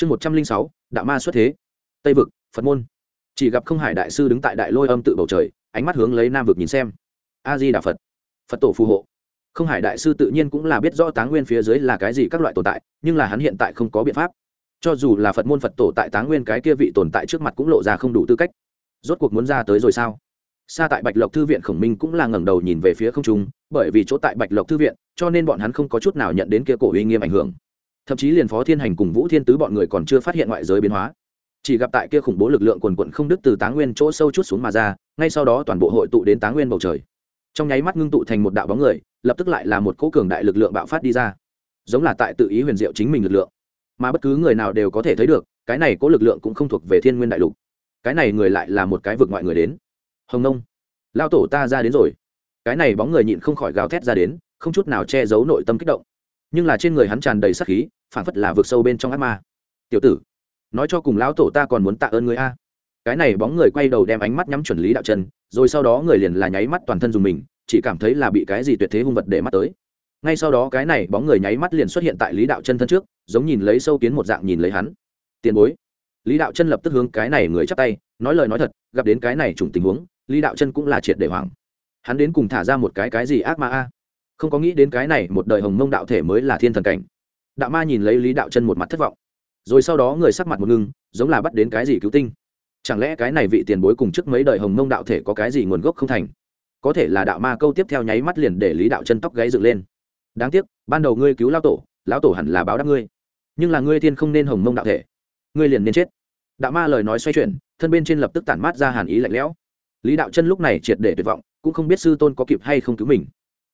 chương một trăm linh sáu, đạo ma xuất thế. Tây vực, phật môn. Chỉ gặp không hải đại sư đứng tại đại lôi âm tự bầu trời, ánh mắt hướng lấy nam vực nhìn xem. A di đà phật. Phật tổ phù hộ. Không hải đại sư tự nhiên cũng là biết rõ táng nguyên phía dưới là cái gì các loại tồn tại, nhưng là hắn hiện tại không có biện pháp. Cho dù là phật môn phật tổ tại táng nguyên cái kia vị tồn tại trước mặt cũng lộ ra không đủ tư cách. Rốt cuộc muốn ra tới rồi sao? Xa tại bạch lộc thư viện khổng minh cũng là ngẩng đầu nhìn về phía không trung, bởi vì chỗ tại bạch lộc thư viện, cho nên bọn hắn không có chút nào nhận đến kia cổ uy nghiêm ảnh hưởng thậm chí liền phó thiên hành cùng vũ thiên tứ bọn người còn chưa phát hiện ngoại giới biến hóa. Chỉ gặp tại kia khủng bố lực lượng quần quận không đứt từ táng nguyên chỗ sâu chút xuống mà ra, ngay sau đó toàn bộ hội tụ đến táng nguyên bầu trời. Trong nháy mắt ngưng tụ thành một đạo bóng người, lập tức lại là một cỗ cường đại lực lượng bạo phát đi ra. Giống là tại tự ý huyền diệu chính mình lực lượng. Mà bất cứ người nào đều có thể thấy được, cái này cỗ lực lượng cũng không thuộc về thiên nguyên đại lục. Cái này người lại là một cái vực ngoại người đến. Hồng nông lao tổ ta ra đến rồi. Cái này bóng người nhịn không khỏi gào thét ra đến, không chút nào che giấu nội tâm kích động nhưng là trên người hắn tràn đầy sắc khí phản phất là vượt sâu bên trong ác ma. Tiểu tử, nói cho cùng lão tổ ta còn muốn tạ ơn người a. Cái này bóng người quay đầu đem ánh mắt nhắm chuẩn lý đạo chân rồi sau đó người liền là nháy mắt toàn thân dùng mình, chỉ cảm thấy là bị cái gì tuyệt thế hung vật để mắt tới. Ngay sau đó cái này bóng người nháy mắt liền xuất hiện tại lý đạo chân thân trước, giống nhìn lấy sâu kiến một dạng nhìn lấy hắn. Tiền bối. Lý đạo chân lập tức hướng cái này người chắp tay, nói lời nói thật, gặp đến cái này trùng tình huống, lý đạo chân cũng là triệt để hoảng. Hắn đến cùng thả ra một cái cái gì ác ma a? Không có nghĩ đến cái này, một đời hồng mông đạo thể mới là thiên thần cảnh. Đạo ma nhìn lấy lý đạo chân một mặt thất vọng. Rồi sau đó người sắc mặt một ngưng, giống là bắt đến cái gì cứu tinh. Chẳng lẽ cái này vị tiền bối cùng trước mấy đời hồng mông đạo thể có cái gì nguồn gốc không thành? Có thể là đạo ma câu tiếp theo nháy mắt liền để lý đạo chân tóc gáy dựng lên. Đáng tiếc, ban đầu ngươi cứu lao tổ, lão tổ hẳn là báo đáp ngươi. Nhưng là ngươi thiên không nên hồng mông đạo thể. Ngươi liền nên chết. Đạo ma lời nói xoay chuyển, thân bên trên lập tức tản mát ra hàn ý lạnh lẽo. Lý đạo chân lúc này triệt để tuyệt vọng, cũng không biết sư tôn có kịp hay không cứu mình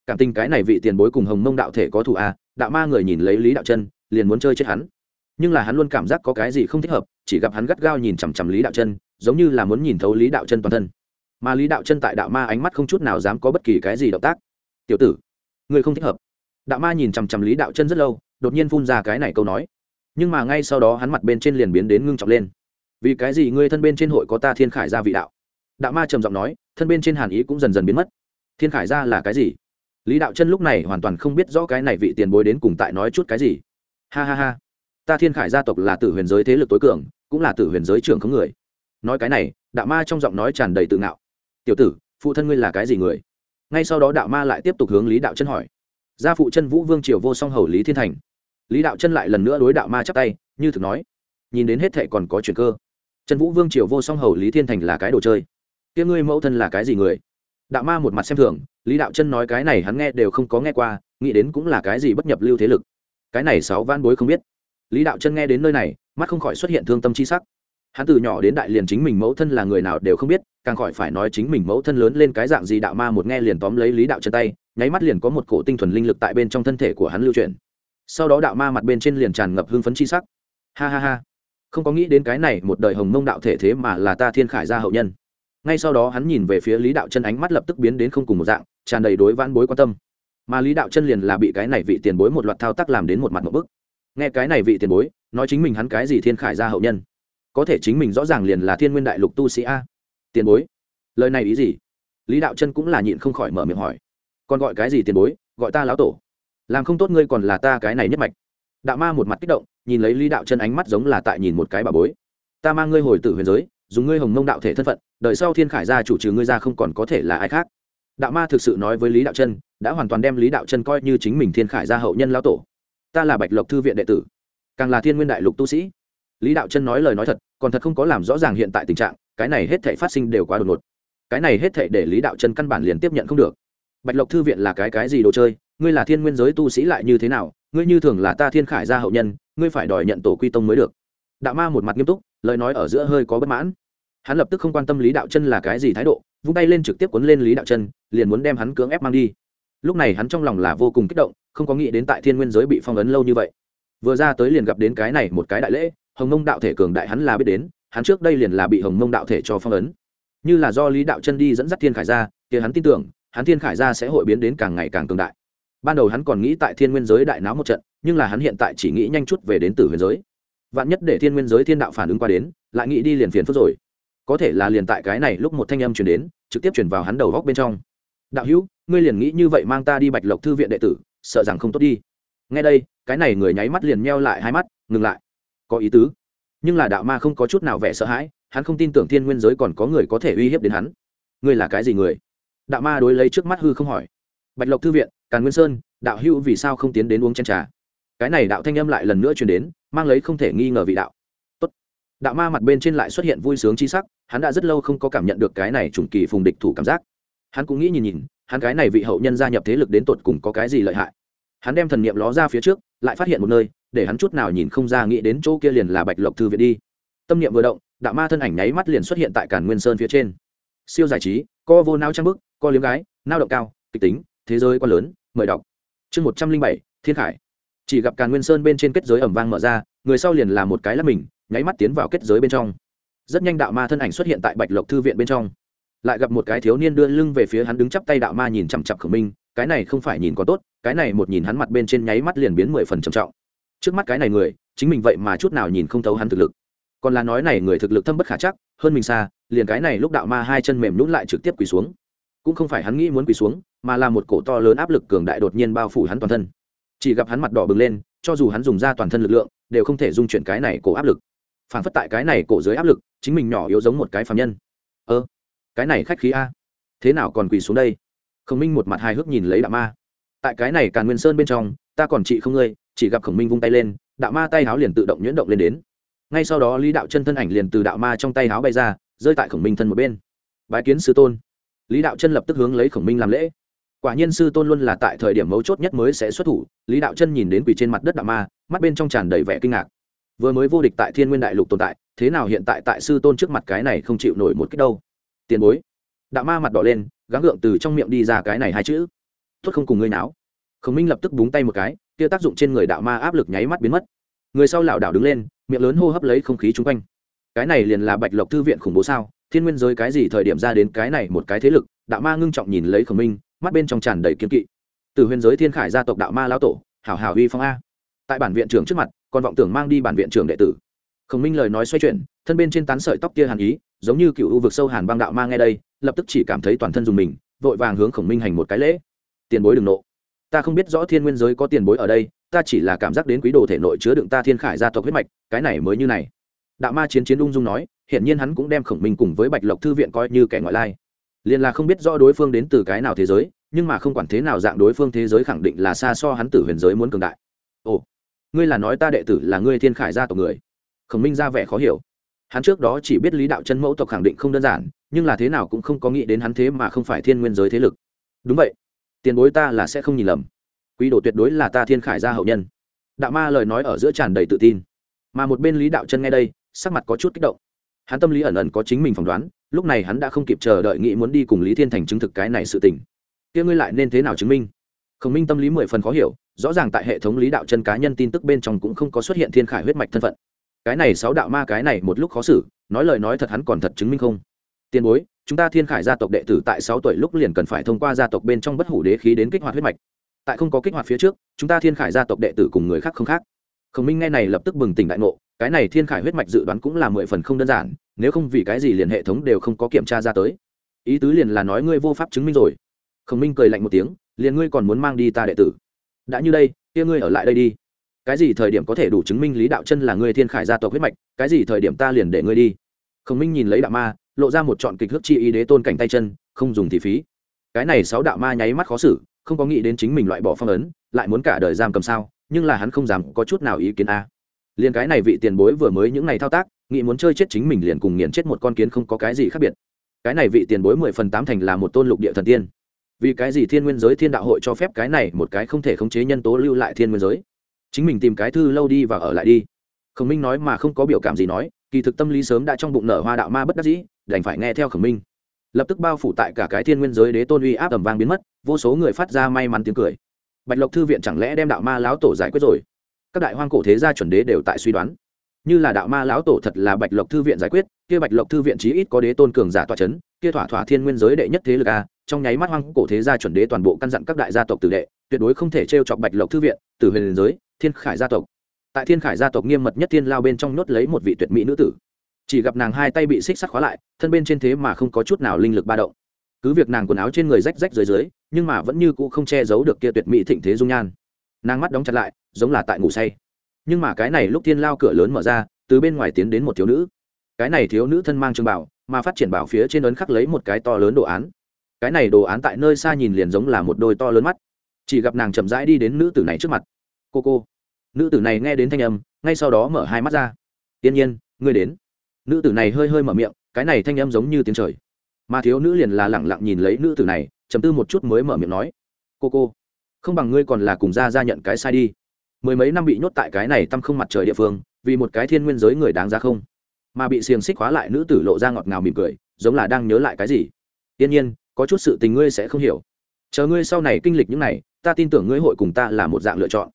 cảm tình cái này vị tiền bối cùng hồng mông đạo thể có thù à đạo ma người nhìn lấy lý đạo chân, liền muốn chơi chết hắn. Nhưng là hắn luôn cảm giác có cái gì không thích hợp, chỉ gặp hắn gắt gao nhìn chằm chằm lý đạo chân, giống như là muốn nhìn thấu lý đạo chân toàn thân. Mà lý đạo chân tại đạo ma ánh mắt không chút nào dám có bất kỳ cái gì động tác. Tiểu tử người không thích hợp. Đạo ma nhìn chằm chằm lý đạo chân rất lâu, đột nhiên phun ra cái này câu nói. Nhưng mà ngay sau đó hắn mặt bên trên liền biến đến ngưng trọng lên. Vì cái gì ngươi thân bên trên hội có ta thiên khải gia vị đạo? Đạo ma trầm giọng nói, thân bên trên hàn ý cũng dần dần biến mất. Thiên khải gia là cái gì? Lý đạo chân lúc này hoàn toàn không biết rõ cái này vị tiền bối đến cùng tại nói chút cái gì. Ha ha ha. Ta thiên khải gia tộc là tử huyền giới thế lực tối cường, cũng là tử huyền giới trưởng không người. Nói cái này, đạo ma trong giọng nói tràn đầy tự ngạo. Tiểu tử, phụ thân ngươi là cái gì người? Ngay sau đó đạo ma lại tiếp tục hướng lý đạo chân hỏi. Gia phụ chân vũ vương triều vô song hầu lý thiên thành. Lý đạo chân lại lần nữa đối đạo ma chắp tay, như thực nói. Nhìn đến hết thệ còn có chuyện cơ. Chân vũ vương triều vô song hầu lý thiên thành là cái đồ chơi. Tiếng ngươi mẫu thân là cái gì người? Đạo ma một mặt xem thường, lý đạo chân nói cái này hắn nghe đều không có nghe qua, nghĩ đến cũng là cái gì bất nhập lưu thế lực. Cái này sáu van bối không biết. Lý đạo chân nghe đến nơi này, mắt không khỏi xuất hiện thương tâm c h i sắc. Hắn từ nhỏ đến đại liền chính mình mẫu thân là người nào đều không biết, càng khỏi phải nói chính mình mẫu thân lớn lên cái dạng gì đạo ma một nghe liền tóm lấy lý đạo chân tay, nháy mắt liền có một cổ tinh thuần linh lực tại bên trong thân thể của hắn lưu truyền sau đó đạo ma mặt bên trên liền tràn ngập hưng phấn c h i sắc. Ha ha ha. Không có nghĩ đến cái này một đời hồng mông đạo thể thế mà là ta thiên khải gia hậu nhân ngay sau đó hắn nhìn về phía lý đạo chân ánh mắt lập tức biến đến không cùng một dạng, tràn đầy đối vãn bối quan tâm. Mà lý đạo chân liền là bị cái này vị tiền bối một loạt thao tác làm đến một mặt một bức. Nghe cái này vị tiền bối, nói chính mình hắn cái gì thiên khải gia hậu nhân? Có thể chính mình rõ ràng liền là thiên nguyên đại lục tu sĩ a. Tiền bối, lời này ý gì? Lý đạo chân cũng là nhịn không khỏi mở miệng hỏi. Còn gọi cái gì tiền bối? Gọi ta lão tổ. Làm không tốt ngươi còn là ta cái này nhất mạch. Đạo ma một mặt kích động, nhìn lấy lý đạo chân ánh mắt giống là tại nhìn một cái bà bối. Ta mang ngươi hồi tử huyền giới dùng ngươi hồng mông đạo thể thân phận, đợi sau thiên khải gia chủ trừ ngươi ra không còn có thể là ai khác. Đạo ma thực sự nói với lý đạo chân, đã hoàn toàn đem lý đạo chân coi như chính mình thiên khải gia hậu nhân lão tổ. Ta là bạch lộc thư viện đệ tử, càng là thiên nguyên đại lục tu sĩ. Lý đạo chân nói lời nói thật, còn thật không có làm rõ ràng hiện tại tình trạng, cái này hết thể phát sinh đều quá đột ngột. Cái này hết thể để lý đạo chân căn bản liền tiếp nhận không được. Bạch lộc thư viện là cái cái gì đồ chơi, ngươi là thiên nguyên giới tu sĩ lại như thế nào, ngươi như thường là ta thiên khải gia hậu nhân, ngươi phải đòi nhận tổ quy tông mới được. Đạo ma một mặt nghiêm túc, lời nói ở giữa hơi có bất mãn hắn lập tức không quan tâm lý đạo chân là cái gì thái độ, vung tay lên trực tiếp cuốn lên lý đạo chân, liền muốn đem hắn cưỡng ép mang đi. Lúc này hắn trong lòng là vô cùng kích động, không có nghĩ đến tại thiên nguyên giới bị phong ấn lâu như vậy. Vừa ra tới liền gặp đến cái này một cái đại lễ, hồng mông đạo thể cường đại hắn là biết đến, hắn trước đây liền là bị hồng mông đạo thể cho phong ấn. Như là do lý đạo chân đi dẫn dắt thiên khải ra thì hắn tin tưởng, hắn thiên khải ra sẽ hội biến đến càng ngày càng cường đại. Ban đầu hắn còn nghĩ tại thiên nguyên giới đại náo một trận, nhưng là hắn hiện tại chỉ nghĩ nhanh chút về đến tử huyền giới. Vạn nhất để thiên nguyên giới thiên đạo phản ứng qua đến, lại nghĩ đi liền phiền phức rồi có thể là liền tại cái này lúc một thanh âm chuyển đến, trực tiếp chuyển vào hắn đầu góc bên trong. Đạo hữu, ngươi liền nghĩ như vậy mang ta đi bạch lộc thư viện đệ tử, sợ rằng không tốt đi. Ngay đây, cái này người nháy mắt liền meo lại hai mắt, ngừng lại. Có ý tứ. Nhưng là đạo ma không có chút nào vẻ sợ hãi, hắn không tin tưởng thiên nguyên giới còn có người có thể uy hiếp đến hắn. Ngươi là cái gì người? Đạo ma đối lấy trước mắt hư không hỏi. Bạch lộc thư viện, càn nguyên sơn, đạo hữu vì sao không tiến đến uống chen trà? Cái này đạo thanh âm lại lần nữa truyền đến, mang lấy không thể nghi ngờ vị đạo. Tốt. đạo ma mặt bên trên lại xuất hiện vui sướng chi sắc hắn đã rất lâu không có cảm nhận được cái này trùng kỳ phùng địch thủ cảm giác. Hắn cũng nghĩ nhìn nhìn, hắn cái này vị hậu nhân gia nhập thế lực đến tột cùng có cái gì lợi hại. Hắn đem thần niệm ló ra phía trước, lại phát hiện một nơi, để hắn chút nào nhìn không ra nghĩ đến chỗ kia liền là bạch lộc thư viện đi. Tâm niệm vừa động, đạo ma thân ảnh nháy mắt liền xuất hiện tại cản nguyên sơn phía trên. Siêu giải trí, co vô nao trang bức, co liếm gái, nao động cao, kịch tính, thế giới quá lớn, mời đọc. Chương một trăm linh bảy, thiên khải. Chỉ gặp càn nguyên sơn bên trên kết giới ẩm vang mở ra, người sau liền là một cái lắp mình, nháy mắt tiến vào kết giới bên trong rất nhanh đạo ma thân ảnh xuất hiện tại bạch lộc thư viện bên trong. Lại gặp một cái thiếu niên đưa lưng về phía hắn đứng chắp tay đạo ma nhìn chằm chặp khổng minh, cái này không phải nhìn có tốt, cái này một nhìn hắn mặt bên trên nháy mắt liền biến mười phần trầm trọng. Trước mắt cái này người, chính mình vậy mà chút nào nhìn không thấu hắn thực lực. Còn là nói này người thực lực thâm bất khả chắc, hơn mình xa, liền cái này lúc đạo ma hai chân mềm nhún lại trực tiếp quỳ xuống. Cũng không phải hắn nghĩ muốn quỳ xuống, mà là một cổ to lớn áp lực cường đại đột nhiên bao phủ hắn toàn thân. Chỉ gặp hắn mặt đỏ bừng lên, cho dù hắn dùng ra toàn thân lực lượng, đều không thể dung chuyển cái này cổ áp lực. Phản phất tại cái này cổ dưới áp lực chính mình nhỏ yếu giống một cái phạm nhân. Ơ, cái này khách khí a. Thế nào còn quỳ xuống đây? Khổng minh một mặt hài hước nhìn lấy đạo ma. Tại cái này càn nguyên sơn bên trong, ta còn chị không ngươi, chỉ gặp khổng minh vung tay lên đạo ma tay háo liền tự động nhuyễn động lên đến. Ngay sau đó lý đạo chân thân ảnh liền từ đạo ma trong tay háo bay ra, rơi tại khổng minh thân một bên. Bái kiến sư tôn. Lý đạo chân lập tức hướng lấy khổng minh làm lễ. Quả nhiên sư tôn luôn là tại thời điểm mấu chốt nhất mới sẽ xuất thủ, lý đạo chân nhìn đến quỳ trên mặt đất đạo ma, mắt bên trong tràn đầy vẻ kinh ngạc. Vừa mới vô địch tại thiên nguyên đại lục tồn tại thế nào hiện tại tại sư tôn trước mặt cái này không chịu nổi một cách đâu. Tiền bối. Đạo ma mặt đỏ lên, gắng gượng từ trong miệng đi ra cái này hai chữ. Tốt không cùng ngươi não khổng minh lập tức búng tay một cái, kia tác dụng trên người đạo ma áp lực nháy mắt biến mất. Người sau lảo đảo đứng lên, miệng lớn hô hấp lấy không khí chung quanh. Cái này liền là bạch lộc thư viện khủng bố sao? Thiên nguyên giới cái gì thời điểm ra đến cái này một cái thế lực? Đạo ma ngưng trọng nhìn lấy khổng minh, mắt bên trong tràn đầy kiếm kỵ. Từ huyền giới thiên khải gia tộc đạo ma lão tổ, hảo hảo uy phong a. Tại bản viện trưởng trước mặt, còn vọng tưởng mang đi bản viện trưởng đệ tử khổng minh lời nói xoay chuyển, thân bên trên tán sợi tóc kia hàn ý, giống như cựu u vực sâu hàn băng đạo ma nghe đây, lập tức chỉ cảm thấy toàn thân dùng mình, vội vàng hướng khổng minh hành một cái lễ. Tiền bối đừng nộ. Ta không biết rõ thiên nguyên giới có tiền bối ở đây, ta chỉ là cảm giác đến quý đồ thể nội chứa đựng ta thiên khải gia tộc huyết mạch, cái này mới như này. Đạo ma chiến chiến ung dung nói hiện nhiên hắn cũng đem khổng minh cùng với bạch lộc thư viện coi như kẻ ngoại lai. Liền là không biết rõ đối phương đến từ cái nào thế giới, nhưng mà không quản thế nào dạng đối phương thế giới khẳng định là xa so hắn tử huyền giới muốn cường đại. Ồ, ngươi là nói ta đệ tử là ngươi thiên khải gia tộc người? Khổng minh ra vẻ khó hiểu. Hắn trước đó chỉ biết lý đạo chân mẫu tộc khẳng định không đơn giản, nhưng là thế nào cũng không có nghĩ đến hắn thế mà không phải thiên nguyên giới thế lực. Đúng vậy. Tiền bối ta là sẽ không nhìn lầm. Quý đồ tuyệt đối là ta thiên khải gia hậu nhân. Đạo ma lời nói ở giữa tràn đầy tự tin. Mà một bên lý đạo chân nghe đây, sắc mặt có chút kích động. Hắn tâm lý ẩn ẩn có chính mình phỏng đoán, lúc này hắn đã không kịp chờ đợi nghĩ muốn đi cùng lý thiên thành chứng thực cái này sự tình. Kia ngươi lại nên thế nào chứng minh? Khổng minh tâm lý mười phần khó hiểu, rõ ràng tại hệ thống lý đạo chân cá nhân tin tức bên trong cũng không có xuất hiện thiên khải huyết mạch thân phận cái này sáu đạo ma cái này một lúc khó xử, nói lời nói thật hắn còn thật chứng minh không? Tiền bối, chúng ta thiên khải gia tộc đệ tử tại sáu tuổi lúc liền cần phải thông qua gia tộc bên trong bất hủ đế khí đến kích hoạt huyết mạch. Tại không có kích hoạt phía trước, chúng ta thiên khải gia tộc đệ tử cùng người khác không khác. Khổng minh nghe này lập tức bừng tỉnh đại ngộ, cái này thiên khải huyết mạch dự đoán cũng là mười phần không đơn giản, nếu không vì cái gì liền hệ thống đều không có kiểm tra ra tới. Ý tứ liền là nói ngươi vô pháp chứng minh rồi. Khổng minh cười lạnh một tiếng, liền ngươi còn muốn mang đi ta đệ tử. Đã như đây, kia ngươi ở lại đây đi cái gì thời điểm có thể đủ chứng minh lý đạo chân là người thiên khải gia tộc huyết mạch, cái gì thời điểm ta liền để ngươi đi. Khổng minh nhìn lấy đạo ma, lộ ra một trọn kịch hước chi ý đế tôn cảnh tay chân, không dùng thì phí. Cái này sáu đạo ma nháy mắt khó xử, không có nghĩ đến chính mình loại bỏ phong ấn, lại muốn cả đời giam cầm sao, nhưng là hắn không dám có chút nào ý kiến a. Liền cái này vị tiền bối vừa mới những ngày thao tác, nghĩ muốn chơi chết chính mình liền cùng nghiền chết một con kiến không có cái gì khác biệt. Cái này vị tiền bối mười phần tám thành là một tôn lục địa thần tiên. Vì cái gì thiên nguyên giới thiên đạo hội cho phép cái này một cái không thể khống chế nhân tố lưu lại thiên nguyên giới? Chính mình tìm cái thư lâu đi và ở lại đi. Khổng minh nói mà không có biểu cảm gì nói kỳ thực tâm lý sớm đã trong bụng nở hoa đạo ma bất đắc dĩ đành phải nghe theo khổng minh. Lập tức bao phủ tại cả cái thiên nguyên giới đế tôn uy áp tầm vang biến mất vô số người phát ra may mắn tiếng cười. Bạch lộc thư viện chẳng lẽ đem đạo ma lão tổ giải quyết rồi? Các đại hoang cổ thế gia chuẩn đế đều tại suy đoán. Như là đạo ma lão tổ thật là bạch lộc thư viện giải quyết kia bạch lộc thư viện chí ít có đế tôn cường giả tọa chấn, kia thỏa thỏa thiên nguyên giới đệ nhất thế lực a trong nháy mắt hoang cổ thế gia chuẩn đế toàn bộ căn dặn các đại gia tộc tử đệ tuyệt đối không thể trêu chọc bạch lộc thư viện từ huyền giới thiên khải gia tộc. Tại thiên khải gia tộc nghiêm mật nhất thiên lao bên trong nhốt lấy một vị tuyệt mỹ nữ tử. Chỉ gặp nàng hai tay bị xích sắt khóa lại, thân bên trên thế mà không có chút nào linh lực ba động. Cứ việc nàng quần áo trên người rách rách dưới dưới, nhưng mà vẫn như cũ không che giấu được kia tuyệt mỹ thịnh thế dung nhan. Nàng mắt đóng chặt lại, giống là tại ngủ say. Nhưng mà cái này lúc thiên lao cửa lớn mở ra, từ bên ngoài tiến đến một thiếu nữ. Cái này thiếu nữ thân mang trường bảo, mà phát triển bảo phía trên ấn khắc lấy một cái to lớn đồ án. Cái này đồ án tại nơi xa nhìn liền giống là một đôi to lớn mắt. Chỉ gặp nàng chậm rãi đi đến nữ tử này trước mặt. Cô cô nữ tử này nghe đến thanh âm, ngay sau đó mở hai mắt ra. Tiên nhiên, ngươi đến. Nữ tử này hơi hơi mở miệng, cái này thanh âm giống như tiếng trời. Mà thiếu nữ liền là lẳng lặng nhìn lấy nữ tử này chấm tư một chút mới mở miệng nói, cô cô, không bằng ngươi còn là cùng ra ra nhận cái sai đi. Mười mấy năm bị nhốt tại cái này tăm không mặt trời địa phương, vì một cái thiên nguyên giới người đáng ra không? Mà bị xiềng xích khóa lại nữ tử lộ ra ngọt ngào mỉm cười, giống là đang nhớ lại cái gì. Tiên nhiên, có chút sự tình ngươi sẽ không hiểu. Chờ ngươi sau này kinh lịch những này, ta tin tưởng ngươi hội cùng ta là một dạng lựa chọn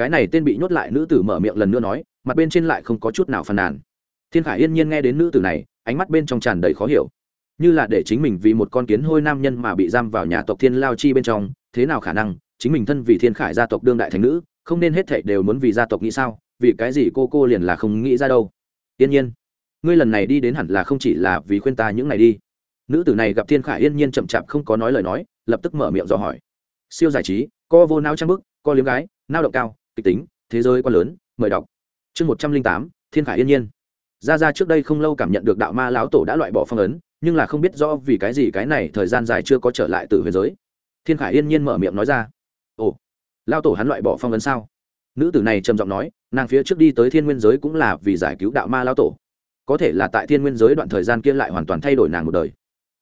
cái này tên bị nhốt lại nữ tử mở miệng lần nữa nói, mặt bên trên lại không có chút nào phàn nàn. Thiên khải yên nhiên nghe đến nữ tử này, ánh mắt bên trong tràn đầy khó hiểu. Như là để chính mình vì một con kiến hôi nam nhân mà bị giam vào nhà tộc thiên lao chi bên trong, thế nào khả năng, chính mình thân vì thiên khải gia tộc đương đại thành nữ, không nên hết thảy đều muốn vì gia tộc nghĩ sao, vì cái gì cô cô liền là không nghĩ ra đâu. Yên nhiên, ngươi lần này đi đến hẳn là không chỉ là vì khuyên ta những này đi. Nữ tử này gặp thiên khải yên nhiên chậm chạp không có nói lời nói, lập tức mở miệng dò hỏi. Siêu giải trí co vô nao trang bức co liếm gái, nao động cao kịch tính, thế giới quá lớn, mời đọc. Chương một trăm linh tám, thiên khải yên nhiên. Ra ra trước đây không lâu cảm nhận được đạo ma lão tổ đã loại bỏ phong ấn, nhưng là không biết rõ vì cái gì cái này thời gian dài chưa có trở lại từ huyền giới. Thiên khải yên nhiên mở miệng nói ra, ồ lao tổ hắn loại bỏ phong ấn sao? Nữ tử này trầm giọng nói, nàng phía trước đi tới thiên nguyên giới cũng là vì giải cứu đạo ma lao tổ. Có thể là tại thiên nguyên giới đoạn thời gian kia lại hoàn toàn thay đổi nàng một đời.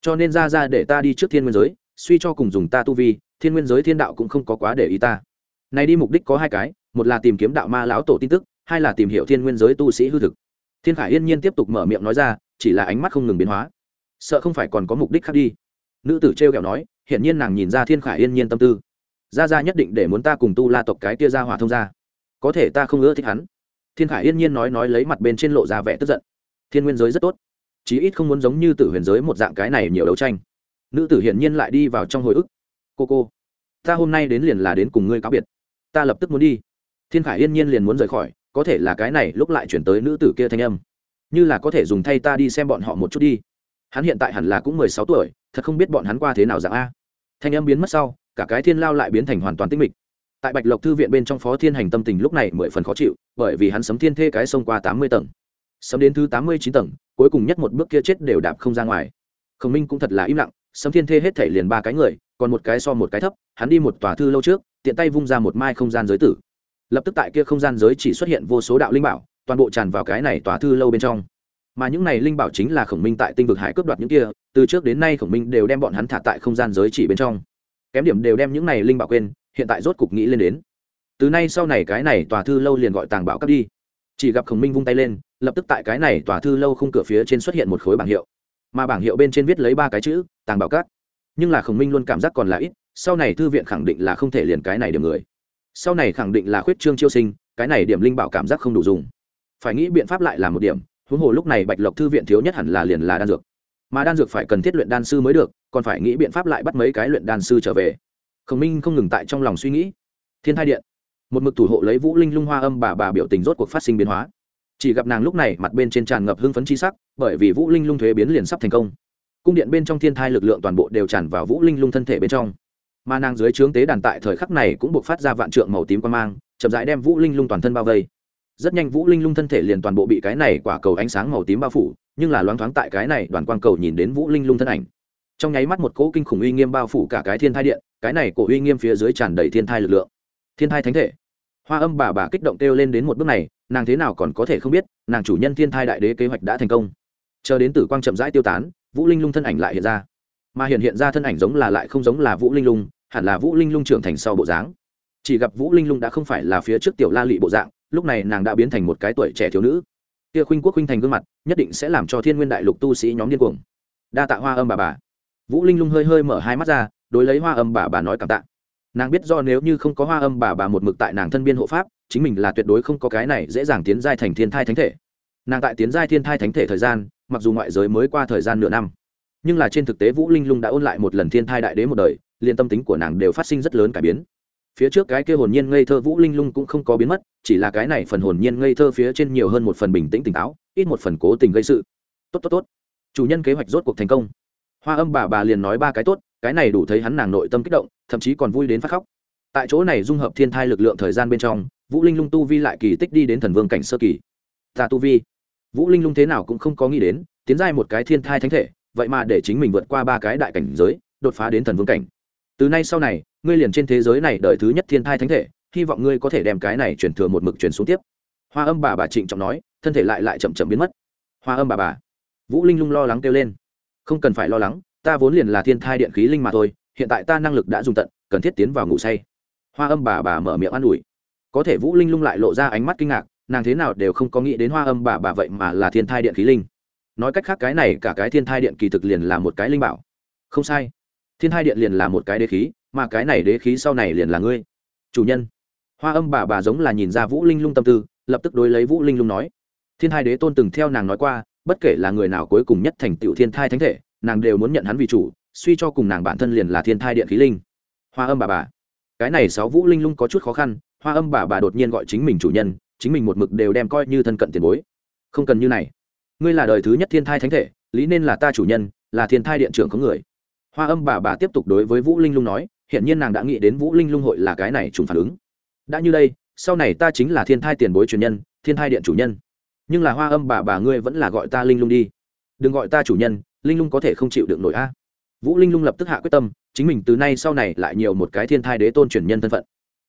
Cho nên ra ra để ta đi trước thiên nguyên giới, suy cho cùng dùng ta tu vi, thiên nguyên giới thiên đạo cũng không có quá để ý ta. Này đi mục đích có hai cái một là tìm kiếm đạo ma lão tổ tin tức, hai là tìm hiểu thiên nguyên giới tu sĩ hư thực. Thiên khải yên nhiên tiếp tục mở miệng nói ra, chỉ là ánh mắt không ngừng biến hóa. Sợ không phải còn có mục đích khác đi. Nữ tử t r e o kẹo nói hiện nhiên nàng nhìn ra thiên khải yên nhiên tâm tư. Ra ra nhất định để muốn ta cùng tu la tộc cái tia ra hỏa thông ra có thể ta không ưa thích hắn. Thiên khải yên nhiên nói nói lấy mặt bên trên lộ ra vẻ tức giận. Thiên nguyên giới rất tốt. Chí ít không muốn giống như tử huyền giới một dạng cái này nhiều đấu tranh. Nữ tử hiển nhiên lại đi vào trong hồi ức. Cô cô, ta hôm nay đến liền là đến cùng ngươi cáo biệt. Ta lập tức muốn đi thiên khải yên nhiên liền muốn rời khỏi, có thể là cái này lúc lại chuyển tới nữ tử kia thanh âm. Như là có thể dùng thay ta đi xem bọn họ một chút đi. Hắn hiện tại hẳn là cũng mười sáu tuổi, thật không biết bọn hắn qua thế nào dạng a. Thanh âm biến mất sau, cả cái thiên lao lại biến thành hoàn toàn tinh mịch. Tại bạch lộc thư viện bên trong phó thiên hành tâm tình lúc này mười phần khó chịu, bởi vì hắn sấm thiên thê cái sông qua tám mươi tầng. Sấm đến thứ tám mươi chín tầng, cuối cùng nhất một bước kia chết đều đạp không ra ngoài. Khổng minh cũng thật là im lặng, sấm thiên thê hết thể liền ba cái người, còn một cái so một cái thấp, hắn đi một tòa thư lâu trước, tiện tay vung ra một mai không gian giới tử lập tức tại kia không gian giới chỉ xuất hiện vô số đạo linh bảo, toàn bộ tràn vào cái này tòa thư lâu bên trong. Mà những này linh bảo chính là khổng minh tại tinh vực hải cướp đoạt những kia, từ trước đến nay khổng minh đều đem bọn hắn thả tại không gian giới chỉ bên trong. Kém điểm đều đem những này linh bảo quên, hiện tại rốt cục nghĩ lên đến. Từ nay sau này cái này tòa thư lâu liền gọi tàng bảo cấp đi. Chỉ gặp khổng minh vung tay lên, lập tức tại cái này tòa thư lâu không cửa phía trên xuất hiện một khối bảng hiệu. Mà bảng hiệu bên trên viết lấy ba cái chữ, tàng bảo cát nhưng là khổng minh luôn cảm giác còn là ít, sau này thư viện khẳng định là không thể liền cái này điểm người sau này khẳng định là khuyết trương chiêu sinh, cái này điểm linh bảo cảm giác không đủ dùng. Phải nghĩ biện pháp lại là một điểm, huống hồ lúc này bạch lộc thư viện thiếu nhất hẳn là liền là đan dược. Mà đan dược phải cần thiết luyện đan sư mới được, còn phải nghĩ biện pháp lại bắt mấy cái luyện đan sư trở về. Khổng minh không ngừng tại trong lòng suy nghĩ. Thiên thai điện. Một mực thủ hộ lấy vũ linh lung hoa âm bà bà biểu tình rốt cuộc phát sinh biến hóa. Chỉ gặp nàng lúc này mặt bên trên tràn ngập hưng phấn chi sắc, bởi vì vũ linh lung thuế biến liền sắp thành công. Cung điện bên trong thiên thai lực lượng toàn bộ đều tràn vào vũ linh lung thân thể bên trong mà nàng dưới trướng tế đàn tại thời khắc này cũng buộc phát ra vạn trượng màu tím quan mang, chậm rãi đem vũ linh lung toàn thân bao vây. Rất nhanh vũ linh lung thân thể liền toàn bộ bị cái này quả cầu ánh sáng màu tím bao phủ, nhưng là loáng thoáng tại cái này đoàn quang cầu nhìn đến vũ linh lung thân ảnh. Trong nháy mắt một cỗ kinh khủng uy nghiêm bao phủ cả cái thiên thai điện, cái này cổ uy nghiêm phía dưới tràn đầy thiên thai lực lượng. Thiên thai thánh thể. Hoa âm bà bà kích động kêu lên đến một bước này, nàng thế nào còn có thể không biết, nàng chủ nhân thiên thai đại đế kế hoạch đã thành công. Chờ đến tử quang chậm rãi tiêu tán, vũ linh lung thân ảnh lại hiện ra. Mà hiện hiện ra thân ảnh giống là lại không giống là vũ linh lung hẳn là vũ linh lung trưởng thành sau bộ dáng. Chỉ gặp vũ linh lung đã không phải là phía trước tiểu la lị bộ dạng, lúc này nàng đã biến thành một cái tuổi trẻ thiếu nữ. Kia khuynh quốc khuynh thành gương mặt, nhất định sẽ làm cho thiên nguyên đại lục tu sĩ nhóm điên cuồng. Đa tạ hoa âm bà bà. Vũ linh lung hơi hơi mở hai mắt ra, đối lấy hoa âm bà bà nói cảm tạ. Nàng biết do nếu như không có hoa âm bà bà một mực tại nàng thân biên hộ pháp, chính mình là tuyệt đối không có cái này dễ dàng tiến giai thành thiên thai thánh thể. Nàng tại tiến giai thiên thai thánh thể thời gian, mặc dù ngoại giới mới qua thời gian nửa năm, nhưng là trên thực tế vũ linh lung đã ôn lại một lần thiên thai đại đế một đời liền tâm tính của nàng đều phát sinh rất lớn cải biến. Phía trước cái kia hồn nhiên ngây thơ vũ linh lung cũng không có biến mất, chỉ là cái này phần hồn nhiên ngây thơ phía trên nhiều hơn một phần bình tĩnh tỉnh táo, ít một phần cố tình gây sự. Tốt tốt tốt. Chủ nhân kế hoạch rốt cuộc thành công. Hoa âm bà bà liền nói ba cái tốt, cái này đủ thấy hắn nàng nội tâm kích động, thậm chí còn vui đến phát khóc. Tại chỗ này dung hợp thiên thai lực lượng thời gian bên trong, vũ linh lung tu vi lại kỳ tích đi đến thần vương cảnh sơ kỳ. Ta tu vi. Vũ linh lung thế nào cũng không có nghĩ đến, tiến giai một cái thiên thai thánh thể, vậy mà để chính mình vượt qua ba cái đại cảnh giới, đột phá đến thần vương cảnh từ nay sau này, ngươi liền trên thế giới này đợi thứ nhất thiên thai thánh thể, hy vọng ngươi có thể đem cái này chuyển thừa một mực chuyển xuống tiếp. Hoa âm bà bà trịnh trọng nói, thân thể lại lại chậm chậm biến mất. Hoa âm bà bà, vũ linh lung lo lắng kêu lên. Không cần phải lo lắng, ta vốn liền là thiên thai điện khí linh mà thôi, hiện tại ta năng lực đã dùng tận, cần thiết tiến vào ngủ say. Hoa âm bà bà mở miệng an ủi. Có thể vũ linh lung lại lộ ra ánh mắt kinh ngạc, nàng thế nào đều không có nghĩ đến hoa âm bà bà vậy mà là thiên thai điện khí linh. Nói cách khác cái này cả cái thiên thai điện kỳ thực liền là một cái linh bảo. Không sai thiên hai điện liền là một cái đế khí, mà cái này đế khí sau này liền là ngươi. Chủ nhân. Hoa âm bà bà giống là nhìn ra vũ linh lung tâm tư, lập tức đối lấy vũ linh lung nói. Thiên hai đế tôn từng theo nàng nói qua, bất kể là người nào cuối cùng nhất thành tựu thiên thai thánh thể, nàng đều muốn nhận hắn vì chủ, suy cho cùng nàng bản thân liền là thiên thai điện khí linh. Hoa âm bà bà. Cái này sáu vũ linh lung có chút khó khăn, hoa âm bà bà đột nhiên gọi chính mình chủ nhân, chính mình một mực đều đem coi như thân cận tiền bối. Không cần như này. Ngươi là đời thứ nhất thiên thai thánh thể, lý nên là ta chủ nhân, là thiên thai điện trưởng có người hoa âm bà bà tiếp tục đối với vũ linh lung nói hiện nhiên nàng đã nghĩ đến vũ linh lung hội là cái này trùng phản ứng. Đã như đây, sau này ta chính là thiên thai tiền bối truyền nhân, thiên thai điện chủ nhân. Nhưng là hoa âm bà bà ngươi vẫn là gọi ta linh lung đi. Đừng gọi ta chủ nhân, linh lung có thể không chịu được nổi a. Vũ linh lung lập tức hạ quyết tâm, chính mình từ nay sau này lại nhiều một cái thiên thai đế tôn truyền nhân thân phận.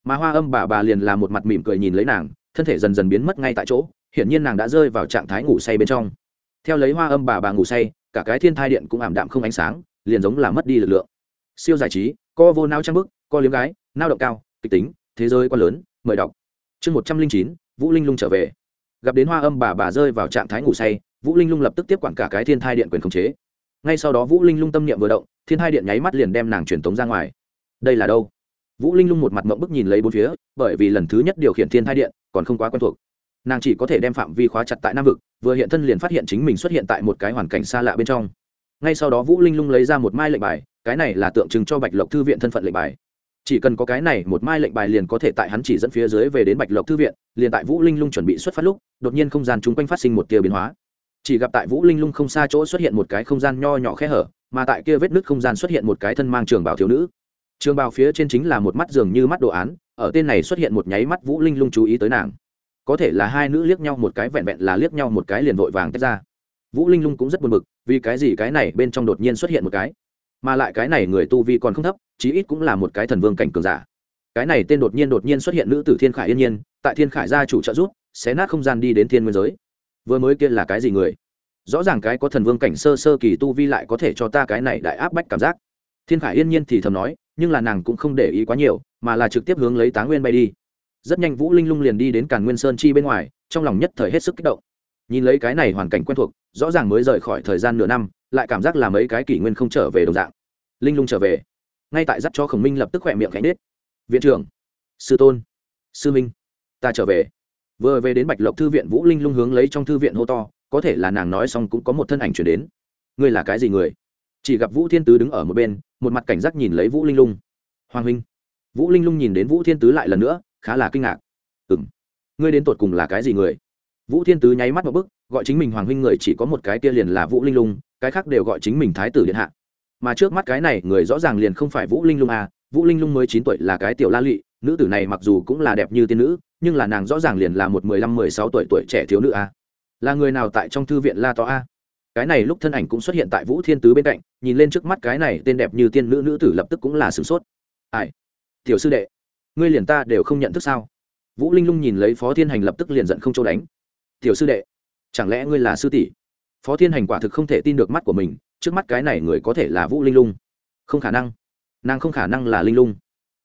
Mà hoa âm bà bà liền là một mặt mỉm cười nhìn lấy nàng, thân thể dần dần biến mất ngay tại chỗ, hiển nhiên nàng đã rơi vào trạng thái ngủ say bên trong. Theo lấy hoa âm bà bà ngủ say, cả cái thiên thai điện cũng ảm đạm không ánh sáng liền giống là mất đi lực lượng. Siêu giải trí, co vô nao trang bức, co liếm gái nao động cao, kịch tính, thế giới quá lớn, mời đọc. Chương một trăm linh chín, vũ linh lung trở về. Gặp đến hoa âm bà bà rơi vào trạng thái ngủ say, vũ linh lung lập tức tiếp quản cả cái thiên thai điện quyền khống chế. Ngay sau đó vũ linh lung tâm niệm vừa động, thiên thai điện nháy mắt liền đem nàng truyền tống ra ngoài. Đây là đâu? Vũ linh lung một mặt mộng bức nhìn lấy bốn phía, bởi vì lần thứ nhất điều khiển thiên thai điện còn không quá quen thuộc. Nàng chỉ có thể đem phạm vi khóa chặt tại nam vực, vừa hiện thân liền phát hiện chính mình xuất hiện tại một cái hoàn cảnh xa lạ bên trong ngay sau đó vũ linh lung lấy ra một mai lệnh bài, cái này là tượng trưng cho bạch lộc thư viện thân phận lệnh bài. Chỉ cần có cái này một mai lệnh bài liền có thể tại hắn chỉ dẫn phía dưới về đến bạch lộc thư viện, liền tại vũ linh lung chuẩn bị xuất phát lúc, đột nhiên không gian chung quanh phát sinh một tia biến hóa. Chỉ gặp tại vũ linh lung không xa chỗ xuất hiện một cái không gian nho nhỏ khe hở, mà tại kia vết nứt không gian xuất hiện một cái thân mang trường bảo thiếu nữ. Trường bào phía trên chính là một mắt dường như mắt đồ án, ở tên này xuất hiện một nháy mắt vũ linh lung chú ý tới nàng. Có thể là hai nữ liếc nhau một cái vẹn vẹn là liếc nhau một cái liền vội vàng tách ra. Vũ linh lung cũng rất buồn bực vì cái gì cái này bên trong đột nhiên xuất hiện một cái? Mà lại cái này người tu vi còn không thấp, chí ít cũng là một cái thần vương cảnh cường giả. Cái này tên đột nhiên đột nhiên xuất hiện nữ tử thiên khải yên nhiên, tại thiên khải gia chủ trợ giúp, xé nát không gian đi đến thiên nguyên giới. Vừa mới kia là cái gì người? Rõ ràng cái có thần vương cảnh sơ sơ kỳ tu vi lại có thể cho ta cái này đại áp bách cảm giác. Thiên khải yên nhiên thì thầm nói, nhưng là nàng cũng không để ý quá nhiều, mà là trực tiếp hướng lấy tá nguyên bay đi. Rất nhanh vũ linh lung liền đi đến càn nguyên sơn chi bên ngoài, trong lòng nhất thời hết sức kích động nhìn lấy cái này hoàn cảnh quen thuộc, rõ ràng mới rời khỏi thời gian nửa năm, lại cảm giác là mấy cái kỷ nguyên không trở về đồng dạng. Linh lung trở về. Ngay tại dắt cho khổng minh lập tức khỏe miệng cánh nết viện trưởng. Sư tôn. Sư minh. Ta trở về. Vừa về đến bạch lộc thư viện, vũ linh lung hướng lấy trong thư viện hô to, có thể là nàng nói xong cũng có một thân ảnh chuyển đến. Ngươi là cái gì người? Chỉ gặp vũ thiên tứ đứng ở một bên, một mặt cảnh giác nhìn lấy vũ linh lung. Hoàng huynh. Vũ linh lung nhìn đến vũ thiên tứ lại lần nữa, khá là kinh ngạc. Ừ m ngươi đến tột cùng là cái gì người? Vũ thiên tứ nháy mắt một bức gọi chính mình hoàng huynh người chỉ có một cái kia liền là vũ linh lung, cái khác đều gọi chính mình thái tử điện hạ. Mà trước mắt cái này, người rõ ràng liền không phải vũ linh lung à vũ linh lung mới chín tuổi là cái tiểu la lụy nữ tử này mặc dù cũng là đẹp như tiên nữ, nhưng là nàng rõ ràng liền là một mười lăm, mười sáu tuổi tuổi trẻ thiếu nữ à. Là người nào tại trong thư viện la to a? Cái này lúc thân ảnh cũng xuất hiện tại vũ thiên tứ bên cạnh, nhìn lên trước mắt cái này tên đẹp như tiên nữ nữ tử lập tức cũng là sửng sốt. Ai? Tiểu sư đệ, ngươi liền ta đều không nhận thức sao? Vũ linh lung nhìn lấy phó thiên hành lập tức liền giận không chỗ đánh tiểu sư đệ, chẳng lẽ ngươi là sư tỷ? Phó thiên hành quả thực không thể tin được mắt của mình, trước mắt cái này người có thể là vũ linh lung. Không khả năng. Nàng không khả năng là linh lung.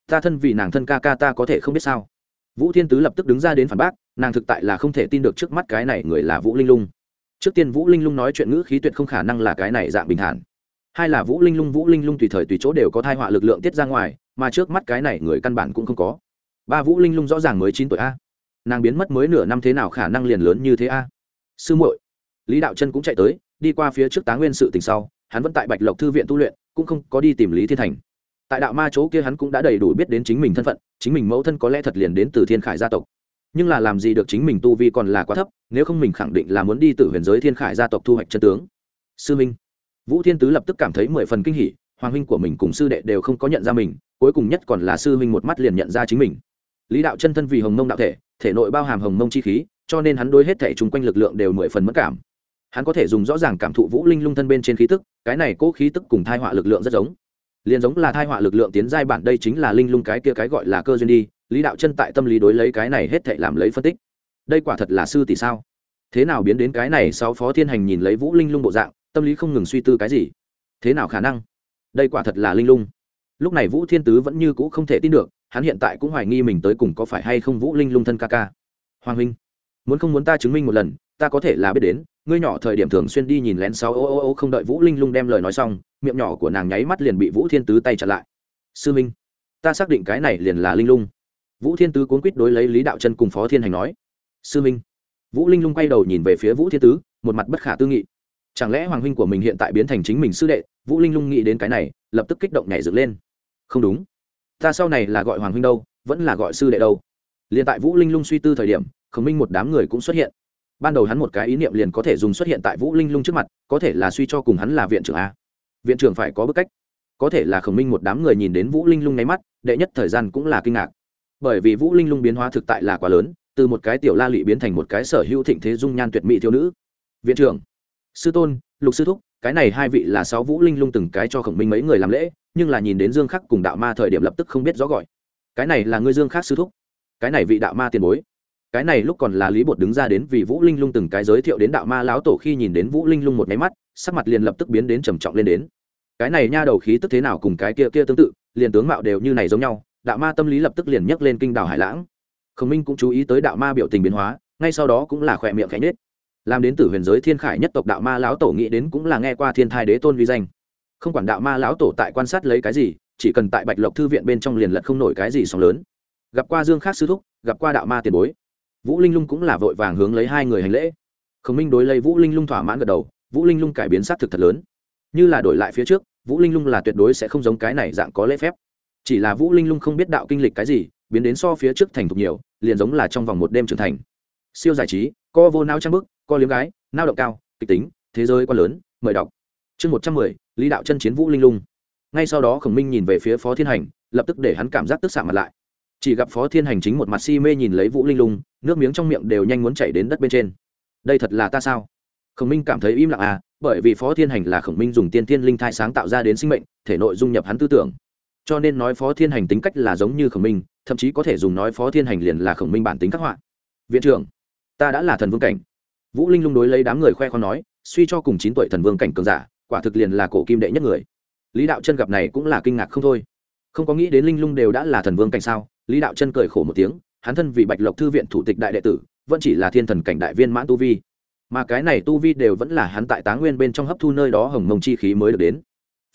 Ta thân vì nàng thân ca ca ta có thể không biết sao? Vũ thiên tứ lập tức đứng ra đến phản bác, nàng thực tại là không thể tin được trước mắt cái này người là vũ linh lung. Trước tiên vũ linh lung nói chuyện ngữ khí tuyệt không khả năng là cái này dạng bình thản. Hai là vũ linh lung, vũ linh lung tùy thời tùy chỗ đều có thai họa lực lượng tiết ra ngoài, mà trước mắt cái này người căn bản cũng không có. Ba vũ linh lung rõ ràng mới chín tuổi a nàng biến mất mới nửa năm thế nào khả năng liền lớn như thế a? Sư muội. Lý đạo chân cũng chạy tới, đi qua phía trước tá nguyên sự tình sau, hắn vẫn tại bạch lộc thư viện tu luyện, cũng không có đi tìm lý thiên thành. Tại đạo ma chỗ kia hắn cũng đã đầy đủ biết đến chính mình thân phận, chính mình mẫu thân có lẽ thật liền đến từ thiên khải gia tộc. Nhưng là làm gì được chính mình tu vi còn là quá thấp, nếu không mình khẳng định là muốn đi từ huyền giới thiên khải gia tộc thu hoạch chân tướng. Sư minh. Vũ thiên tứ lập tức cảm thấy mười phần kinh hỉ, hoàng huynh của mình cùng sư đệ đều không có nhận ra mình, cuối cùng nhất còn là sư minh một mắt liền nhận ra chính mình lý đạo chân thân vì hồng mông đạo thể thể nội bao hàm hồng mông chi khí, cho nên hắn đối hết thể chung quanh lực lượng đều mười phần mất cảm. Hắn có thể dùng rõ ràng cảm thụ vũ linh lung thân bên trên khí tức, cái này cố khí tức cùng thai họa lực lượng rất giống. Liền giống là thai họa lực lượng tiến giai bản đây chính là linh lung cái kia cái gọi là cơ duyên đi, lý đạo chân tại tâm lý đối lấy cái này hết thể làm lấy phân tích. Đây quả thật là sư tỷ sao? Thế nào biến đến cái này sau phó thiên hành nhìn lấy vũ linh lung bộ dạng, tâm lý không ngừng suy tư cái gì? Thế nào khả năng? Đây quả thật là linh lung. Lúc này vũ thiên tứ vẫn như c ũ không thể tin được hắn hiện tại cũng hoài nghi mình tới cùng có phải hay không vũ linh lung thân ca ca. Hoàng huynh, muốn không muốn ta chứng minh một lần, ta có thể là biết đến, ngươi nhỏ thời điểm thường xuyên đi nhìn lén sáu ô ô ô không đợi vũ linh lung đem lời nói xong, miệng nhỏ của nàng nháy mắt liền bị vũ thiên tứ tay chặn lại. Sư minh, ta xác định cái này liền là linh lung. Vũ thiên tứ cuốn quýt đối lấy lý đạo chân cùng phó thiên hành nói. Sư minh, vũ linh lung quay đầu nhìn về phía vũ thiên tứ, một mặt bất khả tư nghị. Chẳng lẽ hoàng huynh của mình hiện tại biến thành chính mình sư đệ? Vũ linh lung nghĩ đến cái này, lập tức kích động nhảy dựng lên. Không đúng ta sau này là gọi hoàng huynh đâu, vẫn là gọi sư đệ đâu. Liền tại vũ linh lung suy tư thời điểm, khổng minh một đám người cũng xuất hiện. Ban đầu hắn một cái ý niệm liền có thể dùng xuất hiện tại vũ linh lung trước mặt, có thể là suy cho cùng hắn là viện trưởng a. Viện trưởng phải có bức cách. Có thể là khổng minh một đám người nhìn đến vũ linh lung nháy mắt, đệ nhất thời gian cũng là kinh ngạc. Bởi vì vũ linh lung biến hóa thực tại là quá lớn, từ một cái tiểu la lị biến thành một cái sở hữu thịnh thế dung nhan tuyệt mỹ thiếu nữ. Viện trưởng, sư tôn, lục sư thúc cái này hai vị là sáu vũ linh lung từng cái cho khổng minh mấy người làm lễ, nhưng là nhìn đến dương khắc cùng đạo ma thời điểm lập tức không biết rõ gọi. Cái này là ngươi dương khắc sư thúc. Cái này vị đạo ma tiền bối. Cái này lúc còn là lý bột đứng ra đến vì vũ linh lung từng cái giới thiệu đến đạo ma lão tổ khi nhìn đến vũ linh lung một máy mắt, sắc mặt liền lập tức biến đến trầm trọng lên đến. Cái này nha đầu khí tức thế nào cùng cái kia kia tương tự, liền tướng mạo đều như này giống nhau, đạo ma tâm lý lập tức liền nhấc lên kinh đảo hải lãng. Khổng minh cũng chú ý tới đạo ma biểu tình biến hóa, ngay sau đó cũng là khỏe miệng khẽ nết làm đến từ huyền giới thiên khải nhất tộc đạo ma lão tổ nghĩ đến cũng là nghe qua thiên thai đế tôn vi danh. Không quản đạo ma lão tổ tại quan sát lấy cái gì, chỉ cần tại bạch lộc thư viện bên trong liền lật không nổi cái gì sóng lớn. Gặp qua dương khác sư thúc, gặp qua đạo ma tiền bối. Vũ linh lung cũng là vội vàng hướng lấy hai người hành lễ. Khổng minh đối lấy vũ linh lung thỏa mãn gật đầu, vũ linh lung cải biến s á t thực thật lớn. Như là đổi lại phía trước, vũ linh lung là tuyệt đối sẽ không giống cái này dạng có lễ phép. Chỉ là vũ linh lung không biết đạo kinh lịch cái gì, biến đến so phía trước thành thục nhiều, liền giống là trong vòng một đêm trưởng thành. Siêu giải trí, co vô nao trang bức co liếm gái, nao động cao, kịch tính, thế giới quá lớn, mời đọc. Chương một trăm mười, lý đạo chân chiến vũ linh lung. Ngay sau đó khổng minh nhìn về phía phó thiên hành, lập tức để hắn cảm giác tức xạ mặt lại. Chỉ gặp phó thiên hành chính một mặt si mê nhìn lấy vũ linh lung, nước miếng trong miệng đều nhanh muốn chảy đến đất bên trên. Đây thật là ta sao? Khổng minh cảm thấy im lặng à bởi vì phó thiên hành là khổng minh dùng tiên tiên linh thai sáng tạo ra đến sinh mệnh, thể nội dung nhập hắn tư tưởng. Cho nên nói phó thiên hành tính cách là giống như khổng minh, thậm chí có thể dùng nói phó thiên hành liền là khổng minh bản tính các họa. Viện trưởng, ta đã là thần vương cảnh vũ linh lung đối lấy đám người khoe khoan nói, suy cho cùng chín tuổi thần vương cảnh cường giả, quả thực liền là cổ kim đệ nhất người. Lý đạo chân gặp này cũng là kinh ngạc không thôi. Không có nghĩ đến linh lung đều đã là thần vương cảnh sao? Lý đạo chân cười khổ một tiếng, hắn thân vì bạch lộc thư viện thủ tịch đại đệ tử, vẫn chỉ là thiên thần cảnh đại viên mãn tu vi. Mà cái này tu vi đều vẫn là hắn tại tá nguyên bên trong hấp thu nơi đó hồng mông chi khí mới được đến.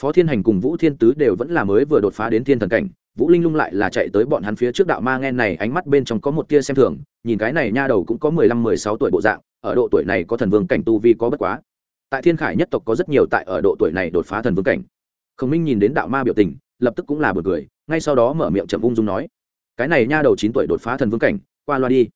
Phó thiên hành cùng vũ thiên tứ đều vẫn là mới vừa đột phá đến thiên thần cảnh, vũ linh lung lại là chạy tới bọn hắn phía trước đạo ma nghe này ánh mắt bên trong có một tia xem thường, nhìn cái này nha đầu cũng có mười lăm, mười sáu tuổi bộ dạng ở độ tuổi này có thần vương cảnh tu vi có bất quá. Tại thiên khải nhất tộc có rất nhiều tại ở độ tuổi này đột phá thần vương cảnh. Khổng minh nhìn đến đạo ma biểu tình, lập tức cũng là bật cười, ngay sau đó mở miệng chậm ung dung nói, cái này nha đầu chín tuổi đột phá thần vương cảnh, qua loa đi.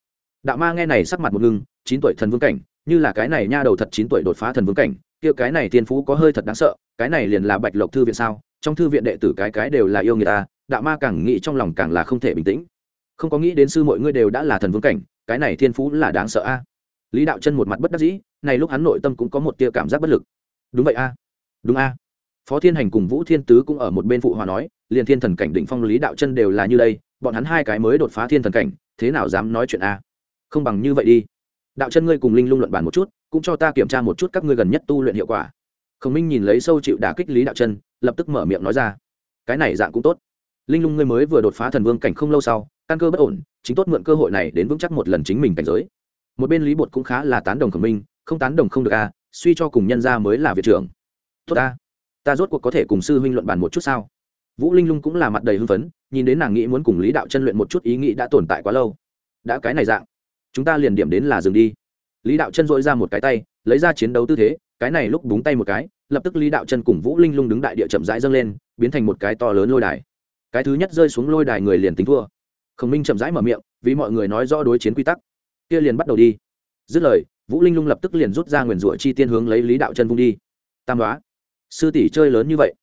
Đạo ma nghe này sắc mặt một ngưng, chín tuổi thần vương cảnh, như là cái này nha đầu thật chín tuổi đột phá thần vương cảnh, kia cái này tiên phú có hơi thật đáng sợ, cái này liền là bạch lộc thư viện sao? Trong thư viện đệ tử cái cái đều là yêu người ta, đạo ma càng nghĩ trong lòng càng là không thể bình tĩnh. Không có nghĩ đến sư mọi ngươi đều đã là thần vương cảnh, cái này thiên phú là đáng sợ a lý đạo chân một mặt bất đắc dĩ, này lúc hắn nội tâm cũng có một tia cảm giác bất lực. Đúng vậy a. Đúng a. Phó thiên hành cùng vũ thiên tứ cũng ở một bên phụ hòa nói, liền thiên thần cảnh định phong lý đạo chân đều là như đây, bọn hắn hai cái mới đột phá thiên thần cảnh, thế nào dám nói chuyện a? Không bằng như vậy đi. Đạo chân ngươi cùng linh lung luận bàn một chút, cũng cho ta kiểm tra một chút các ngươi gần nhất tu luyện hiệu quả. Khổng minh nhìn lấy sâu chịu đả kích lý đạo chân, lập tức mở miệng nói ra. Cái này dạng cũng tốt. Linh lung ngươi mới vừa đột phá thần vương cảnh không lâu sau, căn cơ bất ổn, chính tốt mượn cơ hội này đến vững chắc một lần chính mình cảnh giới một bên lý bột cũng khá là tán đồng khổng minh không tán đồng không được à, suy cho cùng nhân ra mới là viện trưởng. Tốt ta ta rốt cuộc có thể cùng sư huynh luận bàn một chút sao? Vũ linh lung cũng là mặt đầy hưng phấn nhìn đến nàng nghĩ muốn cùng lý đạo chân luyện một chút ý nghĩ đã tồn tại quá lâu. Đã cái này dạng chúng ta liền điểm đến là dừng đi. Lý đạo chân dội ra một cái tay lấy ra chiến đấu tư thế cái này lúc búng tay một cái lập tức lý đạo chân cùng vũ linh lung đứng đại địa chậm rãi dâng lên biến thành một cái to lớn lôi đài. Cái thứ nhất rơi xuống lôi đài người liền tính thua. Khổng minh chậm rãi mở miệng vì mọi người nói rõ đối chiến quy tắc kia liền bắt đầu đi. Dứt lời, vũ linh lung lập tức liền rút ra nguyền rủa chi tiên hướng lấy lý đạo chân vung đi. Tam đoá. Sư tỷ chơi lớn như vậy.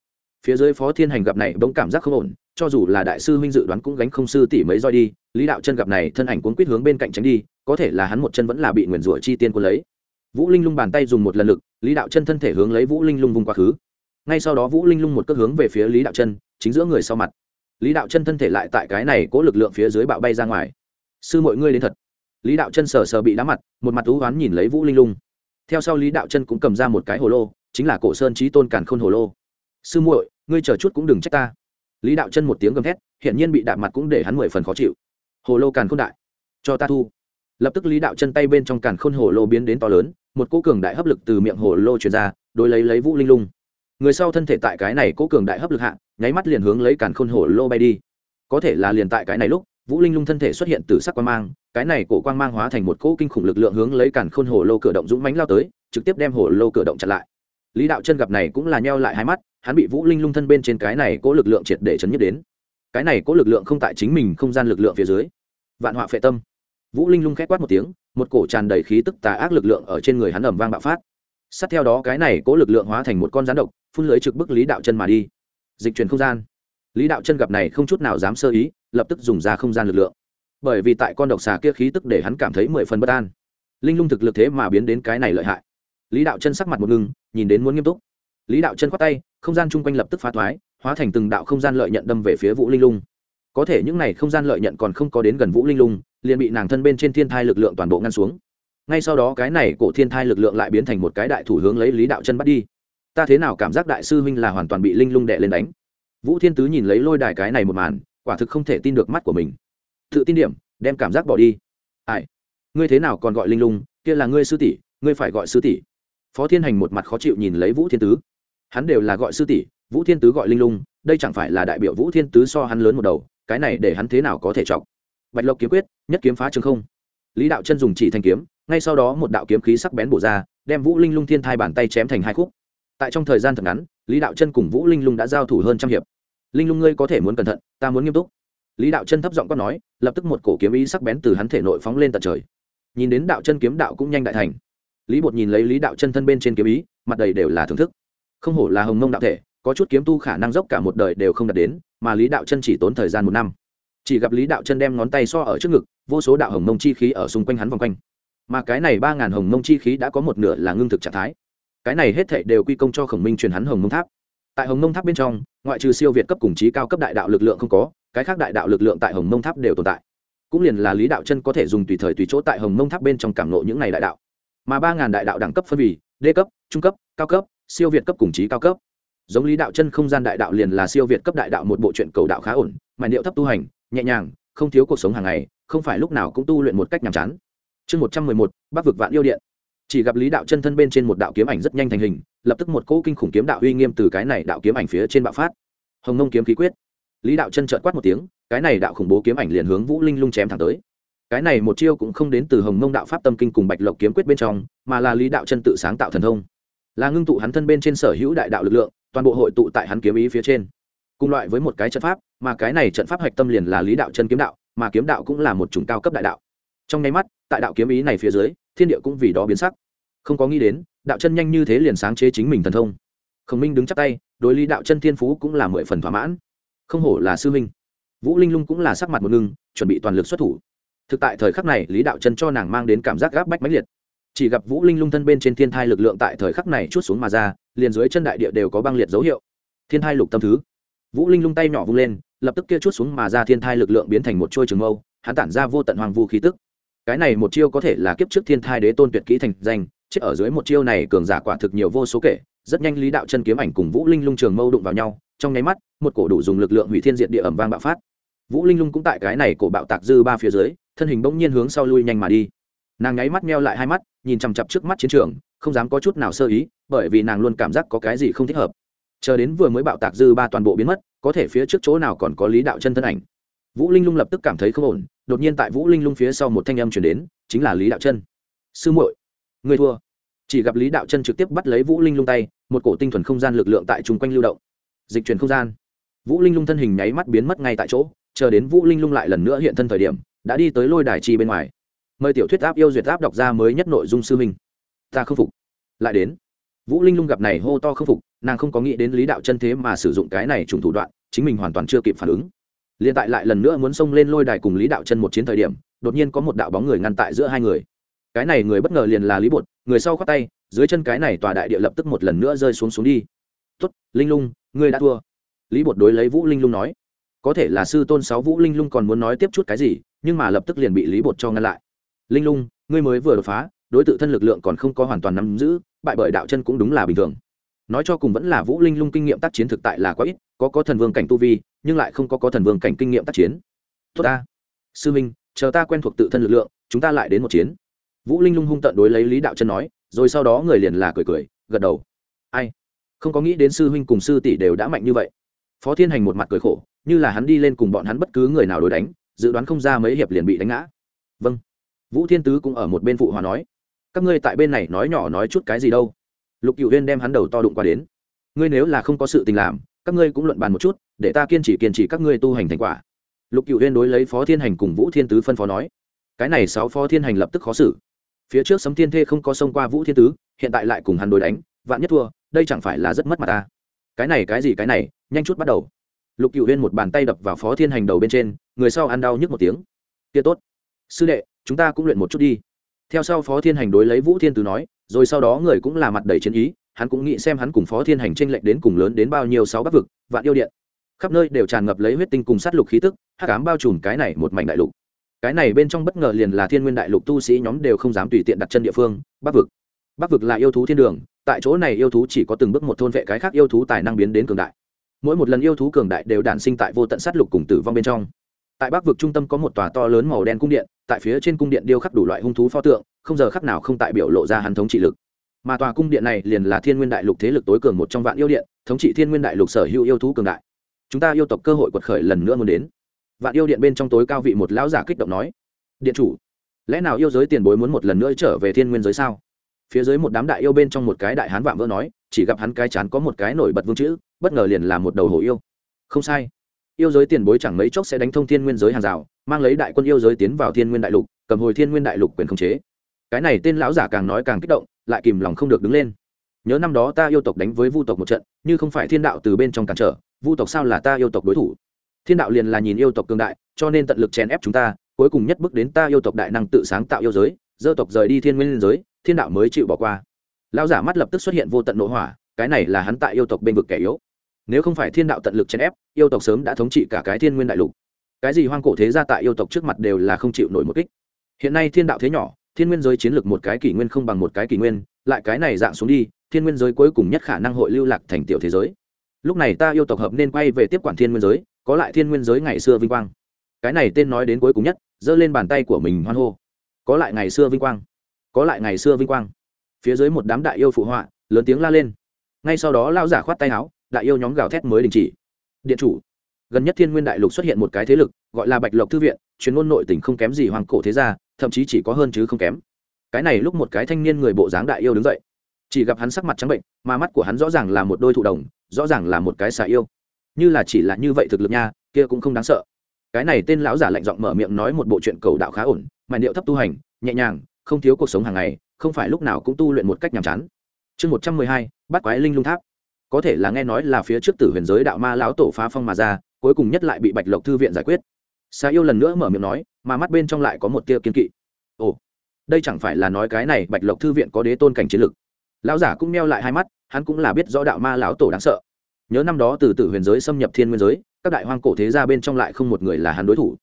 Phía dưới phó thiên hành gặp này bỗng cảm giác không ổn, cho dù là đại sư huynh dự đoán cũng gánh không sư tỷ mấy roi đi, lý đạo chân gặp này thân ảnh cuốn quýt hướng bên cạnh tránh đi, có thể là hắn một chân vẫn là bị nguyền rủa chi tiên quân lấy. Vũ linh lung bàn tay dùng một lần lực, lý đạo chân thân thể hướng lấy vũ linh lung vùng quá khứ. Ngay sau đó vũ linh lung một cước hướng về phía lý đạo chân, chính giữa người sau mặt. Lý đạo chân thân thể lại tại cái này cố lực lượng phía dưới bạo bay ra ngoài. Sư mọi ngươi đến thật lý đạo chân sờ sờ bị đá mặt, một mặt thú oán nhìn lấy vũ linh lung. Theo sau lý đạo chân cũng cầm ra một cái hồ lô, chính là cổ sơn trí tôn càn khôn hồ lô. Sư muội, ngươi chờ chút cũng đừng trách ta. Lý đạo chân một tiếng gầm thét hiện nhiên bị đạp mặt cũng để hắn mười phần khó chịu. Hồ lô càn khôn đại, cho ta thu. Lập tức lý đạo chân tay bên trong càn khôn hồ lô biến đến to lớn, một cỗ cường đại hấp lực từ miệng hồ lô truyền ra, đối lấy lấy vũ linh lung. Người sau thân thể tại cái này cỗ cường đại hấp lực hạ, nháy mắt liền hướng lấy càn khôn hồ lô bay đi. Có thể là liền tại cái này lúc vũ linh lung thân thể xuất hiện từ sắc quang mang, cái này cổ quang mang hóa thành một cỗ kinh khủng lực lượng hướng lấy cản khôn hồ lô cửa động dũng mánh lao tới, trực tiếp đem hồ lô cửa động chặn lại. Lý đạo chân gặp này cũng là nheo lại hai mắt, hắn bị vũ linh lung thân bên trên cái này cỗ lực lượng triệt để chấn nhất đến. Cái này cỗ lực lượng không tại chính mình, không gian lực lượng phía dưới. Vạn họa phệ tâm. Vũ linh lung khét quát một tiếng, một cổ tràn đầy khí tức tà ác lực lượng ở trên người hắn ẩm vang bạo phát. Sát theo đó cái này cỗ lực lượng hóa thành một con rắn độc, phun lưới trực bức lý đạo chân mà đi. Dịch chuyển không gian. Lý đạo chân gặp này không chút nào dám sơ ý lập tức dùng ra không gian lực lượng. Bởi vì tại con độc xà kia khí tức để hắn cảm thấy mười phần bất an. Linh lung thực lực thế mà biến đến cái này lợi hại. Lý đạo chân sắc mặt một ngưng, nhìn đến muốn nghiêm túc. Lý đạo chân khoát tay, không gian chung quanh lập tức phá thoái, hóa thành từng đạo không gian lợi nhận đâm về phía vũ linh lung. Có thể những n à y không gian lợi nhận còn không có đến gần vũ linh lung, liền bị nàng thân bên trên thiên thai lực lượng toàn bộ ngăn xuống. Ngay sau đó cái này cổ thiên thai lực lượng lại biến thành một cái đại thủ hướng lấy lý đạo chân bắt đi. Ta thế nào cảm giác đại sư huynh là hoàn toàn bị linh lung đệ lên đánh? Vũ thiên tứ nhìn lấy lôi đài cái này một màn quả thực không thể tin được mắt của mình. Tự tin điểm, đem cảm giác bỏ đi. Ai? Ngươi thế nào còn gọi linh lung? Kia là ngươi sư tỷ, ngươi phải gọi sư tỷ. Phó thiên hành một mặt khó chịu nhìn lấy vũ thiên tứ. Hắn đều là gọi sư tỷ, vũ thiên tứ gọi linh lung, đây chẳng phải là đại biểu vũ thiên tứ so hắn lớn một đầu, cái này để hắn thế nào có thể chọc? Bạch lộc kiếm quyết, nhất kiếm phá trường không. Lý đạo chân dùng chỉ thanh kiếm, ngay sau đó một đạo kiếm khí sắc bén bổ ra, đem vũ linh lung thiên thai bàn tay chém thành hai khúc. Tại trong thời gian thật ngắn, lý đạo chân cùng vũ linh lung đã giao thủ hơn trăm hiệp linh lung ngươi có thể muốn cẩn thận, ta muốn nghiêm túc. Lý đạo chân thấp giọng có nói, lập tức một cổ kiếm ý sắc bén từ hắn thể nội phóng lên tận trời. Nhìn đến đạo chân kiếm đạo cũng nhanh đại thành. Lý bột nhìn lấy lý đạo chân thân bên trên kiếm ý, mặt đầy đều là thưởng thức. Không hổ là hồng mông đạo thể, có chút kiếm tu khả năng dốc cả một đời đều không đạt đến, mà lý đạo chân chỉ tốn thời gian một năm. Chỉ gặp lý đạo chân đem ngón tay so ở trước ngực, vô số đạo hồng mông chi khí ở xung quanh hắn vòng quanh. Mà cái này ba ngàn hồng mông chi khí đã có một nửa là ngưng thực trạng thái. Cái này hết thệ đều quy công cho khổng minh truyền hắn hồng mông tháp tại hồng mông tháp bên trong, ngoại trừ siêu việt cấp cùng trí cao cấp đại đạo lực lượng không có, cái khác đại đạo lực lượng tại hồng mông tháp đều tồn tại. Cũng liền là lý đạo chân có thể dùng tùy thời tùy chỗ tại hồng mông tháp bên trong cảm nộ những này đại đạo. Mà ba ngàn đại đạo đẳng cấp phân vì, d cấp, trung cấp, cao cấp, siêu việt cấp cùng trí cao cấp. Giống lý đạo chân không gian đại đạo liền là siêu việt cấp đại đạo một bộ truyện cầu đạo khá ổn, mà liệu thấp tu hành, nhẹ nhàng, không thiếu cuộc sống hàng ngày, không phải lúc nào cũng tu luyện một cách nhàm chán. Chương một trăm mười một, bắc vực vạn yêu điện chỉ gặp lý đạo chân thân bên trên một đạo kiếm ảnh rất nhanh thành hình, lập tức một cỗ kinh khủng kiếm đạo uy nghiêm từ cái này đạo kiếm ảnh phía trên bạo phát. Hồng nông kiếm khí quyết. Lý đạo chân trợn quát một tiếng, cái này đạo khủng bố kiếm ảnh liền hướng vũ linh lung chém thẳng tới. Cái này một chiêu cũng không đến từ hồng nông đạo pháp tâm kinh cùng bạch lộc kiếm quyết bên trong, mà là lý đạo chân tự sáng tạo thần thông. Là ngưng tụ hắn thân bên trên sở hữu đại đạo lực lượng, toàn bộ hội tụ tại hắn kiếm ý phía trên. Cùng loại với một cái trận pháp, mà cái này trận pháp hạch tâm liền là lý đạo chân kiếm đạo, mà kiếm đạo cũng là một chủng cao cấp đại đạo. Trong nháy mắt, tại đạo kiếm ý này phía dưới thiên địa cũng vì đó biến sắc. Không có nghĩ đến, đạo chân nhanh như thế liền sáng chế chính mình thần thông. Khổng minh đứng chắc tay, đối lý đạo chân thiên phú cũng là mười phần thỏa mãn. Không hổ là sư minh vũ linh lung cũng là sắc mặt một ngưng, chuẩn bị toàn lực xuất thủ. Thực tại thời khắc này, lý đạo chân cho nàng mang đến cảm giác gáp bách mãnh liệt. Chỉ gặp vũ linh lung thân bên trên thiên thai lực lượng tại thời khắc này chút xuống mà ra, liền dưới chân đại địa đều có băng liệt dấu hiệu. Thiên thai lục tâm thứ. Vũ linh lung tay nhỏ vung lên, lập tức kia chút xuống mà ra thiên thai lực lượng biến thành một trôi trường mâu, hắn tản ra vô tận hoàng vu khí tức cái này một chiêu có thể là kiếp trước thiên thai đế tôn tuyệt kỹ thành danh, chết ở dưới một chiêu này cường giả quả thực nhiều vô số kể, rất nhanh lý đạo chân kiếm ảnh cùng vũ linh lung trường mâu đụng vào nhau, trong nháy mắt, một cổ đủ dùng lực lượng hủy thiên diện địa ẩm vang bạo phát. Vũ linh lung cũng tại cái này cổ bạo tạc dư ba phía dưới, thân hình bỗng nhiên hướng sau lui nhanh mà đi. Nàng nháy mắt meo lại hai mắt, nhìn chằm chặp trước mắt chiến trường, không dám có chút nào sơ ý, bởi vì nàng luôn cảm giác có cái gì không thích hợp. Chờ đến vừa mới bạo tạc dư ba toàn bộ biến mất, có thể phía trước chỗ nào còn có lý đạo chân thân ảnh. Vũ linh lung lập tức cảm thấy không ổn đột nhiên tại vũ linh lung phía sau một thanh âm chuyển đến, chính là lý đạo chân. Sư muội người thua. Chỉ gặp lý đạo chân trực tiếp bắt lấy vũ linh lung tay, một cổ tinh thuần không gian lực lượng tại chung quanh lưu động. Dịch chuyển không gian. Vũ linh lung thân hình nháy mắt biến mất ngay tại chỗ, chờ đến vũ linh lung lại lần nữa hiện thân thời điểm, đã đi tới lôi đài chi bên ngoài. Mời tiểu thuyết áp yêu duyệt áp đọc ra mới nhất nội dung sư minh. Ta không phục. Lại đến. Vũ linh lung gặp này hô to không phục, nàng không có nghĩ đến lý đạo chân thế mà sử dụng cái này trùng thủ đoạn, chính mình hoàn toàn chưa kịp phản ứng liền tại lại lần nữa muốn xông lên lôi đài cùng lý đạo chân một chiến thời điểm, đột nhiên có một đạo bóng người ngăn tại giữa hai người. Cái này người bất ngờ liền là lý bột, người sau khoác tay, dưới chân cái này tòa đại địa lập tức một lần nữa rơi xuống xuống đi. Tuất linh lung, ngươi đã thua. Lý bột đối lấy vũ linh lung nói. Có thể là sư tôn sáu vũ linh lung còn muốn nói tiếp chút cái gì, nhưng mà lập tức liền bị lý bột cho ngăn lại. Linh lung, ngươi mới vừa đột phá, đối tượng thân lực lượng còn không có hoàn toàn nắm giữ, bại bởi đạo chân cũng đúng là bình thường nói cho cùng vẫn là vũ linh lung kinh nghiệm tác chiến thực tại là quá ít, có có thần vương cảnh tu vi, nhưng lại không có có thần vương cảnh kinh nghiệm tác chiến. Tốt ta. Sư minh, chờ ta quen thuộc tự thân lực lượng, chúng ta lại đến một chiến. Vũ linh lung hung tận đối lấy lý đạo chân nói, rồi sau đó người liền là cười cười, gật đầu. Ai? Không có nghĩ đến sư huynh cùng sư tỷ đều đã mạnh như vậy. Phó thiên hành một mặt cười khổ, như là hắn đi lên cùng bọn hắn bất cứ người nào đối đánh, dự đoán không ra mấy hiệp liền bị đánh ngã. Vâng. Vũ thiên tứ cũng ở một bên phụ hòa nói, các ngươi tại bên này nói nhỏ nói chút cái gì đâu? Lục cựu huyên đem hắn đầu to đụng qua đến. Ngươi nếu là không có sự tình làm, các ngươi cũng luận bàn một chút, để ta kiên trì kiên trì các ngươi tu hành thành quả. Lục cựu huyên đối lấy phó thiên hành cùng vũ thiên tứ phân phó nói. Cái này sáu phó thiên hành lập tức khó xử. Phía trước sấm thiên thê không có xông qua vũ thiên tứ, hiện tại lại cùng hắn đối đánh, vạn nhất thua, đây chẳng phải là rất mất mặt ta. Cái này, cái gì, cái này, nhanh chút bắt đầu. Lục cựu huyên một bàn tay đập vào phó thiên hành đầu bên trên, người sau ăn đau nhức một tiếng. Kia tốt. Sư đệ, chúng ta cũng luyện một chút đi. Theo sau phó thiên hành đối lấy vũ thiên tứ nói rồi sau đó người cũng là mặt đầy chiến ý, hắn cũng nghĩ xem hắn cùng phó thiên hành tranh lệch đến cùng lớn đến bao nhiêu sáu bắc vực, vạn yêu điện. Khắp nơi đều tràn ngập lấy huyết tinh cùng sát lục khí tức hát cám bao trùm cái này một mảnh đại lục. Cái này bên trong bất ngờ liền là thiên nguyên đại lục tu sĩ nhóm đều không dám tùy tiện đặt chân địa phương, bắc vực. Bắc vực là yêu thú thiên đường, tại chỗ này yêu thú chỉ có từng bước một thôn vệ cái khác yêu thú tài năng biến đến cường đại. Mỗi một lần yêu thú cường đại đều đản sinh tại vô tận sát lục cùng tử vong bên trong. Tại bắc vực trung tâm có một tòa to lớn màu đen cung điện tại phía trên cung điện điêu khắc đủ loại hung thú pho tượng, không giờ khắc nào không tại biểu lộ ra hắn thống trị lực. Mà tòa cung điện này liền là thiên nguyên đại lục thế lực tối cường một trong vạn yêu điện, thống trị thiên nguyên đại lục sở hữu yêu thú cường đại. Chúng ta yêu tộc cơ hội quật khởi lần nữa muốn đến. Vạn yêu điện bên trong tối cao vị một lão giả kích động nói, điện chủ, lẽ nào yêu giới tiền bối muốn một lần nữa trở về thiên nguyên giới sao? Phía dưới một đám đại yêu bên trong một cái đại hán vạm vỡ nói, chỉ gặp hắn cái chán có một cái nổi bật vương chữ, bất ngờ liền là một đầu hổ yêu. Không sai. Yêu giới tiền bối chẳng mấy chốc sẽ đánh thông thiên nguyên giới hàng rào mang lấy đại quân yêu giới tiến vào thiên nguyên đại lục, cầm hồi thiên nguyên đại lục quyền khống chế. Cái này tên lão giả càng nói càng kích động, lại kìm lòng không được đứng lên. Nhớ năm đó ta yêu tộc đánh với vu tộc một trận, như không phải thiên đạo từ bên trong cản trở, vu tộc sao là ta yêu tộc đối thủ? Thiên đạo liền là nhìn yêu tộc cường đại, cho nên tận lực chèn ép chúng ta, cuối cùng nhất bước đến ta yêu tộc đại năng tự sáng tạo yêu giới, dơ tộc rời đi thiên nguyên giới, thiên đạo mới chịu bỏ qua. Lão giả mắt lập tức xuất hiện vô tận nội hỏa, cái này là hắn tại yêu tộc bên vực kẻ yếu. Nếu không phải thiên đạo tận lực chèn ép, yêu tộc sớm đã thống trị cả cái thiên nguyên đại lục cái gì hoang cổ thế gia tại yêu tộc trước mặt đều là không chịu nổi một kích. Hiện nay thiên đạo thế nhỏ, thiên nguyên giới chiến lược một cái kỷ nguyên không bằng một cái kỷ nguyên, lại cái này dạng xuống đi, thiên nguyên giới cuối cùng nhất khả năng hội lưu lạc thành tiểu thế giới. Lúc này ta yêu tộc hợp nên quay về tiếp quản thiên nguyên giới, có lại thiên nguyên giới ngày xưa vinh quang. Cái này tên nói đến cuối cùng nhất, giơ lên bàn tay của mình hoan hô. Có lại ngày xưa vinh quang. Có lại ngày xưa vinh quang. Phía dưới một đám đại yêu phụ họa, lớn tiếng la lên. Ngay sau đó lao giả khoát tay áo, đại yêu nhóm gào thét mới đình chỉ. Điện chủ gần nhất thiên nguyên đại lục xuất hiện một cái thế lực, gọi là bạch lộc thư viện, chuyên môn nội tỉnh không kém gì hoàng cổ thế gia, thậm chí chỉ có hơn chứ không kém. Cái này lúc một cái thanh niên người bộ dáng đại yêu đứng dậy. Chỉ gặp hắn sắc mặt trắng bệnh, mà mắt của hắn rõ ràng là một đôi thụ đồng, rõ ràng là một cái xà yêu. Như là chỉ là như vậy thực lực nha, kia cũng không đáng sợ. Cái này tên lão giả lạnh giọng mở miệng nói một bộ chuyện cầu đạo khá ổn mà điệu thấp tu hành, nhẹ nhàng, không thiếu cuộc sống hàng ngày, không phải lúc nào cũng tu luyện một cách nhàm chán. Chương một trăm mười hai, bắt quái linh lung tháp. Có thể là nghe nói là phía trước tử huyền giới đạo ma lão tổ phá phong mà ra cuối cùng nhất lại bị bạch lộc thư viện giải quyết. Xà yêu lần nữa mở miệng nói, mà mắt bên trong lại có một tia kiên kỵ. Ồ, đây chẳng phải là nói cái này bạch lộc thư viện có đế tôn cảnh chiến lực. Lão giả cũng meo lại hai mắt, hắn cũng là biết rõ đạo ma lão tổ đáng sợ. Nhớ năm đó từ tử huyền giới xâm nhập thiên nguyên giới, các đại hoang cổ thế ra bên trong lại không một người là hắn đối thủ.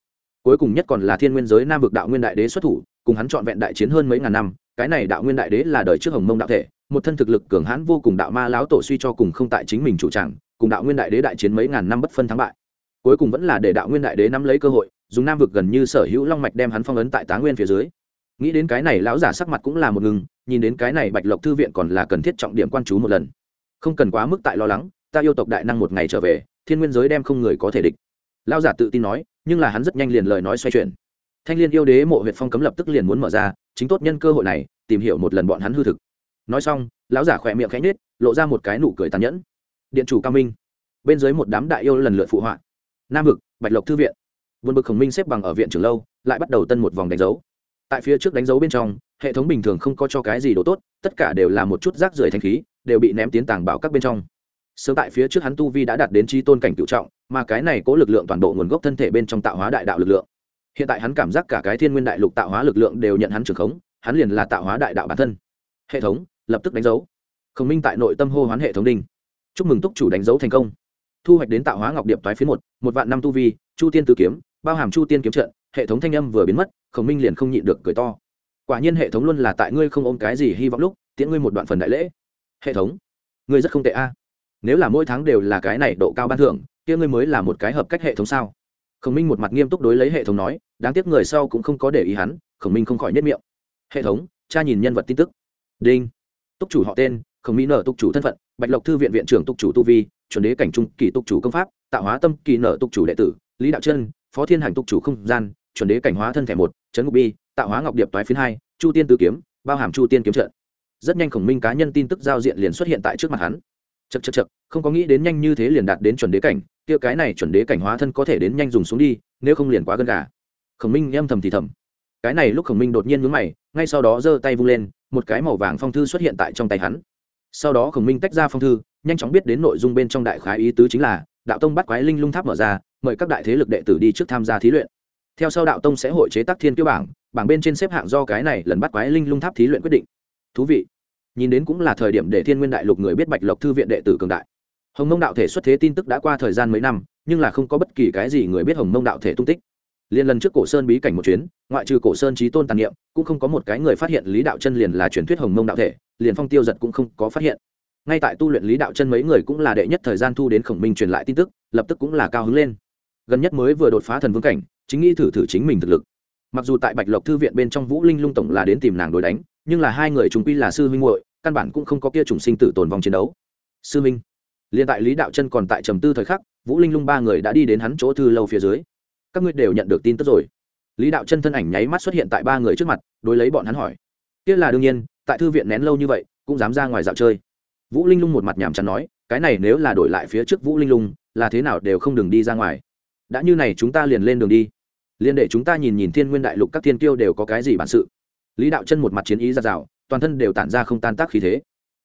Cuối cùng nhất còn là thiên nguyên giới nam vực đạo nguyên đại đế xuất thủ, cùng hắn trọn vẹn đại chiến hơn mấy ngàn năm, cái này đạo nguyên đại đế là đời trước hồng mông đạo thể, một thân thực lực cường hãn vô cùng đạo ma lão tổ suy cho cùng không tại chính mình chủ tràng, cùng đạo nguyên đại đế đại chiến mấy ngàn năm bất phân thắng bại cuối cùng vẫn là để đạo nguyên đại đế nắm lấy cơ hội, dùng nam vực gần như sở hữu long mạch đem hắn phong ấn tại tá nguyên phía dưới. Nghĩ đến cái này, lão giả sắc mặt cũng là một ngừng, nhìn đến cái này bạch lộc thư viện còn là cần thiết trọng điểm quan chú một lần. Không cần quá mức tại lo lắng, ta yêu tộc đại năng một ngày trở về, thiên nguyên giới đem không người có thể địch. Lão giả tự tin nói, nhưng là hắn rất nhanh liền lời nói xoay chuyển. Thanh liên yêu đế mộ huyện phong cấm lập tức liền muốn mở ra, chính tốt nhân cơ hội này, tìm hiểu một lần bọn hắn hư thực. Nói xong, lão giả khỏe miệng khẽ nhết lộ ra một cái nụ cười tàn nhẫn. Điện chủ cao minh. Bên dưới một đám đại yêu lần lượt phụ họa nam vực, bạch lộc thư viện. Vượt bực khổng minh xếp bằng ở viện trường lâu, lại bắt đầu tân một vòng đánh dấu. Tại phía trước đánh dấu bên trong, hệ thống bình thường không có cho cái gì đồ tốt, tất cả đều là một chút rác rưởi thanh khí, đều bị ném tiến tàng bảo các bên trong. Sớm tại phía trước hắn tu vi đã đạt đến chi tôn cảnh cựu trọng, mà cái này cố lực lượng toàn bộ nguồn gốc thân thể bên trong tạo hóa đại đạo lực lượng. Hiện tại hắn cảm giác cả cái thiên nguyên đại lục tạo hóa lực lượng đều nhận hắn trưởng khống, hắn liền là tạo hóa đại đạo bản thân. Hệ thống, lập tức đánh dấu. Khổng minh tại nội tâm hô hoán hệ thống đinh. Chúc mừng túc chủ đánh dấu thành công thu hoạch đến tạo hóa ngọc điệp toái phiến một một vạn năm tu vi, chu tiên tử kiếm, bao hàm chu tiên kiếm trận, hệ thống thanh âm vừa biến mất, khổng minh liền không nhịn được cười to. Quả nhiên hệ thống luôn là tại ngươi không ôm cái gì hy vọng lúc, tiễn ngươi một đoạn phần đại lễ. Hệ thống, ngươi rất không tệ a. Nếu là mỗi tháng đều là cái này độ cao ban thưởng, kia ngươi mới là một cái hợp cách hệ thống sao? Khổng minh một mặt nghiêm túc đối lấy hệ thống nói, đáng tiếc người sau cũng không có để ý hắn, khổng minh không khỏi nhất miệng. Hệ thống, cha nhìn nhân vật tin tức. Đinh. Túc chủ họ tên, khổng mỹ nở túc chủ thân phận, bạch lộc thư viện viện trưởng túc chủ tu vi chuẩn đế cảnh trung kỳ tục chủ công pháp, tạo hóa tâm kỳ nở tục chủ đệ tử, lý đạo chân, phó thiên hành tục chủ không gian, chuẩn đế cảnh hóa thân thể một, trấn ngục bi, tạo hóa ngọc điệp toái phiến hai, chu tiên tứ kiếm, bao hàm chu tiên kiếm trận. Rất nhanh khổng minh cá nhân tin tức giao diện liền xuất hiện tại trước mặt hắn. Chật chật chật không có nghĩ đến nhanh như thế liền đạt đến chuẩn đế cảnh, kia cái này chuẩn đế cảnh hóa thân có thể đến nhanh dùng xuống đi, nếu không liền quá gần gà. Khổng minh âm thầm thì thầm. Cái này lúc khổng minh đột nhiên nhướng mày, ngay sau đó giơ tay vung lên, một cái màu vàng phong thư xuất hiện tại trong tay hắn. Sau đó khổng minh tách ra phong thư nhanh chóng biết đến nội dung bên trong đại khái ý tứ chính là, đạo tông bắt quái linh lung tháp mở ra, mời các đại thế lực đệ tử đi trước tham gia thí luyện. Theo sau đạo tông sẽ hội chế tác thiên kiêu bảng bảng bên trên xếp hạng do cái này lần bắt quái linh lung tháp thí luyện quyết định. Thú vị. Nhìn đến cũng là thời điểm để thiên nguyên đại lục người biết bạch lộc thư viện đệ tử cường đại. Hồng mông đạo thể xuất thế tin tức đã qua thời gian mấy năm, nhưng là không có bất kỳ cái gì người biết hồng mông đạo thể tung tích. Liên lần trước cổ sơn bí cảnh một chuyến, ngoại trừ cổ sơn trí tôn tàn niệm, cũng không có một cái người phát hiện lý đạo chân liền là truyền thuyết hồng mông đạo thể, liền phong tiêu giật cũng không có phát hiện ngay tại tu luyện lý đạo chân mấy người cũng là đệ nhất thời gian thu đến khổng minh truyền lại tin tức, lập tức cũng là cao hứng lên. Gần nhất mới vừa đột phá thần vương cảnh, chính nghĩ thử thử chính mình thực lực. Mặc dù tại bạch lộc thư viện bên trong vũ linh lung tổng là đến tìm nàng đối đánh, nhưng là hai người chúng quy là sư huynh muội, căn bản cũng không có kia chủng sinh tử tồn vong chiến đấu. Sư minh liền tại lý đạo chân còn tại trầm tư thời khắc, vũ linh lung ba người đã đi đến hắn chỗ thư lâu phía dưới. Các ngươi đều nhận được tin tức rồi. Lý đạo chân thân ảnh nháy mắt xuất hiện tại ba người trước mặt, đối lấy bọn hắn hỏi. Kia là đương nhiên, tại thư viện nén lâu như vậy, cũng dám ra ngoài dạo chơi vũ linh lung một mặt nhàm chán nói, cái này nếu là đổi lại phía trước vũ linh lung, là thế nào đều không đừng đi ra ngoài. Đã như này chúng ta liền lên đường đi. Liền để chúng ta nhìn nhìn thiên nguyên đại lục các thiên Tiêu đều có cái gì bản sự. Lý đạo chân một mặt chiến ý ra rào toàn thân đều tản ra không tan tác khí thế.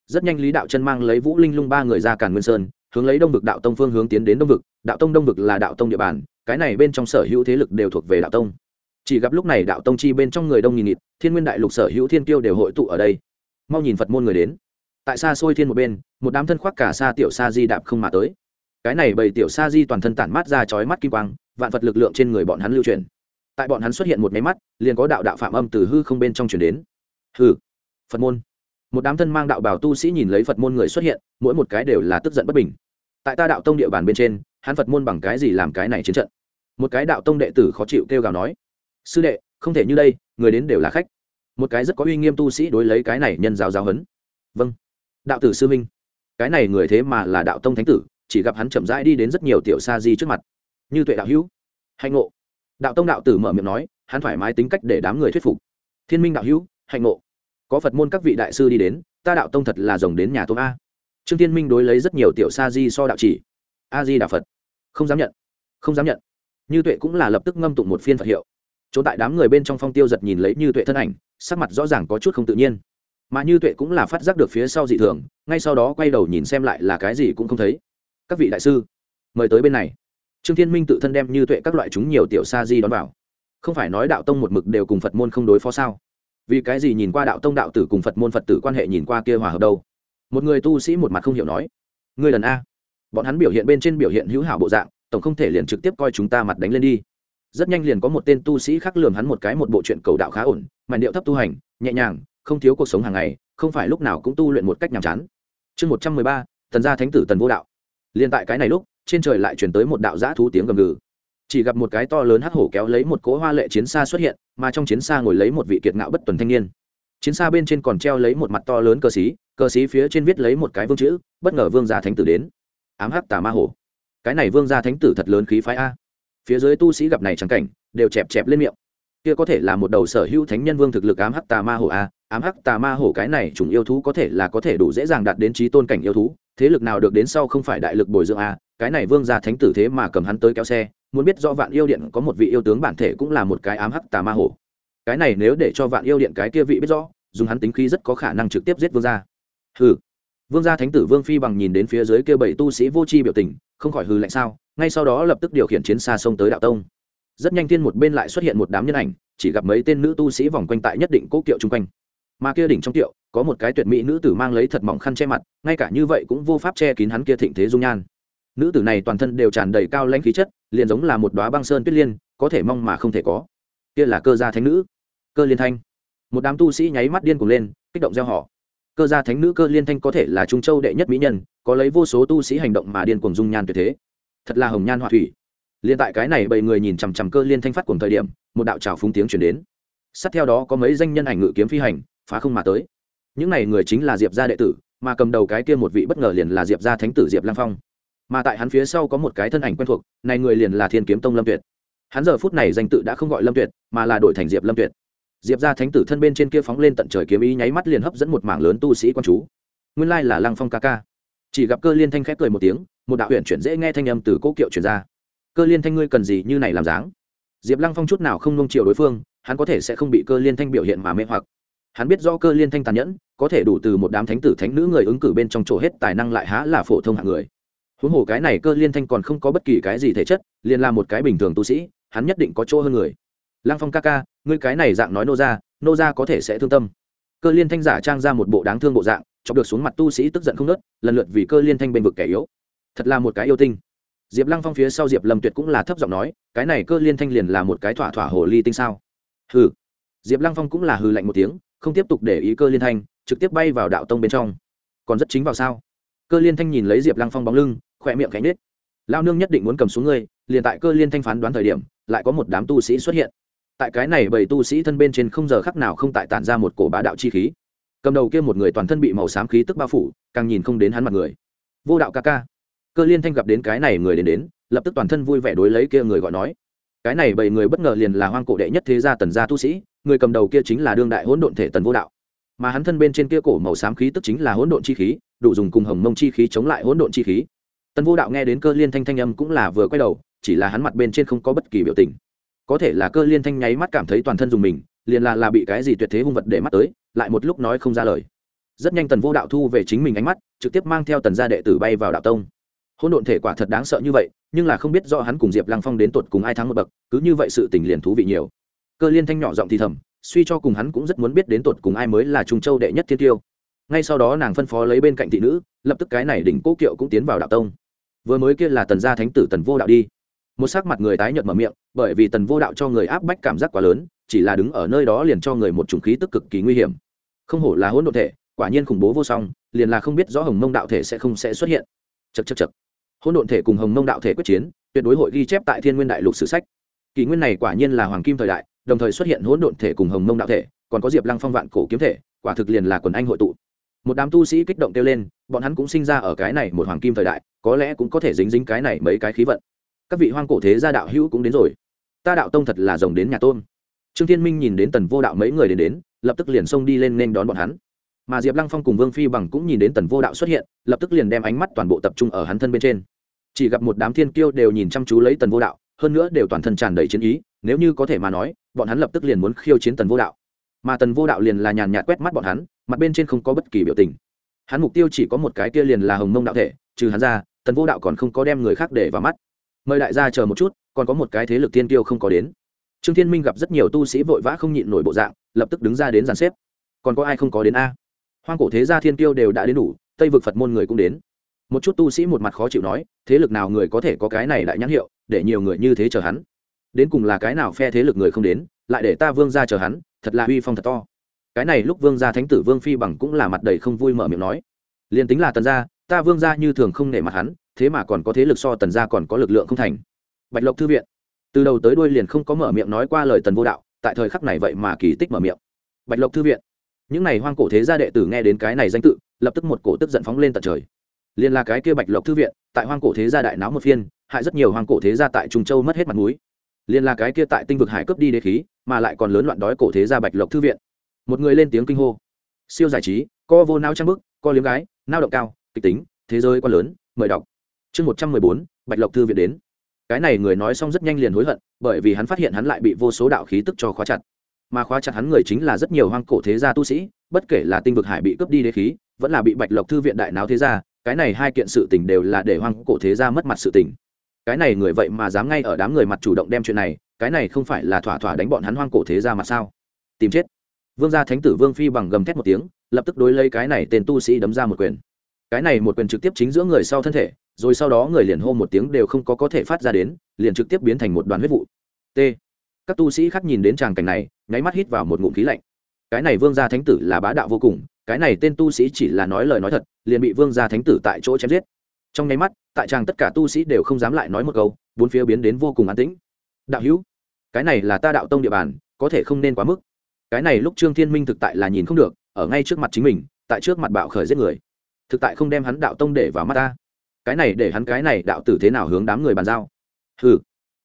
Rất nhanh lý đạo chân mang lấy vũ linh lung ba người ra càn nguyên sơn, hướng lấy đông vực đạo tông phương hướng tiến đến đông vực. Đạo tông đông vực là đạo tông địa bàn, cái này bên trong sở hữu thế lực đều thuộc về đạo tông. Chỉ gặp lúc này đạo tông chi bên trong người đông nghìn nghịt, thiên nguyên đại lục sở hữu thiên Tiêu đều hội tụ ở đây. Mau nhìn phật môn người đến tại xa xôi thiên một bên, một đám thân khoác cả xa tiểu sa di đạp không mà tới. Cái này bầy tiểu sa di toàn thân tản mát ra chói mắt kim quang, vạn vật lực lượng trên người bọn hắn lưu truyền tại bọn hắn xuất hiện một máy mắt, liền có đạo đạo phạm âm từ hư không bên trong chuyển đến. Hư phật môn. Một đám thân mang đạo bảo tu sĩ nhìn lấy phật môn người xuất hiện, mỗi một cái đều là tức giận bất bình. Tại ta đạo tông địa bàn bên trên, hắn phật môn bằng cái gì làm cái này chiến trận? Một cái đạo tông đệ tử khó chịu kêu gào nói, sư đệ, không thể như đây, người đến đều là khách. Một cái rất có uy nghiêm tu sĩ đối lấy cái này nhân giáo giáo hấn vâng đạo tử sư minh. Cái này người thế mà là đạo tông thánh tử, chỉ gặp hắn chậm rãi đi đến rất nhiều tiểu sa di trước mặt. Như tuệ đạo hữu. Hạnh ngộ. Đạo tông đạo tử mở miệng nói, hắn thoải mái tính cách để đám người thuyết phục. Thiên minh đạo hữu, hạnh ngộ. Có phật môn các vị đại sư đi đến, ta đạo tông thật là rồng đến nhà tôm a. Trương thiên minh đối lấy rất nhiều tiểu sa di so đạo chỉ. A di đạo phật. Không dám nhận. Không dám nhận. Như tuệ cũng là lập tức ngâm tụng một phiên phật hiệu. Chỗ tại đám người bên trong phong tiêu giật nhìn lấy như tuệ thân ảnh, sắc mặt rõ ràng có chút không tự nhiên mà như tuệ cũng là phát giác được phía sau dị thường, ngay sau đó quay đầu nhìn xem lại là cái gì cũng không thấy. Các vị đại sư, mời tới bên này. Trương thiên minh tự thân đem như tuệ các loại chúng nhiều tiểu sa di đón vào. Không phải nói đạo tông một mực đều cùng phật môn không đối phó sao? Vì cái gì nhìn qua đạo tông đạo tử cùng phật môn phật tử quan hệ nhìn qua kia hòa hợp đâu? Một người tu sĩ một mặt không hiểu nói, ngươi lần a. Bọn hắn biểu hiện bên trên biểu hiện hữu hảo bộ dạng, tổng không thể liền trực tiếp coi chúng ta mặt đánh lên đi. Rất nhanh liền có một tên tu sĩ khác lường hắn một cái một bộ chuyện cầu đạo khá ổn mà điệu thấp tu hành, nhẹ nhàng không thiếu cuộc sống hàng ngày, không phải lúc nào cũng tu luyện một cách nhàm chán. Chương một trăm mười ba tần gia thánh tử tần vô đạo. Liền tại cái này lúc, trên trời lại chuyển tới một đạo giã thú tiếng gầm gừ. Chỉ gặp một cái to lớn hắc hổ kéo lấy một cỗ hoa lệ chiến xa xuất hiện, mà trong chiến xa ngồi lấy một vị kiệt ngạo bất tuần thanh niên. Chiến xa bên trên còn treo lấy một mặt to lớn cờ xí cờ xí phía trên viết lấy một cái vương chữ, bất ngờ vương gia thánh tử đến. Ám hắc tà ma hổ. Cái này vương gia thánh tử thật lớn khí phái a. Phía dưới tu sĩ gặp này trắng cảnh, đều chẹp chẹp lên miệng. Kia có thể là một đầu sở hữu thánh nhân vương thực lực ám hắc tà ma hổ a ám hắc tà ma hổ cái này chủng yêu thú có thể là có thể đủ dễ dàng đạt đến trí tôn cảnh yêu thú, thế lực nào được đến sau không phải đại lực bồi dưỡng a cái này vương gia thánh tử thế mà cầm hắn tới kéo xe, muốn biết rõ vạn yêu điện có một vị yêu tướng bản thể cũng là một cái ám hắc tà ma hổ. Cái này nếu để cho vạn yêu điện cái kia vị biết rõ, dùng hắn tính khí rất có khả năng trực tiếp giết vương gia. Hừ. Vương gia thánh tử vương phi bằng nhìn đến phía dưới kia bảy tu sĩ vô tri biểu tình, không khỏi hừ lạnh sao, ngay sau đó lập tức điều khiển chiến xa sông tới đạo tông. Rất nhanh thiên một bên lại xuất hiện một đám nhân ảnh, chỉ gặp mấy tên nữ tu sĩ vòng quanh tại nhất định cố kiệu chung quanh mà kia đỉnh trong tiệu, có một cái tuyệt mỹ nữ tử mang lấy thật mỏng khăn che mặt, ngay cả như vậy cũng vô pháp che kín hắn kia thịnh thế dung nhan. Nữ tử này toàn thân đều tràn đầy cao lãnh khí chất, liền giống là một đoá băng sơn tuyết liên, có thể mong mà không thể có. Kia là cơ gia thánh nữ, cơ liên thanh. Một đám tu sĩ nháy mắt điên cuồng lên, kích động gieo họ cơ gia thánh nữ, cơ liên thanh có thể là trung châu đệ nhất mỹ nhân, có lấy vô số tu sĩ hành động mà điên cuồng dung nhan tuyệt thế. Thật là hồng nhan họa thủy. Liên tại cái này bảy người nhìn chằm chằm cơ liên thanh phát cùng thời điểm, một đạo trào phúng tiếng chuyển đến. Sát theo đó có mấy danh nhân ảnh ngự kiếm phi hành phá không mà tới. Những này người chính là diệp gia đệ tử, mà cầm đầu cái kia một vị bất ngờ liền là diệp gia thánh tử diệp lang phong. Mà tại hắn phía sau có một cái thân ảnh quen thuộc, này người liền là thiên kiếm tông lâm tuyệt. Hắn giờ phút này danh tự đã không gọi lâm tuyệt, mà là đổi thành diệp lâm tuyệt. Diệp gia thánh tử thân bên trên kia phóng lên tận trời kiếm ý nháy mắt liền hấp dẫn một mảng lớn tu sĩ quan chú. Nguyên lai là lăng phong ca ca. Chỉ gặp cơ liên thanh khép cười một tiếng, một đạo huyện chuyển dễ nghe thanh âm từ cố kiệu chuyển ra. Cơ liên thanh ngươi cần gì như này làm dáng? Diệp lăng phong chút nào không nông chiều đối phương, hắn có thể sẽ không bị cơ liên thanh biểu hiện mà mê hoặc hắn biết do cơ liên thanh tàn nhẫn, có thể đủ từ một đám thánh tử, thánh nữ người ứng cử bên trong chỗ hết tài năng lại há là phổ thông hạng người. Huống hồ cái này cơ liên thanh còn không có bất kỳ cái gì thể chất, liền là một cái bình thường tu sĩ, hắn nhất định có chỗ hơn người. Lăng phong ca ca, ngươi cái này dạng nói nô ra nô ra có thể sẽ thương tâm. Cơ liên thanh giả trang ra một bộ đáng thương bộ dạng, chọc được xuống mặt tu sĩ tức giận không nớt lần lượt vì cơ liên thanh bên vực kẻ yếu. Thật là một cái yêu tinh. Diệp lăng phong phía sau diệp lâm tuyệt cũng là thấp giọng nói, cái này cơ liên thanh liền là một cái thỏa thỏa hồ ly tinh sao? Hừ. Diệp lăng phong cũng là hừ lạnh một tiếng không tiếp tục để ý cơ liên thanh, trực tiếp bay vào đạo tông bên trong. Còn rất chính vào sao? Cơ liên thanh nhìn lấy diệp lăng phong bóng lưng, khỏe miệng cánh nết lao nương nhất định muốn cầm xuống ngươi, liền tại cơ liên thanh phán đoán thời điểm, lại có một đám tu sĩ xuất hiện. Tại cái này bảy tu sĩ thân bên trên không giờ khắc nào không tại tản ra một cổ bá đạo chi khí. Cầm đầu kia một người toàn thân bị màu xám khí tức bao phủ, càng nhìn không đến hắn mặt người. Vô đạo ca ca. Cơ liên thanh gặp đến cái này người đến đến, lập tức toàn thân vui vẻ đối lấy kia người gọi nói. Cái này bảy người bất ngờ liền là hoang cổ đệ nhất thế gia tần gia tu sĩ người cầm đầu kia chính là đương đại hỗn độn thể tần vô đạo. Mà hắn thân bên trên kia cổ màu xám khí tức chính là hỗn độn chi khí, đủ dùng cùng hồng mông chi khí chống lại hỗn độn chi khí. Tần vô đạo nghe đến cơ liên thanh thanh âm cũng là vừa quay đầu, chỉ là hắn mặt bên trên không có bất kỳ biểu tình. Có thể là cơ liên thanh nháy mắt cảm thấy toàn thân dùng mình, liền là là bị cái gì tuyệt thế hung vật để mắt tới, lại một lúc nói không ra lời. Rất nhanh tần vô đạo thu về chính mình ánh mắt, trực tiếp mang theo tần gia đệ tử bay vào đạo tông. Hỗn độn thể quả thật đáng sợ như vậy, nhưng là không biết do hắn cùng diệp lăng phong đến tột cùng ai thắng một bậc, cứ như vậy sự tình liền thú vị nhiều cơ liên thanh nhỏ giọng thì thầm, suy cho cùng hắn cũng rất muốn biết đến tột cùng ai mới là trung châu đệ nhất thiên tiêu. Ngay sau đó nàng phân phó lấy bên cạnh thị nữ, lập tức cái này đỉnh cố kiệu cũng tiến vào đạo tông. Vừa mới kia là tần gia thánh tử tần vô đạo đi. Một sắc mặt người tái nhợt mở miệng, bởi vì tần vô đạo cho người áp bách cảm giác quá lớn, chỉ là đứng ở nơi đó liền cho người một trùng khí tức cực kỳ nguy hiểm. Không hổ là hỗn độn thể, quả nhiên khủng bố vô song, liền là không biết rõ hồng mông đạo thể sẽ không sẽ xuất hiện. Chật chật chật hỗn độn thể cùng hồng mông đạo thể quyết chiến, tuyệt đối hội ghi chép tại thiên nguyên đại lục sử sách. Kỷ nguyên này quả nhiên là hoàng kim thời đại đồng thời xuất hiện hỗn độn thể cùng hồng mông đạo thể, còn có diệp lăng phong vạn cổ kiếm thể, quả thực liền là quần anh hội tụ. Một đám tu sĩ kích động kêu lên, bọn hắn cũng sinh ra ở cái này một hoàng kim thời đại, có lẽ cũng có thể dính dính cái này mấy cái khí vận. Các vị hoang cổ thế gia đạo hữu cũng đến rồi. Ta đạo tông thật là rồng đến nhà tôn. Trương thiên minh nhìn đến tần vô đạo mấy người đến đến, lập tức liền xông đi lên nên đón bọn hắn. Mà diệp lăng phong cùng vương phi bằng cũng nhìn đến tần vô đạo xuất hiện, lập tức liền đem ánh mắt toàn bộ tập trung ở hắn thân bên trên. Chỉ gặp một đám thiên kiêu đều nhìn chăm chú lấy tần vô đạo, hơn nữa đều toàn thân tràn đầy chiến ý, nếu như có thể mà nói bọn hắn lập tức liền muốn khiêu chiến tần vô đạo. Mà tần vô đạo liền là nhàn nhạt quét mắt bọn hắn, mặt bên trên không có bất kỳ biểu tình. Hắn mục tiêu chỉ có một cái kia liền là hồng mông đạo thể, trừ hắn ra, tần vô đạo còn không có đem người khác để vào mắt. Mời đại gia chờ một chút, còn có một cái thế lực tiên tiêu không có đến. Trương thiên minh gặp rất nhiều tu sĩ vội vã không nhịn nổi bộ dạng, lập tức đứng ra đến dàn xếp. Còn có ai không có đến a? Hoang cổ thế gia thiên tiêu đều đã đến đủ, tây vực phật môn người cũng đến. Một chút tu sĩ một mặt khó chịu nói, thế lực nào người có thể có cái này đại nhãn hiệu, để nhiều người như thế chờ hắn? Đến cùng là cái nào phe thế lực người không đến, lại để ta vương ra chờ hắn, thật là uy phong thật to. Cái này lúc vương gia thánh tử vương phi bằng cũng là mặt đầy không vui mở miệng nói. Liền tính là tần gia, ta vương gia như thường không nể mặt hắn, thế mà còn có thế lực so tần gia còn có lực lượng không thành. Bạch lộc thư viện. Từ đầu tới đuôi liền không có mở miệng nói qua lời tần vô đạo, tại thời khắc này vậy mà kỳ tích mở miệng. Bạch lộc thư viện. Những này hoang cổ thế gia đệ tử nghe đến cái này danh tự, lập tức một cổ tức giận phóng lên tận trời. Liền là cái kia bạch lộc thư viện, tại hoang cổ thế gia đại náo một phiên, hại rất nhiều hoang cổ thế gia tại trung châu mất hết mặt núi liền là cái kia tại tinh vực hải cướp đi đế khí, mà lại còn lớn loạn đói cổ thế gia bạch lộc thư viện. Một người lên tiếng kinh hô. Siêu giải trí, co vô nao trang bức, co liếm gái nao động cao, kịch tính, thế giới quá lớn, mời đọc. Chương một trăm mười bốn, bạch lộc thư viện đến. Cái này người nói xong rất nhanh liền hối hận, bởi vì hắn phát hiện hắn lại bị vô số đạo khí tức cho khóa chặt. Mà khóa chặt hắn người chính là rất nhiều hoang cổ thế gia tu sĩ, bất kể là tinh vực hải bị cướp đi đế khí, vẫn là bị bạch lộc thư viện đại náo thế gia, cái này hai kiện sự tình đều là để hoang cổ thế gia mất mặt sự tình cái này người vậy mà dám ngay ở đám người mặt chủ động đem chuyện này, cái này không phải là thỏa thỏa đánh bọn hắn hoang cổ thế ra mà sao? Tìm chết. Vương gia thánh tử vương phi bằng gầm thét một tiếng, lập tức đối lấy cái này tên tu sĩ đấm ra một quyền. Cái này một quyền trực tiếp chính giữa người sau thân thể, rồi sau đó người liền hô một tiếng đều không có có thể phát ra đến, liền trực tiếp biến thành một đoàn huyết vụ. T. Các tu sĩ khác nhìn đến tràng cảnh này, nháy mắt hít vào một ngụm khí lạnh. Cái này vương gia thánh tử là bá đạo vô cùng, cái này tên tu sĩ chỉ là nói lời nói thật, liền bị vương gia thánh tử tại chỗ chém giết trong nháy mắt, tại tràng tất cả tu sĩ đều không dám lại nói một câu, bốn phía biến đến vô cùng an tĩnh. Đạo hữu, cái này là ta đạo tông địa bàn, có thể không nên quá mức. Cái này lúc trương thiên minh thực tại là nhìn không được, ở ngay trước mặt chính mình, tại trước mặt bạo khởi giết người. Thực tại không đem hắn đạo tông để vào mắt ta. Cái này để hắn cái này đạo tử thế nào hướng đám người bàn giao? Hừ.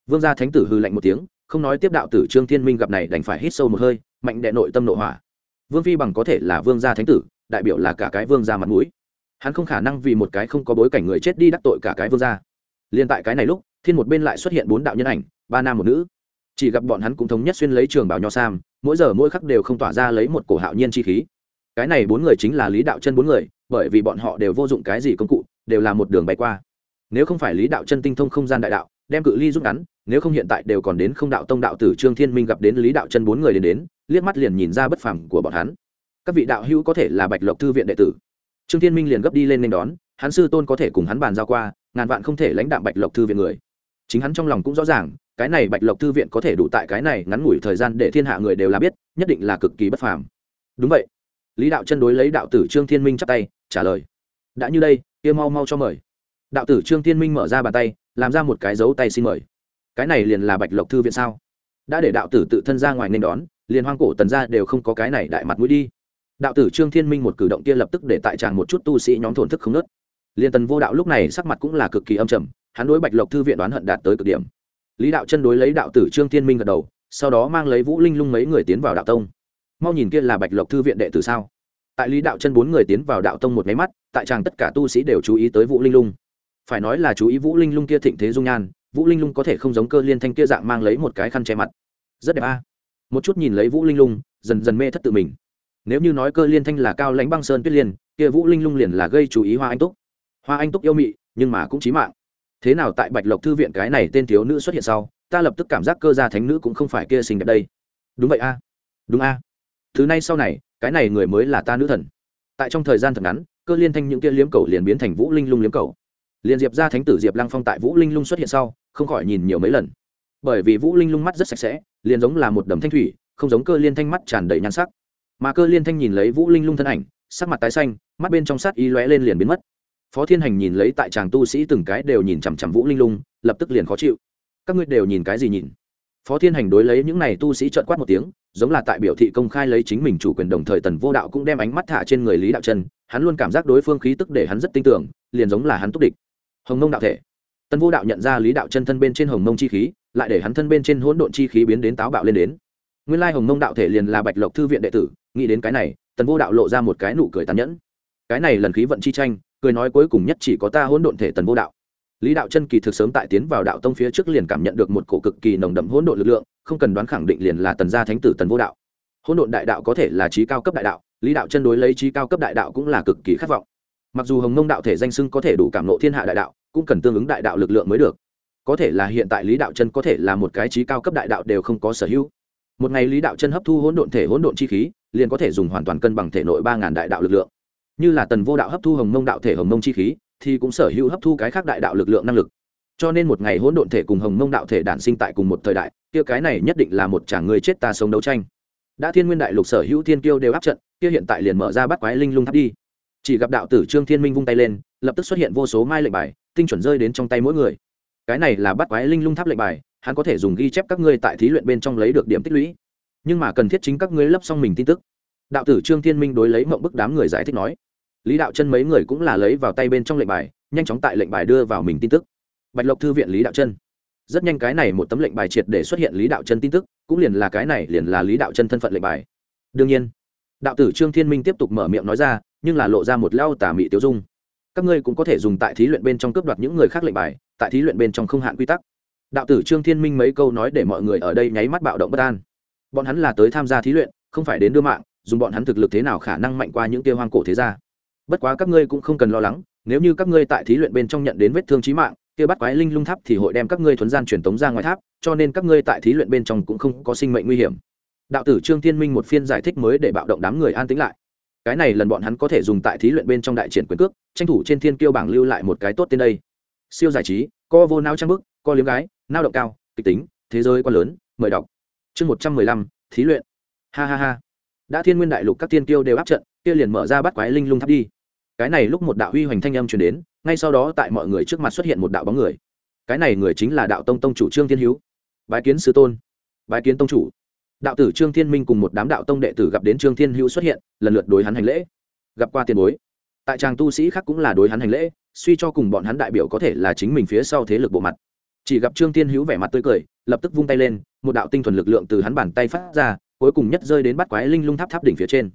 Vương gia thánh tử hư lạnh một tiếng, không nói tiếp đạo tử trương thiên minh gặp này đành phải hít sâu một hơi, mạnh đệ nội tâm nội hỏa. Vương phi bằng có thể là vương gia thánh tử, đại biểu là cả cái vương gia mặt mũi hắn không khả năng vì một cái không có bối cảnh người chết đi đắc tội cả cái vương gia. Liên tại cái này lúc, thiên một bên lại xuất hiện bốn đạo nhân ảnh, ba nam một nữ. Chỉ gặp bọn hắn cũng thống nhất xuyên lấy trường bảo nho sam, mỗi giờ mỗi khắc đều không tỏa ra lấy một cổ hạo nhiên chi khí. Cái này bốn người chính là lý đạo chân bốn người, bởi vì bọn họ đều vô dụng cái gì công cụ, đều là một đường bay qua. Nếu không phải lý đạo chân tinh thông không gian đại đạo, đem cự ly rút ngắn, nếu không hiện tại đều còn đến không đạo tông đạo tử trương thiên minh gặp đến lý đạo chân bốn người đến đến, liếc mắt liền nhìn ra bất phẳng của bọn hắn. Các vị đạo hữu có thể là bạch lộc thư viện đệ tử trương thiên minh liền gấp đi lên nên đón, hắn sư tôn có thể cùng hắn bàn giao qua, ngàn vạn không thể lãnh đạm bạch lộc thư viện người. Chính hắn trong lòng cũng rõ ràng, cái này bạch lộc thư viện có thể đủ tại cái này ngắn ngủi thời gian để thiên hạ người đều là biết, nhất định là cực kỳ bất phàm. Đúng vậy. Lý đạo chân đối lấy đạo tử trương thiên minh chắp tay, trả lời. Đã như đây, kia mau mau cho mời. Đạo tử trương thiên minh mở ra bàn tay, làm ra một cái dấu tay xin mời. Cái này liền là bạch lộc thư viện sao? Đã để đạo tử tự thân ra ngoài nên đón, liền hoang cổ tần ra đều không có cái này đại mặt mũi đi đạo tử trương thiên minh một cử động kia lập tức để tại tràng một chút tu sĩ nhóm thổn thức không nớt. Liên tần vô đạo lúc này sắc mặt cũng là cực kỳ âm trầm, hắn đối bạch lộc thư viện đoán hận đạt tới cực điểm. Lý đạo chân đối lấy đạo tử trương thiên minh gật đầu, sau đó mang lấy vũ linh lung mấy người tiến vào đạo tông. Mau nhìn kia là bạch lộc thư viện đệ tử sao? Tại lý đạo chân bốn người tiến vào đạo tông một máy mắt, tại tràng tất cả tu sĩ đều chú ý tới vũ linh lung. Phải nói là chú ý vũ linh lung kia thịnh thế dung nhan, vũ linh lung có thể không giống cơ liên thanh kia dạng mang lấy một cái khăn che mặt. Rất đẹp a. Một chút nhìn lấy vũ linh lung, dần dần mê thất tự mình nếu như nói cơ liên thanh là cao lãnh băng sơn tuyết liên, kia vũ linh lung liền là gây chú ý hoa anh túc. Hoa anh túc yêu mị, nhưng mà cũng chí mạng. Thế nào tại bạch lộc thư viện cái này tên thiếu nữ xuất hiện sau, ta lập tức cảm giác cơ gia thánh nữ cũng không phải kia xinh đẹp đây. Đúng vậy a. Đúng a. Thứ này sau này, cái này người mới là ta nữ thần. Tại trong thời gian thật ngắn, cơ liên thanh những kia liếm cầu liền biến thành vũ linh lung liếm cầu. Liền diệp ra thánh tử diệp lăng phong tại vũ linh lung xuất hiện sau, không khỏi nhìn nhiều mấy lần. Bởi vì vũ linh lung mắt rất sạch sẽ, liền giống là một đầm thanh thủy, không giống cơ liên thanh mắt tràn đầy nhan sắc mà cơ liên thanh nhìn lấy vũ linh lung thân ảnh, sắc mặt tái xanh, mắt bên trong sát y lóe lên liền biến mất. Phó thiên hành nhìn lấy tại tràng tu sĩ từng cái đều nhìn chằm chằm vũ linh lung, lập tức liền khó chịu. Các ngươi đều nhìn cái gì nhìn? Phó thiên hành đối lấy những này tu sĩ trợn quát một tiếng, giống là tại biểu thị công khai lấy chính mình chủ quyền đồng thời tần vô đạo cũng đem ánh mắt thả trên người lý đạo chân hắn luôn cảm giác đối phương khí tức để hắn rất tin tưởng, liền giống là hắn túc địch. Hồng mông đạo thể. Tần vô đạo nhận ra lý đạo chân thân bên trên hồng mông chi khí, lại để hắn thân bên trên hỗn độn chi khí biến đến táo bạo lên đến nguyên lai hồng mông đạo thể liền là bạch lộc thư viện đệ tử, nghĩ đến cái này, tần vô đạo lộ ra một cái nụ cười tàn nhẫn. Cái này lần khí vận chi tranh, cười nói cuối cùng nhất chỉ có ta hỗn độn thể tần vô đạo. Lý đạo chân kỳ thực sớm tại tiến vào đạo tông phía trước liền cảm nhận được một cổ cực kỳ nồng đậm hỗn độn lực lượng, không cần đoán khẳng định liền là tần gia thánh tử tần vô đạo. Hỗn độn đại đạo có thể là trí cao cấp đại đạo, lý đạo chân đối lấy trí cao cấp đại đạo cũng là cực kỳ khát vọng. Mặc dù hồng mông đạo thể danh sưng có thể đủ cảm nộ thiên hạ đại đạo, cũng cần tương ứng đại đạo lực lượng mới được. Có thể là hiện tại lý đạo chân có thể là một cái trí cao cấp đại đạo đều không có sở hữu một ngày lý đạo chân hấp thu hỗn độn thể hỗn độn chi khí, liền có thể dùng hoàn toàn cân bằng thể nội ba ngàn đại đạo lực lượng. Như là tần vô đạo hấp thu hồng mông đạo thể hồng mông chi khí, thì cũng sở hữu hấp thu cái khác đại đạo lực lượng năng lực. Cho nên một ngày hỗn độn thể cùng hồng mông đạo thể đản sinh tại cùng một thời đại, kia cái này nhất định là một chàng người chết ta sống đấu tranh. Đã thiên nguyên đại lục sở hữu thiên kiêu đều áp trận, kia hiện tại liền mở ra bắt quái linh lung tháp đi. Chỉ gặp đạo tử trương thiên minh vung tay lên, lập tức xuất hiện vô số mai lệnh bài, tinh chuẩn rơi đến trong tay mỗi người. Cái này là bắt quái linh lung tháp lệnh bài hắn có thể dùng ghi chép các ngươi tại thí luyện bên trong lấy được điểm tích lũy. Nhưng mà cần thiết chính các ngươi lấp xong mình tin tức. Đạo tử trương thiên minh đối lấy mộng bức đám người giải thích nói. Lý đạo chân mấy người cũng là lấy vào tay bên trong lệnh bài, nhanh chóng tại lệnh bài đưa vào mình tin tức. Bạch lộc thư viện lý đạo chân. Rất nhanh cái này một tấm lệnh bài triệt để xuất hiện lý đạo chân tin tức, cũng liền là cái này liền là lý đạo chân thân phận lệnh bài. Đương nhiên, đạo tử trương thiên minh tiếp tục mở miệng nói ra, nhưng là lộ ra một lao tà mị tiêu dung. Các ngươi cũng có thể dùng tại thí luyện bên trong cướp đoạt những người khác lệnh bài, tại thí luyện bên trong không hạn quy tắc đạo tử trương thiên minh mấy câu nói để mọi người ở đây nháy mắt bạo động bất an. Bọn hắn là tới tham gia thí luyện, không phải đến đưa mạng, dùng bọn hắn thực lực thế nào khả năng mạnh qua những kia hoang cổ thế gia. Bất quá các ngươi cũng không cần lo lắng, nếu như các ngươi tại thí luyện bên trong nhận đến vết thương trí mạng, kia bắt quái linh lung tháp thì hội đem các ngươi thuấn gian truyền tống ra ngoài tháp, cho nên các ngươi tại thí luyện bên trong cũng không có sinh mệnh nguy hiểm. Đạo tử trương thiên minh một phiên giải thích mới để bạo động đám người an tĩnh lại. Cái này lần bọn hắn có thể dùng tại thí luyện bên trong đại triển quyền cước, tranh thủ trên thiên kiêu bảng lưu lại một cái tốt tên đây. Siêu giải trí, co vô não trang bức, co liếm gái nao động cao, kịch tính, thế giới quá lớn, mời đọc. Chương một trăm mười lăm, thí luyện. Ha ha ha. Đã thiên nguyên đại lục các tiên tiêu đều áp trận, kia liền mở ra bắt quái linh lung tháp đi. Cái này lúc một đạo huy hoành thanh âm truyền đến, ngay sau đó tại mọi người trước mặt xuất hiện một đạo bóng người. Cái này người chính là đạo tông tông chủ trương thiên hữu. Bái kiến sư tôn. Bái kiến tông chủ. Đạo tử trương thiên minh cùng một đám đạo tông đệ tử gặp đến trương thiên hữu xuất hiện, lần lượt đối hắn hành lễ. Gặp qua tiền bối. Tại tràng tu sĩ khác cũng là đối hắn hành lễ, suy cho cùng bọn hắn đại biểu có thể là chính mình phía sau thế lực bộ mặt chỉ gặp trương thiên hữu vẻ mặt tươi cười, lập tức vung tay lên, một đạo tinh thuần lực lượng từ hắn bàn tay phát ra, cuối cùng nhất rơi đến bắt quái linh lung tháp tháp đỉnh phía trên.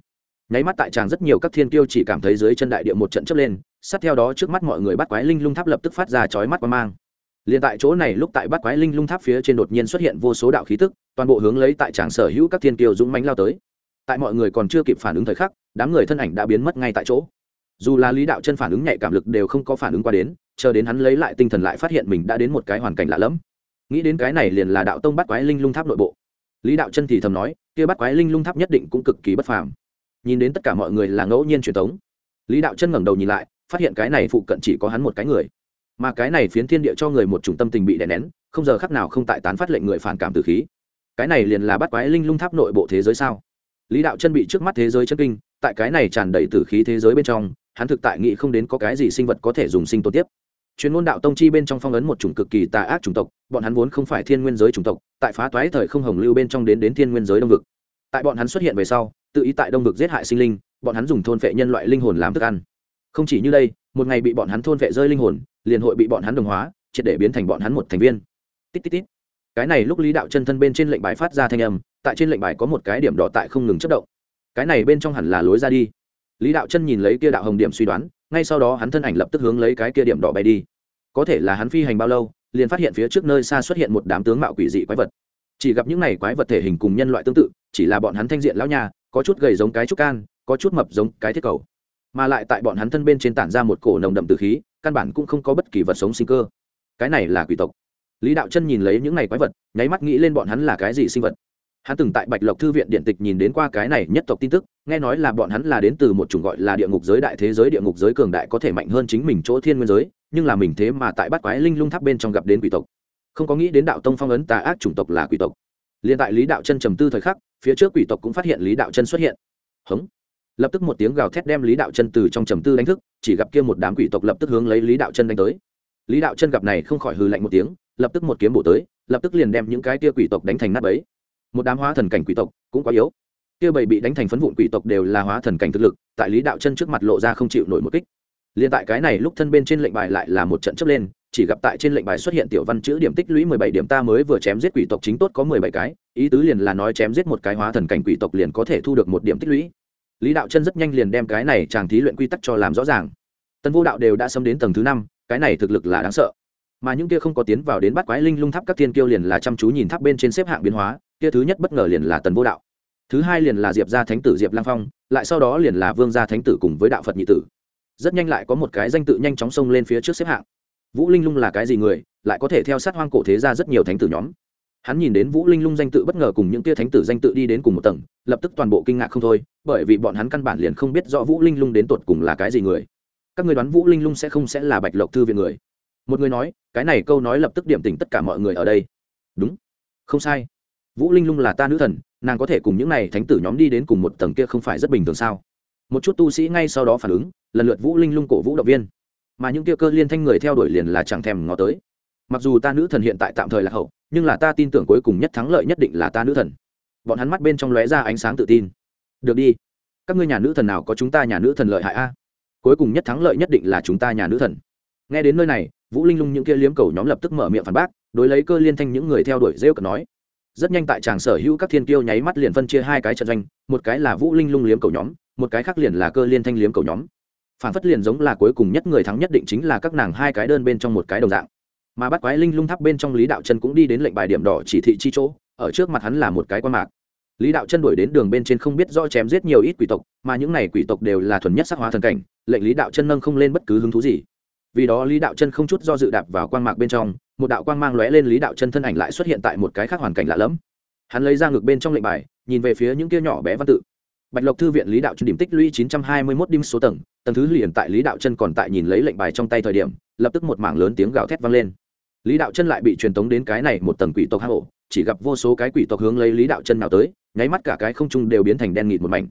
Nháy mắt tại tràng rất nhiều các thiên kiêu chỉ cảm thấy dưới chân đại địa một trận chấp lên, sát theo đó trước mắt mọi người bắt quái linh lung tháp lập tức phát ra chói mắt qua mang. Liền tại chỗ này lúc tại bắt quái linh lung tháp phía trên đột nhiên xuất hiện vô số đạo khí tức, toàn bộ hướng lấy tại tràng sở hữu các thiên kiêu dũng mánh lao tới. Tại mọi người còn chưa kịp phản ứng thời khắc, đám người thân ảnh đã biến mất ngay tại chỗ. Dù là lý đạo chân phản ứng nhạy cảm lực đều không có phản ứng qua đến chờ đến hắn lấy lại tinh thần lại phát hiện mình đã đến một cái hoàn cảnh lạ lẫm. Nghĩ đến cái này liền là đạo tông bắt quái linh lung tháp nội bộ. Lý đạo chân thì thầm nói, kia bắt quái linh lung tháp nhất định cũng cực kỳ bất phàm. Nhìn đến tất cả mọi người là ngẫu nhiên truyền thống lý đạo chân ngẩng đầu nhìn lại, phát hiện cái này phụ cận chỉ có hắn một cái người. Mà cái này phiến thiên địa cho người một chủng tâm tình bị đè nén, không giờ khắc nào không tại tán phát lệnh người phản cảm từ khí. Cái này liền là bắt quái linh lung tháp nội bộ thế giới sao? Lý đạo chân bị trước mắt thế giới chân kinh, tại cái này tràn đầy tử khí thế giới bên trong, hắn thực tại nghĩ không đến có cái gì sinh vật có thể dùng sinh tồn tiếp chuyên môn đạo tông chi bên trong phong ấn một chủng cực kỳ tà ác chủng tộc, bọn hắn vốn không phải thiên nguyên giới chủng tộc, tại phá toái thời không hồng lưu bên trong đến đến thiên nguyên giới đông vực. Tại bọn hắn xuất hiện về sau, tự ý tại đông vực giết hại sinh linh, bọn hắn dùng thôn phệ nhân loại linh hồn làm thức ăn. Không chỉ như đây, một ngày bị bọn hắn thôn phệ rơi linh hồn, liền hội bị bọn hắn đồng hóa, triệt để biến thành bọn hắn một thành viên. Tít tít tít. Cái này lúc lý đạo chân thân bên trên lệnh bài phát ra thanh âm, tại trên lệnh bài có một cái điểm đỏ tại không ngừng chất động. Cái này bên trong hẳn là lối ra đi. Lý đạo chân nhìn lấy kia đạo hồng điểm suy đoán ngay sau đó hắn thân ảnh lập tức hướng lấy cái kia điểm đỏ bay đi. Có thể là hắn phi hành bao lâu, liền phát hiện phía trước nơi xa xuất hiện một đám tướng mạo quỷ dị quái vật. Chỉ gặp những này quái vật thể hình cùng nhân loại tương tự, chỉ là bọn hắn thanh diện lão nhà có chút gầy giống cái trúc can, có chút mập giống cái thiết cầu. Mà lại tại bọn hắn thân bên trên tản ra một cổ nồng đậm từ khí, căn bản cũng không có bất kỳ vật sống sinh cơ. Cái này là quỷ tộc. Lý đạo chân nhìn lấy những này quái vật, nháy mắt nghĩ lên bọn hắn là cái gì sinh vật hắn từng tại bạch lộc thư viện điện tịch nhìn đến qua cái này nhất tộc tin tức, nghe nói là bọn hắn là đến từ một chủng gọi là địa ngục giới đại thế giới, địa ngục giới cường đại có thể mạnh hơn chính mình chỗ thiên nguyên giới, nhưng là mình thế mà tại bắt quái linh lung tháp bên trong gặp đến quỷ tộc. Không có nghĩ đến đạo tông phong ấn tà ác chủng tộc là quỷ tộc. Liền tại lý đạo chân trầm tư thời khắc, phía trước quỷ tộc cũng phát hiện lý đạo chân xuất hiện. Hống! Lập tức một tiếng gào thét đem lý đạo chân từ trong trầm tư đánh thức, chỉ gặp kia một đám quỷ tộc lập tức hướng lấy lý đạo chân đánh tới. Lý đạo chân gặp này không khỏi hư lạnh một tiếng, lập tức một kiếm bổ tới, lập tức liền đem những cái tia quỷ tộc đánh thành nát bấy một đám hóa thần cảnh quỷ tộc cũng quá yếu. Kia bảy bị đánh thành phấn vụn quỷ tộc đều là hóa thần cảnh thực lực, tại lý đạo chân trước mặt lộ ra không chịu nổi một kích. Liền tại cái này lúc thân bên trên lệnh bài lại là một trận chấp lên, chỉ gặp tại trên lệnh bài xuất hiện tiểu văn chữ điểm tích lũy mười bảy điểm ta mới vừa chém giết quỷ tộc chính tốt có mười bảy cái, ý tứ liền là nói chém giết một cái hóa thần cảnh quỷ tộc liền có thể thu được một điểm tích lũy. Lý đạo chân rất nhanh liền đem cái này chàng thí luyện quy tắc cho làm rõ ràng. Tân vô đạo đều đã xâm đến tầng thứ năm, cái này thực lực là đáng sợ. Mà những kia không có tiến vào đến bắt quái linh lung tháp các tiên kiêu liền là chăm chú nhìn tháp bên trên xếp hạng biến hóa kia thứ nhất bất ngờ liền là tần vô đạo. Thứ hai liền là diệp gia thánh tử diệp lang phong, lại sau đó liền là vương gia thánh tử cùng với đạo phật nhị tử. Rất nhanh lại có một cái danh tự nhanh chóng xông lên phía trước xếp hạng. Vũ linh lung là cái gì người, lại có thể theo sát hoang cổ thế ra rất nhiều thánh tử nhóm. Hắn nhìn đến vũ linh lung danh tự bất ngờ cùng những tia thánh tử danh tự đi đến cùng một tầng, lập tức toàn bộ kinh ngạc không thôi, bởi vì bọn hắn căn bản liền không biết rõ vũ linh lung đến tột cùng là cái gì người. Các người đoán vũ linh lung sẽ không sẽ là bạch lộc thư viện người. Một người nói, cái này câu nói lập tức điểm tỉnh tất cả mọi người ở đây. Đúng. Không sai vũ linh lung là ta nữ thần, nàng có thể cùng những n à y thánh tử nhóm đi đến cùng một tầng kia không phải rất bình thường sao? Một chút tu sĩ ngay sau đó phản ứng, lần lượt vũ linh lung cổ vũ động viên. Mà những kia cơ liên thanh người theo đuổi liền là chẳng thèm ngó tới. Mặc dù ta nữ thần hiện tại tạm thời là hậu, nhưng là ta tin tưởng cuối cùng nhất thắng lợi nhất định là ta nữ thần. Bọn hắn mắt bên trong lóe ra ánh sáng tự tin. Được đi. Các ngươi nhà nữ thần nào có chúng ta nhà nữ thần lợi hại a? À? Cuối cùng nhất thắng lợi nhất định là chúng ta nhà nữ thần. Nghe đến nơi này, vũ linh lung những kia liếm cầu nhóm lập tức mở miệng phản bác, đối lấy cơ liên thanh những người theo đuổi rêu cần nói rất nhanh tại tràng sở hữu các thiên kiêu nháy mắt liền phân chia hai cái trận doanh, một cái là vũ linh lung liếm cầu nhóm, một cái khác liền là cơ liên thanh liếm cầu nhóm. Phản phất liền giống là cuối cùng nhất người thắng nhất định chính là các nàng hai cái đơn bên trong một cái đồng dạng. Mà bắt quái linh lung tháp bên trong lý đạo chân cũng đi đến lệnh bài điểm đỏ chỉ thị chi chỗ, ở trước mặt hắn là một cái quan mạc. Lý đạo chân đuổi đến đường bên trên không biết do chém giết nhiều ít quỷ tộc, mà những này quỷ tộc đều là thuần nhất sắc hóa thần cảnh, lệnh lý đạo chân nâng không lên bất cứ hứng thú gì. Vì đó lý đạo chân không chút do dự đạp vào quan mạc bên trong một đạo quang mang lóe lên, lý đạo chân thân ảnh lại xuất hiện tại một cái khác hoàn cảnh lạ lẫm. Hắn lấy ra ngược bên trong lệnh bài, nhìn về phía những kia nhỏ bé văn tự. Bạch lộc thư viện lý đạo chân điểm tích lũy chín trăm hai mươi mốt số tầng tầng thứ liền tại lý đạo chân còn tại nhìn lấy lệnh bài trong tay thời điểm, lập tức một mảng lớn tiếng gào thét vang lên. Lý đạo chân lại bị truyền tống đến cái này một tầng quỷ tộc hang ổ, chỉ gặp vô số cái quỷ tộc hướng lấy lý đạo chân nào tới, nháy mắt cả cái không trung đều biến thành đen nghịt một mảnh.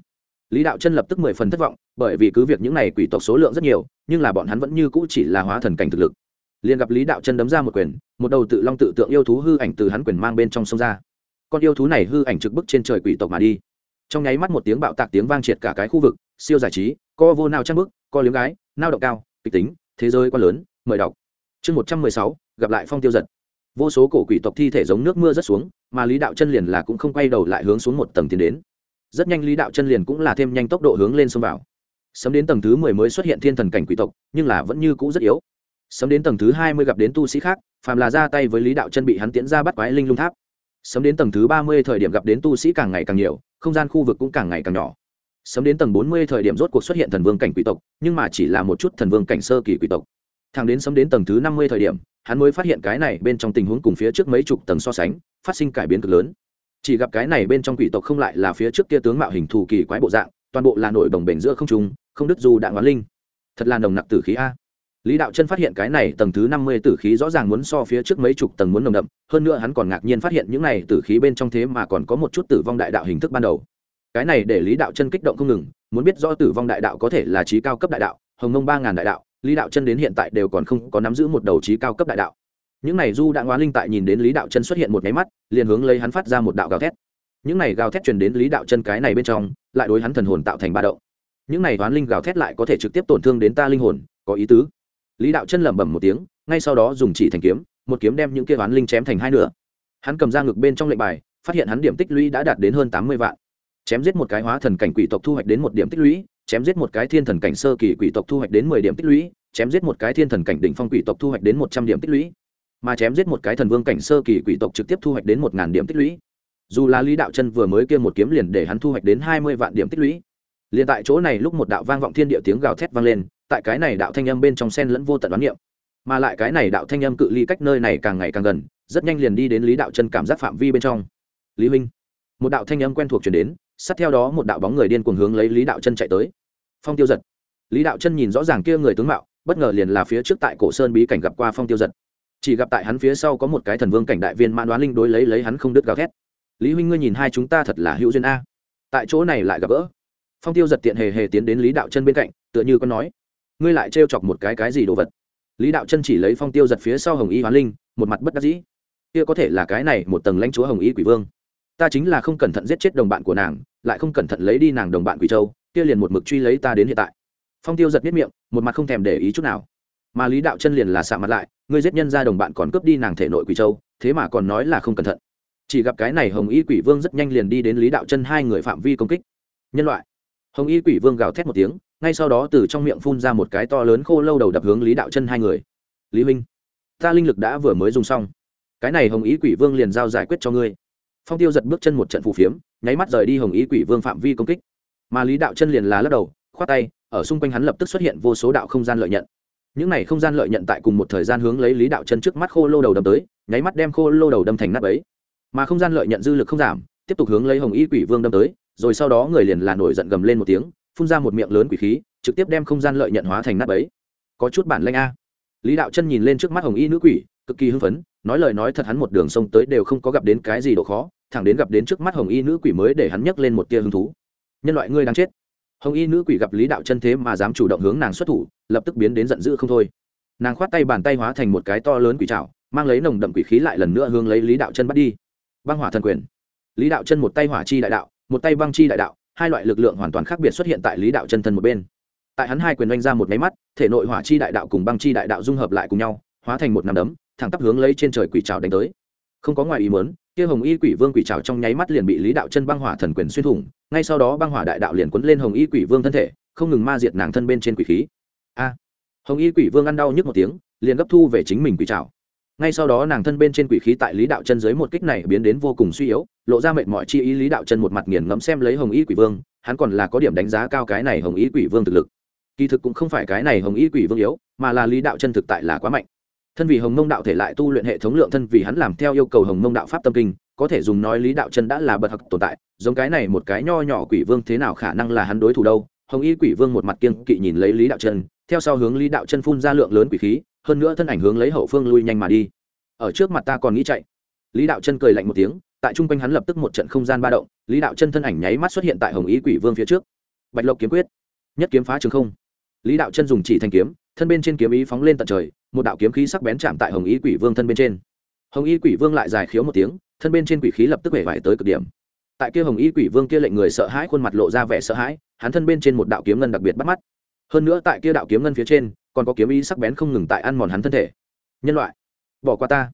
Lý đạo chân lập tức mười phần thất vọng, bởi vì cứ việc những này quỷ tộc số lượng rất nhiều, nhưng là bọn hắn vẫn như cũ chỉ là hóa thần cảnh thực lực liền gặp lý đạo chân đấm ra một quyền, một đầu tự long tự tượng yêu thú hư ảnh từ hắn quyền mang bên trong sông ra. Con yêu thú này hư ảnh trực bức trên trời quỷ tộc mà đi. Trong nháy mắt một tiếng bạo tạc tiếng vang triệt cả cái khu vực, siêu giải trí, co vô nào trang bức, co liếm gái, nao động cao, kịch tính, thế giới quá lớn, mời đọc. Chương một trăm mười sáu, gặp lại phong tiêu giật. Vô số cổ quỷ tộc thi thể giống nước mưa rất xuống, mà lý đạo chân liền là cũng không quay đầu lại hướng xuống một tầng tiến đến. Rất nhanh lý đạo chân liền cũng là thêm nhanh tốc độ hướng lên sông vào. Sớm đến tầng thứ mười mới xuất hiện thiên thần cảnh quỷ tộc, nhưng là vẫn như cũ rất yếu sớm đến tầng thứ hai mươi gặp đến tu sĩ khác, phàm là ra tay với lý đạo chân bị hắn tiễn ra bắt quái linh lung tháp. Sớm đến tầng thứ ba mươi thời điểm gặp đến tu sĩ càng ngày càng nhiều, không gian khu vực cũng càng ngày càng nhỏ. Sớm đến tầng bốn mươi thời điểm rốt cuộc xuất hiện thần vương cảnh quỷ tộc, nhưng mà chỉ là một chút thần vương cảnh sơ kỳ quỷ tộc. Thằng đến sớm đến tầng thứ năm mươi thời điểm, hắn mới phát hiện cái này bên trong tình huống cùng phía trước mấy chục tầng so sánh, phát sinh cải biến cực lớn. Chỉ gặp cái này bên trong quỷ tộc không lại là phía trước kia tướng mạo hình thù kỳ quái bộ dạng, toàn bộ là nổi đồng bềnh giữa không trung, không đứt dù đạn oán linh. Thật là nồng nặc tử khí a lý đạo chân phát hiện cái này tầng thứ năm mươi tử khí rõ ràng muốn so phía trước mấy chục tầng muốn nồng đậm, hơn nữa hắn còn ngạc nhiên phát hiện những này tử khí bên trong thế mà còn có một chút tử vong đại đạo hình thức ban đầu. Cái này để lý đạo chân kích động không ngừng, muốn biết rõ tử vong đại đạo có thể là trí cao cấp đại đạo, hồng mông ba ngàn đại đạo, lý đạo chân đến hiện tại đều còn không có nắm giữ một đầu trí cao cấp đại đạo. Những này du Đạo hóa linh tại nhìn đến lý đạo chân xuất hiện một máy mắt, liền hướng lấy hắn phát ra một đạo gào thét. Những này gào thét truyền đến lý đạo chân cái này bên trong, lại đối hắn thần hồn tạo thành ba động. Những này toán linh gào thét lại có thể trực tiếp tổn thương đến ta linh hồn, có ý tứ lý đạo chân lẩm bẩm một tiếng, ngay sau đó dùng chỉ thành kiếm, một kiếm đem những kia oán linh chém thành hai nửa. Hắn cầm ra ngực bên trong lệnh bài, phát hiện hắn điểm tích lũy đã đạt đến hơn tám mươi vạn. Chém giết một cái hóa thần cảnh quỷ tộc thu hoạch đến một điểm tích lũy, chém giết một cái thiên thần cảnh sơ kỳ quỷ tộc thu hoạch đến mười điểm tích lũy, chém giết một cái thiên thần cảnh đỉnh phong quỷ tộc thu hoạch đến một trăm điểm tích lũy. Mà chém giết một cái thần vương cảnh sơ kỳ quỷ tộc trực tiếp thu hoạch đến một ngàn điểm tích lũy. Dù là lý đạo chân vừa mới kia một kiếm liền để hắn thu hoạch đến hai mươi vạn điểm tích lũy. Liền tại chỗ này lúc một đạo vang vọng thiên địa tiếng gào thét vang lên tại cái này đạo thanh âm bên trong sen lẫn vô tận đoán niệm. Mà lại cái này đạo thanh âm cự ly cách nơi này càng ngày càng gần, rất nhanh liền đi đến lý đạo chân cảm giác phạm vi bên trong. Lý huynh. Một đạo thanh âm quen thuộc chuyển đến, sát theo đó một đạo bóng người điên cuồng hướng lấy lý đạo chân chạy tới. Phong tiêu giật. Lý đạo chân nhìn rõ ràng kia người tướng mạo, bất ngờ liền là phía trước tại cổ sơn bí cảnh gặp qua phong tiêu giật. Chỉ gặp tại hắn phía sau có một cái thần vương cảnh đại viên mãn đoán linh đối lấy lấy hắn không đứt gào thét. Lý huynh ngươi nhìn hai chúng ta thật là hữu duyên a. Tại chỗ này lại gặp gỡ. Phong tiêu giật tiện hề hề tiến đến lý đạo chân bên cạnh, tựa như con nói ngươi lại trêu chọc một cái cái gì đồ vật? Lý đạo chân chỉ lấy phong tiêu giật phía sau hồng y hoán linh, một mặt bất đắc dĩ. Kia có thể là cái này một tầng lãnh chúa hồng y quỷ vương. Ta chính là không cẩn thận giết chết đồng bạn của nàng, lại không cẩn thận lấy đi nàng đồng bạn quỷ châu, kia liền một mực truy lấy ta đến hiện tại. Phong tiêu giật biết miệng, một mặt không thèm để ý chút nào. Mà lý đạo chân liền là xạ mặt lại, ngươi giết nhân ra đồng bạn còn cướp đi nàng thể nội quỷ châu, thế mà còn nói là không cẩn thận. Chỉ gặp cái này hồng y quỷ vương rất nhanh liền đi đến lý đạo chân hai người phạm vi công kích. Nhân loại. Hồng y quỷ vương gào thét một tiếng ngay sau đó từ trong miệng phun ra một cái to lớn khô lâu đầu đập hướng lý đạo chân hai người. Lý huynh, ta linh lực đã vừa mới dùng xong. Cái này hồng y quỷ vương liền giao giải quyết cho ngươi. Phong tiêu giật bước chân một trận phù phiếm, nháy mắt rời đi hồng y quỷ vương phạm vi công kích. Mà lý đạo chân liền là lắc đầu, khoát tay, ở xung quanh hắn lập tức xuất hiện vô số đạo không gian lợi nhận. Những này không gian lợi nhận tại cùng một thời gian hướng lấy lý đạo chân trước mắt khô lô đầu đâm tới, nháy mắt đem khô lô đầu đâm thành nắp ấy mà không gian lợi nhận dư lực không giảm, tiếp tục hướng lấy hồng y quỷ vương đâm tới, rồi sau đó người liền là nổi giận gầm lên một tiếng phun ra một miệng lớn quỷ khí, trực tiếp đem không gian lợi nhận hóa thành nắp ấy có chút bản lanh a. Lý đạo chân nhìn lên trước mắt hồng y nữ quỷ, cực kỳ hưng phấn, nói lời nói thật hắn một đường sông tới đều không có gặp đến cái gì độ khó, thẳng đến gặp đến trước mắt hồng y nữ quỷ mới để hắn nhấc lên một tia hứng thú. Nhân loại ngươi đang chết. Hồng y nữ quỷ gặp lý đạo chân thế mà dám chủ động hướng nàng xuất thủ, lập tức biến đến giận dữ không thôi. Nàng khoát tay bàn tay hóa thành một cái to lớn quỷ trào mang lấy nồng đậm quỷ khí lại lần nữa hướng lấy lý đạo chân bắt đi. Băng hỏa thần quyền. Lý đạo chân một tay hỏa chi đại đạo, một tay băng chi đại đạo hai loại lực lượng hoàn toàn khác biệt xuất hiện tại lý đạo chân thân một bên. Tại hắn hai quyền oanh ra một máy mắt, thể nội hỏa chi đại đạo cùng băng chi đại đạo dung hợp lại cùng nhau, hóa thành một nắm đấm, thẳng tắp hướng lấy trên trời quỷ trào đánh tới. Không có ngoài ý muốn, kia hồng y quỷ vương quỷ trào trong nháy mắt liền bị lý đạo chân băng hỏa thần quyền xuyên thủng, ngay sau đó băng hỏa đại đạo liền quấn lên hồng y quỷ vương thân thể, không ngừng ma diệt nàng thân bên trên quỷ khí. A! Hồng y quỷ vương ăn đau nhức một tiếng, liền gấp thu về chính mình quỷ trào ngay sau đó nàng thân bên trên quỷ khí tại lý đạo chân dưới một kích này biến đến vô cùng suy yếu lộ ra mệt mỏi chi ý lý đạo chân một mặt nghiền ngẫm xem lấy hồng y quỷ vương, hắn còn là có điểm đánh giá cao cái này hồng y quỷ vương thực lực. Kỳ thực cũng không phải cái này hồng y quỷ vương yếu, mà là lý đạo chân thực tại là quá mạnh. Thân vì hồng mông đạo thể lại tu luyện hệ thống lượng thân vì hắn làm theo yêu cầu hồng mông đạo pháp tâm kinh, có thể dùng nói lý đạo chân đã là bậc học tồn tại, giống cái này một cái nho nhỏ quỷ vương thế nào khả năng là hắn đối thủ đâu? Hồng y quỷ vương một mặt kiên kỵ nhìn lấy lý đạo chân, theo sau hướng lý đạo chân phun ra lượng lớn quỷ khí, hơn nữa thân ảnh hướng lấy hậu phương lui nhanh mà đi. Ở trước mặt ta còn nghĩ chạy. Lý đạo chân cười lạnh một tiếng tại trung quanh hắn lập tức một trận không gian ba động, lý đạo chân thân ảnh nháy mắt xuất hiện tại hồng ý quỷ vương phía trước. Bạch lộc kiếm quyết, nhất kiếm phá trường không. Lý đạo chân dùng chỉ thanh kiếm, thân bên trên kiếm ý phóng lên tận trời, một đạo kiếm khí sắc bén chạm tại hồng ý quỷ vương thân bên trên. Hồng y quỷ vương lại dài khiếu một tiếng, thân bên trên quỷ khí lập tức hể vải tới cực điểm. Tại kia hồng y quỷ vương kia lệnh người sợ hãi khuôn mặt lộ ra vẻ sợ hãi, hắn thân bên trên một đạo kiếm ngân đặc biệt bắt mắt. Hơn nữa tại kia đạo kiếm ngân phía trên, còn có kiếm ý sắc bén không ngừng tại ăn mòn hắn thân thể. Nhân loại, bỏ qua ta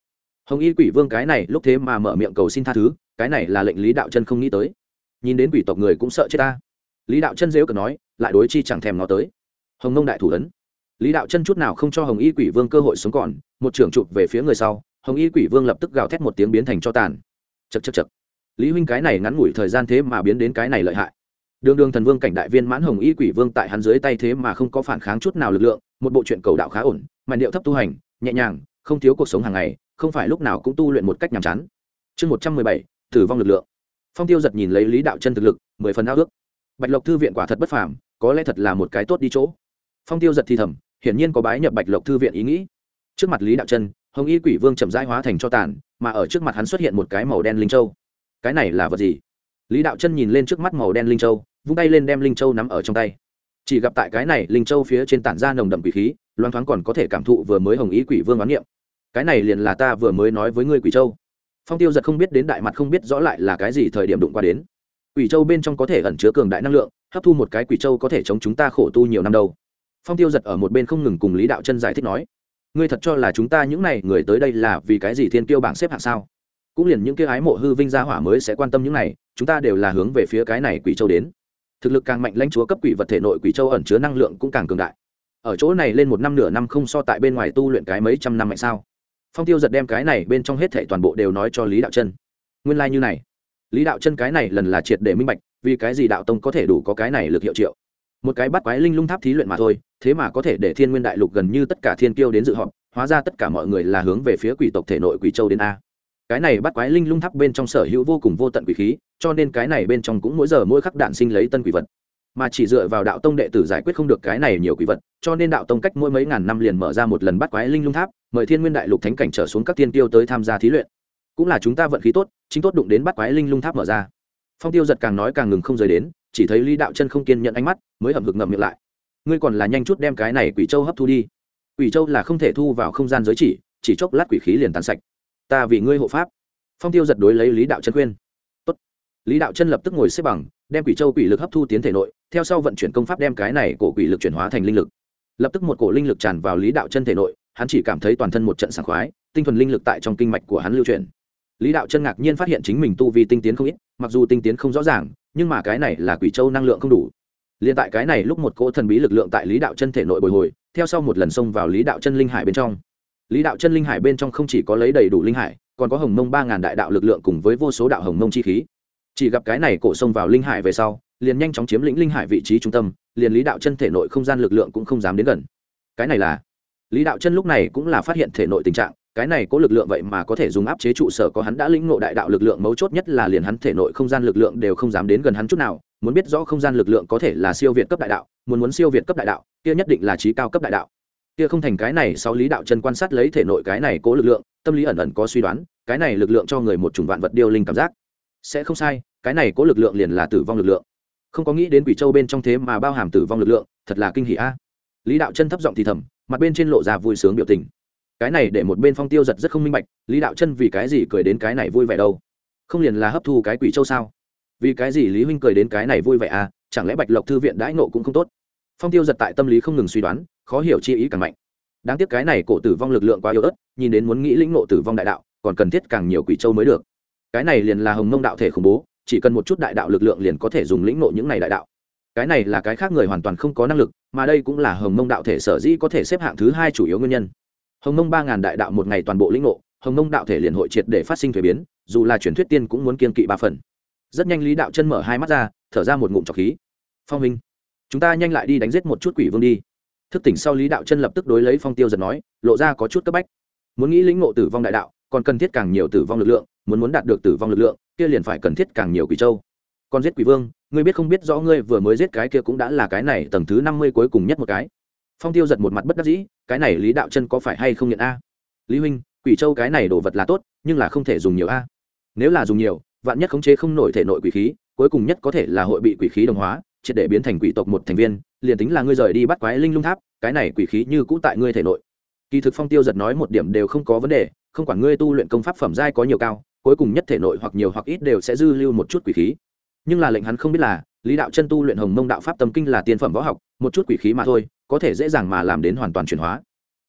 hồng y quỷ vương cái này lúc thế mà mở miệng cầu xin tha thứ, cái này là lệnh lý đạo chân không nghĩ tới. Nhìn đến quỷ tộc người cũng sợ chết ta. Lý đạo chân dễu cờ nói, lại đối chi chẳng thèm nó tới. Hồng nông đại thủ ấn. Lý đạo chân chút nào không cho hồng y quỷ vương cơ hội sống còn, một trưởng chụp về phía người sau, hồng y quỷ vương lập tức gào thét một tiếng biến thành cho tàn. Chật chật chật lý huynh cái này ngắn ngủi thời gian thế mà biến đến cái này lợi hại. Đường đường thần vương cảnh đại viên mãn hồng y quỷ vương tại hắn dưới tay thế mà không có phản kháng chút nào lực lượng, một bộ chuyện cầu đạo khá ổn mà điệu thấp tu hành, nhẹ nhàng, không thiếu cuộc sống hàng ngày không phải lúc nào cũng tu luyện một cách nhàm chán. Chương một trăm mười bảy, tử vong lực lượng. Phong tiêu giật nhìn lấy lý đạo chân thực lực, mười phần ao ước. Bạch lộc thư viện quả thật bất phàm, có lẽ thật là một cái tốt đi chỗ. Phong tiêu giật thì thầm, hiển nhiên có bái nhập bạch lộc thư viện ý nghĩ. Trước mặt lý đạo chân, hồng y quỷ vương chậm rãi hóa thành cho tàn, mà ở trước mặt hắn xuất hiện một cái màu đen linh châu. Cái này là vật gì? Lý đạo chân nhìn lên trước mắt màu đen linh châu, vung tay lên đem linh châu nắm ở trong tay. Chỉ gặp tại cái này linh châu phía trên tản ra nồng đậm quỷ khí loan thoáng còn có thể cảm thụ vừa mới hồng ý quỷ vương oán niệm cái này liền là ta vừa mới nói với ngươi quỷ châu. Phong tiêu giật không biết đến đại mặt không biết rõ lại là cái gì thời điểm đụng qua đến. Quỷ châu bên trong có thể ẩn chứa cường đại năng lượng, hấp thu một cái quỷ châu có thể chống chúng ta khổ tu nhiều năm đâu. Phong tiêu giật ở một bên không ngừng cùng lý đạo chân giải thích nói, ngươi thật cho là chúng ta những n à y người tới đây là vì cái gì thiên tiêu bảng xếp hạng sao? Cũng liền những cái ái mộ hư vinh gia hỏa mới sẽ quan tâm những này, chúng ta đều là hướng về phía cái này quỷ châu đến. Thực lực càng mạnh lãnh chúa cấp quỷ vật thể nội quỷ châu ẩn chứa năng lượng cũng càng cường đại. Ở chỗ này lên một năm nửa năm không so tại bên ngoài tu luyện cái mấy trăm năm mạnh sao? Phong tiêu giật đem cái này bên trong hết thể toàn bộ đều nói cho lý đạo chân. Nguyên lai、like、như này. Lý đạo chân cái này lần là triệt để minh bạch, vì cái gì đạo tông có thể đủ có cái này lực hiệu triệu. Một cái bắt quái linh lung tháp thí luyện mà thôi, thế mà có thể để thiên nguyên đại lục gần như tất cả thiên kiêu đến dự họp, hóa ra tất cả mọi người là hướng về phía quỷ tộc thể nội quỷ châu đến a. Cái này bắt quái linh lung tháp bên trong sở hữu vô cùng vô tận quỷ khí, cho nên cái này bên trong cũng mỗi giờ mỗi khắc đạn sinh lấy tân quỷ vật mà chỉ dựa vào đạo tông đệ tử giải quyết không được cái này nhiều quỷ vật, cho nên đạo tông cách mỗi mấy ngàn năm liền mở ra một lần bắt quái linh lung tháp, mời thiên nguyên đại lục thánh cảnh trở xuống các tiên tiêu tới tham gia thí luyện. Cũng là chúng ta vận khí tốt, chính tốt đụng đến bắt quái linh lung tháp mở ra. Phong tiêu giật càng nói càng ngừng không rời đến, chỉ thấy lý đạo chân không kiên nhận ánh mắt, mới hậm hực ngậm miệng lại. Ngươi còn là nhanh chút đem cái này quỷ châu hấp thu đi. Quỷ châu là không thể thu vào không gian giới chỉ chỉ chốc lát quỷ khí liền tàn sạch. Ta vì ngươi hộ pháp. Phong tiêu giật đối lấy lý đạo chân khuyên. Tốt. lý đạo chân lập tức ngồi xếp bằng đem quỷ châu quỷ lực hấp thu tiến thể nội, theo sau vận chuyển công pháp đem cái này cổ quỷ lực chuyển hóa thành linh lực. Lập tức một cổ linh lực tràn vào lý đạo chân thể nội, hắn chỉ cảm thấy toàn thân một trận sảng khoái, tinh thuần linh lực tại trong kinh mạch của hắn lưu truyền lý đạo chân ngạc nhiên phát hiện chính mình tu vi tinh tiến không ít, mặc dù tinh tiến không rõ ràng, nhưng mà cái này là quỷ châu năng lượng không đủ. Liền tại cái này lúc một cỗ thần bí lực lượng tại lý đạo chân thể nội bồi hồi, theo sau một lần xông vào lý đạo chân linh hải bên trong. Lý đạo chân linh hải bên trong không chỉ có lấy đầy đủ linh hải, còn có hồng mông ba ngàn đại đạo lực lượng cùng với vô số đạo hồng mông chi khí chỉ gặp cái này cổ xông vào linh hải về sau, liền nhanh chóng chiếm lĩnh linh hải vị trí trung tâm, liền lý đạo chân thể nội không gian lực lượng cũng không dám đến gần. Cái này là, lý đạo chân lúc này cũng là phát hiện thể nội tình trạng, cái này có lực lượng vậy mà có thể dùng áp chế trụ sở có hắn đã lĩnh ngộ đại đạo lực lượng mấu chốt nhất là liền hắn thể nội không gian lực lượng đều không dám đến gần hắn chút nào, muốn biết rõ không gian lực lượng có thể là siêu việt cấp đại đạo, muốn muốn siêu việt cấp đại đạo, kia nhất định là trí cao cấp đại đạo. Kia không thành cái này sau lý đạo chân quan sát lấy thể nội cái này cố lực lượng, tâm lý ẩn ẩn có suy đoán, cái này lực lượng cho người một chủng vạn vật điêu linh cảm giác. Sẽ không sai cái này có lực lượng liền là tử vong lực lượng. Không có nghĩ đến quỷ châu bên trong thế mà bao hàm tử vong lực lượng, thật là kinh hỉ a. Lý đạo chân thấp giọng thì thầm, mặt bên trên lộ ra vui sướng biểu tình. Cái này để một bên phong tiêu giật rất không minh bạch, lý đạo chân vì cái gì cười đến cái này vui vẻ đâu? Không liền là hấp thu cái quỷ châu sao? Vì cái gì lý huynh cười đến cái này vui vẻ à? Chẳng lẽ bạch lộc thư viện đãi nộ cũng không tốt? Phong tiêu giật tại tâm lý không ngừng suy đoán, khó hiểu chi ý càng mạnh. Đáng tiếc cái này cổ tử vong lực lượng quá yếu ớt, nhìn đến muốn nghĩ lĩnh nộ tử vong đại đạo, còn cần thiết càng nhiều quỷ châu mới được. Cái này liền là hồng mông đạo thể khủng bố chỉ cần một chút đại đạo lực lượng liền có thể dùng lĩnh nộ những này đại đạo. Cái này là cái khác người hoàn toàn không có năng lực, mà đây cũng là hồng mông đạo thể sở dĩ có thể xếp hạng thứ hai chủ yếu nguyên nhân. Hồng mông ba ngàn đại đạo một ngày toàn bộ lĩnh nộ hồng mông đạo thể liền hội triệt để phát sinh thuế biến, dù là truyền thuyết tiên cũng muốn kiên kỵ ba phần. Rất nhanh lý đạo chân mở hai mắt ra, thở ra một ngụm trọc khí. Phong minh chúng ta nhanh lại đi đánh giết một chút quỷ vương đi. Thức tỉnh sau lý đạo chân lập tức đối lấy phong tiêu giật nói, lộ ra có chút cấp bách. Muốn nghĩ lĩnh ngộ tử vong đại đạo, còn cần thiết càng nhiều tử vong lực lượng, muốn muốn đạt được tử vong lực lượng kia liền phải cần thiết càng nhiều quỷ châu. Còn giết quỷ vương, ngươi biết không biết rõ ngươi vừa mới giết cái kia cũng đã là cái này tầng thứ năm mươi cuối cùng nhất một cái. Phong tiêu giật một mặt bất đắc dĩ, cái này lý đạo chân có phải hay không nhận a? Lý huynh, quỷ châu cái này đồ vật là tốt, nhưng là không thể dùng nhiều a. Nếu là dùng nhiều, vạn nhất khống chế không nổi thể nội quỷ khí, cuối cùng nhất có thể là hội bị quỷ khí đồng hóa, triệt để biến thành quỷ tộc một thành viên, liền tính là ngươi rời đi bắt quái linh lung tháp, cái này quỷ khí như cũ tại ngươi thể nội. Kỳ thực phong tiêu giật nói một điểm đều không có vấn đề, không quản ngươi tu luyện công pháp phẩm giai có nhiều cao cuối cùng nhất thể nội hoặc nhiều hoặc ít đều sẽ dư lưu một chút quỷ khí. Nhưng là lệnh hắn không biết là, lý đạo chân tu luyện hồng mông đạo pháp tâm kinh là tiên phẩm võ học, một chút quỷ khí mà thôi, có thể dễ dàng mà làm đến hoàn toàn chuyển hóa.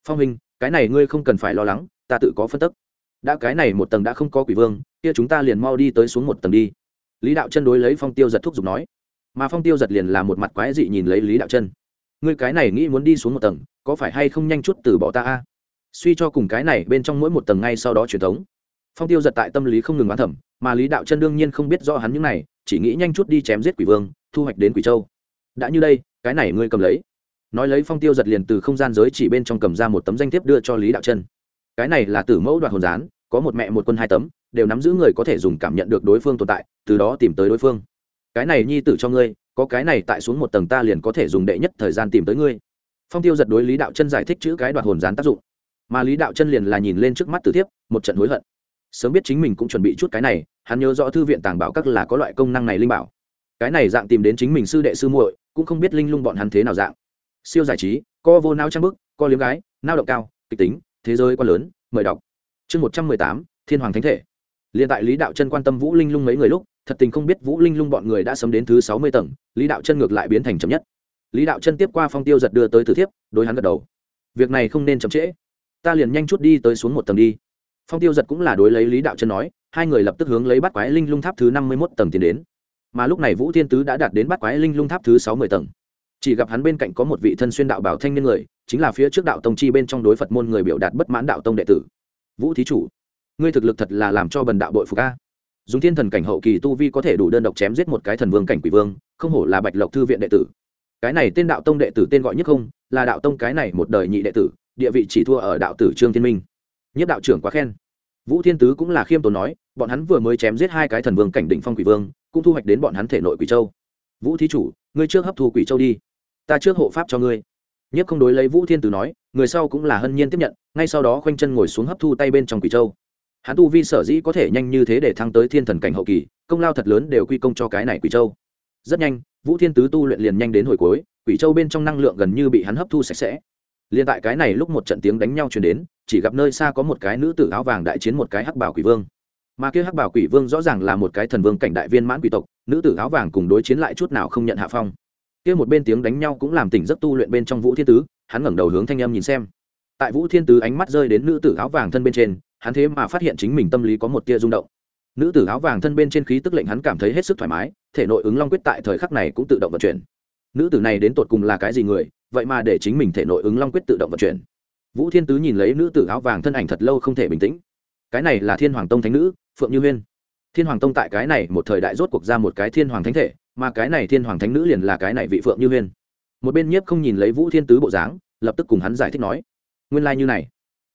Phong huynh, cái này ngươi không cần phải lo lắng, ta tự có phân tức. Đã cái này một tầng đã không có quỷ vương, kia chúng ta liền mau đi tới xuống một tầng đi. Lý đạo chân đối lấy phong tiêu giật thúc giục nói. Mà phong tiêu giật liền là một mặt quái dị nhìn lấy lý đạo chân. Ngươi cái này nghĩ muốn đi xuống một tầng, có phải hay không nhanh chút từ bỏ ta a? Suy cho cùng cái này bên trong mỗi một tầng ngay sau đó truyền thống phong tiêu giật tại tâm lý không ngừng bán thẩm mà lý đạo chân đương nhiên không biết rõ hắn những này, chỉ nghĩ nhanh chút đi chém giết quỷ vương, thu hoạch đến quỷ châu. Đã như đây, cái này ngươi cầm lấy. Nói lấy phong tiêu giật liền từ không gian giới chỉ bên trong cầm ra một tấm danh thiếp đưa cho lý đạo chân. Cái này là tử mẫu đoạt hồn gián, có một mẹ một quân hai tấm, đều nắm giữ người có thể dùng cảm nhận được đối phương tồn tại, từ đó tìm tới đối phương. Cái này nhi tử cho ngươi, có cái này tại xuống một tầng ta liền có thể dùng đệ nhất thời gian tìm tới ngươi. Phong tiêu giật đối lý đạo chân giải thích chữ cái đoạt hồn gián tác dụng. Mà lý đạo chân liền là nhìn lên trước mắt tử thiếp, một trận hối hận sớm biết chính mình cũng chuẩn bị chút cái này, hắn nhớ rõ thư viện tàng bảo các là có loại công năng này linh bảo. Cái này dạng tìm đến chính mình sư đệ sư muội, cũng không biết linh lung bọn hắn thế nào dạng. Siêu giải trí, co vô nao trang bức, co liếm gái, nao động cao, kịch tính, thế giới quá lớn, mời đọc. Chương một trăm mười tám, thiên hoàng thánh thể. Liền tại lý đạo chân quan tâm vũ linh lung mấy người lúc, thật tình không biết vũ linh lung bọn người đã sớm đến thứ sáu mươi tầng, lý đạo chân ngược lại biến thành chậm nhất. Lý đạo chân tiếp qua phong tiêu giật đưa tới tử thiếp, đối hắn gật đầu. Việc này không nên chậm trễ. Ta liền nhanh chút đi tới xuống một tầng đi phong tiêu giật cũng là đối lấy lý đạo chân nói, hai người lập tức hướng lấy bắt quái linh lung tháp thứ năm mươi mốt tầng tiến đến. Mà lúc này vũ thiên tứ đã đạt đến bắt quái linh lung tháp thứ sáu mươi tầng. Chỉ gặp hắn bên cạnh có một vị thân xuyên đạo bảo thanh niên người, chính là phía trước đạo tông chi bên trong đối phật môn người biểu đạt bất mãn đạo tông đệ tử. Vũ thí chủ, ngươi thực lực thật là làm cho bần đạo bội phục ca. dùng thiên thần cảnh hậu kỳ tu vi có thể đủ đơn độc chém giết một cái thần vương cảnh quỷ vương, không hổ là bạch lộc thư viện đệ tử. Cái này tên đạo tông đệ tử tên gọi nhất không, là đạo tông cái này một đời nhị đệ tử, địa vị chỉ thua ở đạo tử trương thiên minh nhất đạo trưởng quá khen. Vũ thiên tứ cũng là khiêm tốn nói, bọn hắn vừa mới chém giết hai cái thần vương cảnh đỉnh phong quỷ vương, cũng thu hoạch đến bọn hắn thể nội quỷ châu. Vũ thí chủ, ngươi trước hấp thu quỷ châu đi. Ta trước hộ pháp cho ngươi. Nhất không đối lấy vũ thiên tứ nói, người sau cũng là hân nhiên tiếp nhận, ngay sau đó khoanh chân ngồi xuống hấp thu tay bên trong quỷ châu. Hắn tu vi sở dĩ có thể nhanh như thế để thăng tới thiên thần cảnh hậu kỳ, công lao thật lớn đều quy công cho cái này quỷ châu. Rất nhanh, vũ thiên tứ tu luyện liền nhanh đến hồi cuối, quỷ châu bên trong năng lượng gần như bị hắn hấp thu sạch sẽ. Liền tại cái này lúc một trận tiếng đánh nhau chuyển đến chỉ gặp nơi xa có một cái nữ tử áo vàng đại chiến một cái hắc bảo quỷ vương. Mà kia hắc bảo quỷ vương rõ ràng là một cái thần vương cảnh đại viên mãn quỷ tộc, nữ tử áo vàng cùng đối chiến lại chút nào không nhận hạ phong. Kia một bên tiếng đánh nhau cũng làm tỉnh giấc tu luyện bên trong vũ thiên tứ, hắn ngẩng đầu hướng thanh âm nhìn xem. Tại vũ thiên tứ ánh mắt rơi đến nữ tử áo vàng thân bên trên, hắn thế mà phát hiện chính mình tâm lý có một tia rung động. Nữ tử áo vàng thân bên trên khí tức lệnh hắn cảm thấy hết sức thoải mái, thể nội ứng long quyết tại thời khắc này cũng tự động vận chuyển. Nữ tử này đến tột cùng là cái gì người, vậy mà để chính mình thể nội ứng long quyết tự động vận chuyển vũ thiên tứ nhìn lấy nữ tử áo vàng thân ảnh thật lâu không thể bình tĩnh. Cái này là thiên hoàng tông thánh nữ, phượng như huyên. Thiên hoàng tông tại cái này một thời đại rốt cuộc ra một cái thiên hoàng thánh thể, mà cái này thiên hoàng thánh nữ liền là cái này vị phượng như huyên. Một bên nhiếp không nhìn lấy vũ thiên tứ bộ dáng, lập tức cùng hắn giải thích nói, nguyên lai、like、như này,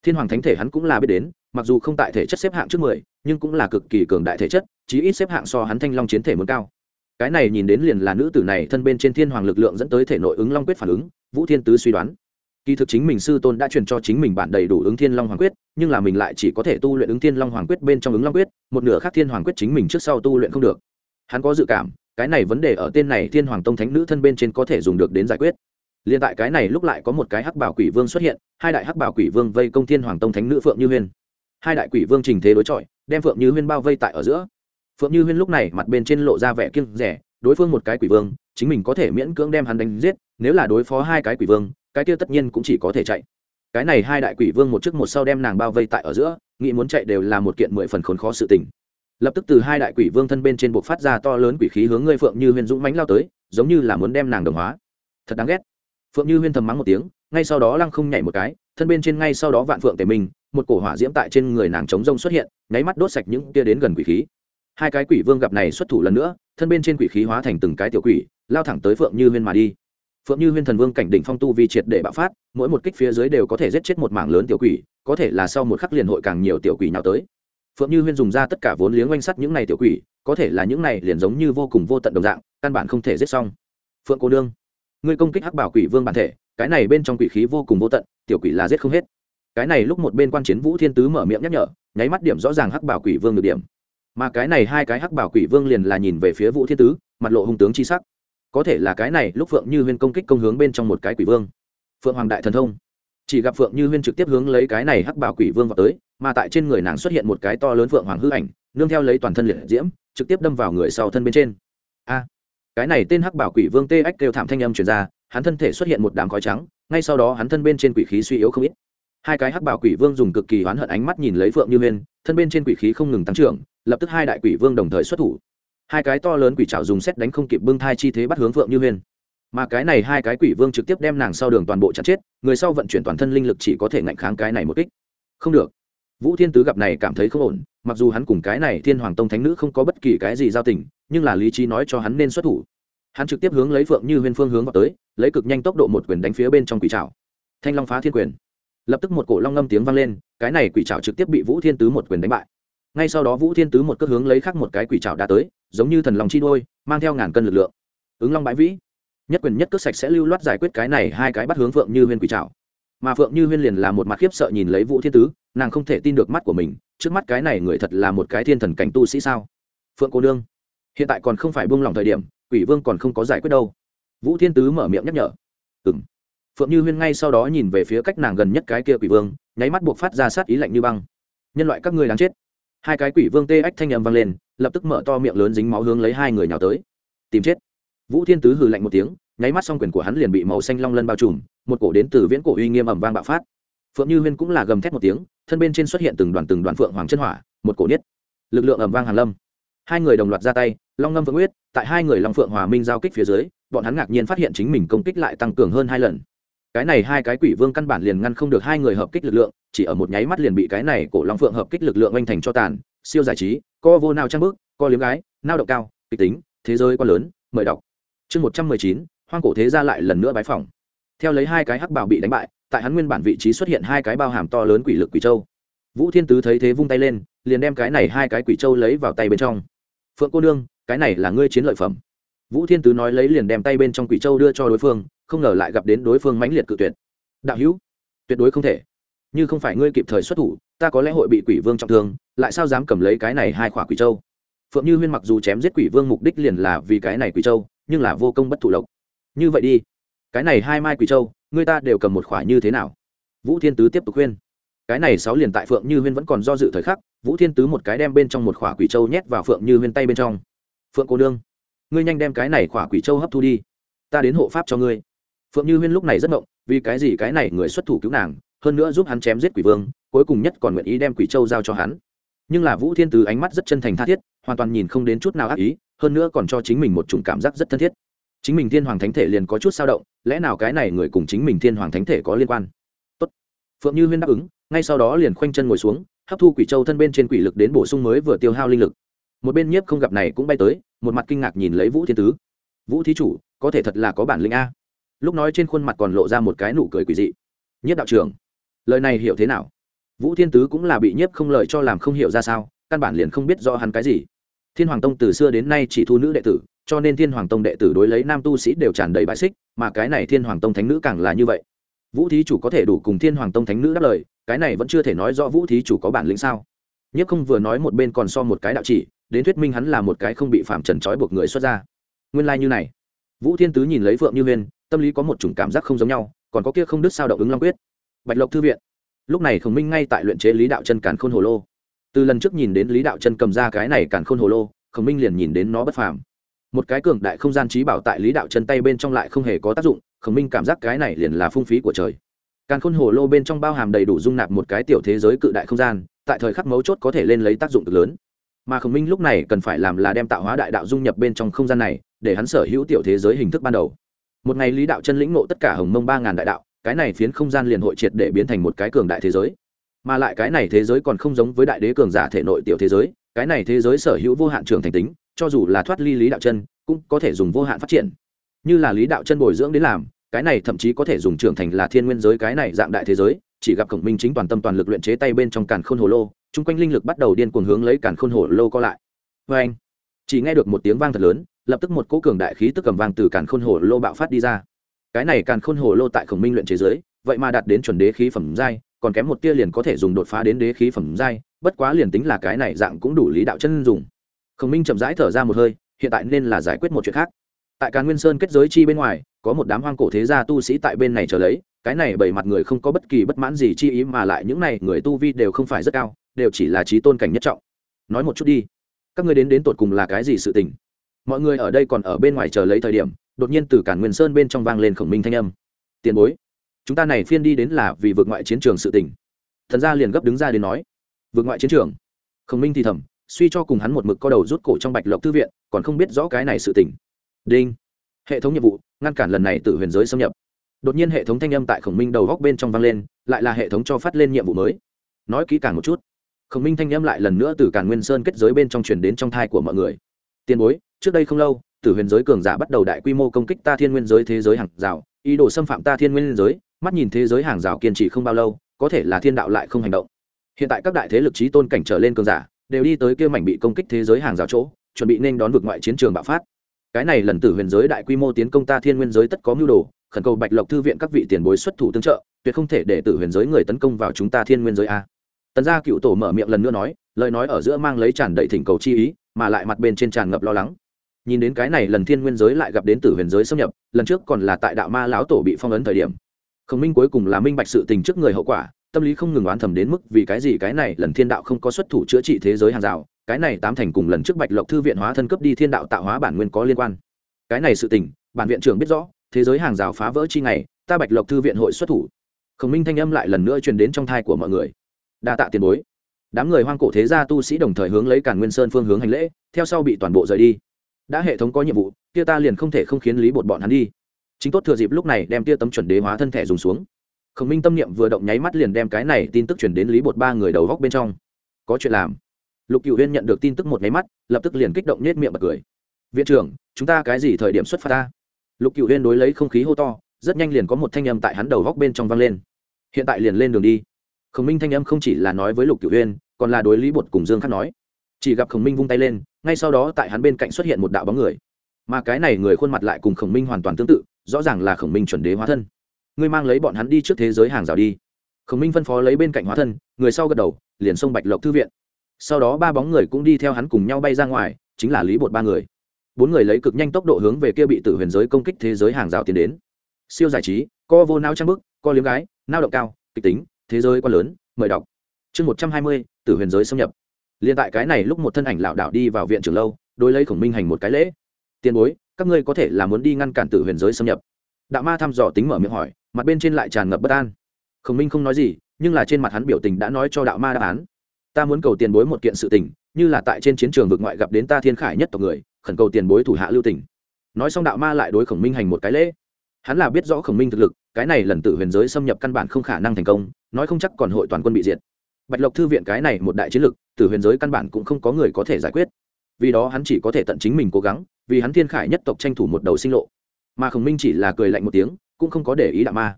thiên hoàng thánh thể hắn cũng là biết đến, mặc dù không tại thể chất xếp hạng trước mười, nhưng cũng là cực kỳ cường đại thể chất, chí ít xếp hạng so hắn thanh long chiến thể muốn cao. Cái này nhìn đến liền là nữ tử này thân bên trên thiên hoàng lực lượng dẫn tới thể nội ứng long quyết phản ứng, vũ thiên tứ suy đoán kỳ thực chính mình sư tôn đã truyền cho chính mình bản đầy đủ ứng thiên long hoàng quyết, nhưng là mình lại chỉ có thể tu luyện ứng thiên long hoàng quyết bên trong ứng long quyết, một nửa khác thiên hoàng quyết chính mình trước sau tu luyện không được. Hắn có dự cảm, cái này vấn đề ở tên này thiên hoàng tông thánh nữ thân bên trên có thể dùng được đến giải quyết. Liền tại cái này lúc lại có một cái hắc bảo quỷ vương xuất hiện, hai đại hắc bảo quỷ vương vây công thiên hoàng tông thánh nữ phượng như huyên. Hai đại quỷ vương trình thế đối chọi, đem phượng như huyên bao vây tại ở giữa. Phượng như huyên lúc này mặt bên trên lộ ra vẻ kiêng rẻ, đối phương một cái quỷ vương, chính mình có thể miễn cưỡng đem hắn đánh giết, nếu là đối phó hai cái quỷ vương cái kia tất nhiên cũng chỉ có thể chạy. Cái này hai đại quỷ vương một trước một sau đem nàng bao vây tại ở giữa, nghĩ muốn chạy đều là một kiện mười phần khốn khó sự tình. Lập tức từ hai đại quỷ vương thân bên trên buộc phát ra to lớn quỷ khí hướng ngươi phượng như huyên dũng mánh lao tới, giống như là muốn đem nàng đồng hóa. Thật đáng ghét. Phượng như huyên thầm mắng một tiếng, ngay sau đó lăng không nhảy một cái, thân bên trên ngay sau đó vạn phượng tề mình một cổ hỏa diễm tại trên người nàng chống rông xuất hiện, nháy mắt đốt sạch những kia đến gần quỷ khí. Hai cái quỷ vương gặp này xuất thủ lần nữa, thân bên trên quỷ khí hóa thành từng cái tiểu quỷ, lao thẳng tới phượng như huyên mà đi phượng như huyên thần vương cảnh đỉnh phong tu vi triệt để bạo phát, mỗi một kích phía dưới đều có thể giết chết một mảng lớn tiểu quỷ, có thể là sau một khắc liền hội càng nhiều tiểu quỷ nào tới. Phượng như huyên dùng ra tất cả vốn liếng oanh sắt những này tiểu quỷ, có thể là những này liền giống như vô cùng vô tận đồng dạng, căn bản không thể giết xong. Phượng cô đương ngươi công kích hắc bảo quỷ vương bản thể, cái này bên trong quỷ khí vô cùng vô tận, tiểu quỷ là giết không hết. Cái này lúc một bên quan chiến vũ thiên tứ mở miệng nhắc nhở, nháy mắt điểm rõ ràng hắc bảo quỷ vương được điểm. Mà cái này hai cái hắc bảo quỷ vương liền là nhìn về phía vũ thiên tứ, mặt lộ hung tướng chi sắc có thể là cái này, lúc phượng như huyên công kích công hướng bên trong một cái quỷ vương. Phượng hoàng đại thần thông. Chỉ gặp phượng như huyên trực tiếp hướng lấy cái này hắc bảo quỷ vương vào tới, mà tại trên người nàng xuất hiện một cái to lớn phượng hoàng hư ảnh, nương theo lấy toàn thân liệt diễm, trực tiếp đâm vào người sau thân bên trên. A! Cái này tên hắc bảo quỷ vương tê ách kêu thảm thanh âm truyền ra, hắn thân thể xuất hiện một đám khói trắng, ngay sau đó hắn thân bên trên quỷ khí suy yếu không ít. Hai cái hắc bảo quỷ vương dùng cực kỳ oán hận ánh mắt nhìn lấy phượng như huyên, thân bên trên quỷ khí không ngừng tăng trưởng, lập tức hai đại quỷ vương đồng thời xuất thủ hai cái to lớn quỷ trảo dùng xét đánh không kịp bưng thai chi thế bắt hướng phượng như huyên. Mà cái này hai cái quỷ vương trực tiếp đem nàng sau đường toàn bộ chặt chết, người sau vận chuyển toàn thân linh lực chỉ có thể ngạnh kháng cái này một kích. Không được. Vũ thiên tứ gặp này cảm thấy không ổn, mặc dù hắn cùng cái này thiên hoàng tông thánh nữ không có bất kỳ cái gì giao tình, nhưng là lý trí nói cho hắn nên xuất thủ. Hắn trực tiếp hướng lấy phượng như huyên phương hướng vào tới, lấy cực nhanh tốc độ một quyền đánh phía bên trong quỷ trào thanh long phá thiên quyền. Lập tức một cổ long ngâm tiếng vang lên, cái này quỷ trào trực tiếp bị vũ thiên tứ một quyền đánh bại. Ngay sau đó vũ thiên tứ một cước hướng lấy khắc một cái quỷ trào đã tới giống như thần lòng chi đôi mang theo ngàn cân lực lượng. Ứng long bãi vĩ, nhất quyền nhất cước sạch sẽ lưu loát giải quyết cái này hai cái bắt hướng phượng như huyên quỷ trào mà phượng như huyên liền là một mặt khiếp sợ nhìn lấy vũ thiên tứ, nàng không thể tin được mắt của mình, trước mắt cái này người thật là một cái thiên thần cảnh tu sĩ sao? Phượng cô nương, hiện tại còn không phải buông lỏng thời điểm, quỷ vương còn không có giải quyết đâu. Vũ thiên tứ mở miệng nhắc nhở. Ừng phượng như huyên ngay sau đó nhìn về phía cách nàng gần nhất cái kia quỷ vương, nháy mắt buộc phát ra sát ý lạnh như băng. Nhân loại các ngươi đáng chết. Hai cái quỷ vương tê ách thanh â m vang lên lập tức mở to miệng lớn dính máu hướng lấy hai người nhào tới. Tìm chết. Vũ thiên tứ hừ lạnh một tiếng, nháy mắt xong quyền của hắn liền bị màu xanh long lân bao trùm, một cổ đến từ viễn cổ uy nghiêm ẩm vang bạo phát. Phượng như huyên cũng là gầm thét một tiếng, thân bên trên xuất hiện từng đoàn từng đoàn phượng hoàng chân hỏa, một cổ niết. Lực lượng ẩm vang hàn lâm. Hai người đồng loạt ra tay, long ngâm vượng huyết tại hai người long phượng hòa minh giao kích phía dưới, bọn hắn ngạc nhiên phát hiện chính mình công kích lại tăng cường hơn hai lần. Cái này hai cái quỷ vương căn bản liền ngăn không được hai người hợp kích lực lượng, chỉ ở một nháy mắt liền bị cái này cổ long phượng hợp kích lực lượng oanh thành cho tàn siêu giải trí, co vô nào trang bước, co liếm gái, nao động cao, kịch tính, thế giới quá lớn, mời đọc. Chương một trăm mười chín, hoang cổ thế ra lại lần nữa bái phỏng. Theo lấy hai cái hắc bảo bị đánh bại, tại hắn nguyên bản vị trí xuất hiện hai cái bao hàm to lớn quỷ lực quỷ châu. Vũ thiên tứ thấy thế vung tay lên, liền đem cái này hai cái quỷ châu lấy vào tay bên trong. Phượng cô nương, cái này là ngươi chiến lợi phẩm. Vũ thiên tứ nói lấy liền đem tay bên trong quỷ châu đưa cho đối phương, không ngờ lại gặp đến đối phương mãnh liệt cự tuyệt. Đạo hữu, tuyệt đối không thể như không phải ngươi kịp thời xuất thủ ta có lẽ hội bị quỷ vương trọng thương lại sao dám cầm lấy cái này hai khỏa quỷ châu? Phượng như huyên mặc dù chém giết quỷ vương mục đích liền là vì cái này quỷ châu nhưng là vô công bất thụ lộc. Như vậy đi cái này hai mai quỷ châu người ta đều cầm một khỏa như thế nào? Vũ thiên tứ tiếp tục khuyên. Cái này sáu liền tại phượng như huyên vẫn còn do dự thời khắc vũ thiên tứ một cái đem bên trong một khỏa quỷ châu nhét vào phượng như huyên tay bên trong. Phượng cô nương ngươi nhanh đem cái này khỏa quỷ châu hấp thu đi. Ta đến hộ pháp cho ngươi. Phượng như huyên lúc này rất mộng, vì cái gì cái này người xuất thủ cứu nàng hơn nữa giúp hắn chém giết quỷ vương, cuối cùng nhất còn nguyện ý đem quỷ châu giao cho hắn. Nhưng là vũ thiên tứ ánh mắt rất chân thành tha thiết, hoàn toàn nhìn không đến chút nào ác ý, hơn nữa còn cho chính mình một chủng cảm giác rất thân thiết. Chính mình thiên hoàng thánh thể liền có chút sao động, lẽ nào cái này người cùng chính mình thiên hoàng thánh thể có liên quan? Tốt. phượng như huyên đáp ứng, ngay sau đó liền khoanh chân ngồi xuống, hấp thu quỷ châu thân bên trên quỷ lực đến bổ sung mới vừa tiêu hao linh lực. Một bên nhiếp không gặp này cũng bay tới, một mặt kinh ngạc nhìn lấy vũ thiên tứ. Vũ thí chủ, có thể thật là có bản lĩnh a. Lúc nói trên khuôn mặt còn lộ ra một cái nụ cười quỷ dị. Nhất đạo trưởng lời này hiểu thế nào? Vũ thiên tứ cũng là bị nhiếp không lời cho làm không hiểu ra sao, căn bản liền không biết do hắn cái gì. Thiên hoàng tông từ xưa đến nay chỉ thu nữ đệ tử, cho nên thiên hoàng tông đệ tử đối lấy nam tu sĩ đều tràn đầy bãi xích, mà cái này thiên hoàng tông thánh nữ càng là như vậy. Vũ thí chủ có thể đủ cùng thiên hoàng tông thánh nữ đáp lời, cái này vẫn chưa thể nói rõ vũ thí chủ có bản lĩnh sao. Nhất không vừa nói một bên còn so một cái đạo chỉ, đến thuyết minh hắn là một cái không bị phạm trần trói buộc người xuất ra nguyên lai、like、như này. Vũ thiên tứ nhìn lấy phượng như huyên, tâm lý có một chủng cảm giác không giống nhau, còn có kia không đứt sao động ứng long quyết bạch lộc thư viện. Lúc này khổng minh ngay tại luyện chế lý đạo chân càn khôn hồ lô. Từ lần trước nhìn đến lý đạo chân cầm ra cái này càn khôn hồ lô, khổng minh liền nhìn đến nó bất phàm. Một cái cường đại không gian trí bảo tại lý đạo chân tay bên trong lại không hề có tác dụng, khổng minh cảm giác cái này liền là phung phí của trời. Càn khôn hồ lô bên trong bao hàm đầy đủ dung nạp một cái tiểu thế giới cự đại không gian, tại thời khắc mấu chốt có thể lên lấy tác dụng cực lớn. Mà khổng minh lúc này cần phải làm là đem tạo hóa đại đạo dung nhập bên trong không gian này, để hắn sở hữu tiểu thế giới hình thức ban đầu. Một ngày lý đạo chân lĩnh ngộ tất cả hồng mông ba ngàn đại đạo cái này phiến không gian liền hội triệt để biến thành một cái cường đại thế giới. Mà lại cái này thế giới còn không giống với đại đế cường giả thể nội tiểu thế giới, cái này thế giới sở hữu vô hạn trường thành tính, cho dù là thoát ly lý đạo chân, cũng có thể dùng vô hạn phát triển. Như là lý đạo chân bồi dưỡng đến làm, cái này thậm chí có thể dùng trưởng thành là thiên nguyên giới cái này dạng đại thế giới, chỉ gặp khổng minh chính toàn tâm toàn lực luyện chế tay bên trong càn khôn hồ lô, chung quanh linh lực bắt đầu điên cuồng hướng lấy càn khôn hồ lô co lại. Vê anh, chỉ nghe được một tiếng vang thật lớn, lập tức một cỗ cường đại khí tức cầm vang từ càn khôn hồ lô bạo phát đi ra cái này càn khôn hồ lô tại khổng minh luyện chế giới, vậy mà đạt đến chuẩn đế khí phẩm giai, còn kém một tia liền có thể dùng đột phá đến đế khí phẩm giai, bất quá liền tính là cái này dạng cũng đủ lý đạo chân dùng. Khổng minh chậm rãi thở ra một hơi, hiện tại nên là giải quyết một chuyện khác. Tại càn nguyên sơn kết giới chi bên ngoài, có một đám hoang cổ thế gia tu sĩ tại bên này chờ lấy, cái này bảy mặt người không có bất kỳ bất mãn gì chi ý mà lại những này người tu vi đều không phải rất cao, đều chỉ là trí tôn cảnh nhất trọng. Nói một chút đi, các ngươi đến đến tột cùng là cái gì sự tình? Mọi người ở đây còn ở bên ngoài chờ lấy thời điểm đột nhiên từ cản nguyên sơn bên trong vang lên khổng minh thanh âm. Tiền bối, chúng ta này phiên đi đến là vì vượt ngoại chiến trường sự tỉnh thần gia liền gấp đứng ra đến nói. Vượt ngoại chiến trường? Khổng minh thì thầm, suy cho cùng hắn một mực co đầu rút cổ trong bạch lộc thư viện, còn không biết rõ cái này sự tỉnh đinh, hệ thống nhiệm vụ, ngăn cản lần này từ huyền giới xâm nhập. Đột nhiên hệ thống thanh âm tại khổng minh đầu góc bên trong vang lên, lại là hệ thống cho phát lên nhiệm vụ mới. Nói kỹ càng một chút, khổng minh thanh âm lại lần nữa từ càn nguyên sơn kết giới bên trong truyền đến trong thai của mọi người. Tiền bối, trước đây không lâu tử huyền giới cường giả bắt đầu đại quy mô công kích ta thiên nguyên giới thế giới hàng rào, ý đồ xâm phạm ta thiên nguyên giới, mắt nhìn thế giới hàng rào kiên trì không bao lâu, có thể là thiên đạo lại không hành động. Hiện tại các đại thế lực trí tôn cảnh trở lên cường giả, đều đi tới kia mảnh bị công kích thế giới hàng rào chỗ, chuẩn bị nên đón vực ngoại chiến trường bạo phát. Cái này lần tử huyền giới đại quy mô tiến công ta thiên nguyên giới tất có mưu đồ, khẩn cầu bạch lộc thư viện các vị tiền bối xuất thủ tương trợ, tuyệt không thể để tử huyền giới người tấn công vào chúng ta thiên nguyên giới a. Tần gia cựu tổ mở miệng lần nữa nói, lời nói ở giữa mang lấy tràn đầy thỉnh cầu chi ý, mà lại mặt bên trên tràn ngập lo lắng nhìn đến cái này lần thiên nguyên giới lại gặp đến tử huyền giới xâm nhập, lần trước còn là tại đạo ma lão tổ bị phong ấn thời điểm. Khổng minh cuối cùng là minh bạch sự tình trước người hậu quả, tâm lý không ngừng oán thầm đến mức vì cái gì cái này lần thiên đạo không có xuất thủ chữa trị thế giới hàng rào, cái này tám thành cùng lần trước bạch lộc thư viện hóa thân cấp đi thiên đạo tạo hóa bản nguyên có liên quan. Cái này sự tình, bản viện trưởng biết rõ, thế giới hàng rào phá vỡ chi ngày, ta bạch lộc thư viện hội xuất thủ. Khổng minh thanh âm lại lần nữa truyền đến trong thai của mọi người. Đa tạ tiền bối. Đám người hoang cổ thế gia tu sĩ đồng thời hướng lấy càn nguyên sơn phương hướng hành lễ, theo sau bị toàn bộ rời đi đã hệ thống có nhiệm vụ, kia ta liền không thể không khiến lý bột bọn hắn đi. Chính tốt thừa dịp lúc này đem tia tấm chuẩn đế hóa thân thể dùng xuống. Khổng minh tâm niệm vừa động nháy mắt liền đem cái này tin tức chuyển đến lý bột ba người đầu góc bên trong. Có chuyện làm. Lục cựu huyên nhận được tin tức một nháy mắt, lập tức liền kích động nết miệng bật cười. Viện trưởng, chúng ta cái gì thời điểm xuất phát ta? Lục cựu huyên đối lấy không khí hô to, rất nhanh liền có một thanh âm tại hắn đầu góc bên trong vang lên. Hiện tại liền lên đường đi. Khổng minh thanh âm không chỉ là nói với lục cựu huyên còn là đối lý bột cùng dương khắc nói chỉ gặp khổng minh vung tay lên, ngay sau đó tại hắn bên cạnh xuất hiện một đạo bóng người. Mà cái này người khuôn mặt lại cùng khổng minh hoàn toàn tương tự, rõ ràng là khổng minh chuẩn đế hóa thân. Ngươi mang lấy bọn hắn đi trước thế giới hàng rào đi. Khổng minh phân phó lấy bên cạnh hóa thân, người sau gật đầu, liền xông bạch lộc thư viện. Sau đó ba bóng người cũng đi theo hắn cùng nhau bay ra ngoài, chính là lý bột ba người. Bốn người lấy cực nhanh tốc độ hướng về kia bị tử huyền giới công kích thế giới hàng rào tiến đến. Siêu giải trí, co vô nao trang bức, co liếm gái nao động cao, kịch tính, thế giới quá lớn, mời đọc. Chương một trăm hai mươi, tử huyền giới xâm nhập liên tại cái này lúc một thân ảnh lảo đảo đi vào viện trường lâu, đối lấy khổng minh hành một cái lễ. Tiền bối, các ngươi có thể là muốn đi ngăn cản tử huyền giới xâm nhập. Đạo ma thăm dò tính mở miệng hỏi, mặt bên trên lại tràn ngập bất an. Khổng minh không nói gì, nhưng là trên mặt hắn biểu tình đã nói cho đạo ma đáp án. Ta muốn cầu tiền bối một kiện sự tình, như là tại trên chiến trường vực ngoại gặp đến ta thiên khải nhất tộc người, khẩn cầu tiền bối thủ hạ lưu tình. Nói xong đạo ma lại đối khổng minh hành một cái lễ. Hắn là biết rõ khổng minh thực lực, cái này lần tử huyền giới xâm nhập căn bản không khả năng thành công, nói không chắc còn hội toàn quân bị diệt. Bạch lộc thư viện cái này một đại chiến lực tử huyền giới căn bản cũng không có người có thể giải quyết. Vì đó hắn chỉ có thể tận chính mình cố gắng, vì hắn thiên khải nhất tộc tranh thủ một đầu sinh lộ. Mà khổng minh chỉ là cười lạnh một tiếng, cũng không có để ý đạo ma.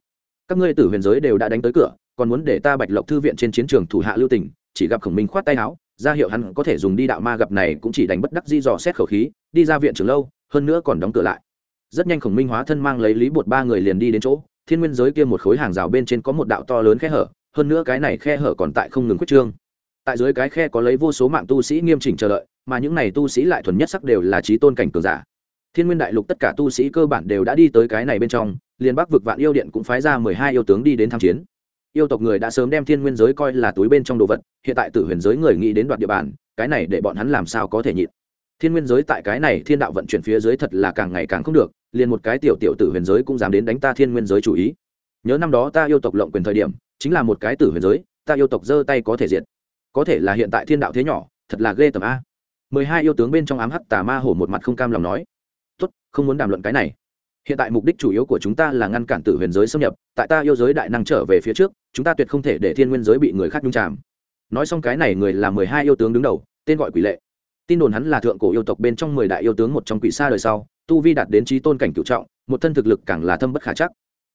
Các ngươi tử huyền giới đều đã đánh tới cửa, còn muốn để ta bạch lộc thư viện trên chiến trường thủ hạ lưu tỉnh chỉ gặp khổng minh khoát tay áo, ra hiệu hắn có thể dùng đi đạo ma gặp này cũng chỉ đánh bất đắc di dò xét khẩu khí, đi ra viện trường lâu, hơn nữa còn đóng cửa lại. Rất nhanh khổng minh hóa thân mang lấy lý bột ba người liền đi đến chỗ, thiên nguyên giới kia một khối hàng rào bên trên có một đạo to lớn khe hở, hơn nữa cái này khe hở còn tại không ngừng quyết trương tại dưới cái khe có lấy vô số mạng tu sĩ nghiêm chỉnh chờ đợi, mà những này tu sĩ lại thuần nhất sắc đều là trí tôn cảnh cường giả. Thiên nguyên đại lục tất cả tu sĩ cơ bản đều đã đi tới cái này bên trong, liền bắc vực vạn yêu điện cũng phái ra mười hai yêu tướng đi đến tham chiến. Yêu tộc người đã sớm đem thiên nguyên giới coi là túi bên trong đồ vật, hiện tại tử huyền giới người nghĩ đến đoạt địa bàn, cái này để bọn hắn làm sao có thể nhịn? Thiên nguyên giới tại cái này thiên đạo vận chuyển phía dưới thật là càng ngày càng không được, liền một cái tiểu tiểu tử huyền giới cũng dám đến đánh ta thiên nguyên giới chủ ý. Nhớ năm đó ta yêu tộc lộng quyền thời điểm, chính là một cái tử huyền giới, ta yêu tộc giơ tay có thể diệt có thể là hiện tại thiên đạo thế nhỏ, thật là ghê tầm a. Mười hai yêu tướng bên trong ám hắc tà ma hổ một mặt không cam lòng nói, tốt, không muốn đàm luận cái này. Hiện tại mục đích chủ yếu của chúng ta là ngăn cản tử huyền giới xâm nhập, tại ta yêu giới đại năng trở về phía trước, chúng ta tuyệt không thể để thiên nguyên giới bị người khác nhung chạm nói xong cái này người là mười hai yêu tướng đứng đầu, tên gọi quỷ lệ. Tin đồn hắn là thượng cổ yêu tộc bên trong mười đại yêu tướng một trong quỷ xa đời sau, tu vi đạt đến trí tôn cảnh cựu trọng, một thân thực lực càng là thâm bất khả chắc.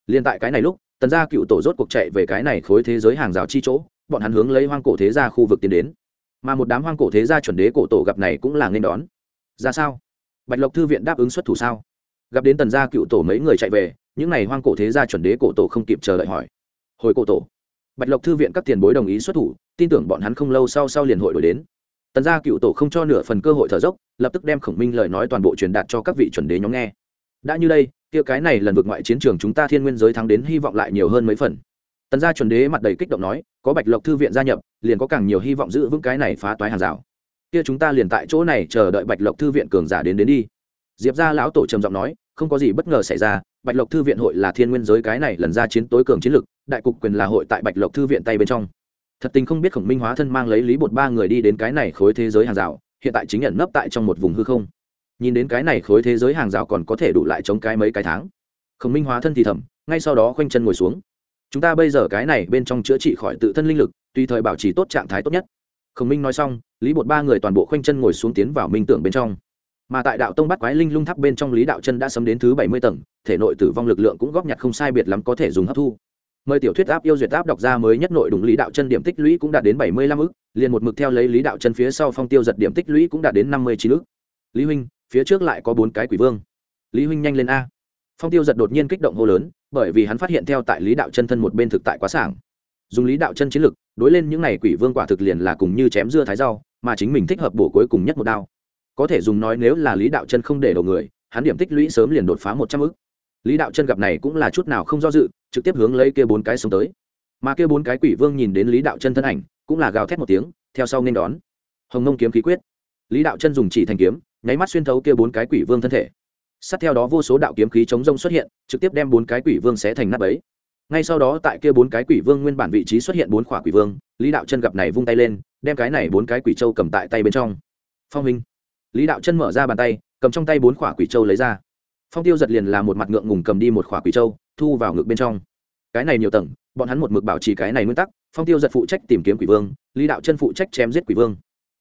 Liền tại cái này lúc, tần gia cựu tổ rốt cuộc chạy về cái này khối thế giới hàng rào chi chỗ bọn hắn hướng lấy hoang cổ thế gia khu vực tiến đến. Mà một đám hoang cổ thế gia chuẩn đế cổ tổ gặp này cũng là nên đón. Ra sao? Bạch lộc thư viện đáp ứng xuất thủ sao? Gặp đến tần gia cựu tổ mấy người chạy về, những n à y hoang cổ thế gia chuẩn đế cổ tổ không kịp chờ đợi hỏi. Hồi cổ tổ. Bạch lộc thư viện các tiền bối đồng ý xuất thủ, tin tưởng bọn hắn không lâu sau sau liền hội đổi đến. Tần gia cựu tổ không cho nửa phần cơ hội thở dốc, lập tức đem khổng minh lời nói toàn bộ truyền đạt cho các vị chuẩn đế nhóm nghe. Đã như đây, kia cái này lần vượt ngoại chiến trường chúng ta thiên nguyên giới thắng đến hy vọng lại nhiều hơn mấy phần. Tần gia chuẩn đế mặt đầy kích động nói có bạch lộc thư viện gia nhập, liền có càng nhiều hy vọng giữ vững cái này phá toái hàng rào. Kia chúng ta liền tại chỗ này chờ đợi bạch lộc thư viện cường giả đến đến đi. Diệp gia lão tổ trầm giọng nói, không có gì bất ngờ xảy ra, bạch lộc thư viện hội là thiên nguyên giới cái này lần ra chiến tối cường chiến lực, đại cục quyền là hội tại bạch lộc thư viện tay bên trong. Thật tình không biết khổng minh hóa thân mang lấy lý bột ba người đi đến cái này khối thế giới hàng rào, hiện tại chính nhận nấp tại trong một vùng hư không. Nhìn đến cái này khối thế giới hàng rào còn có thể đủ lại chống cái mấy cái tháng. Khổng minh hóa thân thì thầm, ngay sau đó khoanh chân ngồi xuống chúng ta bây giờ cái này bên trong chữa trị khỏi tự thân linh lực, tùy thời bảo trì tốt trạng thái tốt nhất. Khổng minh nói xong, lý bột ba người toàn bộ khoanh chân ngồi xuống tiến vào minh tưởng bên trong. Mà tại đạo tông bắt quái linh lung tháp bên trong lý đạo chân đã sấm đến thứ bảy mươi tầng, thể nội tử vong lực lượng cũng góp nhặt không sai biệt lắm có thể dùng hấp thu. Mời tiểu thuyết áp yêu duyệt áp đọc ra mới nhất nội đúng lý đạo chân điểm tích lũy cũng đạt đến bảy mươi lăm ức, liền một mực theo lấy lý đạo chân phía sau phong tiêu giật điểm tích lũy cũng đạt đến năm mươi chín ức. Lý huynh, phía trước lại có bốn cái quỷ vương. Lý huynh nhanh lên a phong tiêu giật đột nhiên kích động hô lớn, bởi vì hắn phát hiện theo tại lý đạo chân thân một bên thực tại quá sảng. Dùng lý đạo chân chiến lực, đối lên những n à y quỷ vương quả thực liền là cùng như chém dưa thái rau, mà chính mình thích hợp bổ cuối cùng nhất một đao. Có thể dùng nói nếu là lý đạo chân không để đầu người, hắn điểm tích lũy sớm liền đột phá một trăm ức. Lý đạo chân gặp này cũng là chút nào không do dự, trực tiếp hướng lấy kia bốn cái sống tới. Mà kia bốn cái quỷ vương nhìn đến lý đạo chân thân ảnh, cũng là gào thét một tiếng, theo sau nên đón. Hồng nông kiếm khí quyết. Lý đạo chân dùng chỉ thành kiếm, nháy mắt xuyên thấu kia bốn cái quỷ vương thân thể sát theo đó vô số đạo kiếm khí chống rông xuất hiện, trực tiếp đem bốn cái quỷ vương xé thành nắp ấy ngay sau đó tại kia bốn cái quỷ vương nguyên bản vị trí xuất hiện bốn khỏa quỷ vương, lý đạo chân gặp này vung tay lên, đem cái này bốn cái quỷ châu cầm tại tay bên trong. Phong minh lý đạo chân mở ra bàn tay, cầm trong tay bốn khỏa quỷ châu lấy ra. Phong tiêu giật liền là một mặt ngượng ngùng cầm đi một khỏa quỷ châu, thu vào ngực bên trong. Cái này nhiều tầng, bọn hắn một mực bảo trì cái này nguyên tắc, phong tiêu giật phụ trách tìm kiếm quỷ vương, lý đạo chân phụ trách chém giết quỷ vương.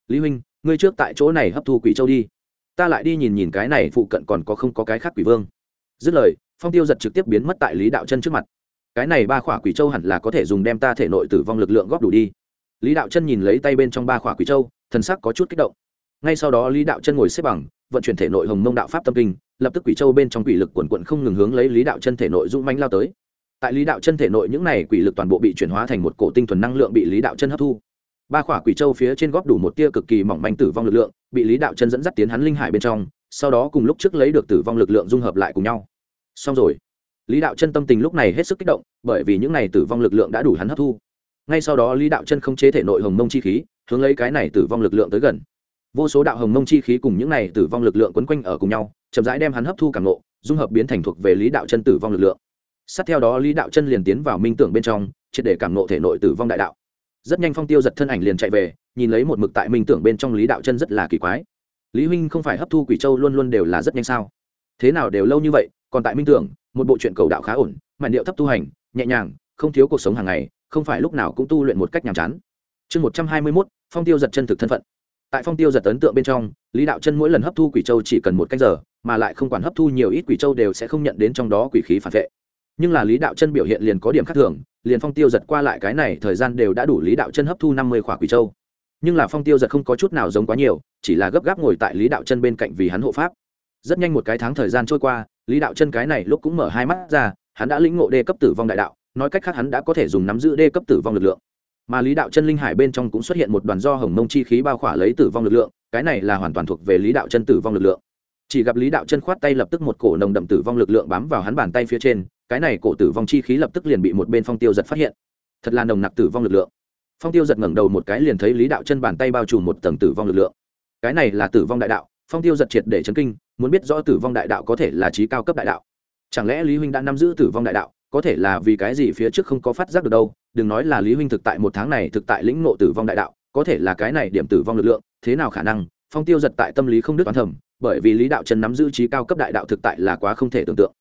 Lý huynh, ngươi trước tại chỗ này hấp thu quỷ châu đi ta lại đi nhìn nhìn cái này phụ cận còn có không có cái khác quỷ vương. Dứt lời, phong tiêu giật trực tiếp biến mất tại lý đạo chân trước mặt. Cái này ba khỏa quỷ châu hẳn là có thể dùng đem ta thể nội tử vong lực lượng góp đủ đi. Lý đạo chân nhìn lấy tay bên trong ba khỏa quỷ châu, thần sắc có chút kích động. Ngay sau đó lý đạo chân ngồi xếp bằng, vận chuyển thể nội hồng mông đạo pháp tâm kinh, lập tức quỷ châu bên trong quỷ lực quần quận không ngừng hướng lấy lý đạo chân thể nội dũng manh lao tới. Tại lý đạo chân thể nội những này quỷ lực toàn bộ bị chuyển hóa thành một cổ tinh thuần năng lượng bị lý đạo chân hấp thu. Ba khỏa quỷ châu phía trên góp đủ một tia cực kỳ mỏng manh tử vong lực lượng bị lý đạo chân dẫn dắt tiến hắn linh hải bên trong, sau đó cùng lúc trước lấy được tử vong lực lượng dung hợp lại cùng nhau. Xong rồi. Lý đạo chân tâm tình lúc này hết sức kích động, bởi vì những này tử vong lực lượng đã đủ hắn hấp thu. Ngay sau đó lý đạo chân không chế thể nội hồng mông chi khí, hướng lấy cái này tử vong lực lượng tới gần. Vô số đạo hồng mông chi khí cùng những này tử vong lực lượng quấn quanh ở cùng nhau, chậm rãi đem hắn hấp thu càng lộ dung hợp biến thành thuộc về lý đạo chân tử vong lực lượng. Sát theo đó lý đạo chân liền tiến vào minh tưởng bên trong, triệt để cảm nộ thể nội tử vong đại đạo rất nhanh phong tiêu giật thân ảnh liền chạy về, nhìn lấy một mực tại minh tưởng bên trong lý đạo chân rất là kỳ quái. Lý huynh không phải hấp thu quỷ châu luôn luôn đều là rất nhanh sao? Thế nào đều lâu như vậy, còn tại minh tưởng, một bộ chuyện cầu đạo khá ổn, mạn điệu thấp tu hành, nhẹ nhàng, không thiếu cuộc sống hàng ngày, không phải lúc nào cũng tu luyện một cách nhàm chán. Chương một trăm hai mươi mốt, phong tiêu giật chân thực thân phận. Tại phong tiêu giật ấn tượng bên trong, lý đạo chân mỗi lần hấp thu quỷ châu chỉ cần một cách giờ, mà lại không quản hấp thu nhiều ít quỷ châu đều sẽ không nhận đến trong đó quỷ khí phản vệ nhưng là lý đạo chân biểu hiện liền có điểm khác thường, liền phong tiêu giật qua lại cái này thời gian đều đã đủ lý đạo chân hấp thu năm mươi khỏa quỷ châu. Nhưng là phong tiêu giật không có chút nào giống quá nhiều, chỉ là gấp gáp ngồi tại lý đạo chân bên cạnh vì hắn hộ pháp. Rất nhanh một cái tháng thời gian trôi qua, lý đạo chân cái này lúc cũng mở hai mắt ra, hắn đã lĩnh ngộ đê cấp tử vong đại đạo, nói cách khác hắn đã có thể dùng nắm giữ đê cấp tử vong lực lượng. Mà lý đạo chân linh hải bên trong cũng xuất hiện một đoàn do hồng mông chi khí bao khỏa lấy tử vong lực lượng, cái này là hoàn toàn thuộc về lý đạo chân tử vong lực lượng. Chỉ gặp lý đạo chân khoát tay lập tức một cổ nồng đậm tử vong lực lượng bám vào hắn bàn tay phía trên cái này cổ tử vong chi khí lập tức liền bị một bên phong tiêu giật phát hiện. Thật là nồng nặc tử vong lực lượng. Phong tiêu giật ngẩng đầu một cái liền thấy lý đạo chân bàn tay bao trùm một tầng tử vong lực lượng. Cái này là tử vong đại đạo, phong tiêu giật triệt để chấn kinh, muốn biết rõ tử vong đại đạo có thể là trí cao cấp đại đạo. Chẳng lẽ lý huynh đã nắm giữ tử vong đại đạo, có thể là vì cái gì phía trước không có phát giác được đâu, đừng nói là lý huynh thực tại một tháng này thực tại lĩnh ngộ tử vong đại đạo, có thể là cái này điểm tử vong lực lượng, thế nào khả năng, phong tiêu giật tại tâm lý không đứt toán thầm, bởi vì lý đạo chân nắm giữ trí cao cấp đại đạo thực tại là quá không thể tưởng tượng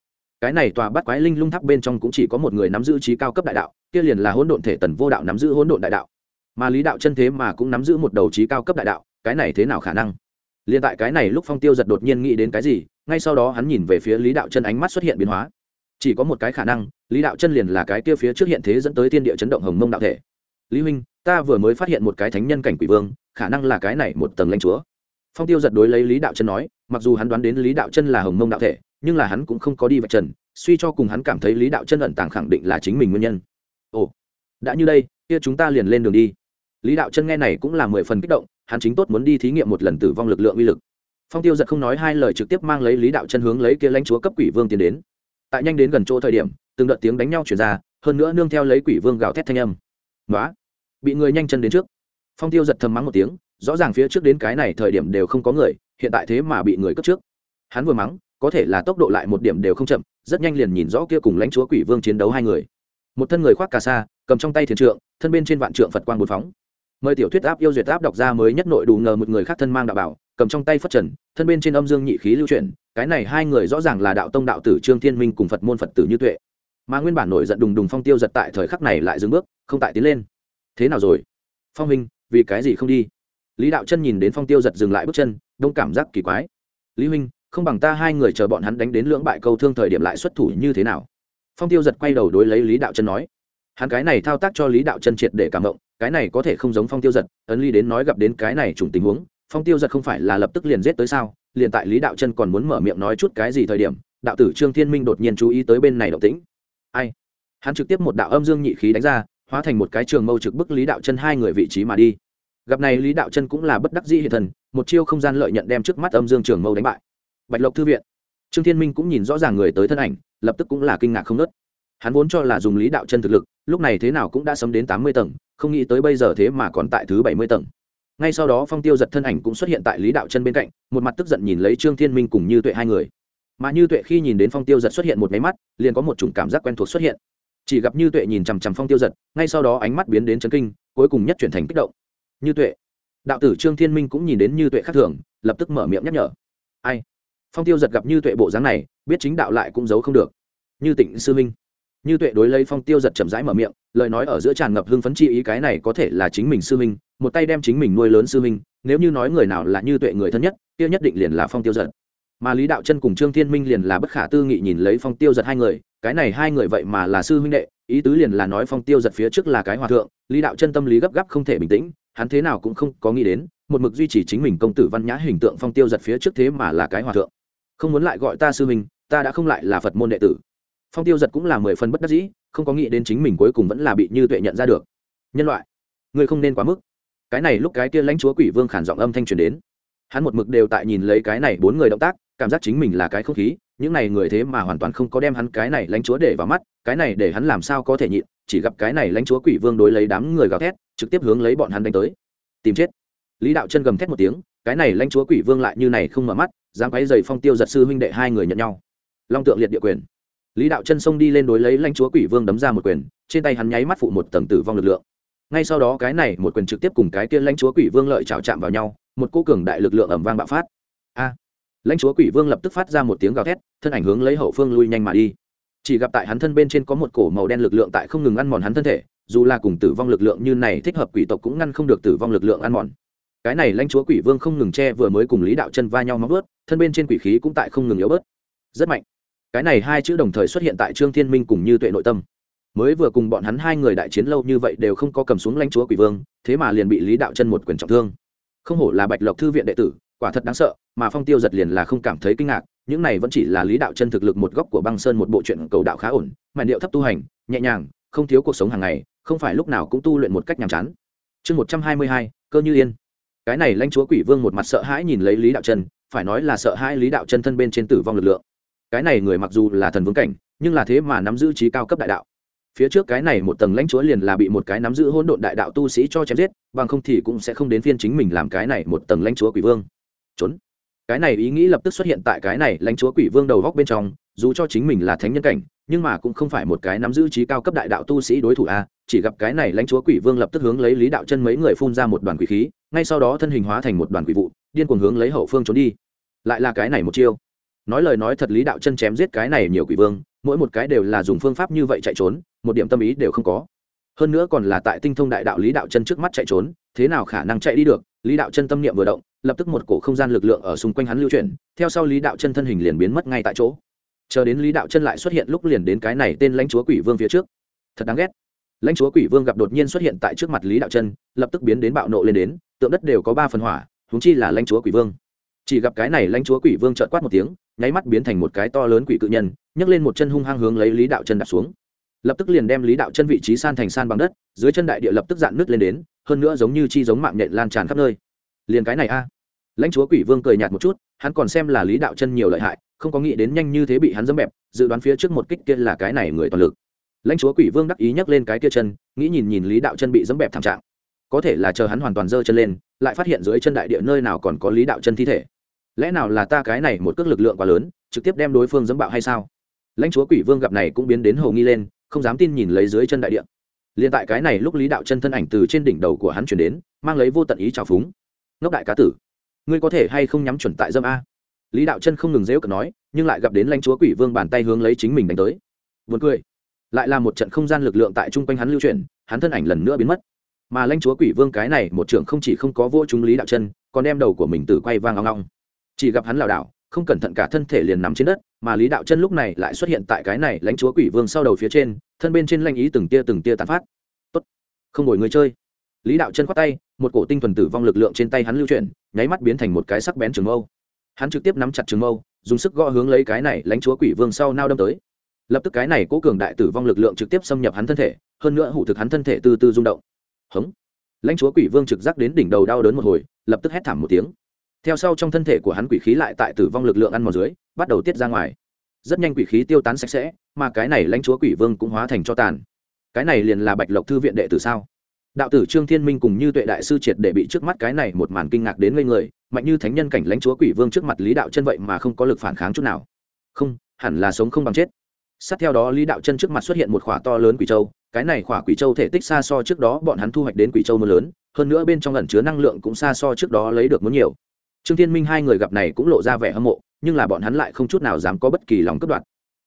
cái này tòa bắt quái linh lung tháp bên trong cũng chỉ có một người nắm giữ trí cao cấp đại đạo, kia liền là hỗn độn thể tần vô đạo nắm giữ hỗn độn đại đạo. Mà lý đạo chân thế mà cũng nắm giữ một đầu trí cao cấp đại đạo, cái này thế nào khả năng? Liền tại cái này lúc phong tiêu giật đột nhiên nghĩ đến cái gì, ngay sau đó hắn nhìn về phía lý đạo chân ánh mắt xuất hiện biến hóa. Chỉ có một cái khả năng, lý đạo chân liền là cái kia phía trước hiện thế dẫn tới tiên địa chấn động hồng mông đạo thể. Lý huynh, ta vừa mới phát hiện một cái thánh nhân cảnh quỷ vương, khả năng là cái này một tầng lãnh chúa phong tiêu giật đối lấy lý đạo chân nói, mặc dù hắn đoán đến lý đạo chân là hồng mông đạo thể, nhưng là hắn cũng không có đi vạch trần, suy cho cùng hắn cảm thấy lý đạo chân ẩn tàng khẳng định là chính mình nguyên nhân. Ồ, đã như đây, kia chúng ta liền lên đường đi. Lý đạo chân nghe này cũng là mười phần kích động, hắn chính tốt muốn đi thí nghiệm một lần tử vong lực lượng uy lực. Phong tiêu giật không nói hai lời trực tiếp mang lấy lý đạo chân hướng lấy kia lãnh chúa cấp quỷ vương tiến đến. Tại nhanh đến gần chỗ thời điểm, từng đợt tiếng đánh nhau chuyển ra, hơn nữa nương theo lấy quỷ vương gào thét thanh âm. Nói bị người nhanh chân đến trước. Phong tiêu giật thầm mắng một tiếng rõ ràng phía trước đến cái này thời điểm đều không có người, hiện tại thế mà bị người cất trước. Hắn vừa mắng, có thể là tốc độ lại một điểm đều không chậm, rất nhanh liền nhìn rõ kia cùng lãnh chúa quỷ vương chiến đấu hai người. Một thân người khoác cà sa, cầm trong tay thiền trượng, thân bên trên vạn trượng phật quang bột phóng. Mời tiểu thuyết áp yêu duyệt áp đọc ra mới nhất nội đủ ngờ một người khác thân mang đạo bảo, cầm trong tay phất trần, thân bên trên âm dương nhị khí lưu chuyển, cái này hai người rõ ràng là đạo tông đạo tử trương thiên minh cùng phật môn phật tử như tuệ. Mà nguyên bản nổi giận đùng đùng phong tiêu giật tại thời khắc này lại dừng bước, không tại tiến lên. Thế nào rồi? Phong minh vì cái gì không đi? Lý đạo chân nhìn đến phong tiêu giật dừng lại bước chân, đông cảm giác kỳ quái. Lý huynh, không bằng ta hai người chờ bọn hắn đánh đến lưỡng bại câu thương thời điểm lại xuất thủ như thế nào? Phong tiêu giật quay đầu đối lấy lý đạo chân nói. Hắn cái này thao tác cho lý đạo chân triệt để cảm động, cái này có thể không giống phong tiêu giật, ấn ly đến nói gặp đến cái này trùng tình huống, phong tiêu giật không phải là lập tức liền giết tới sao? Liền tại lý đạo chân còn muốn mở miệng nói chút cái gì thời điểm, đạo tử trương thiên minh đột nhiên chú ý tới bên này động tĩnh. Ai? Hắn trực tiếp một đạo âm dương nhị khí đánh ra, hóa thành một cái trường mâu trực bức lý đạo chân hai người vị trí mà đi gặp này lý đạo chân cũng là bất đắc dĩ hiện thần, một chiêu không gian lợi nhận đem trước mắt âm dương trường mâu đánh bại. Bạch lộc thư viện. Trương thiên minh cũng nhìn rõ ràng người tới thân ảnh, lập tức cũng là kinh ngạc không nớt hắn vốn cho là dùng lý đạo chân thực lực, lúc này thế nào cũng đã sấm đến tám mươi tầng, không nghĩ tới bây giờ thế mà còn tại thứ bảy mươi tầng. Ngay sau đó phong tiêu giật thân ảnh cũng xuất hiện tại lý đạo chân bên cạnh, một mặt tức giận nhìn lấy trương thiên minh cùng như tuệ hai người. Mà như tuệ khi nhìn đến phong tiêu giật xuất hiện một máy mắt, liền có một chủng cảm giác quen thuộc xuất hiện. Chỉ gặp như tuệ nhìn chằm chằm phong tiêu giật, ngay sau đó ánh mắt biến đến chấn kinh, cuối cùng nhất chuyển thành kích động như tuệ. Đạo tử trương thiên minh cũng nhìn đến như tuệ khác thường, lập tức mở miệng nhắc nhở. Ai? Phong tiêu giật gặp như tuệ bộ dáng này, biết chính đạo lại cũng giấu không được. Như tịnh sư minh. Như tuệ đối lấy phong tiêu giật chậm rãi mở miệng, lời nói ở giữa tràn ngập hưng phấn chi ý cái này có thể là chính mình sư minh, một tay đem chính mình nuôi lớn sư minh, nếu như nói người nào là như tuệ người thân nhất, kia nhất định liền là phong tiêu giật. Mà lý đạo chân cùng trương thiên minh liền là bất khả tư nghị nhìn lấy phong tiêu giật hai người, cái này hai người vậy mà là sư huynh đệ ý tứ liền là nói phong tiêu giật phía trước là cái hòa thượng lý đạo chân tâm lý gấp gáp không thể bình tĩnh hắn thế nào cũng không có nghĩ đến một mực duy trì chính mình công tử văn nhã hình tượng phong tiêu giật phía trước thế mà là cái hòa thượng. Không muốn lại gọi ta sư mình, ta đã không lại là phật môn đệ tử. Phong tiêu giật cũng là mười phần bất đắc dĩ không có nghĩ đến chính mình cuối cùng vẫn là bị như tuệ nhận ra được. Nhân loại người không nên quá mức. Cái này lúc cái kia lãnh chúa quỷ vương khản giọng âm thanh truyền đến. Hắn một mực đều tại nhìn lấy cái này bốn người động tác cảm giác chính mình là cái không khí, những này người thế mà hoàn toàn không có đem hắn cái này lãnh chúa để vào mắt, cái này để hắn làm sao có thể nhịn, chỉ gặp cái này lãnh chúa quỷ vương đối lấy đám người gào thét, trực tiếp hướng lấy bọn hắn đánh tới. Tìm chết. Lý đạo chân gầm thét một tiếng, cái này lãnh chúa quỷ vương lại như này không mở mắt, dám quấy dày phong tiêu giật sư huynh đệ hai người nhận nhau. Long tượng liệt địa quyền. Lý đạo chân xông đi lên đối lấy lãnh chúa quỷ vương đấm ra một quyền, trên tay hắn nháy mắt phụ một tầng tử vong lực lượng. Ngay sau đó cái này một quyền trực tiếp cùng cái kia lãnh chúa quỷ vương lợi chảo chạm vào nhau, một cô cường đại lực lượng ẩm vang bạo phát. A! Lãnh chúa quỷ vương lập tức phát ra một tiếng gào thét, thân ảnh hướng lấy hậu phương lui nhanh mà đi. Chỉ gặp tại hắn thân bên trên có một cổ màu đen lực lượng tại không ngừng ăn mòn hắn thân thể, dù là cùng tử vong lực lượng như này thích hợp quỷ tộc cũng ngăn không được tử vong lực lượng ăn mòn. Cái này lãnh chúa quỷ vương không ngừng che vừa mới cùng lý đạo chân va nhau móng ướt thân bên trên quỷ khí cũng tại không ngừng yếu bớt. Rất mạnh. Cái này hai chữ đồng thời xuất hiện tại trương thiên minh cùng như tuệ nội tâm. Mới vừa cùng bọn hắn hai người đại chiến lâu như vậy đều không có cầm xuống lãnh chúa quỷ vương, thế mà liền bị lý đạo chân một quyền trọng thương. Không hổ là bạch lộc thư viện đệ tử quả thật đáng sợ, mà phong tiêu giật liền là không cảm thấy kinh ngạc, những này vẫn chỉ là lý đạo chân thực lực một góc của băng sơn một bộ truyện cầu đạo khá ổn mà điệu thấp tu hành, nhẹ nhàng, không thiếu cuộc sống hàng ngày, không phải lúc nào cũng tu luyện một cách nhàm chán. Chương một trăm hai mươi hai, cơ như yên. Cái này lãnh chúa quỷ vương một mặt sợ hãi nhìn lấy lý đạo chân, phải nói là sợ hãi lý đạo chân thân bên trên tử vong lực lượng. Cái này người mặc dù là thần vương cảnh, nhưng là thế mà nắm giữ trí cao cấp đại đạo. Phía trước cái này một tầng lãnh chúa liền là bị một cái nắm giữ hỗn độn đại đạo tu sĩ cho chém giết, bằng không thì cũng sẽ không đến phiên chính mình làm cái này một tầng lãnh chúa quỷ vương trốn. Cái này ý nghĩ lập tức xuất hiện tại cái này lãnh chúa quỷ vương đầu góc bên trong, dù cho chính mình là thánh nhân cảnh, nhưng mà cũng không phải một cái nắm giữ trí cao cấp đại đạo tu sĩ đối thủ a, chỉ gặp cái này lãnh chúa quỷ vương lập tức hướng lấy lý đạo chân mấy người phun ra một đoàn quỷ khí, ngay sau đó thân hình hóa thành một đoàn quỷ vụ, điên cuồng hướng lấy hậu phương trốn đi. Lại là cái này một chiêu. Nói lời nói thật lý đạo chân chém giết cái này nhiều quỷ vương, mỗi một cái đều là dùng phương pháp như vậy chạy trốn, một điểm tâm ý đều không có. Hơn nữa còn là tại tinh thông đại đạo lý đạo chân trước mắt chạy trốn, thế nào khả năng chạy đi được, lý đạo chân tâm niệm vừa động lập tức một cổ không gian lực lượng ở xung quanh hắn lưu chuyển, theo sau lý đạo chân thân hình liền biến mất ngay tại chỗ. Chờ đến lý đạo chân lại xuất hiện lúc liền đến cái này tên lãnh chúa quỷ vương phía trước. Thật đáng ghét. Lãnh chúa quỷ vương gặp đột nhiên xuất hiện tại trước mặt lý đạo chân, lập tức biến đến bạo nộ lên đến, tượng đất đều có ba phần hỏa húng chi là lãnh chúa quỷ vương. Chỉ gặp cái này lãnh chúa quỷ vương trợn quát một tiếng, nháy mắt biến thành một cái to lớn quỷ cự nhân, nhấc lên một chân hung hăng hướng lấy lý đạo chân đặt xuống. Lập tức liền đem lý đạo chân vị trí san thành san bằng đất, dưới chân đại địa lập tức dạn nước lên đến, hơn nữa giống như chi giống mạng nhện lan tràn khắp nơi liền cái này a. Lãnh chúa quỷ vương cười nhạt một chút, hắn còn xem là lý đạo chân nhiều lợi hại, không có nghĩ đến nhanh như thế bị hắn dẫm bẹp, dự đoán phía trước một kích kia là cái này người toàn lực. Lãnh chúa quỷ vương đắc ý nhắc lên cái kia chân, nghĩ nhìn nhìn lý đạo chân bị dẫm bẹp thảm trạng. Có thể là chờ hắn hoàn toàn giơ chân lên, lại phát hiện dưới chân đại địa nơi nào còn có lý đạo chân thi thể. Lẽ nào là ta cái này một cước lực lượng quá lớn, trực tiếp đem đối phương dẫm bạo hay sao? Lãnh chúa quỷ vương gặp này cũng biến đến hầu nghi lên, không dám tin nhìn lấy dưới chân đại địa. Liền tại cái này lúc lý đạo chân thân ảnh từ trên đỉnh đầu của hắn chuyển đến, mang lấy vô tận ý trào phúng ngốc đại cá tử. Ngươi có thể hay không nhắm chuẩn tại dâm a? Lý đạo chân không ngừng dễu cận nói, nhưng lại gặp đến lãnh chúa quỷ vương bàn tay hướng lấy chính mình đánh tới. Vượt cười. Lại là một trận không gian lực lượng tại chung quanh hắn lưu chuyển, hắn thân ảnh lần nữa biến mất. Mà lãnh chúa quỷ vương cái này, một trưởng không chỉ không có vô chúng lý đạo chân, còn đem đầu của mình từ quay vang ngong ngong chỉ gặp hắn lảo đảo, không cẩn thận cả thân thể liền nằm trên đất, mà lý đạo chân lúc này lại xuất hiện tại cái này lãnh chúa quỷ vương sau đầu phía trên, thân bên trên lanh ý từng tia từng tia tàn phát. Tốt. Không ngồi người chơi lý đạo chân khoát tay, một cổ tinh thuần tử vong lực lượng trên tay hắn lưu chuyển, nháy mắt biến thành một cái sắc bén trường mâu. Hắn trực tiếp nắm chặt trường mâu, dùng sức gõ hướng lấy cái này lãnh chúa quỷ vương sau nao đâm tới. Lập tức cái này cố cường đại tử vong lực lượng trực tiếp xâm nhập hắn thân thể, hơn nữa hủ thực hắn thân thể từ từ rung động. Hống. Lãnh chúa quỷ vương trực giác đến đỉnh đầu đau đớn một hồi, lập tức hét thảm một tiếng. Theo sau trong thân thể của hắn quỷ khí lại tại tử vong lực lượng ăn mòn dưới, bắt đầu tiết ra ngoài. Rất nhanh quỷ khí tiêu tán sạch sẽ, mà cái này lãnh chúa quỷ vương cũng hóa thành cho tàn. Cái này liền là bạch lộc thư viện đệ tử sao? Đạo tử trương thiên minh cùng như tuệ đại sư triệt để bị trước mắt cái này một màn kinh ngạc đến ngây người, mạnh như thánh nhân cảnh lãnh chúa quỷ vương trước mặt lý đạo chân vậy mà không có lực phản kháng chút nào. Không, hẳn là sống không bằng chết. Sát theo đó lý đạo chân trước mặt xuất hiện một khỏa to lớn quỷ châu, cái này khỏa quỷ châu thể tích xa so trước đó bọn hắn thu hoạch đến quỷ châu mưa lớn, hơn nữa bên trong ẩn chứa năng lượng cũng xa so trước đó lấy được muốn nhiều. Trương thiên minh hai người gặp này cũng lộ ra vẻ hâm mộ, nhưng là bọn hắn lại không chút nào dám có bất kỳ lòng cướp đoạt.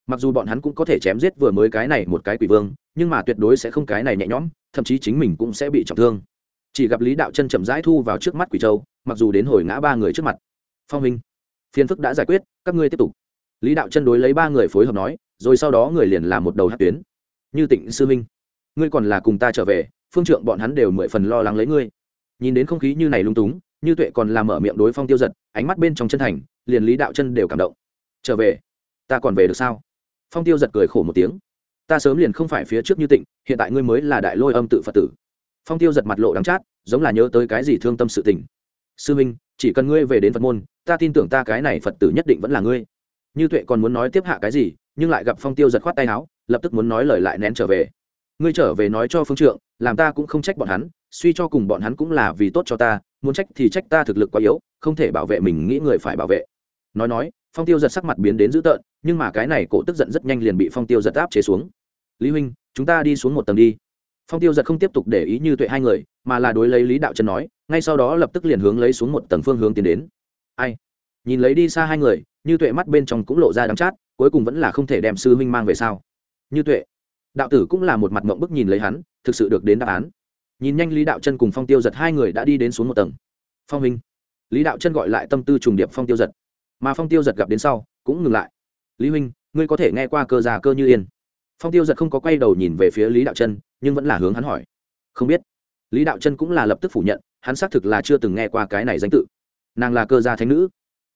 Mặc dù bọn hắn cũng có thể chém giết vừa mới cái này một cái quỷ vương nhưng mà tuyệt đối sẽ không cái này nhẹ nhõm, thậm chí chính mình cũng sẽ bị trọng thương. Chỉ gặp lý đạo chân chậm rãi thu vào trước mắt quỷ châu, mặc dù đến hồi ngã ba người trước mặt. Phong minh, phiền phức đã giải quyết, các ngươi tiếp tục. Lý đạo chân đối lấy ba người phối hợp nói, rồi sau đó người liền làm một đầu hát tuyến. Như tịnh sư minh, ngươi còn là cùng ta trở về, phương trượng bọn hắn đều mười phần lo lắng lấy ngươi. Nhìn đến không khí như này lung túng, như tuệ còn làm mở miệng đối phong tiêu giật, ánh mắt bên trong chân thành, liền lý đạo chân đều cảm động. Trở về, ta còn về được sao? Phong tiêu giật cười khổ một tiếng ta sớm liền không phải phía trước như tịnh, hiện tại ngươi mới là đại lôi âm tự phật tử. Phong tiêu giật mặt lộ đắng chát, giống là nhớ tới cái gì thương tâm sự tình. Sư minh, chỉ cần ngươi về đến phật môn, ta tin tưởng ta cái này phật tử nhất định vẫn là ngươi. Như tuệ còn muốn nói tiếp hạ cái gì, nhưng lại gặp phong tiêu giật khoát tay áo, lập tức muốn nói lời lại nén trở về. Ngươi trở về nói cho phương trượng, làm ta cũng không trách bọn hắn, suy cho cùng bọn hắn cũng là vì tốt cho ta, muốn trách thì trách ta thực lực quá yếu, không thể bảo vệ mình, nghĩ người phải bảo vệ. Nói nói phong tiêu giật sắc mặt biến đến dữ tợn, nhưng mà cái này cổ tức giận rất nhanh liền bị phong tiêu giật áp chế xuống. Lý huynh, chúng ta đi xuống một tầng đi. Phong tiêu giật không tiếp tục để ý như tuệ hai người, mà là đối lấy lý đạo trần nói, ngay sau đó lập tức liền hướng lấy xuống một tầng phương hướng tiến đến. Ai? Nhìn lấy đi xa hai người, như tuệ mắt bên trong cũng lộ ra đắng chát, cuối cùng vẫn là không thể đem sư huynh mang về sao. Như tuệ. Đạo tử cũng là một mặt mộng bức nhìn lấy hắn, thực sự được đến đáp án. Nhìn nhanh lý đạo chân cùng phong tiêu giật hai người đã đi đến xuống một tầng. Phong huynh. Lý đạo chân gọi lại tâm tư trùng điệp phong tiêu giật mà phong tiêu giật gặp đến sau, cũng ngừng lại. Lý huynh, ngươi có thể nghe qua cơ già cơ như yên? Phong tiêu giật không có quay đầu nhìn về phía lý đạo chân, nhưng vẫn là hướng hắn hỏi. Không biết. Lý đạo chân cũng là lập tức phủ nhận, hắn xác thực là chưa từng nghe qua cái này danh tự. Nàng là cơ gia thánh nữ.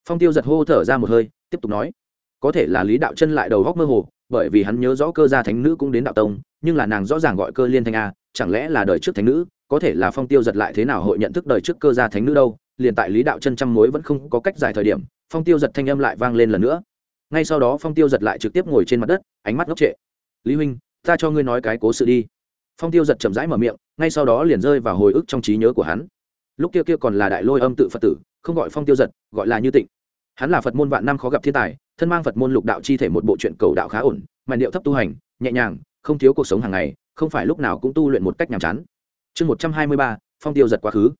Phong tiêu giật hô thở ra một hơi, tiếp tục nói. Có thể là lý đạo chân lại đầu góc mơ hồ, bởi vì hắn nhớ rõ cơ gia thánh nữ cũng đến đạo tông, nhưng là nàng rõ ràng gọi cơ liên thanh a, chẳng lẽ là đời trước thánh nữ? Có thể là phong tiêu giật lại thế nào hội nhận thức đời trước cơ gia thánh nữ đâu? Liền tại lý đạo chân trăm mối vẫn không có cách giải thời điểm phong tiêu giật thanh âm lại vang lên lần nữa. Ngay sau đó phong tiêu giật lại trực tiếp ngồi trên mặt đất, ánh mắt ngốc trệ. Lý huynh, ta cho ngươi nói cái cố sự đi. Phong tiêu giật chậm rãi mở miệng, ngay sau đó liền rơi vào hồi ức trong trí nhớ của hắn. Lúc kia kia còn là đại lôi âm tự phật tử, không gọi phong tiêu giật, gọi là như tịnh. Hắn là phật môn vạn năm khó gặp thiên tài, thân mang phật môn lục đạo chi thể một bộ truyện cầu đạo khá ổn mà điệu thấp tu hành, nhẹ nhàng, không thiếu cuộc sống hàng ngày, không phải lúc nào cũng tu luyện một cách nhàm chán. Chương một trăm hai mươi ba, phong tiêu giật quá khứ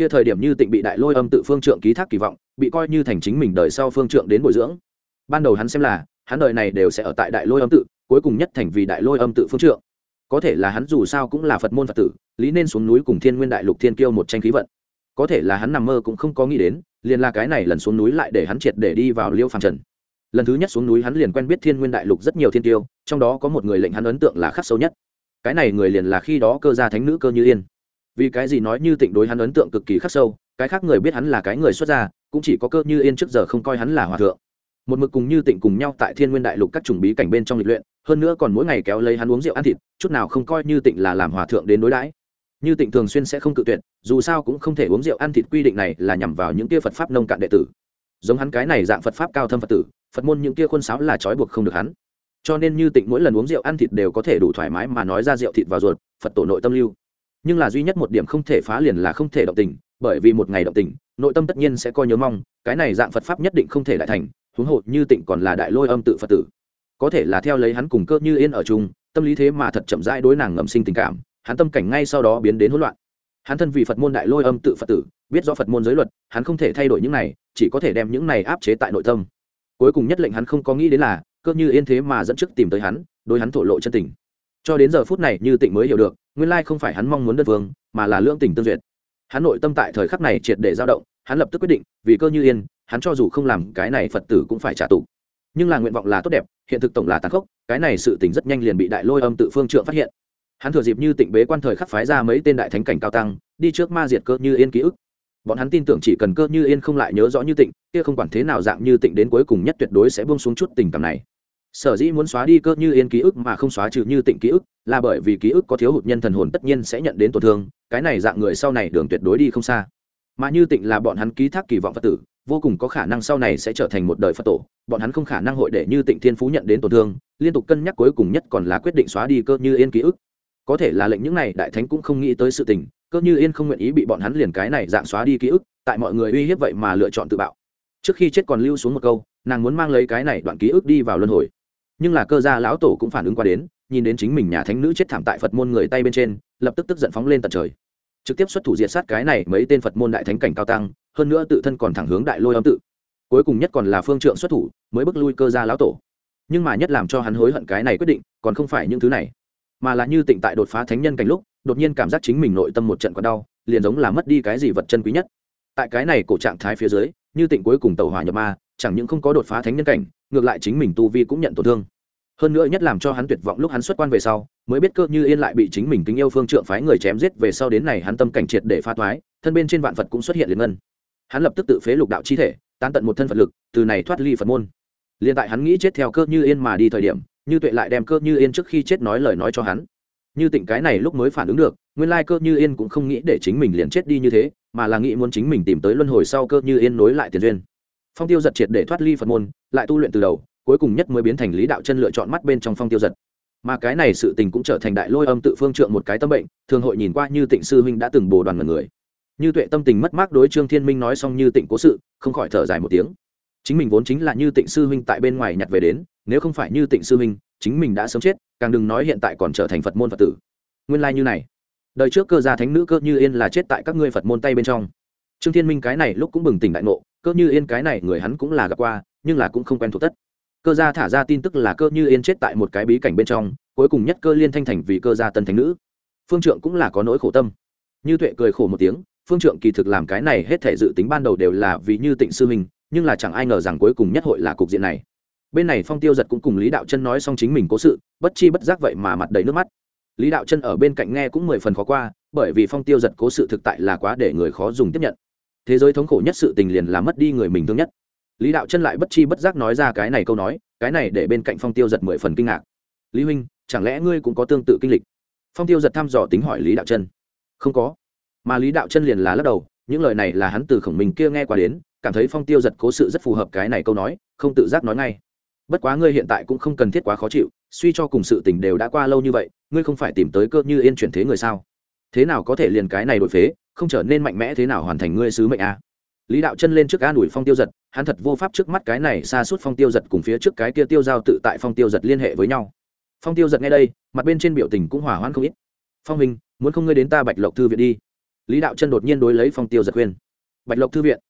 kia thời điểm như tịnh bị đại lôi âm tự phương trượng ký thác kỳ vọng, bị coi như thành chính mình đời sau phương trượng đến bồi dưỡng. Ban đầu hắn xem là, hắn đời này đều sẽ ở tại đại lôi âm tự, cuối cùng nhất thành vì đại lôi âm tự phương trượng. Có thể là hắn dù sao cũng là phật môn phật tử, lý nên xuống núi cùng thiên nguyên đại lục thiên kiêu một tranh khí vận. Có thể là hắn nằm mơ cũng không có nghĩ đến, liền là cái này lần xuống núi lại để hắn triệt để đi vào liêu phàm trần. Lần thứ nhất xuống núi hắn liền quen biết thiên nguyên đại lục rất nhiều thiên tiêu, trong đó có một người lệnh hắn ấn tượng là khắc sâu nhất. Cái này người liền là khi đó cơ gia thánh nữ cơ như yên vì cái gì nói như tịnh đối hắn ấn tượng cực kỳ khắc sâu, cái khác người biết hắn là cái người xuất gia, cũng chỉ có cơ như yên trước giờ không coi hắn là hòa thượng. Một mực cùng như tịnh cùng nhau tại thiên nguyên đại lục các chủng bí cảnh bên trong lịch luyện, hơn nữa còn mỗi ngày kéo lấy hắn uống rượu ăn thịt, chút nào không coi như tịnh là làm hòa thượng đến đối đãi. Như tịnh thường xuyên sẽ không cự tuyệt, dù sao cũng không thể uống rượu ăn thịt quy định này là nhằm vào những kia phật pháp nông cạn đệ tử. Giống hắn cái này dạng phật pháp cao thâm phật tử, phật môn những kia khuôn sáo là trói buộc không được hắn. Cho nên như tịnh mỗi lần uống rượu ăn thịt đều có thể đủ thoải mái mà nói ra rượu thịt vào ruột, phật tổ nội tâm lưu nhưng là duy nhất một điểm không thể phá liền là không thể động tình, bởi vì một ngày động tình, nội tâm tất nhiên sẽ coi nhớ mong, cái này dạng phật pháp nhất định không thể đại thành, huống hộ như tịnh còn là đại lôi âm tự phật tử. Có thể là theo lấy hắn cùng cơ như yên ở chung, tâm lý thế mà thật chậm rãi đối nàng ngầm sinh tình cảm, hắn tâm cảnh ngay sau đó biến đến hỗn loạn. Hắn thân vì phật môn đại lôi âm tự phật tử, biết rõ phật môn giới luật, hắn không thể thay đổi những này, chỉ có thể đem những này áp chế tại nội tâm. Cuối cùng nhất lệnh hắn không có nghĩ đến là, cơ như yên thế mà dẫn trước tìm tới hắn, đối hắn thổ lộ chân tình. Cho đến giờ phút này như tịnh mới hiểu được nguyên lai không phải hắn mong muốn đơn vương mà là lưỡng tình tương duyệt. Hắn nội tâm tại thời khắc này triệt để dao động, hắn lập tức quyết định, vì cơ như yên, hắn cho dù không làm cái này phật tử cũng phải trả tù. Nhưng là nguyện vọng là tốt đẹp, hiện thực tổng là tàn khốc, cái này sự tình rất nhanh liền bị đại lôi âm tự phương trượng phát hiện. Hắn thừa dịp như tịnh bế quan thời khắc phái ra mấy tên đại thánh cảnh cao tăng, đi trước ma diệt cơ như yên ký ức. Bọn hắn tin tưởng chỉ cần cơ như yên không lại nhớ rõ như tịnh, kia không quản thế nào dạng như tịnh đến cuối cùng nhất tuyệt đối sẽ buông xuống chút tình cảm này sở dĩ muốn xóa đi cơ như yên ký ức mà không xóa trừ như tịnh ký ức, là bởi vì ký ức có thiếu hụt nhân thần hồn tất nhiên sẽ nhận đến tổn thương, cái này dạng người sau này đường tuyệt đối đi không xa. Mà như tịnh là bọn hắn ký thác kỳ vọng phật tử, vô cùng có khả năng sau này sẽ trở thành một đời phật tổ, bọn hắn không khả năng hội để như tịnh thiên phú nhận đến tổn thương, liên tục cân nhắc cuối cùng nhất còn là quyết định xóa đi cơ như yên ký ức. Có thể là lệnh những này đại thánh cũng không nghĩ tới sự tình, cơ như yên không nguyện ý bị bọn hắn liền cái này dạng xóa đi ký ức, tại mọi người uy hiếp vậy mà lựa chọn tự bạo. Trước khi chết còn lưu xuống một câu, nàng muốn mang lấy cái này đoạn ký ức đi vào luân hồi nhưng là cơ gia lão tổ cũng phản ứng qua đến, nhìn đến chính mình nhà thánh nữ chết thảm tại phật môn người tay bên trên, lập tức tức giận phóng lên tận trời. Trực tiếp xuất thủ diệt sát cái này mấy tên phật môn đại thánh cảnh cao tăng, hơn nữa tự thân còn thẳng hướng đại lôi âm tự. Cuối cùng nhất còn là phương trượng xuất thủ, mới bước lui cơ gia lão tổ. Nhưng mà nhất làm cho hắn hối hận cái này quyết định, còn không phải những thứ này. Mà là như tịnh tại đột phá thánh nhân cảnh lúc, đột nhiên cảm giác chính mình nội tâm một trận còn đau, liền giống là mất đi cái gì vật chân quý nhất. Tại cái này cổ trạng thái phía dưới, như tịnh cuối cùng tàu hỏa nhập ma, chẳng những không có đột phá thánh nhân cảnh, ngược lại chính mình tu vi cũng nhận tổn thương hơn nữa nhất làm cho hắn tuyệt vọng lúc hắn xuất quan về sau, mới biết cơ như yên lại bị chính mình kính yêu phương trượng phái người chém giết về sau đến này hắn tâm cảnh triệt để pha thoái, thân bên trên vạn phật cũng xuất hiện liền ngân. Hắn lập tức tự phế lục đạo chi thể, tán tận một thân phật lực, từ này thoát ly phật môn. Liền tại hắn nghĩ chết theo cơ như yên mà đi thời điểm, như tuệ lại đem cơ như yên trước khi chết nói lời nói cho hắn. Như tỉnh cái này lúc mới phản ứng được, nguyên lai cơ như yên cũng không nghĩ để chính mình liền chết đi như thế, mà là nghĩ muốn chính mình tìm tới luân hồi sau cơ như yên nối lại tiền duyên. Phong tiêu giật triệt để thoát ly phật môn, lại tu luyện từ đầu cuối cùng nhất mới biến thành lý đạo chân lựa chọn mắt bên trong phong tiêu giật. Mà cái này sự tình cũng trở thành đại lôi âm tự phương trượng một cái tâm bệnh, thường hội nhìn qua như tịnh sư huynh đã từng bồ đoàn ngần người. Như tuệ tâm tình mất mát đối trương thiên minh nói xong như tịnh cố sự, không khỏi thở dài một tiếng. Chính mình vốn chính là như tịnh sư huynh tại bên ngoài nhặt về đến, nếu không phải như tịnh sư huynh, chính mình đã sớm chết, càng đừng nói hiện tại còn trở thành phật môn phật tử. Nguyên lai như này. Đời trước cơ gia thánh nữ cơ như yên là chết tại các ngươi phật môn tay bên trong. Trương thiên minh cái này lúc cũng bừng tỉnh đại ngộ, cơ như yên cái này người hắn cũng là gặp qua, nhưng là cũng không quen thuộc tất cơ gia thả ra tin tức là cơ như yên chết tại một cái bí cảnh bên trong cuối cùng nhất cơ liên thanh thành vì cơ gia tân thánh nữ. Phương trượng cũng là có nỗi khổ tâm. Như tuệ cười khổ một tiếng phương trượng kỳ thực làm cái này hết thể dự tính ban đầu đều là vì như tịnh sư mình, nhưng là chẳng ai ngờ rằng cuối cùng nhất hội là cục diện này. Bên này phong tiêu giật cũng cùng lý đạo chân nói xong chính mình cố sự bất chi bất giác vậy mà mặt đầy nước mắt. Lý đạo chân ở bên cạnh nghe cũng mười phần khó qua bởi vì phong tiêu giật cố sự thực tại là quá để người khó dùng tiếp nhận. Thế giới thống khổ nhất sự tình liền là mất đi người mình thương nhất lý đạo chân lại bất chi bất giác nói ra cái này câu nói, cái này để bên cạnh phong tiêu giật mười phần kinh ngạc. Lý huynh, chẳng lẽ ngươi cũng có tương tự kinh lịch? Phong tiêu giật thăm dò tính hỏi lý đạo chân. Không có. Mà lý đạo chân liền là lắc đầu, những lời này là hắn từ khổng minh kia nghe qua đến, cảm thấy phong tiêu giật cố sự rất phù hợp cái này câu nói, không tự giác nói ngay. Bất quá ngươi hiện tại cũng không cần thiết quá khó chịu, suy cho cùng sự tình đều đã qua lâu như vậy, ngươi không phải tìm tới cơ như yên chuyển thế người sao? Thế nào có thể liền cái này đổi phế, không trở nên mạnh mẽ thế nào hoàn thành ngươi sứ mệnh a à? Lý đạo chân lên trước an ủi phong tiêu giật, hắn thật vô pháp trước mắt cái này xa suốt phong tiêu giật cùng phía trước cái kia tiêu giao tự tại phong tiêu giật liên hệ với nhau. Phong tiêu giật nghe đây, mặt bên trên biểu tình cũng hỏa hoãn không ít. Phong minh muốn không ngươi đến ta bạch lộc thư viện đi? Lý đạo chân đột nhiên đối lấy phong tiêu giật khuyên. Bạch lộc thư viện?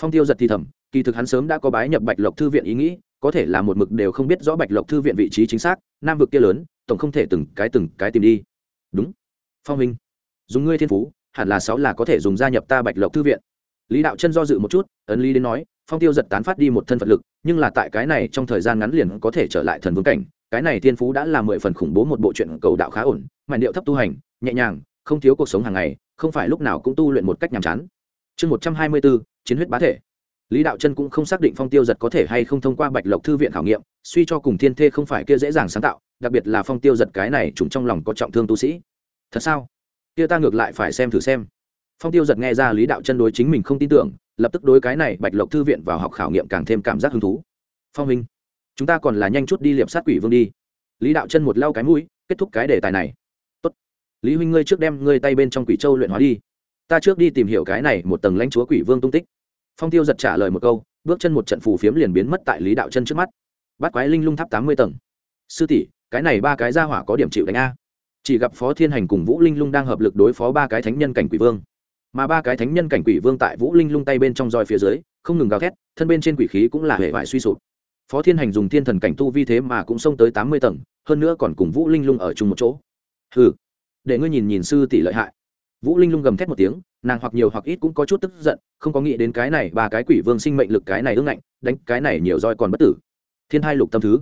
Phong tiêu giật thì thầm, kỳ thực hắn sớm đã có bái nhập bạch lộc thư viện ý nghĩ, có thể là một mực đều không biết rõ bạch lộc thư viện vị trí chính xác, nam vực kia lớn, tổng không thể từng cái từng cái tìm đi. Đúng. Phong minh dùng ngươi thiên phú, hẳn là sáu là có thể dùng gia nhập ta bạch lộc thư viện lý đạo chân do dự một chút, ấn lý đến nói, phong tiêu giật tán phát đi một thân phật lực, nhưng là tại cái này trong thời gian ngắn liền có thể trở lại thần vương cảnh, cái này thiên phú đã là mười phần khủng bố một bộ truyện cầu đạo khá ổn, màn điệu thấp tu hành, nhẹ nhàng, không thiếu cuộc sống hàng ngày, không phải lúc nào cũng tu luyện một cách nhàm chán. Chương một trăm hai mươi bốn, chiến huyết bá thể. Lý đạo chân cũng không xác định phong tiêu giật có thể hay không thông qua bạch lộc thư viện khảo nghiệm, suy cho cùng thiên thê không phải kia dễ dàng sáng tạo, đặc biệt là phong tiêu giật cái này trùng trong lòng có trọng thương tu sĩ. Thật sao? Kia ta ngược lại phải xem thử xem phong tiêu giật nghe ra lý đạo chân đối chính mình không tin tưởng, lập tức đối cái này bạch lộc thư viện vào học khảo nghiệm càng thêm cảm giác hứng thú. Phong minh chúng ta còn là nhanh chút đi liệp sát quỷ vương đi. Lý đạo chân một lau cái mũi, kết thúc cái đề tài này. Tốt. lý huynh ngươi trước đem ngươi tay bên trong quỷ châu luyện hóa đi. Ta trước đi tìm hiểu cái này một tầng lãnh chúa quỷ vương tung tích. Phong tiêu giật trả lời một câu, bước chân một trận phù phiếm liền biến mất tại lý đạo chân trước mắt. Bắt quái linh lung tháp tám mươi tầng. Sư tỷ, cái này ba cái ra hỏa có điểm chịu đánh a. Chỉ gặp phó thiên hành cùng vũ linh lung đang hợp lực đối phó ba cái thánh nhân cảnh quỷ vương mà ba cái thánh nhân cảnh quỷ vương tại vũ linh lung tay bên trong roi phía dưới, không ngừng gào thét, thân bên trên quỷ khí cũng là hệ vải suy sụp. Phó thiên hành dùng thiên thần cảnh tu vi thế mà cũng xông tới tám mươi tầng, hơn nữa còn cùng vũ linh lung ở chung một chỗ. Ừ để ngươi nhìn nhìn sư tỷ lợi hại. Vũ linh lung gầm thét một tiếng, nàng hoặc nhiều hoặc ít cũng có chút tức giận, không có nghĩ đến cái này ba cái quỷ vương sinh mệnh lực cái này ưng ngạnh, đánh cái này nhiều roi còn bất tử. Thiên hai lục tâm thứ.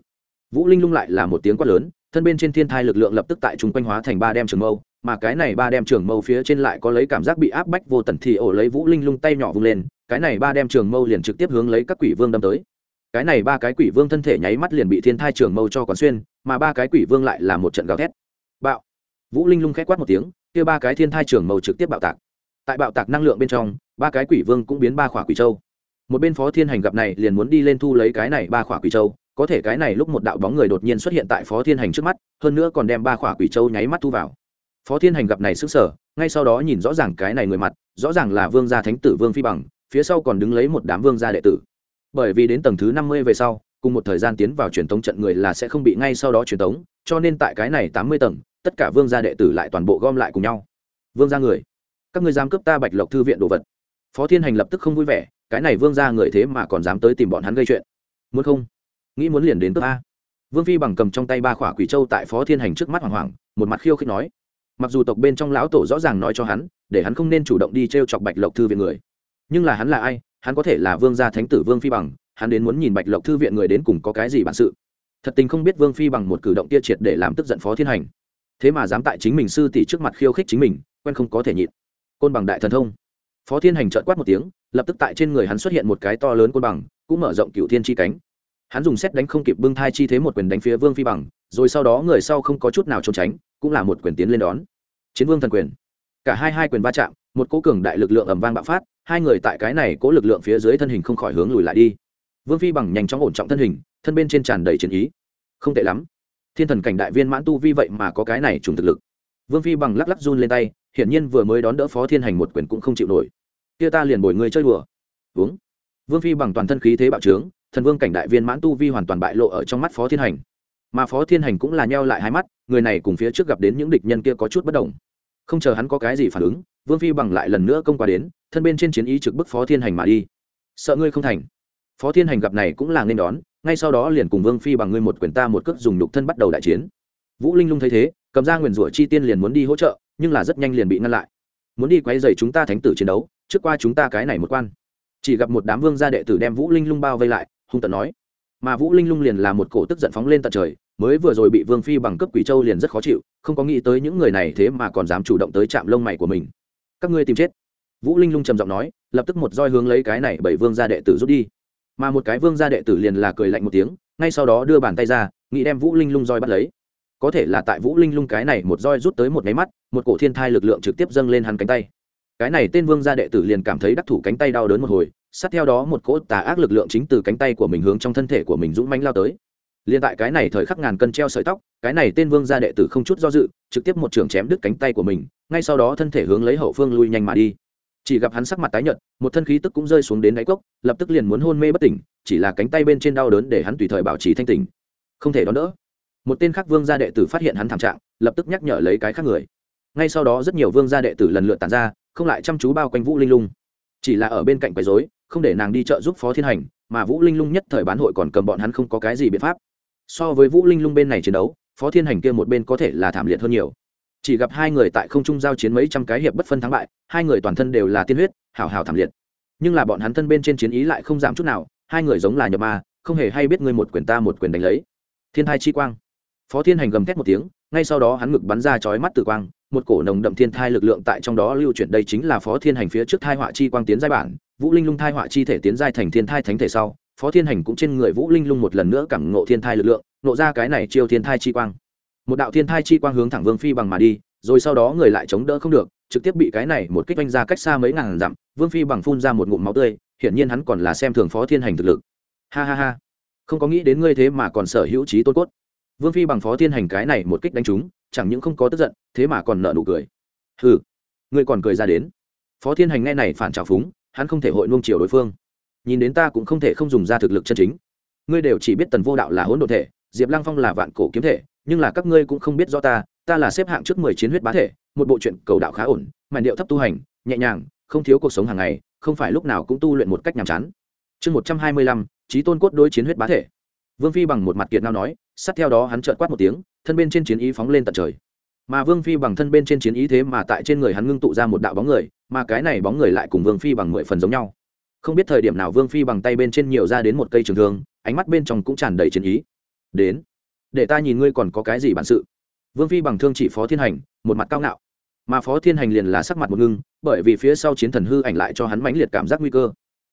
Vũ linh lung lại là một tiếng quát lớn, thân bên trên thiên thai lực lượng lập tức tại chúng quanh hóa thành ba đem trường mâu mà cái này ba đem trường mâu phía trên lại có lấy cảm giác bị áp bách vô tần thì ổ lấy vũ linh lung tay nhỏ vung lên, cái này ba đem trường mâu liền trực tiếp hướng lấy các quỷ vương đâm tới. Cái này ba cái quỷ vương thân thể nháy mắt liền bị thiên thai trường mâu cho quán xuyên, mà ba cái quỷ vương lại là một trận gào thét. Bạo. Vũ linh lung khét quát một tiếng, kia ba cái thiên thai trường mâu trực tiếp bạo tạc. Tại bạo tạc năng lượng bên trong, ba cái quỷ vương cũng biến ba khỏa quỷ châu. Một bên phó thiên hành gặp này liền muốn đi lên thu lấy cái này ba khỏa quỷ châu, có thể cái này lúc một đạo bóng người đột nhiên xuất hiện tại phó thiên hành trước mắt, hơn nữa còn đem ba khỏa quỷ châu nháy mắt thu vào phó thiên hành gặp này sức sở ngay sau đó nhìn rõ ràng cái này người mặt, rõ ràng là vương gia thánh tử vương phi bằng, phía sau còn đứng lấy một đám vương gia đệ tử. Bởi vì đến tầng thứ năm mươi về sau, cùng một thời gian tiến vào truyền tống trận người là sẽ không bị ngay sau đó truyền tống, cho nên tại cái này tám mươi tầng, tất cả vương gia đệ tử lại toàn bộ gom lại cùng nhau. Vương gia người, các ngươi dám cướp ta bạch lộc thư viện đồ vật. Phó thiên hành lập tức không vui vẻ, cái này vương gia người thế mà còn dám tới tìm bọn hắn gây chuyện. Muốn không? Nghĩ muốn liền đến cướp a. Vương phi bằng cầm trong tay ba khỏa quỷ châu tại phó thiên hành trước mắt hoàng hoàng một mặt khiêu khích nói mặc dù tộc bên trong lão tổ rõ ràng nói cho hắn, để hắn không nên chủ động đi t r e o chọc bạch lộc thư viện người. Nhưng là hắn là ai? Hắn có thể là vương gia thánh tử vương phi bằng, hắn đến muốn nhìn bạch lộc thư viện người đến cùng có cái gì bản sự. Thật tình không biết vương phi bằng một cử động tia triệt để làm tức giận phó thiên hành. Thế mà dám tại chính mình sư tỷ trước mặt khiêu khích chính mình, quen không có thể nhịn. Côn bằng đại thần thông. Phó thiên hành trợn quát một tiếng, lập tức tại trên người hắn xuất hiện một cái to lớn côn bằng, cũng mở rộng cựu thiên chi cánh. Hắn dùng xét đánh không kịp bưng thai chi thế một quyền đánh phía vương phi bằng, rồi sau đó người sau không có chút nào trốn tránh cũng là một quyền tiến lên đón. Chiến vương thần quyền. Cả hai hai quyền va chạm, một cố cường đại lực lượng ầm vang bạo phát, hai người tại cái này cố lực lượng phía dưới thân hình không khỏi hướng lùi lại đi. Vương phi bằng nhanh chóng ổn trọng thân hình, thân bên trên tràn đầy chiến ý. Không tệ lắm. Thiên thần cảnh đại viên mãn tu vi vậy mà có cái này trùng thực lực. Vương phi bằng lắc lắc run lên tay, hiển nhiên vừa mới đón đỡ phó thiên hành một quyền cũng không chịu nổi. Kia ta liền bồi người chơi đùa. Uống. Vương phi bằng toàn thân khí thế bạo trướng, thần vương cảnh đại viên mãn tu vi hoàn toàn bại lộ ở trong mắt phó thiên hành. Mà phó thiên hành cũng là nheo lại hai mắt người này cùng phía trước gặp đến những địch nhân kia có chút bất đồng. Không chờ hắn có cái gì phản ứng, vương phi bằng lại lần nữa công qua đến, thân bên trên chiến ý trực bức phó thiên hành mà đi. Sợ ngươi không thành. Phó thiên hành gặp này cũng là nên đón, ngay sau đó liền cùng vương phi bằng ngươi một quyền ta một cước dùng đục thân bắt đầu đại chiến. Vũ linh lung thấy thế, cầm ra nguyền rủa chi tiên liền muốn đi hỗ trợ, nhưng là rất nhanh liền bị ngăn lại. Muốn đi quay dày chúng ta thánh tử chiến đấu, trước qua chúng ta cái này một quan. Chỉ gặp một đám vương gia đệ tử đem vũ linh lung bao vây lại, hung tận nói. Mà vũ linh lung liền là một cổ tức giận phóng lên tận trời mới vừa rồi bị vương phi bằng cấp quỷ châu liền rất khó chịu, không có nghĩ tới những người này thế mà còn dám chủ động tới chạm lông mày của mình. Các ngươi tìm chết. Vũ linh lung trầm giọng nói, lập tức một roi hướng lấy cái này bảy vương gia đệ tử rút đi. Mà một cái vương gia đệ tử liền là cười lạnh một tiếng, ngay sau đó đưa bàn tay ra, nghĩ đem vũ linh lung roi bắt lấy. Có thể là tại vũ linh lung cái này một roi rút tới một máy mắt, một cổ thiên thai lực lượng trực tiếp dâng lên hắn cánh tay. Cái này tên vương gia đệ tử liền cảm thấy đắc thủ cánh tay đau đớn một hồi, sát theo đó một cỗ tà ác lực lượng chính từ cánh tay của mình hướng trong thân thể của mình dũng mãnh lao tới liền tại cái này thời khắc ngàn cân treo sợi tóc, cái này tên vương gia đệ tử không chút do dự, trực tiếp một trường chém đứt cánh tay của mình, ngay sau đó thân thể hướng lấy hậu phương lui nhanh mà đi. Chỉ gặp hắn sắc mặt tái nhợt, một thân khí tức cũng rơi xuống đến đáy cốc, lập tức liền muốn hôn mê bất tỉnh, chỉ là cánh tay bên trên đau đớn để hắn tùy thời bảo trì thanh tỉnh. Không thể đón đỡ. Một tên khác vương gia đệ tử phát hiện hắn thảm trạng, lập tức nhắc nhở lấy cái khác người. Ngay sau đó rất nhiều vương gia đệ tử lần lượt tàn ra, không lại chăm chú bao quanh vũ linh lung. Chỉ là ở bên cạnh quấy rối, không để nàng đi chợ giúp phó thiên hành, mà vũ linh lung nhất thời bán hội còn cầm bọn hắn không có cái gì biện pháp so với vũ linh lung bên này chiến đấu, phó thiên hành kia một bên có thể là thảm liệt hơn nhiều. Chỉ gặp hai người tại không trung giao chiến mấy trăm cái hiệp bất phân thắng bại, hai người toàn thân đều là tiên huyết, hào hào thảm liệt. Nhưng là bọn hắn thân bên trên chiến ý lại không giảm chút nào, hai người giống là nhập ma, không hề hay biết ngươi một quyền ta một quyền đánh lấy. Thiên thai chi quang. Phó thiên hành gầm thét một tiếng, ngay sau đó hắn ngực bắn ra chói mắt tử quang, một cổ nồng đậm thiên thai lực lượng tại trong đó lưu chuyển đây chính là phó thiên hành phía trước thai họa chi quang tiến giai bản, vũ linh lung thai họa chi thể tiến giai thành thiên thai thánh thể sau phó thiên hành cũng trên người vũ linh lung một lần nữa cảm ngộ thiên thai lực lượng nộ ra cái này chiêu thiên thai chi quang. Một đạo thiên thai chi quang hướng thẳng vương phi bằng mà đi, rồi sau đó người lại chống đỡ không được, trực tiếp bị cái này một kích vanh ra cách xa mấy ngàn dặm, vương phi bằng phun ra một ngụm máu tươi, hiển nhiên hắn còn là xem thường phó thiên hành thực lực. Ha ha ha. Không có nghĩ đến ngươi thế mà còn sở hữu trí tôn cốt. Vương phi bằng phó thiên hành cái này một kích đánh trúng, chẳng những không có tức giận, thế mà còn nợ nụ cười. Hừ, ngươi còn cười ra đến. Phó thiên hành nghe này phản trào phúng, hắn không thể hội nuông chiều đối phương nhìn đến ta cũng không thể không dùng ra thực lực chân chính. Ngươi đều chỉ biết tần vô đạo là hỗn độn thể, diệp lăng phong là vạn cổ kiếm thể, nhưng là các ngươi cũng không biết rõ ta ta là xếp hạng trước mười chiến huyết bá thể, một bộ truyện cầu đạo khá ổn, màn điệu thấp tu hành, nhẹ nhàng, không thiếu cuộc sống hàng ngày, không phải lúc nào cũng tu luyện một cách nhàm chán. Chương một trăm hai mươi lăm trí tôn cốt đối chiến huyết bá thể. Vương phi bằng một mặt kiệt nào nói, sát theo đó hắn trợn quát một tiếng, thân bên trên chiến ý phóng lên tận trời. Mà vương phi bằng thân bên trên chiến ý thế mà tại trên người hắn ngưng tụ ra một đạo bóng người, mà cái này bóng người lại cùng vương phi bằng mười phần giống nhau không biết thời điểm nào vương phi bằng tay bên trên nhiều ra đến một cây trường thương, ánh mắt bên trong cũng tràn đầy chiến ý. Đến, để ta nhìn ngươi còn có cái gì bản sự. Vương phi bằng thương chỉ phó thiên hành, một mặt cao ngạo. Mà phó thiên hành liền là sắc mặt một ngưng, bởi vì phía sau chiến thần hư ảnh lại cho hắn mãnh liệt cảm giác nguy cơ.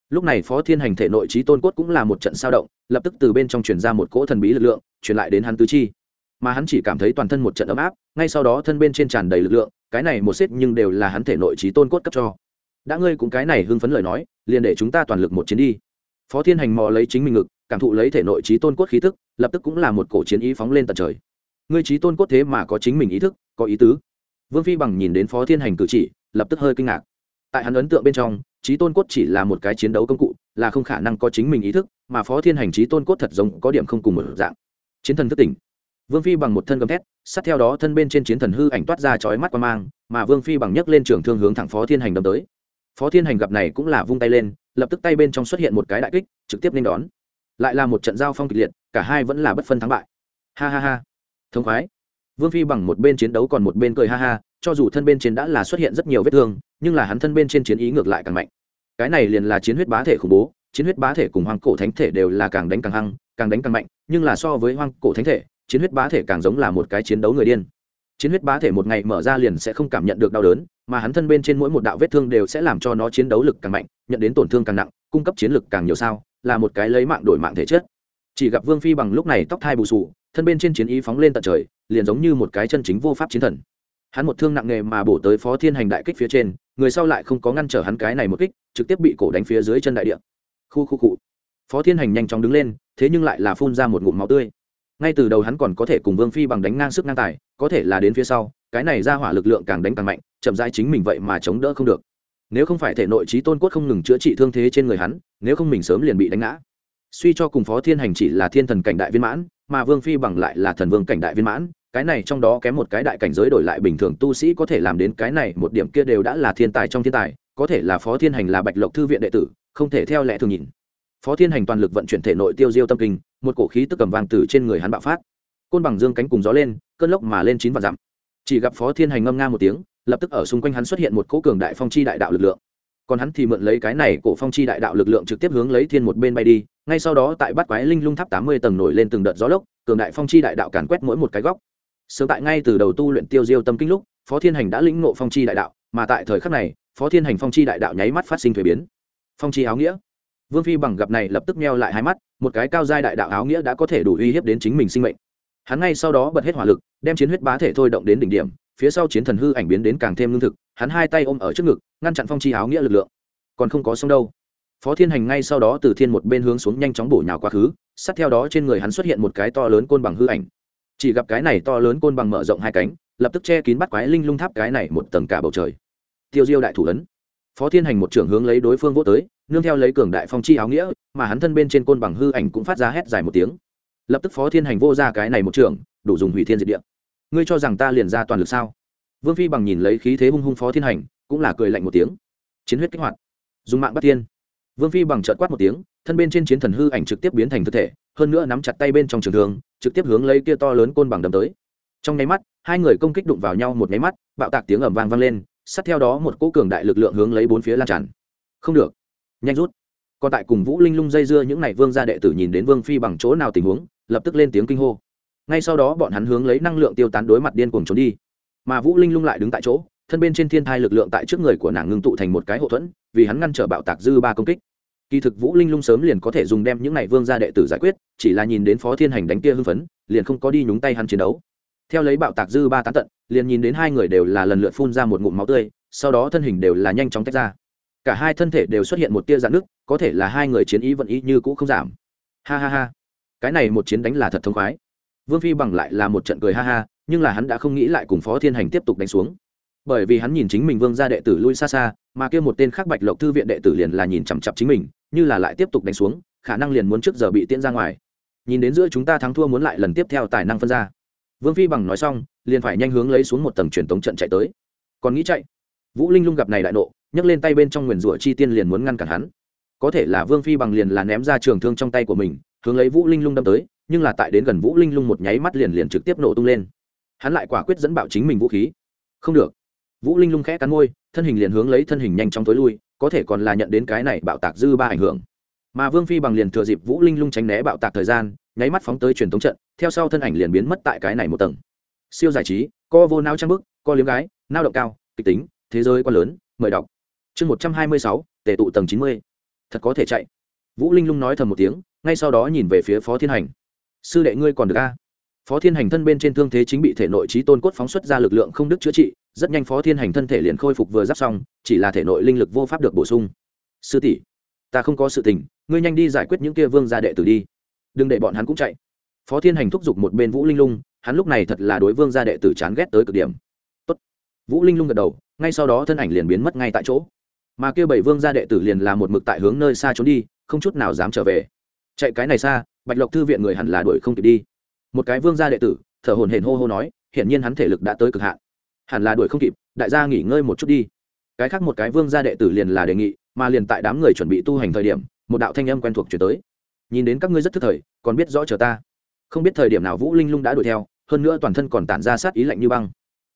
Lúc này phó thiên hành thể nội trí tôn cốt cũng là một trận sao động, lập tức từ bên trong truyền ra một cỗ thần bí lực lượng, truyền lại đến hắn tứ chi. Mà hắn chỉ cảm thấy toàn thân một trận ấm áp, ngay sau đó thân bên trên tràn đầy lực lượng, cái này một xếp nhưng đều là hắn thể nội trí tôn cốt cấp cho đã ngươi cũng cái này hưng phấn lời nói, liền để chúng ta toàn lực một chiến đi. Phó thiên hành mò lấy chính mình ngực, cảm thụ lấy thể nội trí tôn cốt khí tức, lập tức cũng là một cổ chiến ý phóng lên tận trời. Ngươi trí tôn cốt thế mà có chính mình ý thức, có ý tứ. Vương phi bằng nhìn đến phó thiên hành cử chỉ, lập tức hơi kinh ngạc. Tại hắn ấn tượng bên trong, trí tôn cốt chỉ là một cái chiến đấu công cụ, là không khả năng có chính mình ý thức, mà phó thiên hành trí tôn cốt thật giống có điểm không cùng một dạng. Chiến thần thức tỉnh. Vương phi bằng một thân gầm thét, sát theo đó thân bên trên chiến thần hư ảnh toát ra chói mắt qua mang, mà vương phi bằng nhấc lên trường thương hướng thẳng phó thiên hành đâm tới phó thiên hành gặp này cũng là vung tay lên, lập tức tay bên trong xuất hiện một cái đại kích, trực tiếp nên đón. Lại là một trận giao phong kịch liệt, cả hai vẫn là bất phân thắng bại. Ha ha ha. Thông khoái. Vương phi bằng một bên chiến đấu còn một bên cười ha ha, cho dù thân bên trên đã là xuất hiện rất nhiều vết thương, nhưng là hắn thân bên trên chiến ý ngược lại càng mạnh. Cái này liền là chiến huyết bá thể khủng bố, chiến huyết bá thể cùng hoang cổ thánh thể đều là càng đánh càng hăng, càng đánh càng mạnh, nhưng là so với hoang cổ thánh thể, chiến huyết bá thể càng giống là một cái chiến đấu người điên chiến huyết bá thể một ngày mở ra liền sẽ không cảm nhận được đau đớn, mà hắn thân bên trên mỗi một đạo vết thương đều sẽ làm cho nó chiến đấu lực càng mạnh, nhận đến tổn thương càng nặng, cung cấp chiến lực càng nhiều sao, là một cái lấy mạng đổi mạng thể chất. Chỉ gặp vương phi bằng lúc này tóc thai bù sù, thân bên trên chiến ý phóng lên tận trời, liền giống như một cái chân chính vô pháp chiến thần. Hắn một thương nặng nề mà bổ tới phó thiên hành đại kích phía trên, người sau lại không có ngăn trở hắn cái này một kích, trực tiếp bị cổ đánh phía dưới chân đại địa. Khu khu cụ phó thiên hành nhanh chóng đứng lên, thế nhưng lại là phun ra một ngụm máu tươi ngay từ đầu hắn còn có thể cùng vương phi bằng đánh ngang sức ngang tài, có thể là đến phía sau, cái này ra hỏa lực lượng càng đánh càng mạnh, chậm rãi chính mình vậy mà chống đỡ không được. Nếu không phải thể nội trí tôn cốt không ngừng chữa trị thương thế trên người hắn, nếu không mình sớm liền bị đánh ngã. Suy cho cùng phó thiên hành chỉ là thiên thần cảnh đại viên mãn, mà vương phi bằng lại là thần vương cảnh đại viên mãn, cái này trong đó kém một cái đại cảnh giới đổi lại bình thường tu sĩ có thể làm đến cái này, một điểm kia đều đã là thiên tài trong thiên tài, có thể là phó thiên hành là bạch lộc thư viện đệ tử, không thể theo lẽ thường nhìn phó thiên hành toàn lực vận chuyển thể nội tiêu diêu tâm kinh, một cổ khí tức cầm vàng từ trên người hắn bạo phát. Côn bằng dương cánh cùng gió lên, cơn lốc mà lên chín và dặm. Chỉ gặp phó thiên hành ngâm nga một tiếng, lập tức ở xung quanh hắn xuất hiện một cỗ cường đại phong chi đại đạo lực lượng. Còn hắn thì mượn lấy cái này cổ phong chi đại đạo lực lượng trực tiếp hướng lấy thiên một bên bay đi, ngay sau đó tại bát quái linh lung tháp tám mươi tầng nổi lên từng đợt gió lốc, cường đại phong chi đại đạo càn quét mỗi một cái góc. Sớm tại ngay từ đầu tu luyện tiêu diêu tâm kinh lúc, phó thiên hành đã lĩnh ngộ phong chi đại đạo, mà tại thời khắc này, phó thiên hành phong chi đại đạo nháy mắt phát sinh thuế biến. Phong chi áo nghĩa vương phi bằng gặp này lập tức meo lại hai mắt, một cái cao giai đại đạo áo nghĩa đã có thể đủ uy hiếp đến chính mình sinh mệnh. Hắn ngay sau đó bật hết hỏa lực, đem chiến huyết bá thể thôi động đến đỉnh điểm, phía sau chiến thần hư ảnh biến đến càng thêm lương thực, hắn hai tay ôm ở trước ngực, ngăn chặn phong chi áo nghĩa lực lượng. Còn không có xong đâu. Phó thiên hành ngay sau đó từ thiên một bên hướng xuống nhanh chóng bổ nhào quá khứ, sát theo đó trên người hắn xuất hiện một cái to lớn côn bằng hư ảnh. Chỉ gặp cái này to lớn côn bằng mở rộng hai cánh, lập tức che kín bắt quái linh lung tháp cái này một tầng cả bầu trời. Tiêu diêu đại thủ ấn phó thiên hành một trưởng hướng lấy đối phương vô tới, nương theo lấy cường đại phong chi áo nghĩa, mà hắn thân bên trên côn bằng hư ảnh cũng phát ra hét dài một tiếng. Lập tức phó thiên hành vô ra cái này một trưởng, đủ dùng hủy thiên diệt địa. Ngươi cho rằng ta liền ra toàn lực sao? Vương phi bằng nhìn lấy khí thế hung hung phó thiên hành, cũng là cười lạnh một tiếng. Chiến huyết kích hoạt. Dùng mạng bắt tiên vương phi bằng trợt quát một tiếng, thân bên trên chiến thần hư ảnh trực tiếp biến thành thực thể, hơn nữa nắm chặt tay bên trong trường thường trực tiếp hướng lấy kia to lớn côn bằng đâm tới. Trong nháy mắt, hai người công kích đụng vào nhau một nháy mắt, bạo tạc tiếng ầm vang vang lên sát theo đó một cỗ cường đại lực lượng hướng lấy bốn phía lan tràn. Không được. Nhanh rút. Còn tại cùng vũ linh lung dây dưa những n à y vương gia đệ tử nhìn đến vương phi bằng chỗ nào tình huống, lập tức lên tiếng kinh hô. Ngay sau đó bọn hắn hướng lấy năng lượng tiêu tán đối mặt điên cuồng trốn đi. Mà vũ linh lung lại đứng tại chỗ, thân bên trên thiên thai lực lượng tại trước người của nàng ngưng tụ thành một cái hậu thuẫn, vì hắn ngăn trở bạo tạc dư ba công kích. Kỳ thực vũ linh lung sớm liền có thể dùng đem những này vương gia đệ tử giải quyết, chỉ là nhìn đến phó thiên hành đánh kia hưng phấn, liền không có đi nhúng tay hắn chiến đấu theo lấy bạo tạc dư ba tán tận, liền nhìn đến hai người đều là lần lượt phun ra một ngụm máu tươi, sau đó thân hình đều là nhanh chóng tách ra. Cả hai thân thể đều xuất hiện một tia dạn nước có thể là hai người chiến ý vận ý như cũ không giảm. Ha ha ha. Cái này một chiến đánh là thật thông khoái. Vương phi bằng lại là một trận cười ha ha, nhưng là hắn đã không nghĩ lại cùng phó thiên hành tiếp tục đánh xuống. Bởi vì hắn nhìn chính mình vương gia đệ tử lui xa xa, mà kêu một tên khác bạch lộc thư viện đệ tử liền là nhìn chằm chặp chính mình, như là lại tiếp tục đánh xuống, khả năng liền muốn trước giờ bị tiễn ra ngoài. Nhìn đến giữa chúng ta thắng thua muốn lại lần tiếp theo tài năng phân ra vương phi bằng nói xong, liền phải nhanh hướng lấy xuống một tầng truyền tống trận chạy tới. Còn nghĩ chạy? Vũ linh lung gặp này đại nộ, nhấc lên tay bên trong nguyền rủa chi tiên liền muốn ngăn cản hắn. Có thể là vương phi bằng liền là ném ra trường thương trong tay của mình, hướng lấy vũ linh lung đâm tới, nhưng là tại đến gần vũ linh lung một nháy mắt liền liền trực tiếp nổ tung lên. Hắn lại quả quyết dẫn bạo chính mình vũ khí. Không được. Vũ linh lung khẽ cắn môi, thân hình liền hướng lấy thân hình nhanh chóng tối lui, có thể còn là nhận đến cái này bạo tạc dư ba ảnh hưởng. Mà vương phi bằng liền thừa dịp vũ linh lung tránh né bạo tạc thời gian nháy mắt phóng tới truyền thống trận, theo sau thân ảnh liền biến mất tại cái này một tầng. Siêu giải trí, co vô nao trang bức, co liếm gái, nao động cao, kịch tính, thế giới quá lớn, mời đọc. Chương một trăm hai mươi sáu tệ tụ tầng chín mươi. Thật có thể chạy. Vũ linh lung nói thầm một tiếng, ngay sau đó nhìn về phía phó thiên hành. Sư đệ ngươi còn được a? Phó thiên hành thân bên trên thương thế chính bị thể nội trí tôn cốt phóng xuất ra lực lượng không đức chữa trị, rất nhanh phó thiên hành thân thể liền khôi phục vừa giáp xong, chỉ là thể nội linh lực vô pháp được bổ sung. Sư tỷ, ta không có sự tình, ngươi nhanh đi giải quyết những kia vương gia đệ tử đi đừng để bọn hắn cũng chạy. Phó thiên hành thúc giục một bên vũ linh lung, hắn lúc này thật là đối vương gia đệ tử chán ghét tới cực điểm. Tốt. vũ linh lung gật đầu, ngay sau đó thân ảnh liền biến mất ngay tại chỗ. Mà kia bảy vương gia đệ tử liền là một mực tại hướng nơi xa trốn đi, không chút nào dám trở về. Chạy cái này xa, bạch lộc thư viện người hẳn là đuổi không kịp đi. Một cái vương gia đệ tử, thở hồn hển hô hô nói, hiển nhiên hắn thể lực đã tới cực hạn. Hẳn là đuổi không kịp, đại gia nghỉ ngơi một chút đi. Cái khác một cái vương gia đệ tử liền là đề nghị, mà liền tại đám người chuẩn bị tu hành thời điểm, một đạo thanh âm quen thuộc chuyển tới nhìn đến các ngươi rất thức thời, còn biết rõ chờ ta. Không biết thời điểm nào vũ linh lung đã đuổi theo, hơn nữa toàn thân còn tản ra sát ý lạnh như băng.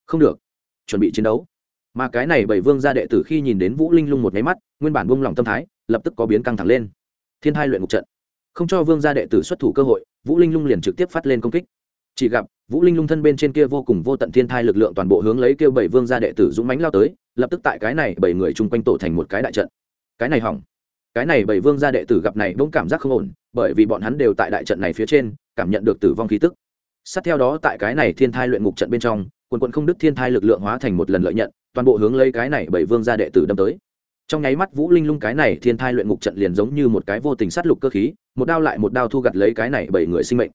Không được, chuẩn bị chiến đấu. Mà cái này bảy vương gia đệ tử khi nhìn đến vũ linh lung một nháy mắt, nguyên bản buông lỏng tâm thái, lập tức có biến căng thẳng lên. Thiên hai luyện ngục trận. Không cho vương gia đệ tử xuất thủ cơ hội, vũ linh lung liền trực tiếp phát lên công kích. Chỉ gặp, vũ linh lung thân bên trên kia vô cùng vô tận thiên thai lực lượng toàn bộ hướng lấy kêu bảy vương gia đệ tử dũng mánh lao tới, lập tức tại cái này bảy người chung quanh tổ thành một cái đại trận. Cái này hỏng cái này bảy vương gia đệ tử gặp này bỗng cảm giác không ổn, bởi vì bọn hắn đều tại đại trận này phía trên, cảm nhận được tử vong khí tức. Sát theo đó tại cái này thiên thai luyện ngục trận bên trong, quần quận không đức thiên thai lực lượng hóa thành một lần lợi nhận, toàn bộ hướng lấy cái này bảy vương gia đệ tử đâm tới. Trong nháy mắt vũ linh lung cái này thiên thai luyện ngục trận liền giống như một cái vô tình sát lục cơ khí, một đao lại một đao thu gặt lấy cái này bảy người sinh mệnh.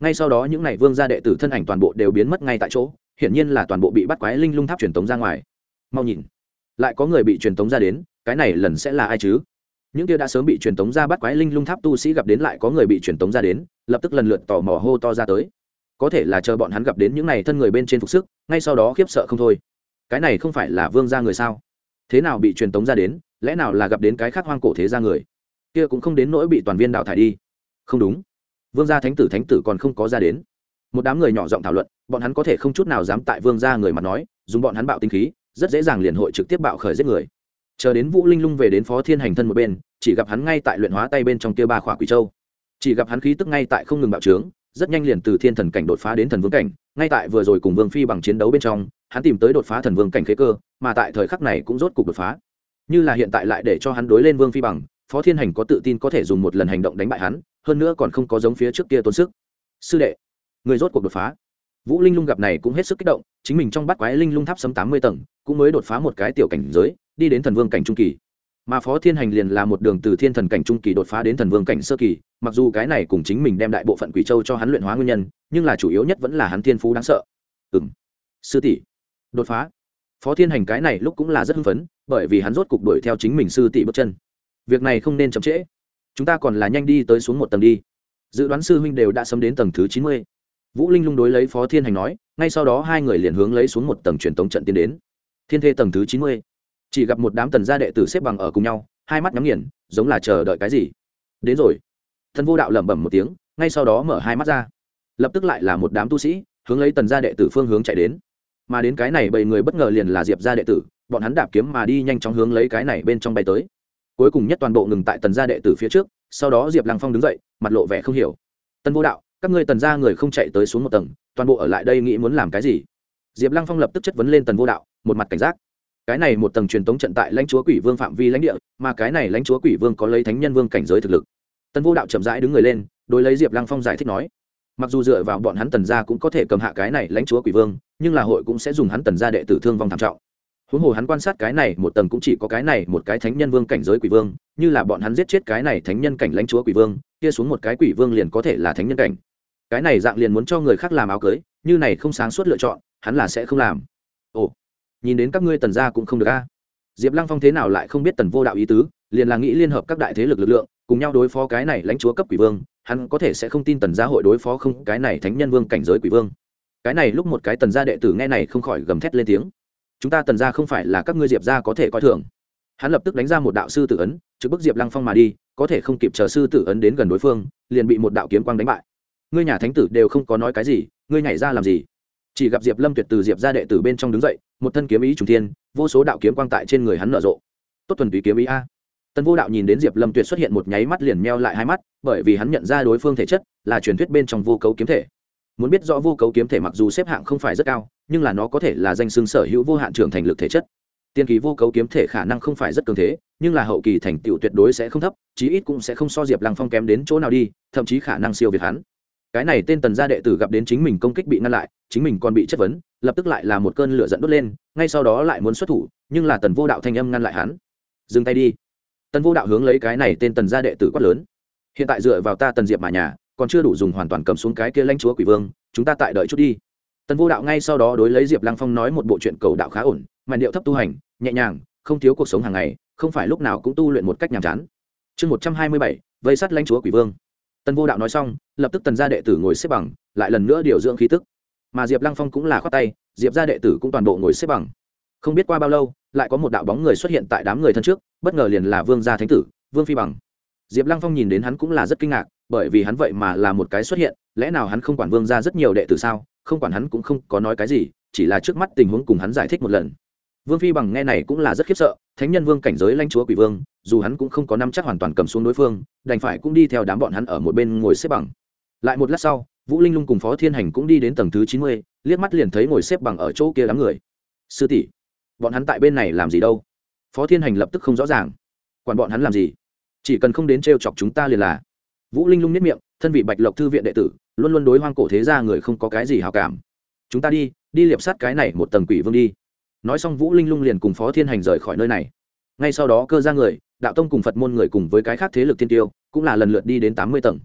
Ngay sau đó những n à y vương gia đệ tử thân ảnh toàn bộ đều biến mất ngay tại chỗ, hiển nhiên là toàn bộ bị bắt quái linh lung tháp truyền tống ra ngoài. Mau nhìn, lại có người bị truyền tống ra đến, cái này lần sẽ là ai chứ? Những kia đã sớm bị truyền tống ra bắt quái linh lung tháp tu sĩ gặp đến lại có người bị truyền tống ra đến, lập tức lần lượt tò mò hô to ra tới. Có thể là chờ bọn hắn gặp đến những n à y thân người bên trên phục sức, ngay sau đó khiếp sợ không thôi. Cái này không phải là vương gia người sao? Thế nào bị truyền tống ra đến, lẽ nào là gặp đến cái khác hoang cổ thế gia người? Kia cũng không đến nỗi bị toàn viên đào thải đi. Không đúng. Vương gia thánh tử thánh tử còn không có ra đến. Một đám người nhỏ giọng thảo luận, bọn hắn có thể không chút nào dám tại vương gia người mà nói, dùng bọn hắn bạo tinh khí, rất dễ dàng liền hội trực tiếp bạo khởi giết người chờ đến vũ linh lung về đến phó thiên hành thân một bên, chỉ gặp hắn ngay tại luyện hóa tay bên trong kia ba khỏa quỷ châu. Chỉ gặp hắn khí tức ngay tại không ngừng bạo trướng, rất nhanh liền từ thiên thần cảnh đột phá đến thần vương cảnh, ngay tại vừa rồi cùng vương phi bằng chiến đấu bên trong, hắn tìm tới đột phá thần vương cảnh khế cơ, mà tại thời khắc này cũng rốt cuộc đột phá. Như là hiện tại lại để cho hắn đối lên vương phi bằng, phó thiên hành có tự tin có thể dùng một lần hành động đánh bại hắn, hơn nữa còn không có giống phía trước kia tốn sức. Sư đệ, người rốt cuộc đột phá. Vũ linh lung gặp này cũng hết sức kích động, chính mình trong bắt quái linh lung tháp sấm tám mươi tầng, cũng mới đột phá một cái tiểu cảnh giới đi đến thần vương cảnh trung kỳ. Mà phó thiên hành liền là một đường từ thiên thần cảnh trung kỳ đột phá đến thần vương cảnh sơ kỳ, mặc dù cái này cùng chính mình đem đại bộ phận quỷ châu cho hắn luyện hóa nguyên nhân, nhưng là chủ yếu nhất vẫn là hắn thiên phú đáng sợ. Ừ m sư tỷ. Đột phá. Phó thiên hành cái này lúc cũng là rất hưng phấn, bởi vì hắn rốt cục đuổi theo chính mình sư tỷ bước chân. Việc này không nên chậm trễ. Chúng ta còn là nhanh đi tới xuống một tầng đi. Dự đoán sư huynh đều đã sấm đến tầng thứ chín mươi. Vũ linh lung đối lấy phó thiên hành nói, ngay sau đó hai người liền hướng lấy xuống một tầng truyền tống trận tiến đến. Thiên thê tầng thứ chín mươi chỉ gặp một đám tần gia đệ tử xếp bằng ở cùng nhau, hai mắt nhắm nghiền, giống là chờ đợi cái gì. Đến rồi. Thần vô đạo lẩm bẩm một tiếng, ngay sau đó mở hai mắt ra. Lập tức lại là một đám tu sĩ, hướng lấy tần gia đệ tử phương hướng chạy đến. Mà đến cái này bảy người bất ngờ liền là diệp gia đệ tử, bọn hắn đạp kiếm mà đi nhanh chóng hướng lấy cái này bên trong bay tới. Cuối cùng nhất toàn bộ ngừng tại tần gia đệ tử phía trước, sau đó diệp lăng phong đứng dậy, mặt lộ vẻ không hiểu. Tần vô đạo, các ngươi tần gia người không chạy tới xuống một tầng, toàn bộ ở lại đây nghĩ muốn làm cái gì? Diệp lăng phong lập tức chất vấn lên tần vô đạo, một mặt cảnh giác cái này một tầng truyền tống trận tại lãnh chúa quỷ vương phạm vi lãnh địa, mà cái này lãnh chúa quỷ vương có lấy thánh nhân vương cảnh giới thực lực. Tân vô đạo chậm rãi đứng người lên, đối lấy diệp lăng phong giải thích nói, mặc dù dựa vào bọn hắn tần gia cũng có thể cầm hạ cái này lãnh chúa quỷ vương, nhưng là hội cũng sẽ dùng hắn tần gia đệ tử thương vong thảm trọng. Huống hồ hắn quan sát cái này một tầng cũng chỉ có cái này một cái thánh nhân vương cảnh giới quỷ vương, như là bọn hắn giết chết cái này thánh nhân cảnh lãnh chúa quỷ vương, kia xuống một cái quỷ vương liền có thể là thánh nhân cảnh. Cái này dạng liền muốn cho người khác làm áo cưới, như này không sáng suốt lựa chọn, hắn là sẽ không làm. Ồ nhìn đến các ngươi tần gia cũng không được a. Diệp lăng phong thế nào lại không biết tần vô đạo ý tứ, liền là nghĩ liên hợp các đại thế lực lực lượng, cùng nhau đối phó cái này lãnh chúa cấp quỷ vương, hắn có thể sẽ không tin tần gia hội đối phó không cái này thánh nhân vương cảnh giới quỷ vương. Cái này lúc một cái tần gia đệ tử nghe này không khỏi gầm thét lên tiếng. Chúng ta tần gia không phải là các ngươi diệp gia có thể coi thường. Hắn lập tức đánh ra một đạo sư tử ấn, trực bức diệp lăng phong mà đi, có thể không kịp chờ sư tử ấn đến gần đối phương, liền bị một đạo kiếm quang đánh bại. Ngươi nhà thánh tử đều không có nói cái gì, ngươi nhảy ra làm gì? Chỉ gặp diệp lâm tuyệt từ diệp gia đệ tử bên trong đứng dậy, một thân kiếm ý trùng thiên, vô số đạo kiếm quang tại trên người hắn nở rộ. Tốt thuần túy kiếm ý a. Tần vô đạo nhìn đến diệp lâm tuyệt xuất hiện một nháy mắt liền meo lại hai mắt, bởi vì hắn nhận ra đối phương thể chất là truyền thuyết bên trong vô cấu kiếm thể. Muốn biết rõ vô cấu kiếm thể mặc dù xếp hạng không phải rất cao, nhưng là nó có thể là danh xưng sở hữu vô hạn trưởng thành lực thể chất. Tiên kỳ vô cấu kiếm thể khả năng không phải rất cường thế, nhưng là hậu kỳ thành tựu tuyệt đối sẽ không thấp, chí ít cũng sẽ không so diệp lăng phong kém đến chỗ nào đi, thậm chí khả năng siêu việt hắn cái này tên tần gia đệ tử gặp đến chính mình công kích bị ngăn lại, chính mình còn bị chất vấn, lập tức lại là một cơn lửa dẫn đốt lên, ngay sau đó lại muốn xuất thủ, nhưng là tần vô đạo thanh âm ngăn lại hắn. Dừng tay đi. Tần vô đạo hướng lấy cái này tên tần gia đệ tử quát lớn. Hiện tại dựa vào ta tần diệp mà nhà, còn chưa đủ dùng hoàn toàn cầm xuống cái kia lãnh chúa quỷ vương, chúng ta tại đợi chút đi. Tần vô đạo ngay sau đó đối lấy diệp lăng phong nói một bộ chuyện cầu đạo khá ổn mà điệu thấp tu hành, nhẹ nhàng, không thiếu cuộc sống hàng ngày, không phải lúc nào cũng tu luyện một cách nhàm chán. Chương một trăm hai mươi bảy, vây sát lãnh chúa quỷ vương tần vô đạo nói xong, lập tức tần gia đệ tử ngồi xếp bằng, lại lần nữa điều dưỡng khí tức. Mà diệp lăng phong cũng là khoát tay, diệp gia đệ tử cũng toàn bộ ngồi xếp bằng. Không biết qua bao lâu, lại có một đạo bóng người xuất hiện tại đám người thân trước, bất ngờ liền là vương gia thánh tử, vương phi bằng. Diệp lăng phong nhìn đến hắn cũng là rất kinh ngạc, bởi vì hắn vậy mà là một cái xuất hiện, lẽ nào hắn không quản vương gia rất nhiều đệ tử sao, không quản hắn cũng không có nói cái gì, chỉ là trước mắt tình huống cùng hắn giải thích một lần. Vương phi bằng nghe này cũng là rất khiếp sợ thánh nhân vương cảnh giới lãnh chúa quỷ vương, dù hắn cũng không có năm chắc hoàn toàn cầm xuống đối phương, đành phải cũng đi theo đám bọn hắn ở một bên ngồi xếp bằng. Lại một lát sau, vũ linh lung cùng phó thiên hành cũng đi đến tầng thứ chín mươi, liếc mắt liền thấy ngồi xếp bằng ở chỗ kia đám người. Sư tỷ, bọn hắn tại bên này làm gì đâu? Phó thiên hành lập tức không rõ ràng. Quản bọn hắn làm gì? Chỉ cần không đến t r e o chọc chúng ta liền là. Vũ linh lung nếp miệng, thân vị bạch lộc thư viện đệ tử, luôn luôn đối hoang cổ thế ra người không có cái gì hào cảm. Chúng ta đi đi liệp sát cái này một tầng quỷ vương đi nói xong vũ linh lung liền cùng phó thiên hành rời khỏi nơi này ngay sau đó cơ ra người đạo tông cùng phật môn người cùng với cái khác thế lực thiên tiêu cũng là lần lượt đi đến tám mươi tầng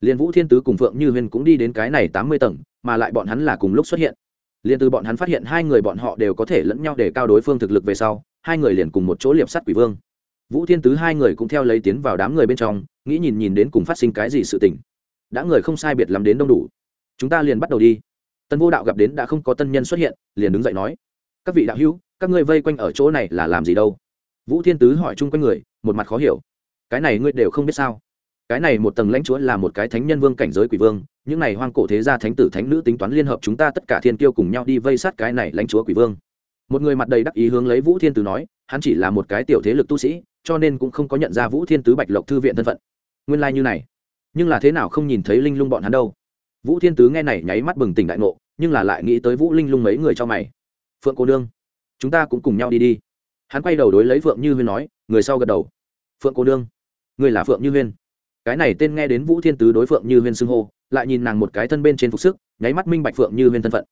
liền vũ thiên tứ cùng phượng như huyền cũng đi đến cái này tám mươi tầng mà lại bọn hắn là cùng lúc xuất hiện liền từ bọn hắn phát hiện hai người bọn họ đều có thể lẫn nhau để cao đối phương thực lực về sau hai người liền cùng một chỗ liệp sắt quỷ vương vũ thiên tứ hai người cũng theo lấy tiến vào đám người bên trong nghĩ nhìn nhìn đến cùng phát sinh cái gì sự tình đã người không sai biệt lắm đến đông đủ chúng ta liền bắt đầu đi tân vô đạo gặp đến đã không có tân nhân xuất hiện liền đứng dậy nói các vị đạo hữu, các ngươi vây quanh ở chỗ này là làm gì đâu? Vũ thiên tứ hỏi chung quanh người, một mặt khó hiểu. Cái này ngươi đều không biết sao? Cái này một tầng lãnh chúa là một cái thánh nhân vương cảnh giới quỷ vương, những này hoang cổ thế gia thánh tử thánh nữ tính toán liên hợp chúng ta tất cả thiên kiêu cùng nhau đi vây sát cái này lãnh chúa quỷ vương. Một người mặt đầy đắc ý hướng lấy vũ thiên tứ nói, hắn chỉ là một cái tiểu thế lực tu sĩ, cho nên cũng không có nhận ra vũ thiên tứ bạch lộc thư viện thân phận. Nguyên lai、like、như này. Nhưng là thế nào không nhìn thấy linh lung bọn hắn đâu? Vũ thiên tứ nghe này nháy mắt bừng tỉnh đại ngộ, nhưng là lại nghĩ tới vũ linh lung mấy người cho mày phượng cô nương, chúng ta cũng cùng nhau đi đi. Hắn quay đầu đối lấy phượng như huyên nói, người sau gật đầu. Phượng cô nương, người là phượng như huyên. Cái này tên nghe đến vũ thiên tứ đối phượng như huyên xưng hô, lại nhìn nàng một cái thân bên trên phục sức, nháy mắt minh bạch phượng như huyên thân phận.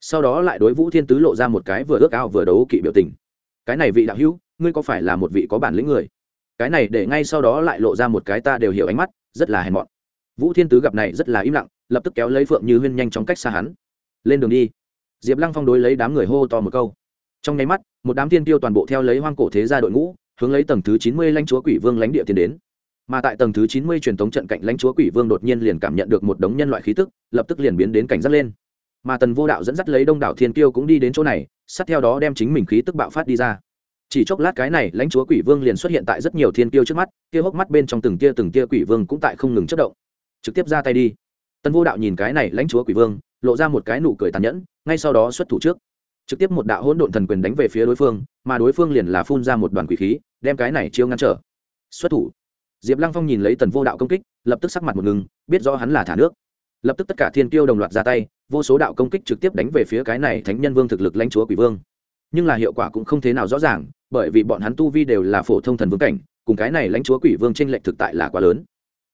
Sau đó lại đối vũ thiên tứ lộ ra một cái vừa ước ao vừa đấu kỵ biểu tình. Cái này vị đạo hữu, ngươi có phải là một vị có bản lĩnh người? Cái này để ngay sau đó lại lộ ra một cái ta đều hiểu ánh mắt, rất là hèn mọn. Vũ thiên tứ gặp này rất là im lặng, lập tức kéo lấy phượng như huyên nhanh chóng cách xa hắn. Lên đường đi diệp lăng phong đối lấy đám người hô to một câu. Trong nháy mắt, một đám tiên tiêu toàn bộ theo lấy hoang cổ thế gia đội ngũ, hướng lấy tầng thứ chín mươi lãnh chúa quỷ vương lãnh địa tiến đến. Mà tại tầng thứ chín mươi truyền thống trận cạnh lãnh chúa quỷ vương đột nhiên liền cảm nhận được một đống nhân loại khí tức, lập tức liền biến đến cảnh giác lên. Mà tần vô đạo dẫn dắt lấy đông đảo thiên tiêu cũng đi đến chỗ này, sát theo đó đem chính mình khí tức bạo phát đi ra. Chỉ chốc lát cái này, lãnh chúa quỷ vương liền xuất hiện tại rất nhiều thiên tiêu trước mắt, kia hốc mắt bên trong từng tia từng tia quỷ vương cũng tại không ngừng chất động. Trực tiếp ra tay đi tân vô đạo nhìn cái này lãnh chúa quỷ vương, lộ ra một cái nụ cười tàn nhẫn, ngay sau đó xuất thủ trước. Trực tiếp một đạo hỗn độn thần quyền đánh về phía đối phương, mà đối phương liền là phun ra một đoàn quỷ khí, đem cái này chiêu ngăn trở. Xuất thủ. Diệp lăng phong nhìn lấy tần vô đạo công kích, lập tức sắc mặt một ngừng, biết rõ hắn là thả nước. Lập tức tất cả thiên tiêu đồng loạt ra tay, vô số đạo công kích trực tiếp đánh về phía cái này thánh nhân vương thực lực lãnh chúa quỷ vương. Nhưng là hiệu quả cũng không thế nào rõ ràng, bởi vì bọn hắn tu vi đều là phổ thông thần vương cảnh, cùng cái này lãnh chúa quỷ vương trên lệnh thực tại là quá lớn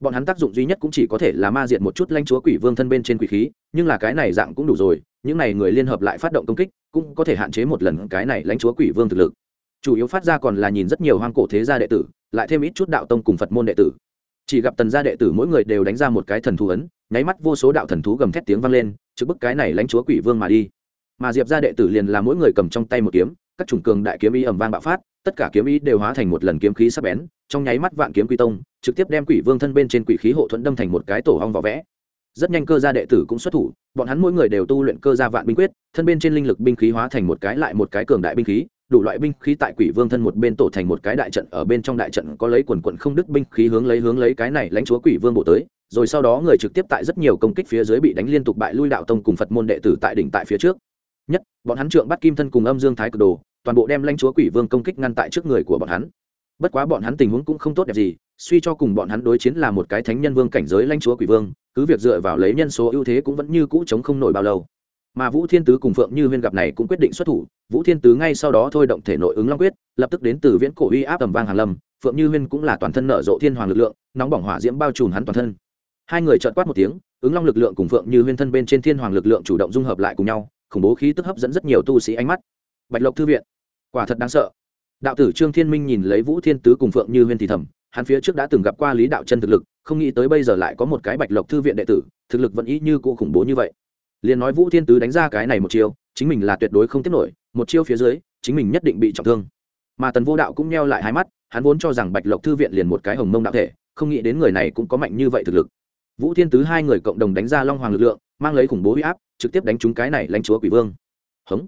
bọn hắn tác dụng duy nhất cũng chỉ có thể là ma diệt một chút lãnh chúa quỷ vương thân bên trên quỷ khí, nhưng là cái này dạng cũng đủ rồi, những này người liên hợp lại phát động công kích, cũng có thể hạn chế một lần cái này lãnh chúa quỷ vương thực lực. Chủ yếu phát ra còn là nhìn rất nhiều hoang cổ thế gia đệ tử, lại thêm ít chút đạo tông cùng phật môn đệ tử. Chỉ gặp tần gia đệ tử mỗi người đều đánh ra một cái thần thú ấn, nháy mắt vô số đạo thần thú gầm thét tiếng vang lên trước bức cái này lãnh chúa quỷ vương mà đi. Mà diệp gia đệ tử liền là mỗi người cầm trong tay một kiếm, các chủng cường đại kiếm y ẩm vang bạo phát tất cả kiếm ý đều hóa thành một lần kiếm khí sắc bén, trong nháy mắt vạn kiếm quy tông, trực tiếp đem quỷ vương thân bên trên quỷ khí hộ thuẫn đâm thành một cái tổ hong vỏ vẽ. Rất nhanh cơ gia đệ tử cũng xuất thủ, bọn hắn mỗi người đều tu luyện cơ gia vạn binh quyết, thân bên trên linh lực binh khí hóa thành một cái lại một cái cường đại binh khí, đủ loại binh khí tại quỷ vương thân một bên tổ thành một cái đại trận, ở bên trong đại trận có lấy quần quận không đứt binh khí hướng lấy hướng lấy cái này lãnh chúa quỷ vương bộ tới, rồi sau đó người trực tiếp tại rất nhiều công kích phía dưới bị đánh liên tục bại lui đạo tông cùng phật môn đệ tử tại đỉnh tại phía trước. Nhất, bọn hắn trượng bắt kim thân cùng âm dương thái cực đồ toàn bộ đem lãnh chúa quỷ vương công kích ngăn tại trước người của bọn hắn. Bất quá bọn hắn tình huống cũng không tốt đẹp gì, suy cho cùng bọn hắn đối chiến là một cái thánh nhân vương cảnh giới lãnh chúa quỷ vương, cứ việc dựa vào lấy nhân số ưu thế cũng vẫn như cũ chống không nổi bao lâu. Mà vũ thiên tứ cùng phượng như huyên gặp này cũng quyết định xuất thủ, vũ thiên tứ ngay sau đó thôi động thể nội ứng long quyết, lập tức đến từ viễn cổ uy áp tầm vang hàn lâm, phượng như huyên cũng là toàn thân nở rộ thiên hoàng lực lượng, nóng bỏng hỏa diễm bao trùm hắn toàn thân. Hai người trợn quát một tiếng, ứng long lực lượng cùng phượng như huyên thân bên trên thiên hoàng lực lượng chủ động dung hợp lại cùng nhau, khủng bố khí tức hấp dẫn rất nhiều tu sĩ ánh mắt. Bạch lộc thư viện quả thật đáng sợ. Đạo tử trương thiên minh nhìn lấy vũ thiên tứ cùng phượng như huyên thì thầm, hắn phía trước đã từng gặp qua lý đạo chân thực lực, không nghĩ tới bây giờ lại có một cái bạch lộc thư viện đệ tử, thực lực vẫn ý như cụ khủng bố như vậy. Liền nói vũ thiên tứ đánh ra cái này một chiêu, chính mình là tuyệt đối không tiếp nổi, một chiêu phía dưới, chính mình nhất định bị trọng thương. Mà tần vô đạo cũng neo lại hai mắt, hắn vốn cho rằng bạch lộc thư viện liền một cái hồng mông đạo thể, không nghĩ đến người này cũng có mạnh như vậy thực lực. Vũ thiên tứ hai người cộng đồng đánh ra long hoàng lực lượng, mang lấy khủng bố huy áp, trực tiếp đánh trúng cái này lãnh chúa quỷ vương. Hống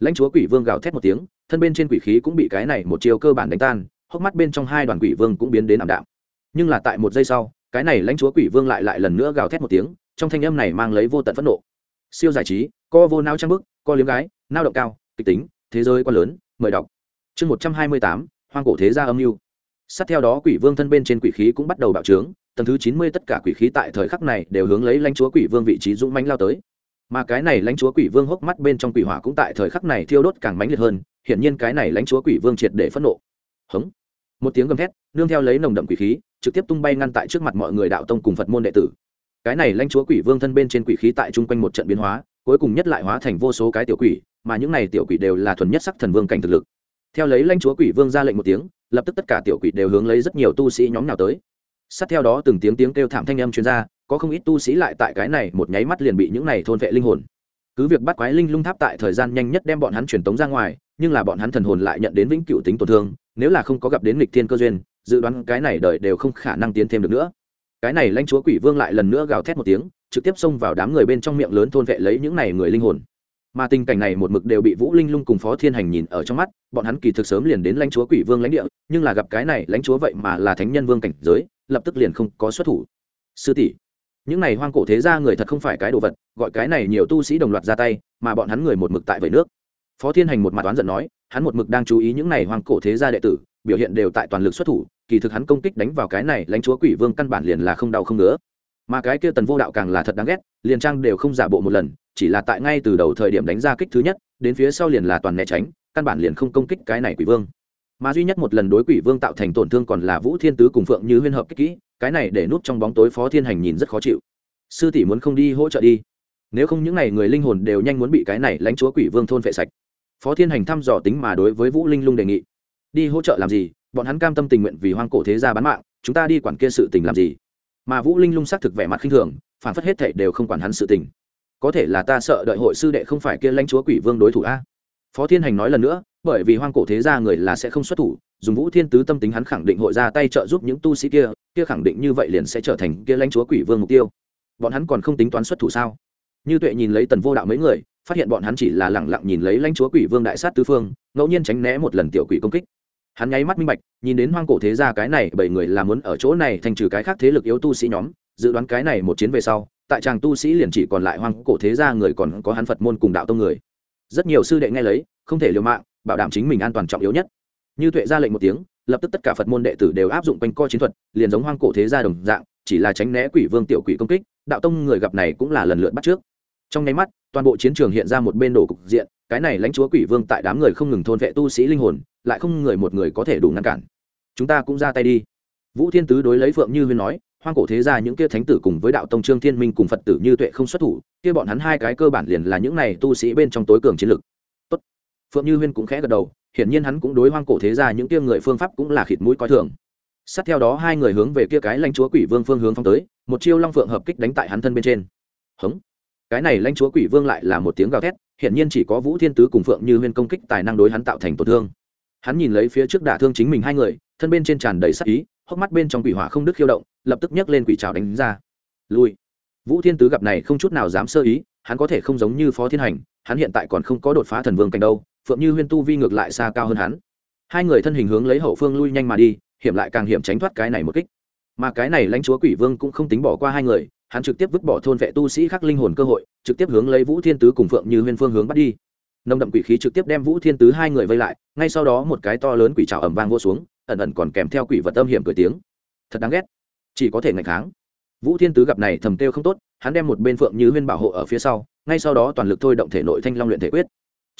lãnh chúa quỷ vương gào thét một tiếng, thân bên trên quỷ khí cũng bị cái này một chiều cơ bản đánh tan, hốc mắt bên trong hai đoàn quỷ vương cũng biến đến ảm đạm. Nhưng là tại một giây sau, cái này lãnh chúa quỷ vương lại lại lần nữa gào thét một tiếng, trong thanh âm này mang lấy vô tận phẫn nộ. Siêu giải trí, co vô nao trang bức, co liếm gái nao động cao, kịch tính, thế giới quá lớn, mời đọc. Chương một trăm hai mươi tám, hoang cổ thế gia âm mưu. Sát theo đó quỷ vương thân bên trên quỷ khí cũng bắt đầu bạo trướng, tầng thứ chín mươi tất cả quỷ khí tại thời khắc này đều hướng lấy lãnh chúa quỷ vương vị trí dũng mãnh lao tới mà cái này lãnh chúa quỷ vương hốc mắt bên trong quỷ hỏa cũng tại thời khắc này thiêu đốt càng mãnh liệt hơn, hiển nhiên cái này lãnh chúa quỷ vương triệt để phẫn nộ. Hống. Một tiếng gầm thét, nương theo lấy nồng đậm quỷ khí, trực tiếp tung bay ngăn tại trước mặt mọi người đạo tông cùng phật môn đệ tử. Cái này lãnh chúa quỷ vương thân bên trên quỷ khí tại chung quanh một trận biến hóa, cuối cùng nhất lại hóa thành vô số cái tiểu quỷ, mà những này tiểu quỷ đều là thuần nhất sắc thần vương cảnh thực lực. Theo lấy lãnh chúa quỷ vương ra lệnh một tiếng, lập tức tất cả tiểu quỷ đều hướng lấy rất nhiều tu sĩ nhóm nào tới. Sát theo đó từng tiếng tiếng kêu thảm thanh âm chuyên gia có không ít tu sĩ lại tại cái này một nháy mắt liền bị những này thôn vệ linh hồn. Cứ việc bắt quái linh lung tháp tại thời gian nhanh nhất đem bọn hắn truyền tống ra ngoài, nhưng là bọn hắn thần hồn lại nhận đến vĩnh cựu tính tổn thương, nếu là không có gặp đến lịch thiên cơ duyên, dự đoán cái này đời đều không khả năng tiến thêm được nữa. Cái này lãnh chúa quỷ vương lại lần nữa gào thét một tiếng, trực tiếp xông vào đám người bên trong miệng lớn thôn vệ lấy những này người linh hồn. Mà tình cảnh này một mực đều bị vũ linh lung cùng phó thiên hành nhìn ở trong mắt, bọn hắn kỳ thực sớm liền đến lãnh chúa quỷ vương lãnh địa, nhưng là gặp cái này lãnh chúa vậy mà là thánh nhân vương cảnh giới, lập tức liền không có xuất thủ. Sư tỷ những này hoang cổ thế gia người thật không phải cái đồ vật, gọi cái này nhiều tu sĩ đồng loạt ra tay, mà bọn hắn người một mực tại vẩy nước. Phó thiên hành một mặt oán giận nói, hắn một mực đang chú ý những này hoang cổ thế gia đệ tử, biểu hiện đều tại toàn lực xuất thủ, kỳ thực hắn công kích đánh vào cái này lãnh chúa quỷ vương căn bản liền là không đau không nữa mà cái kia tần vô đạo càng là thật đáng ghét, liền trang đều không giả bộ một lần, chỉ là tại ngay từ đầu thời điểm đánh ra kích thứ nhất, đến phía sau liền là toàn né tránh, căn bản liền không công kích cái này quỷ vương. Mà duy nhất một lần đối quỷ vương tạo thành tổn thương còn là vũ thiên tứ cùng phượng như huyên hợp kích kỹ cái này để nút trong bóng tối phó thiên hành nhìn rất khó chịu. Sư tỷ muốn không đi hỗ trợ đi. Nếu không những n à y người linh hồn đều nhanh muốn bị cái này lãnh chúa quỷ vương thôn vệ sạch. Phó thiên hành thăm dò tính mà đối với vũ linh lung đề nghị. Đi hỗ trợ làm gì? Bọn hắn cam tâm tình nguyện vì hoang cổ thế gia bán mạng, chúng ta đi quản kia sự tình làm gì? Mà vũ linh lung xác thực vẻ mặt khinh thường, phản phất hết thệ đều không quản hắn sự tình. Có thể là ta sợ đợi hội sư đệ không phải kia lãnh chúa quỷ vương đối thủ a. Phó thiên hành nói lần nữa, bởi vì hoang cổ thế gia người là sẽ không xuất thủ dùng vũ thiên tứ tâm tính hắn khẳng định hội ra tay trợ giúp những tu sĩ kia kia khẳng định như vậy liền sẽ trở thành kia lãnh chúa quỷ vương mục tiêu. Bọn hắn còn không tính toán xuất thủ sao? Như tuệ nhìn lấy tần vô đạo mấy người, phát hiện bọn hắn chỉ là lẳng lặng nhìn lấy lãnh chúa quỷ vương đại sát tứ phương, ngẫu nhiên tránh né một lần tiểu quỷ công kích. Hắn nháy mắt minh bạch, nhìn đến hoang cổ thế gia cái này bảy người làm muốn ở chỗ này thành trừ cái khác thế lực yếu tu sĩ nhóm, dự đoán cái này một chiến về sau, tại tràng tu sĩ liền chỉ còn lại hoang cổ thế gia người còn có hắn phật môn cùng đạo tông người. Rất nhiều sư đệ nghe lấy, không thể liều mạng, bảo đảm chính mình an toàn trọng yếu nhất như tuệ ra lệnh một tiếng, lập tức tất cả phật môn đệ tử đều áp dụng quanh co chiến thuật, liền giống hoang cổ thế gia đồng dạng, chỉ là tránh né quỷ vương tiểu quỷ công kích, đạo tông người gặp này cũng là lần lượt bắt trước. Trong nháy mắt, toàn bộ chiến trường hiện ra một bên đổ cục diện, cái này lãnh chúa quỷ vương tại đám người không ngừng thôn vệ tu sĩ linh hồn, lại không người một người có thể đủ ngăn cản. Chúng ta cũng ra tay đi. Vũ thiên tứ đối lấy phượng như huyên nói, hoang cổ thế gia những kia thánh tử cùng với đạo tông trương thiên minh cùng phật tử như tuệ không xuất thủ, kia bọn hắn hai cái cơ bản liền là những này tu sĩ bên trong tối cường chiến lực. Tốt. phượng như huyên cũng khẽ gật đầu hiển nhiên hắn cũng đối hoang cổ thế gia những kia người phương pháp cũng là khịt mũi coi thường. Sát theo đó hai người hướng về kia cái lãnh chúa quỷ vương phương hướng phong tới, một chiêu long phượng hợp kích đánh tại hắn thân bên trên. Hống. Cái này lãnh chúa quỷ vương lại là một tiếng gào thét, hiển nhiên chỉ có vũ thiên tứ cùng phượng như huyên công kích tài năng đối hắn tạo thành tổn thương. Hắn nhìn lấy phía trước đả thương chính mình hai người, thân bên trên tràn đầy sắc ý, hốc mắt bên trong quỷ hỏa không đứt khiêu động, lập tức nhấc lên quỷ trào đánh ra. Lui. Vũ thiên tứ gặp này không chút nào dám sơ ý, hắn có thể không giống như phó thiên hành, hắn hiện tại còn không có đột phá thần vương cảnh đâu phượng như huyên tu vi ngược lại xa cao hơn hắn. Hai người thân hình hướng lấy hậu phương lui nhanh mà đi, hiểm lại càng hiểm tránh thoát cái này một kích. Mà cái này lãnh chúa quỷ vương cũng không tính bỏ qua hai người, hắn trực tiếp vứt bỏ thôn vệ tu sĩ khắc linh hồn cơ hội, trực tiếp hướng lấy vũ thiên tứ cùng phượng như huyên phương hướng bắt đi. Nồng đậm quỷ khí trực tiếp đem vũ thiên tứ hai người vây lại, ngay sau đó một cái to lớn quỷ trào ẩm vang vô xuống, ẩn ẩn còn kèm theo quỷ vật âm hiểm cười tiếng. Thật đáng ghét. Chỉ có thể ngày kháng. Vũ thiên tứ gặp này thầm kêu không tốt, hắn đem một bên phượng như huyên bảo hộ ở phía sau, ngay sau đó toàn lực thôi động thể nội thanh long luyện thể quyết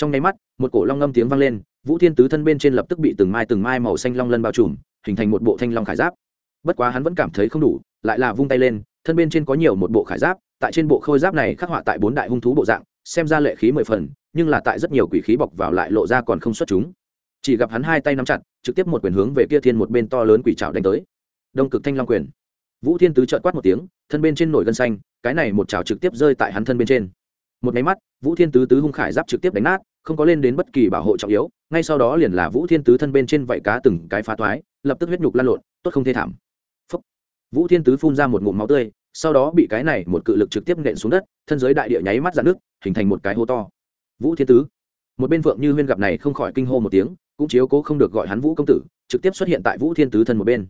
trong nháy mắt, một cổ long ngâm tiếng vang lên, vũ thiên tứ thân bên trên lập tức bị từng mai từng mai màu xanh long lân bao trùm, hình thành một bộ thanh long khải giáp. Bất quá hắn vẫn cảm thấy không đủ, lại là vung tay lên, thân bên trên có nhiều một bộ khải giáp, tại trên bộ khôi giáp này khắc họa tại bốn đại hung thú bộ dạng, xem ra lệ khí mười phần, nhưng là tại rất nhiều quỷ khí bọc vào lại lộ ra còn không xuất chúng. Chỉ gặp hắn hai tay nắm chặt, trực tiếp một quyền hướng về kia thiên một bên to lớn quỷ trào đánh tới. Đông cực thanh long quyền. Vũ thiên tứ trợn quát một tiếng, thân bên trên nổi gân xanh, cái này một trào trực tiếp rơi tại hắn thân bên trên. Một máy mắt, vũ thiên tứ tứ hung khải giáp trực tiếp đánh nát không có lên đến bất kỳ bảo hộ trọng yếu, ngay sau đó liền là vũ thiên tứ thân bên trên vảy cá từng cái phá toái, lập tức huyết nhục lan lộn, tốt không thê thảm. Phúc. vũ thiên tứ phun ra một ngụm máu tươi, sau đó bị cái này một cự lực trực tiếp nện xuống đất, thân giới đại địa nháy mắt dạn nước hình thành một cái hố to. Vũ thiên tứ. Một bên phượng như huyên gặp này không khỏi kinh hô một tiếng, cũng chiếu cố không được gọi hắn vũ công tử, trực tiếp xuất hiện tại vũ thiên tứ thân một bên.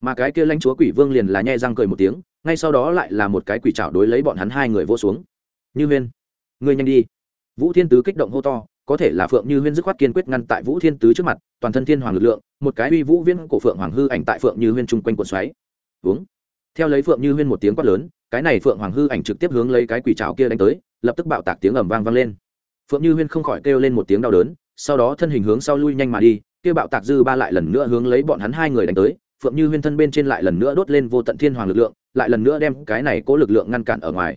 Mà cái kia lãnh chúa quỷ vương liền là nhai răng cười một tiếng, ngay sau đó lại là một cái quỷ trảo đối lấy bọn hắn hai người vô xuống. Như huyên. Ngươi nhanh đi. Vũ thiên tứ kích động hô to có thể là phượng như huyên dứt khoát kiên quyết ngăn tại vũ thiên tứ trước mặt, toàn thân thiên hoàng lực lượng, một cái uy vũ viên cổ phượng hoàng hư ảnh tại phượng như huyên chung quanh quần xoáy. Uống theo lấy phượng như huyên một tiếng quát lớn, cái này phượng hoàng hư ảnh trực tiếp hướng lấy cái quỷ trào kia đánh tới, lập tức bạo tạc tiếng ầm vang vang lên. Phượng như huyên không khỏi kêu lên một tiếng đau đớn, sau đó thân hình hướng sau lui nhanh mà đi, kia bạo tạc dư ba lại lần nữa hướng lấy bọn hắn hai người đánh tới, phượng như huyên thân bên trên lại lần nữa đốt lên vô tận thiên hoàng lực lượng, lại lần nữa đem cái này cố lực lượng ngăn cản ở ngoài.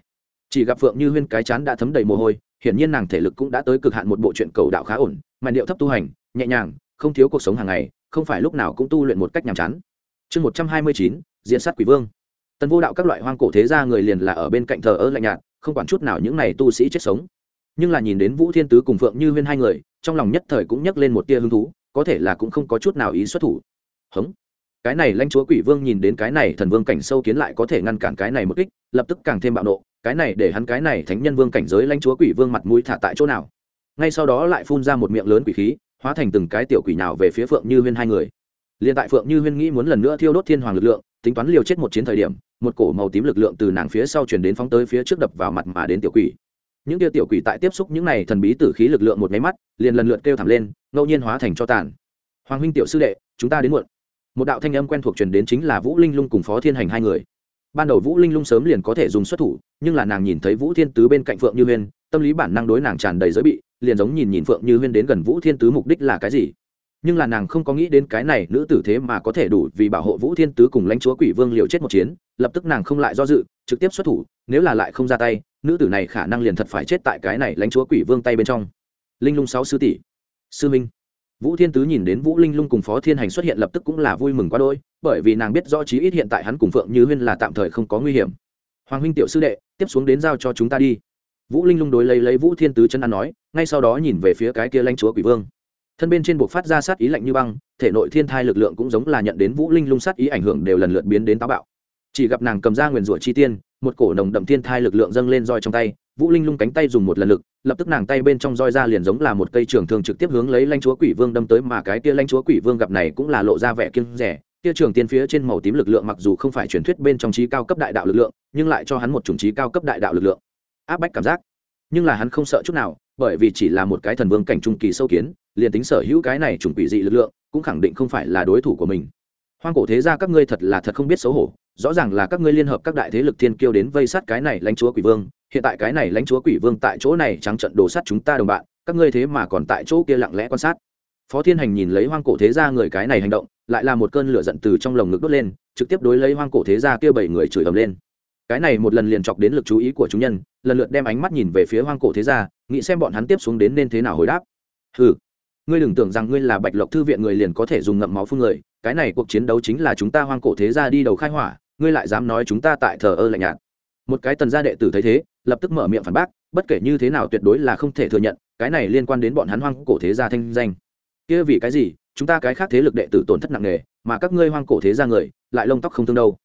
Chỉ gặp phượng như huyên cái chán đã thấm đầy mồ hôi hiển nhiên nàng thể lực cũng đã tới cực hạn một bộ truyện cầu đạo khá ổn mà điệu thấp tu hành, nhẹ nhàng, không thiếu cuộc sống hàng ngày, không phải lúc nào cũng tu luyện một cách nhàm chán. Chương một trăm hai mươi chín diện sát quỷ vương. Tần vô đạo các loại hoang cổ thế gia người liền là ở bên cạnh thờ ơ lạnh nhạt, không quản chút nào những này tu sĩ chết sống. Nhưng là nhìn đến vũ thiên tứ cùng phượng như huyên hai người, trong lòng nhất thời cũng nhắc lên một tia hứng thú, có thể là cũng không có chút nào ý xuất thủ. Hống. Cái này lãnh chúa quỷ vương nhìn đến cái này thần vương cảnh sâu kiến lại có thể ngăn cản cái này một kích, lập tức càng thêm bạo nộ cái này để hắn cái này thánh nhân vương cảnh giới lãnh chúa quỷ vương mặt mũi thả tại chỗ nào? Ngay sau đó lại phun ra một miệng lớn quỷ khí, hóa thành từng cái tiểu quỷ nào về phía phượng như huyên hai người. Liền tại phượng như huyên nghĩ muốn lần nữa thiêu đốt thiên hoàng lực lượng, tính toán liều chết một chiến thời điểm, một cổ màu tím lực lượng từ nàng phía sau chuyển đến phóng tới phía trước đập vào mặt mà đến tiểu quỷ. Những kia tiểu quỷ tại tiếp xúc những này thần bí tử khí lực lượng một máy mắt, liền lần lượt kêu thẳng lên, ngẫu nhiên hóa thành cho tàn. Hoàng huynh tiểu sư đệ, chúng ta đến muộn. Một đạo thanh âm quen thuộc truyền đến chính là vũ linh lung cùng phó thiên hành hai người ban đầu vũ linh lung sớm liền có thể dùng xuất thủ, nhưng là nàng nhìn thấy vũ thiên tứ bên cạnh phượng như huyên, tâm lý bản năng đối nàng tràn đầy giới bị, liền giống nhìn nhìn phượng như huyên đến gần vũ thiên tứ mục đích là cái gì. Nhưng là nàng không có nghĩ đến cái này nữ tử thế mà có thể đủ vì bảo hộ vũ thiên tứ cùng lãnh chúa quỷ vương liều chết một chiến, lập tức nàng không lại do dự, trực tiếp xuất thủ, nếu là lại không ra tay, nữ tử này khả năng liền thật phải chết tại cái này lãnh chúa quỷ vương tay bên trong. Linh lung sáu sư tỷ. Sư minh vũ thiên tứ nhìn đến vũ linh lung cùng phó thiên hành xuất hiện lập tức cũng là vui mừng quá đôi bởi vì nàng biết rõ chí ít hiện tại hắn cùng phượng như huyên là tạm thời không có nguy hiểm. Hoàng huynh tiểu sư đệ, tiếp xuống đến giao cho chúng ta đi. Vũ linh lung đối lấy lấy vũ thiên tứ chân ăn nói, ngay sau đó nhìn về phía cái kia lãnh chúa quỷ vương. Thân bên trên buộc phát ra sát ý lạnh như băng, thể nội thiên thai lực lượng cũng giống là nhận đến vũ linh lung sát ý ảnh hưởng đều lần lượt biến đến táo bạo. Chỉ gặp nàng cầm ra nguyền rủa chi tiên, một cổ nồng đậm thiên thai lực lượng dâng lên roi trong tay vũ linh lung cánh tay dùng một lần lực, lập tức nàng tay bên trong roi ra liền giống là một cây trường thương trực tiếp hướng lấy lãnh chúa quỷ vương đâm tới mà cái tia lãnh chúa quỷ vương gặp này cũng là lộ ra vẻ kiêng rẻ. Tia trường tiên phía trên màu tím lực lượng mặc dù không phải truyền thuyết bên trong trí cao cấp đại đạo lực lượng, nhưng lại cho hắn một chủng trí cao cấp đại đạo lực lượng. Áp bách cảm giác. Nhưng là hắn không sợ chút nào, bởi vì chỉ là một cái thần vương cảnh trung kỳ sâu kiến, liền tính sở hữu cái này chủng quỷ dị lực lượng, cũng khẳng định không phải là đối thủ của mình. Hoang cổ thế gia các ngươi thật là thật không biết xấu hổ, rõ ràng là các ngươi liên hợp các đại thế lực thiên kiêu đến vây sát cái này lãnh chúa quỷ vương hiện tại cái này lãnh chúa quỷ vương tại chỗ này trắng trận đồ sát chúng ta đồng bạn, các ngươi thế mà còn tại chỗ kia lặng lẽ quan sát. Phó thiên hành nhìn lấy hoang cổ thế gia người cái này hành động, lại là một cơn lửa giận từ trong lồng ngực đốt lên, trực tiếp đối lấy hoang cổ thế gia kia bảy người chửi ầm lên. Cái này một lần liền chọc đến lực chú ý của chúng nhân, lần lượt đem ánh mắt nhìn về phía hoang cổ thế gia, nghĩ xem bọn hắn tiếp xuống đến nên thế nào hồi đáp. Ừ ngươi đừng tưởng rằng ngươi là bạch lộc thư viện người liền có thể dùng ngậm máu phương người, cái này cuộc chiến đấu chính là chúng ta hoang cổ thế gia đi đầu khai hỏa, ngươi lại dám nói chúng ta tại thờ ơ lạnh nhạt. Một cái tần gia đệ tử thấy thế lập tức mở miệng phản bác, bất kể như thế nào tuyệt đối là không thể thừa nhận, cái này liên quan đến bọn hắn hoang cổ thế gia thanh danh. Kia vì cái gì? Chúng ta cái khác thế lực đệ tử tổn thất nặng nề, mà các ngươi hoang cổ thế gia người, lại lông tóc không thương đâu.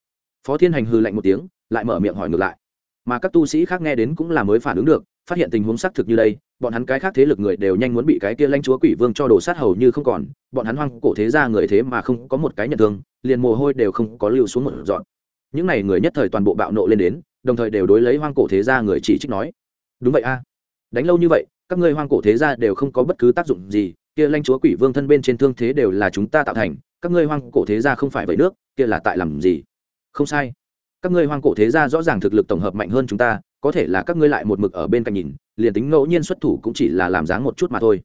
Phó thiên hành hư lạnh một tiếng, lại mở miệng hỏi ngược lại. Mà các tu sĩ khác nghe đến cũng là mới phản ứng được, phát hiện tình huống xác thực như đây, bọn hắn cái khác thế lực người đều nhanh muốn bị cái kia lãnh chúa quỷ vương cho đổ sát hầu như không còn, bọn hắn hoang cổ thế gia người thế mà không có một cái nhận thương, liền mồ hôi đều không có lưu xuống một dọn những n à y người nhất thời toàn bộ bạo nộ lên đến đồng thời đều đối lấy hoang cổ thế gia người chỉ trích nói. Đúng vậy a. Đánh lâu như vậy, các ngươi hoang cổ thế gia đều không có bất cứ tác dụng gì, kia lãnh chúa quỷ vương thân bên trên thương thế đều là chúng ta tạo thành, các ngươi hoang cổ thế gia không phải vậy nước, kia là tại làm gì? Không sai. Các ngươi hoang cổ thế gia rõ ràng thực lực tổng hợp mạnh hơn chúng ta, có thể là các ngươi lại một mực ở bên cạnh nhìn, liền tính ngẫu nhiên xuất thủ cũng chỉ là làm dáng một chút mà thôi.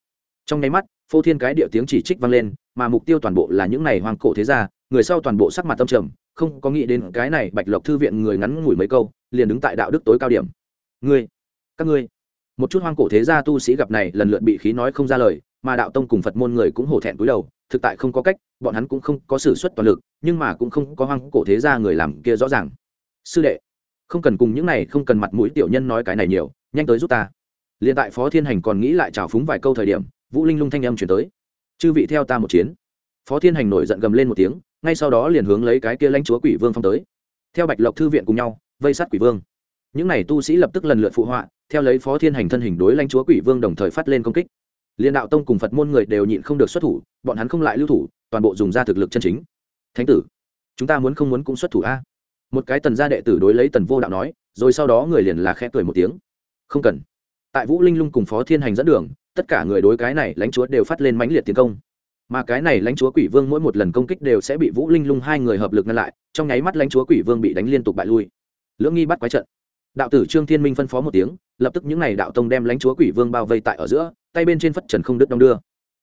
Trong nháy mắt, phô thiên cái điệu tiếng chỉ trích vang lên, mà mục tiêu toàn bộ là những này hoang cổ thế gia, người sau toàn bộ sắc mặt tâm trầm không có nghĩ đến cái này bạch lộc thư viện người ngắn ngủi mấy câu, liền đứng tại đạo đức tối cao điểm. Ngươi, các ngươi. Một chút hoang cổ thế gia tu sĩ gặp này lần lượt bị khí nói không ra lời, mà đạo tông cùng phật môn người cũng hổ thẹn cúi đầu, thực tại không có cách, bọn hắn cũng không có s ử suất toàn lực, nhưng mà cũng không có hoang cổ thế gia người làm kia rõ ràng. Sư đệ, không cần cùng những này không cần mặt mũi tiểu nhân nói cái này nhiều, nhanh tới giúp ta. L i ệ n tại phó thiên hành còn nghĩ lại trào phúng vài câu thời điểm, vũ linh lung thanh âm chuyển tới. Chư vị theo ta một chiến phó thiên hành nổi giận gầm lên một tiếng, ngay sau đó liền hướng lấy cái kia lãnh chúa quỷ vương phong tới. Theo bạch lộc thư viện cùng nhau, vây sát quỷ vương. Những n à y tu sĩ lập tức lần lượt phụ họa, theo lấy phó thiên hành thân hình đối lãnh chúa quỷ vương đồng thời phát lên công kích. Liên đạo tông cùng phật môn người đều nhịn không được xuất thủ, bọn hắn không lại lưu thủ, toàn bộ dùng ra thực lực chân chính. Thánh tử, chúng ta muốn không muốn cũng xuất thủ a. Một cái tần gia đệ tử đối lấy tần vô đạo nói, rồi sau đó người liền là khẽ cười một tiếng. Không cần. Tại vũ linh lung cùng phó thiên hành dẫn đường, tất cả người đối cái này lãnh chúa đều phát lên mãnh liệt tiến công mà cái này lãnh chúa quỷ vương mỗi một lần công kích đều sẽ bị vũ linh lung hai người hợp lực ngăn lại, trong nháy mắt lãnh chúa quỷ vương bị đánh liên tục bại lui. Lưỡng nghi bắt quái trận. Đạo tử trương thiên minh phân phó một tiếng, lập tức những n à y đạo tông đem lãnh chúa quỷ vương bao vây tại ở giữa, tay bên trên phất trần không đứt đong đưa.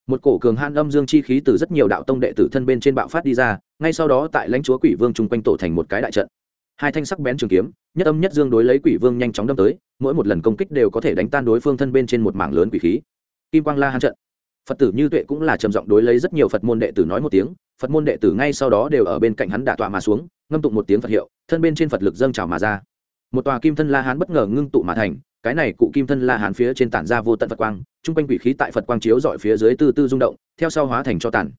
Một cổ cường han âm dương chi khí từ rất nhiều đạo tông đệ tử thân bên trên bạo phát đi ra, ngay sau đó tại lãnh chúa quỷ vương chung quanh tổ thành một cái đại trận. Hai thanh sắc bén trường kiếm, nhất âm nhất dương đối lấy quỷ vương nhanh chóng đâm tới, mỗi một lần công kích đều có thể đánh tan đối phương thân bên trên một mảng lớn quỷ khí. Kim quang la han trận phật tử như tuệ cũng là trầm giọng đối lấy rất nhiều phật môn đệ tử nói một tiếng, phật môn đệ tử ngay sau đó đều ở bên cạnh hắn đả tọa mà xuống, ngâm tụng một tiếng phật hiệu, thân bên trên phật lực dâng trào mà ra. Một tòa kim thân la hán bất ngờ ngưng tụ mà thành, cái này cụ kim thân la hán phía trên tản ra vô tận phật quang, chung quanh quỷ khí tại phật quang chiếu dọi phía dưới tư tư rung động, theo sau hóa thành cho tàn.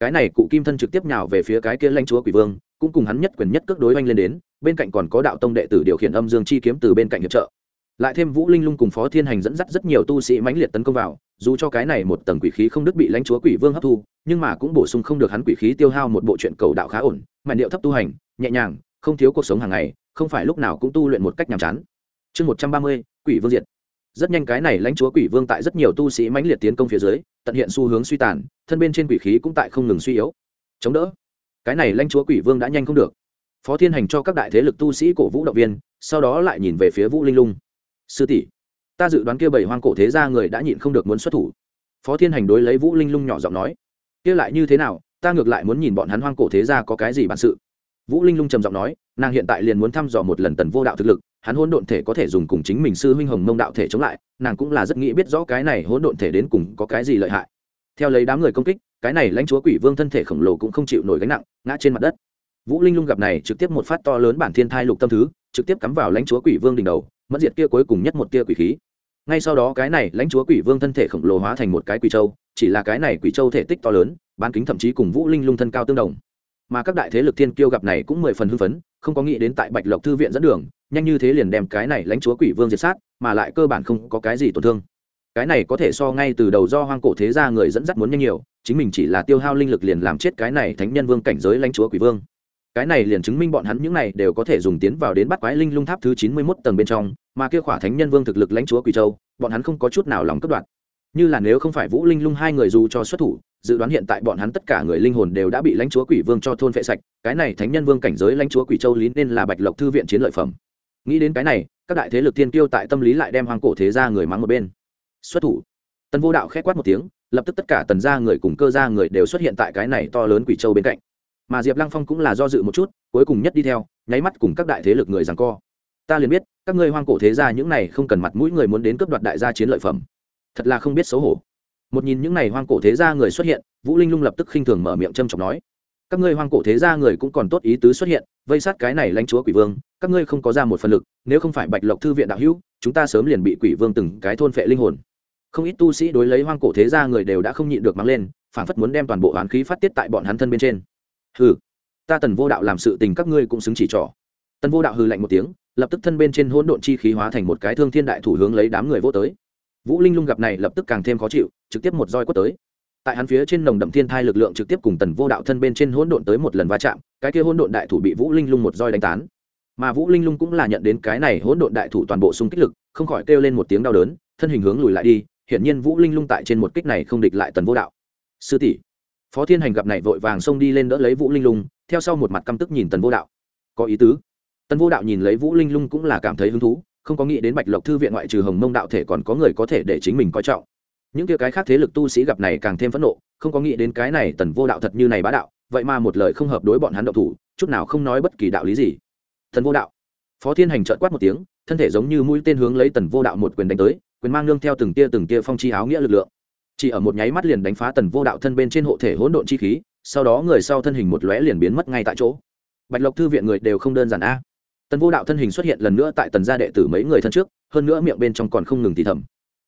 Cái này cụ kim thân trực tiếp nhào về phía cái kia lanh chúa quỷ vương, cũng cùng hắn nhất quyền nhất cước đối oanh lên đến, bên cạnh còn có đạo tông đệ tử điều khiển âm dương chi kiếm từ bên cạnh hiệp trợ lại thêm vũ linh lung cùng phó thiên hành dẫn dắt rất nhiều tu sĩ mãnh liệt tấn công vào, dù cho cái này một tầng quỷ khí không đứt bị lãnh chúa quỷ vương hấp thu, nhưng mà cũng bổ sung không được hắn quỷ khí tiêu hao một bộ truyện cầu đạo khá ổn, mà điệu thấp tu hành, nhẹ nhàng, không thiếu cuộc sống hàng ngày, không phải lúc nào cũng tu luyện một cách nhàm chán. Chương một trăm ba mươi, quỷ vương diệt. Rất nhanh cái này lãnh chúa quỷ vương tại rất nhiều tu sĩ mãnh liệt tiến công phía dưới, tận hiện xu hướng suy tàn, thân bên trên quỷ khí cũng tại không ngừng suy yếu. Chống đỡ. Cái này lãnh chúa quỷ vương đã nhanh không được. Phó thiên hành cho các đại thế lực tu sĩ cổ vũ động viên, sau đó lại nhìn về phía vũ linh lung sư tỷ, ta dự đoán kia bảy hoang cổ thế ra người đã nhịn không được muốn xuất thủ. Phó thiên hành đối lấy vũ linh lung nhỏ giọng nói, kia lại như thế nào, ta ngược lại muốn nhìn bọn hắn hoang cổ thế ra có cái gì bản sự. Vũ linh lung trầm giọng nói, nàng hiện tại liền muốn thăm dò một lần tần vô đạo thực lực, hắn hỗn độn thể có thể dùng cùng chính mình sư huynh hồng mông đạo thể chống lại, nàng cũng là rất nghĩ biết rõ cái này hỗn độn thể đến cùng có cái gì lợi hại. Theo lấy đám người công kích, cái này lãnh chúa quỷ vương thân thể khổng lồ cũng không chịu nổi gánh nặng, ngã trên mặt đất. Vũ linh lung gặp này trực tiếp một phát to lớn bản thiên thai lục tâm thứ, trực tiếp cắm vào lãnh chúa quỷ vương đỉnh đầu mất diệt kia cuối cùng nhất một tia quỷ khí. Ngay sau đó cái này lãnh chúa quỷ vương thân thể khổng lồ hóa thành một cái quỷ châu, chỉ là cái này quỷ châu thể tích to lớn, bán kính thậm chí cùng vũ linh lung thân cao tương đồng. Mà các đại thế lực thiên kiêu gặp này cũng mười phần hưng phấn, không có nghĩ đến tại bạch lộc thư viện dẫn đường, nhanh như thế liền đem cái này lãnh chúa quỷ vương diệt sát, mà lại cơ bản không có cái gì tổn thương. Cái này có thể so ngay từ đầu do hoang cổ thế gia người dẫn dắt muốn nhanh nhiều, chính mình chỉ là tiêu hao linh lực liền làm chết cái này thánh nhân vương cảnh giới lãnh chúa quỷ vương cái này liền chứng minh bọn hắn những này đều có thể dùng tiến vào đến bắt quái linh lung tháp thứ chín mươi mốt tầng bên trong, mà kia khỏa thánh nhân vương thực lực lãnh chúa quỷ châu, bọn hắn không có chút nào lòng cấp đoạn như là nếu không phải vũ linh lung hai người dù cho xuất thủ, dự đoán hiện tại bọn hắn tất cả người linh hồn đều đã bị lãnh chúa quỷ vương cho thôn phệ sạch, cái này thánh nhân vương cảnh giới lãnh chúa quỷ châu lý nên là bạch lộc thư viện chiến lợi phẩm. Nghĩ đến cái này, các đại thế lực tiên tiêu tại tâm lý lại đem hoang cổ thế ra người mắng một bên. Xuất thủ. Tần vô đạo k h é quát một tiếng, lập tức tất cả tần gia người cùng cơ gia người đều xuất hiện tại cái này to lớn quỷ châu bên cạnh mà diệp lăng phong cũng là do dự một chút cuối cùng nhất đi theo nháy mắt cùng các đại thế lực người rằng co ta liền biết các ngươi hoang cổ thế ra những này không cần mặt mũi người muốn đến cướp đoạt đại gia chiến lợi phẩm thật là không biết xấu hổ một nhìn những này hoang cổ thế gia người xuất hiện vũ linh lung lập tức khinh thường mở miệng trâm trọng nói các ngươi hoang cổ thế gia người cũng còn tốt ý tứ xuất hiện vây sát cái này lãnh chúa quỷ vương các ngươi không có ra một phần lực nếu không phải bạch lộc thư viện đạo hữu chúng ta sớm liền bị quỷ vương từng cái thôn phệ linh hồn không ít tu sĩ đối lấy hoang cổ thế gia người đều đã không nhịn được mắng lên phản phất muốn đem toàn bộ hoán khí phát tiết tại bọn hắn thân bên trên hừ, ta tần vô đạo làm sự tình các ngươi cũng xứng chỉ trỏ. Tần vô đạo hừ lạnh một tiếng, lập tức thân bên trên hỗn độn chi khí hóa thành một cái thương thiên đại thủ hướng lấy đám người vô tới. Vũ linh lung gặp này lập tức càng thêm khó chịu, trực tiếp một roi quất tới. Tại hắn phía trên nồng đậm thiên thai lực lượng trực tiếp cùng tần vô đạo thân bên trên hỗn độn tới một lần va chạm, cái kia hỗn độn đại thủ bị vũ linh lung một roi đánh tán. Mà vũ linh lung cũng là nhận đến cái này hỗn độn đại thủ toàn bộ xung kích lực, không khỏi kêu lên một tiếng đau đớn, thân hình hướng lùi lại đi, hiển nhiên vũ linh lung tại trên một kích này không địch lại tần vô đạo. Sư tỷ phó thiên hành gặp này vội vàng xông đi lên đỡ lấy vũ linh lung, theo sau một mặt căm tức nhìn tần vô đạo. Có ý tứ? Tần vô đạo nhìn lấy vũ linh lung cũng là cảm thấy hứng thú, không có nghĩ đến bạch lộc thư viện ngoại trừ hồng mông đạo thể còn có người có thể để chính mình coi trọng. Những kia cái khác thế lực tu sĩ gặp này càng thêm phẫn nộ, không có nghĩ đến cái này tần vô đạo thật như này bá đạo, vậy mà một lời không hợp đối bọn hắn động thủ, chút nào không nói bất kỳ đạo lý gì. Thần vô đạo. Phó thiên hành trợn quát một tiếng, thân thể giống như mũi tên hướng lấy tần vô đạo một quyền đánh tới, quyền mang nương theo từng tia từng tia phong chi áo nghĩa lực lượng chỉ ở một nháy mắt liền đánh phá tần vô đạo thân bên trên hộ thể hỗn độn chi khí, sau đó người sau thân hình một lóe liền biến mất ngay tại chỗ. Bạch lộc thư viện người đều không đơn giản a. Tần vô đạo thân hình xuất hiện lần nữa tại tần gia đệ tử mấy người thân trước, hơn nữa miệng bên trong còn không ngừng thì thầm.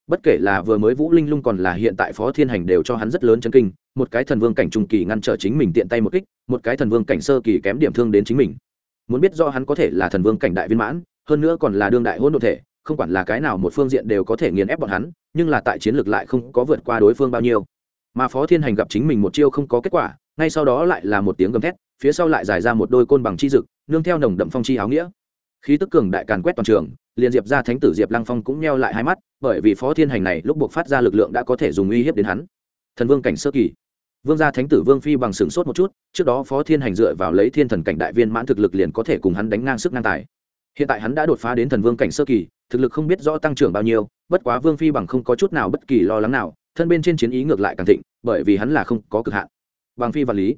Bất kể là vừa mới vũ linh lung còn là hiện tại phó thiên hành đều cho hắn rất lớn chân kinh, một cái thần vương cảnh trung kỳ ngăn trở chính mình tiện tay một kích, một cái thần vương cảnh sơ kỳ kém điểm thương đến chính mình. Muốn biết do hắn có thể là thần vương cảnh đại viên mãn, hơn nữa còn là đương đại hỗn độn thể không quản là cái nào một phương diện đều có thể nghiền ép bọn hắn, nhưng là tại chiến lược lại không có vượt qua đối phương bao nhiêu. Mà phó thiên hành gặp chính mình một chiêu không có kết quả, ngay sau đó lại là một tiếng gầm thét, phía sau lại dài ra một đôi côn bằng chi dực, nương theo nồng đậm phong chi áo nghĩa. Khí tức cường đại càn quét toàn trường, liền diệp ra thánh tử diệp lăng phong cũng neo lại hai mắt, bởi vì phó thiên hành này lúc buộc phát ra lực lượng đã có thể dùng uy hiếp đến hắn. Thần vương cảnh sơ kỳ. Vương gia thánh tử vương phi bằng sửng sốt một chút, trước đó phó thiên hành dựa vào lấy thiên thần cảnh đại viên mãn thực lực liền có thể cùng hắn đánh ngang sức ngang tài. Hiện tại hắn đã đột phá đến thần vương cảnh sơ kỳ thực lực không biết rõ tăng trưởng bao nhiêu, bất quá vương phi bằng không có chút nào bất kỳ lo lắng nào, thân bên trên chiến ý ngược lại càng thịnh, bởi vì hắn là không có cực hạn. Bằng phi và lý,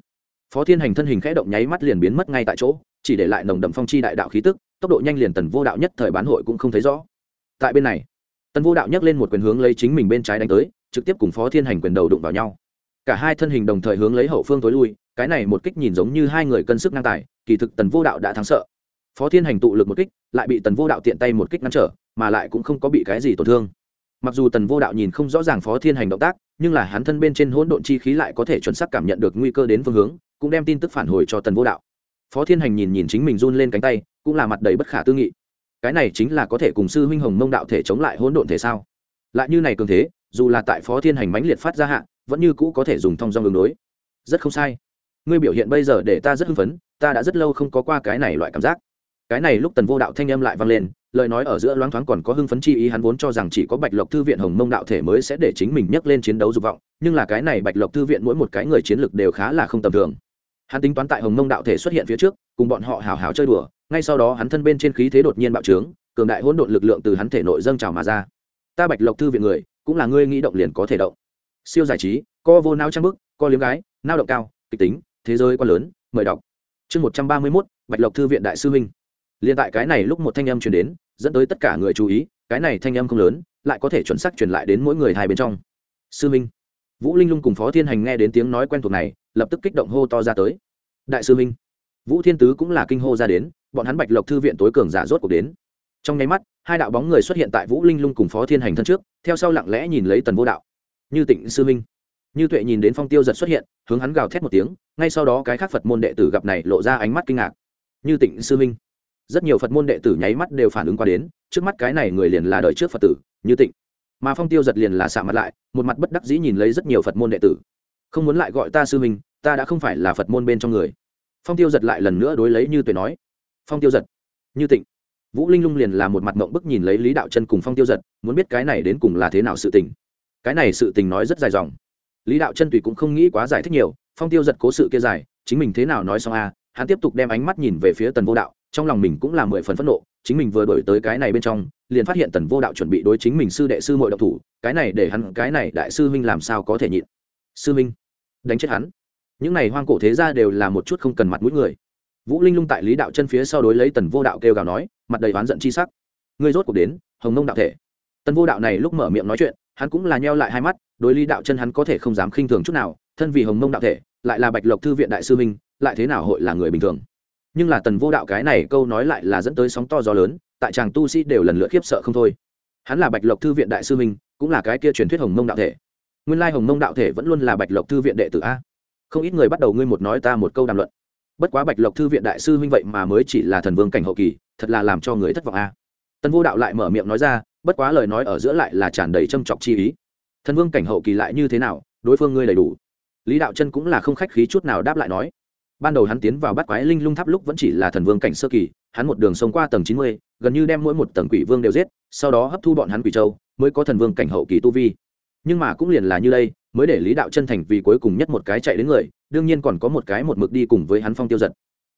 phó thiên hành thân hình khẽ động nháy mắt liền biến mất ngay tại chỗ, chỉ để lại nồng đậm phong chi đại đạo khí tức, tốc độ nhanh liền tần vô đạo nhất thời bán hội cũng không thấy rõ. Tại bên này, tần vô đạo nhấc lên một quyền hướng lấy chính mình bên trái đánh tới, trực tiếp cùng phó thiên hành quyền đầu đụng vào nhau. Cả hai thân hình đồng thời hướng lấy hậu phương tối lui, cái này một kích nhìn giống như hai người cân sức ngang tài, kỳ thực tần vô đạo đã thắng sợ. Phó thiên hành tụ lực một kích, lại bị tần vô đạo tiện tay một kích ngăn trở mà lại cũng không có bị cái gì tổn thương. Mặc dù tần vô đạo nhìn không rõ ràng phó thiên hành động tác, nhưng là hắn thân bên trên hỗn độn chi khí lại có thể chuẩn xác cảm nhận được nguy cơ đến phương hướng, cũng đem tin tức phản hồi cho tần vô đạo. Phó thiên hành nhìn nhìn chính mình run lên cánh tay, cũng là mặt đầy bất khả tư nghị. Cái này chính là có thể cùng sư huynh hồng mông đạo thể chống lại hỗn độn thể sao? Lại như này cường thế, dù là tại phó thiên hành mãnh liệt phát ra hạn vẫn như cũ có thể dùng thông dong ứng đối. Rất không sai. Ngươi biểu hiện bây giờ để ta rất hưng phấn, ta đã rất lâu không có qua cái này loại cảm giác. Cái này lúc tần vô đạo thanh âm lại vang lên lời nói ở giữa loáng thoáng còn có hưng phấn chi ý, hắn vốn cho rằng chỉ có bạch lộc thư viện hồng mông đạo thể mới sẽ để chính mình nhấc lên chiến đấu dục vọng, nhưng là cái này bạch lộc thư viện mỗi một cái người chiến lược đều khá là không tầm thường. Hắn tính toán tại hồng mông đạo thể xuất hiện phía trước, cùng bọn họ hào hào chơi đùa, ngay sau đó hắn thân bên trên khí thế đột nhiên bạo trướng, cường đại hỗn độn lực lượng từ hắn thể nội dâng trào mà ra. Ta bạch lộc thư viện người, cũng là ngươi nghĩ động liền có thể động. Siêu giải trí, co vô nao trang bức, co liếm gái nao động cao, kịch tính, thế giới quá lớn, mời đọc. Chương một trăm ba mươi mốt, bạch lộc thư viện đại sư minh liền tại cái này lúc một thanh âm truyền đến, dẫn tới tất cả người chú ý, cái này thanh âm không lớn, lại có thể chuẩn xác truyền lại đến mỗi người hai bên trong. Sư minh, vũ linh lung cùng phó thiên hành nghe đến tiếng nói quen thuộc này, lập tức kích động hô to ra tới. Đại sư minh, vũ thiên tứ cũng là kinh hô ra đến, bọn hắn bạch lộc thư viện tối cường giả rốt cuộc đến. Trong nháy mắt, hai đạo bóng người xuất hiện tại vũ linh lung cùng phó thiên hành thân trước, theo sau lặng lẽ nhìn lấy tần vô đạo. Như tịnh sư minh, như tuệ nhìn đến phong tiêu giật xuất hiện, hướng hắn gào thét một tiếng, ngay sau đó cái khác phật môn đệ tử gặp này lộ ra ánh mắt kinh ngạc. Như tịnh sư minh rất nhiều phật môn đệ tử nháy mắt đều phản ứng qua đến, trước mắt cái này người liền là đời trước phật tử, như tịnh. Mà phong tiêu giật liền là xạ mặt lại, một mặt bất đắc dĩ nhìn lấy rất nhiều phật môn đệ tử. Không muốn lại gọi ta sư huynh, ta đã không phải là phật môn bên trong người. Phong tiêu giật lại lần nữa đối lấy như tuệ nói, phong tiêu giật, như tịnh. Vũ linh lung liền là một mặt mộng bức nhìn lấy lý đạo chân cùng phong tiêu giật, muốn biết cái này đến cùng là thế nào sự tình. Cái này sự tình nói rất dài dòng. Lý đạo chân tùy cũng không nghĩ quá giải thích nhiều, phong tiêu giật cố sự kia dài, chính mình thế nào nói xong a hắn tiếp tục đem ánh mắt nhìn về phía tần vô đạo trong lòng mình cũng là mười phần phẫn nộ, chính mình vừa đổi tới cái này bên trong, liền phát hiện tần vô đạo chuẩn bị đối chính mình sư đệ sư mội độc thủ, cái này để hắn, cái này đại sư huynh làm sao có thể nhịn? Sư huynh, đánh chết hắn. Những này hoang cổ thế ra đều là một chút không cần mặt mũi người. Vũ linh lung tại lý đạo chân phía sau đối lấy tần vô đạo kêu gào nói, mặt đầy oán giận chi sắc. Ngươi rốt cuộc đến, hồng nông đạo thể. Tần vô đạo này lúc mở miệng nói chuyện, hắn cũng là nheo lại hai mắt, đối lý đạo chân hắn có thể không dám khinh thường chút nào, thân vì hồng nông đạo thể, lại là bạch lộc thư viện đại sư minh lại thế nào hội là người bình thường? Nhưng là tần vô đạo cái này câu nói lại là dẫn tới sóng to gió lớn, tại chàng tu sĩ đều lần lượt khiếp sợ không thôi. Hắn là bạch lộc thư viện đại sư minh, cũng là cái kia truyền thuyết hồng mông đạo thể. Nguyên lai hồng mông đạo thể vẫn luôn là bạch lộc thư viện đệ tử a. Không ít người bắt đầu ngươi một nói ta một câu đàm luận. Bất quá bạch lộc thư viện đại sư minh vậy mà mới chỉ là thần vương cảnh hậu kỳ, thật là làm cho người thất vọng a. Tần vô đạo lại mở miệng nói ra, bất quá lời nói ở giữa lại là tràn đầy châm chọc chi ý. Thần vương cảnh hậu kỳ lại như thế nào, đối phương ngươi đầy đủ. Lý đạo chân cũng là không khách khí chút nào đáp lại nói ban đầu hắn tiến vào bắt quái linh lung tháp lúc vẫn chỉ là thần vương cảnh sơ kỳ, hắn một đường sống qua tầng chín mươi, gần như đem mỗi một tầng quỷ vương đều giết, sau đó hấp thu bọn hắn quỷ châu, mới có thần vương cảnh hậu kỳ tu vi. Nhưng mà cũng liền là như đây, mới để lý đạo chân thành vì cuối cùng nhất một cái chạy đến người, đương nhiên còn có một cái một mực đi cùng với hắn phong tiêu giật.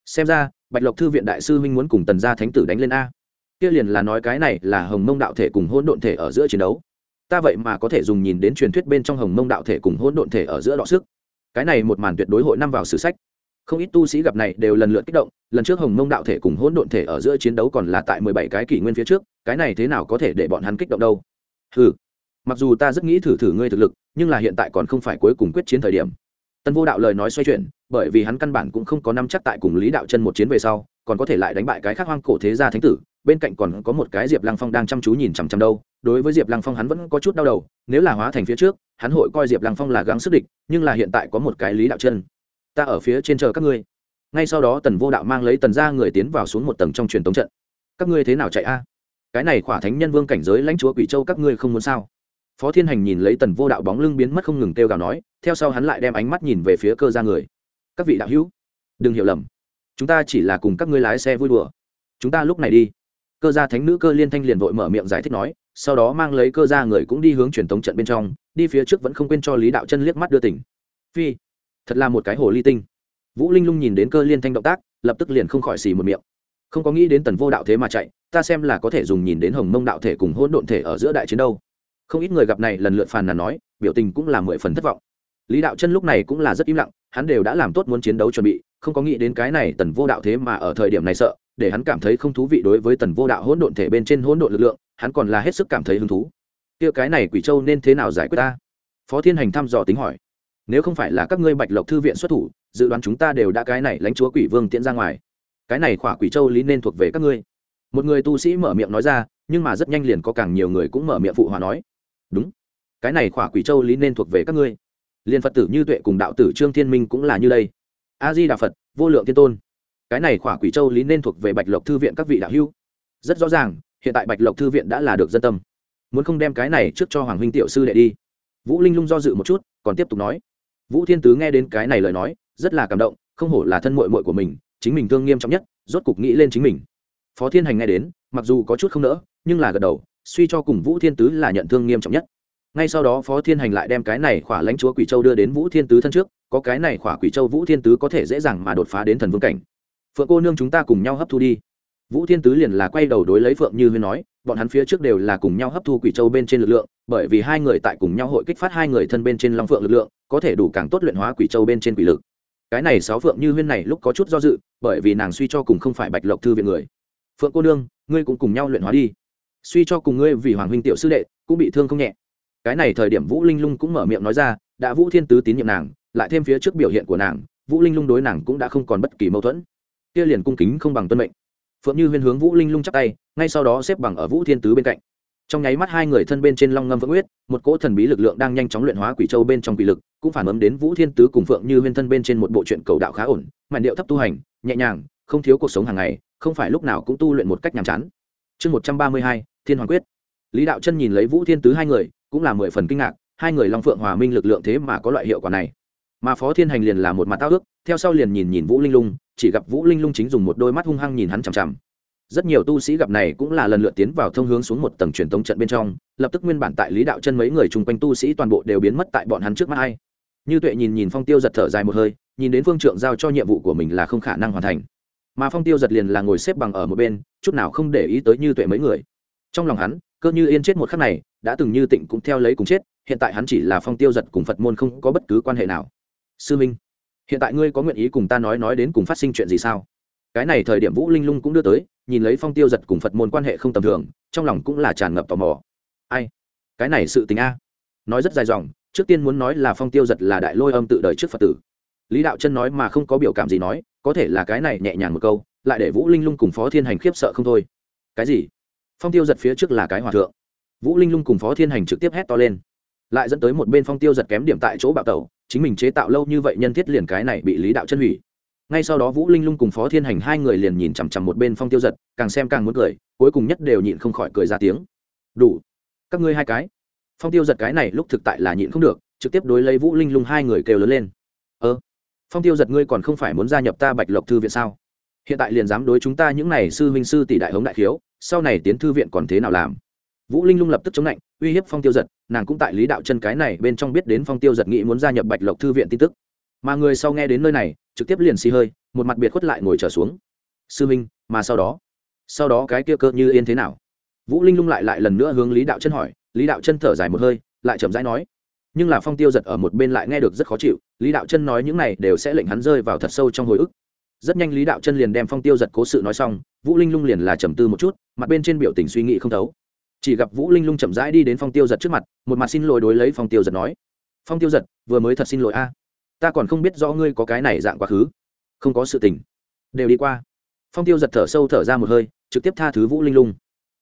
Xem ra, bạch lộc thư viện đại sư huynh muốn cùng tần gia thánh tử đánh lên a. Kia liền là nói cái này là hồng mông đạo thể cùng hỗn độn thể ở giữa chiến đấu. Ta vậy mà có thể dùng nhìn đến truyền thuyết bên trong hồng mông đạo thể cùng hỗn độn thể ở giữa đọ sức. Cái này một màn tuyệt đối hội năm vào sử sách không ít tu sĩ gặp này đều lần lượt kích động, lần trước hồng mông đạo thể cùng hỗn độn thể ở giữa chiến đấu còn là tại mười bảy cái kỷ nguyên phía trước, cái này thế nào có thể để bọn hắn kích động đâu? Ừ mặc dù ta rất nghĩ thử thử ngươi thực lực, nhưng là hiện tại còn không phải cuối cùng quyết chiến thời điểm. Tân vô đạo lời nói xoay chuyển, bởi vì hắn căn bản cũng không có năm chắc tại cùng lý đạo chân một chiến về sau, còn có thể lại đánh bại cái khác hoang cổ thế gia thánh tử, bên cạnh còn có một cái diệp lăng phong đang chăm chú nhìn chằm chằm đâu. Đối với diệp lăng phong hắn vẫn có chút đau đầu, nếu là hóa thành phía trước, hắn hội coi diệp lăng phong là gắng sức địch, nhưng là hiện tại có một cái lý đạo chân ta ở phía trên chờ các ngươi. Ngay sau đó tần vô đạo mang lấy tần ra người tiến vào xuống một tầng trong truyền tống trận. Các ngươi thế nào chạy a? Cái này khỏa thánh nhân vương cảnh giới lãnh chúa quỷ châu các ngươi không muốn sao? Phó thiên hành nhìn lấy tần vô đạo bóng lưng biến mất không ngừng kêu gào nói, theo sau hắn lại đem ánh mắt nhìn về phía cơ ra người. Các vị đạo hữu, đừng hiểu lầm. Chúng ta chỉ là cùng các ngươi lái xe vui đùa. Chúng ta lúc này đi. Cơ gia thánh nữ cơ liên thanh liền vội mở miệng giải thích nói, sau đó mang lấy cơ gia người cũng đi hướng truyền tống trận bên trong, đi phía trước vẫn không quên cho lý đạo chân liếc mắt đưa tỉnh. Phi thật là một cái hồ ly tinh. Vũ linh lung nhìn đến cơ liên thanh động tác, lập tức liền không khỏi xì một miệng. Không có nghĩ đến tần vô đạo thế mà chạy, ta xem là có thể dùng nhìn đến hồng mông đạo thể cùng hôn độn thể ở giữa đại chiến đâu. Không ít người gặp này lần lượt phàn nàn nói, biểu tình cũng là mười phần thất vọng. Lý đạo chân lúc này cũng là rất im lặng, hắn đều đã làm tốt muốn chiến đấu chuẩn bị, không có nghĩ đến cái này tần vô đạo thế mà ở thời điểm này sợ, để hắn cảm thấy không thú vị đối với tần vô đạo hỗn độn thể bên trên hỗn độn lực lượng, hắn còn là hết sức cảm thấy hứng thú. Kia cái này quỷ châu nên thế nào giải quyết ta? Phó thiên hành thăm dò tính hỏi nếu không phải là các ngươi bạch lộc thư viện xuất thủ, dự đoán chúng ta đều đã cái này lãnh chúa quỷ vương tiễn ra ngoài. Cái này khỏa quỷ châu lý nên thuộc về các ngươi. Một người tu sĩ mở miệng nói ra, nhưng mà rất nhanh liền có càng nhiều người cũng mở miệng phụ hòa nói. Đúng. Cái này khỏa quỷ châu lý nên thuộc về các ngươi. Liên phật tử như tuệ cùng đạo tử trương thiên minh cũng là như đây. A di đà phật, vô lượng thiên tôn. Cái này khỏa quỷ châu lý nên thuộc về bạch lộc thư viện các vị đạo hữu. Rất rõ ràng, hiện tại bạch lộc thư viện đã là được dân tâm. Muốn không đem cái này trước cho hoàng huynh tiểu sư đệ đi. Vũ linh lung do dự một chút, còn tiếp tục nói vũ thiên tứ nghe đến cái này lời nói, rất là cảm động, không hổ là thân mội mội của mình, chính mình thương nghiêm trọng nhất, rốt cục nghĩ lên chính mình. Phó thiên hành nghe đến, mặc dù có chút không nỡ, nhưng là gật đầu, suy cho cùng vũ thiên tứ là nhận thương nghiêm trọng nhất. Ngay sau đó phó thiên hành lại đem cái này khỏa lãnh chúa quỷ châu đưa đến vũ thiên tứ thân trước, có cái này khỏa quỷ châu vũ thiên tứ có thể dễ dàng mà đột phá đến thần vương cảnh. Phượng cô nương chúng ta cùng nhau hấp thu đi. Vũ thiên tứ liền là quay đầu đối lấy phượng như huyên nói bọn hắn phía trước đều là cùng nhau hấp thu quỷ châu bên trên lực lượng, bởi vì hai người tại cùng nhau hội kích phát hai người thân bên trên long phượng lực lượng, có thể đủ càng tốt luyện hóa quỷ châu bên trên quỷ lực. Cái này sáu phượng như huyên này lúc có chút do dự, bởi vì nàng suy cho cùng không phải bạch lộc thư viện người. Phượng cô nương, ngươi cũng cùng nhau luyện hóa đi. Suy cho cùng ngươi vì hoàng huynh tiểu sư đệ, cũng bị thương không nhẹ. Cái này thời điểm vũ linh lung cũng mở miệng nói ra, đã vũ thiên tứ tín nhiệm nàng, lại thêm phía trước biểu hiện của nàng, vũ linh lung đối nàng cũng đã không còn bất kỳ mâu thuẫn. Kia liền cung kính không bằng tuân mệnh phượng như huyên hướng vũ linh lung chắp tay, ngay sau đó xếp bằng ở vũ thiên tứ bên cạnh. Trong nháy mắt hai người thân bên trên long ngâm Vẫn huyết, một cỗ thần bí lực lượng đang nhanh chóng luyện hóa quỷ châu bên trong quỷ lực, cũng phản ấm đến vũ thiên tứ cùng phượng như huyên thân bên trên một bộ truyện cầu đạo khá ổn, màn điệu thấp tu hành, nhẹ nhàng, không thiếu cuộc sống hàng ngày, không phải lúc nào cũng tu luyện một cách nhàm chán. Chương một trăm ba mươi hai, thiên hoàng quyết. Lý đạo chân nhìn lấy vũ thiên tứ hai người, cũng là mười phần kinh ngạc, hai người long phượng hòa minh lực lượng thế mà có loại hiệu quả này. Mà phó thiên hành liền là một mặt tao ước, theo sau liền nhìn nhìn vũ linh lung chỉ gặp vũ linh lung chính dùng một đôi mắt hung hăng nhìn hắn chằm chằm. Rất nhiều tu sĩ gặp này cũng là lần lượt tiến vào thông hướng xuống một tầng truyền tống trận bên trong, lập tức nguyên bản tại lý đạo chân mấy người chung quanh tu sĩ toàn bộ đều biến mất tại bọn hắn trước mắt ai. Như tuệ nhìn nhìn phong tiêu giật thở dài một hơi, nhìn đến phương trượng giao cho nhiệm vụ của mình là không khả năng hoàn thành. Mà phong tiêu giật liền là ngồi xếp bằng ở một bên, chút nào không để ý tới như tuệ mấy người. Trong lòng hắn, cơ như yên chết một khắc này, đã từng như tịnh cũng theo lấy cùng chết, hiện tại hắn chỉ là phong tiêu giật cùng phật môn không có bất cứ quan hệ nào. Sư minh hiện tại ngươi có nguyện ý cùng ta nói nói đến cùng phát sinh chuyện gì sao? Cái này thời điểm vũ linh lung cũng đưa tới, nhìn lấy phong tiêu giật cùng phật môn quan hệ không tầm thường, trong lòng cũng là tràn ngập tò mò. Ai? Cái này sự tình a. Nói rất dài dòng, trước tiên muốn nói là phong tiêu giật là đại lôi âm tự đời trước phật tử. Lý đạo chân nói mà không có biểu cảm gì nói, có thể là cái này nhẹ nhàng một câu, lại để vũ linh lung cùng phó thiên hành khiếp sợ không thôi. Cái gì? Phong tiêu giật phía trước là cái hòa thượng. Vũ linh lung cùng phó thiên hành trực tiếp hét to lên. Lại dẫn tới một bên phong tiêu giật kém điểm tại chỗ bạo tẩu chính mình chế tạo lâu như vậy nhân thiết liền cái này bị lý đạo chân hủy. Ngay sau đó vũ linh lung cùng phó thiên hành hai người liền nhìn chằm chằm một bên phong tiêu giật, càng xem càng muốn cười, cuối cùng nhất đều nhịn không khỏi cười ra tiếng. Đủ, các ngươi hai cái. Phong tiêu giật cái này lúc thực tại là nhịn không được, trực tiếp đối lấy vũ linh lung hai người kêu lớn lên. Ơ, phong tiêu giật ngươi còn không phải muốn gia nhập ta bạch lộc thư viện sao? Hiện tại liền dám đối chúng ta những n à y sư huynh sư tỷ đại hống đại khiếu, sau này tiến thư viện còn thế nào làm? Vũ linh lung lập tức chống lạnh, uy hiếp phong tiêu giật, nàng cũng tại lý đạo chân cái này bên trong biết đến phong tiêu giật nghĩ muốn gia nhập bạch lộc thư viện tin tức. Mà người sau nghe đến nơi này, trực tiếp liền xì hơi, một mặt biệt khuất lại ngồi trở xuống. Sư minh, mà sau đó? Sau đó cái kia cơ như yên thế nào? Vũ linh lung lại lại lần nữa hướng lý đạo chân hỏi. Lý đạo chân thở dài một hơi, lại chậm rãi nói. Nhưng là phong tiêu giật ở một bên lại nghe được rất khó chịu, lý đạo chân nói những này đều sẽ lệnh hắn rơi vào thật sâu trong hồi ức. Rất nhanh lý đạo chân liền đem phong tiêu giật cố sự nói xong, vũ linh lung liền là trầm tư một chút, mặt bên trên biểu tình suy nghĩ không thấu chỉ gặp vũ linh lung chậm rãi đi đến phong tiêu giật trước mặt, một mặt xin lỗi đối lấy phong tiêu giật nói. Phong tiêu giật, vừa mới thật xin lỗi a. Ta còn không biết rõ ngươi có cái này dạng quá khứ. Không có sự tình. Đều đi qua. Phong tiêu giật thở sâu thở ra một hơi, trực tiếp tha thứ vũ linh lung.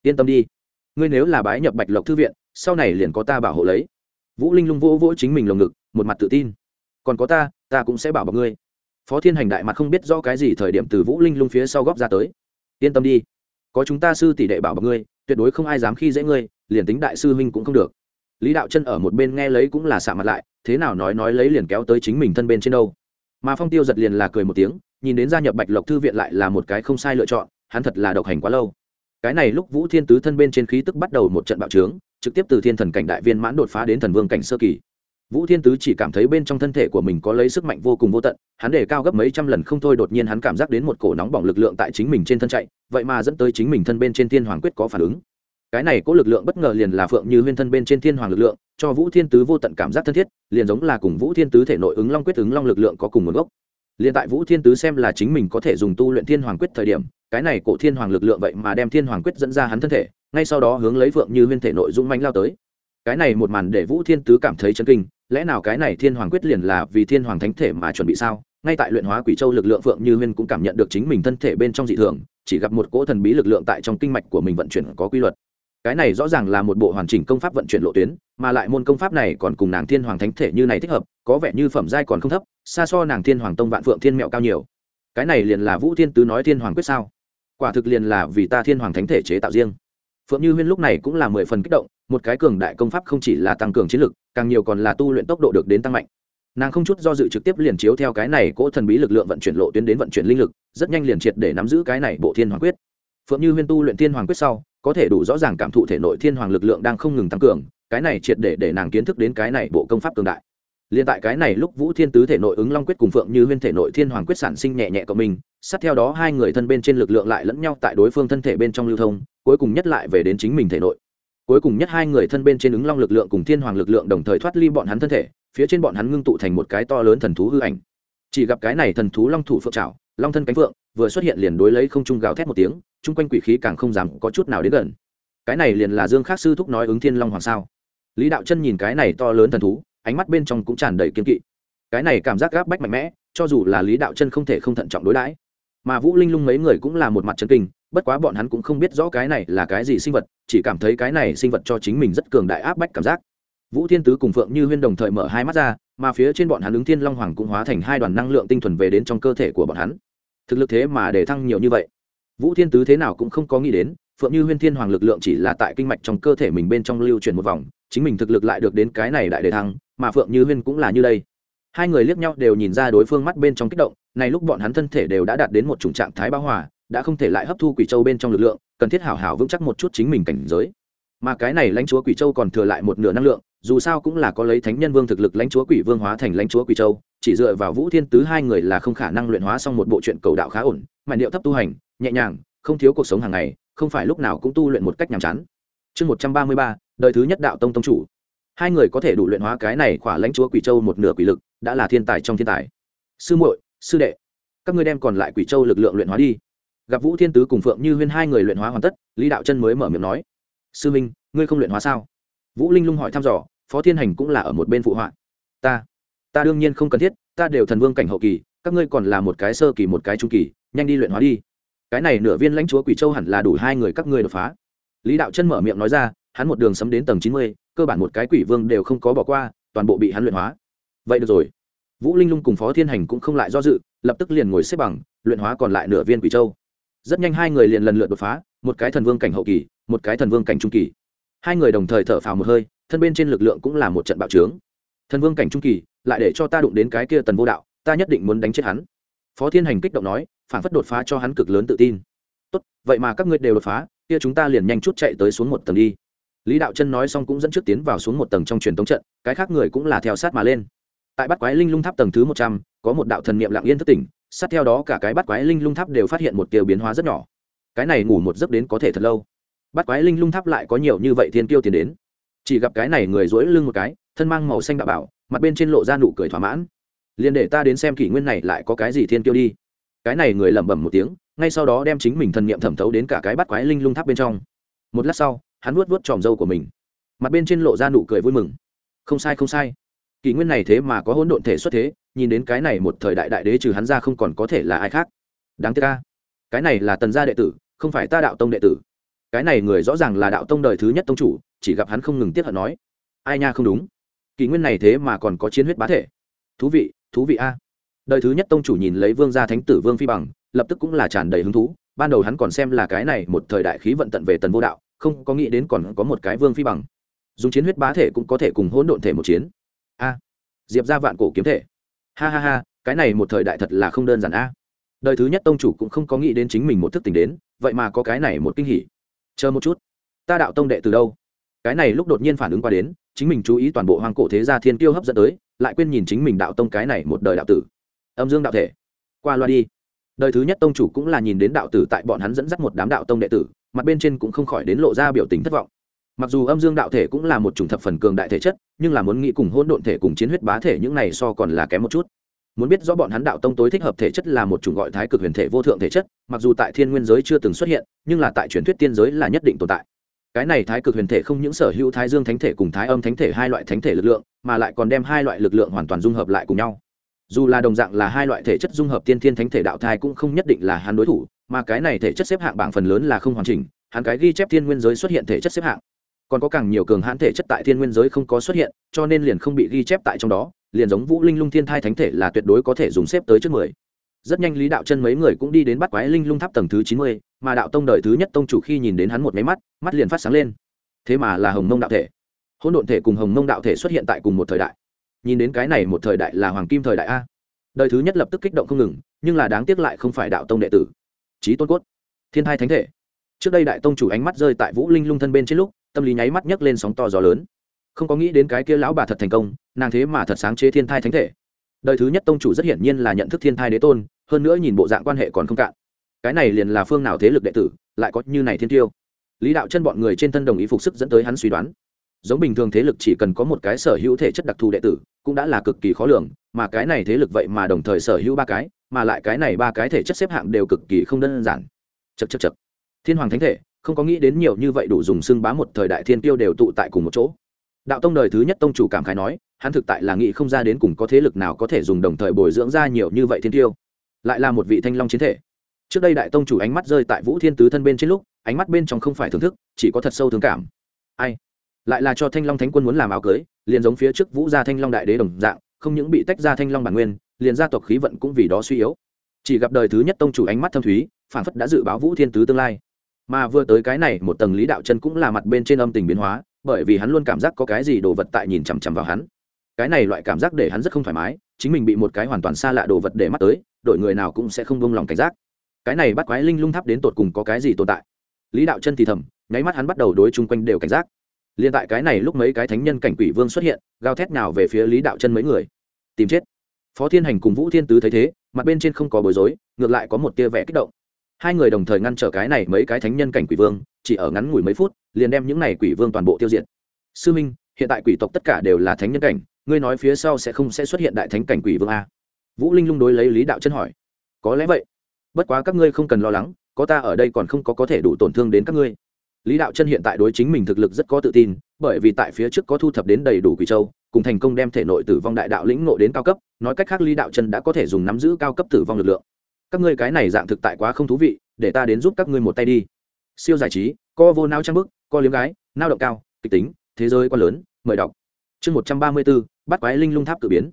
Yên tâm đi. Ngươi nếu là bái nhập bạch lộc thư viện, sau này liền có ta bảo hộ lấy. Vũ linh lung vỗ vỗ chính mình lồng ngực, một mặt tự tin. Còn có ta ta cũng sẽ bảo bọc ngươi. Phó thiên hành đại mặt không biết rõ cái gì thời điểm từ vũ linh lung phía sau góp ra tới. Yên tâm đi. Có chúng ta sư tỷ đệ bảo bọc ngươi tuyệt đối không ai dám khi dễ ngươi, liền tính đại sư huynh cũng không được. Lý đạo chân ở một bên nghe lấy cũng là xạ mặt lại, thế nào nói nói lấy liền kéo tới chính mình thân bên trên đâu. Mà phong tiêu giật liền là cười một tiếng, nhìn đến gia nhập bạch lộc thư viện lại là một cái không sai lựa chọn, hắn thật là độc hành quá lâu. Cái này lúc vũ thiên tứ thân bên trên khí tức bắt đầu một trận bạo trướng, trực tiếp từ thiên thần cảnh đại viên mãn đột phá đến thần vương cảnh sơ kỳ vũ thiên tứ chỉ cảm thấy bên trong thân thể của mình có lấy sức mạnh vô cùng vô tận, hắn để cao gấp mấy trăm lần không thôi đột nhiên hắn cảm giác đến một cổ nóng bỏng lực lượng tại chính mình trên thân chạy, vậy mà dẫn tới chính mình thân bên trên thiên hoàng quyết có phản ứng. Cái này có lực lượng bất ngờ liền là phượng như huyên thân bên trên thiên hoàng lực lượng, cho vũ thiên tứ vô tận cảm giác thân thiết, liền giống là cùng vũ thiên tứ thể nội ứng long quyết ứng long lực lượng có cùng nguồn gốc. Liền tại vũ thiên tứ xem là chính mình có thể dùng tu luyện thiên hoàng quyết thời điểm, cái này cổ thiên hoàng lực lượng vậy mà đem thiên hoàng quyết dẫn ra hắn thân thể, ngay sau đó hướng lấy phượng như huyên thể nội dung manh lao tới cái này một màn để vũ thiên tứ cảm thấy chấn kinh, lẽ nào cái này thiên hoàng quyết liền là vì thiên hoàng thánh thể mà chuẩn bị sao? Ngay tại luyện hóa quỷ châu lực lượng phượng như huyên cũng cảm nhận được chính mình thân thể bên trong dị thường, chỉ gặp một cỗ thần bí lực lượng tại trong kinh mạch của mình vận chuyển có quy luật. Cái này rõ ràng là một bộ hoàn chỉnh công pháp vận chuyển lộ tuyến, mà lại môn công pháp này còn cùng nàng thiên hoàng thánh thể như này thích hợp, có vẻ như phẩm giai còn không thấp, xa so nàng thiên hoàng tông vạn phượng thiên mẹo cao nhiều. Cái này liền là vũ thiên tứ nói thiên hoàng quyết sao? Quả thực liền là vì ta thiên hoàng thánh thể chế tạo riêng. Phượng như huyên lúc này cũng là mười phần kích động một cái cường đại công pháp không chỉ là tăng cường chiến lực, càng nhiều còn là tu luyện tốc độ được đến tăng mạnh. Nàng không chút do dự trực tiếp liền chiếu theo cái này cỗ thần bí lực lượng vận chuyển lộ tuyến đến vận chuyển linh lực, rất nhanh liền triệt để nắm giữ cái này bộ thiên hoàng quyết. Phượng như huyên tu luyện thiên hoàng quyết sau, có thể đủ rõ ràng cảm thụ thể nội thiên hoàng lực lượng đang không ngừng tăng cường, cái này triệt để để nàng kiến thức đến cái này bộ công pháp cường đại. Liên tại cái này lúc vũ thiên tứ thể nội ứng long quyết cùng phượng như huyên thể nội thiên hoàng quyết sản sinh nhẹ nhẹ của mình, sát theo đó hai người thân bên trên lực lượng lại lẫn nhau tại đối phương thân thể bên trong lưu thông, cuối cùng nhất lại về đến chính mình thể nội cuối cùng nhất hai người thân bên trên ứng long lực lượng cùng thiên hoàng lực lượng đồng thời thoát ly bọn hắn thân thể, phía trên bọn hắn ngưng tụ thành một cái to lớn thần thú hư ảnh. Chỉ gặp cái này thần thú long thủ phượng trào long thân cánh phượng, vừa xuất hiện liền đối lấy không trung gào thét một tiếng, chung quanh quỷ khí càng không dám có chút nào đến gần. Cái này liền là dương khắc sư thúc nói ứng thiên long hoàng sao? Lý đạo chân nhìn cái này to lớn thần thú, ánh mắt bên trong cũng tràn đầy kiên kỵ. Cái này cảm giác gáp bách mạnh mẽ, cho dù là lý đạo chân không thể không thận trọng đối đãi. Mà vũ linh lung mấy người cũng là một mặt chân kinh bất quá bọn hắn cũng không biết rõ cái này là cái gì sinh vật, chỉ cảm thấy cái này sinh vật cho chính mình rất cường đại áp bách cảm giác. Vũ thiên tứ cùng phượng như huyên đồng thời mở hai mắt ra, mà phía trên bọn hắn ứng thiên long hoàng cũng hóa thành hai đoàn năng lượng tinh thuần về đến trong cơ thể của bọn hắn. Thực lực thế mà để thăng nhiều như vậy. Vũ thiên tứ thế nào cũng không có nghĩ đến, phượng như huyên thiên hoàng lực lượng chỉ là tại kinh mạch trong cơ thể mình bên trong lưu chuyển một vòng, chính mình thực lực lại được đến cái này đại đề thăng, mà phượng như huyên cũng là như đây. Hai người liếc nhau đều nhìn ra đối phương mắt bên trong kích động, này lúc bọn hắn thân thể đều đã đạt đến một chủng trạng thái bão hòa đã không thể lại hấp thu quỷ châu bên trong lực lượng, cần thiết hảo hảo vững chắc một chút chính mình cảnh giới. Mà cái này lãnh chúa quỷ châu còn thừa lại một nửa năng lượng, dù sao cũng là có lấy thánh nhân vương thực lực lãnh chúa quỷ vương hóa thành lãnh chúa quỷ châu, chỉ dựa vào vũ thiên tứ hai người là không khả năng luyện hóa xong một bộ truyện cầu đạo khá ổn mà điệu thấp tu hành, nhẹ nhàng, không thiếu cuộc sống hàng ngày, không phải lúc nào cũng tu luyện một cách nhàm chán. Chương một trăm ba mươi ba, đời thứ nhất đạo tông tông chủ. Hai người có thể đủ luyện hóa cái này khỏa lãnh chúa quỷ châu một nửa quỷ lực, đã là thiên tài trong thiên tài. Sư muội, sư đệ, các ngươi đem còn lại quỷ châu lực lượng luyện hóa đi gặp vũ thiên tứ cùng phượng như huyên hai người luyện hóa hoàn tất, lý đạo chân mới mở miệng nói, sư minh, ngươi không luyện hóa sao? Vũ linh lung hỏi thăm dò, phó thiên hành cũng là ở một bên phụ họa. Ta ta đương nhiên không cần thiết, ta đều thần vương cảnh hậu kỳ, các ngươi còn là một cái sơ kỳ một cái trung kỳ, nhanh đi luyện hóa đi. Cái này nửa viên lãnh chúa quỷ châu hẳn là đủ hai người các ngươi đột phá. Lý đạo chân mở miệng nói ra, hắn một đường sấm đến tầng chín mươi, cơ bản một cái quỷ vương đều không có bỏ qua, toàn bộ bị hắn luyện hóa. Vậy được rồi. Vũ linh lung cùng phó thiên hành cũng không lại do dự, lập tức liền ngồi xếp bằng, luyện hóa còn lại nửa viên quỷ châu rất nhanh hai người liền lần lượt đột phá, một cái thần vương cảnh hậu kỳ, một cái thần vương cảnh trung kỳ. Hai người đồng thời thở phào một hơi, thân bên trên lực lượng cũng là một trận bạo trướng. Thần vương cảnh trung kỳ, lại để cho ta đụng đến cái kia tần vô đạo, ta nhất định muốn đánh chết hắn. Phó thiên hành kích động nói, phản phất đột phá cho hắn cực lớn tự tin. Tốt, vậy mà các ngươi đều đột phá, kia chúng ta liền nhanh chút chạy tới xuống một tầng đi. Lý đạo chân nói xong cũng dẫn trước tiến vào xuống một tầng trong truyền thống trận, cái khác người cũng là theo sát mà lên. Tại bắt quái linh lung tháp tầng thứ một trăm, có một đạo thần niệm lặng yên thất tỉnh sát theo đó cả cái bắt quái linh lung tháp đều phát hiện một tiêu biến hóa rất nhỏ. Cái này ngủ một giấc đến có thể thật lâu. Bắt quái linh lung tháp lại có nhiều như vậy thiên tiêu tiền đến. Chỉ gặp cái này người dối lưng một cái, thân mang màu xanh đạo bảo, mặt bên trên lộ ra nụ cười thỏa mãn. Liền để ta đến xem kỷ nguyên này lại có cái gì thiên tiêu đi. Cái này người lẩm bẩm một tiếng, ngay sau đó đem chính mình thần niệm thẩm thấu đến cả cái bắt quái linh lung tháp bên trong. Một lát sau, hắn vuốt vuốt tròm râu của mình. Mặt bên trên lộ ra nụ cười vui mừng. Không sai không sai kỷ nguyên này thế mà có hỗn độn thể xuất thế, nhìn đến cái này một thời đại đại đế trừ hắn ra không còn có thể là ai khác. Đáng tiếc ca cái này là tần gia đệ tử, không phải ta đạo tông đệ tử. Cái này người rõ ràng là đạo tông đời thứ nhất tông chủ, chỉ gặp hắn không ngừng tiếp hận nói. Ai nha không đúng. Kỷ nguyên này thế mà còn có chiến huyết bá thể. Thú vị thú vị a. Đời thứ nhất tông chủ nhìn lấy vương gia thánh tử vương phi bằng, lập tức cũng là tràn đầy hứng thú. Ban đầu hắn còn xem là cái này một thời đại khí vận tận về tần vô đạo, không có nghĩ đến còn có một cái vương phi bằng. Dùng chiến huyết bá thể cũng có thể cùng hỗn độn thể một chiến a. Diệp ra vạn cổ kiếm thể. Ha ha ha, cái này một thời đại thật là không đơn giản a. Đời thứ nhất tông chủ cũng không có nghĩ đến chính mình một thức tình đến, vậy mà có cái này một kinh hỉ. Chờ một chút. Ta đạo tông đệ từ đâu? Cái này lúc đột nhiên phản ứng qua đến, chính mình chú ý toàn bộ hoang cổ thế gia thiên tiêu hấp dẫn tới, lại quên nhìn chính mình đạo tông cái này một đời đạo tử. Âm dương đạo thể. Qua loa đi. Đời thứ nhất tông chủ cũng là nhìn đến đạo tử tại bọn hắn dẫn dắt một đám đạo tông đệ tử, mặt bên trên cũng không khỏi đến lộ ra biểu tình thất vọng mặc dù âm dương đạo thể cũng là một chủng thập phần cường đại thể chất, nhưng là muốn nghĩ cùng hỗn độn thể cùng chiến huyết bá thể những này so còn là kém một chút. Muốn biết rõ bọn hắn đạo tông tối thích hợp thể chất là một chủng gọi thái cực huyền thể vô thượng thể chất, mặc dù tại thiên nguyên giới chưa từng xuất hiện, nhưng là tại truyền thuyết tiên giới là nhất định tồn tại. Cái này thái cực huyền thể không những sở hữu thái dương thánh thể cùng thái âm thánh thể hai loại thánh thể lực lượng, mà lại còn đem hai loại lực lượng hoàn toàn dung hợp lại cùng nhau. Dù là đồng dạng là hai loại thể chất dung hợp tiên thiên thánh thể đạo thai cũng không nhất định là hắn đối thủ, mà cái này thể chất xếp hạng bảng phần lớn là không hoàn chỉnh, hắn cái ghi chép thiên nguyên giới xuất hiện thể chất xếp hạng còn có càng nhiều cường hãn thể chất tại thiên nguyên giới không có xuất hiện, cho nên liền không bị ghi chép tại trong đó, liền giống vũ linh lung thiên thai thánh thể là tuyệt đối có thể dùng xếp tới trước mười. Rất nhanh lý đạo chân mấy người cũng đi đến bắt quái linh lung tháp tầng thứ chín mươi, mà đạo tông đời thứ nhất tông chủ khi nhìn đến hắn một máy mắt mắt liền phát sáng lên. Thế mà là hồng mông đạo thể. Hỗn độn thể cùng hồng mông đạo thể xuất hiện tại cùng một thời đại. Nhìn đến cái này một thời đại là hoàng kim thời đại a. Đời thứ nhất lập tức kích động không ngừng, nhưng là đáng tiếc lại không phải đạo tông đệ tử. Trí tôn cốt. Thiên thai thánh thể. Trước đây đại tông chủ ánh mắt rơi tại vũ linh lung thân bên trên lúc tâm lý nháy mắt nhấc lên sóng to gió lớn. Không có nghĩ đến cái kia lão bà thật thành công, nàng thế mà thật sáng chế thiên thai thánh thể. Đời thứ nhất tông chủ rất hiển nhiên là nhận thức thiên thai đế tôn, hơn nữa nhìn bộ dạng quan hệ còn không cạn. Cái này liền là phương nào thế lực đệ tử, lại có như này thiên tiêu. Lý đạo chân bọn người trên thân đồng ý phục sức dẫn tới hắn suy đoán. Giống bình thường thế lực chỉ cần có một cái sở hữu thể chất đặc thù đệ tử, cũng đã là cực kỳ khó lường, mà cái này thế lực vậy mà đồng thời sở hữu ba cái, mà lại cái này ba cái thể chất xếp hạng đều cực kỳ không đơn giản. Chật chật chật thiên hoàng thánh thể không có nghĩ đến nhiều như vậy đủ dùng xưng bá một thời đại thiên tiêu đều tụ tại cùng một chỗ. Đạo tông đời thứ nhất tông chủ cảm khái nói, hắn thực tại là nghĩ không ra đến cùng có thế lực nào có thể dùng đồng thời bồi dưỡng ra nhiều như vậy thiên tiêu. Lại là một vị thanh long chiến thể. Trước đây đại tông chủ ánh mắt rơi tại vũ thiên tứ thân bên trên lúc, ánh mắt bên trong không phải thưởng thức, chỉ có thật sâu thương cảm. Ai? Lại là cho thanh long thánh quân muốn làm áo cưới, liền giống phía trước vũ gia thanh long đại đế đồng dạng, không những bị tách ra thanh long bản nguyên, liền gia tộc khí vận cũng vì đó suy yếu. Chỉ gặp đời thứ nhất tông chủ ánh mắt thâm thúy phản phất đã dự báo vũ thiên tứ tương lai mà vừa tới cái này, một tầng lý đạo chân cũng là mặt bên trên âm tình biến hóa, bởi vì hắn luôn cảm giác có cái gì đồ vật tại nhìn chằm chằm vào hắn. Cái này loại cảm giác để hắn rất không thoải mái, chính mình bị một cái hoàn toàn xa lạ đồ vật để mắt tới đội người nào cũng sẽ không bông lòng cảnh giác. Cái này bắt quái linh lung tháp đến tột cùng có cái gì tồn tại? Lý đạo chân thì thầm, nháy mắt hắn bắt đầu đối chung quanh đều cảnh giác. Liên tại cái này lúc mấy cái thánh nhân cảnh quỷ vương xuất hiện, gào thét nào về phía lý đạo chân mấy người. Tìm chết. Phó thiên hành cùng vũ thiên tứ thấy thế, mặt bên trên không có bối rối, ngược lại có một tia vẽ kích động hai người đồng thời ngăn trở cái này mấy cái thánh nhân cảnh quỷ vương, chỉ ở ngắn ngủi mấy phút, liền đem những này quỷ vương toàn bộ tiêu diệt. Sư minh, hiện tại quỷ tộc tất cả đều là thánh nhân cảnh, ngươi nói phía sau sẽ không sẽ xuất hiện đại thánh cảnh quỷ vương a? Vũ linh lung đối lấy lý đạo chân hỏi. Có lẽ vậy. Bất quá các ngươi không cần lo lắng, có ta ở đây còn không có có thể đủ tổn thương đến các ngươi. Lý đạo chân hiện tại đối chính mình thực lực rất có tự tin, bởi vì tại phía trước có thu thập đến đầy đủ quỷ châu, cùng thành công đem thể nội tử vong đại đạo lĩnh nộ đến cao cấp, nói cách khác lý đạo chân đã có thể dùng nắm giữ cao cấp tử vong lực lượng các ngươi cái này dạng thực tại quá không thú vị, để ta đến giúp các ngươi một tay đi. Siêu giải trí, co vô nao trang bức, co liếm gái nao động cao, kịch tính, thế giới quá lớn, mời đọc. Chương một trăm ba mươi bốn bắt quái linh lung tháp cử biến.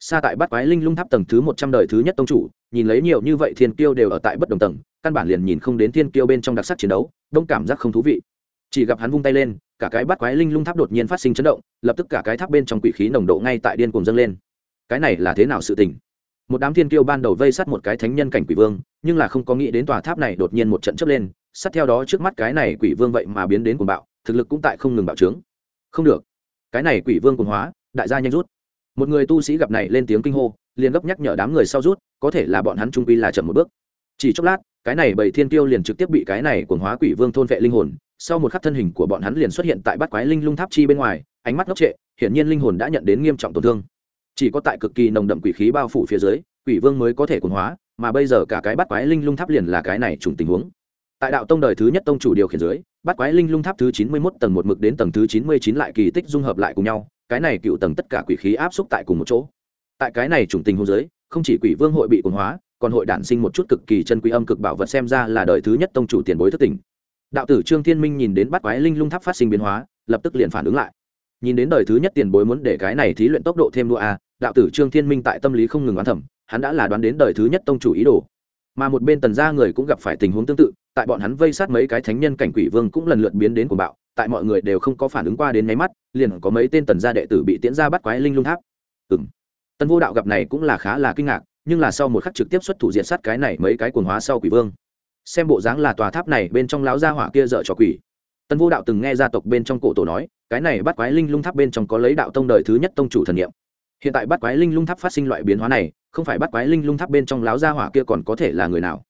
Xa tại bắt quái linh lung tháp tầng thứ một trăm đời thứ nhất tông chủ, nhìn lấy nhiều như vậy thiên kiêu đều ở tại bất đồng tầng, căn bản liền nhìn không đến thiên kiêu bên trong đặc sắc chiến đấu, đông cảm giác không thú vị. Chỉ gặp hắn vung tay lên, cả cái bắt quái linh lung tháp đột nhiên phát sinh chấn động, lập tức cả cái tháp bên trong quỷ khí nồng độ ngay tại điên cuồng dâng lên. Cái này là thế nào sự tình? Một đám thiên kiêu ban đầu vây sát một cái thánh nhân cảnh quỷ vương, nhưng là không có nghĩ đến tòa tháp này đột nhiên một trận chấp lên, sát theo đó trước mắt cái này quỷ vương vậy mà biến đến cuồng bạo, thực lực cũng tại không ngừng bạo trướng. Không được. Cái này quỷ vương cuồng hóa, đại gia nhanh rút. Một người tu sĩ gặp này lên tiếng kinh hô, liền gấp nhắc nhở đám người sau rút, có thể là bọn hắn trung quy là chậm một bước. Chỉ chốc lát, cái này bảy thiên kiêu liền trực tiếp bị cái này cuồng hóa quỷ vương thôn vệ linh hồn, sau một khắc thân hình của bọn hắn liền xuất hiện tại bát quái linh lung tháp chi bên ngoài, ánh mắt ngốc trệ, hiển nhiên linh hồn đã nhận đến nghiêm trọng tổn thương chỉ có tại cực kỳ nồng đậm quỷ khí bao phủ phía dưới, quỷ vương mới có thể cuồng hóa, mà bây giờ cả cái bát quái linh lung tháp liền là cái này trùng tình huống. Tại đạo tông đời thứ nhất tông chủ điều khiển dưới bát quái linh lung tháp thứ chín mươi mốt tầng một mực đến tầng thứ chín mươi chín lại kỳ tích dung hợp lại cùng nhau, cái này cựu tầng tất cả quỷ khí áp xúc tại cùng một chỗ. Tại cái này trùng tình huống dưới, không chỉ quỷ vương hội bị cuồng hóa, còn hội đản sinh một chút cực kỳ chân quý âm cực bảo vật xem ra là đời thứ nhất tông chủ tiền bối thất tỉnh. Đạo tử trương thiên minh nhìn đến bắt quái linh lung tháp phát sinh biến hóa, lập tức liền phản ứng lại nhìn đến đời thứ nhất tiền bối muốn để cái này thí luyện tốc độ thêm đua a, đạo tử trương thiên minh tại tâm lý không ngừng đoán thẩm hắn đã là đoán đến đời thứ nhất tông chủ ý đồ. Mà một bên tần gia người cũng gặp phải tình huống tương tự, tại bọn hắn vây sát mấy cái thánh nhân cảnh quỷ vương cũng lần lượt biến đến của bạo, tại mọi người đều không có phản ứng qua đến nháy mắt, liền có mấy tên tần gia đệ tử bị tiễn ra bắt quái linh lung tháp. Ừng tần vô đạo gặp này cũng là khá là kinh ngạc, nhưng là sau một khắc trực tiếp xuất thủ diện sát cái này mấy cái quần hóa sau quỷ vương. Xem bộ dáng là tòa tháp này bên trong láo gia hỏa kia dợ cho quỷ tần vô đạo từng nghe gia tộc bên trong cổ tổ nói, cái này bắt quái linh lung tháp bên trong có lấy đạo tông đời thứ nhất tông chủ thần nghiệm hiện tại bắt quái linh lung tháp phát sinh loại biến hóa này, không phải bắt quái linh lung tháp bên trong láo gia hỏa kia còn có thể là người nào.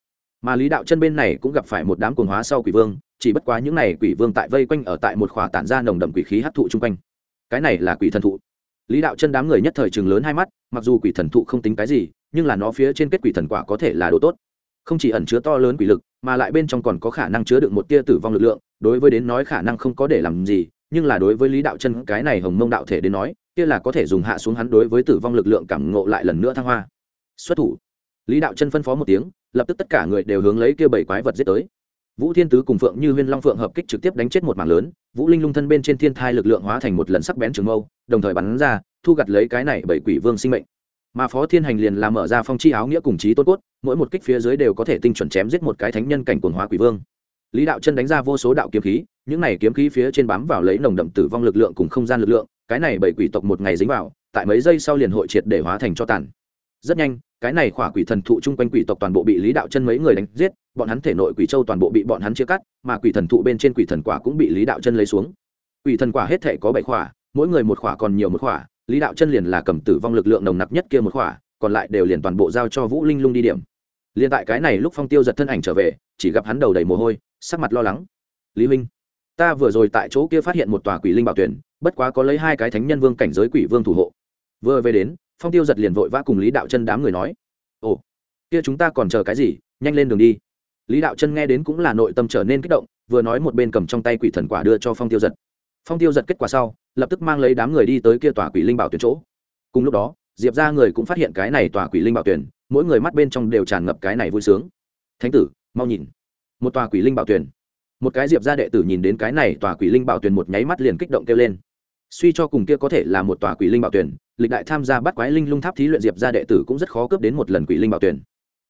Mà lý đạo chân bên này cũng gặp phải một đám cuồng hóa sau quỷ vương, chỉ bất quá những này quỷ vương tại vây quanh ở tại một khỏa tản ra nồng đậm quỷ khí hấp thụ chung quanh. Cái này là quỷ thần thụ. Lý đạo chân đám người nhất thời chừng lớn hai mắt, mặc dù quỷ thần thụ không tính cái gì, nhưng là nó phía trên kết quỷ thần quả có thể là đồ tốt. Không chỉ ẩn chứa to lớn quỷ lực, mà lại bên trong còn có khả năng chứa được một tia tử vong lực lượng đối với đến nói khả năng không có để làm gì, nhưng là đối với lý đạo chân, cái này hồng mông đạo thể đến nói, kia là có thể dùng hạ xuống hắn đối với tử vong lực lượng cảm ngộ lại lần nữa thăng hoa. Xuất thủ. Lý đạo chân phân phó một tiếng, lập tức tất cả người đều hướng lấy kia bảy quái vật giết tới. Vũ thiên tứ cùng phượng như huyên long phượng hợp kích trực tiếp đánh chết một mảng lớn, vũ linh lung thân bên trên thiên thai lực lượng hóa thành một lần sắc bén trường mâu, đồng thời bắn ra, thu gặt lấy cái này bảy quỷ vương sinh mệnh. Mà phó thiên hành liền làm mở ra phong chi áo nghĩa cùng chí tôn cốt, mỗi một kích phía dưới đều có thể tinh chuẩn chém giết một cái thánh nhân cảnh quần hóa quỷ vương lý đạo chân đánh ra vô số đạo kiếm khí, những này kiếm khí phía trên bám vào lấy nồng đậm tử vong lực lượng cùng không gian lực lượng, cái này bảy quỷ tộc một ngày dính vào, tại mấy giây sau liền hội triệt để hóa thành cho tàn. Rất nhanh, cái này khỏa quỷ thần thụ chung quanh quỷ tộc toàn bộ bị lý đạo chân mấy người đánh giết, bọn hắn thể nội quỷ châu toàn bộ bị bọn hắn chia cắt, mà quỷ thần thụ bên trên quỷ thần quả cũng bị lý đạo chân lấy xuống. Quỷ thần quả hết thể có bảy khỏa, mỗi người một khỏa còn nhiều một khỏa, lý đạo chân liền là cầm tử vong lực lượng nồng nặc nhất kia một khỏa, còn lại đều liền toàn bộ giao cho vũ linh lung đi điểm. Liền tại cái này lúc phong tiêu giật thân ảnh trở về chỉ gặp hắn đầu đầy mồ hôi, sắc mặt lo lắng. Lý huynh, ta vừa rồi tại chỗ kia phát hiện một tòa quỷ linh bảo tuyển, bất quá có lấy hai cái thánh nhân vương cảnh giới quỷ vương thủ hộ. Vừa về đến, phong tiêu giật liền vội vã cùng lý đạo chân đám người nói, ồ, kia chúng ta còn chờ cái gì? Nhanh lên đường đi. Lý đạo chân nghe đến cũng là nội tâm trở nên kích động, vừa nói một bên cầm trong tay quỷ thần quả đưa cho phong tiêu giật. Phong tiêu giật kết quả sau, lập tức mang lấy đám người đi tới kia tòa quỷ linh bảo tuyển chỗ. Cùng lúc đó, diệp ra người cũng phát hiện cái này tòa quỷ linh bảo tuyển, mỗi người mắt bên trong đều tràn ngập cái này vui sướng. Thánh tử mau nhìn. Một tòa quỷ linh bảo tuyển một cái diệp ra đệ tử nhìn đến cái này tòa quỷ linh bảo tuyển một nháy mắt liền kích động kêu lên. Suy cho cùng kia có thể là một tòa quỷ linh bảo tuyển lịch đại tham gia bắt quái linh lung tháp thí luyện diệp ra đệ tử cũng rất khó cướp đến một lần quỷ linh bảo tuyển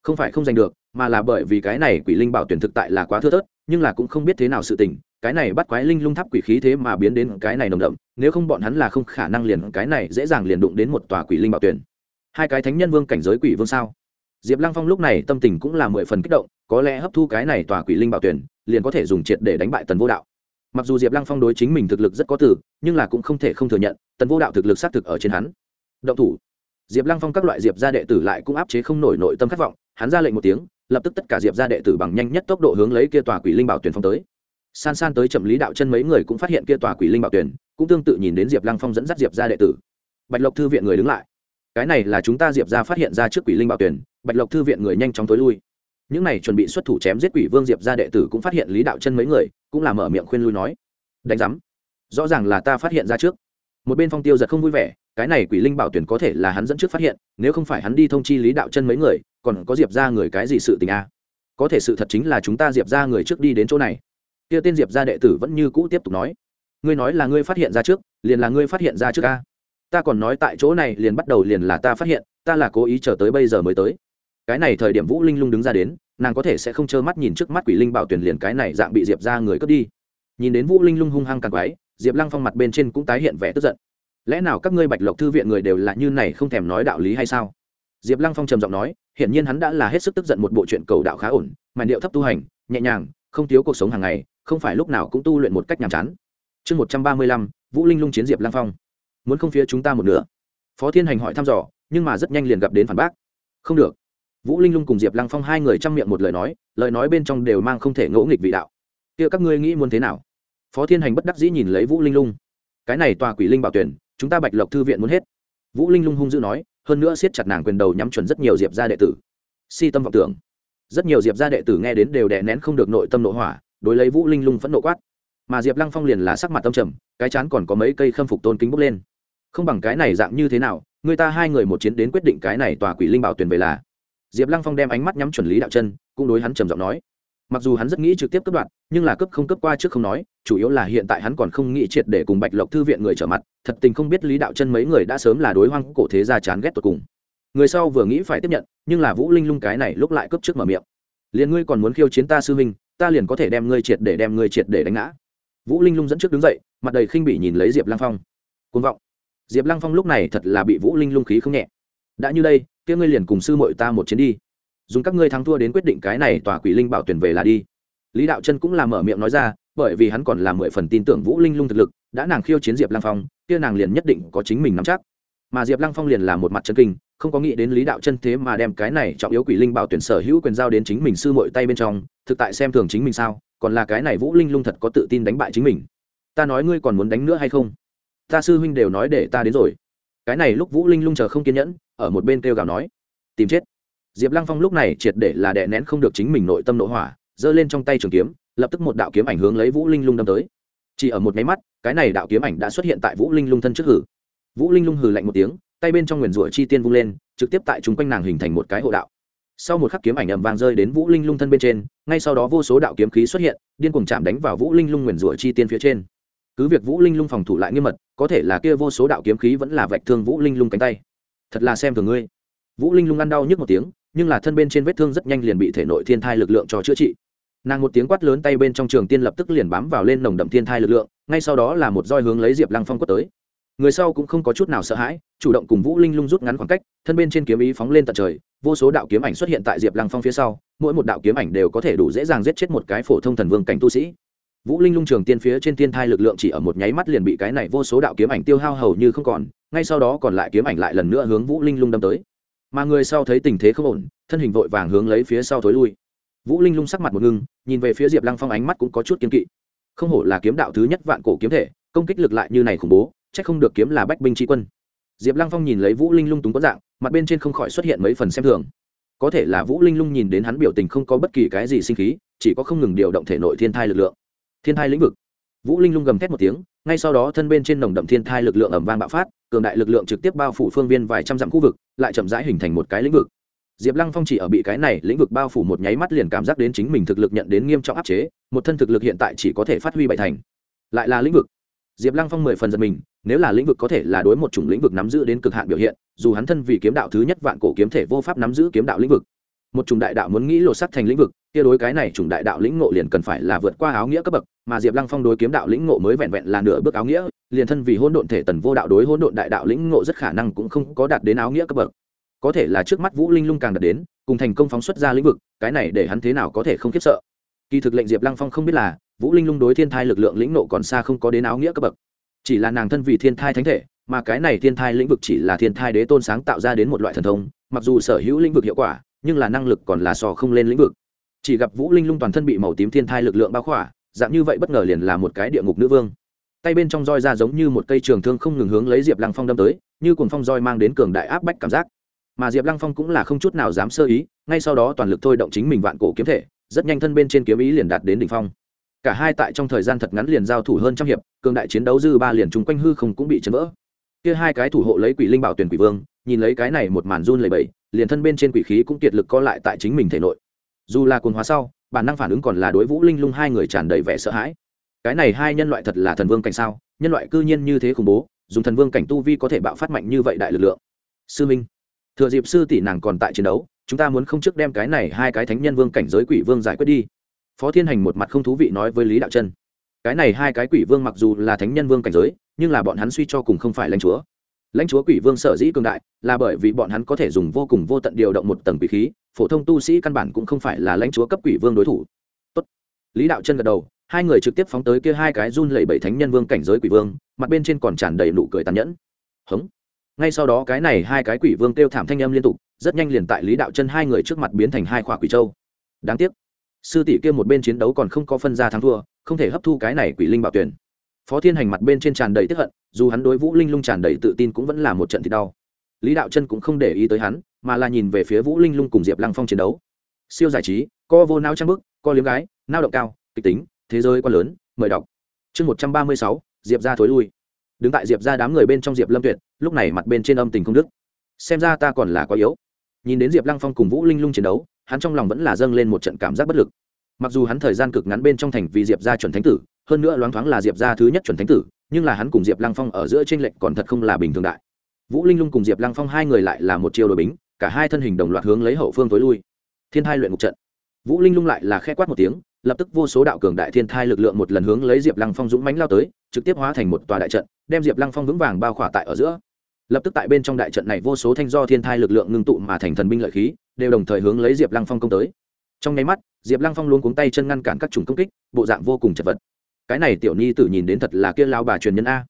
không phải không giành được, mà là bởi vì cái này quỷ linh bảo tuyển thực tại là quá thưa thớt, nhưng là cũng không biết thế nào sự tình, cái này bắt quái linh lung tháp quỷ khí thế mà biến đến cái này nồng đậm, nếu không bọn hắn là không khả năng liền cái này dễ dàng liền đụng đến một tòa quỷ linh bảo tuyển hai cái thánh nhân vương cảnh giới quỷ vương sao? Diệp lăng phong lúc này tâm tình cũng là mười phần kích động có lẽ hấp thu cái này tòa quỷ linh bảo tuyển, liền có thể dùng triệt để đánh bại tần vô đạo. Mặc dù diệp lăng phong đối chính mình thực lực rất có từ, nhưng là cũng không thể không thừa nhận, tần vô đạo thực lực xác thực ở trên hắn. Động thủ. Diệp lăng phong các loại diệp gia đệ tử lại cũng áp chế không nổi nội tâm khát vọng, hắn ra lệnh một tiếng, lập tức tất cả diệp gia đệ tử bằng nhanh nhất tốc độ hướng lấy kia tòa quỷ linh bảo tuyển phong tới. San san tới chậm lý đạo chân mấy người cũng phát hiện kia tòa quỷ linh bảo tuyển, cũng tương tự nhìn đến diệp lăng phong dẫn dắt diệp gia đệ tử. Bạch lộc thư viện người đứng lại. Cái này là chúng ta diệp gia phát hiện ra trước quỷ linh bảo tuyển, bạch lộc thư viện người nhanh chóng tối lui những này chuẩn bị xuất thủ chém giết quỷ vương diệp gia đệ tử cũng phát hiện lý đạo chân mấy người, cũng là mở miệng khuyên lui nói, đánh giám, rõ ràng là ta phát hiện ra trước. Một bên phong tiêu giật không vui vẻ, cái này quỷ linh bảo tuyển có thể là hắn dẫn trước phát hiện, nếu không phải hắn đi thông chi lý đạo chân mấy người, còn có diệp ra người cái gì sự tình a? Có thể sự thật chính là chúng ta diệp ra người trước đi đến chỗ này. Kia tên diệp ra đệ tử vẫn như cũ tiếp tục nói, ngươi nói là ngươi phát hiện ra trước, liền là ngươi phát hiện ra trước a. Ta còn nói tại chỗ này liền bắt đầu liền là ta phát hiện, ta là cố ý chờ tới bây giờ mới tới. Cái này thời điểm vũ linh lung đứng ra đến nàng có thể sẽ không trơ mắt nhìn trước mắt quỷ linh bảo tuyển liền cái này dạng bị diệp ra người cướp đi. Nhìn đến vũ linh lung hung hăng càng quái, diệp lăng phong mặt bên trên cũng tái hiện vẻ tức giận. Lẽ nào các ngươi bạch lộc thư viện người đều là như này không thèm nói đạo lý hay sao? Diệp lăng phong trầm giọng nói, hiển nhiên hắn đã là hết sức tức giận một bộ chuyện cầu đạo khá ổn mà điệu thấp tu hành, nhẹ nhàng, không thiếu cuộc sống hàng ngày, không phải lúc nào cũng tu luyện một cách nhàm chán. Chương một trăm ba mươi lăm, vũ linh lung chiến diệp lăng phong. Muốn không phía chúng ta một nửa? Phó thiên hành hỏi thăm dò, nhưng mà rất nhanh liền gặp đến phản bác. Không được vũ linh lung cùng diệp lăng phong hai người chăm miệng một lời nói lời nói bên trong đều mang không thể ngẫu nghịch vị đạo. Kia các ngươi nghĩ muốn thế nào? Phó thiên hành bất đắc dĩ nhìn lấy vũ linh lung. Cái này tòa quỷ linh bảo tuyển, chúng ta bạch lộc thư viện muốn hết. Vũ linh lung hung dữ nói, hơn nữa siết chặt nàng quyền đầu nhắm chuẩn rất nhiều diệp gia đệ tử. Si tâm vọng tưởng. Rất nhiều diệp gia đệ tử nghe đến đều đè nén không được nội tâm nội hỏa, đối lấy vũ linh lung phẫn nộ quát. Mà diệp lăng phong liền là sắc mặt tâm trầm, cái chán còn có mấy cây khâm phục tôn kính bốc lên. Không bằng cái này dạng như thế nào, người ta hai người một chiến đến quyết định cái này tòa quỷ linh bảo tuyển về là diệp lăng phong đem ánh mắt nhắm chuẩn lý đạo chân, cũng đối hắn trầm giọng nói. Mặc dù hắn rất nghĩ trực tiếp cấp đoạn nhưng là cấp không cấp qua trước không nói, chủ yếu là hiện tại hắn còn không nghĩ triệt để cùng bạch lộc thư viện người trở mặt, thật tình không biết lý đạo chân mấy người đã sớm là đối hoang cổ thế gia chán ghét tột cùng. Người sau vừa nghĩ phải tiếp nhận, nhưng là vũ linh lung cái này lúc lại cấp trước mở miệng. Liền ngươi còn muốn khiêu chiến ta sư huynh, ta liền có thể đem ngươi triệt để đem ngươi triệt để đánh ngã. Vũ linh lung dẫn trước đứng dậy, mặt đầy khinh bỉ nhìn lấy diệp lăng phong. Côn vọng. Diệp lăng phong lúc này thật là bị vũ linh lung khí không nhẹ. Đã như đây kia ngươi liền cùng sư muội ta một chiến đi. Dùng các ngươi thắng thua đến quyết định cái này tòa quỷ linh bảo tuyển về là đi. Lý đạo chân cũng là mở miệng nói ra, bởi vì hắn còn là mười phần tin tưởng vũ linh lung thực lực, đã nàng khiêu chiến diệp lăng phong, kia nàng liền nhất định có chính mình nắm chắc. Mà diệp lăng phong liền là một mặt chân kinh, không có nghĩ đến lý đạo chân thế mà đem cái này trọng yếu quỷ linh bảo tuyển sở hữu quyền giao đến chính mình sư mội tay bên trong, thực tại xem thường chính mình sao? Còn là cái này vũ linh lung thật có tự tin đánh bại chính mình. Ta nói ngươi còn muốn đánh nữa hay không? Ta sư huynh đều nói để ta đến rồi. Cái này lúc vũ linh lung chờ không kiên nhẫn ở một bên kêu gào nói, tìm chết. Diệp lăng phong lúc này triệt để là đè nén không được chính mình nội tâm nội hỏa, giơ lên trong tay trường kiếm, lập tức một đạo kiếm ảnh hướng lấy vũ linh lung đâm tới. Chỉ ở một máy mắt, cái này đạo kiếm ảnh đã xuất hiện tại vũ linh lung thân trước hử. Vũ linh lung hử lạnh một tiếng, tay bên trong nguyền rủa chi tiên vung lên, trực tiếp tại chung quanh nàng hình thành một cái hộ đạo. Sau một khắc kiếm ảnh ầm vang rơi đến vũ linh lung thân bên trên, ngay sau đó vô số đạo kiếm khí xuất hiện, điên cuồng chạm đánh vào vũ linh lung nguyền rủa chi tiên phía trên. Cứ việc vũ linh lung phòng thủ lại nghiêm mật, có thể là kia vô số đạo kiếm khí vẫn là vạch thương vũ linh lung cánh tay thật là xem thường ngươi. Vũ linh lung ăn đau nhức một tiếng, nhưng là thân bên trên vết thương rất nhanh liền bị thể nội thiên thai lực lượng cho chữa trị. Nàng một tiếng quát lớn tay bên trong trường tiên lập tức liền bám vào lên nồng đậm thiên thai lực lượng, ngay sau đó là một roi hướng lấy diệp lăng phong quất tới. Người sau cũng không có chút nào sợ hãi, chủ động cùng vũ linh lung rút ngắn khoảng cách, thân bên trên kiếm ý phóng lên tận trời, vô số đạo kiếm ảnh xuất hiện tại diệp lăng phong phía sau, mỗi một đạo kiếm ảnh đều có thể đủ dễ dàng giết chết một cái phổ thông thần vương cảnh tu sĩ. Vũ linh lung trường tiên phía trên tiên thai lực lượng chỉ ở một nháy mắt liền bị cái này vô số đạo kiếm ảnh tiêu hao hầu như không còn ngay sau đó còn lại kiếm ảnh lại lần nữa hướng vũ linh lung đâm tới. Mà người sau thấy tình thế không ổn, thân hình vội vàng hướng lấy phía sau thối lui. Vũ linh lung sắc mặt một ngưng, nhìn về phía diệp lăng phong ánh mắt cũng có chút kiên kỵ. Không hổ là kiếm đạo thứ nhất vạn cổ kiếm thể, công kích lực lại như này khủng bố c h ắ c không được kiếm là bách binh tri quân. Diệp lăng phong nhìn lấy vũ linh lung túng có dạng, mặt bên trên không khỏi xuất hiện mấy phần xem thường. Có thể là vũ linh lung nhìn đến hắn biểu tình không có bất kỳ cái gì sinh khí, chỉ có không ngừng điều động thể nội thiên thai lực lượng. Thiên thai lĩnh vực vũ linh lung gầm thét một tiếng, ngay sau đó thân bên trên nồng đậm thiên thai lực lượng ẩm vang bạo phát, cường đại lực lượng trực tiếp bao phủ phương viên vài trăm dặm khu vực, lại chậm rãi hình thành một cái lĩnh vực. Diệp lăng phong chỉ ở bị cái này lĩnh vực bao phủ một nháy mắt liền cảm giác đến chính mình thực lực nhận đến nghiêm trọng áp chế, một thân thực lực hiện tại chỉ có thể phát huy bảy thành. Lại là lĩnh vực. Diệp lăng phong mười phần giật mình, nếu là lĩnh vực có thể là đối một chủng lĩnh vực nắm giữ đến cực hạn biểu hiện, dù hắn thân vì kiếm đạo thứ nhất vạn cổ kiếm thể vô pháp nắm giữ kiếm đạo lĩnh vực một chủng đại đạo muốn nghĩ lột sắc thành lĩnh vực, kia đối cái này chủng đại đạo lĩnh ngộ liền cần phải là vượt qua áo nghĩa cấp bậc, mà diệp lăng phong đối kiếm đạo lĩnh ngộ mới vẹn vẹn là nửa bước áo nghĩa, liền thân vì hỗn độn thể tần vô đạo đối hỗn độn đại đạo lĩnh ngộ rất khả năng cũng không có đạt đến áo nghĩa cấp bậc. Có thể là trước mắt vũ linh lung càng đạt đến, cùng thành công phóng xuất ra lĩnh vực, cái này để hắn thế nào có thể không khiếp sợ. Kỳ thực lệnh diệp lăng phong không biết là, vũ linh lung đối thiên thai lực lượng lĩnh nộ còn xa không có đến áo nghĩa cấp bậc. Chỉ là nàng thân vì thiên thai thánh thể, mà cái này thiên thai lĩnh vực chỉ là thiên thai đế tôn sáng tạo ra đến một loại thần thông, mặc dù sở hữu lĩnh vực hiệu quả nhưng là năng lực còn là sò không lên lĩnh vực. Chỉ gặp vũ linh lung toàn thân bị màu tím thiên thai lực lượng bao khỏa, dạng như vậy bất ngờ liền là một cái địa ngục nữ vương. Tay bên trong roi ra giống như một cây trường thương không ngừng hướng lấy diệp lăng phong đâm tới, như cuồng phong roi mang đến cường đại áp bách cảm giác. Mà diệp lăng phong cũng là không chút nào dám sơ ý, ngay sau đó toàn lực thôi động chính mình vạn cổ kiếm thể, rất nhanh thân bên trên kiếm ý liền đạt đến đỉnh phong. Cả hai tại trong thời gian thật ngắn liền giao thủ hơn trăm hiệp, cường đại chiến đấu dư ba liền chung quanh hư không cũng bị chấn vỡ kia hai cái thủ hộ lấy quỷ linh bảo tuyển quỷ vương, nhìn lấy cái này một màn run lầy bẫy liền thân bên trên quỷ khí cũng kiệt lực co lại tại chính mình thể nội. Dù là cồn hóa sau, bản năng phản ứng còn là đối vũ linh lung hai người tràn đầy vẻ sợ hãi. Cái này hai nhân loại thật là thần vương cảnh sao? Nhân loại cư nhiên như thế khủng bố, dùng thần vương cảnh tu vi có thể bạo phát mạnh như vậy đại lực lượng. Sư minh, thừa dịp sư tỷ nàng còn tại chiến đấu, chúng ta muốn không trước đem cái này hai cái thánh nhân vương cảnh giới quỷ vương giải quyết đi. Phó thiên hành một mặt không thú vị nói với lý đạo chân. Cái này hai cái quỷ vương mặc dù là thánh nhân vương cảnh giới nhưng là bọn hắn suy cho cùng không phải lãnh chúa. Lãnh chúa quỷ vương sở dĩ cường đại là bởi vì bọn hắn có thể dùng vô cùng vô tận điều động một tầng quỷ khí, phổ thông tu sĩ căn bản cũng không phải là lãnh chúa cấp quỷ vương đối thủ. Tốt. lý đạo chân gật đầu, hai người trực tiếp phóng tới kia hai cái run lẩy bẩy thánh nhân vương cảnh giới quỷ vương, mặt bên trên còn tràn đầy nụ cười tàn nhẫn. Hống. Ngay sau đó cái này hai cái quỷ vương kêu thảm thanh âm liên tục, rất nhanh liền tại lý đạo chân hai người trước mặt biến thành hai khỏa quỷ châu. Đáng tiếc, sư tỷ kia một bên chiến đấu còn không có phân ra thắng thua, không thể hấp thu cái này quỷ linh bảo tuyển phó thiên hành mặt bên trên tràn đầy tức hận, dù hắn đối vũ linh lung tràn đầy tự tin cũng vẫn là một trận thì đau. Lý đạo chân cũng không để ý tới hắn, mà là nhìn về phía vũ linh lung cùng diệp lăng phong chiến đấu. Siêu giải trí, co vô nao trang bức, co liếm gái, nao động cao, kịch tính, thế giới quá lớn, mời đọc. Chương một trăm ba mươi sáu, diệp ra thối lui. Đứng tại diệp ra đám người bên trong diệp lâm tuyệt, lúc này mặt bên trên âm tình không đức xem ra ta còn là quá yếu. Nhìn đến diệp lăng phong cùng vũ linh lung chiến đấu, hắn trong lòng vẫn là dâng lên một trận cảm giác bất lực. Mặc dù hắn thời gian cực ngắn bên trong thành vì diệp ra chuẩn thánh tử hơn nữa loáng thoáng là diệp gia thứ nhất chuẩn thánh tử, nhưng là hắn cùng diệp lăng phong ở giữa t r ê n lệch còn thật không là bình thường đại. Vũ linh lung cùng diệp lăng phong hai người lại là một chiêu đội bính, cả hai thân hình đồng loạt hướng lấy hậu phương tối lui. Thiên thai luyện ngục trận. Vũ linh lung lại là k h ẽ quát một tiếng, lập tức vô số đạo cường đại thiên thai lực lượng một lần hướng lấy diệp lăng phong dũng mánh lao tới, trực tiếp hóa thành một tòa đại trận, đem diệp lăng phong vững vàng bao khỏa tại ở giữa. Lập tức tại bên trong đại trận này vô số thanh do thiên thai lực lượng ngưng tụ mà thành thần binh lợi khí, đều đồng thời hướng lấy diệp lăng phong công tới. Trong nháy mắt, diệp lăng phong luôn cuống tay chân ngăn cản các chủng công kích, bộ dạng vô cùng chật vật cái này tiểu nhi tử nhìn đến thật là kia lao bà truyền nhân a.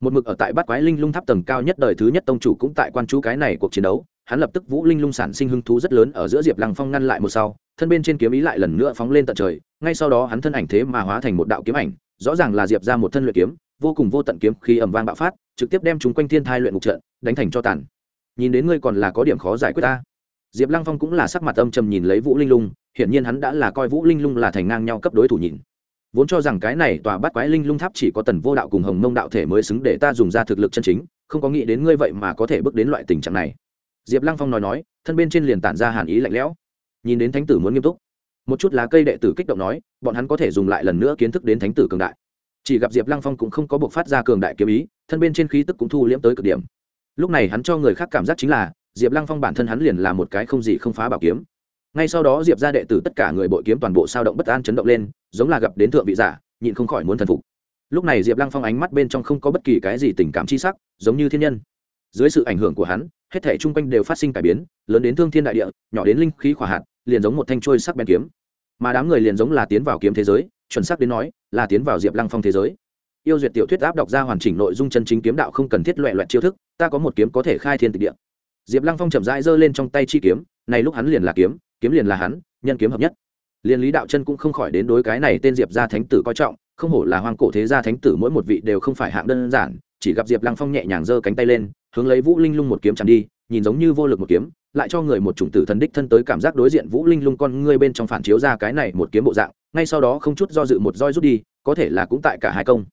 Một mực ở tại bát quái linh lung tháp tầng cao nhất đời thứ nhất tông chủ cũng tại quan chú cái này cuộc chiến đấu, hắn lập tức vũ linh lung sản sinh hưng thú rất lớn ở giữa diệp lăng phong ngăn lại một sau, thân bên trên kiếm ý lại lần nữa phóng lên tận trời, ngay sau đó hắn thân ảnh thế mà hóa thành một đạo kiếm ảnh, rõ ràng là diệp ra một thân luyện kiếm, vô cùng vô tận kiếm khi ẩm vang bạo phát, trực tiếp đem chúng quanh thiên thai luyện ngục trận, đánh thành cho tàn. Nhìn đến ngươi còn là có điểm khó giải quyết ta. Diệp lăng phong cũng là sắc mặt âm trầm nhìn lấy vũ linh lung, hiển nhiên hắn đã là coi vũ linh lung là thành ngang nhau cấp đối thủ nhìn vốn cho rằng cái này tòa bắt quái linh lung tháp chỉ có tần vô đạo cùng hồng mông đạo thể mới xứng để ta dùng ra thực lực chân chính, không có nghĩ đến ngươi vậy mà có thể bước đến loại tình trạng này. Diệp lăng phong nói nói, thân bên trên liền tản ra hàn ý lạnh lẽo. Nhìn đến thánh tử muốn nghiêm túc, một chút lá cây đệ tử kích động nói, bọn hắn có thể dùng lại lần nữa kiến thức đến thánh tử cường đại. Chỉ gặp diệp lăng phong cũng không có buộc phát ra cường đại kiếm ý, thân bên trên khí tức cũng thu liễm tới cực điểm. Lúc này hắn cho người khác cảm giác chính là, diệp lăng phong bản thân hắn liền là một cái không gì không phá bảo kiếm ngay sau đó diệp ra đệ tử tất cả người bội kiếm toàn bộ sao động bất an chấn động lên, giống là gặp đến thượng vị giả, nhịn không khỏi muốn thần phục. Lúc này diệp lăng phong ánh mắt bên trong không có bất kỳ cái gì tình cảm c h i sắc, giống như thiên nhân. Dưới sự ảnh hưởng của hắn, hết thể chung quanh đều phát sinh cải biến, lớn đến thương thiên đại địa, nhỏ đến linh khí khỏa hạt, liền giống một thanh trôi sắc bèn kiếm. Mà đám người liền giống là tiến vào kiếm thế giới, chuẩn xác đến nói, là tiến vào diệp lăng phong thế giới. Yêu duyệt tiểu thuyết áp đọc ra hoàn chỉnh nội dung chân chính kiếm đạo không cần thiết loẹ loẹt chiêu thức, ta có một kiếm có thể khai thiên tịch địa. Diệp lăng phong chậm rãi giơ lên trong tay chi kiếm, này lúc hắn liền là kiếm kiếm liền là hắn, nhân kiếm hợp nhất. Liên lý đạo chân cũng không khỏi đến đối cái này tên diệp gia thánh tử coi trọng, không hổ là hoang cổ thế gia thánh tử mỗi một vị đều không phải hạng đơn giản, chỉ gặp diệp lăng phong nhẹ nhàng giơ cánh tay lên, hướng lấy vũ linh lung một kiếm chạm đi, nhìn giống như vô lực một kiếm, lại cho người một chủng tử thần đích thân tới cảm giác đối diện vũ linh lung con ngươi bên trong phản chiếu ra cái này một kiếm bộ dạng, ngay sau đó không chút do dự một roi rút đi, có thể là cũng tại cả hai công.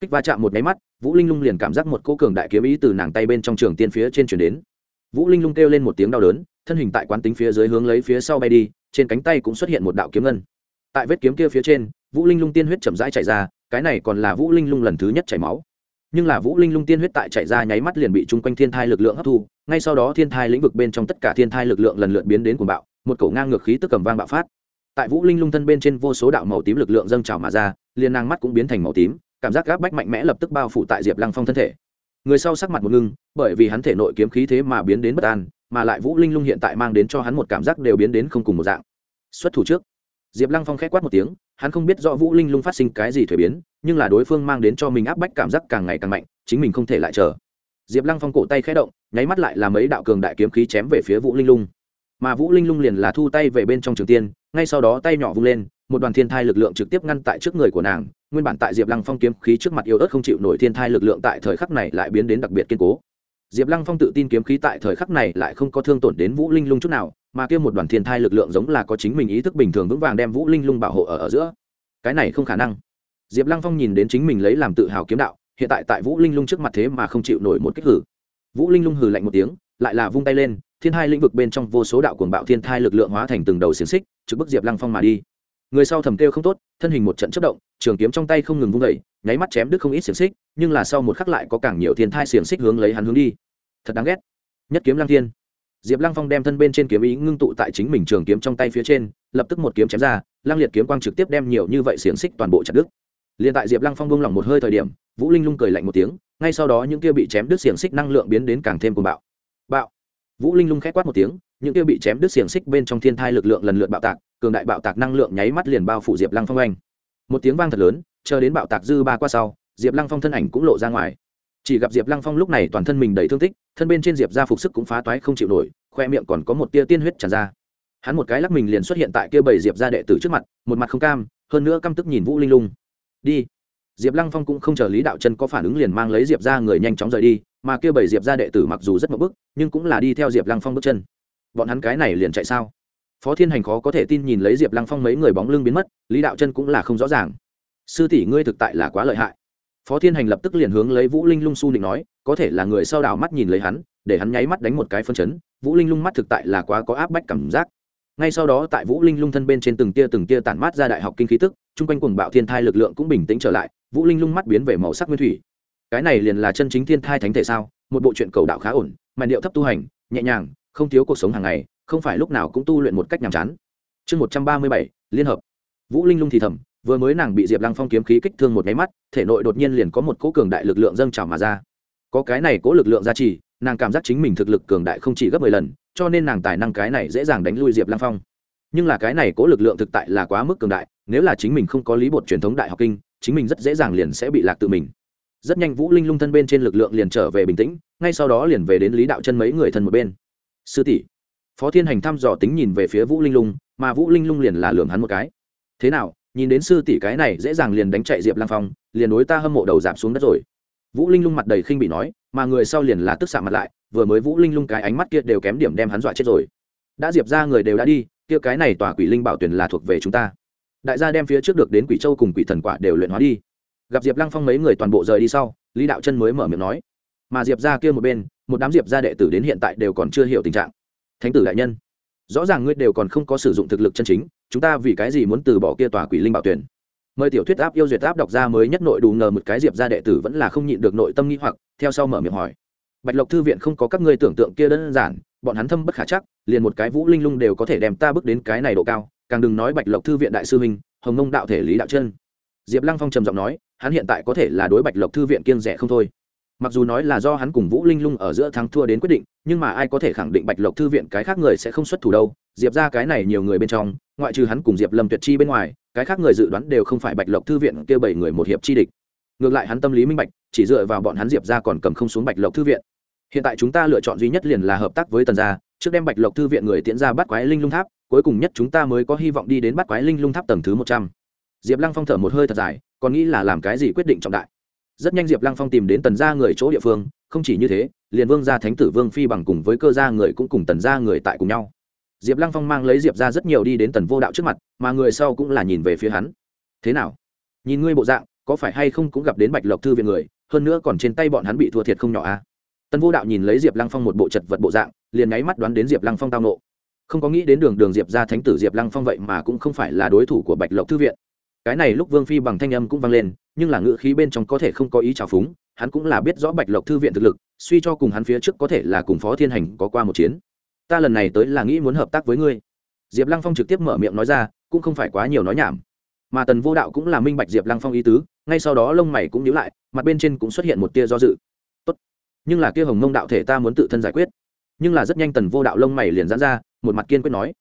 Kích va chạm một máy mắt, vũ linh lung liền cảm giác một cô cường đại kiếm ý từ nàng tay bên trong trường tiên phía trên chuyển đến. Vũ linh lung kêu lên một tiếng đau đớn thân hình tại quán tính phía dưới hướng lấy phía sau bay đi, trên cánh tay cũng xuất hiện một đạo kiếm ngân. Tại vết kiếm kia phía trên, vũ linh lung tiên huyết chậm rãi chảy ra, cái này còn là vũ linh lung lần thứ nhất chảy máu. Nhưng là vũ linh lung tiên huyết tại chảy ra nháy mắt liền bị chung quanh thiên thai lực lượng hấp thu, ngay sau đó thiên thai lĩnh vực bên trong tất cả thiên thai lực lượng lần lượt biến đến cuồng bạo, một cổ ngang ngược khí tức cầm vang bạo phát. Tại vũ linh lung thân bên trên vô số đạo màu tím lực lượng dâng trào mà ra, liền nàng mắt cũng biến thành màu tím, cảm giác gáp bách mạnh mẽ lập tức bao phủ tại diệp lăng phong thân thể. Người sau sắc mặt một ngưng, bởi vì hắn thể nội kiếm khí thế mà biến đến bất an mà lại vũ linh lung hiện tại mang đến cho hắn một cảm giác đều biến đến không cùng một dạng. Xuất thủ trước, diệp lăng phong k h é quát một tiếng, hắn không biết rõ vũ linh lung phát sinh cái gì thuế biến, nhưng là đối phương mang đến cho mình áp bách cảm giác càng ngày càng mạnh, chính mình không thể lại chờ. Diệp lăng phong cổ tay khẽ động, nháy mắt lại là mấy đạo cường đại kiếm khí chém về phía vũ linh lung. Mà vũ linh lung liền là thu tay về bên trong trường tiên, ngay sau đó tay nhỏ vung lên, một đoàn thiên thai lực lượng trực tiếp ngăn tại trước người của nàng, nguyên bản tại diệp lăng phong kiếm khí trước mặt yêu ớt không chịu nổi thiên thai lực lượng tại thời khắc này lại biến đến đặc biệt kiên cố diệp lăng phong tự tin kiếm khí tại thời khắc này lại không có thương tổn đến vũ linh lung chút nào mà kia một đoàn thiên thai lực lượng giống là có chính mình ý thức bình thường vững vàng đem vũ linh lung bảo hộ ở, ở giữa. Cái này không khả năng. Diệp lăng phong nhìn đến chính mình lấy làm tự hào kiếm đạo hiện tại tại vũ linh lung trước mặt thế mà không chịu nổi một kích hử. Vũ linh lung hừ lạnh một tiếng lại là vung tay lên thiên hai lĩnh vực bên trong vô số đạo cuồng bạo thiên thai lực lượng hóa thành từng đầu xiềng xích trực bức diệp lăng phong mà đi. Người sau thầm kêu không tốt thân hình một trận chất động trường kiếm trong tay không ngừng vung vẩy nháy mắt chém đứt không ít xiềng xích, nhưng là sau một khắc lại có càng nhiều thiên thai xiềng xích hướng lấy hắn hướng đi. Thật đáng ghét. Nhất kiếm lăng thiên. Diệp lăng phong đem thân bên trên kiếm ý ngưng tụ tại chính mình trường kiếm trong tay phía trên, lập tức một kiếm chém ra, lăng liệt kiếm quang trực tiếp đem nhiều như vậy xiềng xích toàn bộ chặt đứt. Liền tại diệp lăng phong buông lỏng một hơi thời điểm, vũ linh lung cười lạnh một tiếng, ngay sau đó những kia bị chém đứt xiềng xích năng lượng biến đến càng thêm cuồng bạo. Bạo. Vũ linh lung k h é quát một tiếng, những kia bị chém đứt xiềng xích bên trong thiên thai lực lượng lần lượt bạo tạc, cường đại bạo tạc năng lượng nháy mắt liền bao phủ diệp lăng phong anh một tiếng vang thật lớn, chờ đến bạo tạc dư ba qua sau, diệp lăng phong thân ảnh cũng lộ ra ngoài. Chỉ gặp diệp lăng phong lúc này toàn thân mình đầy thương tích, thân bên trên diệp ra phục sức cũng phá toái không chịu nổi, khoe miệng còn có một tia tiên huyết tràn ra. Hắn một cái lắc mình liền xuất hiện tại kia bảy diệp ra đệ tử trước mặt, một mặt không cam, hơn nữa căm tức nhìn vũ linh lung. Đi. Diệp lăng phong cũng không chờ lý đạo chân có phản ứng liền mang lấy diệp ra người nhanh chóng rời đi, mà kia bảy diệp ra đệ tử mặc dù rất mập bức, nhưng cũng là đi theo diệp lăng phong bước chân. Bọn hắn cái này liền chạy sao? Phó thiên hành khó có thể tin nhìn lấy diệp lăng phong mấy người bóng lưng biến mất, lý đạo chân cũng là không rõ ràng. Sư tỷ, ngươi thực tại là quá lợi hại. Phó thiên hành lập tức liền hướng lấy vũ linh lung su định nói, có thể là người sau đảo mắt nhìn lấy hắn, để hắn nháy mắt đánh một cái phân chấn, vũ linh lung mắt thực tại là quá có áp bách cảm giác. Ngay sau đó tại vũ linh lung thân bên trên từng tia từng tia tản mát ra đại học kinh khí tức, chung quanh quần bạo thiên thai lực lượng cũng bình tĩnh trở lại, vũ linh lung mắt biến về màu sắc nguyên thủy. Cái này liền là chân chính thiên thai thánh thể sao? Một bộ truyện cầu đạo khá ổn mà điệu thấp tu hành, nhẹ nhàng, không thiếu cuộc sống hàng ngày không phải lúc nào cũng tu luyện một cách nhàm chán. Chương một trăm ba mươi bảy, liên hợp. Vũ linh lung thì thầm, vừa mới nàng bị diệp lăng phong kiếm khí kích thương một nháy mắt, thể nội đột nhiên liền có một cỗ cường đại lực lượng dâng trào mà ra. Có cái này cỗ lực lượng gia trì, nàng cảm giác chính mình thực lực cường đại không chỉ gấp mười lần, cho nên nàng tài năng cái này dễ dàng đánh lui diệp lăng phong. Nhưng là cái này cỗ lực lượng thực tại là quá mức cường đại, nếu là chính mình không có lý bột truyền thống đại học kinh, chính mình rất dễ dàng liền sẽ bị lạc tự mình. Rất nhanh vũ linh lung thân bên trên lực lượng liền trở về bình tĩnh, ngay sau đó liền về đến lý đạo chân mấy người thân một bên. Sư tỷ phó thiên hành thăm dò tính nhìn về phía vũ linh lung, mà vũ linh lung liền là lường hắn một cái. Thế nào, nhìn đến sư tỷ cái này dễ dàng liền đánh chạy diệp lang phong, liền đối ta hâm mộ đầu giảm xuống đất rồi. Vũ linh lung mặt đầy khinh bị nói, mà người sau liền là tức xạ mặt lại, vừa mới vũ linh lung cái ánh mắt kia đều kém điểm đem hắn dọa chết rồi. Đã diệp ra người đều đã đi, kia cái này tòa quỷ linh bảo tuyển là thuộc về chúng ta. Đại gia đem phía trước được đến quỷ châu cùng quỷ thần quả đều luyện hóa đi. Gặp diệp lăng phong mấy người toàn bộ rời đi sau, lý đạo chân mới mở miệng nói, mà diệp ra kia một bên, một đám diệp gia đệ tử đến hiện tại đều còn chưa hiểu tình trạng thánh tử đại nhân. Rõ ràng ngươi đều còn không có sử dụng thực lực chân chính, chúng ta vì cái gì muốn từ bỏ kia tòa quỷ linh bảo tuyển? Mời tiểu thuyết áp yêu duyệt áp đọc ra mới nhất nội đủ ngờ một cái diệp gia đệ tử vẫn là không nhịn được nội tâm nghĩ hoặc, theo sau mở miệng hỏi. Bạch lộc thư viện không có các ngươi tưởng tượng kia đơn giản, bọn hắn thâm bất khả chắc, liền một cái vũ linh lung đều có thể đem ta bước đến cái này độ cao, càng đừng nói bạch lộc thư viện đại sư minh hồng nông đạo thể lý đạo chân. Diệp lăng phong trầm giọng nói, hắn hiện tại có thể là đối bạch lộc thư viện kiêng rẻ không thôi mặc dù nói là do hắn cùng vũ linh lung ở giữa thắng thua đến quyết định, nhưng mà ai có thể khẳng định bạch lộc thư viện cái khác người sẽ không xuất thủ đâu? Diệp ra cái này nhiều người bên trong, ngoại trừ hắn cùng diệp lâm tuyệt chi bên ngoài, cái khác người dự đoán đều không phải bạch lộc thư viện kêu bảy người một hiệp chi địch. Ngược lại hắn tâm lý minh bạch, chỉ dựa vào bọn hắn diệp ra còn cầm không xuống bạch lộc thư viện. Hiện tại chúng ta lựa chọn duy nhất liền là hợp tác với tần gia, trước đem bạch lộc thư viện người tiễn ra bắt quái linh lung tháp, cuối cùng nhất chúng ta mới có hy vọng đi đến bắt quái linh lung tháp tầng thứ một trăm. Diệp lăng phong thở một hơi thật dài, còn nghĩ là làm cái gì quyết định trọng đại rất nhanh diệp lăng phong tìm đến tần gia người chỗ địa phương, không chỉ như thế, liền vương gia thánh tử vương phi bằng cùng với cơ gia người cũng cùng tần gia người tại cùng nhau. Diệp lăng phong mang lấy diệp ra rất nhiều đi đến tần vô đạo trước mặt, mà người sau cũng là nhìn về phía hắn. Thế nào? Nhìn ngươi bộ dạng, có phải hay không cũng gặp đến bạch lộc thư viện người, hơn nữa còn trên tay bọn hắn bị thua thiệt không nhỏ à? Tần vô đạo nhìn lấy diệp lăng phong một bộ chật vật bộ dạng, liền nháy mắt đoán đến diệp lăng phong tao nộ. Không có nghĩ đến đường đường diệp ra thánh tử diệp lăng phong vậy mà cũng không phải là đối thủ của bạch lộc thư viện. Cái này lúc vương phi bằng thanh âm cũng vang lên nhưng là ngữ khí bên trong có thể không có ý trào phúng, hắn cũng là biết rõ bạch lộc thư viện thực lực, suy cho cùng hắn phía trước có thể là cùng phó thiên hành có qua một chiến. Ta lần này tới là nghĩ muốn hợp tác với ngươi. Diệp lăng phong trực tiếp mở miệng nói ra, cũng không phải quá nhiều nói nhảm. Mà tần vô đạo cũng là minh bạch diệp lăng phong ý tứ, ngay sau đó lông mày cũng nhíu lại, mặt bên trên cũng xuất hiện một tia do dự. Tốt. Nhưng là kia hồng mông đạo thể ta muốn tự thân giải quyết. Nhưng là rất nhanh tần vô đạo lông mày liền dán ra, một mặt kiên quyết nói.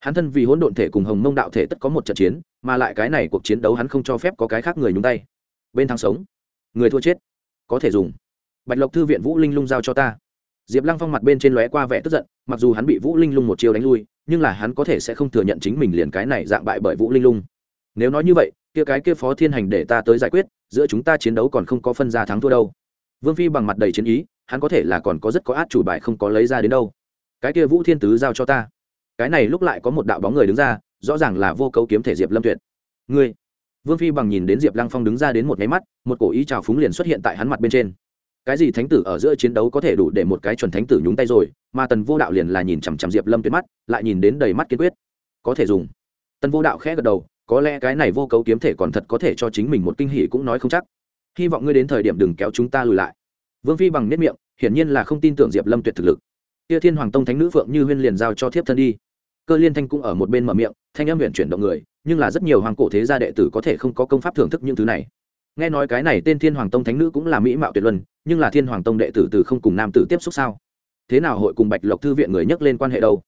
Hắn thân vì hỗn độn thể cùng hồng mông đạo thể tất có một trận chiến, mà lại cái này cuộc chiến đấu hắn không cho phép có cái khác người nhúng tay bên thắng sống. Người thua chết. Có thể dùng. Bạch lộc thư viện vũ linh lung giao cho ta. Diệp lăng phong mặt bên trên lóe qua vẻ tức giận, mặc dù hắn bị vũ linh lung một chiêu đánh lui, nhưng là hắn có thể sẽ không thừa nhận chính mình liền cái này dạng bại bởi vũ linh lung. Nếu nói như vậy, kia cái kia phó thiên hành để ta tới giải quyết, giữa chúng ta chiến đấu còn không có phân ra thắng thua đâu. Vương phi bằng mặt đầy chiến ý, hắn có thể là còn có rất có át chủ bài không có lấy ra đến đâu. Cái kia vũ thiên tứ giao cho ta. Cái này lúc lại có một đạo bóng người đứng ra, rõ ràng là vô cấu kiếm thể diệp lâm tuyệt. Ngươi vương phi bằng nhìn đến diệp lăng phong đứng ra đến một máy mắt, một cổ ý trào phúng liền xuất hiện tại hắn mặt bên trên. Cái gì thánh tử ở giữa chiến đấu có thể đủ để một cái chuẩn thánh tử nhúng tay rồi, mà tần vô đạo liền là nhìn chằm chằm diệp lâm tuyệt mắt, lại nhìn đến đầy mắt kiên quyết. Có thể dùng. Tần vô đạo khẽ gật đầu, có lẽ cái này vô cấu kiếm thể còn thật có thể cho chính mình một kinh hỉ cũng nói không chắc. Hy vọng ngươi đến thời điểm đừng kéo chúng ta lùi lại. Vương phi bằng nếp miệng, hiển nhiên là không tin tưởng diệp lâm tuyệt thực lực. Kia thiên hoàng tông thánh nữ phượng như huyên liền giao cho thiếp thân đi. Cơ liên thanh cũng ở một bên mở miệng, thanh âm huyện chuyển động người nhưng là rất nhiều hoàng cổ thế gia đệ tử có thể không có công pháp thưởng thức những thứ này. Nghe nói cái này tên thiên hoàng tông thánh nữ cũng là mỹ mạo tuyệt luân, nhưng là thiên hoàng tông đệ tử từ không cùng nam tử tiếp xúc sao? Thế nào hội cùng bạch lộc thư viện người nhắc lên quan hệ đâu?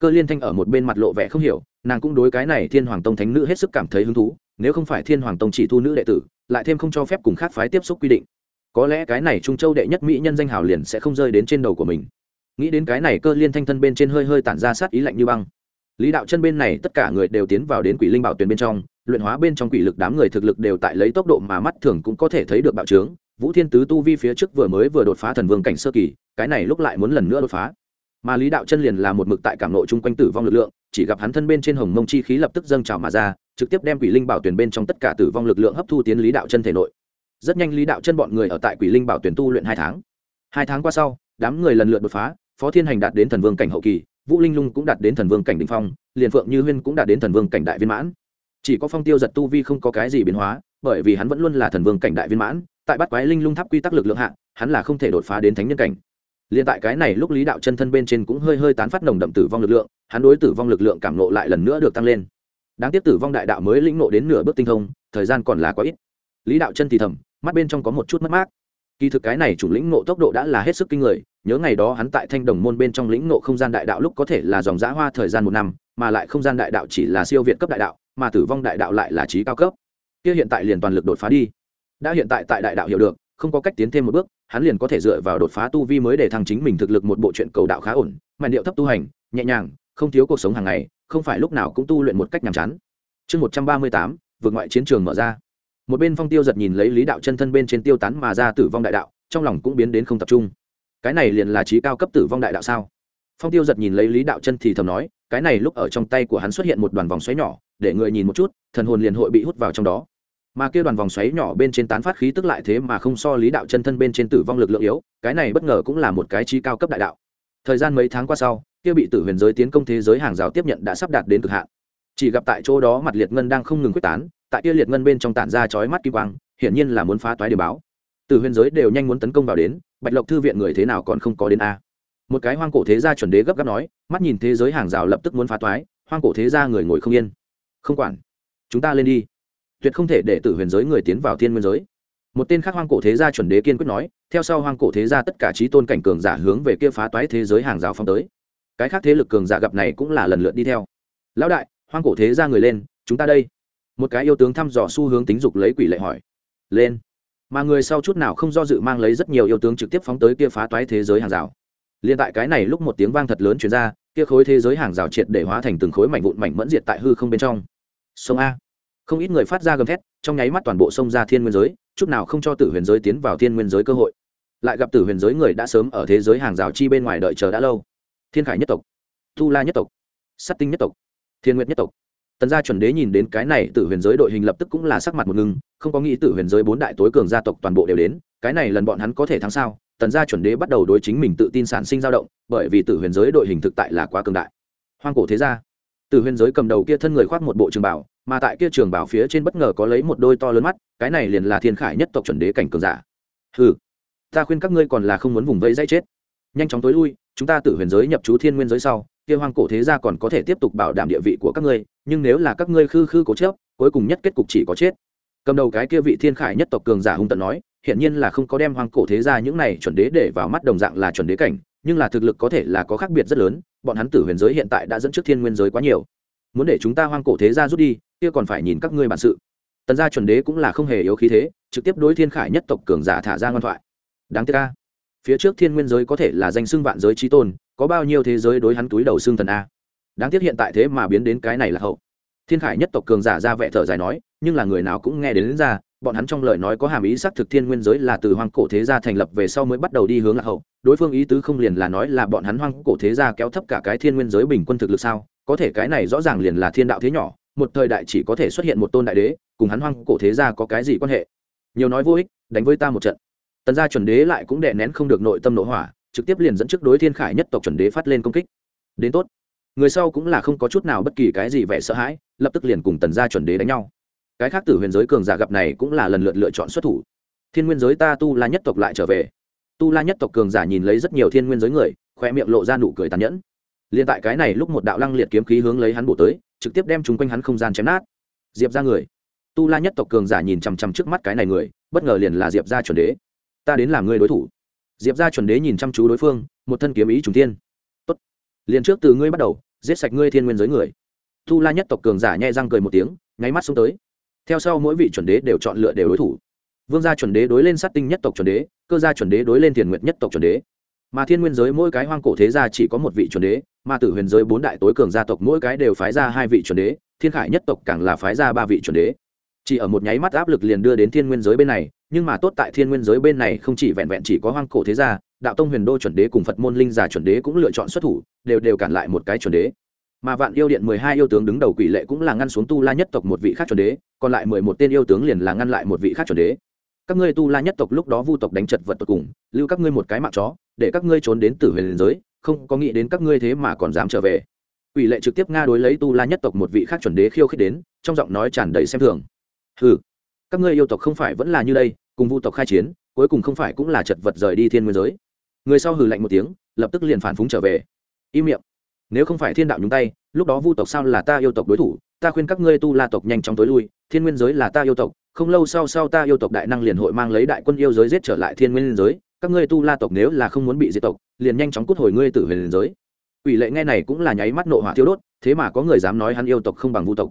Cơ liên thanh ở một bên mặt lộ vẻ không hiểu, nàng cũng đối cái này thiên hoàng tông thánh nữ hết sức cảm thấy hứng thú, nếu không phải thiên hoàng tông chỉ thu nữ đệ tử, lại thêm không cho phép cùng khác phái tiếp xúc quy định. Có lẽ cái này trung châu đệ nhất mỹ nhân danh hào liền sẽ không rơi đến trên đầu của mình. Nghĩ đến cái này, cơ liên thanh thân bên trên hơi hơi tản ra sát ý lạnh như băng lý đạo chân bên này tất cả người đều tiến vào đến quỷ linh bảo tuyền bên trong, luyện hóa bên trong quỷ lực đám người thực lực đều tại lấy tốc độ mà mắt thường cũng có thể thấy được bạo trướng. Vũ thiên tứ tu vi phía trước vừa mới vừa đột phá thần vương cảnh sơ kỳ, cái này lúc lại muốn lần nữa đột phá. Mà lý đạo chân liền là một mực tại cảm nội chung quanh tử vong lực lượng, chỉ gặp hắn thân bên trên hồng mông chi khí lập tức dâng trào mà ra, trực tiếp đem quỷ linh bảo tuyển bên trong tất cả tử vong lực lượng hấp thu tiến lý đạo chân thể nội. Rất nhanh lý đạo chân bọn người ở tại quỷ linh bảo tuyển tu luyện hai tháng. Hai tháng qua sau, đám người lần lượt đột phá, phó thiên hành đạt đến thần vương cảnh hậu kỳ vũ linh lung cũng đạt đến thần vương cảnh đình phong, liền phượng như huyên cũng đạt đến thần vương cảnh đại viên mãn. Chỉ có phong tiêu giật tu vi không có cái gì biến hóa, bởi vì hắn vẫn luôn là thần vương cảnh đại viên mãn, tại bắt quái linh lung tháp quy tắc lực lượng hạ, hắn là không thể đột phá đến thánh nhân cảnh. Liền tại cái này lúc lý đạo chân thân bên trên cũng hơi hơi tán phát nồng đậm tử vong lực lượng, hắn đối tử vong lực lượng cảm nộ lại lần nữa được tăng lên. Đáng tiếc tử vong đại đạo mới lĩnh nộ đến nửa bước tinh thông, thời gian còn là quá ít. Lý đạo chân thì thầm, mắt bên trong có một chút mất mát kỳ thực cái này chủ lĩnh ngộ tốc độ đã là hết sức kinh người, nhớ ngày đó hắn tại thanh đồng môn bên trong lĩnh ngộ không gian đại đạo lúc có thể là dòng giã hoa thời gian một năm, mà lại không gian đại đạo chỉ là siêu việt cấp đại đạo, mà tử vong đại đạo lại là trí cao cấp. Kia hiện tại liền toàn lực đột phá đi. Đã hiện tại tại đại đạo hiểu được, không có cách tiến thêm một bước, hắn liền có thể dựa vào đột phá tu vi mới để thăng chính mình thực lực một bộ chuyện cầu đạo khá ổn mà điệu thấp tu hành, nhẹ nhàng, không thiếu cuộc sống hàng ngày, không phải lúc nào cũng tu luyện một cách nhàm chán. Chương một trăm ba mươi tám, vượt ngoại chiến trường mở ra một bên phong tiêu giật nhìn lấy lý đạo chân thân bên trên tiêu tán mà ra tử vong đại đạo, trong lòng cũng biến đến không tập trung. Cái này liền là trí cao cấp tử vong đại đạo sao? Phong tiêu giật nhìn lấy lý đạo chân thì thầm nói, cái này lúc ở trong tay của hắn xuất hiện một đoàn vòng xoáy nhỏ, để người nhìn một chút, thần hồn liền hội bị hút vào trong đó. Mà kia đoàn vòng xoáy nhỏ bên trên tán phát khí tức lại thế mà không so lý đạo chân thân bên trên tử vong lực lượng yếu, cái này bất ngờ cũng là một cái trí cao cấp đại đạo. Thời gian mấy tháng qua sau, kia bị tử huyền giới tiến công thế giới hàng rào tiếp nhận đã sắp đạt đến cực hạn. Chỉ gặp tại chỗ đó mặt liệt ngân đang không ngừng quyết tán tại kia liệt ngân bên trong tản ra chói mắt kim quang, hiển nhiên là muốn phá toái điều báo. Từ huyền giới đều nhanh muốn tấn công vào đến, bạch lộc thư viện người thế nào còn không có đến a. Một cái hoang cổ thế gia chuẩn đế gấp gáp nói, mắt nhìn thế giới hàng rào lập tức muốn phá toái, hoang cổ thế gia người ngồi không yên. Không quản, chúng ta lên đi. Tuyệt không thể để tử huyền giới người tiến vào thiên nguyên giới. Một tên khác hoang cổ thế gia chuẩn đế kiên quyết nói, theo sau hoang cổ thế gia tất cả trí tôn cảnh cường giả hướng về kia phá toái thế giới hàng rào phong tới. Cái khác thế lực cường giả gặp này cũng là lần lượt đi theo. Lão đại, hoang cổ thế gia người lên, chúng ta đây một cái yêu tướng thăm dò xu hướng tính dục lấy quỷ lệ hỏi. Lên. Mà người sau chút nào không do dự mang lấy rất nhiều yêu tướng trực tiếp phóng tới kia phá toái thế giới hàng rào. Liên tại cái này lúc một tiếng vang thật lớn chuyển ra, kia khối thế giới hàng rào triệt để hóa thành từng khối mảnh vụn mảnh mẫn diệt tại hư không bên trong. Sông a. Không ít người phát ra gầm thét, trong nháy mắt toàn bộ sông ra thiên nguyên giới, chút nào không cho tử huyền giới tiến vào thiên nguyên giới cơ hội. Lại gặp tử huyền giới người đã sớm ở thế giới hàng rào chi bên ngoài đợi chờ đã lâu. Thiên khải nhất tộc, tu la nhất tộc, sắt tinh nhất tộc, thiên nguyệt nhất tộc tần gia chuẩn đế nhìn đến cái này tử huyền giới đội hình lập tức cũng là sắc mặt một ngưng, không có nghĩ tử huyền giới bốn đại tối cường gia tộc toàn bộ đều đến, cái này lần bọn hắn có thể thắng sao? Tần gia chuẩn đế bắt đầu đối chính mình tự tin sản sinh dao động, bởi vì tử huyền giới đội hình thực tại là quá cường đại. Hoang cổ thế gia. Tử huyền giới cầm đầu kia thân người khoác một bộ trường bảo, mà tại kia trường bảo phía trên bất ngờ có lấy một đôi to lớn mắt, cái này liền là thiên khải nhất tộc chuẩn đế cảnh cường giả. Ừ ta khuyên các ngươi còn là không muốn vùng vẫy dãy chết. Nhanh chóng tối lui, chúng ta tự huyền giới nhập chú thiên nguyên giới sau, kia hoang cổ thế gia còn có thể tiếp tục bảo đảm địa vị của các ngươi nhưng nếu là các ngươi khư khư cố chấp, cuối cùng nhất kết cục chỉ có chết. Cầm đầu cái kia vị thiên khải nhất tộc cường giả hung tận nói hiện nhiên là không có đem hoang cổ thế gia những này chuẩn đế để vào mắt đồng dạng là chuẩn đế cảnh, nhưng là thực lực có thể là có khác biệt rất lớn, bọn hắn tử huyền giới hiện tại đã dẫn trước thiên nguyên giới quá nhiều. Muốn để chúng ta hoang cổ thế gia rút đi, kia còn phải nhìn các ngươi bản sự. Tần gia chuẩn đế cũng là không hề yếu khí thế, trực tiếp đối thiên khải nhất tộc cường giả thả ra ngoan thoại. Đáng tiếc ca phía trước thiên nguyên giới có thể là danh xưng vạn giới trí tôn, có bao nhiêu thế giới đối hắn túi đầu xương thần a? Đáng tiếc hiện tại thế mà biến đến cái này là hậu. Thiên khải nhất tộc cường giả ra vẻ thở dài nói nhưng là người nào cũng nghe đến, đến ra bọn hắn trong lời nói có hàm ý xác thực thiên nguyên giới là từ hoang cổ thế gia thành lập về sau mới bắt đầu đi hướng lạc hậu. Đối phương ý tứ không liền là nói là bọn hắn hoang cổ thế gia kéo thấp cả cái thiên nguyên giới bình quân thực lực sao? Có thể cái này rõ ràng liền là thiên đạo thế nhỏ một thời đại chỉ có thể xuất hiện một tôn đại đế cùng hắn hoang cổ thế gia có cái gì quan hệ? Nhiều nói vô ích đánh với ta một trận. Tần gia chuẩn đế lại cũng đè nén không được nội tâm nội hỏa trực tiếp liền dẫn trước đối thiên khải nhất tộc chuẩn đế phát lên công kích. Đến tốt người sau cũng là không có chút nào bất kỳ cái gì vẻ sợ hãi, lập tức liền cùng tần gia chuẩn đế đánh nhau. Cái khác tử huyền giới cường giả gặp này cũng là lần lượt lựa chọn xuất thủ. Thiên nguyên giới ta tu la nhất tộc lại trở về. Tu la nhất tộc cường giả nhìn lấy rất nhiều thiên nguyên giới người khoe miệng lộ ra nụ cười tàn nhẫn. Liền tại cái này lúc một đạo lăng liệt kiếm khí hướng lấy hắn bổ tới, trực tiếp đem chúng quanh hắn không gian chém nát. Diệp ra người. Tu la nhất tộc cường giả nhìn chằm chằm trước mắt cái này người, bất ngờ liền là diệp ra chuẩn đế. Ta đến làm ngươi đối thủ. Diệp ra chuẩn đế nhìn chăm chú đối phương, một thân kiếm ý trùng tiên Tốt. liền trước từ ngươi bắt đầu giết sạch ngươi thiên nguyên giới người. Tu la nhất tộc cường giả nhẹ răng cười một tiếng, nháy mắt xuống tới. Theo sau mỗi vị chuẩn đế đều chọn lựa đều đối thủ. Vương gia chuẩn đế đối lên sát tinh nhất tộc chuẩn đế, cơ gia chuẩn đế đối lên thiền nguyệt nhất tộc chuẩn đế. Mà thiên nguyên giới mỗi cái hoang cổ thế gia chỉ có một vị chuẩn đế, mà tử huyền giới bốn đại tối cường gia tộc mỗi cái đều phái ra hai vị chuẩn đế, thiên khải nhất tộc càng là phái ra ba vị chuẩn đế. Chỉ ở một nháy mắt áp lực liền đưa đến thiên nguyên giới bên này, nhưng mà tốt tại thiên nguyên giới bên này không chỉ vẹn vẹn chỉ có hoang cổ thế gia đạo tông huyền đô chuẩn đế cùng phật môn linh giả chuẩn đế cũng lựa chọn xuất thủ, đều đều cản lại một cái chuẩn đế. Mà vạn yêu điện mười hai yêu tướng đứng đầu quỷ lệ cũng là ngăn xuống tu la nhất tộc một vị khác chuẩn đế, còn lại mười một tên yêu tướng liền là ngăn lại một vị khác chuẩn đế. Các ngươi tu la nhất tộc lúc đó vu tộc đánh chật vật tột cùng, lưu các ngươi một cái mạng chó, để các ngươi trốn đến tử huyền giới, không có nghĩ đến các ngươi thế mà còn dám trở về. Quỷ lệ trực tiếp nga đối lấy tu la nhất tộc một vị khác chuẩn đế khiêu khích đến, trong giọng nói tràn đầy xem thường. Hừ, các ngươi yêu tộc không phải vẫn là như đây, cùng vu tộc khai chiến, cuối cùng không phải cũng là chật vật rời đi thiên nguyên giới người sau hừ lạnh một tiếng, lập tức liền phản phúng trở về. Im miệng. Nếu không phải thiên đạo nhúng tay, lúc đó vu tộc sao là ta yêu tộc đối thủ, ta khuyên các ngươi tu la tộc nhanh chóng tối lui, thiên nguyên giới là ta yêu tộc, không lâu sau sau ta yêu tộc đại năng liền hội mang lấy đại quân yêu giới giết trở lại thiên nguyên giới, các ngươi tu la tộc nếu là không muốn bị diệt tộc, liền nhanh chóng cút hồi ngươi tử huyền giới. Ủy lệ nghe này cũng là nháy mắt nộ hỏa thiêu đốt, thế mà có người dám nói hắn yêu tộc không bằng vu tộc.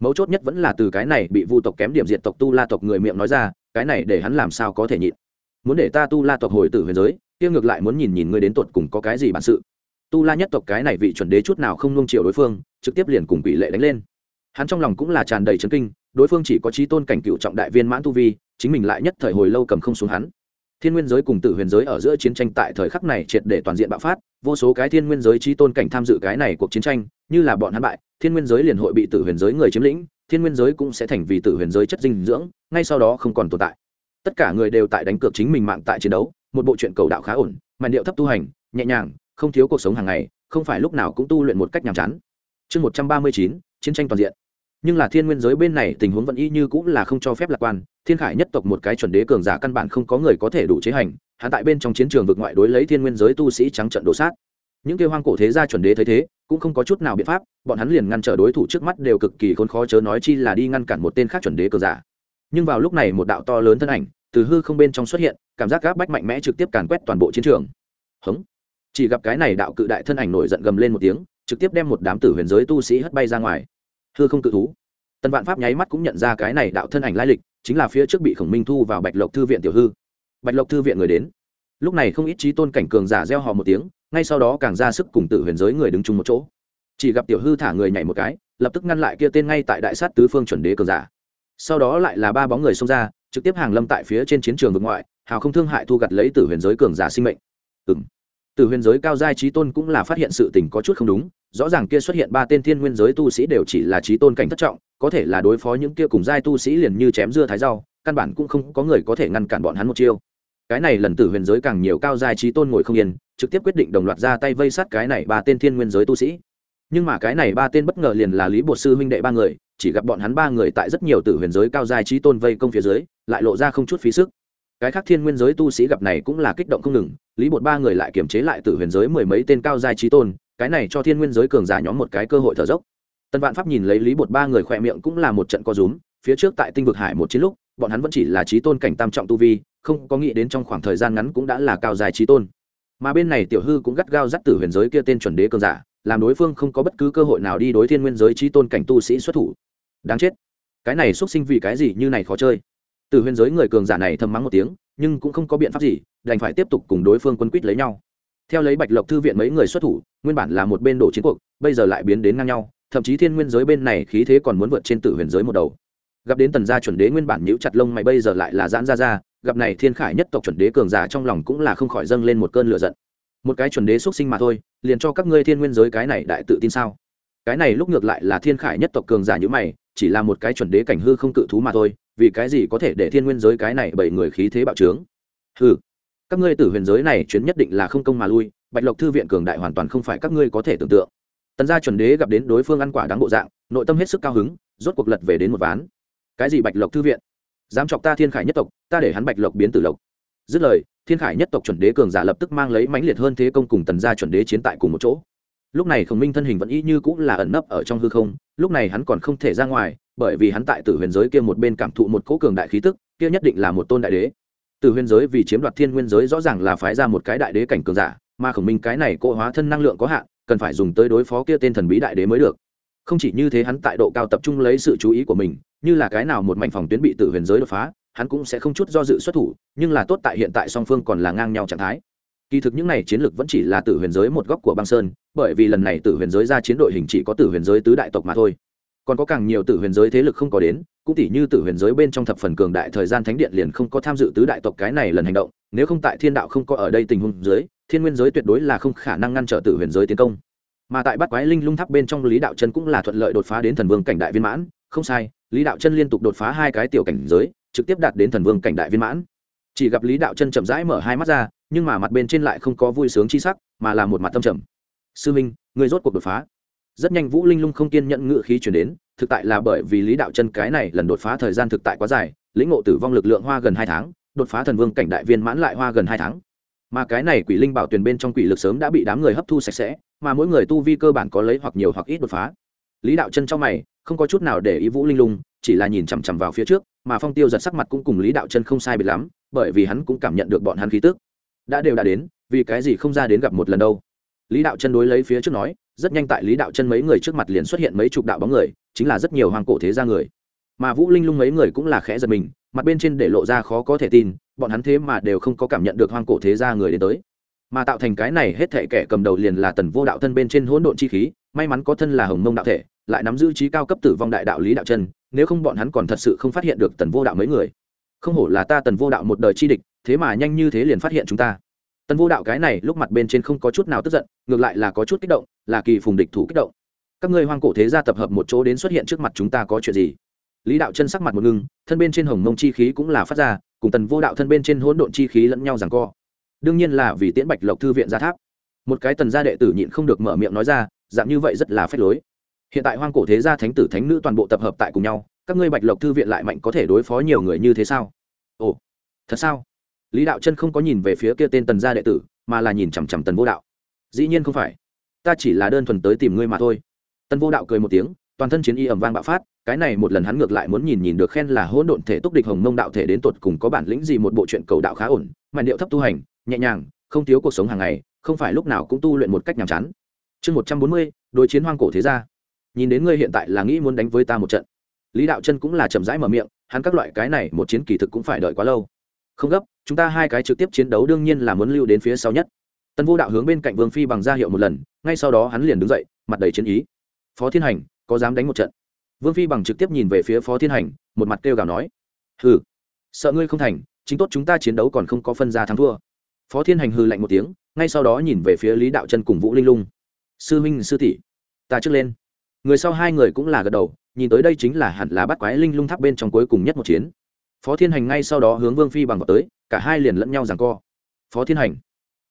Mấu chốt nhất vẫn là từ cái này bị vu tộc kém điểm diệt tộc tu la tộc người miệng nói ra, cái này để hắn làm sao có thể nhịn. Muốn để ta tu la tộc hồi tử huyền giới kia ngược lại muốn nhìn nhìn ngươi đến tột cùng có cái gì bản sự. Tu la nhất tộc cái này vị chuẩn đế chút nào không nung chiều đối phương, trực tiếp liền cùng quỷ lệ đánh lên. Hắn trong lòng cũng là tràn đầy chấn kinh, đối phương chỉ có trí tôn cảnh cựu trọng đại viên mãn tu vi, chính mình lại nhất thời hồi lâu cầm không xuống hắn. Thiên nguyên giới cùng tử huyền giới ở giữa chiến tranh tại thời khắc này triệt để toàn diện bạo phát, vô số cái thiên nguyên giới trí tôn cảnh tham dự cái này cuộc chiến tranh, như là bọn hắn bại, thiên nguyên giới liền hội bị tử huyền giới người chiếm lĩnh, thiên nguyên giới cũng sẽ thành vì tử huyền giới chất dinh dưỡng, ngay sau đó không còn tồn tại. Tất cả người đều tại đánh cược chính mình mạng tại chiến đấu một bộ truyện cầu đạo khá ổn, màn điệu thấp tu hành, nhẹ nhàng, không thiếu cuộc sống hàng ngày, không phải lúc nào cũng tu luyện một cách nhàm chán. Chương một trăm ba mươi chín, chiến tranh toàn diện. Nhưng là thiên nguyên giới bên này tình huống vẫn y như cũng là không cho phép lạc quan, thiên khải nhất tộc một cái chuẩn đế cường giả căn bản không có người có thể đủ chế hành hạ tại bên trong chiến trường vực ngoại đối lấy thiên nguyên giới tu sĩ trắng trận đổ sát. Những kêu hoang cổ thế gia chuẩn đế thấy thế, cũng không có chút nào biện pháp, bọn hắn liền ngăn trở đối thủ trước mắt đều cực kỳ khốn khó chớ nói chi là đi ngăn cản một tên khác chuẩn đế cường giả. Nhưng vào lúc này một đạo to lớn thân ảnh từ hư không bên trong xuất hiện, cảm giác gáp bách mạnh mẽ trực tiếp càn quét toàn bộ chiến trường. Hống. Chỉ gặp cái này đạo cự đại thân ảnh nổi giận gầm lên một tiếng, trực tiếp đem một đám tử huyền giới tu sĩ hất bay ra ngoài. Hư không cự thú. Tần vạn pháp nháy mắt cũng nhận ra cái này đạo thân ảnh lai lịch, chính là phía trước bị khổng minh thu vào bạch lộc thư viện tiểu hư. Bạch lộc thư viện người đến. Lúc này không ít trí tôn cảnh cường giả gieo họ một tiếng, ngay sau đó càng ra sức cùng tử huyền giới người đứng chung một chỗ. Chỉ gặp tiểu hư thả người nhảy một cái, lập tức ngăn lại kia tên ngay tại đại sát tứ phương chuẩn đế cường giả sau đó lại là ba bóng người xông ra, trực tiếp hàng lâm tại phía trên chiến trường vực ngoại, hào không thương hại thu gặt lấy tử huyền giới cường giả sinh mệnh. Ừng tử huyền giới cao giai trí tôn cũng là phát hiện sự tình có chút không đúng, rõ ràng kia xuất hiện ba tên thiên nguyên giới tu sĩ đều chỉ là trí tôn cảnh thất trọng, có thể là đối phó những kia cùng giai tu sĩ liền như chém dưa thái rau, căn bản cũng không có người có thể ngăn cản bọn hắn một chiêu. Cái này lần tử huyền giới càng nhiều cao giai trí tôn ngồi không yên, trực tiếp quyết định đồng loạt ra tay vây sát cái này ba tên thiên nguyên giới tu sĩ. Nhưng mà cái này ba tên bất ngờ liền là lý bột sư huynh đệ ba người chỉ gặp bọn hắn ba người tại rất nhiều tử huyền giới cao giai trí tôn vây công phía dưới, lại lộ ra không chút phí sức. Cái khác thiên nguyên giới tu sĩ gặp này cũng là kích động không ngừng, lý bột ba người lại kiềm chế lại tử huyền giới mười mấy tên cao giai trí tôn, cái này cho thiên nguyên giới cường giả nhóm một cái cơ hội thở dốc. Tân vạn pháp nhìn lấy lý bột ba người khỏe miệng cũng là một trận co rúm, phía trước tại tinh vực hải một chiến lúc, bọn hắn vẫn chỉ là trí tôn cảnh tam trọng tu vi, không có nghĩ đến trong khoảng thời gian ngắn cũng đã là cao dài trí tôn. Mà bên này tiểu hư cũng gắt gao dắt tử huyền giới kia tên chuẩn đế cường giả, làm đối phương không có bất cứ cơ hội nào đi đối thiên nguyên giới trí tôn cảnh tu sĩ xuất thủ đáng chết. Cái này xuất sinh vì cái gì như này khó chơi. Từ huyền giới người cường giả này thầm mắng một tiếng, nhưng cũng không có biện pháp gì, đành phải tiếp tục cùng đối phương quân quýt lấy nhau. Theo lấy bạch lộc thư viện mấy người xuất thủ, nguyên bản là một bên đổ chiến cuộc, bây giờ lại biến đến ngang nhau, thậm chí thiên nguyên giới bên này khí thế còn muốn vượt trên tử huyền giới một đầu. Gặp đến tần gia chuẩn đế nguyên bản nhíu chặt lông mày bây giờ lại là giãn ra ra, gặp này thiên khải nhất tộc chuẩn đế cường giả trong lòng cũng là không khỏi dâng lên một cơn lửa giận. Một cái chuẩn đế xuất sinh mà thôi, liền cho các ngươi thiên nguyên giới cái này đại tự tin sao? Cái này lúc ngược lại là thiên khải nhất tộc cường giả như mày chỉ là một cái chuẩn đế cảnh hư không cự thú mà thôi, vì cái gì có thể để thiên nguyên giới cái này bảy người khí thế bạo trướng? Hư các ngươi tử huyền giới này chuyến nhất định là không công mà lui, bạch lộc thư viện cường đại hoàn toàn không phải các ngươi có thể tưởng tượng. Tần gia chuẩn đế gặp đến đối phương ăn quả đáng bộ dạng, nội tâm hết sức cao hứng, rốt cuộc lật về đến một ván. Cái gì bạch lộc thư viện? Dám chọc ta thiên khải nhất tộc, ta để hắn bạch lộc biến tử lộc. Dứt lời, thiên khải nhất tộc chuẩn đế cường giả lập tức mang lấy mãnh liệt hơn thế công cùng tần gia chuẩn đế chiến tại cùng một chỗ lúc này khổng minh thân hình vẫn y như cũng là ẩn nấp ở trong hư không, lúc này hắn còn không thể ra ngoài, bởi vì hắn tại tử huyền giới kia một bên cảm thụ một cỗ cường đại khí tức, kia nhất định là một tôn đại đế. Tử huyền giới vì chiếm đoạt thiên nguyên giới rõ ràng là phái ra một cái đại đế cảnh cường giả, mà khổng minh cái này cỗ hóa thân năng lượng có hạn, cần phải dùng tới đối phó kia tên thần bí đại đế mới được. Không chỉ như thế hắn tại độ cao tập trung lấy sự chú ý của mình, như là cái nào một mảnh phòng tuyến bị tử huyền giới đột phá, hắn cũng sẽ không chút do dự xuất thủ, nhưng là tốt tại hiện tại song phương còn là ngang nhau trạng thái kỳ thực những này chiến lược vẫn chỉ là tử huyền giới một góc của băng sơn, bởi vì lần này tử huyền giới ra chiến đội hình chỉ có tử huyền giới tứ đại tộc mà thôi. Còn có càng nhiều tử huyền giới thế lực không có đến, cũng tỷ như tử huyền giới bên trong thập phần cường đại thời gian thánh điện liền không có tham dự tứ đại tộc cái này lần hành động, nếu không tại thiên đạo không có ở đây tình huống giới thiên nguyên giới tuyệt đối là không khả năng ngăn trở tử huyền giới tiến công. Mà tại bắt quái linh lung tháp bên trong lý đạo chân cũng là thuận lợi đột phá đến thần vương cảnh đại viên mãn, không sai, lý đạo chân liên tục đột phá hai cái tiểu cảnh giới, trực tiếp đạt đến thần vương cảnh đại viên mãn chỉ gặp lý đạo chân chậm rãi mở hai mắt ra, nhưng mà mặt bên trên lại không có vui sướng chi sắc, mà là một mặt tâm trầm. Sư minh người rốt cuộc đột phá. Rất nhanh vũ linh lung không kiên nhận ngự khí chuyển đến, thực tại là bởi vì lý đạo chân cái này lần đột phá thời gian thực tại quá dài, lĩnh ngộ tử vong lực lượng hoa gần hai tháng, đột phá thần vương cảnh đại viên mãn lại hoa gần hai tháng. Mà cái này quỷ linh bảo tuyền bên trong quỷ lực sớm đã bị đám người hấp thu sạch sẽ, mà mỗi người tu vi cơ bản có lấy hoặc nhiều hoặc ít đột phá. Lý đạo chân trong mày, không có chút nào để ý vũ linh lung chỉ là nhìn chằm chằm vào phía trước, mà phong tiêu giật sắc mặt cũng cùng lý đạo chân không sai biệt lắm, bởi vì hắn cũng cảm nhận được bọn hắn khí tức. Đã đều đã đến, vì cái gì không ra đến gặp một lần đâu? Lý đạo chân đối lấy phía trước nói, rất nhanh tại lý đạo chân mấy người trước mặt liền xuất hiện mấy chục đạo bóng người, chính là rất nhiều hoàng cổ thế gia người. Mà vũ linh lung mấy người cũng là khẽ giật mình, mặt bên trên để lộ ra khó có thể tin, bọn hắn thế mà đều không có cảm nhận được hoang cổ thế gia người đến tới. Mà tạo thành cái này hết thể kẻ cầm đầu liền là tần vô đạo thân bên trên hỗn độn chi khí, may mắn có thân là hồng mông đạo thể, lại nắm giữ trí cao cấp tử vong đại đạo lý đạo chân nếu không bọn hắn còn thật sự không phát hiện được tần vô đạo mấy người. Không hổ là ta tần vô đạo một đời chi địch, thế mà nhanh như thế liền phát hiện chúng ta. Tần vô đạo cái này lúc mặt bên trên không có chút nào tức giận, ngược lại là có chút kích động, là kỳ phùng địch thủ kích động. Các ngươi hoang cổ thế gia tập hợp một chỗ đến xuất hiện trước mặt chúng ta có chuyện gì? Lý đạo chân sắc mặt một ngưng, thân bên trên hồng mông chi khí cũng là phát ra, cùng tần vô đạo thân bên trên hỗn độn chi khí lẫn nhau rằng co. Đương nhiên là vì tiễn bạch lộc thư viện gia tháp. Một cái tần gia đệ tử nhịn không được mở miệng nói ra, dạng như vậy rất là phép lối hiện tại hoang cổ thế gia thánh tử thánh nữ toàn bộ tập hợp tại cùng nhau, các ngươi bạch lộc thư viện lại mạnh có thể đối phó nhiều người như thế sao? Ồ, thật sao? Lý đạo chân không có nhìn về phía kia tên tần gia đệ tử, mà là nhìn chằm chằm tần vô đạo. Dĩ nhiên không phải. Ta chỉ là đơn thuần tới tìm ngươi mà thôi. Tần vô đạo cười một tiếng, toàn thân chiến y ẩm vang bạo phát, cái này một lần hắn ngược lại muốn nhìn nhìn được khen là hỗn độn thể túc địch hồng mông đạo thể đến tột cùng có bản lĩnh gì một bộ truyện cầu đạo khá ổn mà điệu thấp tu hành, nhẹ nhàng, không thiếu cuộc sống hàng ngày, không phải lúc nào cũng tu luyện một cách nhàm chán. Chương một trăm bốn mươi, đối chiến hoang cổ thế gia nhìn đến ngươi hiện tại là nghĩ muốn đánh với ta một trận. Lý đạo chân cũng là chậm rãi mở miệng, hắn các loại cái này một chiến kỳ thực cũng phải đợi quá lâu. Không gấp, chúng ta hai cái trực tiếp chiến đấu đương nhiên là muốn lưu đến phía sau nhất. Tân vô đạo hướng bên cạnh vương phi bằng ra hiệu một lần, ngay sau đó hắn liền đứng dậy, mặt đầy chiến ý. Phó thiên hành, có dám đánh một trận? Vương phi bằng trực tiếp nhìn về phía phó thiên hành, một mặt kêu gào nói. Hừ, sợ ngươi không thành, chính tốt chúng ta chiến đấu còn không có phân ra thắng thua. Phó thiên hành hư lạnh một tiếng, ngay sau đó nhìn về phía lý đạo chân cùng vũ linh lung. Sư minh, sư tỷ, ta trước lên người sau hai người cũng là gật đầu, nhìn tới đây chính là hẳn là bắt quái linh lung tháp bên trong cuối cùng nhất một chiến. Phó thiên hành ngay sau đó hướng vương phi bằng vào tới, cả hai liền lẫn nhau rằng co. Phó thiên hành,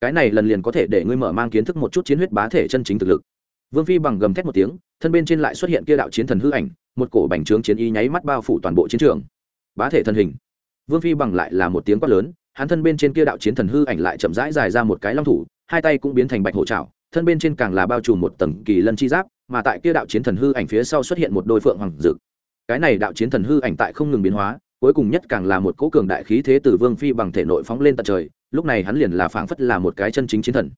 cái này lần liền có thể để ngươi mở mang kiến thức một chút chiến huyết bá thể chân chính thực lực. Vương phi bằng gầm thét một tiếng, thân bên trên lại xuất hiện kia đạo chiến thần hư ảnh, một cổ bành trướng chiến y nháy mắt bao phủ toàn bộ chiến trường. Bá thể thân hình. Vương phi bằng lại là một tiếng quát lớn, hắn thân bên trên kia đạo chiến thần hư ảnh lại chậm rãi dài ra một cái long thủ, hai tay cũng biến thành bạch hổ trảo thân bên trên càng là bao trùm một tầng kỳ lân chi giáp mà tại kia đạo chiến thần hư ảnh phía sau xuất hiện một đôi phượng hoàng dực. Cái này đạo chiến thần hư ảnh tại không ngừng biến hóa, cuối cùng nhất càng là một cỗ cường đại khí thế từ vương phi bằng thể nội phóng lên tận trời, lúc này hắn liền là phảng phất là một cái chân chính chiến thần.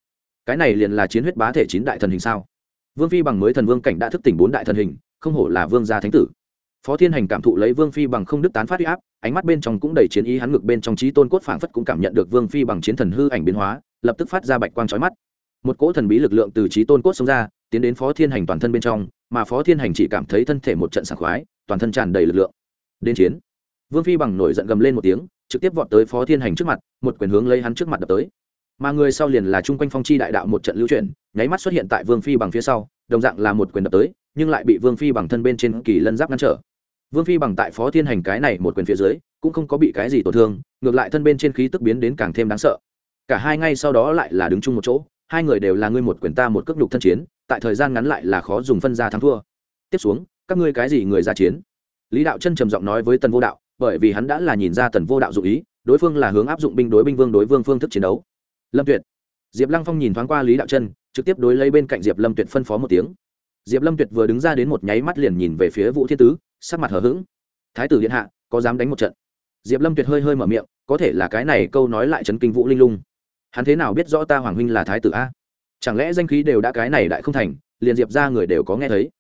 Cái này liền là chiến huyết bá thể chín đại thần hình sao? Vương phi bằng mới thần vương cảnh đã thức tỉnh bốn đại thần hình, không hổ là vương gia thánh tử. Phó thiên hành cảm thụ lấy vương phi bằng không đức tán phát huy áp, ánh mắt bên trong cũng đầy chiến ý hắn ngực bên trong trí tôn cốt phảng phất cũng cảm nhận được vương phi bằng chiến thần hư ảnh biến hóa, lập tức phát ra bạch quang trói mắt. Một cỗ thần bí lực lượng từ trí tôn cốt xông ra tiến đến phó thiên hành toàn thân bên trong, mà phó thiên hành chỉ cảm thấy thân thể một trận sảng khoái, toàn thân tràn đầy lực lượng. Đến chiến. Vương phi bằng nổi giận gầm lên một tiếng, trực tiếp vọt tới phó thiên hành trước mặt, một quyền hướng lấy hắn trước mặt đập tới. Mà người sau liền là chung quanh phong chi đại đạo một trận lưu chuyển, nháy mắt xuất hiện tại vương phi bằng phía sau, đồng dạng là một quyền đập tới, nhưng lại bị vương phi bằng thân bên trên kỳ lân giáp ngăn trở. Vương phi bằng tại phó thiên hành cái này một quyền phía dưới, cũng không có bị cái gì tổn thương, ngược lại thân bên trên khí tức biến đến càng thêm đáng sợ. Cả hai ngay sau đó lại là đứng chung một chỗ hai người đều là ngươi một quyền ta một cước nhục thân chiến, tại thời gian ngắn lại là khó dùng phân ra thắng thua. Tiếp xuống, các ngươi cái gì người ra chiến? Lý đạo chân trầm giọng nói với tần vô đạo, bởi vì hắn đã là nhìn ra tần vô đạo dụ ý, đối phương là hướng áp dụng binh đối binh vương đối vương phương thức chiến đấu. Lâm tuyệt. Diệp lăng phong nhìn thoáng qua lý đạo chân, trực tiếp đối lấy bên cạnh diệp lâm tuyệt phân phó một tiếng. Diệp lâm tuyệt vừa đứng ra đến một nháy mắt liền nhìn về phía vũ thiên tứ, sắc mặt hờ hững. Thái tử điện hạ, có dám đánh một trận? Diệp lâm tuyệt hơi hơi mở miệng, có thể là cái này câu nói lại chấn kinh vũ linh lung hắn thế nào biết rõ ta hoàng huynh là thái tử a? Chẳng lẽ danh khí đều đã cái này đại không thành, liền diệp ra người đều có nghe thấy?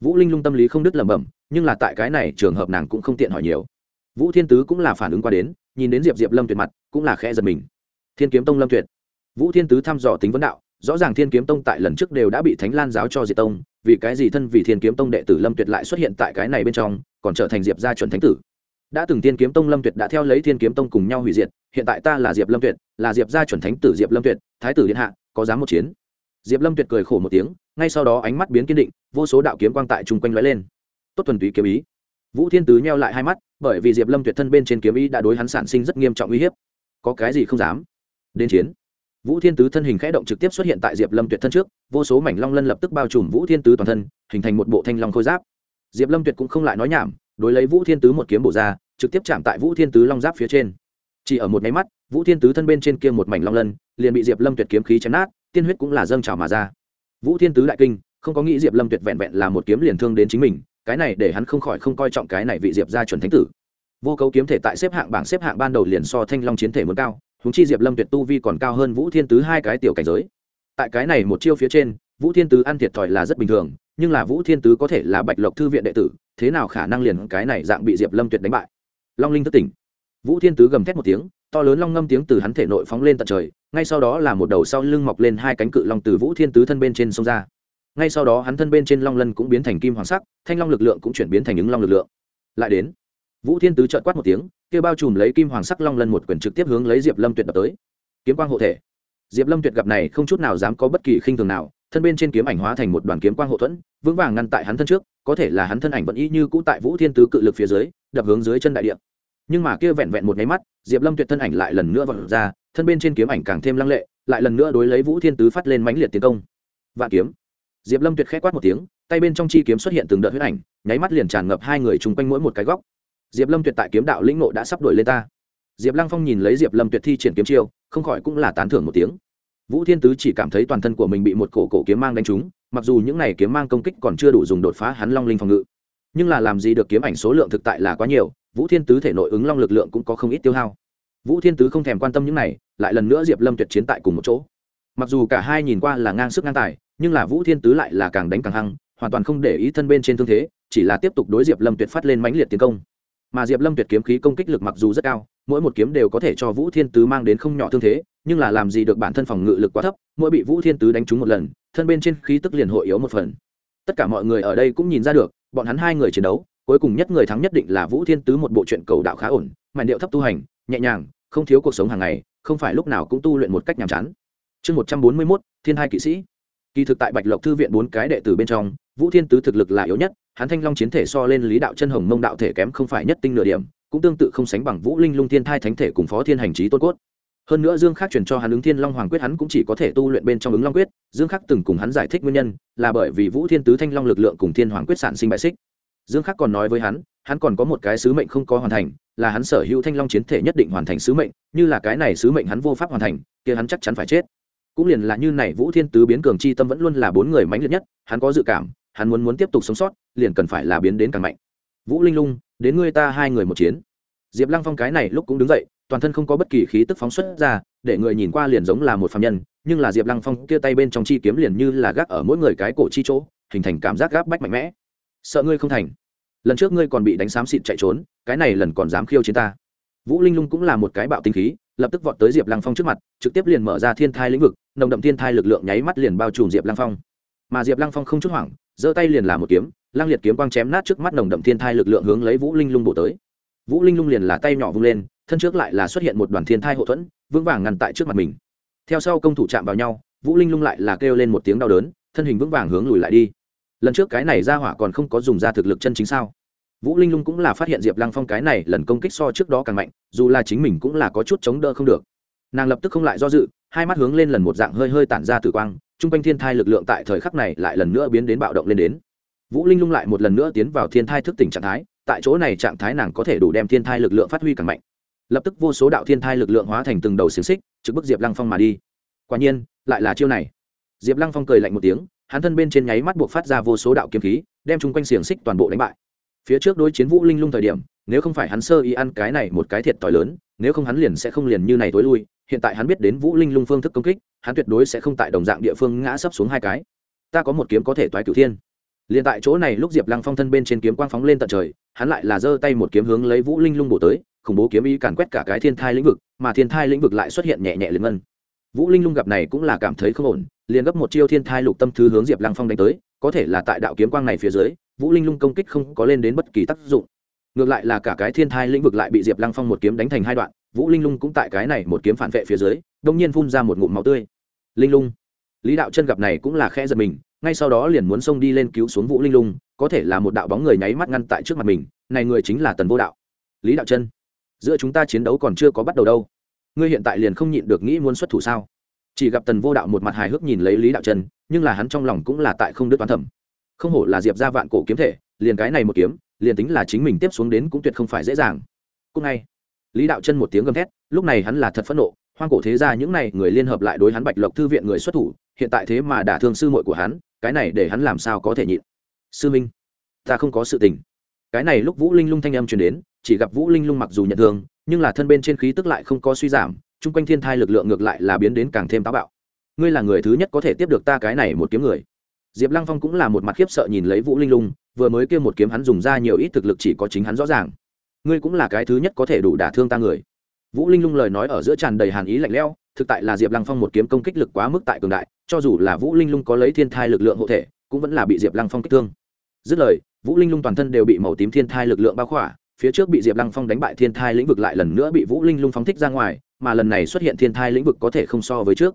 Vũ linh lung tâm lý không đứt lẩm bẩm, nhưng là tại cái này trường hợp nàng cũng không tiện hỏi nhiều. Vũ thiên tứ cũng là phản ứng qua đến, nhìn đến diệp diệp lâm tuyệt mặt, cũng là khẽ giật mình. Thiên kiếm tông lâm tuyệt. Vũ thiên tứ thăm dò tính vấn đạo, rõ ràng thiên kiếm tông tại lần trước đều đã bị thánh lan giáo cho diệp tông, vì cái gì thân vì thiên kiếm tông đệ tử lâm tuyệt lại xuất hiện tại cái này bên trong, còn trở thành diệp gia chuẩn thánh tử? Đã từng thiên kiếm tông lâm tuyệt đã theo lấy thiên kiếm tông cùng nhau hủy diệt hiện tại ta là diệp lâm tuyệt, là diệp gia chuẩn thánh tử diệp lâm tuyệt, thái tử điện hạ, có dám một chiến? Diệp lâm tuyệt cười khổ một tiếng, ngay sau đó ánh mắt biến kiên định, vô số đạo kiếm quang tại chung quanh lóe lên. Tốt thuần túy kiếm ý. Vũ thiên tứ nheo lại hai mắt, bởi vì diệp lâm tuyệt thân bên trên kiếm ý đã đối hắn sản sinh rất nghiêm trọng uy hiếp. Có cái gì không dám? Đến chiến. Vũ thiên tứ thân hình khẽ động trực tiếp xuất hiện tại diệp lâm tuyệt thân trước, vô số mảnh long lân lập tức bao trùm vũ thiên tứ toàn thân, hình thành một bộ thanh long khôi giáp. Diệp lâm tuyệt cũng không lại nói nhảm, đối lấy vũ thiên tứ một kiếm bổ ra, trực tiếp chạm tại vũ thiên tứ long giáp phía trên chỉ ở một máy mắt, vũ thiên tứ thân bên trên kia một mảnh long lân, liền bị diệp lâm tuyệt kiếm khí chém nát, tiên huyết cũng là dâng trào mà ra. Vũ thiên tứ đại kinh, không có nghĩ diệp lâm tuyệt vẹn vẹn là một kiếm liền thương đến chính mình, cái này để hắn không khỏi không coi trọng cái này vị diệp ra chuẩn thánh tử. Vô cấu kiếm thể tại xếp hạng bảng xếp hạng ban đầu liền so thanh long chiến thể muốn cao húng chi diệp lâm tuyệt tu vi còn cao hơn vũ thiên tứ hai cái tiểu cảnh giới. Tại cái này một chiêu phía trên, vũ thiên tứ ăn thiệt thòi là rất bình thường, nhưng là vũ thiên tứ có thể là bạch lộc thư viện đệ tử, thế nào khả năng liền cái này dạng bị diệp lâm tuyệt đánh bại? Long linh thất tỉnh vũ thiên tứ gầm thét một tiếng, to lớn long ngâm tiếng từ hắn thể nội phóng lên tận trời, ngay sau đó là một đầu sau lưng mọc lên hai cánh cự long từ vũ thiên tứ thân bên trên sông ra. Ngay sau đó hắn thân bên trên long lân cũng biến thành kim hoàng sắc, thanh long lực lượng cũng chuyển biến thành ứng long lực lượng. Lại đến, vũ thiên tứ trợn quát một tiếng, kia bao trùm lấy kim hoàng sắc long lân một quyền trực tiếp hướng lấy diệp lâm tuyệt đập tới. Kiếm quang hộ thể. Diệp lâm tuyệt gặp này không chút nào dám có bất kỳ khinh thường nào, thân bên trên kiếm ảnh hóa thành một đoàn kiếm quang hộ thuẫn, vững vàng ngăn tại hắn thân trước, có thể là hắn thân ảnh vẫn y như cũ tại vũ thiên tứ cự lực phía dưới, đập hướng dưới chân đại địa nhưng mà kia vẹn vẹn một nháy mắt, diệp lâm tuyệt thân ảnh lại lần nữa vọt ra, thân bên trên kiếm ảnh càng thêm lăng lệ, lại lần nữa đối lấy vũ thiên tứ phát lên mãnh liệt tiến công. Vạn kiếm. Diệp lâm tuyệt k h ẽ quát một tiếng, tay bên trong chi kiếm xuất hiện từng đợt huyết ảnh, nháy mắt liền tràn ngập hai người chung quanh mỗi một cái góc. Diệp lâm tuyệt tại kiếm đạo lĩnh nộ đã sắp đổi lên ta. Diệp lăng phong nhìn lấy diệp lâm tuyệt thi triển kiếm chiêu, không khỏi cũng là tán thưởng một tiếng. Vũ thiên tứ chỉ cảm thấy toàn thân của mình bị một cổ cổ kiếm mang đánh trúng, mặc dù những này kiếm mang công kích còn chưa đủ dùng đột phá hắn long linh phòng ngự nhưng là làm gì được kiếm ảnh số lượng thực tại là quá nhiều, vũ thiên tứ thể nội ứng long lực lượng cũng có không ít tiêu hao. Vũ thiên tứ không thèm quan tâm những này, lại lần nữa diệp lâm tuyệt chiến tại cùng một chỗ. Mặc dù cả hai nhìn qua là ngang sức ngang tài, nhưng là vũ thiên tứ lại là càng đánh càng hăng, hoàn toàn không để ý thân bên trên thương thế, chỉ là tiếp tục đối diệp lâm tuyệt phát lên mãnh liệt tiến công. Mà diệp lâm tuyệt kiếm khí công kích lực mặc dù rất cao, mỗi một kiếm đều có thể cho vũ thiên tứ mang đến không nhỏ thương thế, nhưng là làm gì được bản thân phòng ngự lực quá thấp, mỗi bị vũ thiên tứ đánh trúng một lần, thân bên trên khí tức liền hội yếu một phần tất cả mọi người ở đây cũng nhìn ra được, bọn hắn hai người chiến đấu, cuối cùng nhất người thắng nhất định là vũ thiên tứ một bộ truyện cầu đạo khá ổn, màn điệu thấp tu hành, nhẹ nhàng, không thiếu cuộc sống hàng ngày, không phải lúc nào cũng tu luyện một cách nhàm chán. Chương một trăm bốn mươi mốt, thiên hai kỵ sĩ. Kỳ thực tại bạch lộc thư viện bốn cái đệ tử bên trong, vũ thiên tứ thực lực là yếu nhất, hắn thanh long chiến thể so lên lý đạo chân hồng mông đạo thể kém không phải nhất tinh nửa điểm, cũng tương tự không sánh bằng vũ linh lung thiên thai thánh thể cùng phó thiên hành trí tôn cốt hơn nữa dương khắc truyền cho hắn ứng thiên long hoàng quyết, hắn cũng chỉ có thể tu luyện bên trong ứng long quyết. Dương khắc từng cùng hắn giải thích nguyên nhân, là bởi vì vũ thiên tứ thanh long lực lượng cùng thiên hoàng quyết sản sinh bại xích. Dương khắc còn nói với hắn hắn còn có một cái sứ mệnh không có hoàn thành, là hắn sở hữu thanh long chiến thể nhất định hoàn thành sứ mệnh, như là cái này sứ mệnh hắn vô pháp hoàn thành, kia hắn chắc chắn phải chết. Cũng liền là như này, vũ thiên tứ biến cường chi tâm vẫn luôn là bốn người mãnh liệt nhất, hắn có dự cảm, hắn muốn muốn tiếp tục sống sót, liền cần phải là biến đến càng mạnh. Vũ linh lung, đến ngươi ta hai người một chiến diệp lăng phong cái này lúc cũng đứng dậy, toàn thân không có bất kỳ khí tức phóng xuất ra, để người nhìn qua liền giống là một phạm nhân, nhưng là diệp lăng phong kia tay bên trong chi kiếm liền như là gác ở mỗi người cái cổ chi chỗ, hình thành cảm giác gáp bách mạnh mẽ. Sợ ngươi không thành. Lần trước ngươi còn bị đánh xám xịt chạy trốn, cái này lần còn dám khiêu chiến ta. Vũ linh lung cũng là một cái bạo tinh khí, lập tức vọt tới diệp lăng phong trước mặt, trực tiếp liền mở ra thiên thai lĩnh vực, nồng đậm thiên thai lực lượng nháy mắt liền bao trùm diệp lăng phong. Mà diệp lăng phong không chút hoảng, giơ tay liền là một kiếm lang liệt kiếm quang chém nát trước mắt nồng đậm thiên thai lực lượng hướng lấy vũ linh lung bổ tới vũ linh lung liền là tay nhỏ vung lên, thân trước lại là xuất hiện một đoàn thiên thai hậu thuẫn, vững vàng ngăn tại trước mặt mình. Theo sau công thủ chạm vào nhau, vũ linh lung lại là kêu lên một tiếng đau đớn, thân hình vững vàng hướng lùi lại đi. Lần trước cái này ra hỏa còn không có dùng ra thực lực chân chính sao? Vũ linh lung cũng là phát hiện diệp lăng phong cái này lần công kích so trước đó càng mạnh, dù là chính mình cũng là có chút chống đỡ không được. Nàng lập tức không lại do dự, hai mắt hướng lên lần một dạng hơi hơi tản ra tử quang t r u n g quanh thiên thai lực lượng tại thời khắc này lại lần nữa biến đến bạo động lên đến. Vũ linh lung lại một lần nữa tiến vào thiên thai thức tỉnh trạng thái tại chỗ này trạng thái nàng có thể đủ đem thiên thai lực lượng phát huy càng mạnh. Lập tức vô số đạo thiên thai lực lượng hóa thành từng đầu xiềng xích, trực bức diệp lăng phong mà đi. Quả nhiên, lại là chiêu này. Diệp lăng phong cười lạnh một tiếng, hắn thân bên trên nháy mắt buộc phát ra vô số đạo kiếm khí, đem chung quanh xiềng xích toàn bộ đánh bại. Phía trước đối chiến vũ linh lung thời điểm, nếu không phải hắn sơ ý ăn cái này một cái thiệt t h i lớn, nếu không hắn liền sẽ không liền như này tối lui. Hiện tại hắn biết đến vũ linh lung phương thức công kích, hắn tuyệt đối sẽ không tại đồng dạng địa phương ngã sấp xuống hai cái. Ta có một kiếm có thể toái cửu thiên liền tại chỗ này lúc diệp lăng phong thân bên trên kiếm quang phóng lên tận trời, hắn lại là giơ tay một kiếm hướng lấy vũ linh lung bổ tới, khủng bố kiếm ý càn quét cả cái thiên thai lĩnh vực, mà thiên thai lĩnh vực lại xuất hiện nhẹ nhẹ liền ngân. Vũ linh lung gặp này cũng là cảm thấy không ổn, liền gấp một chiêu thiên thai lục tâm thứ hướng diệp lăng phong đánh tới, có thể là tại đạo kiếm quang này phía dưới, vũ linh lung công kích không có lên đến bất kỳ tác dụng. Ngược lại là cả cái thiên thai lĩnh vực lại bị diệp lăng phong một kiếm đánh thành hai đoạn, vũ linh lung cũng tại cái này một kiếm phản vệ phía dưới đông nhiên phun ra một ngụm máu tươi. Linh lung. Lý đạo chân gặp này cũng là khe giật mình ngay sau đó liền muốn xông đi lên cứu xuống vũ linh lung, có thể là một đạo bóng người nháy mắt ngăn tại trước mặt mình, này người chính là tần vô đạo. Lý đạo chân, giữa chúng ta chiến đấu còn chưa có bắt đầu đâu. Ngươi hiện tại liền không nhịn được nghĩ muốn xuất thủ sao? Chỉ gặp tần vô đạo một mặt hài hước nhìn lấy lý đạo chân, nhưng là hắn trong lòng cũng là tại không đứt toán thẩm. Không hổ là diệp ra vạn cổ kiếm thể, liền cái này một kiếm, liền tính là chính mình tiếp xuống đến cũng tuyệt không phải dễ dàng. Cũng ngay, lý đạo chân một tiếng gầm thét, lúc này hắn là thật phẫn nộ, hoang cổ thế ra những n à y người liên hợp lại đối hắn bạch lộc thư viện người xuất thủ, hiện tại thế mà đả thương sư muội của hắn cái này để hắn làm sao có thể nhịn? Sư minh, ta không có sự tình. Cái này lúc vũ linh lung thanh âm truyền đến, chỉ gặp vũ linh lung mặc dù nhận thương, nhưng là thân bên trên khí tức lại không có suy giảm, chung quanh thiên thai lực lượng ngược lại là biến đến càng thêm táo bạo. Ngươi là người thứ nhất có thể tiếp được ta cái này một kiếm người. Diệp lăng phong cũng là một mặt khiếp sợ nhìn lấy vũ linh lung, vừa mới kêu một kiếm hắn dùng ra nhiều ít thực lực chỉ có chính hắn rõ ràng. Ngươi cũng là cái thứ nhất có thể đủ đả thương ta người. Vũ linh lung lời nói ở giữa tràn đầy hàn ý lạnh lẽo thực tại là diệp lăng phong một kiếm công kích lực quá mức tại cường đại, cho dù là vũ linh lung có lấy thiên thai lực lượng hộ thể, cũng vẫn là bị diệp lăng phong kích thương. Dứt lời, vũ linh lung toàn thân đều bị màu tím thiên thai lực lượng bao khỏa, phía trước bị diệp lăng phong đánh bại thiên thai lĩnh vực lại lần nữa bị vũ linh lung phóng thích ra ngoài, mà lần này xuất hiện thiên thai lĩnh vực có thể không so với trước.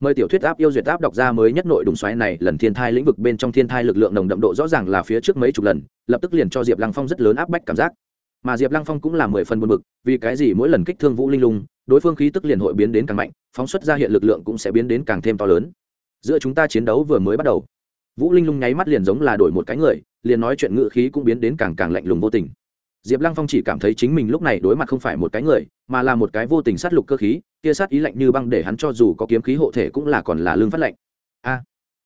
Mời tiểu thuyết áp yêu duyệt áp đọc ra mới nhất nội đùng xoáy này, lần thiên thai lĩnh vực bên trong thiên thai lực lượng nồng đậm độ rõ ràng là phía trước mấy chục lần, lập tức liền cho diệp lăng phong rất lớn áp bách cảm giác mà diệp lăng phong cũng là mười phần buồn bực, vì cái gì mỗi lần kích thương vũ linh lung, đối phương khí tức liền hội biến đến càng mạnh, phóng xuất ra hiện lực lượng cũng sẽ biến đến càng thêm to lớn. Giữa chúng ta chiến đấu vừa mới bắt đầu, vũ linh lung nháy mắt liền giống là đổi một cái người, liền nói chuyện ngự khí cũng biến đến càng càng lạnh lùng vô tình. Diệp lăng phong chỉ cảm thấy chính mình lúc này đối mặt không phải một cái người, mà là một cái vô tình sát lục cơ khí, kia sát ý lạnh như băng để hắn cho dù có kiếm khí hộ thể cũng là còn là lương phát lạnh. A.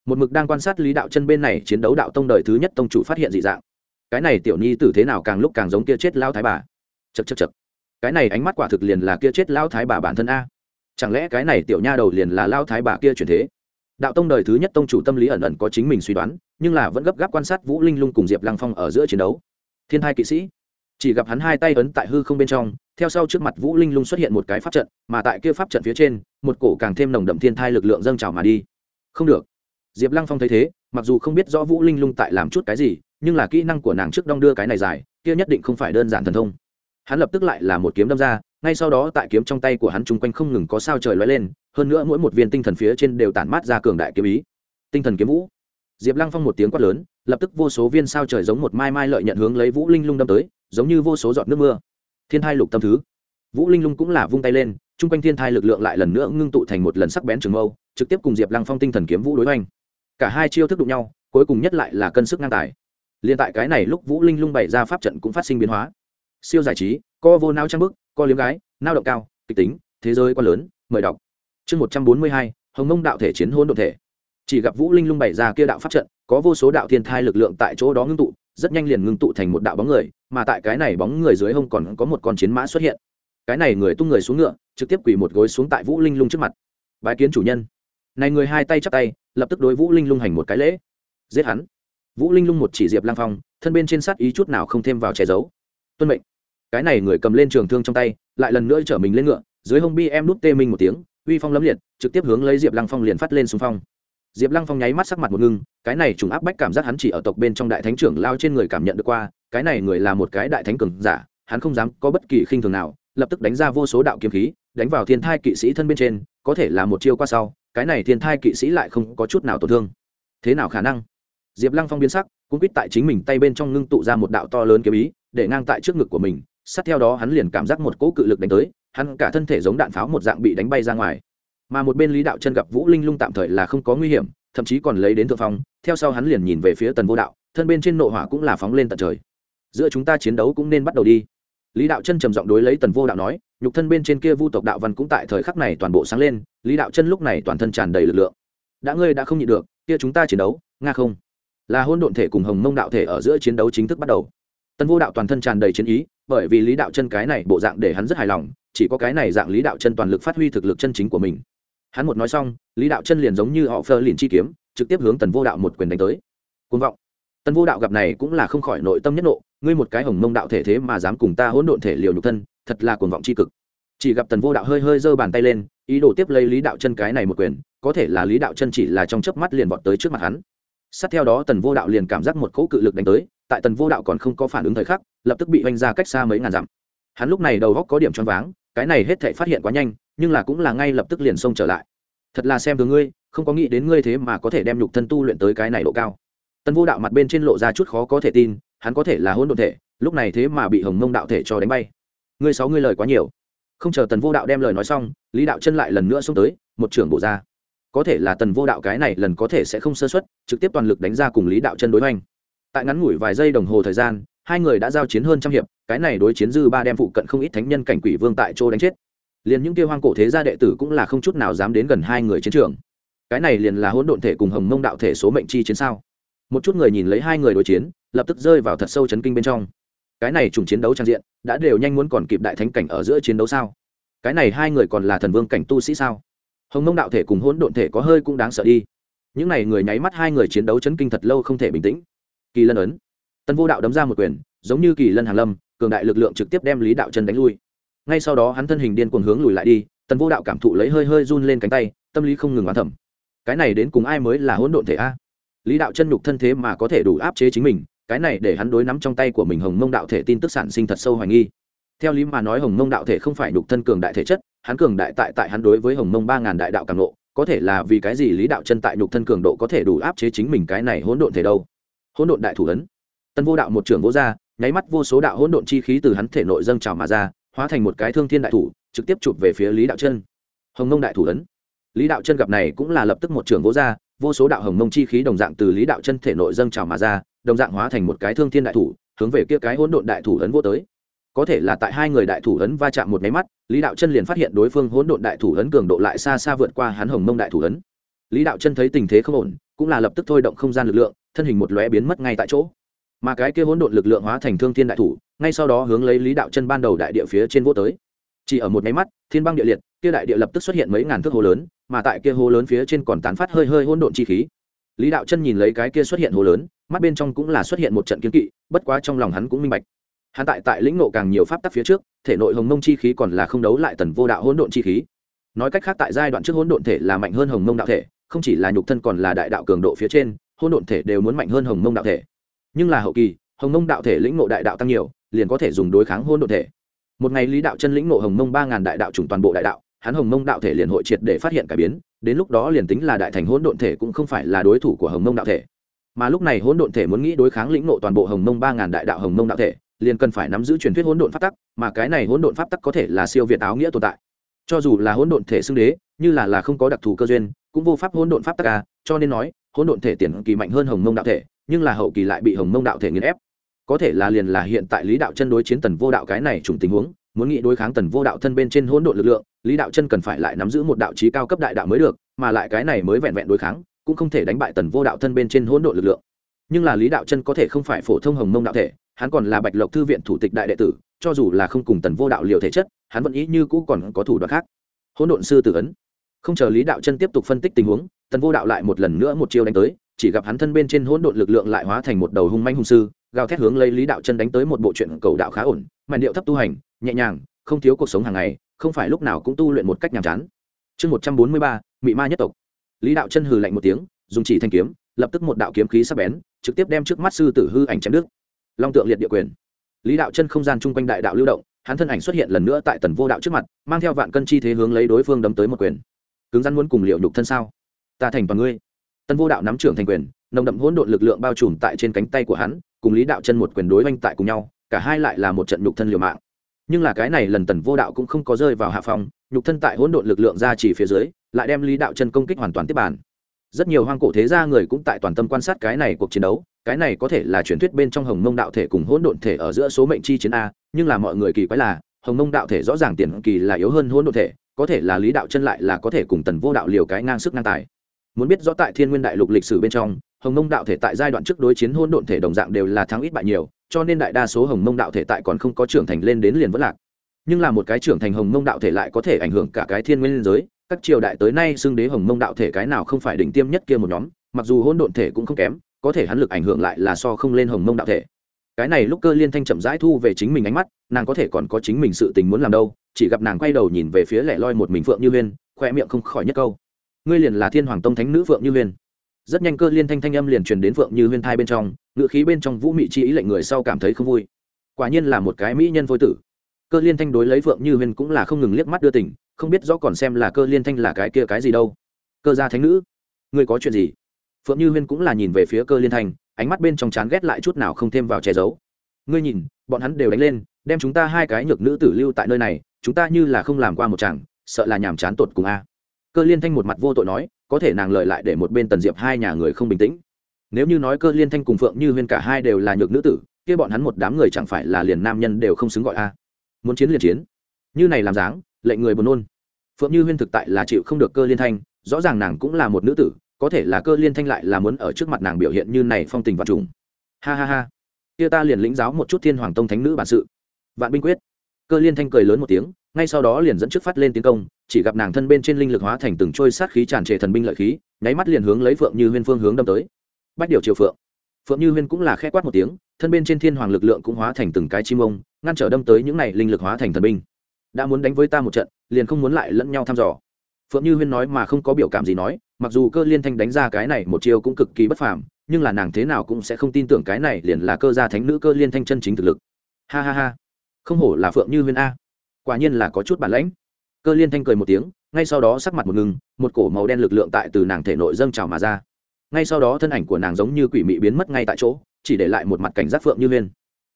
Một mực đang quan sát lý đạo chân bên này chiến đấu đạo tông đời thứ nhất tông chủ phát hiện dị dạng cái này tiểu nhi tử thế nào càng lúc càng giống kia chết lao thái bà. Chật chật chật cái này ánh mắt quả thực liền là kia chết lao thái bà bản thân a. Chẳng lẽ cái này tiểu nha đầu liền là lao thái bà kia chuyển thế? Đạo tông đời thứ nhất tông chủ tâm lý ẩn ẩn có chính mình suy đoán, nhưng là vẫn gấp gáp quan sát vũ linh lung cùng diệp lăng phong ở giữa chiến đấu. Thiên hai kỵ sĩ. Chỉ gặp hắn hai tay ấn tại hư không bên trong, theo sau trước mặt vũ linh lung xuất hiện một cái pháp trận, mà tại kia pháp trận phía trên, một cổ càng thêm nồng đậm thiên thai lực lượng dâng trào mà đi. Không được. Diệp lăng phong thấy thế, mặc dù không biết rõ vũ linh lung tại làm chút cái gì nhưng là kỹ năng của nàng trước đong đưa cái này dài, kia nhất định không phải đơn giản thần thông. Hắn lập tức lại là một kiếm đâm ra, ngay sau đó tại kiếm trong tay của hắn chung quanh không ngừng có sao trời lóe lên, hơn nữa mỗi một viên tinh thần phía trên đều tản mát ra cường đại kiếm ý. Tinh thần kiếm vũ. Diệp lăng phong một tiếng quát lớn, lập tức vô số viên sao trời giống một mai mai lợi nhận hướng lấy vũ linh lung đâm tới, giống như vô số giọt nước mưa. Thiên thai lục tâm thứ. Vũ linh lung cũng là vung tay lên, chung quanh thiên thai lực lượng lại lần nữa ngưng tụ thành một lần sắc bén trường mâu, trực tiếp cùng diệp lăng phong tinh thần kiếm vũ đối oanh cả hai chiêu thức đụng nhau, cuối cùng nhất lại là cân sức ngang tài liền tại cái này lúc vũ linh lung bày ra pháp trận cũng phát sinh biến hóa. Siêu giải trí, co vô nao trang bức, co liếm gái nao động cao, kịch tính, thế giới quá lớn, mời đọc. Chương một trăm bốn mươi hai, hồng mông đạo thể chiến hôn đ ộ thể. Chỉ gặp vũ linh lung bày ra kia đạo pháp trận, có vô số đạo thiên thai lực lượng tại chỗ đó ngưng tụ, rất nhanh liền ngưng tụ thành một đạo bóng người, mà tại cái này bóng người dưới hông còn có một con chiến mã xuất hiện. Cái này người tung người xuống ngựa, trực tiếp quỳ một gối xuống tại vũ linh lung trước mặt. Bái kiến chủ nhân. Này người hai tay chắp tay, lập tức đối vũ linh lung hành một cái lễ. Giết hắn vũ linh lung một chỉ diệp lang phong, thân bên trên sát ý chút nào không thêm vào che giấu. Tuân mệnh. Cái này người cầm lên trường thương trong tay, lại lần nữa chở mình lên ngựa, dưới hông bi em đút tê minh một tiếng, uy phong lấm liệt, trực tiếp hướng lấy diệp lăng phong liền phát lên xung phong. Diệp lăng phong nháy mắt sắc mặt một ngưng, cái này trùng áp bách cảm giác hắn chỉ ở tộc bên trong đại thánh trưởng lao trên người cảm nhận được qua, cái này người là một cái đại thánh cường giả, hắn không dám có bất kỳ khinh thường nào, lập tức đánh ra vô số đạo kiếm khí, đánh vào thiên thai kỵ sĩ thân bên trên, có thể là một chiêu qua sau, cái này thiên thai kỵ sĩ lại không có chút nào tổn thương. Thế nào khả năng? Diệp lăng phong biến sắc cũng quýt tại chính mình tay bên trong ngưng tụ ra một đạo to lớn kiếm ý, để ngang tại trước ngực của mình, sát theo đó hắn liền cảm giác một cỗ cự lực đánh tới, hắn cả thân thể giống đạn pháo một dạng bị đánh bay ra ngoài. Mà một bên lý đạo chân gặp vũ linh lung tạm thời là không có nguy hiểm, thậm chí còn lấy đến thượng phong, theo sau hắn liền nhìn về phía tần vô đạo, thân bên trên nộ hỏa cũng là phóng lên tận trời. Giữa chúng ta chiến đấu cũng nên bắt đầu đi. Lý đạo chân trầm giọng đối lấy tần vô đạo nói, nhục thân bên trên kia vu tộc đạo văn cũng tại thời khắc này toàn bộ sáng lên, lý đạo chân lúc này toàn thân tràn đầy lực lượng. Đã ngươi đã không nhịn được, kia chúng ta chiến đấu, nga không? Là hôn độn thể cùng hồng mông đạo thể ở giữa chiến đấu chính thức bắt đầu. Tần vô đạo toàn thân tràn đầy chiến ý, bởi vì lý đạo chân cái này bộ dạng để hắn rất hài lòng, chỉ có cái này dạng lý đạo chân toàn lực phát huy thực lực chân chính của mình. Hắn một nói xong, lý đạo chân liền giống như họ phơ liền chi kiếm, trực tiếp hướng tần vô đạo một quyền đánh tới. Côn vọng. Tần vô đạo gặp này cũng là không khỏi nội tâm nhất nộ, ngươi một cái hồng mông đạo thể thế mà dám cùng ta hỗn độn thể liều nhục thân, thật là cuồng vọng c h i cực. Chỉ gặp tần vô đạo hơi hơi giơ bàn tay lên, ý đồ tiếp lấy lý đạo chân cái này một quyền, có thể là lý đạo chân chỉ là trong chớp mắt liền vọt tới trước mặt hắn sát theo đó tần vô đạo liền cảm giác một cỗ cự lực đánh tới, tại tần vô đạo còn không có phản ứng thời khắc, lập tức bị oanh ra cách xa mấy ngàn dặm. Hắn lúc này đầu góc có điểm choáng váng, cái này hết thể phát hiện quá nhanh, nhưng là cũng là ngay lập tức liền xông trở lại. Thật là xem thường ngươi, không có nghĩ đến ngươi thế mà có thể đem nhục thân tu luyện tới cái này độ cao. Tần vô đạo mặt bên trên lộ ra chút khó có thể tin, hắn có thể là hôn đ ộ thể, lúc này thế mà bị hồng mông đạo thể cho đánh bay. Ngươi sáu ngươi lời quá nhiều. Không chờ tần vô đạo đem lời nói xong, lý đạo chân lại lần nữa xông tới, một trưởng bộ ra có thể là tần vô đạo cái này lần có thể sẽ không sơ xuất, trực tiếp toàn lực đánh ra cùng lý đạo chân đối hoành. Tại ngắn ngủi vài giây đồng hồ thời gian, hai người đã giao chiến hơn trăm hiệp, cái này đối chiến dư ba đem phụ cận không ít thánh nhân cảnh quỷ vương tại chỗ đánh chết. Liền những kia hoang cổ thế gia đệ tử cũng là không chút nào dám đến gần hai người chiến trường. Cái này liền là hỗn độn thể cùng hồng mông đạo thể số mệnh chi chiến sao? Một chút người nhìn lấy hai người đối chiến, lập tức rơi vào thật sâu chấn kinh bên trong. Cái này trùng chiến đấu trang diện, đã đều nhanh muốn còn kịp đại thánh cảnh ở giữa chiến đấu sao? Cái này hai người còn là thần vương cảnh tu sĩ sao? Hồng mông đạo thể cùng hỗn độn thể có hơi cũng đáng sợ đi. Những n à y người nháy mắt hai người chiến đấu chấn kinh thật lâu không thể bình tĩnh. Kỳ lân ấn. Tân vô đạo đấm ra một quyền, giống như kỳ lân hàn lâm, cường đại lực lượng trực tiếp đem lý đạo chân đánh lui. Ngay sau đó hắn thân hình điên cuồng hướng lùi lại đi, Tân vô đạo cảm thụ lấy hơi hơi run lên cánh tay, tâm lý không ngừng oán thẩm. Cái này đến cùng ai mới là hỗn độn thể a? Lý đạo chân nhục thân thế mà có thể đủ áp chế chính mình, cái này để hắn đối nắm trong tay của mình hồng mông đạo thể tin tức sản sinh thật sâu hoài nghi. Theo lý mà nói hồng mông đạo thể không phải nhục thân cường đại thể chất hắn cường đại tại tại hắn đối với hồng mông ba ngàn đại đạo càng nộ, có thể là vì cái gì lý đạo chân tại nhục thân cường độ có thể đủ áp chế chính mình cái này hỗn độn thể đâu? Hỗn độn đại thủ ấn. Tân vô đạo một trưởng vô ra, nháy mắt vô số đạo hỗn độn chi khí từ hắn thể nội dâng trào mà ra, hóa thành một cái thương thiên đại thủ, trực tiếp chụp về phía lý đạo chân. Hồng mông đại thủ ấn. Lý đạo chân gặp này cũng là lập tức một trưởng vô ra, vô số đạo hồng mông chi khí đồng dạng từ lý đạo chân thể nội dâng trào mà ra, đồng dạng hóa thành một cái thương thiên đại thủ, hướng về kia cái hỗn độn đại thủ ấn vô tới có thể là tại hai người đại thủ ấn va chạm một máy mắt, lý đạo chân liền phát hiện đối phương hỗn độn đại thủ ấn cường độ lại xa xa vượt qua hắn hồng mông đại thủ ấn. Lý đạo chân thấy tình thế không ổn, cũng là lập tức thôi động không gian lực lượng, thân hình một lóe biến mất ngay tại chỗ. Mà cái kia hỗn độn lực lượng hóa thành thương thiên đại thủ, ngay sau đó hướng lấy lý đạo chân ban đầu đại địa phía trên vô tới. Chỉ ở một máy mắt, thiên băng địa liệt, kia đại địa lập tức xuất hiện mấy ngàn thước hồ lớn, mà tại kia hồ lớn phía trên còn tán phát hơi hơi hỗn độn chi khí. Lý đạo chân nhìn lấy cái kia xuất hiện hồ lớn, mắt bên trong cũng là xuất hiện một trận kiến kỵ, bất quá trong lòng hắn cũng minh bạch hắn tại tại lĩnh nộ càng nhiều pháp tắc phía trước, thể nội hồng mông chi khí còn là không đấu lại tần vô đạo hỗn độn chi khí. Nói cách khác tại giai đoạn trước hỗn độn thể là mạnh hơn hồng mông đạo thể, không chỉ là nhục thân còn là đại đạo cường độ phía trên, hỗn độn thể đều muốn mạnh hơn hồng mông đạo thể. Nhưng là hậu kỳ, hồng mông đạo thể lĩnh nộ đại đạo tăng nhiều, liền có thể dùng đối kháng hỗn độn thể. Một ngày lý đạo chân lĩnh nộ hồng mông ba ngàn đại đạo chủng toàn bộ đại đạo, hắn hồng mông đạo thể liền hội triệt để phát hiện cải biến, đến lúc đó liền tính là đại thành hỗn độn thể cũng không phải là đối thủ của hồng mông đạo thể. Mà lúc này hỗn độn thể muốn nghĩ đối kháng lĩnh nộ toàn bộ hồng mông ba ngàn đại đạo hồng mông đạo thể liền cần phải nắm giữ truyền thuyết hỗn độn pháp tắc, mà cái này hỗn độn pháp tắc có thể là siêu việt áo nghĩa tồn tại. Cho dù là hỗn độn thể xưng đế, như là là không có đặc thù cơ duyên, cũng vô pháp hỗn độn pháp tắc à cho nên nói, hỗn độn thể tiền kỳ mạnh hơn hồng mông đạo thể, nhưng là hậu kỳ lại bị hồng mông đạo thể nghiền ép. Có thể là liền là hiện tại lý đạo chân đối chiến tần vô đạo cái này trùng tình huống, muốn nghĩ đối kháng tần vô đạo thân bên trên hỗn độn lực lượng, lý đạo chân cần phải lại nắm giữ một đạo trí cao cấp đại đạo mới được, mà lại cái này mới vẹn vẹn đối kháng, cũng không thể đánh bại tần vô đạo thân bên trên hỗn độn lực lượng. Nhưng là lý đạo chân có thể không phải phổ thông hồng mông đạo thể hắn còn là bạch lộc thư viện thủ tịch đại đệ tử, cho dù là không cùng tần vô đạo liều thể chất, hắn vẫn ý như cũ còn có thủ đoạn khác. Hỗn độn sư tử ấn. Không chờ lý đạo chân tiếp tục phân tích tình huống, tần vô đạo lại một lần nữa một chiêu đánh tới, chỉ gặp hắn thân bên trên hỗn độn lực lượng lại hóa thành một đầu hung manh hung sư, gào thét hướng lấy lý đạo chân đánh tới một bộ chuyện cầu đạo khá ổn, màn điệu thấp tu hành, nhẹ nhàng, không thiếu cuộc sống hàng ngày, không phải lúc nào cũng tu luyện một cách nhàm chán. Chương một trăm bốn mươi ba, mị ma nhất tộc. Lý đạo chân hừ lạnh một tiếng, dùng chỉ thanh kiếm, lập tức một đạo kiếm khí sắc bén, trực tiếp đem trước mắt sư tử hư ảnh chém đứt long tượng liệt địa quyền. Lý đạo chân không gian chung quanh đại đạo lưu động, hắn thân ảnh xuất hiện lần nữa tại tần vô đạo trước mặt, mang theo vạn cân chi thế hướng lấy đối phương đấm tới một quyền. Cứng rắn muốn cùng liệu nhục thân sao? Ta thành toàn ngươi. Tần vô đạo nắm trưởng thành quyền, nồng đậm hỗn độn lực lượng bao trùm tại trên cánh tay của hắn, cùng lý đạo chân một quyền đối oanh tại cùng nhau, cả hai lại là một trận nhục thân liều mạng. Nhưng là cái này lần tần vô đạo cũng không có rơi vào hạ phòng nhục thân tại hỗn độn lực lượng ra chỉ phía dưới, lại đem lý đạo chân công kích hoàn toàn tiếp bàn. Rất nhiều hoang cổ thế gia người cũng tại toàn tâm quan sát cái này cuộc chiến đấu cái này có thể là truyền thuyết bên trong hồng mông đạo thể cùng hỗn độn thể ở giữa số mệnh chi chiến a, nhưng là mọi người kỳ quái là, hồng mông đạo thể rõ ràng tiền kỳ là yếu hơn hỗn độn thể, có thể là lý đạo chân lại là có thể cùng tần vô đạo liều cái ngang sức ngang tài. Muốn biết rõ tại thiên nguyên đại lục lịch sử bên trong, hồng mông đạo thể tại giai đoạn trước đối chiến hỗn độn thể đồng dạng đều là thắng ít bại nhiều, cho nên đại đa số hồng mông đạo thể tại còn không có trưởng thành lên đến liền vẫn lạc. Nhưng là một cái trưởng thành hồng mông đạo thể lại có thể ảnh hưởng cả cái thiên nguyên giới, các triều đại tới nay xưng đế hồng mông đạo thể cái nào không phải đỉnh tiêm nhất kia một nhóm, mặc dù hỗn độn thể cũng không kém có thể hắn lực ảnh hưởng lại là so không lên hồng mông đạo thể. Cái này lúc cơ liên thanh chậm rãi thu về chính mình ánh mắt, nàng có thể còn có chính mình sự tình muốn làm đâu, chỉ gặp nàng quay đầu nhìn về phía lẻ loi một mình phượng như huyên, khoe miệng không khỏi nhất câu. Ngươi liền là thiên hoàng tông thánh nữ phượng như huyên. Rất nhanh cơ liên thanh thanh âm liền truyền đến phượng như huyên thai bên trong ngự khí bên trong vũ mị chi ý lệnh người sau cảm thấy không vui. Quả nhiên là một cái mỹ nhân phôi tử. Cơ liên thanh đối lấy phượng như huyên cũng là không ngừng liếc mắt đưa tỉnh không biết rõ còn xem là cơ liên thanh là cái kia cái gì đâu. Cơ gia thánh nữ, ngươi có chuyện gì? Phượng như huyên cũng là nhìn về phía cơ liên thanh ánh mắt bên trong chán ghét lại chút nào không thêm vào che giấu. Ngươi nhìn, bọn hắn đều đánh lên, đem chúng ta hai cái nhược nữ tử lưu tại nơi này, chúng ta như là không làm qua một chàng, sợ là nhàm chán tột cùng a. Cơ liên thanh một mặt vô tội nói, có thể nàng lợi lại để một bên tần diệp hai nhà người không bình tĩnh. Nếu như nói cơ liên thanh cùng phượng như huyên cả hai đều là nhược nữ tử, kia bọn hắn một đám người chẳng phải là liền nam nhân đều không xứng gọi a. Muốn chiến liền chiến. Như này làm dáng, lệnh người buồn nôn. Phượng như huyên thực tại là chịu không được cơ liên thanh, rõ ràng nàng cũng là một nữ tử có thể là cơ liên thanh lại là muốn ở trước mặt nàng biểu hiện như này phong tình và trùng. Ha ha ha. Kia ta liền lĩnh giáo một chút thiên hoàng tông thánh nữ bản sự. Vạn binh quyết. Cơ liên thanh cười lớn một tiếng, ngay sau đó liền dẫn trước phát lên tiến công, chỉ gặp nàng thân bên trên linh lực hóa thành từng trôi sát khí tràn trề thần binh lợi khí, nháy mắt liền hướng lấy phượng như huyên phương hướng đâm tới. Bách điều triều phượng. Phượng như huyên cũng là khẽ quát một tiếng, thân bên trên thiên hoàng lực lượng cũng hóa thành từng cái chim ông, ngăn trở đâm tới những này linh lực hóa thành thần binh. Đã muốn đánh với ta một trận, liền không muốn lại lẫn nhau thăm dò phượng như huyên nói mà không có biểu cảm gì nói, mặc dù cơ liên thanh đánh ra cái này một chiêu cũng cực kỳ bất phàm, nhưng là nàng thế nào cũng sẽ không tin tưởng cái này liền là cơ gia thánh nữ cơ liên thanh chân chính thực lực. Ha ha ha. Không hổ là phượng như huyên a. Quả nhiên là có chút bản lãnh. Cơ liên thanh cười một tiếng, ngay sau đó sắc mặt một ngừng, một cổ màu đen lực lượng tại từ nàng thể nội dâng trào mà ra. Ngay sau đó thân ảnh của nàng giống như quỷ mị biến mất ngay tại chỗ, chỉ để lại một mặt cảnh giác phượng như huyên.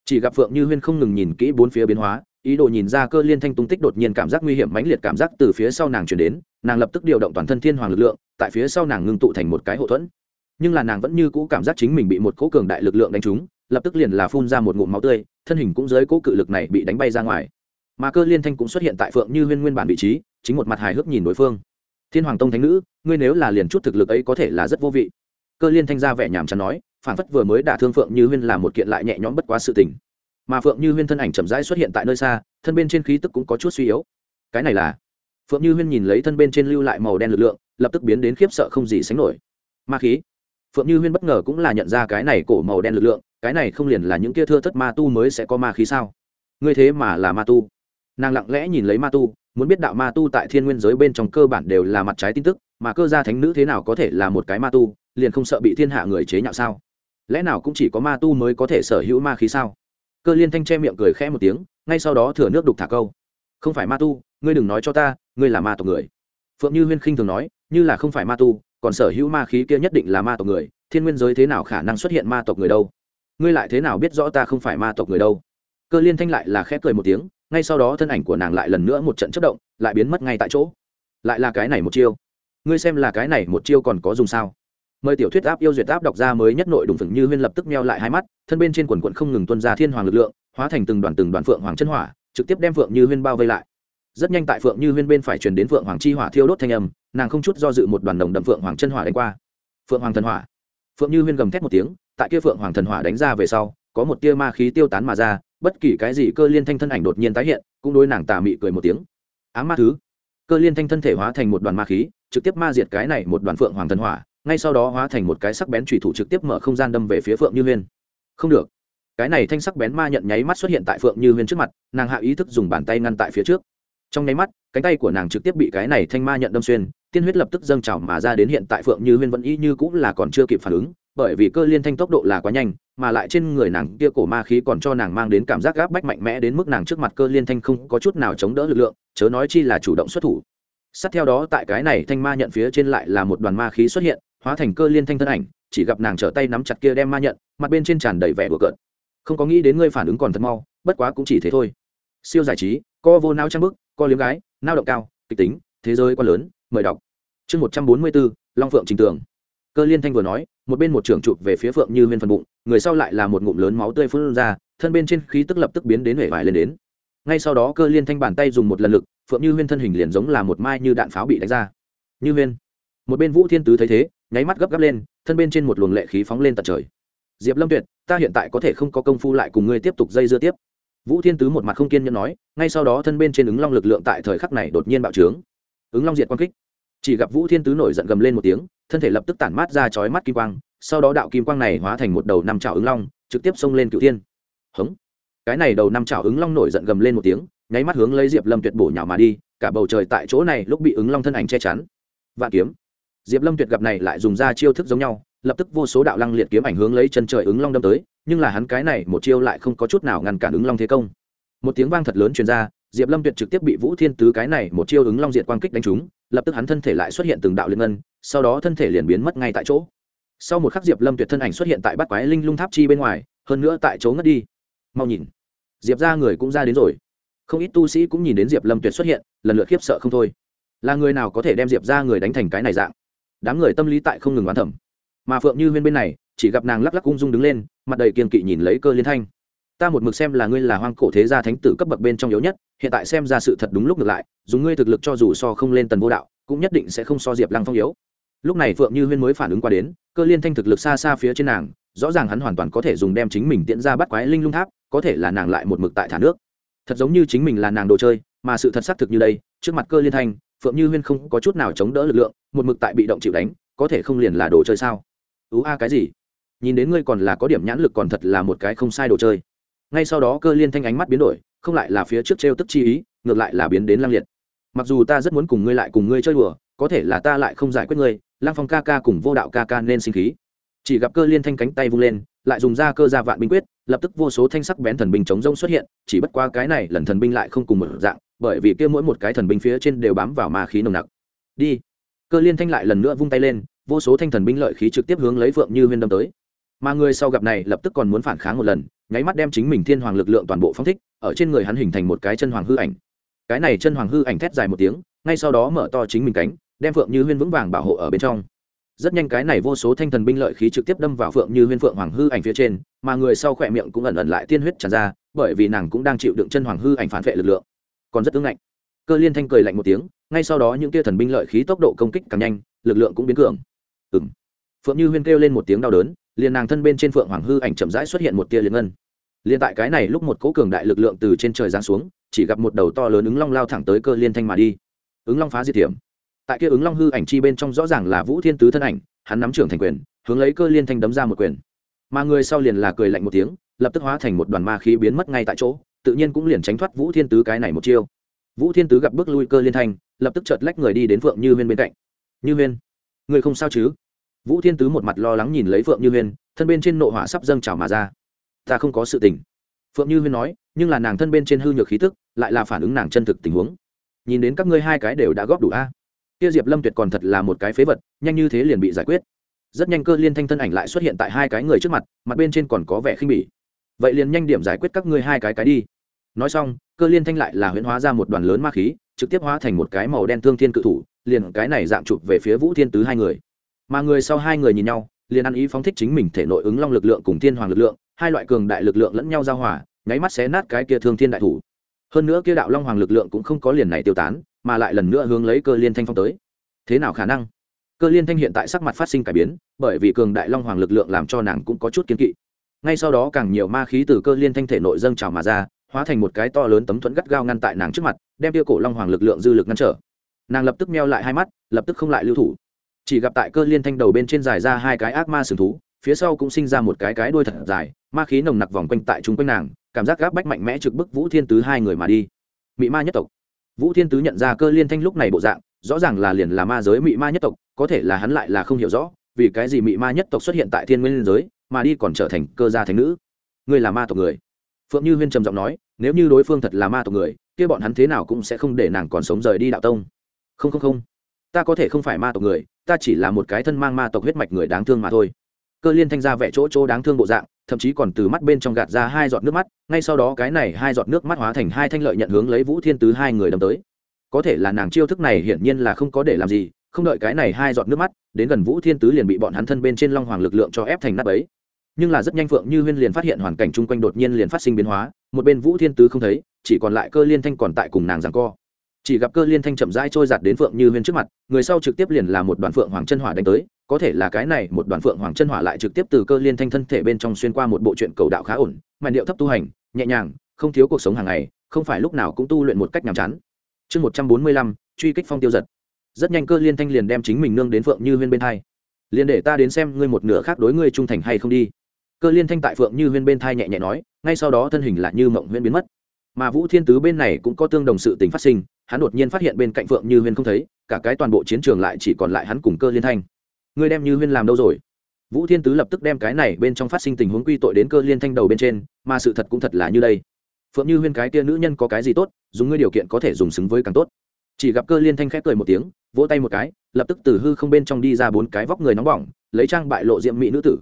Chỉ gặp phượng như huyên không ngừng nhìn kỹ bốn phía biến hóa ý đồ nhìn ra cơ liên thanh tung tích đột nhiên cảm giác nguy hiểm mãnh liệt cảm giác từ phía sau nàng chuyển đến, nàng lập tức điều động toàn thân thiên hoàng lực lượng, tại phía sau nàng ngưng tụ thành một cái hậu thuẫn. Nhưng là nàng vẫn như cũ cảm giác chính mình bị một cỗ cường đại lực lượng đánh trúng, lập tức liền là phun ra một ngụm máu tươi, thân hình cũng dưới cỗ cự lực này bị đánh bay ra ngoài. Mà cơ liên thanh cũng xuất hiện tại phượng như huyên nguyên bản vị trí, chính một mặt hài hước nhìn đối phương. Thiên hoàng tông thánh nữ, ngươi nếu là liền chút thực lực ấy có thể là rất vô vị. Cơ liên thanh ra vẻ nhàm chán nói phản phất vừa mới đả thương phượng như huyên là một kiện lại nhẹ nhõm bất quá sự tình mà phượng như huyên thân ảnh chậm rãi xuất hiện tại nơi xa thân bên trên khí tức cũng có chút suy yếu cái này là phượng như huyên nhìn lấy thân bên trên lưu lại màu đen lực lượng lập tức biến đến khiếp sợ không gì sánh nổi ma khí phượng như huyên bất ngờ cũng là nhận ra cái này cổ màu đen lực lượng cái này không liền là những kia thưa thất ma tu mới sẽ có ma khí sao ngươi thế mà là ma tu nàng lặng lẽ nhìn lấy ma tu muốn biết đạo ma tu tại thiên nguyên giới bên trong cơ bản đều là mặt trái tin tức mà cơ gia thánh nữ thế nào có thể là một cái ma tu liền không sợ bị thiên hạ người chế nhạo sao lẽ nào cũng chỉ có ma tu mới có thể sở hữu ma khí sao cơ liên thanh che miệng cười khẽ một tiếng, ngay sau đó thừa nước đục thả câu. Không phải ma tu, ngươi đừng nói cho ta, ngươi là ma tộc người. Phượng như huyên khinh thường nói, như là không phải ma tu, còn sở hữu ma khí kia nhất định là ma tộc người, thiên nguyên giới thế nào khả năng xuất hiện ma tộc người đâu? Ngươi lại thế nào biết rõ ta không phải ma tộc người đâu? Cơ liên thanh lại là khẽ cười một tiếng, ngay sau đó thân ảnh của nàng lại lần nữa một trận chất động, lại biến mất ngay tại chỗ. Lại là cái này một chiêu. Ngươi xem là cái này một chiêu còn có dùng sao? Mời tiểu thuyết áp yêu duyệt áp đọc ra mới nhất nội đùng phừng như huyên lập tức meo lại hai mắt, thân bên trên quần quận không ngừng tuân ra thiên hoàng lực lượng, hóa thành từng đoàn từng đoàn phượng hoàng chân hỏa, trực tiếp đem phượng như huyên bao vây lại. Rất nhanh tại phượng như huyên bên phải truyền đến phượng hoàng chi hỏa thiêu đốt thanh âm, nàng không chút do dự một đoàn đồng đậm phượng hoàng chân hỏa đánh qua. Phượng hoàng thần hỏa. Phượng như huyên gầm thét một tiếng, tại kia phượng hoàng thần hỏa đánh ra về sau, có một tia ma khí tiêu tán mà ra, bất kỳ cái gì cơ liên thanh thân ảnh đột nhiên tái hiện, cũng đối nàng tà mị cười một tiếng. Ám ma thứ. Cơ liên thanh thân thể hóa thành một đoàn ma khí, trực tiếp ma diệt cái này một đoàn phượng hoàng thần hỏa ngay sau đó hóa thành một cái sắc bén chủy thủ trực tiếp mở không gian đâm về phía phượng như huyên. Không được. Cái này thanh sắc bén ma nhận nháy mắt xuất hiện tại phượng như huyên trước mặt, nàng hạ ý thức dùng bàn tay ngăn tại phía trước. Trong nháy mắt, cánh tay của nàng trực tiếp bị cái này thanh ma nhận đâm xuyên, tiên huyết lập tức dâng trào mà ra đến hiện tại phượng như huyên vẫn y như cũng là còn chưa kịp phản ứng, bởi vì cơ liên thanh tốc độ là quá nhanh, mà lại trên người nàng kia cổ ma khí còn cho nàng mang đến cảm giác gáp bách mạnh mẽ đến mức nàng trước mặt cơ liên thanh không có chút nào chống đỡ lực lượng, chớ nói chi là chủ động xuất thủ. Sát theo đó tại cái này thanh ma nhận phía trên lại là một đoàn ma khí xuất hiện hóa thành cơ liên thanh thân ảnh, chỉ gặp nàng trở tay nắm chặt kia đem ma nhận, mặt bên trên tràn đầy vẻ bừa cợt. Không có nghĩ đến ngươi phản ứng còn thật mau, bất quá cũng chỉ thế thôi. Siêu giải trí, co vô nao trang bức, co liếm gái, nao động cao, kịch tính, thế giới quá lớn, mời đọc. Chương một trăm bốn mươi bốn long phượng trình tường. Cơ liên thanh vừa nói, một bên một trưởng chụp về phía phượng như huyên phần bụng, người sau lại là một ngụm lớn máu tươi phun ra, thân bên trên khí tức lập tức biến đến hể vải lên đến. Ngay sau đó cơ liên thanh bàn tay dùng một lần lực, phượng như huyên thân hình liền giống là một mai như đạn pháo bị đánh ra. Như huyên. Một bên vũ thiên tứ thấy thế nháy mắt gấp gáp lên, thân bên trên một luồng lệ khí phóng lên tận trời. Diệp lâm tuyệt, ta hiện tại có thể không có công phu lại cùng ngươi tiếp tục dây dưa tiếp. Vũ thiên tứ một mặt không kiên nhẫn nói, ngay sau đó thân bên trên ứng long lực lượng tại thời khắc này đột nhiên bạo trướng. Ứng long diệt quang kích. Chỉ gặp vũ thiên tứ nổi giận gầm lên một tiếng, thân thể lập tức tản mát ra chói mắt kim quang, sau đó đạo kim quang này hóa thành một đầu năm trào ứng long, trực tiếp xông lên cựu thiên. Hống. Cái này đầu năm trào ứng long nổi giận gầm lên một tiếng, nháy mắt hướng lấy diệp lâm tuyệt bổ nhào mà đi, cả bầu trời tại chỗ này lúc bị ứng long thân ảnh che chắn. Vạn kiếm diệp lâm tuyệt gặp này lại dùng ra chiêu thức giống nhau, lập tức vô số đạo lăng liệt kiếm ảnh hướng lấy chân trời ứng long đâm tới, nhưng là hắn cái này một chiêu lại không có chút nào ngăn cản ứng long thế công. Một tiếng vang thật lớn truyền ra, diệp lâm tuyệt trực tiếp bị vũ thiên tứ cái này một chiêu ứng long diệt quang kích đánh trúng, lập tức hắn thân thể lại xuất hiện từng đạo liên ngân, sau đó thân thể liền biến mất ngay tại chỗ. Sau một khắc diệp lâm tuyệt thân ảnh xuất hiện tại bát quái linh lung tháp chi bên ngoài, hơn nữa tại chỗ ngất đi. Mau nhìn. Diệp ra người cũng ra đến rồi. Không ít tu sĩ cũng nhìn đến diệp lâm tuyệt xuất hiện, lần lượt khiếp sợ không thôi. Là người nào có thể đem diệp ra người đánh thành cái này dạng? Đám người tâm lý tại không ngừng oán thẩm mà phượng như huyên bên này, chỉ gặp nàng lắc lắc ung dung đứng lên, mặt đầy kiên kỵ nhìn lấy cơ liên thanh. Ta một mực xem là ngươi là hoang cổ thế gia thánh tử cấp bậc bên trong yếu nhất, hiện tại xem ra sự thật đúng lúc ngược lại, dùng ngươi thực lực cho dù so không lên tần vô đạo, cũng nhất định sẽ không so diệp lăng phong yếu. Lúc này phượng như huyên mới phản ứng qua đến, cơ liên thanh thực lực xa xa phía trên nàng, rõ ràng hắn hoàn toàn có thể dùng đem chính mình tiễn ra bắt quái linh lung tháp, có thể là nàng lại một mực tại thả nước. Thật giống như chính mình là nàng đồ chơi, mà sự thật xác thực như đây, trước mặt cơ liên thanh phượng như huyên không có chút nào chống đỡ lực lượng, một mực tại bị động chịu đánh, có thể không liền là đồ chơi sao? Ú a, cái gì? Nhìn đến ngươi còn là có điểm nhãn lực còn thật là một cái không sai đồ chơi. Ngay sau đó cơ liên thanh ánh mắt biến đổi, không lại là phía trước t r e o tức chi ý, ngược lại là biến đến lang liệt. Mặc dù ta rất muốn cùng ngươi lại cùng ngươi chơi đùa, có thể là ta lại không giải quyết ngươi lang phong ca ca cùng vô đạo ca ca nên sinh khí. Chỉ gặp cơ liên thanh cánh tay vung lên, lại dùng ra cơ gia vạn binh quyết, lập tức vô số thanh sắc bén thần binh chống rông xuất hiện, chỉ bất qua cái này lần thần binh lại không cùng một dạng bởi vì kia mỗi một cái thần binh phía trên đều bám vào ma khí nồng nặc. Đi. Cơ liên thanh lại lần nữa vung tay lên, vô số thanh thần binh lợi khí trực tiếp hướng lấy phượng như huyên đâm tới. Mà người sau gặp này lập tức còn muốn phản kháng một lần, nháy mắt đem chính mình thiên hoàng lực lượng toàn bộ phong thích, ở trên người hắn hình thành một cái chân hoàng hư ảnh. Cái này chân hoàng hư ảnh thét dài một tiếng, ngay sau đó mở to chính mình cánh, đem phượng như huyên vững vàng bảo hộ ở bên trong. Rất nhanh cái này vô số thanh thần binh lợi khí trực tiếp đâm vào phượng như huyên phượng hoàng hư ảnh phía trên, mà người sau khỏe miệng cũng ẩn ẩn lại tiên huyết tràn ra, bởi vì nàng cũng đang chịu đựng chân hoàng hư ảnh phản vệ lực lượng còn rất ứng ngạnh. Cơ liên thanh cười lạnh một tiếng, ngay sau đó những tia thần binh lợi khí tốc độ công kích càng nhanh, lực lượng cũng biến cường. Ừng phượng như huyên kêu lên một tiếng đau đớn, liền nàng thân bên trên phượng hoàng hư ảnh chậm rãi xuất hiện một tia liền ngân. Liền tại cái này lúc một cố cường đại lực lượng từ trên trời giáng xuống, chỉ gặp một đầu to lớn ứng long lao thẳng tới cơ liên thanh mà đi. Ứng long phá diệt hiểm tại kia ứng long hư ảnh chi bên trong rõ ràng là vũ thiên tứ thân ảnh, hắn nắm trưởng thành quyền, hướng lấy cơ liên thanh đấm ra một quyền. Mà người sau liền là cười lạnh một tiếng, lập tức hóa thành một đoàn ma khí biến mất ngay tại chỗ tự nhiên cũng liền tránh thoát vũ thiên tứ cái này một chiêu. Vũ thiên tứ gặp bước lui cơ liên thanh, lập tức chợt lách người đi đến phượng như huyên bên cạnh. Như huyên, người không sao chứ? Vũ thiên tứ một mặt lo lắng nhìn lấy phượng như huyên, thân bên trên nộ hỏa sắp dâng trào mà ra. Ta không có sự tình. Phượng như huyên nói, nhưng là nàng thân bên trên hư nhược khí tức, lại là phản ứng nàng chân thực tình huống. Nhìn đến các ngươi hai cái đều đã góp đủ a. Kia diệp lâm tuyệt còn thật là một cái phế vật, nhanh như thế liền bị giải quyết. Rất nhanh cơ liên thanh thân ảnh lại xuất hiện tại hai cái người trước mặt mặt bên trên còn có vẻ khinh bỉ. Vậy liền nhanh điểm giải quyết các ngươi hai cái cái đi nói xong, cơ liên thanh lại là huyễn hóa ra một đoàn lớn ma khí, trực tiếp hóa thành một cái màu đen thương thiên cự thủ, liền cái này dạng chụp về phía vũ thiên tứ hai người. Mà người sau hai người nhìn nhau, liền ăn ý phóng thích chính mình thể nội ứng long lực lượng cùng thiên hoàng lực lượng, hai loại cường đại lực lượng lẫn nhau giao hòa, nháy mắt xé nát cái kia thương thiên đại thủ. Hơn nữa kia đạo long hoàng lực lượng cũng không có liền này tiêu tán, mà lại lần nữa hướng lấy cơ liên thanh phong tới. Thế nào khả năng? Cơ liên thanh hiện tại sắc mặt phát sinh cải biến, bởi vì cường đại long hoàng lực lượng làm cho nàng cũng có chút kiên kỵ. Ngay sau đó càng nhiều ma khí từ cơ liên thanh thể nội dâng trào mà ra hóa thành một cái to lớn tấm thuẫn gắt gao ngăn tại nàng trước mặt, đem tia cổ long hoàng lực lượng dư lực ngăn trở. Nàng lập tức meo lại hai mắt, lập tức không lại lưu thủ. Chỉ gặp tại cơ liên thanh đầu bên trên dài ra hai cái ác ma sừng thú, phía sau cũng sinh ra một cái cái đuôi thật dài, ma khí nồng nặc vòng quanh tại chúng quanh nàng, cảm giác gáp bách mạnh mẽ trực bức vũ thiên tứ hai người mà đi. Mị ma nhất tộc. Vũ thiên tứ nhận ra cơ liên thanh lúc này bộ dạng, rõ ràng là liền là ma giới mị ma nhất tộc, có thể là hắn lại là không hiểu rõ, vì cái gì mị ma nhất tộc xuất hiện tại thiên nguyên giới, mà đi còn trở thành cơ gia thành nữ. Ngươi là ma tộc người phượng như huyên trầm giọng nói, nếu như đối phương thật là ma tộc người, kia bọn hắn thế nào cũng sẽ không để nàng còn sống rời đi đạo tông. Không không không. Ta có thể không phải ma tộc người, ta chỉ là một cái thân mang ma tộc huyết mạch người đáng thương mà thôi. Cơ liên thanh ra vẽ chỗ chỗ đáng thương bộ dạng, thậm chí còn từ mắt bên trong gạt ra hai giọt nước mắt, ngay sau đó cái này hai giọt nước mắt hóa thành hai thanh lợi nhận hướng lấy vũ thiên tứ hai người đâm tới. Có thể là nàng chiêu thức này hiển nhiên là không có để làm gì, không đợi cái này hai giọt nước mắt, đến gần vũ thiên tứ liền bị bọn hắn thân bên trên long hoàng lực lượng cho ép thành nắp ấy nhưng là rất nhanh phượng như huyên liền phát hiện hoàn cảnh chung quanh đột nhiên liền phát sinh biến hóa một bên vũ thiên tứ không thấy chỉ còn lại cơ liên thanh còn tại cùng nàng rằng co chỉ gặp cơ liên thanh chậm rãi trôi giạt đến phượng như huyên trước mặt người sau trực tiếp liền là một đoàn phượng hoàng chân hỏa đánh tới có thể là cái này một đoàn phượng hoàng chân hỏa lại trực tiếp từ cơ liên thanh thân thể bên trong xuyên qua một bộ truyện cầu đạo khá ổn mà điệu thấp tu hành nhẹ nhàng không thiếu cuộc sống hàng ngày không phải lúc nào cũng tu luyện một cách nhàm chán chương một trăm bốn mươi lăm truy kích phong tiêu giật rất nhanh cơ liên thanh liền đem chính mình nương đến phượng như huyên bên hai liền để ta đến xem ngươi một nửa khác đối ngươi trung thành hay không đi cơ liên thanh tại phượng như huyên bên thai nhẹ nhẹ nói, ngay sau đó thân hình lại như mộng huyên biến mất. Mà vũ thiên tứ bên này cũng có tương đồng sự tình phát sinh, hắn đột nhiên phát hiện bên cạnh phượng như huyên không thấy, cả cái toàn bộ chiến trường lại chỉ còn lại hắn cùng cơ liên thanh. Ngươi đem như huyên làm đâu rồi? Vũ thiên tứ lập tức đem cái này bên trong phát sinh tình huống quy tội đến cơ liên thanh đầu bên trên, mà sự thật cũng thật là như đây. Phượng như huyên cái tia nữ nhân có cái gì tốt, dùng ngươi điều kiện có thể dùng xứng với càng tốt. Chỉ gặp cơ liên thanh khép cười một tiếng, vỗ tay một cái, lập tức từ hư không bên trong đi ra bốn cái vóc người nóng bỏng, lấy trang bại lộ diệm mỹ nữ tử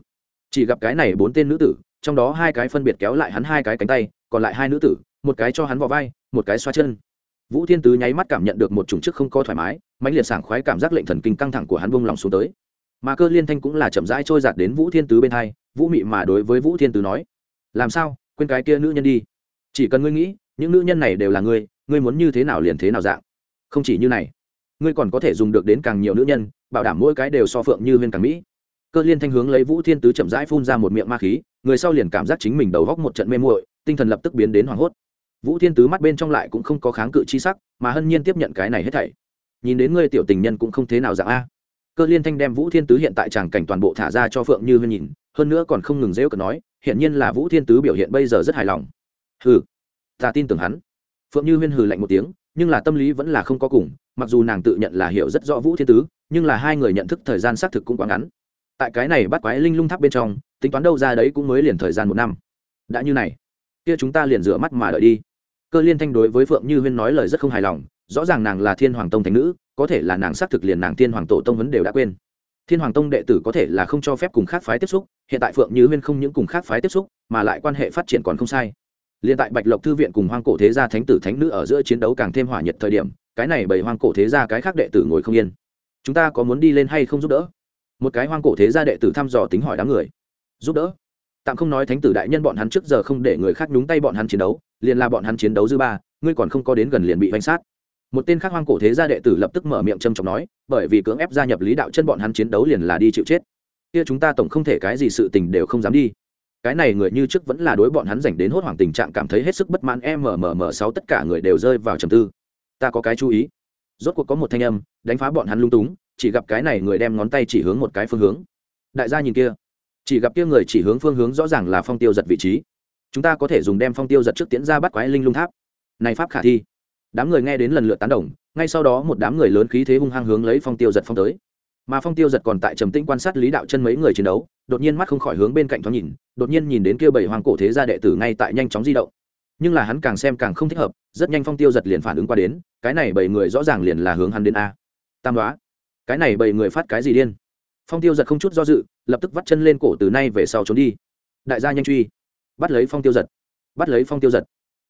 chỉ gặp cái này bốn tên nữ tử, trong đó hai cái phân biệt kéo lại hắn hai cái cánh tay, còn lại hai nữ tử, một cái cho hắn vào vai, một cái xoa chân. Vũ thiên tứ nháy mắt cảm nhận được một chủng chức không có thoải mái, mãnh liệt sảng khoái cảm giác lệnh thần kinh căng thẳng của hắn vung lòng xuống tới. Mà cơ liên thanh cũng là chậm rãi trôi giạt đến vũ thiên tứ bên hai, vũ mị mà đối với vũ thiên tứ nói, làm sao? Quên cái kia nữ nhân đi. Chỉ cần ngươi nghĩ, những nữ nhân này đều là ngươi ngươi muốn như thế nào liền thế nào dạng. Không chỉ như này, ngươi còn có thể dùng được đến càng nhiều nữ nhân, bảo đảm mỗi cái đều so phượng như viên càng mỹ cơ liên thanh hướng lấy vũ thiên tứ chậm rãi phun ra một miệng ma khí, người sau liền cảm giác chính mình đầu góc một trận mê muội, tinh thần lập tức biến đến hoảng hốt. Vũ thiên tứ mắt bên trong lại cũng không có kháng cự chi sắc, mà hân nhiên tiếp nhận cái này hết thảy. Nhìn đến ngươi tiểu tình nhân cũng không thế nào dạng a. Cơ liên thanh đem vũ thiên tứ hiện tại tràng cảnh toàn bộ thả ra cho phượng như huyên nhìn, hơn nữa còn không ngừng rêu cờ nói hiện nhiên là vũ thiên tứ biểu hiện bây giờ rất hài lòng. Hừ, ta tin tưởng hắn. Phượng như huyên hừ lạnh một tiếng, nhưng là tâm lý vẫn là không có cùng, mặc dù nàng tự nhận là hiểu rất rõ vũ thiên tứ, nhưng là hai người nhận thức thời gian xác thực cũng quá ngắn tại cái này bắt quái linh lung tháp bên trong, tính toán đâu ra đấy cũng mới liền thời gian một năm. Đã như này, kia chúng ta liền rửa mắt mà đợi đi. Cơ liên thanh đối với phượng như huyên nói lời rất không hài lòng, rõ ràng nàng là thiên hoàng tông thành nữ, có thể là nàng xác thực liền nàng thiên hoàng tổ tông vấn đều đã quên. Thiên hoàng tông đệ tử có thể là không cho phép cùng khác phái tiếp xúc, hiện tại phượng như huyên không những cùng khác phái tiếp xúc, mà lại quan hệ phát triển còn không sai. Liền tại bạch lộc thư viện cùng hoang cổ thế gia thánh tử thánh nữ ở giữa chiến đấu càng thêm hỏa nhiệt thời điểm, cái này bởi hoang cổ thế gia cái khác đệ tử ngồi không yên. Chúng ta có muốn đi lên hay không giúp đỡ? Một cái hoang cổ thế gia đệ tử thăm dò tính hỏi đám người. Giúp đỡ. Tạm không nói thánh tử đại nhân bọn hắn trước giờ không để người khác nhúng tay bọn hắn chiến đấu, liền là bọn hắn chiến đấu dư ba, ngươi còn không có đến gần liền bị vanh sát. Một tên khác hoang cổ thế gia đệ tử lập tức mở miệng trầm trọng nói, bởi vì cưỡng ép gia nhập lý đạo chân bọn hắn chiến đấu liền là đi chịu chết. Kia chúng ta tổng không thể cái gì sự tình đều không dám đi. Cái này người như trước vẫn là đối bọn hắn dành đến hốt hoảng tình trạng cảm thấy hết sức bất mãn mmm sáu tất cả người đều rơi vào trầm tư. Ta có cái chú ý. Rốt cuộc có một thanh âm, đánh phá bọn hắn lung túng chỉ gặp cái này người đem ngón tay chỉ hướng một cái phương hướng. Đại gia nhìn kia. Chỉ gặp kia người chỉ hướng phương hướng rõ ràng là phong tiêu giật vị trí. Chúng ta có thể dùng đem phong tiêu giật trước tiến ra bắt quái linh lung tháp. Này pháp khả thi. Đám người nghe đến lần lượt tán đồng, ngay sau đó một đám người lớn khí thế hung hăng hướng lấy phong tiêu giật phong tới. Mà phong tiêu giật còn tại trầm tĩnh quan sát lý đạo chân mấy người chiến đấu, đột nhiên mắt không khỏi hướng bên cạnh thoáng nhìn, đột nhiên nhìn đến kia bảy hoàng cổ thế gia đệ tử ngay tại nhanh chóng di động. Nhưng là hắn càng xem càng không thích hợp, rất nhanh phong tiêu giật liền phản ứng qua đến, cái này bảy người rõ ràng liền là hướng hắn đến a. Tam đoá cái này bảy người phát cái gì điên? Phong tiêu giật không chút do dự, lập tức vắt chân lên cổ từ nay về sau trốn đi. Đại gia nhanh truy. Bắt lấy phong tiêu giật. Bắt lấy phong tiêu giật.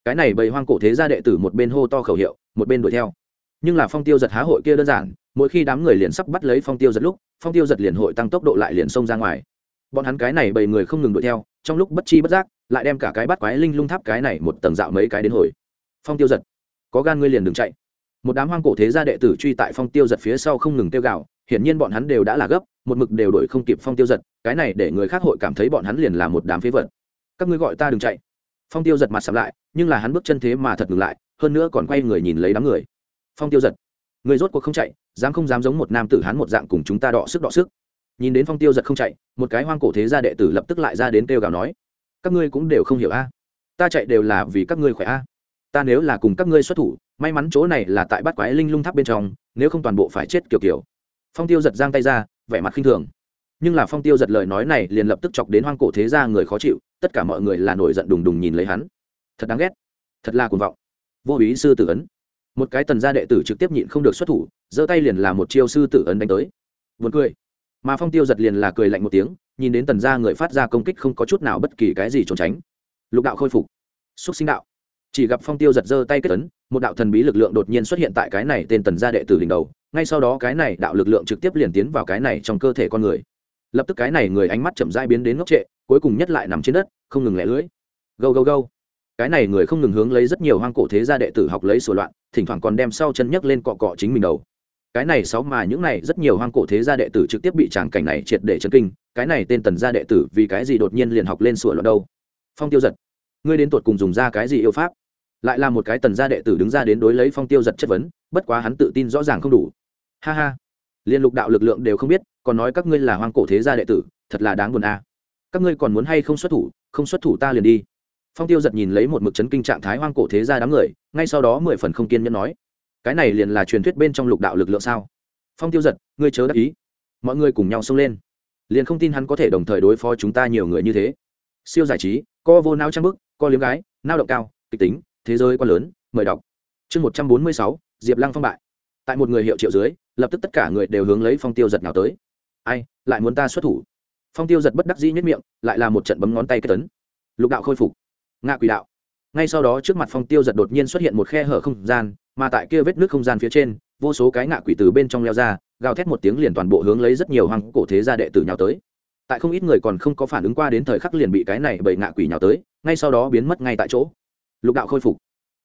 Cái này bầy hoang cổ thế gia đệ tử một bên hô to khẩu hiệu, một bên đuổi theo. Nhưng là phong tiêu giật há hội kia đơn giản, mỗi khi đám người liền sắp bắt lấy phong tiêu giật lúc, phong tiêu giật liền hội tăng tốc độ lại liền xông ra ngoài. Bọn hắn cái này bầy người không ngừng đuổi theo, trong lúc bất chi bất giác, lại đem cả cái bắt quái linh lung tháp cái này một tầng dạo mấy cái đến hồi. Phong tiêu giật, có gan ngươi liền đừng chạy một đám hoang cổ thế gia đệ tử truy tại phong tiêu giật phía sau không ngừng tiêu gạo hiển nhiên bọn hắn đều đã là gấp, một mực đều đổi không kịp phong tiêu giật, cái này để người khác hội cảm thấy bọn hắn liền là một đám phế vật. Các ngươi gọi ta đừng chạy. Phong tiêu giật mặt sầm lại, nhưng là hắn bước chân thế mà thật ngừng lại, hơn nữa còn quay người nhìn lấy đám người. Phong tiêu giật, người rốt cuộc không chạy, dám không dám giống một nam tử hắn một dạng cùng chúng ta đọ sức đọ sức. Nhìn đến phong tiêu giật không chạy, một cái hoang cổ thế gia đệ tử lập tức lại ra đến kêu gào nói, các ngươi cũng đều không hiểu a. Ta chạy đều là vì các ngươi khỏe a. Ta nếu là cùng các ngươi xuất thủ may mắn chỗ này là tại bát quái linh lung tháp bên trong, nếu không toàn bộ phải chết kiểu kiểu. Phong tiêu giật giang tay ra, vẻ mặt khinh thường. Nhưng là phong tiêu giật lời nói này liền lập tức chọc đến hoang cổ thế gia người khó chịu, tất cả mọi người là nổi giận đùng đùng nhìn lấy hắn. Thật đáng ghét. Thật là cuồng vọng. Vô ý sư tử ấn. Một cái tần gia đệ tử trực tiếp nhịn không được xuất thủ, giơ tay liền là một chiêu sư tử ấn đánh tới. Vượt cười. Mà phong tiêu giật liền là cười lạnh một tiếng, nhìn đến tần gia người phát ra công kích không có chút nào bất kỳ cái gì trốn tránh. Lục đạo khôi phục. Xúc sinh đạo chỉ gặp phong tiêu giật giơ tay kết ấn, một đạo thần bí lực lượng đột nhiên xuất hiện tại cái này tên tần gia đệ tử đỉnh đầu, ngay sau đó cái này đạo lực lượng trực tiếp liền tiến vào cái này trong cơ thể con người. Lập tức cái này người ánh mắt chậm dai biến đến ngốc trệ, cuối cùng nhất lại nằm trên đất, không ngừng lẻ lưỡi. Gâu gâu gâu. Cái này người không ngừng hướng lấy rất nhiều hoang cổ thế gia đệ tử học lấy sửa loạn, thỉnh thoảng còn đem sau chân nhấc lên cọ cọ chính mình đầu. Cái này sáu mà những này rất nhiều hoang cổ thế gia đệ tử trực tiếp bị tràng cảnh này triệt để chấn kinh, cái này tên tần gia đệ tử vì cái gì đột nhiên liền học lên sửa loạn đâu? Phong tiêu giật. Ngươi đến tuột cùng dùng ra cái gì yêu pháp? Lại là một cái tần gia đệ tử đứng ra đến đối lấy phong tiêu giật chất vấn, bất quá hắn tự tin rõ ràng không đủ. Ha ha. Liên lục đạo lực lượng đều không biết, còn nói các ngươi là hoang cổ thế gia đệ tử, thật là đáng buồn a. À. các ngươi còn muốn hay không xuất thủ, không xuất thủ ta liền đi. Phong tiêu giật nhìn lấy một mực chấn kinh trạng thái hoang cổ thế gia đám người, ngay sau đó mười phần không kiên nhẫn nói. Cái này liền là truyền thuyết bên trong lục đạo lực lượng sao? Phong tiêu giật, ngươi chớ đắc ý. Mọi người cùng nhau xông lên. Liền không tin hắn có thể đồng thời đối phó chúng ta nhiều người như thế. Siêu giải trí, co vô nao trang bức, co liếm gái, nao động cao, kịch tính thế giới quá lớn, mời đọc. Chương một trăm bốn mươi sáu, diệp lăng phong bại. Tại một người hiệu triệu dưới, lập tức tất cả người đều hướng lấy phong tiêu giật nào tới. Ai, lại muốn ta xuất thủ? Phong tiêu giật bất đắc dĩ nhất miệng, lại là một trận bấm ngón tay kết tấn. Lục đạo khôi phục. Ngạ quỷ đạo. Ngay sau đó trước mặt phong tiêu giật đột nhiên xuất hiện một khe hở không gian, mà tại kia vết nước không gian phía trên, vô số cái ngạ quỷ từ bên trong leo ra, gào thét một tiếng liền toàn bộ hướng lấy rất nhiều hoàng cổ thế gia đệ tử nhào tới. Tại không ít người còn không có phản ứng qua đến thời khắc liền bị cái này bởi ngạ quỷ nhào tới, ngay sau đó biến mất ngay tại chỗ lục đạo khôi phục.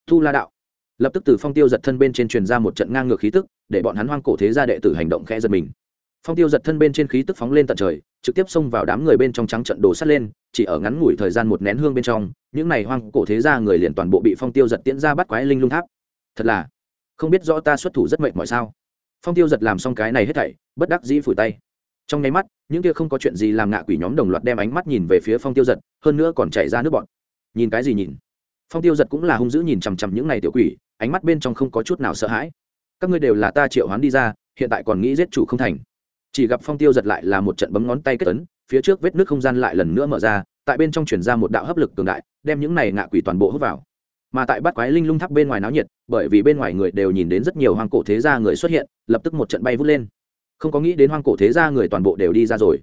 Thu la đạo. Lập tức từ phong tiêu giật thân bên trên truyền ra một trận ngang ngược khí tức, để bọn hắn hoang cổ thế gia đệ tử hành động khẽ giật mình. Phong tiêu giật thân bên trên khí tức phóng lên tận trời, trực tiếp xông vào đám người bên trong trắng trận đổ sắt lên, chỉ ở ngắn ngủi thời gian một nén hương bên trong, những này hoang cổ thế gia người liền toàn bộ bị phong tiêu giật tiễn ra bắt quái linh lung tháp. Thật là, không biết rõ ta xuất thủ rất mệt mọi sao? Phong tiêu giật làm xong cái này hết thảy, bất đắc dĩ phủi tay. Trong nháy mắt, những kia không có chuyện gì làm ngạ quỷ nhóm đồng loạt đem ánh mắt nhìn về phía phong tiêu giật, hơn nữa còn chạy ra nước bọn nhìn cái gì nhìn? Phong tiêu giật cũng là hung dữ nhìn chằm chằm những này tiểu quỷ, ánh mắt bên trong không có chút nào sợ hãi. Các ngươi đều là ta triệu hoán đi ra, hiện tại còn nghĩ giết chủ không thành. Chỉ gặp phong tiêu giật lại là một trận bấm ngón tay kết tấn phía trước vết nước không gian lại lần nữa mở ra, tại bên trong chuyển ra một đạo hấp lực cường đại, đem những này ngạ quỷ toàn bộ hút vào. Mà tại bát quái linh lung tháp bên ngoài náo nhiệt, bởi vì bên ngoài người đều nhìn đến rất nhiều hoang cổ thế gia người xuất hiện, lập tức một trận bay vút lên. Không có nghĩ đến hoang cổ thế gia người toàn bộ đều đi ra rồi.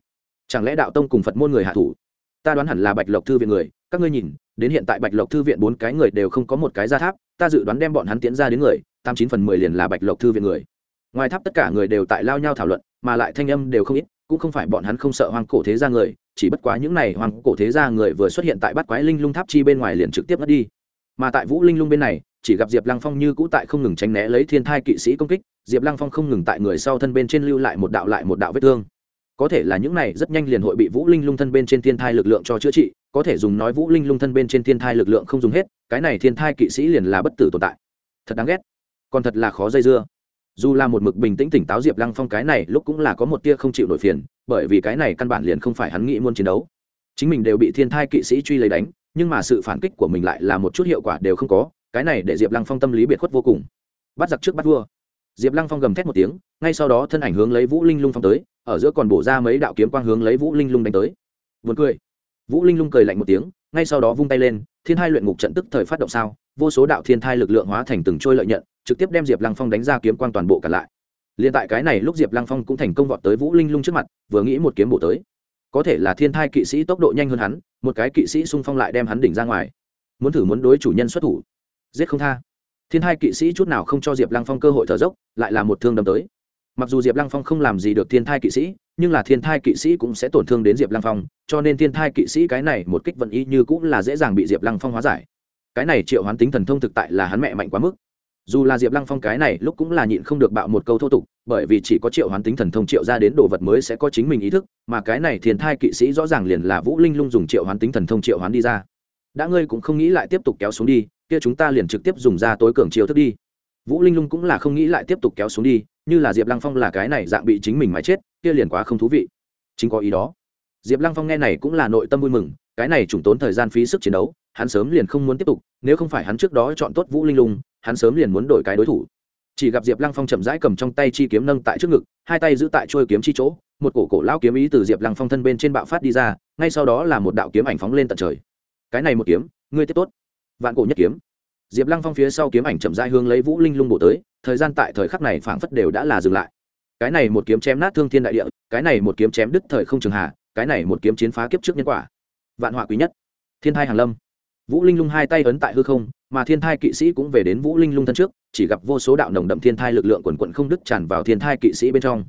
Chẳng lẽ đạo tông cùng phật môn người hạ thủ? Ta đoán hẳn là bạch lộc thư viện người các ngươi nhìn, đến hiện tại bạch lộc thư viện bốn cái người đều không có một cái ra tháp, ta dự đoán đem bọn hắn tiến ra đến người, tám chín phần mười liền là bạch lộc thư viện người. Ngoài tháp tất cả người đều tại lao nhau thảo luận, mà lại thanh âm đều không ít, cũng không phải bọn hắn không sợ hoang cổ thế gia người, chỉ bất quá những này hoang cổ thế gia người vừa xuất hiện tại bắt quái linh lung tháp chi bên ngoài liền trực tiếp mất đi. Mà tại vũ linh lung bên này, chỉ gặp diệp lăng phong như cũ tại không ngừng tránh né lấy thiên thai kỵ sĩ công kích, diệp lăng phong không ngừng tại người sau thân bên trên lưu lại một đạo lại một đạo vết thương. Có thể là những này rất nhanh liền hội bị vũ linh lung thân bên trên thiên thai lực lượng cho chữa trị có thể dùng nói vũ linh lung thân bên trên thiên thai lực lượng không dùng hết, cái này thiên thai kỵ sĩ liền là bất tử tồn tại. Thật đáng ghét. Còn thật là khó dây dưa. Dù là một mực bình tĩnh tỉnh táo diệp lăng phong cái này lúc cũng là có một tia không chịu nổi phiền, bởi vì cái này căn bản liền không phải hắn nghĩ muốn chiến đấu. Chính mình đều bị thiên thai kỵ sĩ truy lấy đánh, nhưng mà sự phản kích của mình lại là một chút hiệu quả đều không có, cái này để diệp lăng phong tâm lý biệt khuất vô cùng. Bắt giặc trước bắt vua. Diệp lăng phong gầm thét một tiếng, ngay sau đó thân ảnh hướng lấy vũ linh lung phong tới, ở giữa còn bổ ra mấy đạo kiếm quang hướng lấy vũ linh lung đánh tới. Vượt cười vũ linh lung cười lạnh một tiếng, ngay sau đó vung tay lên, thiên Hai luyện ngục trận tức thời phát động sao, vô số đạo thiên thai lực lượng hóa thành từng trôi lợi nhận, trực tiếp đem diệp lăng phong đánh ra kiếm quang toàn bộ cả lại. Liền tại cái này lúc diệp lăng phong cũng thành công vọt tới vũ linh lung trước mặt, vừa nghĩ một kiếm bổ tới. Có thể là thiên thai kỵ sĩ tốc độ nhanh hơn hắn, một cái kỵ sĩ xung phong lại đem hắn đỉnh ra ngoài. Muốn thử muốn đối chủ nhân xuất thủ. Giết không tha. Thiên Hai kỵ sĩ chút nào không cho diệp lăng phong cơ hội thở dốc, lại là một thương đâm tới. Mặc dù diệp lăng phong không làm gì được thiên thai kỵ sĩ nhưng là thiên thai kỵ sĩ cũng sẽ tổn thương đến diệp lăng phong, cho nên thiên thai kỵ sĩ cái này một kích vận y như cũng là dễ dàng bị diệp lăng phong hóa giải. Cái này triệu hoán tính thần thông thực tại là hắn mẹ mạnh quá mức. Dù là diệp lăng phong cái này lúc cũng là nhịn không được bạo một câu thô tục, bởi vì chỉ có triệu hoán tính thần thông triệu ra đến đồ vật mới sẽ có chính mình ý thức, mà cái này thiên thai kỵ sĩ rõ ràng liền là vũ linh lung dùng triệu hoán tính thần thông triệu hoán đi ra. Đã ngươi cũng không nghĩ lại tiếp tục kéo xuống đi, kia chúng ta liền trực tiếp dùng ra tối cường chiêu thức đi vũ linh lung cũng là không nghĩ lại tiếp tục kéo xuống đi, như là diệp lăng phong là cái này dạng bị chính mình mãi chết, kia liền quá không thú vị. Chính có ý đó. Diệp lăng phong nghe này cũng là nội tâm vui mừng, cái này trùng tốn thời gian phí sức chiến đấu, hắn sớm liền không muốn tiếp tục, nếu không phải hắn trước đó chọn tốt vũ linh lung, hắn sớm liền muốn đổi cái đối thủ. Chỉ gặp diệp lăng phong chậm rãi cầm trong tay chi kiếm nâng tại trước ngực, hai tay giữ tại trôi kiếm chi chỗ, một cổ cổ lao kiếm ý từ diệp lăng phong thân bên trên bạo phát đi ra, ngay sau đó là một đạo kiếm ảnh phóng lên tận trời. Cái này một kiếm, ngươi tiếp tốt. Vạn cổ nhất kiếm diệp lăng phong phía sau kiếm ảnh chậm rãi hướng lấy vũ linh lung bổ tới, thời gian tại thời khắc này phảng phất đều đã là dừng lại. Cái này một kiếm chém nát thương thiên đại địa, cái này một kiếm chém đứt thời không trường hạ, cái này một kiếm chiến phá kiếp trước nhân quả. Vạn họa quý nhất. Thiên thai hàn lâm. Vũ linh lung hai tay ấn tại hư không, mà thiên thai kỵ sĩ cũng về đến vũ linh lung thân trước, chỉ gặp vô số đạo nồng đậm thiên thai lực lượng quần quận không đứt tràn vào thiên thai kỵ sĩ bên trong.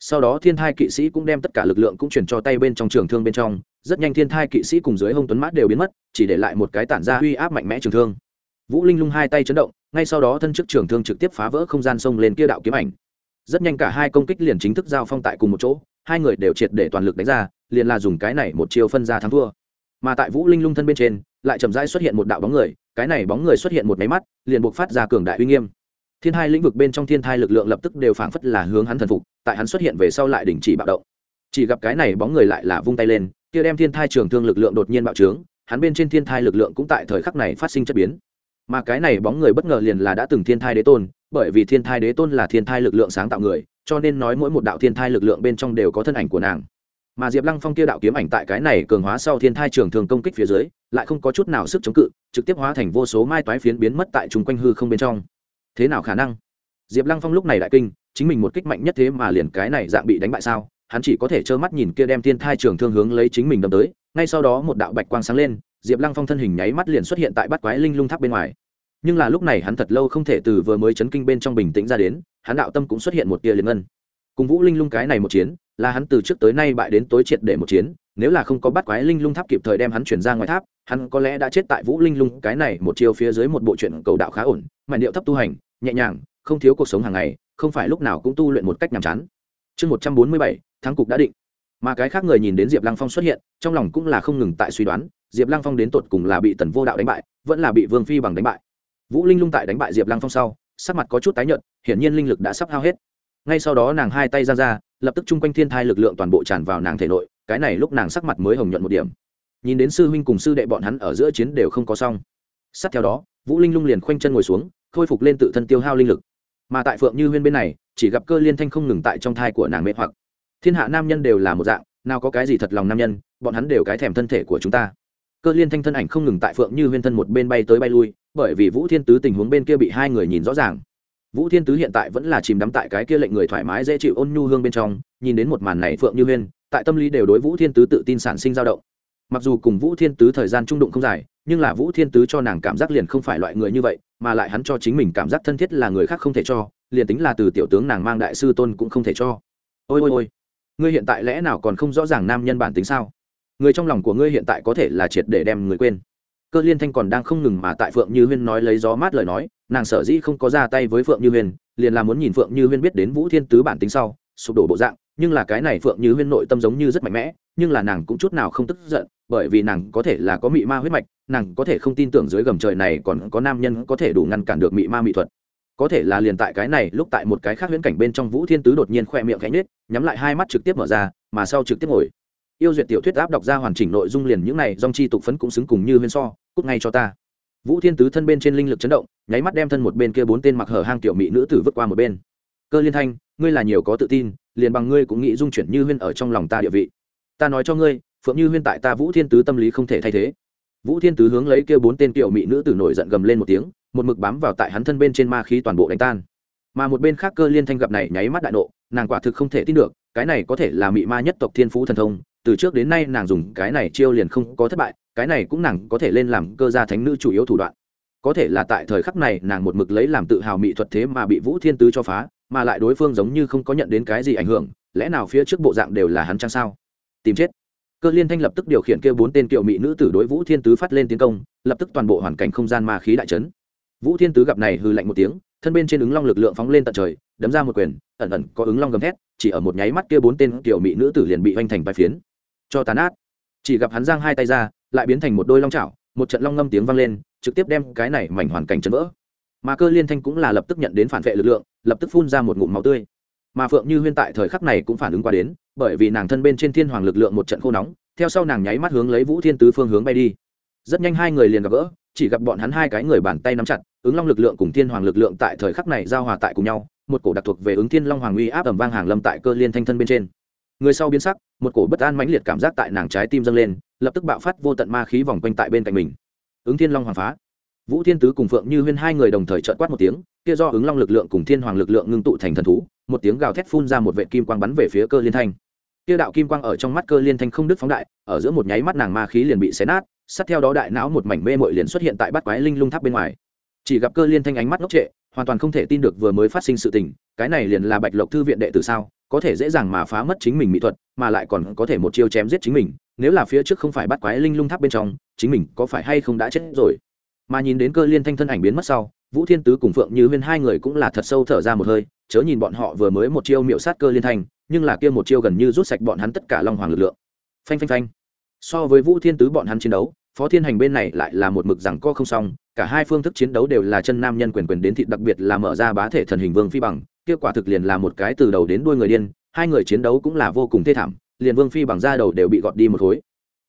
Sau đó thiên thai kỵ sĩ cũng đem tất cả lực lượng cũng chuyển cho tay bên trong trường thương bên trong, rất nhanh thiên thai kỵ sĩ cùng dưới hông tuấn mát đều biến mất, chỉ để lại một cái tản ra uy áp mạnh mẽ trường thương vũ linh lung hai tay chấn động, ngay sau đó thân chức trường thương trực tiếp phá vỡ không gian sông lên kia đạo kiếm ảnh. Rất nhanh cả hai công kích liền chính thức giao phong tại cùng một chỗ, hai người đều triệt để toàn lực đánh ra, liền là dùng cái này một chiều phân ra thắng thua. Mà tại vũ linh lung thân bên trên, lại chậm rãi xuất hiện một đạo bóng người, cái này bóng người xuất hiện một máy mắt, liền buộc phát ra cường đại uy nghiêm. Thiên hai lĩnh vực bên trong thiên thai lực lượng lập tức đều phảng phất là hướng hắn thần phục, tại hắn xuất hiện về sau lại đình chỉ bạo động. Chỉ gặp cái này bóng người lại là vung tay lên, kia đem thiên thai trường thương lực lượng đột nhiên bạo trướng, hắn bên trên thiên thai lực lượng cũng tại thời khắc này phát sinh chất biến mà cái này bóng người bất ngờ liền là đã từng thiên thai đế tôn, bởi vì thiên thai đế tôn là thiên thai lực lượng sáng tạo người, cho nên nói mỗi một đạo thiên thai lực lượng bên trong đều có thân ảnh của nàng. Mà diệp lăng phong kia đạo kiếm ảnh tại cái này cường hóa sau thiên thai trường thường công kích phía dưới, lại không có chút nào sức chống cự, trực tiếp hóa thành vô số mai toái phiến biến mất tại chung quanh hư không bên trong. Thế nào khả năng? Diệp lăng phong lúc này đại kinh, chính mình một kích mạnh nhất thế mà liền cái này dạng bị đánh bại sao? Hắn chỉ có thể trơ mắt nhìn kia đem thiên thai trường thương hướng lấy chính mình đâm tới, ngay sau đó một đạo bạch quang sáng lên diệp lăng phong thân hình nháy mắt liền xuất hiện tại Bát quái linh lung tháp bên ngoài. Nhưng là lúc này hắn thật lâu không thể từ vừa mới chấn kinh bên trong bình tĩnh ra đến, hắn đạo tâm cũng xuất hiện một tia liền ngân. Cùng vũ linh lung cái này một chiến, là hắn từ trước tới nay bại đến tối triệt để một chiến, nếu là không có bắt quái linh lung tháp kịp thời đem hắn chuyển ra ngoài tháp, hắn có lẽ đã chết tại vũ linh lung cái này một chiều phía dưới một bộ truyện cầu đạo khá ổn mà điệu thấp tu hành, nhẹ nhàng, không thiếu cuộc sống hàng ngày, không phải lúc nào cũng tu luyện một cách nhàm chán. Chương một trăm bốn mươi bảy, thắng cục đã định. Mà cái khác người nhìn đến diệp lăng phong xuất hiện, trong lòng cũng là không ngừng tại suy đoán diệp lăng phong đến tột cùng là bị tần vô đạo đánh bại, vẫn là bị vương phi bằng đánh bại. Vũ linh lung tại đánh bại diệp lăng phong sau, sắc mặt có chút tái nhợt, hiển nhiên linh lực đã sắp hao hết. Ngay sau đó nàng hai tay ra ra, lập tức chung quanh thiên thai lực lượng toàn bộ tràn vào nàng thể nội, cái này lúc nàng sắc mặt mới hồng nhuận một điểm. Nhìn đến sư huynh cùng sư đệ bọn hắn ở giữa chiến đều không có xong. Sát theo đó, vũ linh lung liền khoanh chân ngồi xuống, khôi phục lên tự thân tiêu hao linh lực. Mà tại phượng như huyên bên này, chỉ gặp cơ liên thanh không ngừng tại trong thai của nàng mê hoặc. Thiên hạ nam nhân đều là một dạng, nào có cái gì thật lòng nam nhân, bọn hắn đều cái thèm thân thể của chúng ta cơ liên thanh thân ảnh không ngừng tại phượng như huyên thân một bên bay tới bay lui, bởi vì vũ thiên tứ tình huống bên kia bị hai người nhìn rõ ràng. Vũ thiên tứ hiện tại vẫn là chìm đắm tại cái kia lệnh người thoải mái dễ chịu ôn nhu hương bên trong, nhìn đến một màn này phượng như huyên, tại tâm lý đều đối vũ thiên tứ tự tin sản sinh dao động. Mặc dù cùng vũ thiên tứ thời gian trung đụng không dài, nhưng là vũ thiên tứ cho nàng cảm giác liền không phải loại người như vậy, mà lại hắn cho chính mình cảm giác thân thiết là người khác không thể cho, liền tính là từ tiểu tướng nàng mang đại sư tôn cũng không thể cho. Ôi ôi ôi, ngươi hiện tại lẽ nào còn không rõ ràng nam nhân bản tính sao? Người trong lòng của ngươi hiện tại có thể là triệt để đem người quên. Cơ liên thanh còn đang không ngừng mà tại phượng như huyên nói lấy gió mát lời nói, nàng sở dĩ không có ra tay với phượng như huyên, liền là muốn nhìn phượng như huyên biết đến vũ thiên tứ bản tính sau, sụp đổ bộ dạng, nhưng là cái này phượng như huyên nội tâm giống như rất mạnh mẽ, nhưng là nàng cũng chút nào không tức giận, bởi vì nàng có thể là có mị ma huyết mạch, nàng có thể không tin tưởng dưới gầm trời này còn có nam nhân có thể đủ ngăn cản được mị ma mỹ thuật. Có thể là liền tại cái này, lúc tại một cái khác huyễn cảnh bên trong vũ thiên tứ đột nhiên khoe miệng khẽ nhếch, nhắm lại hai mắt trực tiếp mở ra, mà sau trực tiếp ngồi yêu duyệt tiểu thuyết áp đọc ra hoàn chỉnh nội dung liền những này, dòng chi tục phấn cũng xứng cùng như huyên so, cút ngay cho ta. Vũ thiên tứ thân bên trên linh lực chấn động, nháy mắt đem thân một bên kia bốn tên mặc hở hang tiểu mỹ nữ tử vứt qua một bên. Cơ liên thanh, ngươi là nhiều có tự tin, liền bằng ngươi cũng nghĩ dung chuyển như huyên ở trong lòng ta địa vị. Ta nói cho ngươi, phượng như huyên tại ta vũ thiên tứ tâm lý không thể thay thế. Vũ thiên tứ hướng lấy kia bốn tên tiểu mỹ nữ tử nổi giận gầm lên một tiếng, một mực bám vào tại hắn thân bên trên ma khí toàn bộ đánh tan. Mà một bên khác cơ liên thanh gặp này nháy mắt đại nộ, nàng quả thực không thể tin được, cái này có thể là mị ma nhất tộc thiên phú thần thông từ trước đến nay nàng dùng cái này chiêu liền không có thất bại, cái này cũng nàng có thể lên làm cơ gia thánh nữ chủ yếu thủ đoạn. Có thể là tại thời khắc này nàng một mực lấy làm tự hào mỹ thuật thế mà bị vũ thiên tứ cho phá, mà lại đối phương giống như không có nhận đến cái gì ảnh hưởng, lẽ nào phía trước bộ dạng đều là hắn chăng sao? Tìm chết. Cơ liên thanh lập tức điều khiển kêu bốn tên kiệu mỹ nữ tử đối vũ thiên tứ phát lên tiến công, lập tức toàn bộ hoàn cảnh không gian ma khí đại trấn vũ thiên tứ gặp này hư lạnh một tiếng, thân bên trên ứng long lực lượng phóng lên tận trời, đấm ra một quyền, ẩn ẩn có ứng long gầm thét, chỉ ở một nháy mắt kia bốn tên kiệu mỹ nữ tử liền bị hoành thành bài phiến cho tàn át chỉ gặp hắn giang hai tay ra, lại biến thành một đôi long chảo, một trận long ngâm tiếng vang lên, trực tiếp đem cái này mảnh hoàn cảnh chấn vỡ. Mà cơ liên thanh cũng là lập tức nhận đến phản vệ lực lượng, lập tức phun ra một ngụm máu tươi. Mà phượng như huyên tại thời khắc này cũng phản ứng qua đến, bởi vì nàng thân bên trên thiên hoàng lực lượng một trận khô nóng, theo sau nàng nháy mắt hướng lấy vũ thiên tứ phương hướng bay đi. Rất nhanh hai người liền gặp gỡ, chỉ gặp bọn hắn hai cái người bàn tay nắm chặt, ứng long lực lượng cùng thiên hoàng lực lượng tại thời khắc này giao hòa tại cùng nhau, một cổ đặc thuộc về ứng thiên long hoàng uy áp ẩm vang hàng lâm tại cơ liên thanh thân bên trên người sau biến sắc, một cổ bất an mãnh liệt cảm giác tại nàng trái tim dâng lên, lập tức bạo phát vô tận ma khí vòng quanh tại bên cạnh mình. Ứng thiên long hoàng phá. Vũ thiên tứ cùng phượng như huyên hai người đồng thời trợn quát một tiếng, kia do ứng long lực lượng cùng thiên hoàng lực lượng ngưng tụ thành thần thú, một tiếng gào thét phun ra một vệ kim quang bắn về phía cơ liên thanh. Kia đạo kim quang ở trong mắt cơ liên thanh không đứt phóng đại, ở giữa một nháy mắt nàng ma khí liền bị xé nát, sát theo đó đại não một mảnh mê mội liền xuất hiện tại bát quái linh lung tháp bên ngoài. Chỉ gặp cơ liên thanh ánh mắt ngốc trệ, hoàn toàn không thể tin được vừa mới phát sinh sự tình, cái này liền là bạch lộc thư viện đệ tử sao? Có thể dễ dàng mà phá mất chính mình mỹ thuật, mà lại còn có thể một chiêu chém giết chính mình, nếu là phía trước không phải bắt quái linh lung tháp bên trong, chính mình có phải hay không đã chết rồi? Mà nhìn đến cơ liên thanh thân ảnh biến mất sau, vũ thiên tứ cùng phượng như huyên hai người cũng là thật sâu thở ra một hơi, chớ nhìn bọn họ vừa mới một chiêu miệu sát cơ liên thanh, nhưng là kia một chiêu gần như rút sạch bọn hắn tất cả long hoàng lực lượng. Phanh phanh phanh. So với vũ thiên tứ bọn hắn chiến đấu, phó thiên hành bên này lại là một mực rằng co không xong cả hai phương thức chiến đấu đều là chân nam nhân quyền quyền đến thị, đặc biệt là mở ra bá thể thần hình vương phi bằng, kết quả thực liền là một cái từ đầu đến đuôi người điên, hai người chiến đấu cũng là vô cùng thê thảm, liền vương phi bằng da đầu đều bị gọt đi một khối.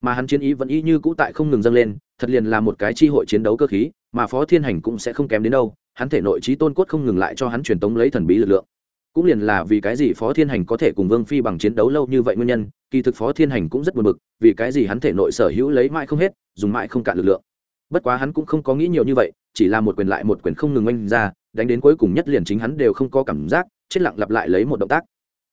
Mà hắn chiến ý vẫn y như cũ tại không ngừng dâng lên, thật liền là một cái chi hội chiến đấu cơ khí, mà phó thiên hành cũng sẽ không kém đến đâu, hắn thể nội trí tôn cốt không ngừng lại cho hắn truyền tống lấy thần bí lực lượng. Cũng liền là vì cái gì phó thiên hành có thể cùng vương phi bằng chiến đấu lâu như vậy nguyên nhân, kỳ thực phó thiên hành cũng rất buồn bực, vì cái gì hắn thể nội sở hữu lấy mãi không hết, dùng mãi không cạn lực lượng bất quá hắn cũng không có nghĩ nhiều như vậy, chỉ là một quyền lại một quyền không ngừng oanh ra, đánh đến cuối cùng nhất liền chính hắn đều không có cảm giác, chết lặng lặp lại lấy một động tác.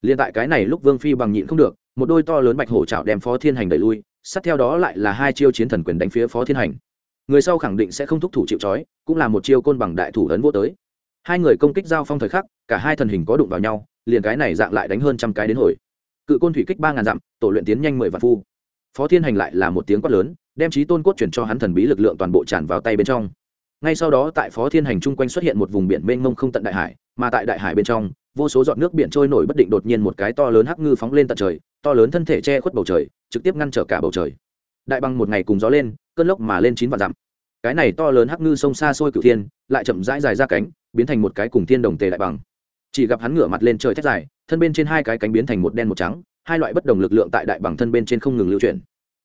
Liền tại cái này lúc vương phi bằng nhịn không được, một đôi to lớn bạch hổ trào đem phó thiên hành đẩy lui, sát theo đó lại là hai chiêu chiến thần quyền đánh phía phó thiên hành. Người sau khẳng định sẽ không thúc thủ chịu trói, cũng là một chiêu côn bằng đại thủ ấn vô tới. Hai người công kích giao phong thời khắc, cả hai thần hình có đụng vào nhau, liền cái này dạng lại đánh hơn trăm cái đến hồi. Cự côn thủy kích ba ngàn dặm, tổ luyện tiến nhanh mười vạn phu. Phó thiên hành lại là một tiếng quát lớn đem trí tôn cốt chuyển cho hắn thần bí lực lượng toàn bộ tràn vào tay bên trong. Ngay sau đó tại phó thiên hành chung quanh xuất hiện một vùng biển mênh mông không tận đại hải, mà tại đại hải bên trong, vô số giọt nước biển trôi nổi bất định đột nhiên một cái to lớn hắc ngư phóng lên tận trời, to lớn thân thể che khuất bầu trời, trực tiếp ngăn trở cả bầu trời. Đại bằng một ngày cùng gió lên, cơn lốc mà lên chín vạn dặm. Cái này to lớn hắc ngư sông xa xôi cửu thiên, lại chậm rãi dài ra cánh, biến thành một cái cùng thiên đồng tề đại bằng chỉ gặp hắn ngửa mặt lên trời thét dài, thân bên trên hai cái cánh biến thành một đen một trắng, hai loại bất đồng lực lượng tại đại bằng thân bên trên không ngừng lưu chuyển.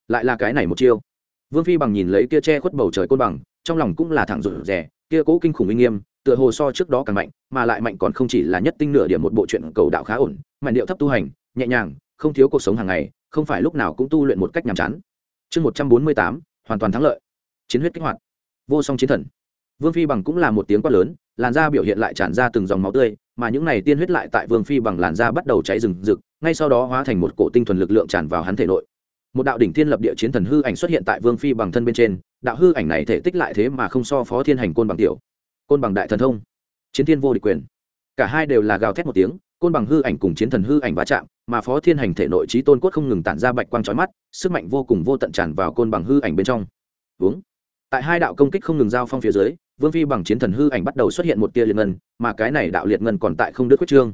Lại là cái này một chiêu vương phi bằng nhìn lấy kia che khuất bầu trời côn bằng, trong lòng cũng là thẳng rụt rè, kia cố kinh khủng uy nghiêm, tựa hồ so trước đó càng mạnh, mà lại mạnh còn không chỉ là nhất tinh nửa điểm một bộ truyện cầu đạo khá ổn, mạnh điệu thấp tu hành, nhẹ nhàng, không thiếu cuộc sống hàng ngày, không phải lúc nào cũng tu luyện một cách nhàm chán. Chương một trăm bốn mươi tám, hoàn toàn thắng lợi. Chiến huyết kích hoạt. Vô song chiến thần. Vương phi bằng cũng là một tiếng quát lớn, làn da biểu hiện lại tràn ra từng dòng máu tươi, mà những này tiên huyết lại tại vương phi bằng làn da bắt đầu cháy rừng rực, ngay sau đó hóa thành một cổ tinh thuần lực lượng tràn vào hắn thể nội một đạo đỉnh thiên lập địa chiến thần hư ảnh xuất hiện tại vương phi bằng thân bên trên, đạo hư ảnh này thể tích lại thế mà không so phó thiên hành côn bằng tiểu. Côn bằng đại thần thông, chiến thiên vô địch quyền. Cả hai đều là gào thét một tiếng, côn bằng hư ảnh cùng chiến thần hư ảnh va chạm, mà phó thiên hành thể nội trí tôn cốt không ngừng tản ra bạch quang trói mắt, sức mạnh vô cùng vô tận tràn vào côn bằng hư ảnh bên trong. Uống tại hai đạo công kích không ngừng giao phong phía dưới, vương phi bằng chiến thần hư ảnh bắt đầu xuất hiện một tia liệt ngân, mà cái này đạo liệt ngân còn tại không đức quyết trương.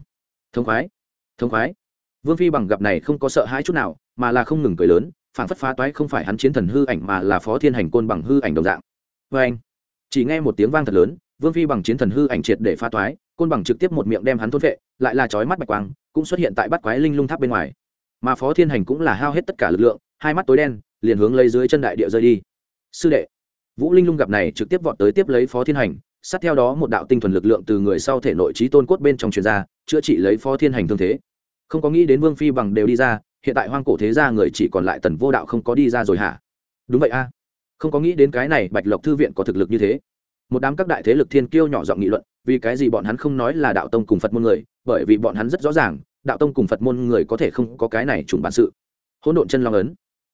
Thông khoái. Thông khoái vương phi bằng gặp này không có sợ hãi chút nào, mà là không ngừng cười lớn phản phất phá toái không phải hắn chiến thần hư ảnh mà là phó thiên hành côn bằng hư ảnh đồng dạng. Vê anh, chỉ nghe một tiếng vang thật lớn, vương phi bằng chiến thần hư ảnh triệt để phá toái, côn bằng trực tiếp một miệng đem hắn thôn vệ, lại là chói mắt bạch quang, cũng xuất hiện tại bắt quái linh lung tháp bên ngoài. Mà phó thiên hành cũng là hao hết tất cả lực lượng, hai mắt tối đen, liền hướng lấy dưới chân đại địa rơi đi. Sư đệ, vũ linh lung gặp này trực tiếp vọt tới tiếp lấy phó thiên hành, sát theo đó một đạo tinh thuần lực lượng từ người sau thể nội trí tôn cốt bên trong truyền ra, chữa trị lấy phó thiên hành thương thế không có nghĩ đến vương phi bằng đều đi ra, hiện tại hoang cổ thế gia người chỉ còn lại tần vô đạo không có đi ra rồi hả? Đúng vậy a. Không có nghĩ đến cái này bạch lộc thư viện có thực lực như thế. Một đám các đại thế lực thiên kiêu nhỏ giọng nghị luận, vì cái gì bọn hắn không nói là đạo tông cùng phật môn người, bởi vì bọn hắn rất rõ ràng, đạo tông cùng phật môn người có thể không có cái này trùng bản sự. Hỗn độn chân long ấn.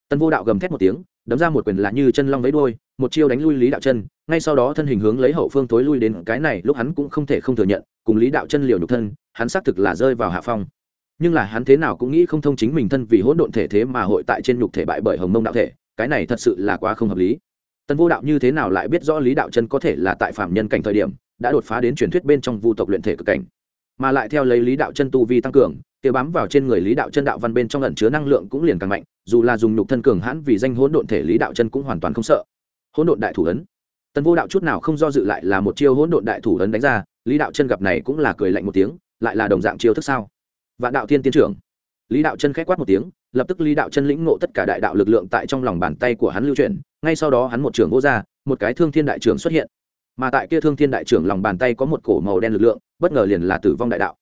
Tân vô đạo gầm thét một tiếng, đấm ra một quyền là như chân long lấy đôi một chiêu đánh lui lý đạo chân, ngay sau đó thân hình hướng lấy hậu phương tối lui đến cái này, lúc hắn cũng không thể không thừa nhận, cùng lý đạo chân liều nhục thân, hắn xác thực là rơi vào hạ phong nhưng là hắn thế nào cũng nghĩ không thông chính mình thân vì hỗn độn thể thế mà hội tại trên nhục thể bại bởi hồng mông đạo thể, cái này thật sự là quá không hợp lý. Tân vô đạo như thế nào lại biết rõ lý đạo chân có thể là tại phạm nhân cảnh thời điểm, đã đột phá đến truyền thuyết bên trong vu tộc luyện thể cực cảnh. Mà lại theo lấy lý đạo chân tu vi tăng cường tiêu bám vào trên người lý đạo chân đạo văn bên trong ẩn chứa năng lượng cũng liền càng mạnh, dù là dùng nhục thân cường hãn vì danh hỗn độn thể lý đạo chân cũng hoàn toàn không sợ. Hỗn độn đại thủ ấn. Tần vô đạo chút nào không do dự lại là một chiêu hỗn độn đại thủ ấn đánh ra, lý đạo chân gặp này cũng là cười lạnh một tiếng, lại là đồng dạng chiêu thức sao? Vạn đạo thiên tiên trưởng. Lý đạo chân k h á c quát một tiếng, lập tức lý đạo chân lĩnh ngộ tất cả đại đạo lực lượng tại trong lòng bàn tay của hắn lưu chuyển, ngay sau đó hắn một trưởng vô ra, một cái thương thiên đại trưởng xuất hiện. Mà tại kia thương thiên đại trưởng lòng bàn tay có một cổ màu đen lực lượng, bất ngờ liền là tử vong đại đạo.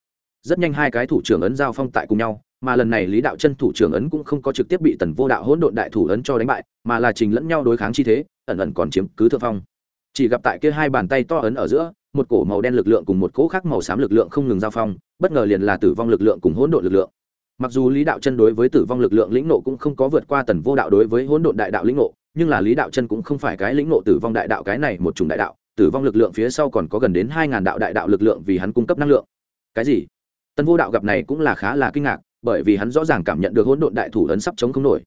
Rất nhanh hai cái thủ trưởng ấn giao phong tại cùng nhau, mà lần này lý đạo chân thủ trưởng ấn cũng không có trực tiếp bị tần vô đạo hỗn độn đại thủ ấn cho đánh bại, mà là trình lẫn nhau đối kháng chi thế, ẩn ẩn còn chiếm cứ thượng phong. Chỉ gặp tại kia hai bàn tay to ấn ở giữa một cổ màu đen lực lượng cùng một cỗ khác màu xám lực lượng không ngừng giao phong, bất ngờ liền là tử vong lực lượng cùng hỗn độn lực lượng. Mặc dù lý đạo chân đối với tử vong lực lượng lĩnh nộ cũng không có vượt qua tần vô đạo đối với hỗn độn đại đạo lĩnh nộ nhưng là lý đạo chân cũng không phải cái lĩnh nộ tử vong đại đạo cái này một chủng đại đạo, tử vong lực lượng phía sau còn có gần đến hai ngàn đạo đại đạo lực lượng vì hắn cung cấp năng lượng. Cái gì? Tần vô đạo gặp này cũng là khá là kinh ngạc, bởi vì hắn rõ ràng cảm nhận được hỗn độn đại thủ ấn sắp chống không nổi.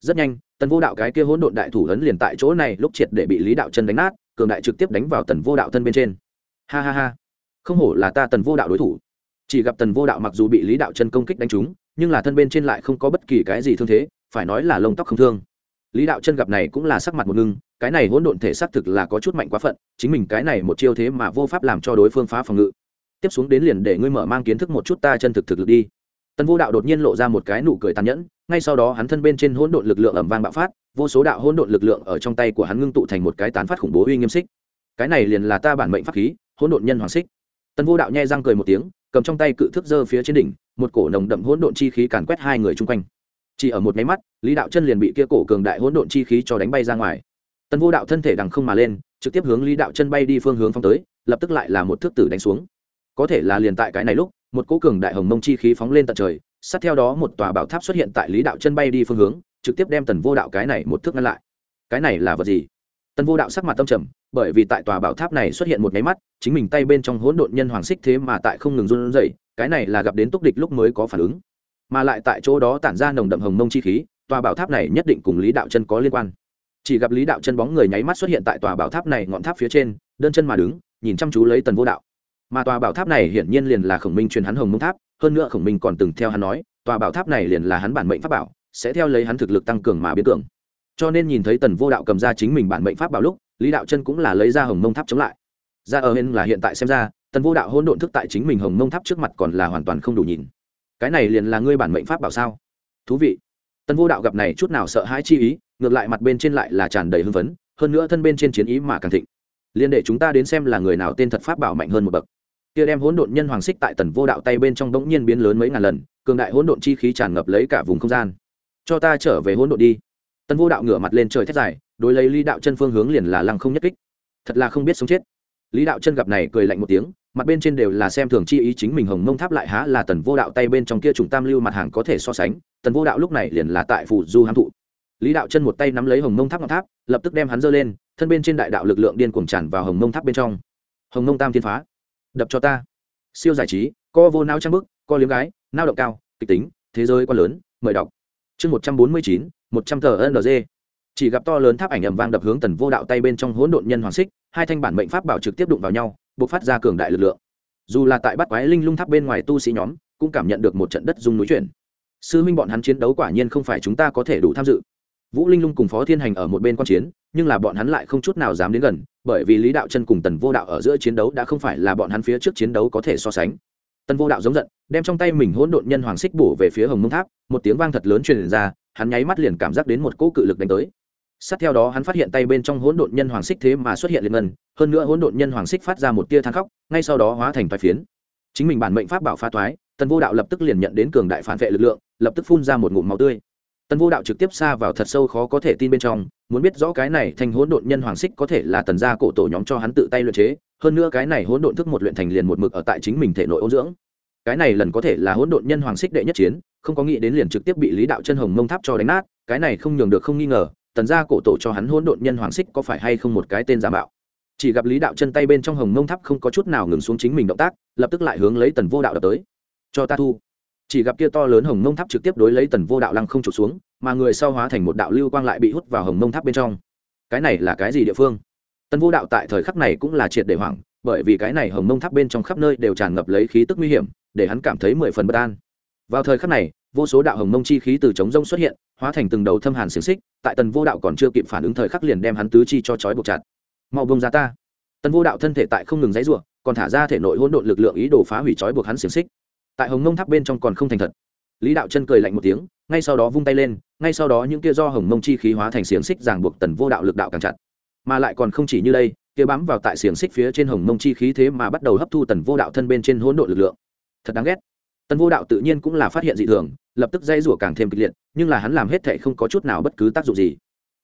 Rất nhanh, tần vô đạo cái kia hỗn độn đại thủ ấn liền tại chỗ này lúc triệt để bị lý đạo chân đánh nát, cường đại trực tiếp đánh vào tần vô đạo thân bên trên ha ha ha. Không hổ là ta tần vô đạo đối thủ. Chỉ gặp tần vô đạo mặc dù bị lý đạo chân công kích đánh trúng, nhưng là thân bên trên lại không có bất kỳ cái gì thương thế, phải nói là lông tóc không thương. Lý đạo chân gặp này cũng là sắc mặt một ngưng, cái này hỗn độn thể xác thực là có chút mạnh quá phận, chính mình cái này một chiêu thế mà vô pháp làm cho đối phương phá phòng ngự. Tiếp xuống đến liền để ngươi mở mang kiến thức một chút ta chân thực thực lực đi. Tần vô đạo đột nhiên lộ ra một cái nụ cười tàn nhẫn, ngay sau đó hắn thân bên trên hỗn độn lực lượng ẩm vang bạo phát, vô số đạo hỗn độn lực lượng ở trong tay của hắn ngưng tụ thành một cái tán phát khủng bố uy nghiêm xích. Cái này liền là ta bản mệnh pháp khí hỗn độn nhân hoàng xích. Tần vô đạo nhai răng cười một tiếng, cầm trong tay cự thước dơ phía trên đỉnh, một cổ nồng đậm hỗn độn chi khí càn quét hai người chung quanh. Chỉ ở một máy mắt, lý đạo chân liền bị kia cổ cường đại hỗn độn chi khí cho đánh bay ra ngoài. Tần vô đạo thân thể đằng không mà lên, trực tiếp hướng lý đạo chân bay đi phương hướng phong tới, lập tức lại là một thước tử đánh xuống. Có thể là liền tại cái này lúc, một cỗ cường đại hồng mông chi khí phóng lên tận trời, sát theo đó một tòa bảo tháp xuất hiện tại lý đạo chân bay đi phương hướng, trực tiếp đem tần vô đạo cái này một thước ngăn lại. Cái này là vật gì? Tần vô đạo sắc mặt tâm trầm bởi vì tại tòa bảo tháp này xuất hiện một nháy mắt, chính mình tay bên trong hỗn độn nhân hoàng xích thế mà tại không ngừng run rẩy, cái này là gặp đến túc địch lúc mới có phản ứng. Mà lại tại chỗ đó tản ra nồng đậm hồng mông chi khí, tòa bảo tháp này nhất định cùng lý đạo chân có liên quan. Chỉ gặp lý đạo chân bóng người nháy mắt xuất hiện tại tòa bảo tháp này ngọn tháp phía trên, đơn chân mà đứng, nhìn chăm chú lấy tần vô đạo. Mà tòa bảo tháp này hiển nhiên liền là khổng minh truyền hắn hồng mông tháp, hơn nữa khổng minh còn từng theo hắn nói, tòa bảo tháp này liền là hắn bản mệnh pháp bảo, sẽ theo lấy hắn thực lực tăng cường mà biến cường cho nên nhìn thấy tần vô đạo cầm ra chính mình bản mệnh pháp bảo lúc, lý đạo chân cũng là lấy ra hồng mông tháp chống lại. Ra ở hên là hiện tại xem ra, tần vô đạo hôn độn thức tại chính mình hồng mông tháp trước mặt còn là hoàn toàn không đủ nhìn. Cái này liền là ngươi bản mệnh pháp bảo sao? Thú vị. Tần vô đạo gặp này chút nào sợ hãi chi ý, ngược lại mặt bên trên lại là tràn đầy hưng phấn, hơn nữa thân bên trên chiến ý mà càng thịnh. Liên để chúng ta đến xem là người nào tên thật pháp bảo mạnh hơn một bậc. Kia đem hỗn độn nhân hoàng xích tại tần vô đạo tay bên trong bỗng nhiên biến lớn mấy ngàn lần, cường đại hỗn độn chi khí tràn ngập lấy cả vùng không gian. Cho ta trở về hỗn độn đi tần vô đạo ngửa mặt lên trời thét dài, đối lấy lý đạo chân phương hướng liền là lăng không nhất kích. Thật là không biết sống chết. Lý đạo chân gặp này cười lạnh một tiếng, mặt bên trên đều là xem thường chi ý chính mình hồng mông tháp lại há là tần vô đạo tay bên trong kia trùng tam lưu mặt hàng có thể so sánh, tần vô đạo lúc này liền là tại phủ du hám thụ. Lý đạo chân một tay nắm lấy hồng mông tháp ngọn tháp, lập tức đem hắn giơ lên, thân bên trên đại đạo lực lượng điên cuồng tràn vào hồng mông tháp bên trong. Hồng mông tam thiên phá, đập cho ta. Siêu giải trí, co vô nao trang bức, co liếm gái, nao động cao, kịch tính, thế giới quá lớn, mời đọc. Chương một trăm bốn mươi chín một trăm tờ ng chỉ gặp to lớn tháp ảnh ầm vang đập hướng tần vô đạo tay bên trong hỗn độn nhân hoàng xích, hai thanh bản mệnh pháp bảo trực tiếp đụng vào nhau buộc phát ra cường đại lực lượng. Dù là tại bắt quái linh lung tháp bên ngoài tu sĩ nhóm, cũng cảm nhận được một trận đất dung núi chuyển. Sư minh bọn hắn chiến đấu quả nhiên không phải chúng ta có thể đủ tham dự. Vũ linh lung cùng phó thiên hành ở một bên quan chiến, nhưng là bọn hắn lại không chút nào dám đến gần, bởi vì lý đạo chân cùng tần vô đạo ở giữa chiến đấu đã không phải là bọn hắn phía trước chiến đấu có thể so sánh. Tần vô đạo giống giận, đem trong tay mình hỗn độn nhân hoàng xích bổ về phía hồng mông tháp, một tiếng vang thật lớn truyền ra hắn nháy mắt liền cảm giác đến một cỗ cự lực đánh tới. Sát theo đó hắn phát hiện tay bên trong hỗn độn nhân hoàng xích thế mà xuất hiện liền ngân, hơn nữa hỗn độn nhân hoàng xích phát ra một tia than khóc, ngay sau đó hóa thành vài phiến. Chính mình bản mệnh pháp bảo pha toái, tần vô đạo lập tức liền nhận đến cường đại phản vệ lực lượng, lập tức phun ra một ngụm máu tươi. Tần vô đạo trực tiếp xa vào thật sâu khó có thể tin bên trong, muốn biết rõ cái này thành hỗn độn nhân hoàng xích có thể là tần gia cổ tổ nhóm cho hắn tự tay luyện chế, hơn nữa cái này hỗn độn thức một luyện thành liền một mực ở tại chính mình thể nội ôn dưỡng cái này lần có thể là hỗn độn nhân hoàng xích đệ nhất chiến, không có nghĩ đến liền trực tiếp bị lý đạo chân hồng mông tháp cho đánh nát, cái này không nhường được không nghi ngờ, tần gia cổ tổ cho hắn hỗn độn nhân hoàng xích có phải hay không một cái tên giả mạo. Chỉ gặp lý đạo chân tay bên trong hồng mông tháp không có chút nào ngừng xuống chính mình động tác, lập tức lại hướng lấy tần vô đạo đập tới. Cho ta thu. Chỉ gặp kia to lớn hồng mông tháp trực tiếp đối lấy tần vô đạo lăng không trục xuống, mà người sau hóa thành một đạo lưu quang lại bị hút vào hồng mông tháp bên trong. Cái này là cái gì địa phương? Tần vô đạo tại thời khắc này cũng là triệt để hoảng, bởi vì cái này hồng mông tháp bên trong khắp nơi đều tràn ngập lấy khí tức nguy hiểm để hắn cảm thấy mười phần bất an. Vào thời khắc này, vô số đạo hồng mông chi khí từ trống rông xuất hiện, hóa thành từng đầu thâm hàn xiềng xích, tại tần vô đạo còn chưa kịp phản ứng thời khắc liền đem hắn tứ chi cho trói buộc chặt. Mau bông ra ta. Tần vô đạo thân thể tại không ngừng dãy ruộng còn thả ra thể nội hỗn độn lực lượng ý đồ phá hủy trói buộc hắn xiềng xích. Tại hồng mông tháp bên trong còn không thành thật. Lý đạo chân cười lạnh một tiếng, ngay sau đó vung tay lên, ngay sau đó những kia do hồng mông chi khí hóa thành xiềng xích ràng buộc tần vô đạo lực đạo càng chặt. Mà lại còn không chỉ như đây, kia bám vào tại xiềng xích phía trên hồng mông chi khí thế mà bắt đầu hấp thu tần vô đạo thân bên trên hỗn độn lực lượng thật đáng ghét. Tần vô đạo tự nhiên cũng là phát hiện dị thường, lập tức dây rủa càng thêm kịch liệt, nhưng là hắn làm hết thệ không có chút nào bất cứ tác dụng gì.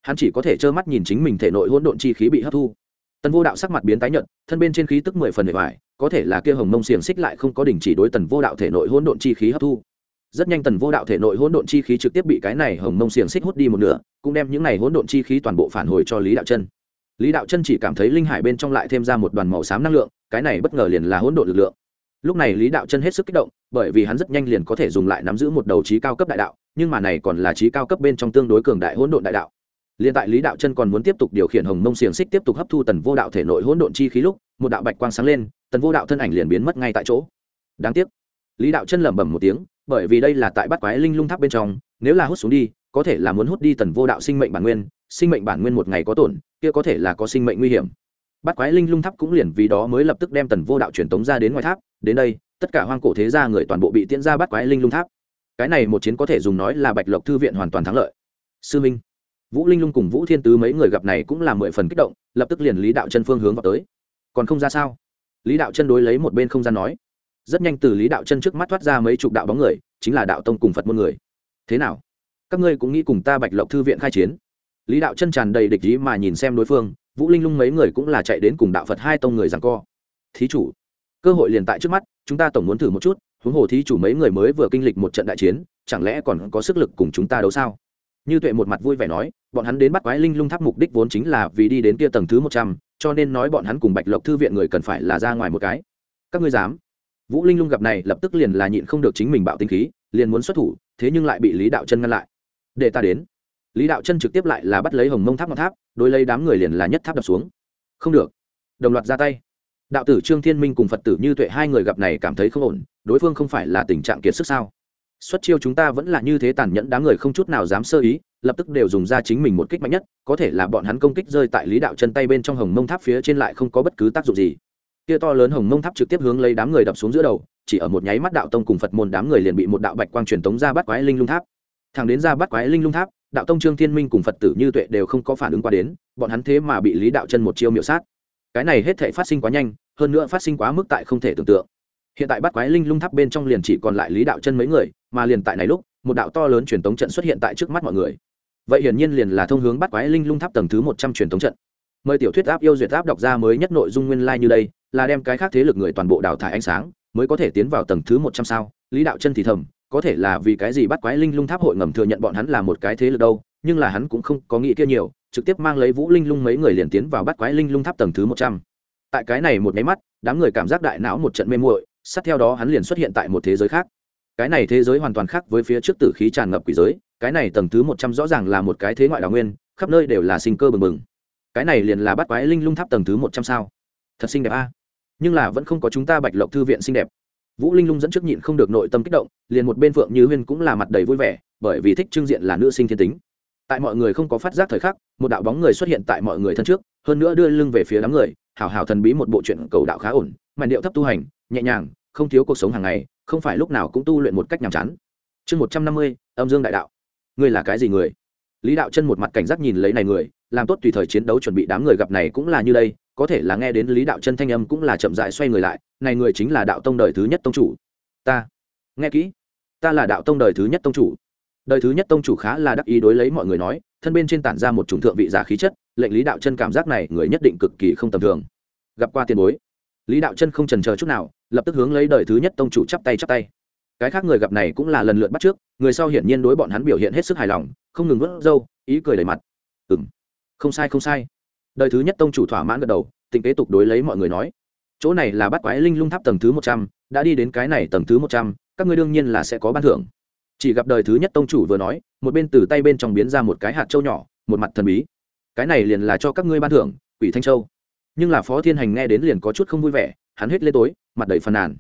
Hắn chỉ có thể trơ mắt nhìn chính mình thể nội hỗn độn chi khí bị hấp thu. Tần vô đạo sắc mặt biến tái nhợt, thân bên trên khí tức mười phần bề ngoài có thể là kia hồng mông xiềng xích lại không có đình chỉ đối tần vô đạo thể nội hỗn độn chi khí hấp thu. Rất nhanh tần vô đạo thể nội hỗn độn chi khí trực tiếp bị cái này hồng mông xiềng xích hút đi một nửa, cũng đem những này hỗn độn chi khí toàn bộ phản hồi cho lý đạo chân. Lý đạo chân chỉ cảm thấy linh hải bên trong lại thêm ra một đoàn màu xám năng lượng, cái này bất ngờ liền là hỗn độn lực lượng lúc này lý đạo chân hết sức kích động, bởi vì hắn rất nhanh liền có thể dùng lại nắm giữ một đầu trí cao cấp đại đạo, nhưng mà này còn là trí cao cấp bên trong tương đối cường đại hỗn độn đại đạo. Liền tại lý đạo chân còn muốn tiếp tục điều khiển hồng mông xiềng xích tiếp tục hấp thu tần vô đạo thể nội hỗn độn chi khí lúc, một đạo bạch quang sáng lên, tần vô đạo thân ảnh liền biến mất ngay tại chỗ. Đáng tiếc, lý đạo chân lẩm bẩm một tiếng, bởi vì đây là tại bắt quái linh lung tháp bên trong, nếu là hút xuống đi, có thể là muốn hút đi tần vô đạo sinh mệnh bản nguyên, sinh mệnh bản nguyên một ngày có tổn, kia có thể là có sinh mệnh nguy hiểm bắt quái linh lung tháp cũng liền vì đó mới lập tức đem tần vô đạo truyền tống ra đến ngoài tháp. Đến đây, tất cả hoang cổ thế gia người toàn bộ bị tiễn ra bắt quái linh lung tháp. Cái này một chiến có thể dùng nói là bạch lộc thư viện hoàn toàn thắng lợi. Sư minh, vũ linh lung cùng vũ thiên tứ mấy người gặp này cũng là mười phần kích động, lập tức liền lý đạo chân phương hướng vào tới. Còn không ra sao? Lý đạo chân đối lấy một bên không gian nói. Rất nhanh từ lý đạo chân trước mắt thoát ra mấy chục đạo bóng người, chính là đạo tông cùng phật môn người. Thế nào? Các ngươi cũng nghĩ cùng ta bạch lộc thư viện khai chiến? Lý đạo chân tràn đầy địch ý mà nhìn xem đối phương vũ linh lung mấy người cũng là chạy đến cùng đạo phật hai tông người rằng co. Thí chủ, cơ hội liền tại trước mắt, chúng ta tổng muốn thử một chút, huống hồ thí chủ mấy người mới vừa kinh lịch một trận đại chiến, chẳng lẽ còn có sức lực cùng chúng ta đấu sao? Như tuệ một mặt vui vẻ nói, bọn hắn đến bắt quái linh lung tháp mục đích vốn chính là vì đi đến kia tầng thứ một trăm, cho nên nói bọn hắn cùng bạch lộc thư viện người cần phải là ra ngoài một cái. Các ngươi dám? Vũ linh lung gặp này lập tức liền là nhịn không được chính mình bạo tinh khí, liền muốn xuất thủ, thế nhưng lại bị lý đạo chân ngăn lại. Để ta đến lý đạo chân trực tiếp lại là bắt lấy hồng mông tháp ngọn tháp đối lấy đám người liền là nhất tháp đập xuống. Không được. Đồng loạt ra tay. Đạo tử trương thiên minh cùng phật tử như tuệ hai người gặp này cảm thấy không ổn, đối phương không phải là tình trạng kiệt sức sao? Xuất chiêu chúng ta vẫn là như thế tàn nhẫn đám người không chút nào dám sơ ý, lập tức đều dùng ra chính mình một kích mạnh nhất, có thể là bọn hắn công kích rơi tại lý đạo chân tay bên trong hồng mông tháp phía trên lại không có bất cứ tác dụng gì. Kia to lớn hồng mông tháp trực tiếp hướng lấy đám người đập xuống giữa đầu, chỉ ở một nháy mắt đạo tông cùng phật môn đám người liền bị một đạo bạch quang truyền tống ra bắt quái linh lung tháp. Thằng đến ra bắt quái linh lung tháp đạo tông trương thiên minh cùng phật tử như tuệ đều không có phản ứng qua đến, bọn hắn thế mà bị lý đạo chân một chiêu miệu sát. Cái này hết thể phát sinh quá nhanh, hơn nữa phát sinh quá mức tại không thể tưởng tượng. Hiện tại bắt quái linh lung tháp bên trong liền chỉ còn lại lý đạo chân mấy người, mà liền tại này lúc, một đạo to lớn truyền tống trận xuất hiện tại trước mắt mọi người. Vậy hiển nhiên liền là thông hướng bắt quái linh lung tháp tầng thứ một trăm truyền tống trận. Mời tiểu thuyết áp yêu duyệt áp đọc ra mới nhất nội dung nguyên lai、like、như đây, là đem cái khác thế lực người toàn bộ đào thải ánh sáng, mới có thể tiến vào tầng thứ một trăm sao. Lý đạo chân thì thầm có thể là vì cái gì bắt quái linh lung tháp hội ngầm thừa nhận bọn hắn là một cái thế lực đâu, nhưng là hắn cũng không có nghĩ kia nhiều, trực tiếp mang lấy vũ linh lung mấy người liền tiến vào bắt quái linh lung tháp tầng thứ một trăm. Tại cái này một máy mắt, đám người cảm giác đại não một trận mê muội, sát theo đó hắn liền xuất hiện tại một thế giới khác. Cái này thế giới hoàn toàn khác với phía trước tử khí tràn ngập quỷ giới, cái này tầng thứ một trăm rõ ràng là một cái thế ngoại đào nguyên, khắp nơi đều là sinh cơ bừng bừng. Cái này liền là bắt quái linh lung tháp tầng thứ một trăm sao. Thật xinh đẹp a. Nhưng là vẫn không có chúng ta bạch lộc thư viện xinh đẹp vũ linh lung dẫn trước nhịn không được nội tâm kích động, liền một bên phượng như huyên cũng là mặt đầy vui vẻ, bởi vì thích trưng diện là nữ sinh thiên tính. Tại mọi người không có phát giác thời khắc, một đạo bóng người xuất hiện tại mọi người thân trước, hơn nữa đưa lưng về phía đám người, hào hào thần bí một bộ chuyện cầu đạo khá ổn mà điệu thấp tu hành, nhẹ nhàng, không thiếu cuộc sống hàng ngày, không phải lúc nào cũng tu luyện một cách nhàm chán. Chương một trăm năm mươi, âm dương đại đạo. Ngươi là cái gì người? Lý đạo chân một mặt cảnh giác nhìn lấy này người, làm tốt tùy thời chiến đấu chuẩn bị đám người gặp này cũng là như đây, có thể là nghe đến lý đạo chân thanh âm cũng là chậm dại xoay người lại này người chính là đạo tông đời thứ nhất tông chủ. Ta, nghe kỹ. Ta là đạo tông đời thứ nhất tông chủ. Đời thứ nhất tông chủ khá là đắc ý đối lấy mọi người nói, thân bên trên tản ra một chủng thượng vị giả khí chất, lệnh lý đạo chân cảm giác này người nhất định cực kỳ không tầm thường. Gặp qua tiền bối. Lý đạo chân không trần chờ chút nào, lập tức hướng lấy đời thứ nhất tông chủ chắp tay chắp tay. Cái khác người gặp này cũng là lần lượt bắt trước, người sau hiển nhiên đối bọn hắn biểu hiện hết sức hài lòng, không ngừng vớt râu, ý cười đầy mặt. Ừ m không sai không sai. Đời thứ nhất tông chủ thỏa mãn gật đầu, tình kế tục đối lấy mọi người nói chỗ này là bắt quái linh lung tháp tầng thứ một trăm, đã đi đến cái này tầng thứ một trăm, các ngươi đương nhiên là sẽ có ban thưởng. Chỉ gặp đời thứ nhất tông chủ vừa nói, một bên từ tay bên trong biến ra một cái hạt trâu nhỏ, một mặt thần bí. Cái này liền là cho các ngươi ban thưởng, quỷ thanh châu. Nhưng là phó thiên hành nghe đến liền có chút không vui vẻ, hắn hết lên tối, mặt đầy phàn nàn.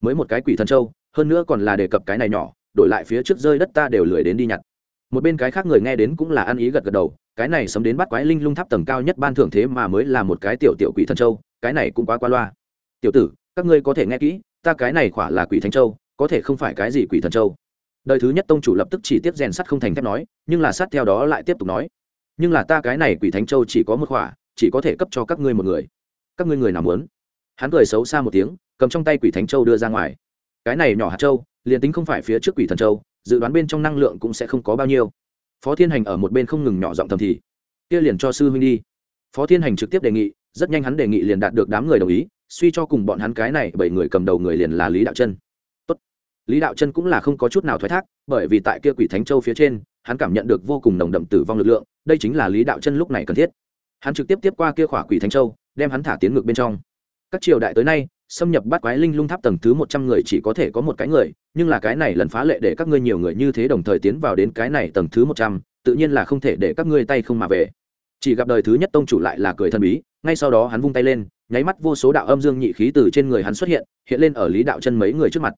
Mới một cái quỷ thần châu, hơn nữa còn là đề cập cái này nhỏ, đổi lại phía trước rơi đất ta đều lười đến đi nhặt. Một bên cái khác người nghe đến cũng là ăn ý gật gật đầu, cái này sấm đến bắt quái linh lung tháp tầng cao nhất ban thưởng thế mà mới là một cái tiểu tiểu quỷ thần châu, cái này cũng quá qua loa tiểu tử, các ngươi có thể nghe kỹ, ta cái này khỏa là quỷ thánh châu, có thể không phải cái gì quỷ thần châu. Đời thứ nhất tông chủ lập tức chỉ tiếp rèn sắt không thành thép nói, nhưng là sát theo đó lại tiếp tục nói. Nhưng là ta cái này quỷ thánh châu chỉ có một khỏa, chỉ có thể cấp cho các ngươi một người. Các ngươi người nào muốn? Hắn cười xấu xa một tiếng, cầm trong tay quỷ thánh châu đưa ra ngoài. Cái này nhỏ hạt châu, liền tính không phải phía trước quỷ thần châu, dự đoán bên trong năng lượng cũng sẽ không có bao nhiêu. Phó thiên hành ở một bên không ngừng nhỏ giọng thầm thì, kia liền cho sư huynh đi. Phó thiên hành trực tiếp đề nghị, rất nhanh hắn đề nghị liền đạt được đám người đồng ý suy cho cùng bọn hắn cái này bảy người cầm đầu người liền là lý đạo chân. Tốt. lý đạo chân cũng là không có chút nào thoái thác, bởi vì tại kia quỷ thánh châu phía trên, hắn cảm nhận được vô cùng nồng đậm tử vong lực lượng, đây chính là lý đạo chân lúc này cần thiết. Hắn trực tiếp tiếp qua kia khỏa quỷ thánh châu, đem hắn thả tiến ngược bên trong. Các triều đại tới nay, xâm nhập bắt quái linh lung tháp tầng thứ một trăm người chỉ có thể có một cái người, nhưng là cái này lần phá lệ để các ngươi nhiều người như thế đồng thời tiến vào đến cái này tầng thứ một trăm, tự nhiên là không thể để các ngươi tay không mà về. Chỉ gặp đời thứ nhất tông chủ lại là cười thần bí ngay sau đó hắn vung tay lên, nháy mắt vô số đạo âm dương nhị khí từ trên người hắn xuất hiện hiện lên ở lý đạo chân mấy người trước mặt.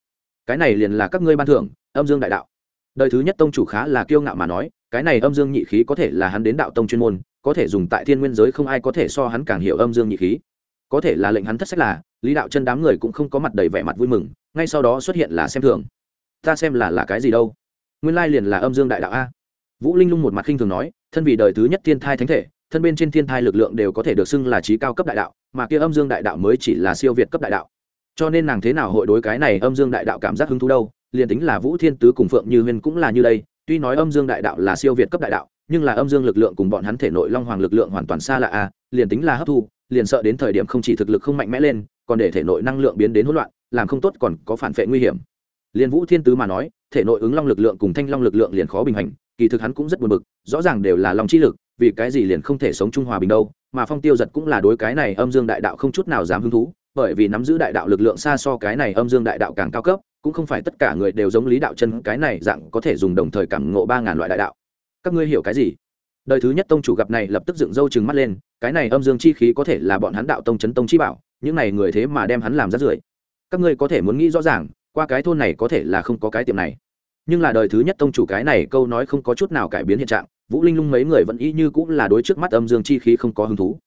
Cái này liền là các ngươi ban thưởng, âm dương đại đạo. Đời thứ nhất tông chủ khá là kiêu ngạo mà nói, cái này âm dương nhị khí có thể là hắn đến đạo tông chuyên môn, có thể dùng tại thiên nguyên giới không ai có thể so hắn càng hiểu âm dương nhị khí. Có thể là lệnh hắn thất sách là, lý đạo chân đám người cũng không có mặt đầy vẻ mặt vui mừng, ngay sau đó xuất hiện là xem thường. Ta xem là là cái gì đâu? Nguyên lai liền là âm dương đại đạo a. Vũ linh lung một mặt khinh thường nói, thân vì đời thứ nhất thiên thai thánh thể thân bên trên thiên thai lực lượng đều có thể được xưng là trí cao cấp đại đạo, mà kia âm dương đại đạo mới chỉ là siêu việt cấp đại đạo. Cho nên nàng thế nào hội đối cái này âm dương đại đạo cảm giác hứng thú đâu, liền tính là vũ thiên tứ cùng phượng như huyên cũng là như đây, tuy nói âm dương đại đạo là siêu việt cấp đại đạo, nhưng là âm dương lực lượng cùng bọn hắn thể nội long hoàng lực lượng hoàn toàn xa lạ a liền tính là hấp thu, liền sợ đến thời điểm không chỉ thực lực không mạnh mẽ lên, còn để thể nội năng lượng biến đến hỗn loạn, làm không tốt còn có phản vệ nguy hiểm. Liền vũ thiên tứ mà nói, thể nội ứng long lực lượng cùng thanh long lực lượng liền khó bình hành, kỳ thực hắn cũng rất buồn bực, rõ ràng đều là long chi lực vì cái gì liền không thể sống trung hòa bình đâu, mà phong tiêu giật cũng là đối cái này âm dương đại đạo không chút nào dám hứng thú, bởi vì nắm giữ đại đạo lực lượng xa so cái này âm dương đại đạo càng cao cấp, cũng không phải tất cả người đều giống lý đạo chân cái này dạng có thể dùng đồng thời cảm ngộ ba ngàn loại đại đạo. Các ngươi hiểu cái gì? Đời thứ nhất tông chủ gặp này lập tức dựng râu chừng mắt lên, cái này âm dương chi khí có thể là bọn hắn đạo tông chấn tông chi bảo, những này người thế mà đem hắn làm rát rưởi. Các ngươi có thể muốn nghĩ rõ ràng, qua cái thôn này có thể là không có cái tiệm này. Nhưng là đời thứ nhất tông chủ cái này câu nói không có chút nào cải biến hiện trạng vũ linh lung mấy người vẫn y như cũng là đối trước mắt âm dương chi khí không có hứng thú.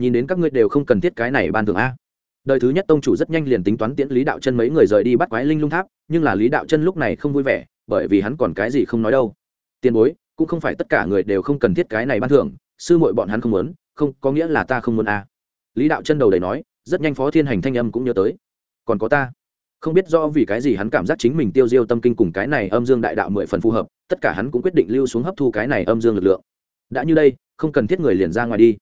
Nhìn đến các ngươi đều không cần thiết cái này ban thường a. Đời thứ nhất tông chủ rất nhanh liền tính toán tiễn lý đạo chân mấy người rời đi bắt quái linh lung tháp, nhưng là lý đạo chân lúc này không vui vẻ, bởi vì hắn còn cái gì không nói đâu. Tiền bối, cũng không phải tất cả người đều không cần thiết cái này ban thưởng, sư muội bọn hắn không muốn, không, có nghĩa là ta không muốn a. Lý đạo chân đầu đầy nói, rất nhanh phó thiên hành thanh âm cũng nhớ tới. Còn có ta. Không biết do vì cái gì hắn cảm giác chính mình tiêu diêu tâm kinh cùng cái này âm dương đại đạo mười phần phù hợp tất cả hắn cũng quyết định lưu xuống hấp thu cái này âm dương lực lượng. Đã như đây, không cần thiết người liền ra ngoài đi.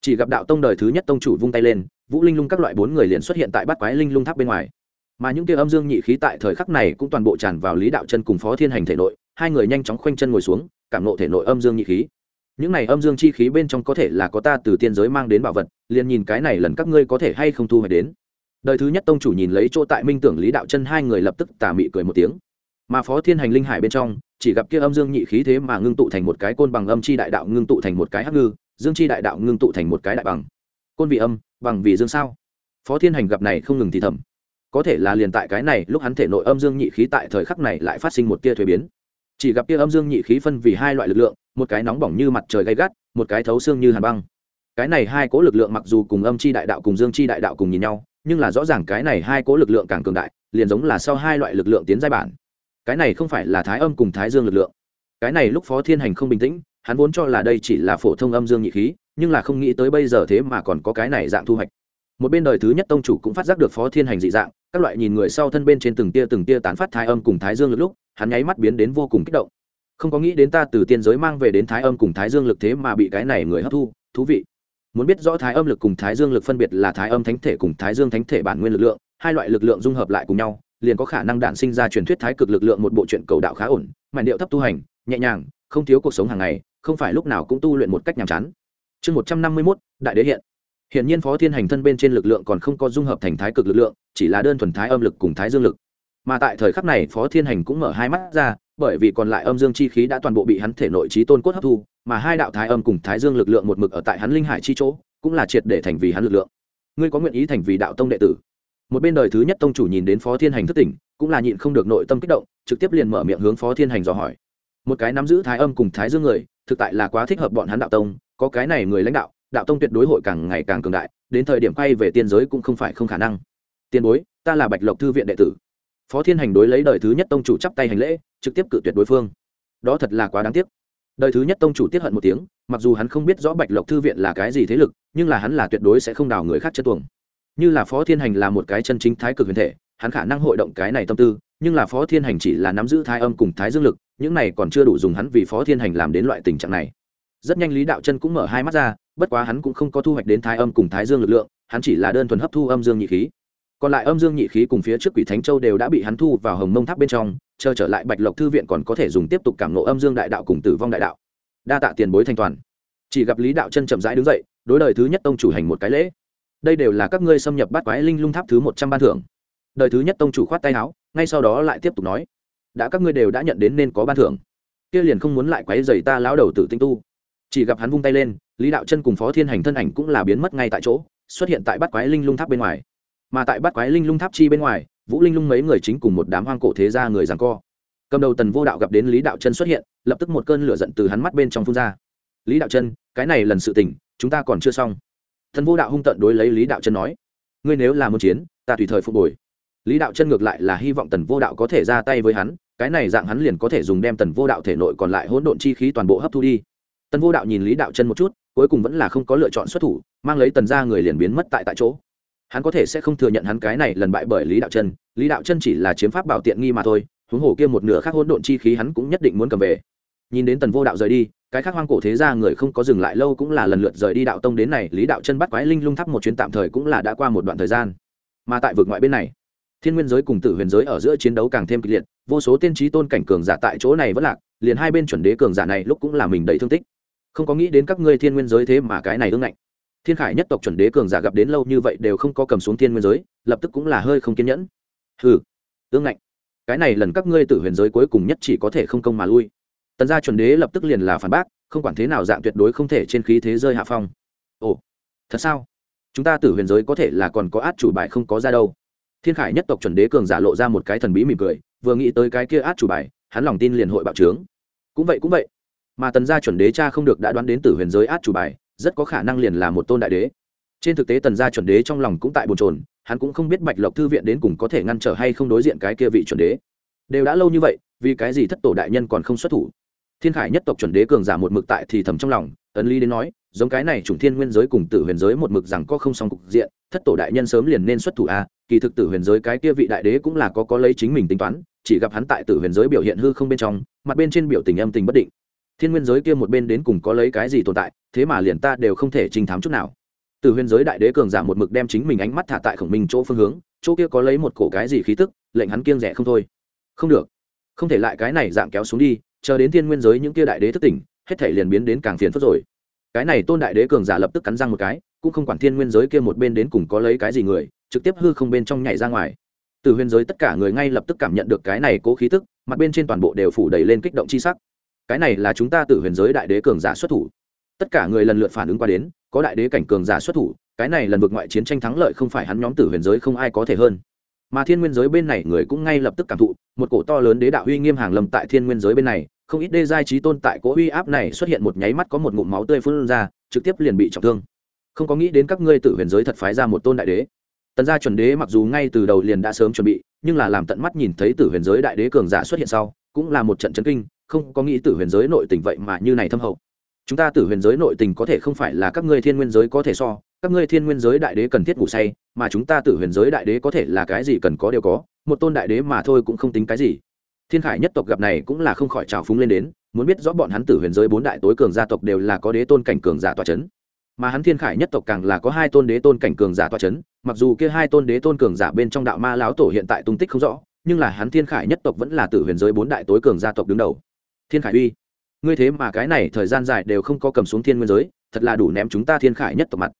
Chỉ gặp đạo tông đời thứ nhất tông chủ vung tay lên, vũ linh lung các loại bốn người liền xuất hiện tại bát quái linh lung tháp bên ngoài. Mà những kia âm dương nhị khí tại thời khắc này cũng toàn bộ tràn vào lý đạo chân cùng phó thiên hành thể nội, hai người nhanh chóng khoanh chân ngồi xuống, cảm nộ thể nội âm dương nhị khí. Những này âm dương chi khí bên trong có thể là có ta từ tiên giới mang đến bảo vật, liền nhìn cái này lần các ngươi có thể hay không thu hồi đến. Đời thứ nhất tông chủ nhìn lấy chỗ tại minh tưởng lý đạo chân hai người lập tức tà mị cười một tiếng mà phó thiên hành linh hải bên trong, chỉ gặp kia âm dương nhị khí thế mà ngưng tụ thành một cái côn bằng âm chi đại đạo, ngưng tụ thành một cái hắc ngư, dương chi đại đạo ngưng tụ thành một cái đại bằng. Côn vị âm, bằng vì dương sao? Phó thiên hành gặp này không ngừng thì thầm. Có thể là liền tại cái này, lúc hắn thể nội âm dương nhị khí tại thời khắc này lại phát sinh một tia thuế biến. Chỉ gặp kia âm dương nhị khí phân vì hai loại lực lượng, một cái nóng bỏng như mặt trời gay gắt, một cái thấu xương như hàn băng. Cái này hai cố lực lượng mặc dù cùng âm chi đại đạo cùng dương chi đại đạo cùng nhìn nhau, nhưng là rõ ràng cái này hai cố lực lượng càng cường đại, liền giống là sau hai loại lực lượng tiến giai bản cái này không phải là thái âm cùng thái dương lực lượng. Cái này lúc phó thiên hành không bình tĩnh, hắn vốn cho là đây chỉ là phổ thông âm dương nhị khí, nhưng là không nghĩ tới bây giờ thế mà còn có cái này dạng thu hoạch. Một bên đời thứ nhất tông chủ cũng phát giác được phó thiên hành dị dạng, các loại nhìn người sau thân bên trên từng tia từng tia tán phát thái âm cùng thái dương lực lúc, hắn nháy mắt biến đến vô cùng kích động. Không có nghĩ đến ta từ tiên giới mang về đến thái âm cùng thái dương lực thế mà bị cái này người hấp thu, thú vị. Muốn biết rõ thái âm lực cùng thái dương lực phân biệt là thái âm thánh thể cùng thái dương thánh thể bản nguyên lực lượng, hai loại lực lượng dung hợp lại cùng nhau liền có khả năng đạn sinh ra truyền thuyết thái cực lực lượng một bộ truyện cầu đạo khá ổn, màn điệu thấp tu hành, nhẹ nhàng, không thiếu cuộc sống hàng ngày, không phải lúc nào cũng tu luyện một cách nhàm chán. Chương một trăm năm mươi mốt, đại đế hiện. Hiện nhiên phó thiên hành thân bên trên lực lượng còn không có dung hợp thành thái cực lực lượng, chỉ là đơn thuần thái âm lực cùng thái dương lực. Mà tại thời khắc này, phó thiên hành cũng mở hai mắt ra, bởi vì còn lại âm dương chi khí đã toàn bộ bị hắn thể nội trí tôn cốt hấp thu, mà hai đạo thái âm cùng thái dương lực lượng một mực ở tại hắn linh hải chi chỗ, cũng là triệt để thành vì hắn lực lượng. Ngươi có nguyện ý thành vì đạo tông đệ tử? Một bên đời thứ nhất tông chủ nhìn đến phó thiên hành thất tỉnh, cũng là nhịn không được nội tâm kích động, trực tiếp liền mở miệng hướng phó thiên hành dò hỏi. Một cái nắm giữ thái âm cùng thái dương người, thực tại là quá thích hợp bọn hắn đạo tông, có cái này người lãnh đạo đạo tông tuyệt đối hội càng ngày càng cường đại, đến thời điểm quay về tiên giới cũng không phải không khả năng. Tiền bối, ta là bạch lộc thư viện đệ tử. Phó thiên hành đối lấy đời thứ nhất tông chủ chắp tay hành lễ, trực tiếp cự tuyệt đối phương. Đó thật là quá đáng tiếc. Đời thứ nhất tông chủ tiết hận một tiếng, mặc dù hắn không biết rõ bạch lộc thư viện là cái gì thế lực, nhưng là hắn là tuyệt đối sẽ không đào người khác chất tuồng như là phó thiên hành là một cái chân chính thái cực huyền thể, hắn khả năng hội động cái này tâm tư, nhưng là phó thiên hành chỉ là nắm giữ thái âm cùng thái dương lực, những này còn chưa đủ dùng hắn vì phó thiên hành làm đến loại tình trạng này. Rất nhanh lý đạo chân cũng mở hai mắt ra, bất quá hắn cũng không có thu hoạch đến thái âm cùng thái dương lực lượng, hắn chỉ là đơn thuần hấp thu âm dương nhị khí. Còn lại âm dương nhị khí cùng phía trước quỷ thánh châu đều đã bị hắn thu vào hồng mông tháp bên trong, chờ trở lại bạch lộc thư viện còn có thể dùng tiếp tục cảm nộ âm dương đại đạo cùng tử vong đại đạo. Đa tạ tiền bối thanh toàn. Chỉ gặp lý đạo chân chậm rãi đứng dậy, đối đời thứ nhất tông chủ hành một cái lễ đây đều là các ngươi xâm nhập bát quái linh lung tháp thứ một trăm ban thưởng. Đời thứ nhất tông chủ khoát tay áo, ngay sau đó lại tiếp tục nói, đã các ngươi đều đã nhận đến nên có ban thưởng. Kia liền không muốn lại quấy dày ta lão đầu tử tinh tu. Chỉ gặp hắn vung tay lên, lý đạo chân cùng phó thiên hành thân ảnh cũng là biến mất ngay tại chỗ, xuất hiện tại bát quái linh lung tháp bên ngoài. Mà tại bát quái linh lung tháp chi bên ngoài, vũ linh lung mấy người chính cùng một đám hoang cổ thế gia người rằng co. Cầm đầu tần vô đạo gặp đến lý đạo chân xuất hiện, lập tức một cơn lửa giận từ hắn mắt bên trong phun ra. Lý đạo chân, cái này lần sự tình, chúng ta còn chưa xong thần vô đạo hung tận đối lấy lý đạo chân nói, ngươi nếu là muốn chiến, ta tùy thời phục hồi. Lý đạo chân ngược lại là hy vọng tần vô đạo có thể ra tay với hắn, cái này dạng hắn liền có thể dùng đem tần vô đạo thể nội còn lại hỗn độn chi khí toàn bộ hấp thu đi. Tần vô đạo nhìn lý đạo chân một chút, cuối cùng vẫn là không có lựa chọn xuất thủ, mang lấy tần ra người liền biến mất tại tại chỗ. Hắn có thể sẽ không thừa nhận hắn cái này lần bại bởi lý đạo chân, lý đạo chân chỉ là chiếm pháp bảo tiện nghi mà thôi, huống hồ kia một nửa khác hỗn độn chi khí hắn cũng nhất định muốn cầm về. Nhìn đến tần vô đạo rời đi cái khác hoang cổ thế gia người không có dừng lại lâu cũng là lần lượt rời đi đạo tông đến này, lý đạo chân bắt quái linh lung thắp một chuyến tạm thời cũng là đã qua một đoạn thời gian. Mà tại vực ngoại bên này, thiên nguyên giới cùng tử huyền giới ở giữa chiến đấu càng thêm kịch liệt, vô số tiên trí tôn cảnh cường giả tại chỗ này vẫn lạc, liền hai bên chuẩn đế cường giả này lúc cũng là mình đầy thương tích. Không có nghĩ đến các ngươi thiên nguyên giới thế mà cái này ương ngạnh. Thiên khải nhất tộc chuẩn đế cường giả gặp đến lâu như vậy đều không có cầm xuống thiên nguyên giới, lập tức cũng là hơi không kiên nhẫn. Hừ, ương ngạnh. Cái này lần các ngươi tử huyền giới cuối cùng nhất chỉ có thể không công mà lui tần gia chuẩn đế lập tức liền là phản bác, không quản thế nào dạng tuyệt đối không thể trên khí thế rơi hạ phong. Ồ, thật sao? Chúng ta tử huyền giới có thể là còn có át chủ bài không có ra đâu. Thiên khải nhất tộc chuẩn đế cường giả lộ ra một cái thần bí mỉm cười, vừa nghĩ tới cái kia át chủ bài, hắn lòng tin liền hội bạo trướng. Cũng vậy cũng vậy. Mà tần gia chuẩn đế cha không được đã đoán đến tử huyền giới át chủ bài, rất có khả năng liền là một tôn đại đế. Trên thực tế tần gia chuẩn đế trong lòng cũng tại bồn trồn hắn cũng không biết bạch lộc thư viện đến cùng có thể ngăn trở hay không đối diện cái kia vị chuẩn đế. Đều đã lâu như vậy, vì cái gì thất tổ đại nhân còn không xuất thủ? Thiên khải nhất tộc chuẩn đế cường giả một mực tại thì thầm trong lòng, ấn lý đến nói, giống cái này chủng thiên nguyên giới cùng tử huyền giới một mực rằng có không song cục diện, thất tổ đại nhân sớm liền nên xuất thủ a, kỳ thực tử huyền giới cái kia vị đại đế cũng là có có lấy chính mình tính toán, chỉ gặp hắn tại tử huyền giới biểu hiện hư không bên trong, mặt bên trên biểu tình âm tình bất định. Thiên nguyên giới kia một bên đến cùng có lấy cái gì tồn tại, thế mà liền ta đều không thể trình thám chút nào. Tử huyền giới đại đế cường giả một mực đem chính mình ánh mắt thả tại khổng minh chỗ phương hướng, chỗ kia có lấy một cổ cái gì khí tức, lệnh hắn kiêng rẻ không thôi. Không được, không thể lại cái này dạng kéo xuống đi chờ đến thiên nguyên giới những kia đại đế thất tỉnh, hết thể liền biến đến càng phiền phức rồi. Cái này tôn đại đế cường giả lập tức cắn răng một cái, cũng không quản thiên nguyên giới kia một bên đến cùng có lấy cái gì người, trực tiếp hư không bên trong nhảy ra ngoài. Từ huyền giới tất cả người ngay lập tức cảm nhận được cái này cố khí tức, mặt bên trên toàn bộ đều phủ đầy lên kích động chi sắc. Cái này là chúng ta từ huyền giới đại đế cường giả xuất thủ. Tất cả người lần lượt phản ứng qua đến, có đại đế cảnh cường giả xuất thủ, cái này lần vượt ngoại chiến tranh thắng lợi không phải hắn nhóm tử huyền giới không ai có thể hơn mà thiên nguyên giới bên này người cũng ngay lập tức cảm thụ, một cổ to lớn đế đạo uy nghiêm hàng lầm tại thiên nguyên giới bên này, không ít đê giai trí tôn tại cỗ uy áp này xuất hiện một nháy mắt có một ngụm máu tươi phun ra, trực tiếp liền bị trọng thương. Không có nghĩ đến các ngươi Tử huyền giới thật phái ra một tôn đại đế. Tần gia chuẩn đế mặc dù ngay từ đầu liền đã sớm chuẩn bị, nhưng là làm tận mắt nhìn thấy tử huyền giới đại đế cường giả xuất hiện sau, cũng là một trận chấn kinh, không có nghĩ tử huyền giới nội tình vậy mà như này thâm hậu. Chúng ta tử huyền giới nội tình có thể không phải là các ngươi thiên nguyên giới có thể so các ngươi thiên nguyên giới đại đế cần thiết ngủ say, mà chúng ta tử huyền giới đại đế có thể là cái gì cần có đều có, một tôn đại đế mà thôi cũng không tính cái gì. Thiên khải nhất tộc gặp này cũng là không khỏi trào phúng lên đến, muốn biết rõ bọn hắn tử huyền giới bốn đại tối cường gia tộc đều là có đế tôn cảnh cường giả tòa c h ấ n mà hắn thiên khải nhất tộc càng là có hai tôn đế tôn cảnh cường giả tòa c h ấ n mặc dù kia hai tôn đế tôn cường giả bên trong đạo ma lão tổ hiện tại tung tích không rõ, nhưng là hắn thiên khải nhất tộc vẫn là tử huyền giới bốn đại tối cường gia tộc đứng đầu. Thiên khải uy, ngươi thế mà cái này thời gian dài đều không có cầm xuống thiên nguyên giới, thật là đủ ném chúng ta thiên khải nhất tộc mặt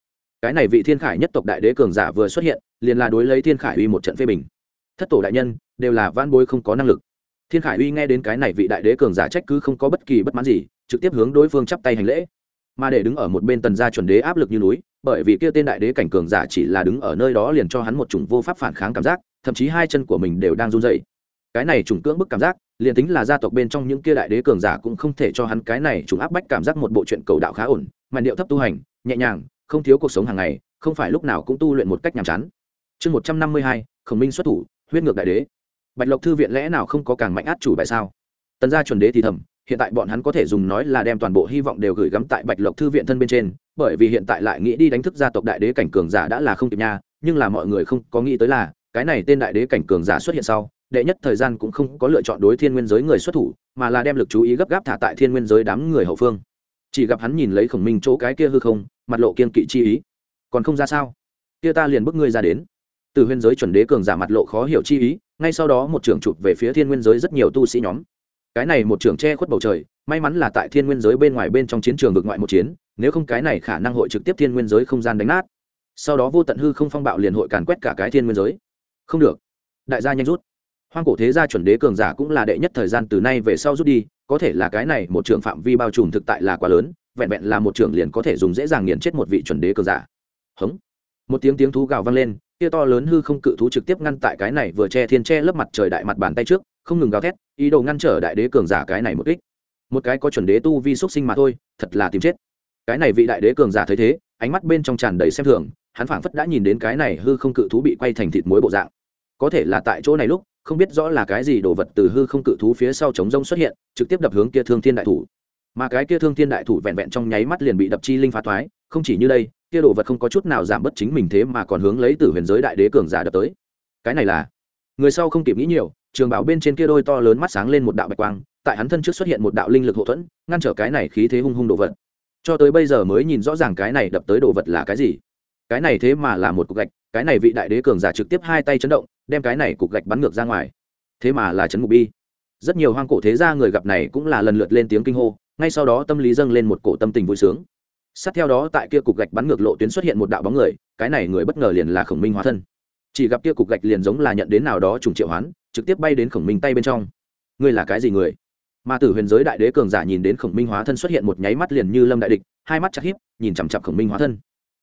cái này vị thiên khải nhất tộc đại đế cường giả vừa xuất hiện, liền là đối lấy thiên khải uy một trận phê bình. Thất tổ đại nhân, đều là van bối không có năng lực. Thiên khải uy nghe đến cái này vị đại đế cường giả trách cứ không có bất kỳ bất mãn gì, trực tiếp hướng đối phương chắp tay hành lễ. Mà để đứng ở một bên tần gia chuẩn đế áp lực như núi, bởi vì kia tên đại đế cảnh cường giả chỉ là đứng ở nơi đó liền cho hắn một chủng vô pháp phản kháng cảm giác, thậm chí hai chân của mình đều đang run dậy cái này chủng cưỡng bức cảm giác, liền tính là gia tộc bên trong những kia đại đế cường giả cũng không thể cho hắn cái này chủng áp bách cảm giác một bộ chuyện cầu đạo khá ổn mà điệu thấp tu hành, nhẹ nhàng không thiếu cuộc sống hàng ngày, không phải lúc nào cũng tu luyện một cách nhàm chán. Chương một trăm năm mươi hai, khổng minh xuất thủ, huyết ngược đại đế. Bạch lộc thư viện lẽ nào không có càng mạnh át chủ bài sao? Tần gia chuẩn đế thì thầm, hiện tại bọn hắn có thể dùng nói là đem toàn bộ hy vọng đều gửi gắm tại bạch lộc thư viện thân bên trên, bởi vì hiện tại lại nghĩ đi đánh thức gia tộc đại đế cảnh cường giả đã là không kịp nha, nhưng là mọi người không có nghĩ tới là, cái này tên đại đế cảnh cường giả xuất hiện sau, đệ nhất thời gian cũng không có lựa chọn đối thiên nguyên giới người xuất thủ, mà là đem lực chú ý gấp gáp thả tại thiên nguyên giới đám người hậu phương chỉ gặp hắn nhìn lấy khổng minh chỗ cái kia hư không, mặt lộ kiên kỵ chi ý. Còn không ra sao? Kia ta liền bức ngươi ra đến. Từ huyên giới chuẩn đế cường giả mặt lộ khó hiểu chi ý, ngay sau đó một trưởng chụp về phía thiên nguyên giới rất nhiều tu sĩ nhóm. Cái này một trưởng che khuất bầu trời, may mắn là tại thiên nguyên giới bên ngoài bên trong chiến trường ngược ngoại một chiến, nếu không cái này khả năng hội trực tiếp thiên nguyên giới không gian đánh nát. Sau đó vô tận hư không phong bạo liền hội càn quét cả cái thiên nguyên giới. Không được. Đại gia nhanh rút. Hoang cổ thế gia chuẩn đế cường giả cũng là đệ nhất thời gian từ nay về sau rút đi có thể là cái này, một trường phạm vi bao trùm thực tại là quá lớn, vẹn vẹn là một trường liền có thể dùng dễ dàng nghiền chết một vị chuẩn đế cường giả. Hống. Một tiếng tiếng thú gào vang lên, kia to lớn hư không cự thú trực tiếp ngăn tại cái này vừa che thiên che lấp mặt trời đại mặt bàn tay trước, không ngừng gào thét, ý đồ ngăn trở đại đế cường giả cái này một kích. Một cái có chuẩn đế tu vi xuất sinh mà thôi, thật là tìm chết. Cái này vị đại đế cường giả thấy thế, ánh mắt bên trong tràn đầy xem thường, hắn phảng phất đã nhìn đến cái này hư không cự thú bị quay thành thịt muối bộ dạng. Có thể là tại chỗ này lúc không biết rõ là cái gì đồ vật từ hư không cự thú phía sau chống rông xuất hiện, trực tiếp đập hướng kia thương thiên đại thủ. Mà cái kia thương thiên đại thủ vẹn vẹn trong nháy mắt liền bị đập chi linh phá thoái, không chỉ như đây, kia đồ vật không có chút nào giảm bất chính mình thế mà còn hướng lấy từ huyền giới đại đế cường giả đập tới. Cái này là, người sau không kịp nghĩ nhiều, trường bảo bên trên kia đôi to lớn mắt sáng lên một đạo bạch quang, tại hắn thân trước xuất hiện một đạo linh lực hậu thuẫn, ngăn trở cái này khí thế hung hung đồ vật. Cho tới bây giờ mới nhìn rõ ràng cái này đập tới đồ vật là cái gì cái này thế mà là một cục gạch, cái này vị đại đế cường giả trực tiếp hai tay chấn động, đem cái này cục gạch bắn ngược ra ngoài. Thế mà là chấn mục bi. Rất nhiều hoang cổ thế gia người gặp này cũng là lần lượt lên tiếng kinh hô, ngay sau đó tâm lý dâng lên một cổ tâm tình vui sướng. Sát theo đó tại kia cục gạch bắn ngược lộ tuyến xuất hiện một đạo bóng người, cái này người bất ngờ liền là khổng minh hóa thân. Chỉ gặp kia cục gạch liền giống là nhận đến nào đó trùng triệu hoán, trực tiếp bay đến khổng minh tay bên trong. Ngươi là cái gì người? Mà tử huyền giới đại đế cường giả nhìn đến khổng minh hóa thân xuất hiện một nháy mắt liền như lâm đại địch, hai mắt chặt hiếp nhìn chằm chặp khổng minh hóa thân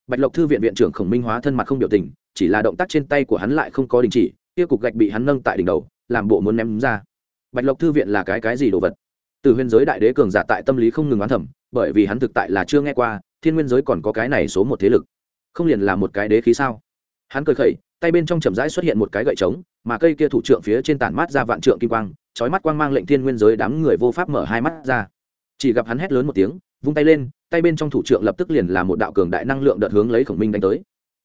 bạch lộc thư viện viện trưởng khổng minh hóa thân mặt không biểu tình, chỉ là động tác trên tay của hắn lại không có đình chỉ, kia cục gạch bị hắn nâng tại đỉnh đầu, làm bộ muốn ném ra. Bạch lộc thư viện là cái cái gì đồ vật? Từ huyên giới đại đế cường giả tại tâm lý không ngừng oán thẩm bởi vì hắn thực tại là chưa nghe qua, thiên nguyên giới còn có cái này số một thế lực. Không liền là một cái đế khí sao? Hắn cười khẩy, tay bên trong chầm rãi xuất hiện một cái gậy trống, mà cây kia thủ trượng phía trên tản mát ra vạn trượng kim quang trói mắt quang mang lệnh thiên nguyên giới đám người vô pháp mở hai mắt ra chỉ gặp hắn hét lớn một tiếng, vung tay lên, tay bên trong thủ trượng lập tức liền là một đạo cường đại năng lượng đợt hướng lấy khổng minh đánh tới.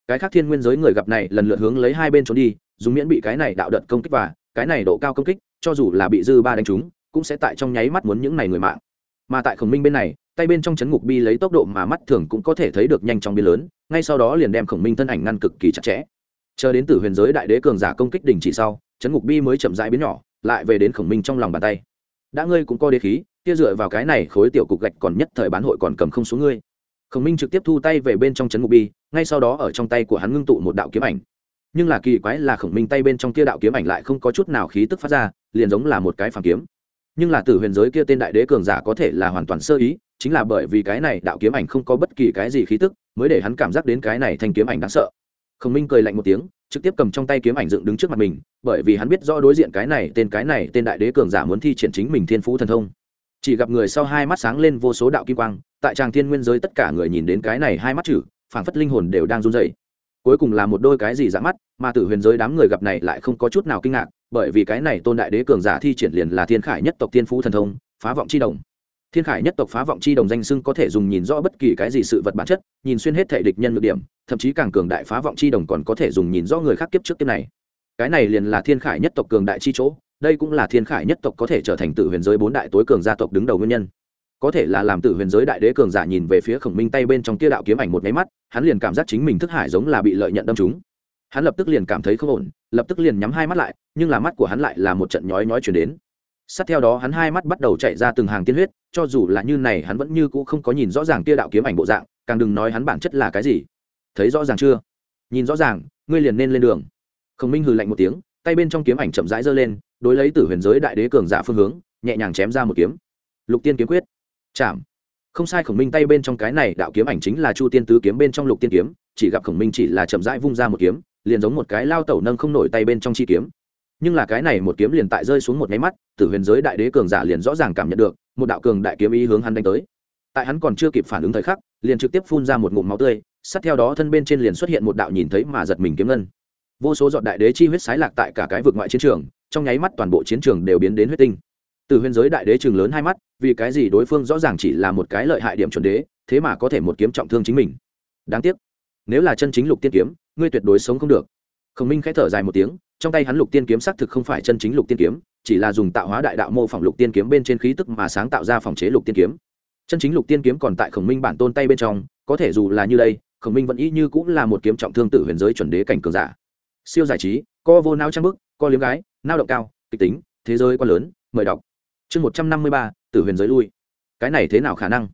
Cái khác thiên nguyên giới người gặp này lần lượt hướng lấy hai bên trốn đi, dùng miễn bị cái này đạo đợt công kích và cái này độ cao công kích, cho dù là bị dư ba đánh trúng, cũng sẽ tại trong nháy mắt muốn những này người mạng. Mà tại khổng minh bên này, tay bên trong chấn ngục bi lấy tốc độ mà mắt thường cũng có thể thấy được nhanh trong bi lớn, ngay sau đó liền đem khổng minh thân ảnh ngăn cực kỳ chặt chẽ. Chờ đến từ huyền giới đại đế cường giả công kích đình chỉ sau, chấn ngục bi mới chậm rãi biến nhỏ, lại về đến khổng minh trong lòng bàn tay đã ngươi cũng có đế khí, kia dựa vào cái này khối tiểu cục gạch còn nhất thời bán hội còn cầm không xuống ngươi. Khổng minh trực tiếp thu tay về bên trong chấn ngục bi, ngay sau đó ở trong tay của hắn ngưng tụ một đạo kiếm ảnh. Nhưng là kỳ quái là khổng minh tay bên trong kia đạo kiếm ảnh lại không có chút nào khí tức phát ra, liền giống là một cái phản kiếm. Nhưng là tử huyền giới kia tên đại đế cường giả có thể là hoàn toàn sơ ý, chính là bởi vì cái này đạo kiếm ảnh không có bất kỳ cái gì khí tức, mới để hắn cảm giác đến cái này thành kiếm ảnh đáng sợ. Khổng minh cười lạnh một tiếng trực tiếp cầm trong tay kiếm ảnh dựng đứng trước mặt mình, bởi vì hắn biết rõ đối diện cái này tên cái này tên đại đế cường giả muốn thi triển chính mình thiên phú thần thông. Chỉ gặp người sau hai mắt sáng lên vô số đạo kim quang, tại tràng thiên nguyên giới tất cả người nhìn đến cái này hai mắt chữ, phảng phất linh hồn đều đang run rẩy. Cuối cùng là một đôi cái gì dạng mắt, mà tử huyền giới đám người gặp này lại không có chút nào kinh ngạc, bởi vì cái này tôn đại đế cường giả thi triển liền là thiên khải nhất tộc thiên phú thần thông, phá vọng chi đồng thiên khải nhất tộc phá vọng chi đồng danh xưng có thể dùng nhìn rõ bất kỳ cái gì sự vật bản chất, nhìn xuyên hết thể địch nhân ngược điểm, thậm chí càng cường đại phá vọng chi đồng còn có thể dùng nhìn rõ người khác kiếp trước kiếp này. Cái này liền là thiên khải nhất tộc cường đại chi chỗ, đây cũng là thiên khải nhất tộc có thể trở thành tử huyền giới bốn đại tối cường gia tộc đứng đầu nguyên nhân. Có thể là làm tử huyền giới đại đế cường giả nhìn về phía khổng minh tay bên trong kia đạo kiếm ảnh một máy mắt, hắn liền cảm giác chính mình thức hải giống là bị lợi nhận đâm chúng hắn lập tức liền cảm thấy không ổn, lập tức liền nhắm hai mắt lại, nhưng là mắt của hắn lại là một trận nhói nhói chuyển đến sát theo đó hắn hai mắt bắt đầu chạy ra từng hàng tiên huyết, cho dù là như này hắn vẫn như cũ không có nhìn rõ ràng tia đạo kiếm ảnh bộ dạng, càng đừng nói hắn bản chất là cái gì. Thấy rõ ràng chưa? Nhìn rõ ràng, ngươi liền nên lên đường. Khổng minh hừ lạnh một tiếng, tay bên trong kiếm ảnh chậm rãi giơ lên, đối lấy tử huyền giới đại đế cường giả phương hướng, nhẹ nhàng chém ra một kiếm. Lục tiên kiếm quyết. Chạm. Không sai khổng minh tay bên trong cái này đạo kiếm ảnh chính là chu tiên tứ kiếm bên trong lục tiên kiếm, chỉ gặp khổng minh chỉ là chậm rãi vung ra một kiếm, liền giống một cái lao tẩu nâng không nổi tay bên trong chi kiếm nhưng là cái này một kiếm liền tại rơi xuống một nháy mắt, tử huyền giới đại đế cường giả liền rõ ràng cảm nhận được, một đạo cường đại kiếm ý hướng hắn đánh tới. Tại hắn còn chưa kịp phản ứng thời khắc, liền trực tiếp phun ra một ngụm máu tươi, sát theo đó thân bên trên liền xuất hiện một đạo nhìn thấy mà giật mình kiếm ngân. Vô số dọn đại đế chi huyết sái lạc tại cả cái vực ngoại chiến trường, trong nháy mắt toàn bộ chiến trường đều biến đến huyết tinh. Từ huyền giới đại đế trường lớn hai mắt, vì cái gì đối phương rõ ràng chỉ là một cái lợi hại điểm chuẩn đế, thế mà có thể một kiếm trọng thương chính mình? Đáng tiếc, nếu là chân chính lục tiên kiếm, ngươi tuyệt đối sống không được. Khổng minh khẽ thở dài một tiếng trong tay hắn lục tiên kiếm xác thực không phải chân chính lục tiên kiếm, chỉ là dùng tạo hóa đại đạo mô phỏng lục tiên kiếm bên trên khí tức mà sáng tạo ra phòng chế lục tiên kiếm. Chân chính lục tiên kiếm còn tại khổng minh bản tôn tay bên trong, có thể dù là như đây, khổng minh vẫn y như cũng là một kiếm trọng thương tử huyền giới chuẩn đế cảnh cường giả. Siêu giải trí, co vô nao trang bức, co liếm gái nao động cao, kịch tính, thế giới quá lớn, mời đọc. Chương một trăm năm mươi ba, tử huyền giới lui. Cái này thế nào khả năng?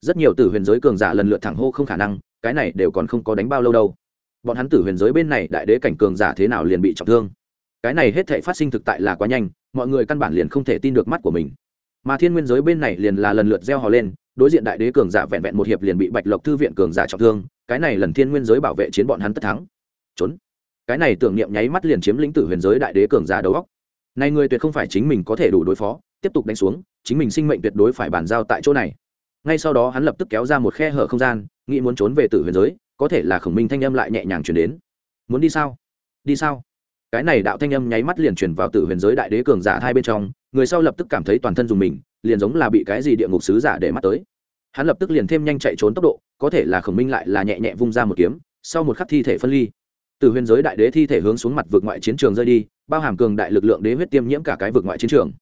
Rất nhiều tử huyền giới cường giả lần lượt thẳng hô không khả năng, cái này đều còn không có đánh bao lâu đâu bọn hắn tử huyền giới bên này đại đế cảnh cường giả thế nào liền bị trọng thương. Cái này hết thể phát sinh thực tại là quá nhanh, mọi người căn bản liền không thể tin được mắt của mình. Mà thiên nguyên giới bên này liền là lần lượt gieo hò lên, đối diện đại đế cường giả vẹn vẹn một hiệp liền bị bạch lộc thư viện cường giả trọng thương, cái này lần thiên nguyên giới bảo vệ chiến bọn hắn tất thắng. Trốn. Cái này tưởng niệm nháy mắt liền chiếm lĩnh tử huyền giới đại đế cường giả đầu góc này người tuyệt không phải chính mình có thể đủ đối phó, tiếp tục đánh xuống, chính mình sinh mệnh tuyệt đối phải bàn giao tại chỗ này. Ngay sau đó hắn lập tức kéo ra một khe hở không gian, nghĩ muốn trốn về tử huyền giới có thể là khổng minh thanh âm lại nhẹ nhàng chuyển đến. Muốn đi sao? Đi sao? Cái này đạo thanh âm nháy mắt liền chuyển vào tử huyền giới đại đế cường giả hai bên trong, người sau lập tức cảm thấy toàn thân dùng mình, liền giống là bị cái gì địa ngục sứ giả để mắt tới. Hắn lập tức liền thêm nhanh chạy trốn tốc độ, có thể là khổng minh lại là nhẹ nhẹ vung ra một kiếm, sau một khắc thi thể phân ly. Từ huyền giới đại đế thi thể hướng xuống mặt vượt ngoại chiến trường rơi đi, bao hàm cường đại lực lượng đế huyết tiêm nhiễm cả cái vượt ngoại chiến trường.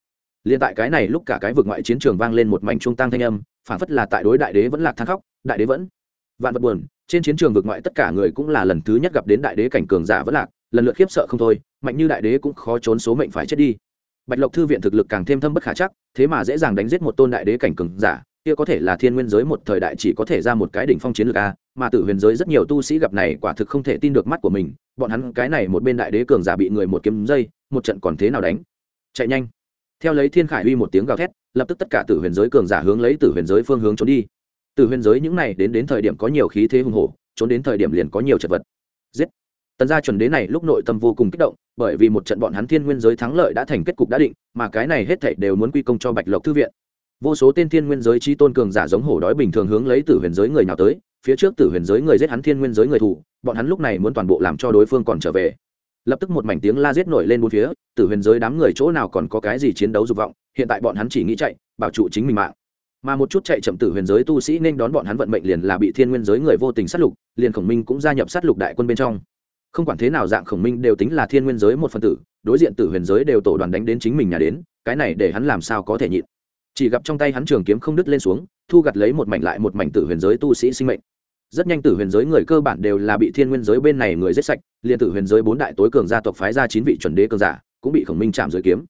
Liền tại cái này lúc cả cái vượt ngoại chiến trường vang lên một mảnh trung tăng thanh âm phản phất là tại đối đại đế vẫn lạc thang khóc, đại đế vẫn vạn vật buồn, trên chiến trường vượt ngoại tất cả người cũng là lần thứ nhất gặp đến đại đế cảnh cường giả vẫn lạc, lần lượt khiếp sợ không thôi, mạnh như đại đế cũng khó trốn số mệnh phải chết đi. Bạch lộc thư viện thực lực càng thêm thâm bất khả chắc, thế mà dễ dàng đánh giết một tôn đại đế cảnh cường giả, kia có thể là thiên nguyên giới một thời đại chỉ có thể ra một cái đỉnh phong chiến lược a, mà tử huyền giới rất nhiều tu sĩ gặp này quả thực không thể tin được mắt của mình, bọn hắn cái này một bên đại đế cường giả bị người một kiếm dây, một trận còn thế nào đánh? Chạy nhanh. Theo lấy thiên khải uy một tiếng gào thét, lập tức tất cả tử huyền giới cường giả hướng lấy tử huyền giới phương hướng trốn đi từ huyền giới những này đến đến thời điểm có nhiều khí thế hùng hổ, trốn đến thời điểm liền có nhiều chật vật. Giết! Tần gia chuẩn đế này lúc nội tâm vô cùng kích động, bởi vì một trận bọn hắn thiên nguyên giới thắng lợi đã thành kết cục đã định, mà cái này hết thảy đều muốn quy công cho bạch lộc thư viện. Vô số tên thiên nguyên giới trí tôn cường giả giống hổ đói bình thường hướng lấy tử huyền giới người nào tới, phía trước tử huyền giới người giết hắn thiên nguyên giới người thủ, bọn hắn lúc này muốn toàn bộ làm cho đối phương còn trở về. Lập tức một mảnh tiếng la giết nổi lên bốn phía, tử huyền giới đám người chỗ nào còn có cái gì chiến đấu dục vọng, hiện tại bọn hắn chỉ nghĩ chạy, bảo trụ chính mình mạng mà một chút chạy chậm tử huyền giới tu sĩ nên đón bọn hắn vận mệnh liền là bị thiên nguyên giới người vô tình sát lục, liền khổng minh cũng gia nhập sát lục đại quân bên trong. Không quản thế nào dạng khổng minh đều tính là thiên nguyên giới một phần tử, đối diện tử huyền giới đều tổ đoàn đánh đến chính mình nhà đến, cái này để hắn làm sao có thể nhịn. Chỉ gặp trong tay hắn trường kiếm không đứt lên xuống, thu gặt lấy một mảnh lại một mảnh tử huyền giới tu sĩ sinh mệnh. Rất nhanh tử huyền giới người cơ bản đều là bị thiên nguyên giới bên này người giết sạch, liền tử huyền giới bốn đại tối cường gia tộc phái ra chín vị chuẩn đế cường giả, cũng bị khổng minh chạm giới kiếm.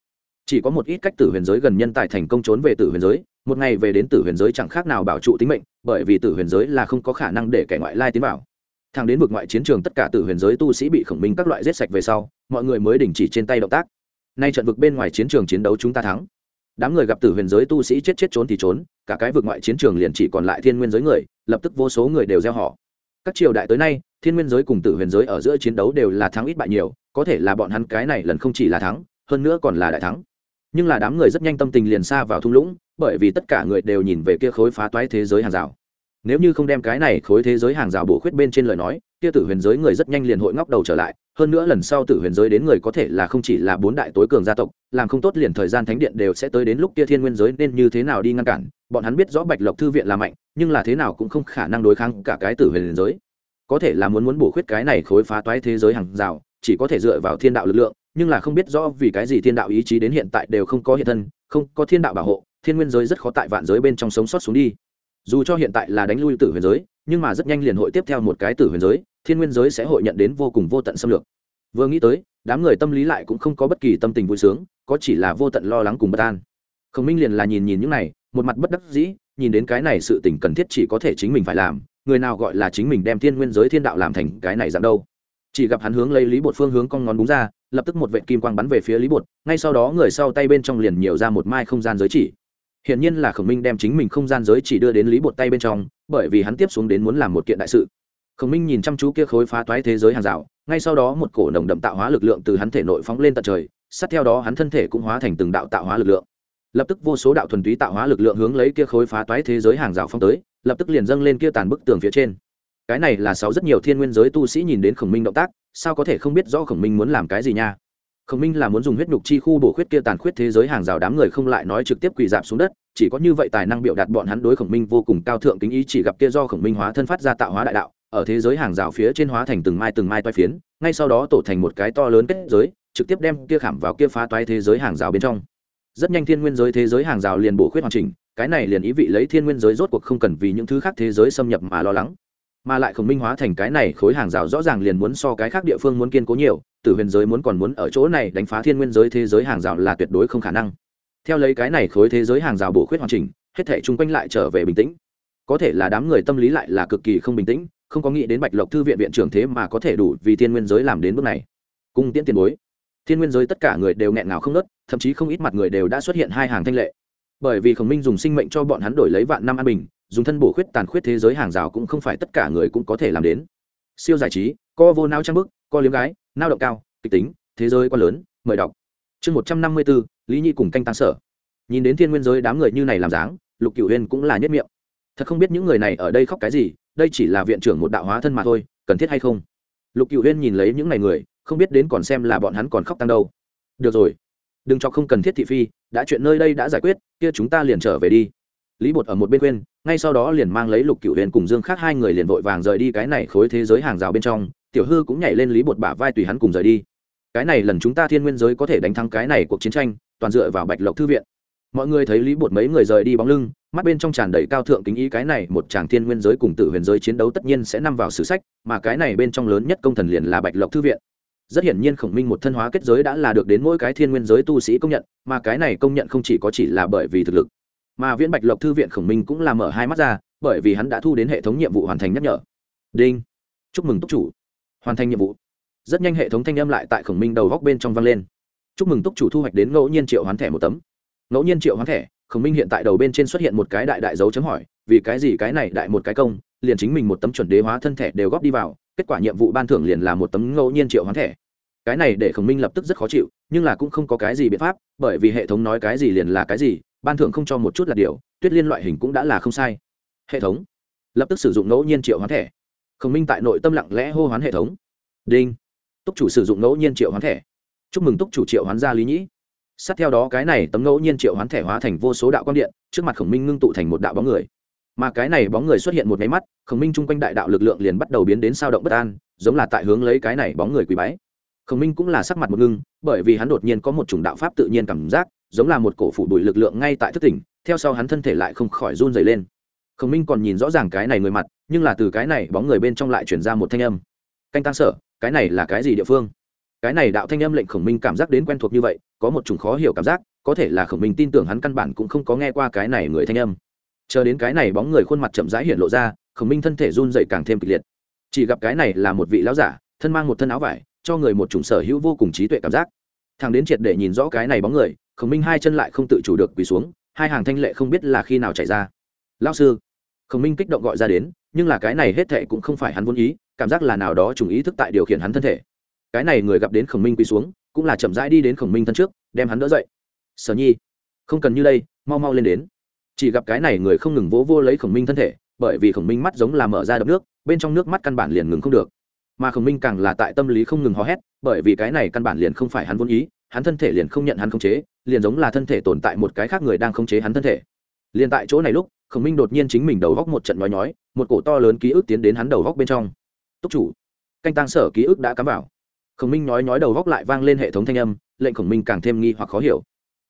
Chỉ có một ít cách tử huyền giới gần nhân tài thành công trốn về tử huyền giới một ngày về đến tử huyền giới chẳng khác nào bảo trụ tính mệnh, bởi vì tử huyền giới là không có khả năng để kẻ ngoại lai tiến vào. Thang đến vực ngoại chiến trường tất cả tử huyền giới tu sĩ bị khổng minh các loại giết sạch về sau, mọi người mới đình chỉ trên tay động tác. Nay trận vực bên ngoài chiến trường chiến đấu chúng ta thắng. Đám người gặp tử huyền giới tu sĩ chết chết trốn thì trốn, cả cái vực ngoại chiến trường liền chỉ còn lại thiên nguyên giới người, lập tức vô số người đều gieo họ. Các triều đại tới nay, thiên nguyên giới cùng tử huyền giới ở giữa chiến đấu đều là thắng ít bại nhiều, có thể là bọn hắn cái này lần không chỉ là thắng, hơn nữa còn là đại thắng. Nhưng là đám người rất nhanh tâm tình liền xa vào thung lũng bởi vì tất cả người đều nhìn về kia khối phá toái thế giới hàng rào. Nếu như không đem cái này khối thế giới hàng rào bổ khuyết bên trên lời nói, kia tử huyền giới người rất nhanh liền hội ngóc đầu trở lại, hơn nữa lần sau tử huyền giới đến người có thể là không chỉ là bốn đại tối cường gia tộc, làm không tốt liền thời gian thánh điện đều sẽ tới đến lúc kia thiên nguyên giới nên như thế nào đi ngăn cản, bọn hắn biết rõ bạch lộc thư viện là mạnh, nhưng là thế nào cũng không khả năng đối kháng cả cái tử huyền giới. Có thể là muốn muốn bổ khuyết cái này khối phá toái thế giới hàng rào, chỉ có thể dựa vào thiên đạo lực lượng, nhưng là không biết rõ vì cái gì thiên đạo ý chí đến hiện tại đều không có hiện thân, không có thiên đạo bảo hộ thiên nguyên giới rất khó tại vạn giới bên trong sống sót xuống đi. Dù cho hiện tại là đánh lui tử huyền giới, nhưng mà rất nhanh liền hội tiếp theo một cái tử huyền giới, thiên nguyên giới sẽ hội nhận đến vô cùng vô tận xâm lược. Vừa nghĩ tới, đám người tâm lý lại cũng không có bất kỳ tâm tình vui sướng, có chỉ là vô tận lo lắng cùng bất an. Khổng minh liền là nhìn nhìn những này, một mặt bất đắc dĩ, nhìn đến cái này sự tình cần thiết chỉ có thể chính mình phải làm, người nào gọi là chính mình đem thiên nguyên giới thiên đạo làm thành cái này dạng đâu. Chỉ gặp hắn hướng lấy lý bột phương hướng con ngón đúng ra, lập tức một vệ kim quang bắn về phía lý bột, ngay sau đó người sau tay bên trong liền nhiều ra một mai không gian giới chỉ. Hiển nhiên là Khổng Minh đem chính mình không gian giới chỉ đưa đến Lý Bột tay bên trong, bởi vì hắn tiếp xuống đến muốn làm một kiện đại sự. Khổng Minh nhìn chăm chú kia khối phá toái thế giới hàng rào, ngay sau đó một cổ nồng đậm tạo hóa lực lượng từ hắn thể nội phóng lên tận trời, sát theo đó hắn thân thể cũng hóa thành từng đạo tạo hóa lực lượng. Lập tức vô số đạo thuần túy tạo hóa lực lượng hướng lấy kia khối phá toái thế giới hàng rào phong tới lập tức liền dâng lên kia tàn bức tường phía trên. Cái này là sáu rất nhiều thiên nguyên giới tu sĩ nhìn đến khổng minh động tác sao có thể không biết rõ khổng minh muốn làm cái gì nha? Khổng minh là muốn dùng huyết nhục chi khu bổ khuyết kia tàn khuyết thế giới hàng rào đám người không lại nói trực tiếp quỳ dạp xuống đất chỉ có như vậy tài năng biểu đạt bọn hắn đối khổng minh vô cùng cao thượng kính ý, chỉ gặp kia do khổng minh hóa thân phát ra tạo hóa đại đạo, ở thế giới hàng rào phía trên hóa thành từng mai từng mai toai phiến, ngay sau đó tổ thành một cái to lớn kết giới, trực tiếp đem kia khảm vào kia phá toái thế giới hàng rào bên trong. Rất nhanh thiên nguyên giới thế giới hàng rào liền bổ khuyết hoàn chỉnh, cái này liền ý vị lấy thiên nguyên giới rốt cuộc không cần vì những thứ khác thế giới xâm nhập mà lo lắng. Mà lại khổng minh hóa thành cái này khối hàng rào rõ ràng liền muốn so cái khác địa phương muốn kiên cố nhiều từ huyền giới muốn còn muốn ở chỗ này đánh phá thiên nguyên giới thế giới hàng rào là tuyệt đối không khả năng theo lấy cái này khối thế giới hàng rào bổ khuyết hoàn chỉnh, hết thể chung quanh lại trở về bình tĩnh. Có thể là đám người tâm lý lại là cực kỳ không bình tĩnh, không có nghĩ đến bạch lộc thư viện viện trưởng thế mà có thể đủ vì thiên nguyên giới làm đến bước này. Cung tiễn tiền bối. Thiên nguyên giới tất cả người đều nghẹn ngào không nớt thậm chí không ít mặt người đều đã xuất hiện hai hàng thanh lệ. Bởi vì khổng minh dùng sinh mệnh cho bọn hắn đổi lấy vạn năm an bình, dùng thân bổ khuyết tàn khuyết thế giới hàng rào cũng không phải tất cả người cũng có thể làm đến. Siêu giải trí, co vô nao trang bức, co liếm gái, nao động cao, kịch tính, thế giới quá lớn, mời đọc. Chương một trăm năm mươi bốn lý nhi cùng canh tăng sở. Nhìn đến thiên nguyên giới đám người như này làm dáng, lục cửu huyên cũng là nhất miệng. Thật không biết những người này ở đây khóc cái gì, đây chỉ là viện trưởng một đạo hóa thân mà thôi, cần thiết hay không? Lục cửu huyên nhìn lấy những này người, không biết đến còn xem là bọn hắn còn khóc tăng đâu. Được rồi, đừng cho không cần thiết thị phi, đã chuyện nơi đây đã giải quyết, kia chúng ta liền trở về đi. Lý bột ở một bên quên ngay sau đó liền mang lấy lục cựu huyền cùng dương khác hai người liền vội vàng rời đi cái này khối thế giới hàng rào bên trong, tiểu hư cũng nhảy lên lý bột bả vai tùy hắn cùng rời đi. Cái này lần chúng ta thiên nguyên giới có thể đánh thắng cái này cuộc chiến tranh toàn dựa vào bạch lộc thư viện. Mọi người thấy lý bột mấy người rời đi bóng lưng, mắt bên trong tràn đầy cao thượng kính ý cái này một chàng thiên nguyên giới cùng tử huyền giới chiến đấu tất nhiên sẽ nằm vào sử sách, mà cái này bên trong lớn nhất công thần liền là bạch lộc thư viện. Rất hiển nhiên khổng minh một thân hóa kết giới đã là được đến mỗi cái thiên nguyên giới tu sĩ công nhận, mà cái này công nhận không chỉ có chỉ là bởi vì thực lực, mà viễn bạch lộc thư viện khổng minh cũng là mở hai mắt ra, bởi vì hắn đã thu đến hệ thống nhiệm vụ hoàn thành nhắc nhở. Đinh. Chúc mừng túc chủ. Hoàn thành nhiệm vụ. Rất nhanh hệ thống thanh âm lại tại khổng minh đầu góc bên trong vang lên chúc mừng túc chủ thu hoạch đến ngẫu nhiên triệu hoán thẻ một tấm. Ngẫu nhiên triệu hoán thẻ, khổng minh hiện tại đầu bên trên xuất hiện một cái đại đại dấu chấm hỏi, vì cái gì cái này đại một cái công, liền chính mình một tấm chuẩn đế hóa thân thẻ đều góp đi vào, kết quả nhiệm vụ ban thưởng liền là một tấm ngẫu nhiên triệu hoán thẻ. Cái này để khổng minh lập tức rất khó chịu, nhưng là cũng không có cái gì biện pháp, bởi vì hệ thống nói cái gì liền là cái gì, ban thưởng không cho một chút là điều, tuyết liên loại hình cũng đã là không sai. Hệ thống, lập tức sử dụng ngẫu nhiên triệu hoán thẻ. Khổng minh tại nội tâm lặng lẽ hô hoán hệ thống. Đinh. Túc chủ sử dụng ngẫu nhiên triệu hoán thẻ chúc mừng túc chủ triệu hoán gia lý nhĩ. Sát theo đó cái này tấm ngẫu nhiên triệu hoán thẻ hóa thành vô số đạo quang điện, trước mặt khổng minh ngưng tụ thành một đạo bóng người. Mà cái này bóng người xuất hiện một máy mắt, khổng minh chung quanh đại đạo lực lượng liền bắt đầu biến đến sao động bất an, giống là tại hướng lấy cái này bóng người quý bái. Khổng minh cũng là sắc mặt một ngưng, bởi vì hắn đột nhiên có một chủng đạo pháp tự nhiên cảm giác, giống là một cổ phủ đuổi lực lượng ngay tại thức tỉnh, theo sau hắn thân thể lại không khỏi run dày lên. Khổng minh còn nhìn rõ ràng cái này người mặt, nhưng là từ cái này bóng người bên trong lại chuyển ra một thanh âm. Canh tăng sở, cái này là cái gì địa phương? Cái này đạo thanh âm lệnh khổng minh cảm giác đến quen thuộc như vậy, có một chủng khó hiểu cảm giác, có thể là khổng minh tin tưởng hắn căn bản cũng không có nghe qua cái này người thanh âm. Chờ đến cái này bóng người khuôn mặt chậm rãi hiện lộ ra, khổng minh thân thể run dậy càng thêm kịch liệt. Chỉ gặp cái này là một vị lão giả, thân mang một thân áo vải, cho người một chủng sở hữu vô cùng trí tuệ cảm giác. Thằng đến triệt để nhìn rõ cái này bóng người, khổng minh hai chân lại không tự chủ được quỳ xuống, hai hàng thanh lệ không biết là khi nào chạy ra. Lao sư. Khổng minh kích động gọi ra đến, nhưng là cái này hết thệ cũng không phải hắn vốn ý, cảm giác là nào đó trùng ý thức tại điều khiển hắn thân thể cái này người gặp đến khổng minh quỳ xuống, cũng là chậm rãi đi đến khổng minh thân trước, đem hắn đỡ dậy. Sở nhi, không cần như đây, mau mau lên đến. Chỉ gặp cái này người không ngừng vỗ vô lấy khổng minh thân thể, bởi vì khổng minh mắt giống là mở ra đập nước, bên trong nước mắt căn bản liền ngừng không được. Mà khổng minh càng là tại tâm lý không ngừng hò hét, bởi vì cái này căn bản liền không phải hắn vốn ý, hắn thân thể liền không nhận hắn khống chế, liền giống là thân thể tồn tại một cái khác người đang khống chế hắn thân thể. Liền tại chỗ này lúc, khổng minh đột nhiên chính mình đầu góc một trận nói nhói, một cổ to lớn ký ức tiến đến hắn đầu góc bên trong. Túc chủ, canh tăng sở ký ức đã cắm vào khổng minh nói nói đầu góc lại vang lên hệ thống thanh âm, lệnh khổng minh càng thêm nghi hoặc khó hiểu.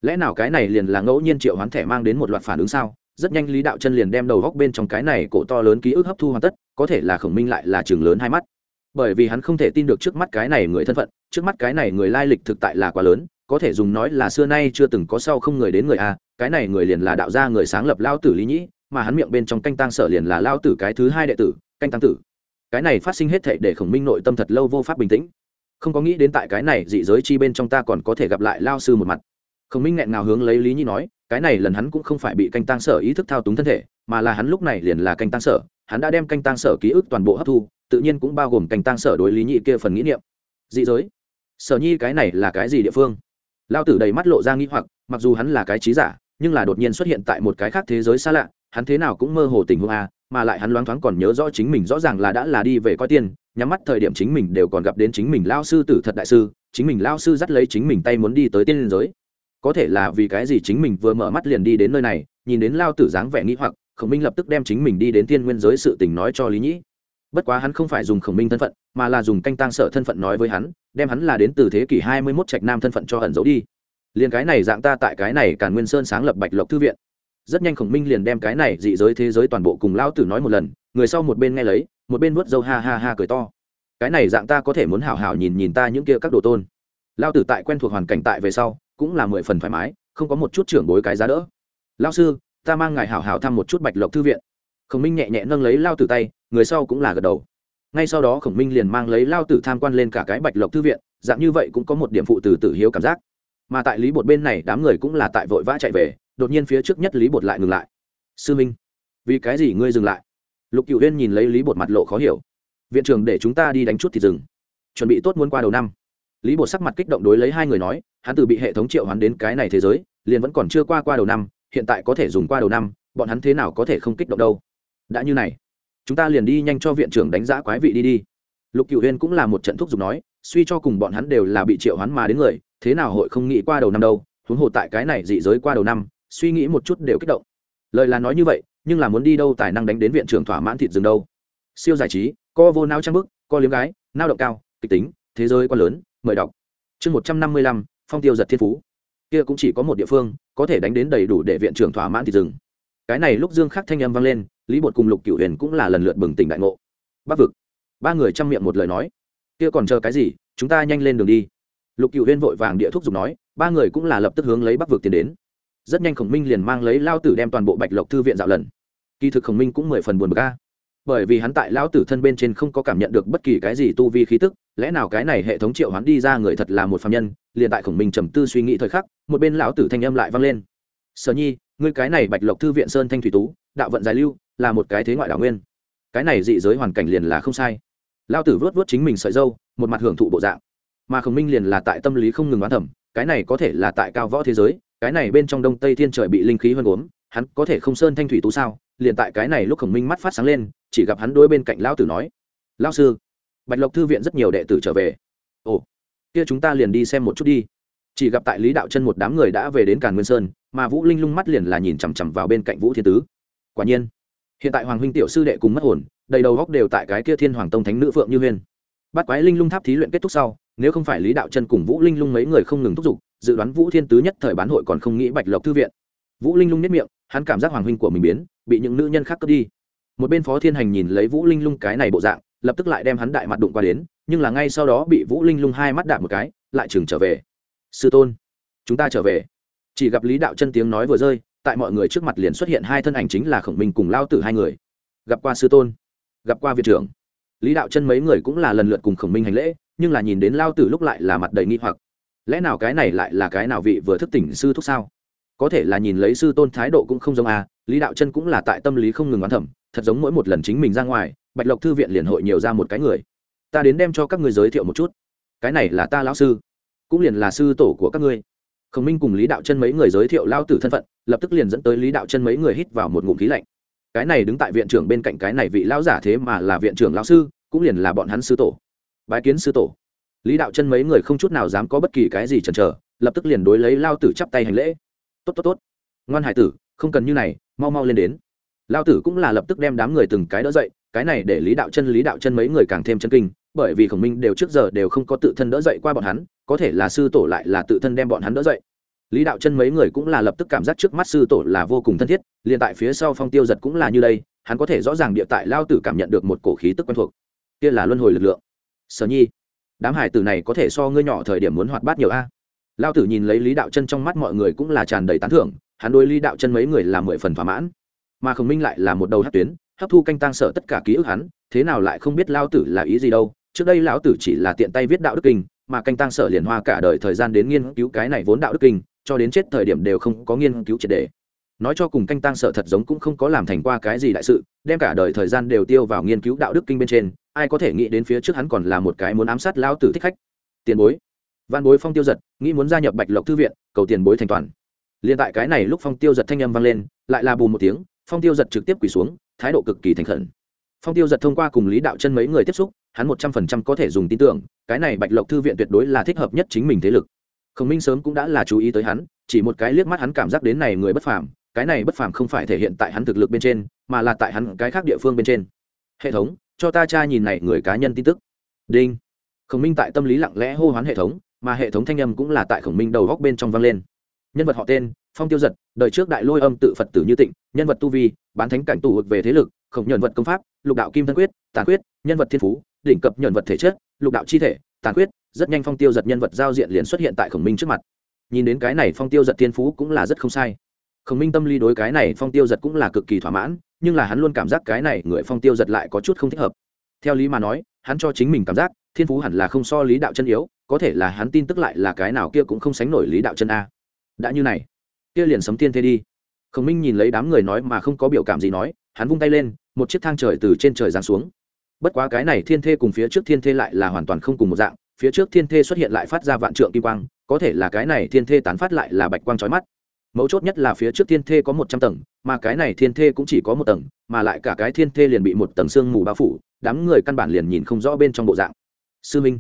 Lẽ nào cái này liền là ngẫu nhiên triệu hoán thẻ mang đến một loạt phản ứng sao? Rất nhanh lý đạo chân liền đem đầu góc bên trong cái này cổ to lớn ký ức hấp thu hoàn tất, có thể là khổng minh lại là trường lớn hai mắt. Bởi vì hắn không thể tin được trước mắt cái này người thân phận, trước mắt cái này người lai lịch thực tại là quá lớn, có thể dùng nói là xưa nay chưa từng có sau không người đến người a, cái này người liền là đạo gia người sáng lập lao tử lý nhĩ, mà hắn miệng bên trong canh tăng sở liền là lao tử cái thứ hai đệ tử, canh tăng tử. Cái này phát sinh hết thệ để khổng minh nội tâm thật lâu vô pháp bình tĩnh không có nghĩ đến tại cái này dị giới chi bên trong ta còn có thể gặp lại lao sư một mặt. Khổng minh nghẹn ngào hướng lấy lý nhi nói, cái này lần hắn cũng không phải bị canh tăng sở ý thức thao túng thân thể, mà là hắn lúc này liền là canh tăng sở, hắn đã đem canh tăng sở ký ức toàn bộ hấp thu, tự nhiên cũng bao gồm canh tăng sở đối lý nhị kia phần nghĩ niệm. Dị giới? Sở nhi cái này là cái gì địa phương? Lao tử đầy mắt lộ ra nghĩ hoặc, mặc dù hắn là cái trí giả, nhưng là đột nhiên xuất hiện tại một cái khác thế giới xa lạ hắn thế nào cũng mơ hồ tình huống a, mà lại hắn loáng thoáng còn nhớ rõ chính mình rõ ràng là đã là đi về coi tiền nhắm mắt thời điểm chính mình đều còn gặp đến chính mình lao sư tử thật đại sư, chính mình lao sư dắt lấy chính mình tay muốn đi tới tiên liên giới. Có thể là vì cái gì chính mình vừa mở mắt liền đi đến nơi này, nhìn đến lao tử dáng vẻ nghĩ hoặc, khổng minh lập tức đem chính mình đi đến tiên nguyên giới sự tình nói cho lý nhĩ. Bất quá hắn không phải dùng khổng minh thân phận, mà là dùng canh tăng sở thân phận nói với hắn, đem hắn là đến từ thế kỷ hai mươi mốt trạch nam thân phận cho ẩn giấu đi. Liền cái này dạng ta tại cái này càn nguyên sơn sáng lập bạch lộc thư viện rất nhanh khổng minh liền đem cái này dị giới thế giới toàn bộ cùng lao tử nói một lần, người sau một bên nghe lấy, một bên vớt dâu ha ha ha cười to. Cái này dạng ta có thể muốn hảo hảo nhìn nhìn ta những kia các đồ tôn. Lao tử tại quen thuộc hoàn cảnh tại về sau, cũng là mười phần thoải mái, không có một chút trưởng bối cái giá đỡ. Lao sư, ta mang ngài hảo hảo thăm một chút bạch lộc thư viện. Khổng minh nhẹ nhẹ nâng lấy lao tử tay, người sau cũng là gật đầu. Ngay sau đó khổng minh liền mang lấy lao tử tham quan lên cả cái bạch lộc thư viện, dạng như vậy cũng có một điểm phụ từ tử hiếu cảm giác. Mà tại lý bột bên này đám người cũng là tại vội vã chạy về đột nhiên phía trước nhất lý bột lại ngừng lại. Sư minh, vì cái gì ngươi dừng lại? Lục cựu huyên nhìn lấy lý bột mặt lộ khó hiểu. Viện trưởng để chúng ta đi đánh chút thì dừng. Chuẩn bị tốt muốn qua đầu năm. Lý bột sắc mặt kích động đối lấy hai người nói, hắn từ bị hệ thống triệu hắn đến cái này thế giới, liền vẫn còn chưa qua qua đầu năm, hiện tại có thể dùng qua đầu năm, bọn hắn thế nào có thể không kích động đâu? Đã như này, chúng ta liền đi nhanh cho viện trưởng đánh giá quái vị đi đi. Lục cựu huyên cũng là một trận thuốc dùng nói, suy cho cùng bọn hắn đều là bị triệu hắn mà đến người, thế nào hội không nghĩ qua đầu năm đâu? Huống hồ tại cái này dị giới qua đầu năm suy nghĩ một chút đều kích động. Lời là nói như vậy, nhưng là muốn đi đâu tài năng đánh đến viện trưởng thỏa mãn thịt rừng đâu. Siêu giải trí, co vô nao trang bức, co liếm gái nao động cao, kịch tính, thế giới quá lớn, mời đọc. Chương một trăm năm mươi lăm, phong tiêu giật thiên phú. Kia cũng chỉ có một địa phương, có thể đánh đến đầy đủ để viện trưởng thỏa mãn thịt rừng. Cái này lúc dương khắc thanh âm vang lên, lý bột cùng lục cửu huyền cũng là lần lượt bừng tỉnh đại ngộ. Bắc vực, ba người chăm miệng một lời nói. Kia còn chờ cái gì, chúng ta nhanh lên đường đi. Lục cửu huyền vội vàng địa thuốc dùng nói, ba người cũng là lập tức hướng lấy bắc vực tiến đến rất nhanh khổng minh liền mang lấy lao tử đem toàn bộ bạch lộc thư viện dạo lần. Kỳ thực khổng minh cũng mười phần buồn bực ca bởi vì hắn tại lão tử thân bên trên không có cảm nhận được bất kỳ cái gì tu vi khí tức, lẽ nào cái này hệ thống triệu hắn đi ra người thật là một phạm nhân, liền tại khổng minh trầm tư suy nghĩ thời khắc, một bên lão tử thanh âm lại vang lên. Sở nhi, ngươi cái này bạch lộc thư viện sơn thanh thủy tú, đạo vận giải lưu, là một cái thế ngoại đạo nguyên. Cái này dị giới hoàn cảnh liền là không sai. Lao tử vớt vớt chính mình sợi dâu, một mặt hưởng thụ bộ dạng. Mà khổng minh liền là tại tâm lý không ngừng oán thẩm cái này có thể là tại cao võ thế giới cái này bên trong đông tây thiên trời bị linh khí hơn gốm hắn có thể không sơn thanh thủy tú sao? Liền tại cái này lúc khổng minh mắt phát sáng lên, chỉ gặp hắn đôi bên cạnh lão tử nói, lão sư, bạch lộc thư viện rất nhiều đệ tử trở về. Ồ, kia chúng ta liền đi xem một chút đi. Chỉ gặp tại lý đạo chân một đám người đã về đến càn nguyên sơn, mà vũ linh lung mắt liền là nhìn chằm chằm vào bên cạnh vũ thiên tứ. Quả nhiên, hiện tại hoàng huynh tiểu sư đệ cùng mất hồn, đầy đầu góc đều tại cái kia thiên hoàng tông thánh nữ phượng như huyên. Bắt quái linh lung tháp thí luyện kết thúc sau, nếu không phải lý đạo chân cùng vũ linh lung mấy người không ngừng thúc giục dự đoán vũ thiên tứ nhất thời bán hội còn không nghĩ bạch lộc thư viện. Vũ linh lung nhất miệng, hắn cảm giác hoàng huynh của mình biến, bị những nữ nhân khác cướp đi. Một bên phó thiên hành nhìn lấy vũ linh lung cái này bộ dạng, lập tức lại đem hắn đại mặt đụng qua đến, nhưng là ngay sau đó bị vũ linh lung hai mắt đạp một cái, lại chừng trở về. Sư tôn, chúng ta trở về. Chỉ gặp lý đạo chân tiếng nói vừa rơi, tại mọi người trước mặt liền xuất hiện hai thân ảnh chính là khổng minh cùng lao tử hai người. Gặp qua sư tôn, gặp qua viện trưởng. Lý đạo chân mấy người cũng là lần lượt cùng khổng minh hành lễ, nhưng là nhìn đến lao tử lúc lại là mặt đầy nghi hoặc lẽ nào cái này lại là cái nào vị vừa thức tỉnh sư thúc sao? Có thể là nhìn lấy sư tôn thái độ cũng không giống à lý đạo chân cũng là tại tâm lý không ngừng oán thẩm thật giống mỗi một lần chính mình ra ngoài, bạch lộc thư viện liền hội nhiều ra một cái người. Ta đến đem cho các người giới thiệu một chút. Cái này là ta lão sư, cũng liền là sư tổ của các ngươi. Khổng minh cùng lý đạo chân mấy người giới thiệu lao tử thân phận, lập tức liền dẫn tới lý đạo chân mấy người hít vào một ngụm khí lạnh. Cái này đứng tại viện trưởng bên cạnh cái này vị lão giả thế mà là viện trưởng lão sư, cũng liền là bọn hắn sư tổ. Bái kiến sư tổ lý đạo chân mấy người không chút nào dám có bất kỳ cái gì chần chờ, lập tức liền đối lấy lao tử chắp tay hành lễ. Tốt tốt tốt. Ngoan hải tử, không cần như này, mau mau lên đến. Lao tử cũng là lập tức đem đám người từng cái đỡ dậy, cái này để lý đạo chân, lý đạo chân mấy người càng thêm chân kinh, bởi vì khổng minh đều trước giờ đều không có tự thân đỡ dậy qua bọn hắn, có thể là sư tổ lại là tự thân đem bọn hắn đỡ dậy. Lý đạo chân mấy người cũng là lập tức cảm giác trước mắt sư tổ là vô cùng thân thiết, liền tại phía sau phong tiêu giật cũng là như đây, hắn có thể rõ ràng địa tại lao tử cảm nhận được một cổ khí tức quen thuộc. Kia là luân hồi lực lượng. Sở nhi đám hải tử này có thể so ngươi nhỏ thời điểm muốn hoạt bát nhiều a. Lao tử nhìn lấy lý đạo chân trong mắt mọi người cũng là tràn đầy tán thưởng, hắn đôi lý đạo chân mấy người là mười phần thỏa mãn. Mà khổng minh lại là một đầu hát tuyến, hấp thu canh tăng sợ tất cả ký ức hắn, thế nào lại không biết lao tử là ý gì đâu. Trước đây lão tử chỉ là tiện tay viết đạo đức kinh, mà canh tăng sở liền hoa cả đời thời gian đến nghiên cứu cái này vốn đạo đức kinh, cho đến chết thời điểm đều không có nghiên cứu triệt đề nói cho cùng canh tăng sở thật giống cũng không có làm thành qua cái gì đại sự, đem cả đời thời gian đều tiêu vào nghiên cứu đạo đức kinh bên trên ai có thể nghĩ đến phía trước hắn còn là một cái muốn ám sát lão tử thích khách. Tiền bối. Văn bối phong tiêu giật, nghĩ muốn gia nhập bạch lộc thư viện, cầu tiền bối thành toàn. Liền tại cái này lúc phong tiêu giật thanh âm vang lên, lại là bù một tiếng, phong tiêu giật trực tiếp quỳ xuống, thái độ cực kỳ thành khẩn. Phong tiêu giật thông qua cùng lý đạo chân mấy người tiếp xúc, hắn một trăm phần trăm có thể dùng tin tưởng, cái này bạch lộc thư viện tuyệt đối là thích hợp nhất chính mình thế lực. Khổng minh sớm cũng đã là chú ý tới hắn, chỉ một cái liếc mắt hắn cảm giác đến này người bất phàm, cái này bất phàm không phải thể hiện tại hắn thực lực bên trên, mà là tại hắn cái khác địa phương bên trên. Hệ thống cho ta tra nhìn này người cá nhân tin tức. Đinh. Khổng minh tại tâm lý lặng lẽ hô hoán hệ thống, mà hệ thống thanh âm cũng là tại khổng minh đầu góc bên trong vang lên. Nhân vật họ tên, phong tiêu giật, đời trước đại lôi âm tự phật tử như tịnh, nhân vật tu vi, bán thánh cảnh tù hực về thế lực, khổng nhân vật công pháp, lục đạo kim thân quyết, tàn quyết, nhân vật thiên phú, đỉnh cập nhân vật thể chất, lục đạo chi thể, tàn quyết, rất nhanh phong tiêu giật nhân vật giao diện liền xuất hiện tại khổng minh trước mặt. Nhìn đến cái này phong tiêu giật thiên phú cũng là rất không sai khổng minh tâm lý đối cái này phong tiêu giật cũng là cực kỳ thỏa mãn, nhưng là hắn luôn cảm giác cái này người phong tiêu giật lại có chút không thích hợp. Theo lý mà nói, hắn cho chính mình cảm giác, thiên phú hẳn là không so lý đạo chân yếu, có thể là hắn tin tức lại là cái nào kia cũng không sánh nổi lý đạo chân a. Đã như này, kia liền sấm tiên thế đi. Khổng minh nhìn lấy đám người nói mà không có biểu cảm gì nói, hắn vung tay lên, một chiếc thang trời từ trên trời giáng xuống. Bất quá cái này thiên thê cùng phía trước thiên thê lại là hoàn toàn không cùng một dạng, phía trước thiên thê xuất hiện lại phát ra vạn trượng kim quang, có thể là cái này thiên thê tán phát lại là bạch quang trói mắt mấu chốt nhất là phía trước thiên thê có một trăm tầng, mà cái này thiên thê cũng chỉ có một tầng, mà lại cả cái thiên thê liền bị một tầng sương mù bao phủ, đám người căn bản liền nhìn không rõ bên trong bộ dạng. Sư minh,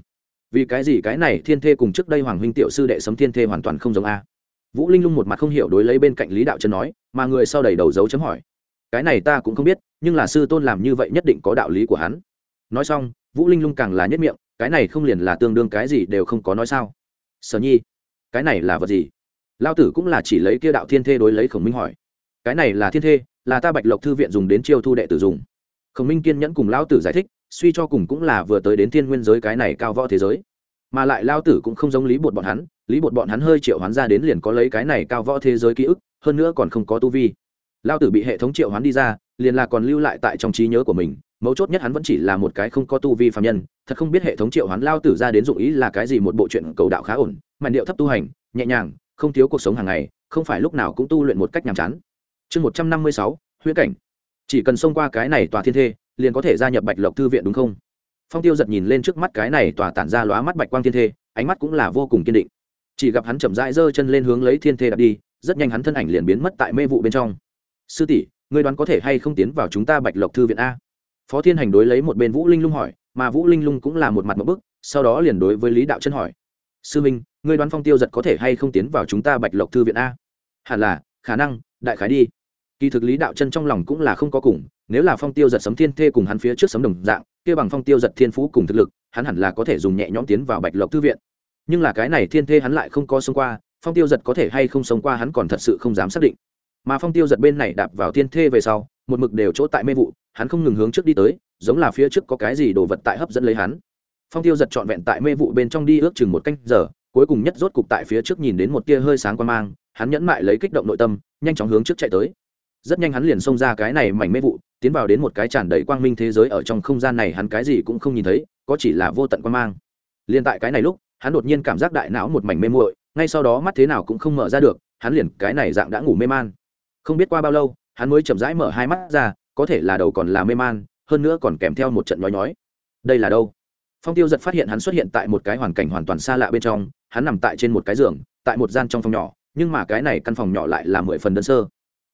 vì cái gì cái này thiên thê cùng trước đây hoàng huynh tiểu sư đệ sấm thiên thê hoàn toàn không giống a? Vũ linh lung một mặt không hiểu đối lấy bên cạnh lý đạo chân nói, mà người sau đầy đầu dấu chấm hỏi. Cái này ta cũng không biết, nhưng là sư tôn làm như vậy nhất định có đạo lý của hắn. Nói xong, vũ linh lung càng là nhất miệng, cái này không liền là tương đương cái gì đều không có nói sao? Sở nhi, cái này là vật gì? Lao tử cũng là chỉ lấy kia đạo thiên thê đối lấy khổng minh hỏi. Cái này là thiên thê, là ta bạch lộc thư viện dùng đến chiêu thu đệ tử dùng. Khổng minh kiên nhẫn cùng lao tử giải thích, suy cho cùng cũng là vừa tới đến thiên nguyên giới cái này cao võ thế giới. Mà lại lao tử cũng không giống lý bột bọn hắn, lý bột bọn hắn hơi triệu hoán ra đến liền có lấy cái này cao võ thế giới ký ức, hơn nữa còn không có tu vi. Lao tử bị hệ thống triệu hoán đi ra, liền là còn lưu lại tại trong trí nhớ của mình, mấu chốt nhất hắn vẫn chỉ là một cái không có tu vi phạm nhân, thật không biết hệ thống triệu hoán lao tử ra đến dụng ý là cái gì một bộ chuyện cầu đạo khá ổn mạnh điệu thấp tu hành, nhẹ nhàng không thiếu cuộc sống hàng ngày, không phải lúc nào cũng tu luyện một cách nhàm chán. Chương một trăm năm mươi sáu, huyễn cảnh. Chỉ cần xông qua cái này tòa thiên thê, liền có thể gia nhập bạch lộc thư viện đúng không? Phong tiêu giật nhìn lên trước mắt cái này tòa tản ra lóa mắt bạch quang thiên thê, ánh mắt cũng là vô cùng kiên định. Chỉ gặp hắn chậm rãi giơ chân lên hướng lấy thiên thê đặt đi, rất nhanh hắn thân ảnh liền biến mất tại mê vụ bên trong. Sư tỷ người đoán có thể hay không tiến vào chúng ta bạch lộc thư viện a? Phó thiên hành đối lấy một bên vũ linh lung hỏi, mà vũ linh lung cũng là một mặt một bức, sau đó liền đối với lý đạo chân hỏi sư minh, ngươi đoán phong tiêu giật có thể hay không tiến vào chúng ta bạch lộc thư viện a? Hẳn là, khả năng, đại khái đi. Kỳ thực lý đạo chân trong lòng cũng là không có cùng, nếu là phong tiêu giật sấm thiên thê cùng hắn phía trước sấm đồng dạng, kia bằng phong tiêu giật thiên phú cùng thực lực, hắn hẳn là có thể dùng nhẹ nhõm tiến vào bạch lộc thư viện. Nhưng là cái này thiên thê hắn lại không có xông qua, phong tiêu giật có thể hay không sống qua hắn còn thật sự không dám xác định. Mà phong tiêu giật bên này đạp vào thiên thê về sau, một mực đều chỗ tại mê vụ, hắn không ngừng hướng trước đi tới, giống là phía trước có cái gì đồ vật tại hấp dẫn lấy hắn phong tiêu giật trọn vẹn tại mê vụ bên trong đi ước chừng một canh giờ, cuối cùng nhất rốt cục tại phía trước nhìn đến một tia hơi sáng quan mang, hắn nhẫn mại lấy kích động nội tâm, nhanh chóng hướng trước chạy tới. Rất nhanh hắn liền xông ra cái này mảnh mê vụ, tiến vào đến một cái tràn đầy quang minh thế giới ở trong không gian này hắn cái gì cũng không nhìn thấy, có chỉ là vô tận quan mang. Liền tại cái này lúc, hắn đột nhiên cảm giác đại não một mảnh mê muội, ngay sau đó mắt thế nào cũng không mở ra được, hắn liền cái này dạng đã ngủ mê man. Không biết qua bao lâu, hắn mới chậm rãi mở hai mắt ra, có thể là đầu còn là mê man, hơn nữa còn kèm theo một trận nhói nhói. Đây là đâu? Phong tiêu giật phát hiện hắn xuất hiện tại một cái hoàn cảnh hoàn toàn xa lạ bên trong, hắn nằm tại trên một cái giường, tại một gian trong phòng nhỏ, nhưng mà cái này căn phòng nhỏ lại là mười phần đơn sơ.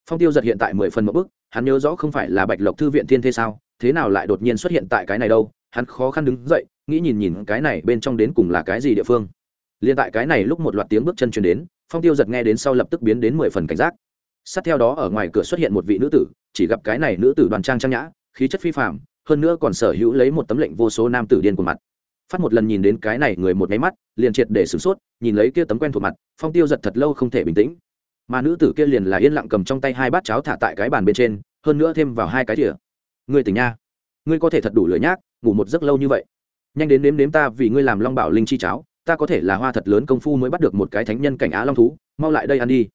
Phong tiêu giật hiện tại mười phần một bức hắn nhớ rõ không phải là bạch lộc thư viện thiên thế sao, thế nào lại đột nhiên xuất hiện tại cái này đâu, hắn khó khăn đứng dậy, nghĩ nhìn nhìn cái này bên trong đến cùng là cái gì địa phương. Liền tại cái này lúc một loạt tiếng bước chân chuyển đến, phong tiêu giật nghe đến sau lập tức biến đến mười phần cảnh giác. Sát theo đó ở ngoài cửa xuất hiện một vị nữ tử, chỉ gặp cái này nữ tử đoàn trang trang nhã, khí chất phi phạm hơn nữa còn sở hữu lấy một tấm lệnh vô số nam tử điên của mặt. Phát một lần nhìn đến cái này người một máy mắt, liền triệt để sửng sốt, nhìn lấy kia tấm quen thuộc mặt, phong tiêu giật thật lâu không thể bình tĩnh. Mà nữ tử kia liền là yên lặng cầm trong tay hai bát cháo thả tại cái bàn bên trên, hơn nữa thêm vào hai cái thìa. Ngươi tỉnh nha. Ngươi có thể thật đủ lửa nhác, ngủ một giấc lâu như vậy. Nhanh đến nếm nếm ta vì ngươi làm long bảo linh chi cháo, ta có thể là hoa thật lớn công phu mới bắt được một cái thánh nhân cảnh á long thú, mau lại đây ăn đi.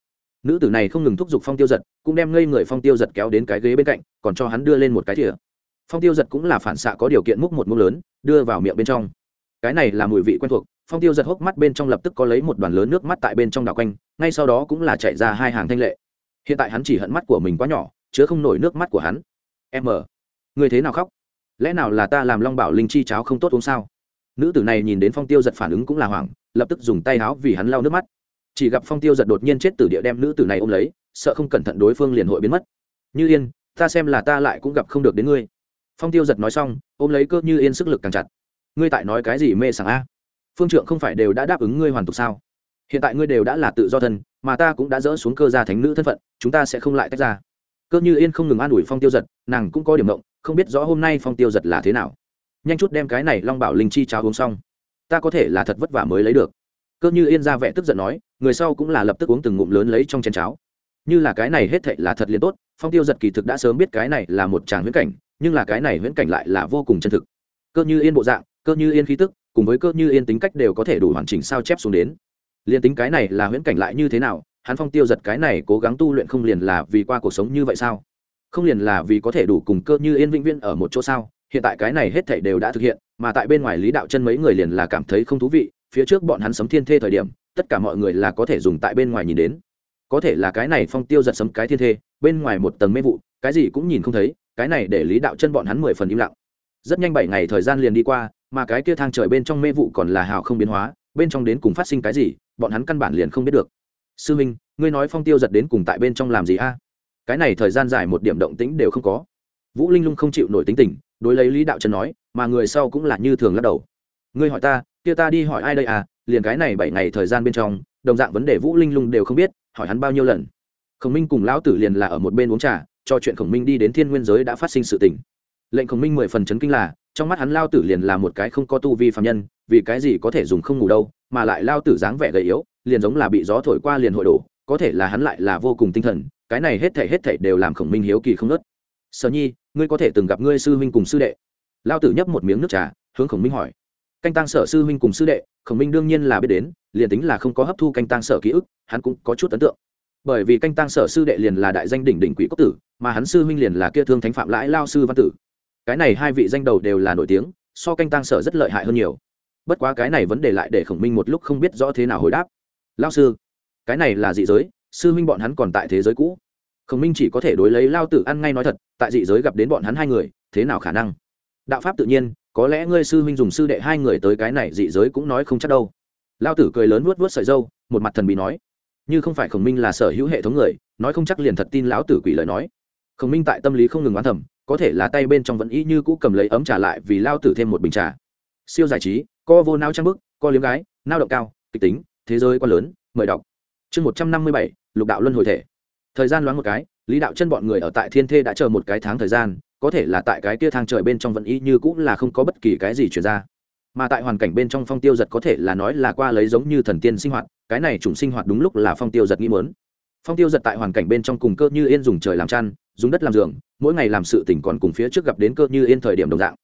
Nữ tử này không ngừng thúc giục phong tiêu giật, cũng đem ngây người phong tiêu giật kéo đến cái ghế bên cạnh, còn cho hắn đưa lên một cái thìa phong tiêu giật cũng là phản xạ có điều kiện múc một múc lớn, đưa vào miệng bên trong. Cái này là mùi vị quen thuộc, phong tiêu giật hốc mắt bên trong lập tức có lấy một đoàn lớn nước mắt tại bên trong đào quanh, ngay sau đó cũng là chạy ra hai hàng thanh lệ. Hiện tại hắn chỉ hận mắt của mình quá nhỏ, chứa không nổi nước mắt của hắn. Em mờ người thế nào khóc? Lẽ nào là ta làm long bảo linh chi cháo không tốt uống sao? Nữ tử này nhìn đến phong tiêu giật phản ứng cũng là hoảng, lập tức dùng tay áo vì hắn lau nước mắt. Chỉ gặp phong tiêu giật đột nhiên chết từ địa đem nữ tử này ôm lấy, sợ không cẩn thận đối phương liền hội biến mất. Như yên, ta xem là ta lại cũng gặp không được đến ngươi phong tiêu giật nói xong, ôm lấy cơ như yên sức lực càng chặt. Ngươi tại nói cái gì mê sảng a? Phương trượng không phải đều đã đáp ứng ngươi hoàn tục sao? Hiện tại ngươi đều đã là tự do thân, mà ta cũng đã dỡ xuống cơ gia thánh nữ thân phận, chúng ta sẽ không lại tách ra. Cơ như yên không ngừng an ủi phong tiêu giật, nàng cũng có điểm động, không biết rõ hôm nay phong tiêu giật là thế nào. Nhanh chút đem cái này long bảo linh chi cháo uống xong. Ta có thể là thật vất vả mới lấy được. Cơ như yên ra vẻ tức giận nói, người sau cũng là lập tức uống từng ngụm lớn lấy trong chén cháo. Như là cái này hết thệ là thật liền tốt, phong tiêu giật kỳ thực đã sớm biết cái này là một tràng huyễn cảnh nhưng là cái này huyễn cảnh lại là vô cùng chân thực. Cơ như yên bộ dạng, cơ như yên khí tức, cùng với cơ như yên tính cách đều có thể đủ hoàn chỉnh sao chép xuống đến. Liền tính cái này là huyễn cảnh lại như thế nào, hắn phong tiêu giật cái này cố gắng tu luyện không liền là vì qua cuộc sống như vậy sao? Không liền là vì có thể đủ cùng cơ như yên vĩnh viễn ở một chỗ sao? Hiện tại cái này hết thảy đều đã thực hiện, mà tại bên ngoài lý đạo chân mấy người liền là cảm thấy không thú vị, phía trước bọn hắn sấm thiên thê thời điểm, tất cả mọi người là có thể dùng tại bên ngoài nhìn đến. Có thể là cái này phong tiêu giật sấm cái thiên thê, bên ngoài một tầng mê vụ, cái gì cũng nhìn không thấy cái này để lý đạo chân bọn hắn mười phần im lặng. Rất nhanh bảy ngày thời gian liền đi qua, mà cái kia thang trời bên trong mê vụ còn là hào không biến hóa, bên trong đến cùng phát sinh cái gì, bọn hắn căn bản liền không biết được. Sư minh, ngươi nói phong tiêu giật đến cùng tại bên trong làm gì a? Cái này thời gian dài một điểm động tĩnh đều không có. Vũ linh lung không chịu nổi tính tình, đối lấy lý đạo trần nói, mà người sau cũng là như thường lắc đầu. Ngươi hỏi ta, kia ta đi hỏi ai đây à? Liền cái này bảy ngày thời gian bên trong, đồng dạng vấn đề vũ linh lung đều không biết, hỏi hắn bao nhiêu lần. Khổng minh cùng lão tử liền là ở một bên uống trà cho chuyện khổng minh đi đến thiên nguyên giới đã phát sinh sự tình. Lệnh khổng minh mười phần chấn kinh là, trong mắt hắn lao tử liền là một cái không có tu vi phạm nhân, vì cái gì có thể dùng không ngủ đâu, mà lại lao tử dáng vẻ gầy yếu, liền giống là bị gió thổi qua liền hội đổ, có thể là hắn lại là vô cùng tinh thần, cái này hết thể hết thể đều làm khổng minh hiếu kỳ không nớt sở nhi, ngươi có thể từng gặp ngươi sư huynh cùng sư đệ. Lao tử nhấp một miếng nước trà, hướng khổng minh hỏi. Canh tăng sở sư huynh cùng sư đệ, khổng minh đương nhiên là biết đến, liền tính là không có hấp thu canh tăng sở ký ức, hắn cũng có chút ấn tượng bởi vì canh tăng sở sư đệ liền là đại danh đỉnh đỉnh quỷ cốc tử, mà hắn sư huynh liền là kia thương thánh phạm lãi lao sư văn tử. Cái này hai vị danh đầu đều là nổi tiếng, so canh tăng sở rất lợi hại hơn nhiều. Bất quá cái này vấn đề lại để khổng minh một lúc không biết rõ thế nào hồi đáp. Lao sư, cái này là dị giới, sư huynh bọn hắn còn tại thế giới cũ. Khổng minh chỉ có thể đối lấy lao tử ăn ngay nói thật, tại dị giới gặp đến bọn hắn hai người, thế nào khả năng? Đạo pháp tự nhiên, có lẽ ngươi sư huynh dùng sư đệ hai người tới cái này dị giới cũng nói không chắc đâu. Lao tử cười lớn vuốt vuốt sợi dâu, một mặt thần bị nói như không phải khổng minh là sở hữu hệ thống người, nói không chắc liền thật tin lão tử quỷ lời nói. Khổng minh tại tâm lý không ngừng oán thầm, có thể là tay bên trong vẫn ý như cũ cầm lấy ấm trà lại vì lao tử thêm một bình trà. Siêu giải trí, co vô nao trang bức, co liếm gái nao động cao, kịch tính, thế giới quá lớn, mời đọc. Chương một trăm năm mươi bảy, lục đạo luân hồi thể. Thời gian loáng một cái, lý đạo chân bọn người ở tại thiên thê đã chờ một cái tháng thời gian, có thể là tại cái kia thang trời bên trong vẫn ý như cũng là không có bất kỳ cái gì chuyển ra. Mà tại hoàn cảnh bên trong phong tiêu giật có thể là nói là qua lấy giống như thần tiên sinh hoạt cái này chủng sinh hoạt đúng lúc là phong tiêu giật nghĩ mớn phong tiêu giật tại hoàn cảnh bên trong cùng cơ như yên dùng trời làm chăn, dùng đất làm giường, mỗi ngày làm sự tỉnh còn cùng phía trước gặp đến cơ như yên thời điểm đồng dạng.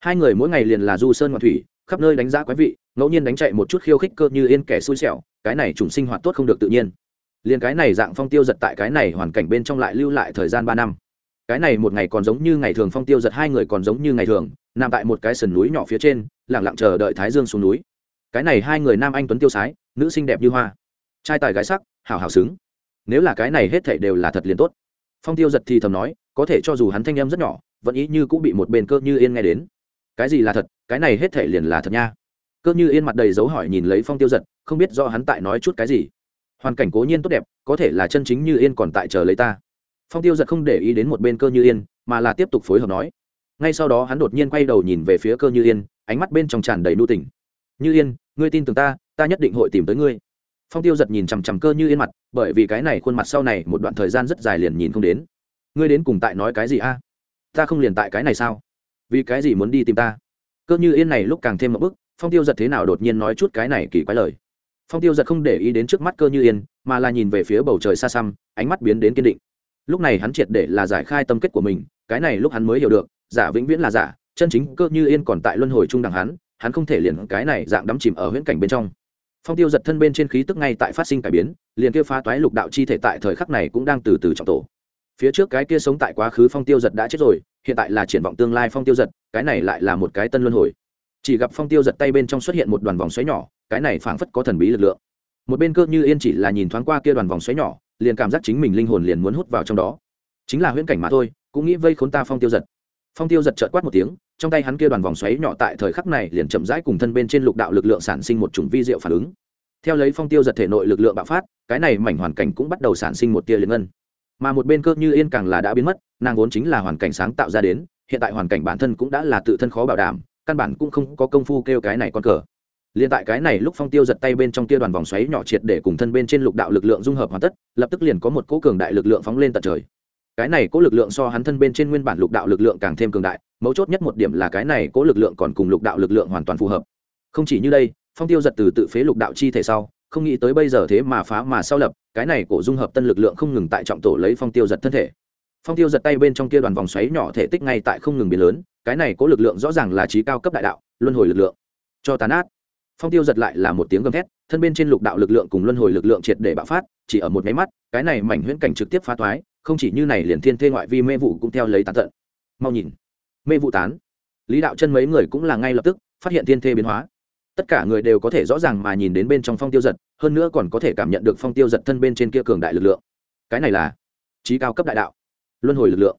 Hai người mỗi ngày liền là du sơn ngoạn thủy, khắp nơi đánh giá quái vị, ngẫu nhiên đánh chạy một chút khiêu khích cơ như yên kẻ xui xẻo, cái này chủng sinh hoạt tốt không được tự nhiên. Liền cái này dạng phong tiêu giật tại cái này hoàn cảnh bên trong lại lưu lại thời gian ba năm. Cái này một ngày còn giống như ngày thường phong tiêu giật hai người còn giống như ngày thường, nằm tại một cái sườn núi nhỏ phía trên lẳng lặng chờ đợi thái dương xuống núi cái này hai người nam anh tuấn tiêu sái, nữ xinh đẹp như hoa. Trai tài gái sắc, hảo hảo xứng. Nếu là cái này hết thảy đều là thật liền tốt. Phong tiêu giật thì thầm nói, có thể cho dù hắn thanh em rất nhỏ, vẫn ý như cũng bị một bên cơ như yên nghe đến. Cái gì là thật, cái này hết thảy liền là thật nha. Cơ như yên mặt đầy dấu hỏi nhìn lấy phong tiêu giật, không biết do hắn tại nói chút cái gì. Hoàn cảnh cố nhiên tốt đẹp, có thể là chân chính như yên còn tại chờ lấy ta. Phong tiêu giật không để ý đến một bên cơ như yên, mà là tiếp tục phối hợp nói. Ngay sau đó hắn đột nhiên quay đầu nhìn về phía cơ như yên, ánh mắt bên trong tràn đầy nu tỉnh như yên ngươi tin tưởng ta ta nhất định hội tìm tới ngươi. Phong tiêu giật nhìn chằm chằm cơ như yên mặt, bởi vì cái này khuôn mặt sau này một đoạn thời gian rất dài liền nhìn không đến. Ngươi đến cùng tại nói cái gì a? Ta không liền tại cái này sao? Vì cái gì muốn đi tìm ta? Cơ như yên này lúc càng thêm một bức, phong tiêu giật thế nào đột nhiên nói chút cái này kỳ quái lời. Phong tiêu giật không để ý đến trước mắt cơ như yên, mà là nhìn về phía bầu trời xa xăm, ánh mắt biến đến kiên định. Lúc này hắn triệt để là giải khai tâm kết của mình, cái này lúc hắn mới hiểu được, giả vĩnh viễn là giả, chân chính cơ như yên còn tại luân hồi trung đằng hắn hắn không thể liền cái này dạng đắm chìm ở huyễn cảnh bên trong. Phong tiêu giật thân bên trên khí tức ngay tại phát sinh cải biến, liền kia phá toái lục đạo chi thể tại thời khắc này cũng đang từ từ trọng tổ. Phía trước cái kia sống tại quá khứ phong tiêu giật đã chết rồi, hiện tại là triển vọng tương lai phong tiêu giật, cái này lại là một cái tân luân hồi. Chỉ gặp phong tiêu giật tay bên trong xuất hiện một đoàn vòng xoáy nhỏ, cái này phảng phất có thần bí lực lượng. Một bên cơ như yên chỉ là nhìn thoáng qua kia đoàn vòng xoáy nhỏ, liền cảm giác chính mình linh hồn liền muốn hút vào trong đó. Chính là huyễn cảnh mà thôi, cũng nghĩ vây khốn ta phong tiêu giật. Phong tiêu giật trợt quát một tiếng trong tay hắn kia đoàn vòng xoáy nhỏ tại thời khắc này liền chậm rãi cùng thân bên trên lục đạo lực lượng sản sinh một chủng vi diệu phản ứng. Theo lấy phong tiêu giật thể nội lực lượng bạo phát, cái này mảnh hoàn cảnh cũng bắt đầu sản sinh một tia liền ngân. Mà một bên cơ như yên càng là đã biến mất, nàng vốn chính là hoàn cảnh sáng tạo ra đến, hiện tại hoàn cảnh bản thân cũng đã là tự thân khó bảo đảm, căn bản cũng không có công phu kêu cái này con cờ. Liền tại cái này lúc phong tiêu giật tay bên trong tia đoàn vòng xoáy nhỏ triệt để cùng thân bên trên lục đạo lực lượng dung hợp hoàn tất, lập tức liền có một cỗ cường đại lực lượng phóng lên tận trời cái này có lực lượng so hắn thân bên trên nguyên bản lục đạo lực lượng càng thêm cường đại, mấu chốt nhất một điểm là cái này có lực lượng còn cùng lục đạo lực lượng hoàn toàn phù hợp. Không chỉ như đây, phong tiêu giật từ tự phế lục đạo chi thể sau, không nghĩ tới bây giờ thế mà phá mà sau lập, cái này cổ dung hợp tân lực lượng không ngừng tại trọng tổ lấy phong tiêu giật thân thể. Phong tiêu giật tay bên trong kia đoàn vòng xoáy nhỏ thể tích ngay tại không ngừng biến lớn, cái này có lực lượng rõ ràng là trí cao cấp đại đạo, luân hồi lực lượng. Cho tàn át phong tiêu giật lại là một tiếng gầm thét, thân bên trên lục đạo lực lượng cùng luân hồi lực lượng triệt để bạo phát, chỉ ở một máy mắt, cái này mảnh huyễn cảnh trực tiếp phá toái không chỉ như này liền thiên thê ngoại vi mê vụ cũng theo lấy tán tận. Mau nhìn. Mê vụ tán. Lý đạo chân mấy người cũng là ngay lập tức phát hiện thiên thê biến hóa. Tất cả người đều có thể rõ ràng mà nhìn đến bên trong phong tiêu giật, hơn nữa còn có thể cảm nhận được phong tiêu giật thân bên trên kia cường đại lực lượng. Cái này là trí cao cấp đại đạo, luân hồi lực lượng.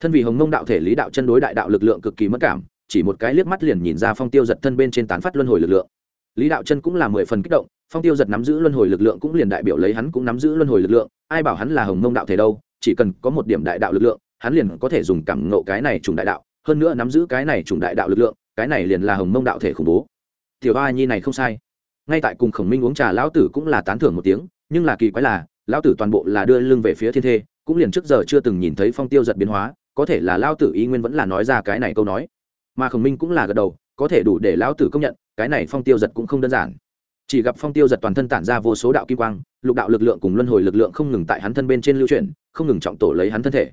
Thân vì hồng mông đạo thể lý đạo chân đối đại đạo lực lượng cực kỳ mất cảm, chỉ một cái liếc mắt liền nhìn ra phong tiêu giật thân bên trên tán phát luân hồi lực lượng. Lý đạo chân cũng là mười phần kích động, phong tiêu giật nắm giữ luân hồi lực lượng cũng liền đại biểu lấy hắn cũng nắm giữ luân hồi lực lượng, ai bảo hắn là hồng mông đạo thể đâu chỉ cần có một điểm đại đạo lực lượng, hắn liền có thể dùng cảm ngộ cái này trùng đại đạo, hơn nữa nắm giữ cái này trùng đại đạo lực lượng, cái này liền là hồng mông đạo thể khủng bố. Tiểu a nhi này không sai. Ngay tại cùng khổng minh uống trà, lão tử cũng là tán thưởng một tiếng, nhưng là kỳ quái là, lão tử toàn bộ là đưa lưng về phía thiên thê, cũng liền trước giờ chưa từng nhìn thấy phong tiêu giật biến hóa, có thể là lão tử ý nguyên vẫn là nói ra cái này câu nói. Mà khổng minh cũng là gật đầu, có thể đủ để lão tử công nhận, cái này phong tiêu giật cũng không đơn giản chỉ gặp phong tiêu giật toàn thân tản ra vô số đạo kim quang, lục đạo lực lượng cùng luân hồi lực lượng không ngừng tại hắn thân bên trên lưu chuyển, không ngừng trọng tổ lấy hắn thân thể.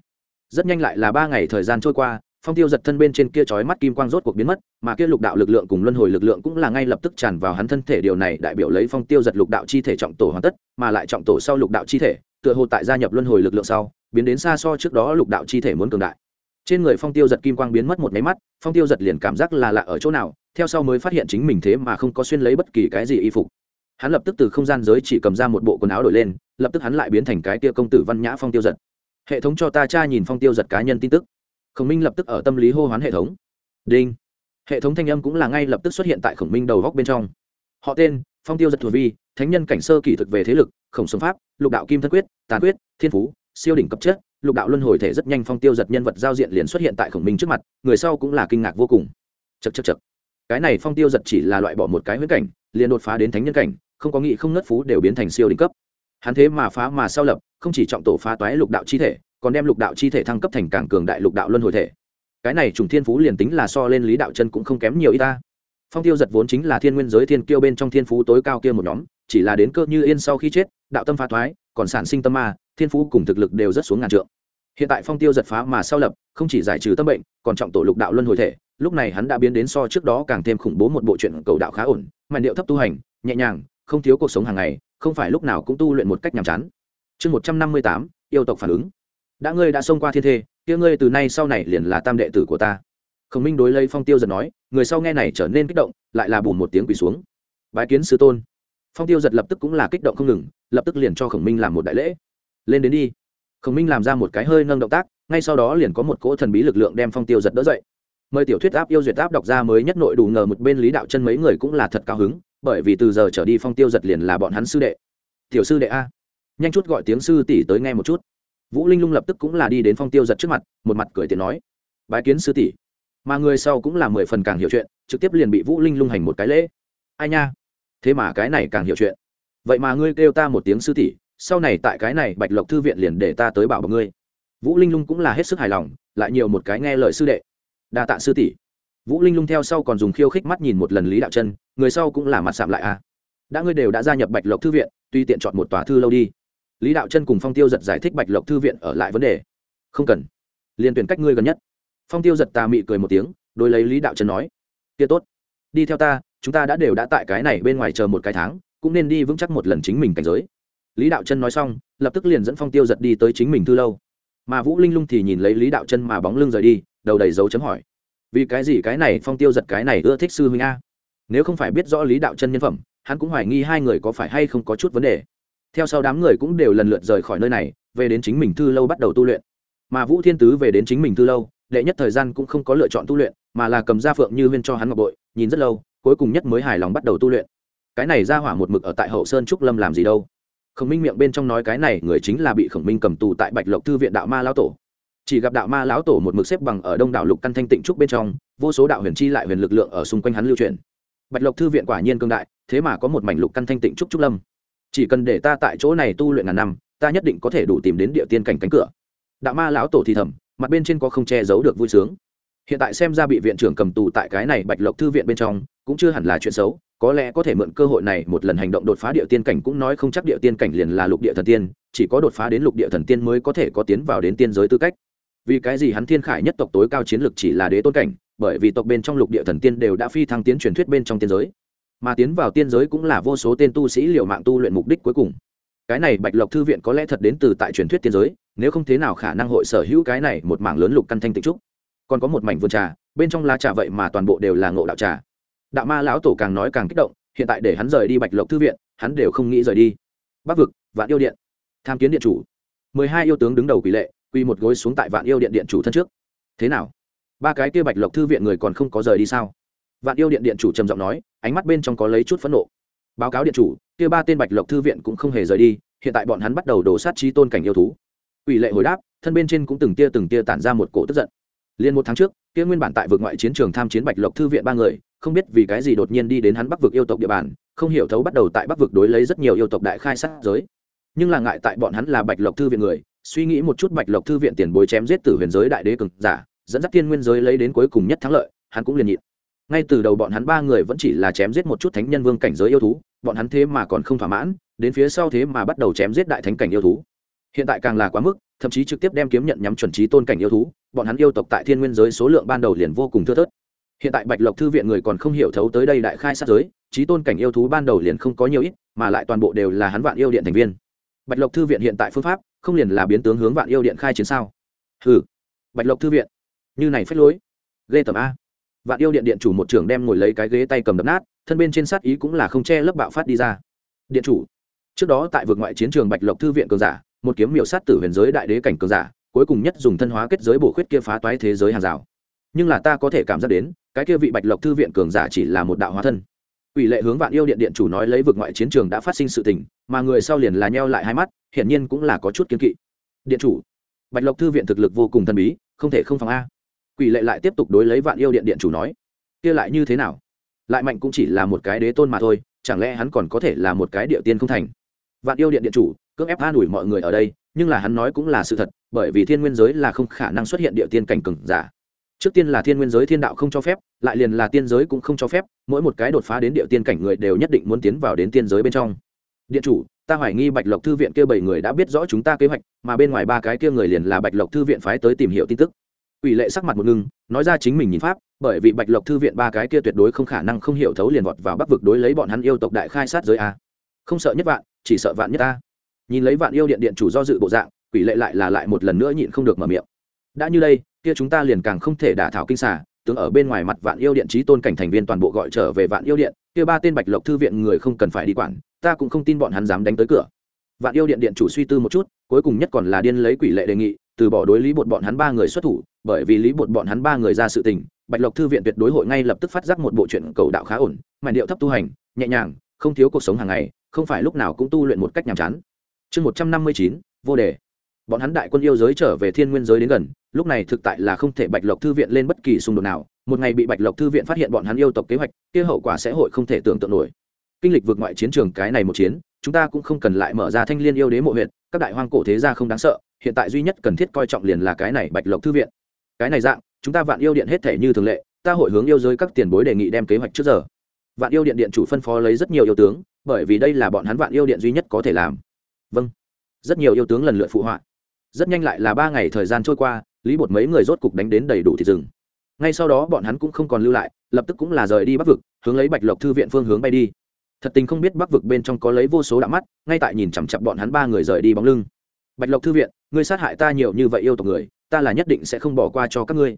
Rất nhanh lại là ba ngày thời gian trôi qua, phong tiêu giật thân bên trên kia chói mắt kim quang rốt cuộc biến mất, mà kia lục đạo lực lượng cùng luân hồi lực lượng cũng là ngay lập tức tràn vào hắn thân thể, điều này đại biểu lấy phong tiêu giật lục đạo chi thể trọng tổ hoàn tất, mà lại trọng tổ sau lục đạo chi thể, tựa hồ tại gia nhập luân hồi lực lượng sau, biến đến xa so trước đó lục đạo chi thể muốn cường đại. Trên người phong tiêu giật kim quang biến mất một máy mắt, phong tiêu giật liền cảm giác là lạ ở chỗ nào theo sau mới phát hiện chính mình thế mà không có xuyên lấy bất kỳ cái gì y phục. Hắn lập tức từ không gian giới chỉ cầm ra một bộ quần áo đổi lên, lập tức hắn lại biến thành cái tia công tử văn nhã phong tiêu giật. Hệ thống cho ta tra nhìn phong tiêu giật cá nhân tin tức. Khổng minh lập tức ở tâm lý hô hoán hệ thống. Đinh. Hệ thống thanh âm cũng là ngay lập tức xuất hiện tại khổng minh đầu góc bên trong. Họ tên, phong tiêu giật thuộc vi, thánh nhân cảnh sơ kỳ thực về thế lực, khổng sống pháp, lục đạo kim thân quyết, tàn quyết, thiên phú, siêu đỉnh cấp chất lục đạo luân hồi thể rất nhanh phong tiêu giật nhân vật giao diện liền xuất hiện tại khổng minh trước mặt, người sau cũng là kinh ngạc vô cùng. Chật chật chật cái này phong tiêu giật chỉ là loại bỏ một cái huyết cảnh, liền đột phá đến thánh nhân cảnh, không có nghị không nất phú đều biến thành siêu đỉnh cấp. Hắn thế mà phá mà sao lập, không chỉ trọng tổ phá toái lục đạo chi thể, còn đem lục đạo chi thể thăng cấp thành càng cường đại lục đạo luân hồi thể. Cái này trùng thiên phú liền tính là so lên lý đạo chân cũng không kém nhiều y ta. Phong tiêu giật vốn chính là thiên nguyên giới thiên kiêu bên trong thiên phú tối cao kia một nhóm, chỉ là đến cơ như yên sau khi chết, đạo tâm phá thoái còn sản sinh tâm ma, thiên phú cùng thực lực đều rất xuống ngàn trượng. Hiện tại phong tiêu giật phá mà sao lập, không chỉ giải trừ tâm bệnh, còn trọng tổ lục đạo luân hồi thể lúc này hắn đã biến đến so trước đó càng thêm khủng bố một bộ truyện cầu đạo khá ổn mà điệu thấp tu hành, nhẹ nhàng, không thiếu cuộc sống hàng ngày, không phải lúc nào cũng tu luyện một cách nhàm chán. Chương một trăm năm mươi tám, yêu tộc phản ứng. Đã ngươi đã xông qua thiên thê, kia ngươi từ nay sau này liền là tam đệ tử của ta. Khổng minh đối lấy phong tiêu giật nói, người sau nghe này trở nên kích động, lại là bùn một tiếng quỳ xuống. Bái kiến sư tôn. Phong tiêu giật lập tức cũng là kích động không ngừng, lập tức liền cho khổng minh làm một đại lễ. Lên đến đi. Khổng minh làm ra một cái hơi nâng động tác, ngay sau đó liền có một cỗ thần bí lực lượng đem phong tiêu giật đỡ dậy mời tiểu thuyết áp yêu duyệt áp đọc ra mới nhất nội đủ ngờ một bên lý đạo chân mấy người cũng là thật cao hứng, bởi vì từ giờ trở đi phong tiêu giật liền là bọn hắn sư đệ. Tiểu sư đệ a. Nhanh chút gọi tiếng sư tỷ tới nghe một chút. Vũ linh lung lập tức cũng là đi đến phong tiêu giật trước mặt, một mặt cười tiền nói. Bái kiến sư tỷ. Mà người sau cũng là mười phần càng hiểu chuyện, trực tiếp liền bị vũ linh lung hành một cái lễ. Ai nha? Thế mà cái này càng hiểu chuyện. Vậy mà ngươi kêu ta một tiếng sư tỷ, sau này tại cái này bạch lộc thư viện liền để ta tới bảo bọc ngươi. Vũ linh lung cũng là hết sức hài lòng, lại nhiều một cái nghe lời sư đệ đa tạ sư tỷ. Vũ linh lung theo sau còn dùng khiêu khích mắt nhìn một lần lý đạo chân, người sau cũng là mặt sạm lại à. Đã ngươi đều đã gia nhập bạch lộc thư viện, tuy tiện chọn một tòa thư lâu đi. Lý đạo chân cùng phong tiêu giật giải thích bạch lộc thư viện ở lại vấn đề. Không cần. Liền tuyển cách ngươi gần nhất. Phong tiêu giật tà mị cười một tiếng đôi lấy lý đạo chân nói. Kia tốt. Đi theo ta, chúng ta đã đều đã tại cái này bên ngoài chờ một cái tháng, cũng nên đi vững chắc một lần chính mình cảnh giới. Lý đạo chân nói xong, lập tức liền dẫn phong tiêu giật đi tới chính mình thư lâu. Mà vũ linh lung thì nhìn lấy lý đạo chân mà bóng lưng rời đi đầu đầy dấu chấm hỏi. Vì cái gì cái này phong tiêu giật cái này ưa thích sư huynh a? Nếu không phải biết rõ lý đạo chân nhân phẩm, hắn cũng hoài nghi hai người có phải hay không có chút vấn đề. Theo sau đám người cũng đều lần lượt rời khỏi nơi này, về đến chính mình thư lâu bắt đầu tu luyện. Mà vũ thiên tứ về đến chính mình thư lâu, đệ nhất thời gian cũng không có lựa chọn tu luyện, mà là cầm ra phượng như huyên cho hắn ngọc bội, nhìn rất lâu, cuối cùng nhất mới hài lòng bắt đầu tu luyện. Cái này ra hỏa một mực ở tại hậu sơn trúc lâm làm gì đâu? Khổng minh miệng bên trong nói cái này người chính là bị khổng minh cầm tù tại bạch lộc thư viện đạo ma lão tổ chỉ gặp đạo ma lão tổ một mực xếp bằng ở đông đảo lục căn thanh tịnh trúc bên trong, vô số đạo huyền chi lại huyền lực lượng ở xung quanh hắn lưu truyền. Bạch lộc thư viện quả nhiên cương đại, thế mà có một mảnh lục căn thanh tịnh trúc trúc lâm. Chỉ cần để ta tại chỗ này tu luyện ngàn năm, ta nhất định có thể đủ tìm đến địa tiên cảnh cánh cửa. Đạo ma lão tổ thì thầm, mặt bên trên có không che giấu được vui sướng. Hiện tại xem ra bị viện trưởng cầm tù tại cái này bạch lộc thư viện bên trong, cũng chưa hẳn là chuyện xấu, có lẽ có thể mượn cơ hội này một lần hành động đột phá địa tiên cảnh cũng nói không chắc địa tiên cảnh liền là lục địa thần tiên, chỉ có đột phá đến lục địa thần tiên mới có thể có tiến vào đến tiên giới tư cách vì cái gì hắn thiên khải nhất tộc tối cao chiến lực chỉ là đế tôn cảnh, bởi vì tộc bên trong lục địa thần tiên đều đã phi thăng tiến truyền thuyết bên trong tiên giới. Mà tiến vào tiên giới cũng là vô số tên tu sĩ liệu mạng tu luyện mục đích cuối cùng. Cái này bạch lộc thư viện có lẽ thật đến từ tại truyền thuyết tiên giới, nếu không thế nào khả năng hội sở hữu cái này một mảng lớn lục căn thanh tịnh trúc. Còn có một mảnh vườn trà, bên trong lá trà vậy mà toàn bộ đều là ngộ đạo trà. Đạo ma lão tổ càng nói càng kích động, hiện tại để hắn rời đi bạch lộc thư viện, hắn đều không nghĩ rời đi. Bắc vực, vạn yêu điện. Tham kiến điện chủ. Mười hai yêu tướng đứng đầu quỷ lệ quy một gối xuống tại vạn yêu điện điện chủ thân trước. Thế nào? Ba cái kia bạch lộc thư viện người còn không có rời đi sao? Vạn yêu điện điện chủ trầm giọng nói, ánh mắt bên trong có lấy chút phẫn nộ. Báo cáo điện chủ, kia ba tên bạch lộc thư viện cũng không hề rời đi, hiện tại bọn hắn bắt đầu đổ sát trí tôn cảnh yêu thú. Ủy lệ hồi đáp, thân bên trên cũng từng tia từng tia tản ra một cổ tức giận. Liên một tháng trước, kia nguyên bản tại vực ngoại chiến trường tham chiến bạch lộc thư viện ba người, không biết vì cái gì đột nhiên đi đến hắn bắc vực yêu tộc địa bàn, không hiểu thấu bắt đầu tại bắc vực đối lấy rất nhiều yêu tộc đại khai sát giới. Nhưng là ngại tại bọn hắn là bạch lộc thư viện người suy nghĩ một chút bạch lộc thư viện tiền bối chém giết tử huyền giới đại đế cực giả, dẫn dắt thiên nguyên giới lấy đến cuối cùng nhất thắng lợi, hắn cũng liền nhịn. Ngay từ đầu bọn hắn ba người vẫn chỉ là chém giết một chút thánh nhân vương cảnh giới yêu thú, bọn hắn thế mà còn không thỏa mãn, đến phía sau thế mà bắt đầu chém giết đại thánh cảnh yêu thú. Hiện tại càng là quá mức, thậm chí trực tiếp đem kiếm nhận nhắm chuẩn trí tôn cảnh yêu thú, bọn hắn yêu tộc tại thiên nguyên giới số lượng ban đầu liền vô cùng thưa thớt. Hiện tại bạch lộc thư viện người còn không hiểu thấu tới đây đại khai sát giới, trí tôn cảnh yêu thú ban đầu liền không có nhiều ít, mà lại toàn bộ đều là hắn vạn yêu điện thành viên. Bạch lộc thư viện hiện tại phương pháp không liền là biến tướng hướng vạn yêu điện khai chiến sao? Hừ, bạch lộc thư viện. Như này phết lối. Ghê tầm a. Vạn yêu điện điện chủ một trưởng đem ngồi lấy cái ghế tay cầm đập nát thân bên trên sát ý cũng là không che lớp bạo phát đi ra. Điện chủ. Trước đó tại vượt ngoại chiến trường bạch lộc thư viện cường giả một kiếm miểu sát tử huyền giới đại đế cảnh cường giả cuối cùng nhất dùng thân hóa kết giới bổ khuyết kia phá toái thế giới hàng rào. Nhưng là ta có thể cảm giác đến cái kia vị bạch lộc thư viện cường giả chỉ là một đạo hóa thân. Ủy lệ hướng vạn yêu điện điện chủ nói lấy vực ngoại chiến trường đã phát sinh sự tình mà người sau liền là nheo lại hai mắt hiển nhiên cũng là có chút kiên kỵ. Điện chủ, bạch lộc thư viện thực lực vô cùng thần bí, không thể không phòng a. Quỷ lệ lại tiếp tục đối lấy vạn yêu điện điện chủ nói, kia lại như thế nào? Lại mạnh cũng chỉ là một cái đế tôn mà thôi, chẳng lẽ hắn còn có thể là một cái địa tiên không thành? Vạn yêu điện điện chủ, cưỡng ép an ủi mọi người ở đây, nhưng là hắn nói cũng là sự thật, bởi vì thiên nguyên giới là không khả năng xuất hiện địa tiên cảnh cừng giả. Trước tiên là thiên nguyên giới thiên đạo không cho phép, lại liền là tiên giới cũng không cho phép, mỗi một cái đột phá đến địa tiên cảnh người đều nhất định muốn tiến vào đến tiên giới bên trong. Điện chủ ta hoài nghi bạch lộc thư viện kia bảy người đã biết rõ chúng ta kế hoạch, mà bên ngoài ba cái kia người liền là bạch lộc thư viện phái tới tìm hiểu tin tức. Ủy lệ sắc mặt một ngưng, nói ra chính mình nhìn pháp, bởi vì bạch lộc thư viện ba cái kia tuyệt đối không khả năng không hiểu thấu liền vọt vào bắc vực đối lấy bọn hắn yêu tộc đại khai sát giới a. Không sợ nhất vạn, chỉ sợ vạn nhất ta nhìn lấy vạn yêu điện điện chủ do dự bộ dạng, quỷ lệ lại là lại một lần nữa nhịn không được mở miệng. Đã như đây, kia chúng ta liền càng không thể đả thảo kinh xả tướng ở bên ngoài mặt vạn yêu điện trí tôn cảnh thành viên toàn bộ gọi trở về vạn yêu điện, kia ba tên bạch lộc thư viện người không cần phải đi quản ta cũng không tin bọn hắn dám đánh tới cửa. Vạn yêu điện điện chủ suy tư một chút, cuối cùng nhất còn là điên lấy quỷ lệ đề nghị, từ bỏ đối lý bột bọn hắn ba người xuất thủ, bởi vì lý bột bọn hắn ba người ra sự tình, bạch lộc thư viện tuyệt đối hội ngay lập tức phát giác một bộ chuyện cầu đạo khá ổn mà điệu thấp tu hành, nhẹ nhàng, không thiếu cuộc sống hàng ngày, không phải lúc nào cũng tu luyện một cách nhàm chán. Chương một trăm năm mươi chín, vô đề. Bọn hắn đại quân yêu giới trở về thiên nguyên giới đến gần, lúc này thực tại là không thể bạch lộc thư viện lên bất kỳ xung đột nào, một ngày bị bạch lộc thư viện phát hiện bọn hắn yêu tộc kế hoạch, kia hậu quả sẽ hội không thể tưởng tượng nổi kinh lịch vượt ngoại chiến trường cái này một chiến, chúng ta cũng không cần lại mở ra thanh liên yêu đế mộ huyện các đại hoang cổ thế gia không đáng sợ, hiện tại duy nhất cần thiết coi trọng liền là cái này bạch lộc thư viện. Cái này dạng, chúng ta vạn yêu điện hết thể như thường lệ, ta hội hướng yêu giới các tiền bối đề nghị đem kế hoạch trước giờ. Vạn yêu điện điện chủ phân phó lấy rất nhiều yêu tướng, bởi vì đây là bọn hắn vạn yêu điện duy nhất có thể làm. Vâng. Rất nhiều yêu tướng lần lượt phụ họa. Rất nhanh lại là ba ngày thời gian trôi qua, lý bột mấy người rốt cục đánh đến đầy đủ thịt rừng. Ngay sau đó bọn hắn cũng không còn lưu lại, lập tức cũng là rời đi bắc vực, hướng lấy bạch lộc thư viện phương hướng bay đi thật tình không biết bắc vực bên trong có lấy vô số đạo mắt, ngay tại nhìn chằm chặp bọn hắn ba người rời đi bóng lưng. Bạch lộc thư viện, ngươi sát hại ta nhiều như vậy yêu tộc người, ta là nhất định sẽ không bỏ qua cho các ngươi.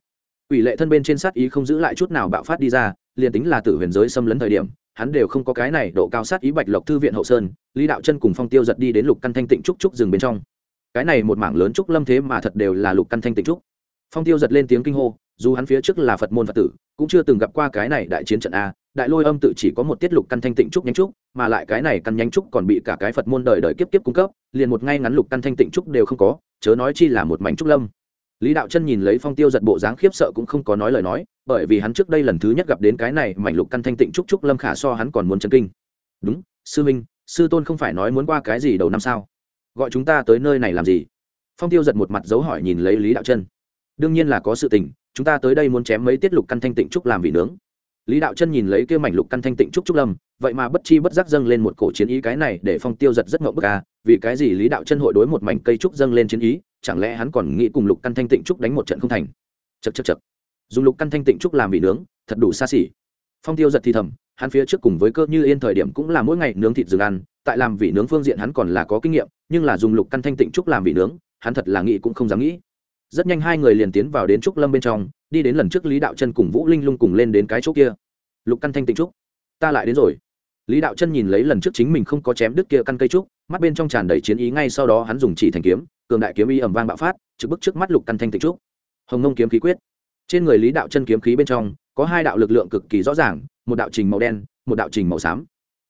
Ủy lệ thân bên trên sát ý không giữ lại chút nào bạo phát đi ra, liền tính là tử huyền giới xâm lấn thời điểm, hắn đều không có cái này độ cao sát ý bạch lộc thư viện hậu sơn, lý đạo chân cùng phong tiêu giật đi đến lục căn thanh tịnh trúc trúc rừng bên trong. Cái này một mảng lớn trúc lâm thế mà thật đều là lục căn thanh tịnh trúc. Phong tiêu giật lên tiếng kinh hô, dù hắn phía trước là phật môn phật tử, cũng chưa từng gặp qua cái này đại chiến trận a đại lôi âm tự chỉ có một tiết lục căn thanh tịnh trúc nhánh trúc, mà lại cái này căn nhánh trúc còn bị cả cái phật môn đời đời kiếp kiếp cung cấp, liền một ngay ngắn lục căn thanh tịnh trúc đều không có, chớ nói chi là một mảnh trúc lâm. Lý đạo chân nhìn lấy phong tiêu giật bộ dáng khiếp sợ cũng không có nói lời nói, bởi vì hắn trước đây lần thứ nhất gặp đến cái này mảnh lục căn thanh tịnh trúc trúc lâm khả so hắn còn muốn chân kinh. Đúng, sư minh, sư tôn không phải nói muốn qua cái gì đầu năm sao? Gọi chúng ta tới nơi này làm gì? Phong tiêu giật một mặt dấu hỏi nhìn lấy lý đạo chân. Đương nhiên là có sự tình, chúng ta tới đây muốn chém mấy tiết lục căn thanh tịnh trúc làm vị nướng lý đạo chân nhìn lấy kia mảnh lục căn thanh tịnh trúc trúc lâm, vậy mà bất chi bất giác dâng lên một cổ chiến ý cái này để phong tiêu giật rất ngộng bức à vì cái gì lý đạo chân hội đối một mảnh cây trúc dâng lên chiến ý, chẳng lẽ hắn còn nghĩ cùng lục căn thanh tịnh trúc đánh một trận không thành? Chật chật chật dùng lục căn thanh tịnh trúc làm vị nướng, thật đủ xa xỉ. Phong tiêu giật thì thầm, hắn phía trước cùng với cơ như yên thời điểm cũng là mỗi ngày nướng thịt rừng ăn, tại làm vị nướng phương diện hắn còn là có kinh nghiệm, nhưng là dùng lục căn thanh tịnh trúc làm vị nướng, hắn thật là nghĩ cũng không dám nghĩ rất nhanh hai người liền tiến vào đến trúc lâm bên trong, đi đến lần trước lý đạo chân cùng vũ linh lung cùng lên đến cái chỗ kia. Lục căn thanh tịnh trúc, ta lại đến rồi. Lý đạo chân nhìn lấy lần trước chính mình không có chém đứt kia căn cây trúc, mắt bên trong tràn đầy chiến ý ngay sau đó hắn dùng chỉ thành kiếm, cường đại kiếm y ẩm vang bạo phát, trực bức trước mắt lục căn thanh tịnh trúc. Hồng ngông kiếm khí quyết. Trên người lý đạo chân kiếm khí bên trong, có hai đạo lực lượng cực kỳ rõ ràng, một đạo trình màu đen, một đạo trình màu xám.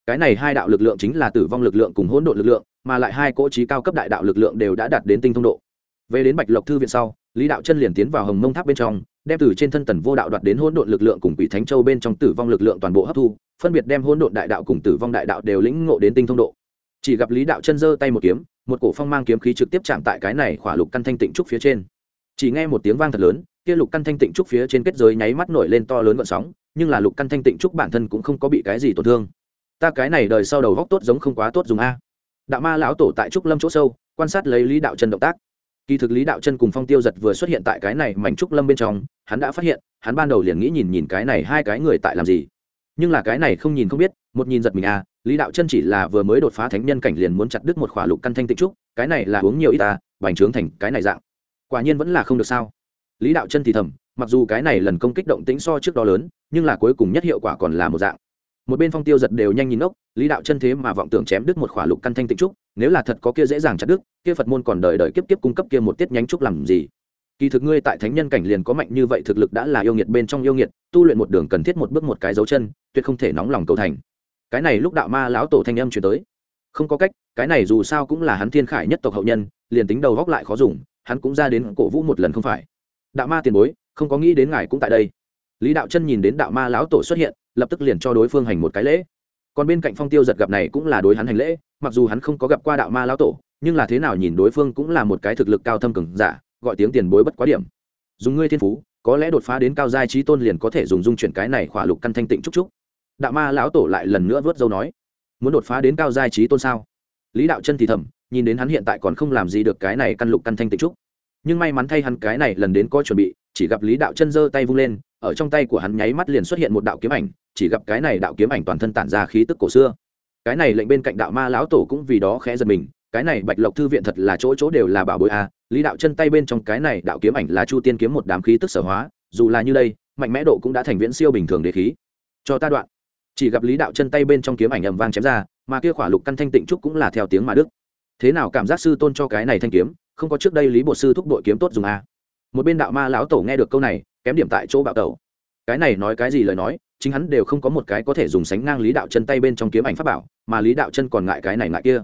Cái này hai đạo lực lượng chính là tử vong lực lượng cùng hỗn độn lực lượng, mà lại hai cỗ trí cao cấp đại đạo lực lượng đều đã đạt đến tinh thông độ về đến bạch lộc thư viện sau, lý đạo chân liền tiến vào hồng mông tháp bên trong, đem từ trên thân tần vô đạo đoạt đến hỗn độn lực lượng cùng quỷ thánh châu bên trong tử vong lực lượng toàn bộ hấp thu, phân biệt đem hỗn độn đại đạo cùng tử vong đại đạo đều lĩnh ngộ đến tinh thông độ. Chỉ gặp lý đạo chân giơ tay một kiếm, một cổ phong mang kiếm khí trực tiếp chạm tại cái này khỏa lục căn thanh tịnh trúc phía trên. Chỉ nghe một tiếng vang thật lớn, kia lục căn thanh tịnh trúc phía trên kết giới nháy mắt nổi lên to lớn gợn sóng, nhưng là lục căn thanh tịnh trúc bản thân cũng không có bị cái gì tổn thương. Ta cái này đời sau đầu góc tốt giống không quá tốt dùng a. Đạo ma lão tổ tại trúc lâm chỗ sâu, quan sát lấy lý đạo chân động tác kỳ thực lý đạo chân cùng phong tiêu giật vừa xuất hiện tại cái này mảnh trúc lâm bên trong, hắn đã phát hiện, hắn ban đầu liền nghĩ nhìn nhìn cái này hai cái người tại làm gì. Nhưng là cái này không nhìn không biết, một nhìn giật mình à lý đạo chân chỉ là vừa mới đột phá thánh nhân cảnh liền muốn chặt đứt một khỏa lục căn thanh tịnh trúc, cái này là uống nhiều ít ta bành trướng thành cái này dạng. Quả nhiên vẫn là không được sao. Lý đạo chân thì thầm, mặc dù cái này lần công kích động tĩnh so trước đó lớn, nhưng là cuối cùng nhất hiệu quả còn là một dạng một bên phong tiêu giật đều nhanh nhìn ốc, lý đạo chân thế mà vọng tưởng chém đứt một khỏa lục căn thanh tịnh trúc, nếu là thật có kia dễ dàng chặt đứt, kia phật môn còn đợi đợi kiếp kiếp cung cấp kia một tiết nhánh trúc làm gì? Kỳ thực ngươi tại thánh nhân cảnh liền có mạnh như vậy thực lực đã là yêu nghiệt bên trong yêu nghiệt, tu luyện một đường cần thiết một bước một cái dấu chân, tuyệt không thể nóng lòng cầu thành. Cái này lúc đạo ma lão tổ thanh âm chuyển tới. Không có cách, cái này dù sao cũng là hắn thiên khải nhất tộc hậu nhân, liền tính đầu góc lại khó dùng, hắn cũng ra đến cổ vũ một lần không phải. Đạo ma tiền bối, không có nghĩ đến ngài cũng tại đây lý đạo chân nhìn đến đạo ma lão tổ xuất hiện, lập tức liền cho đối phương hành một cái lễ. Còn bên cạnh phong tiêu giật gặp này cũng là đối hắn hành lễ, mặc dù hắn không có gặp qua đạo ma lão tổ, nhưng là thế nào nhìn đối phương cũng là một cái thực lực cao thâm cường giả, gọi tiếng tiền bối bất quá điểm. Dùng ngươi thiên phú, có lẽ đột phá đến cao giai trí tôn liền có thể dùng dung chuyển cái này khỏa lục căn thanh tịnh trúc trúc đạo ma lão tổ lại lần nữa vớt dâu nói, muốn đột phá đến cao giai trí tôn sao? Lý đạo chân thì thầm, nhìn đến hắn hiện tại còn không làm gì được cái này căn lục căn thanh tịnh trúc nhưng may mắn thay hắn cái này lần đến có chuẩn bị chỉ gặp lý đạo chân giơ tay vung lên, ở trong tay của hắn nháy mắt liền xuất hiện một đạo kiếm ảnh, chỉ gặp cái này đạo kiếm ảnh toàn thân tản ra khí tức cổ xưa. Cái này lệnh bên cạnh đạo ma lão tổ cũng vì đó khẽ giật mình, cái này bạch lộc thư viện thật là chỗ chỗ đều là bảo bối a, lý đạo chân tay bên trong cái này đạo kiếm ảnh là chu tiên kiếm một đám khí tức sở hóa, dù là như đây, mạnh mẽ độ cũng đã thành viễn siêu bình thường để khí. Cho ta đoạn. Chỉ gặp lý đạo chân tay bên trong kiếm ảnh ầm vang chém ra, mà kia khỏa lục căn thanh tịnh trúc cũng là theo tiếng mà đức thế nào cảm giác sư tôn cho cái này thanh kiếm, không có trước đây lý bộ sư thúc đội kiếm tốt dùng a? Một bên đạo ma lão tổ nghe được câu này, kém điểm tại chỗ bạo tẩu. Cái này nói cái gì lời nói, chính hắn đều không có một cái có thể dùng sánh ngang lý đạo chân tay bên trong kiếm ảnh pháp bảo, mà lý đạo chân còn ngại cái này ngại kia.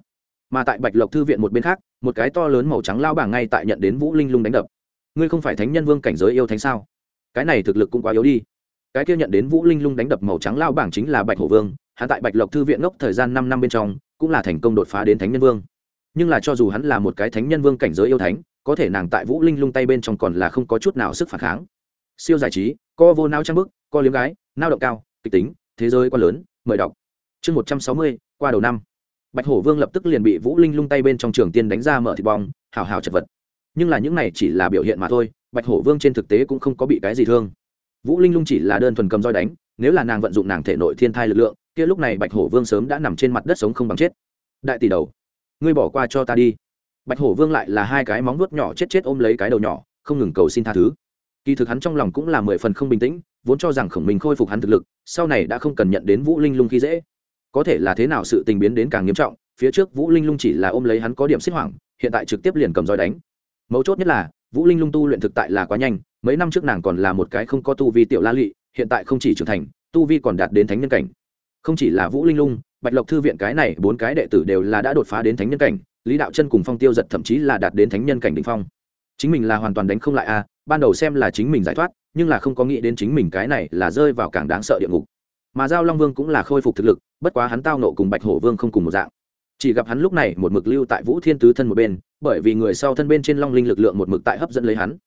Mà tại bạch lộc thư viện một bên khác, một cái to lớn màu trắng lao bảng ngay tại nhận đến vũ linh lung đánh đập. Ngươi không phải thánh nhân vương cảnh giới yêu thánh sao? Cái này thực lực cũng quá yếu đi. Cái kia nhận đến vũ linh lung đánh đập màu trắng lao bảng chính là bạch hổ vương, hắn tại bạch lộc thư viện ngốc thời gian năm năm bên trong, cũng là thành công đột phá đến thánh nhân vương. Nhưng là cho dù hắn là một cái thánh nhân vương cảnh giới yêu thánh có thể nàng tại vũ linh lung tay bên trong còn là không có chút nào sức phản kháng. Siêu giải trí, co vô nao trang bức, co liếm gái, nao động cao, kịch tính, thế giới quá lớn, mời đọc. Chương một trăm sáu mươi, qua đầu năm. Bạch hổ vương lập tức liền bị vũ linh lung tay bên trong trường tiên đánh ra mở thịt bong, hào hào chật vật. Nhưng là những này chỉ là biểu hiện mà thôi, bạch hổ vương trên thực tế cũng không có bị cái gì thương. Vũ linh lung chỉ là đơn thuần cầm roi đánh, nếu là nàng vận dụng nàng thể nội thiên thai lực lượng, kia lúc này bạch hổ vương sớm đã nằm trên mặt đất sống không bằng chết. Đại tỷ đầu, ngươi bỏ qua cho ta đi bạch hổ vương lại là hai cái móng vuốt nhỏ chết chết ôm lấy cái đầu nhỏ, không ngừng cầu xin tha thứ. Kỳ thực hắn trong lòng cũng là mười phần không bình tĩnh, vốn cho rằng khổng minh khôi phục hắn thực lực, sau này đã không cần nhận đến vũ linh lung khi dễ. Có thể là thế nào sự tình biến đến càng nghiêm trọng, phía trước vũ linh lung chỉ là ôm lấy hắn có điểm xích hoảng, hiện tại trực tiếp liền cầm roi đánh. Mấu chốt nhất là, vũ linh lung tu luyện thực tại là quá nhanh, mấy năm trước nàng còn là một cái không có tu vi tiểu la lụy hiện tại không chỉ trưởng thành, tu vi còn đạt đến thánh nhân cảnh. Không chỉ là vũ linh lung, bạch lộc thư viện cái này bốn cái đệ tử đều là đã đột phá đến thánh nhân cảnh lý đạo chân cùng phong tiêu giật thậm chí là đạt đến thánh nhân cảnh đ ỉ n h phong. Chính mình là hoàn toàn đánh không lại a ban đầu xem là chính mình giải thoát, nhưng là không có nghĩ đến chính mình cái này là rơi vào càng đáng sợ địa ngục. Mà giao long vương cũng là khôi phục thực lực, bất quá hắn tao nộ cùng bạch hổ vương không cùng một dạng. Chỉ gặp hắn lúc này một mực lưu tại vũ thiên tứ thân một bên, bởi vì người sau thân bên trên long linh lực lượng một mực tại hấp dẫn lấy hắn.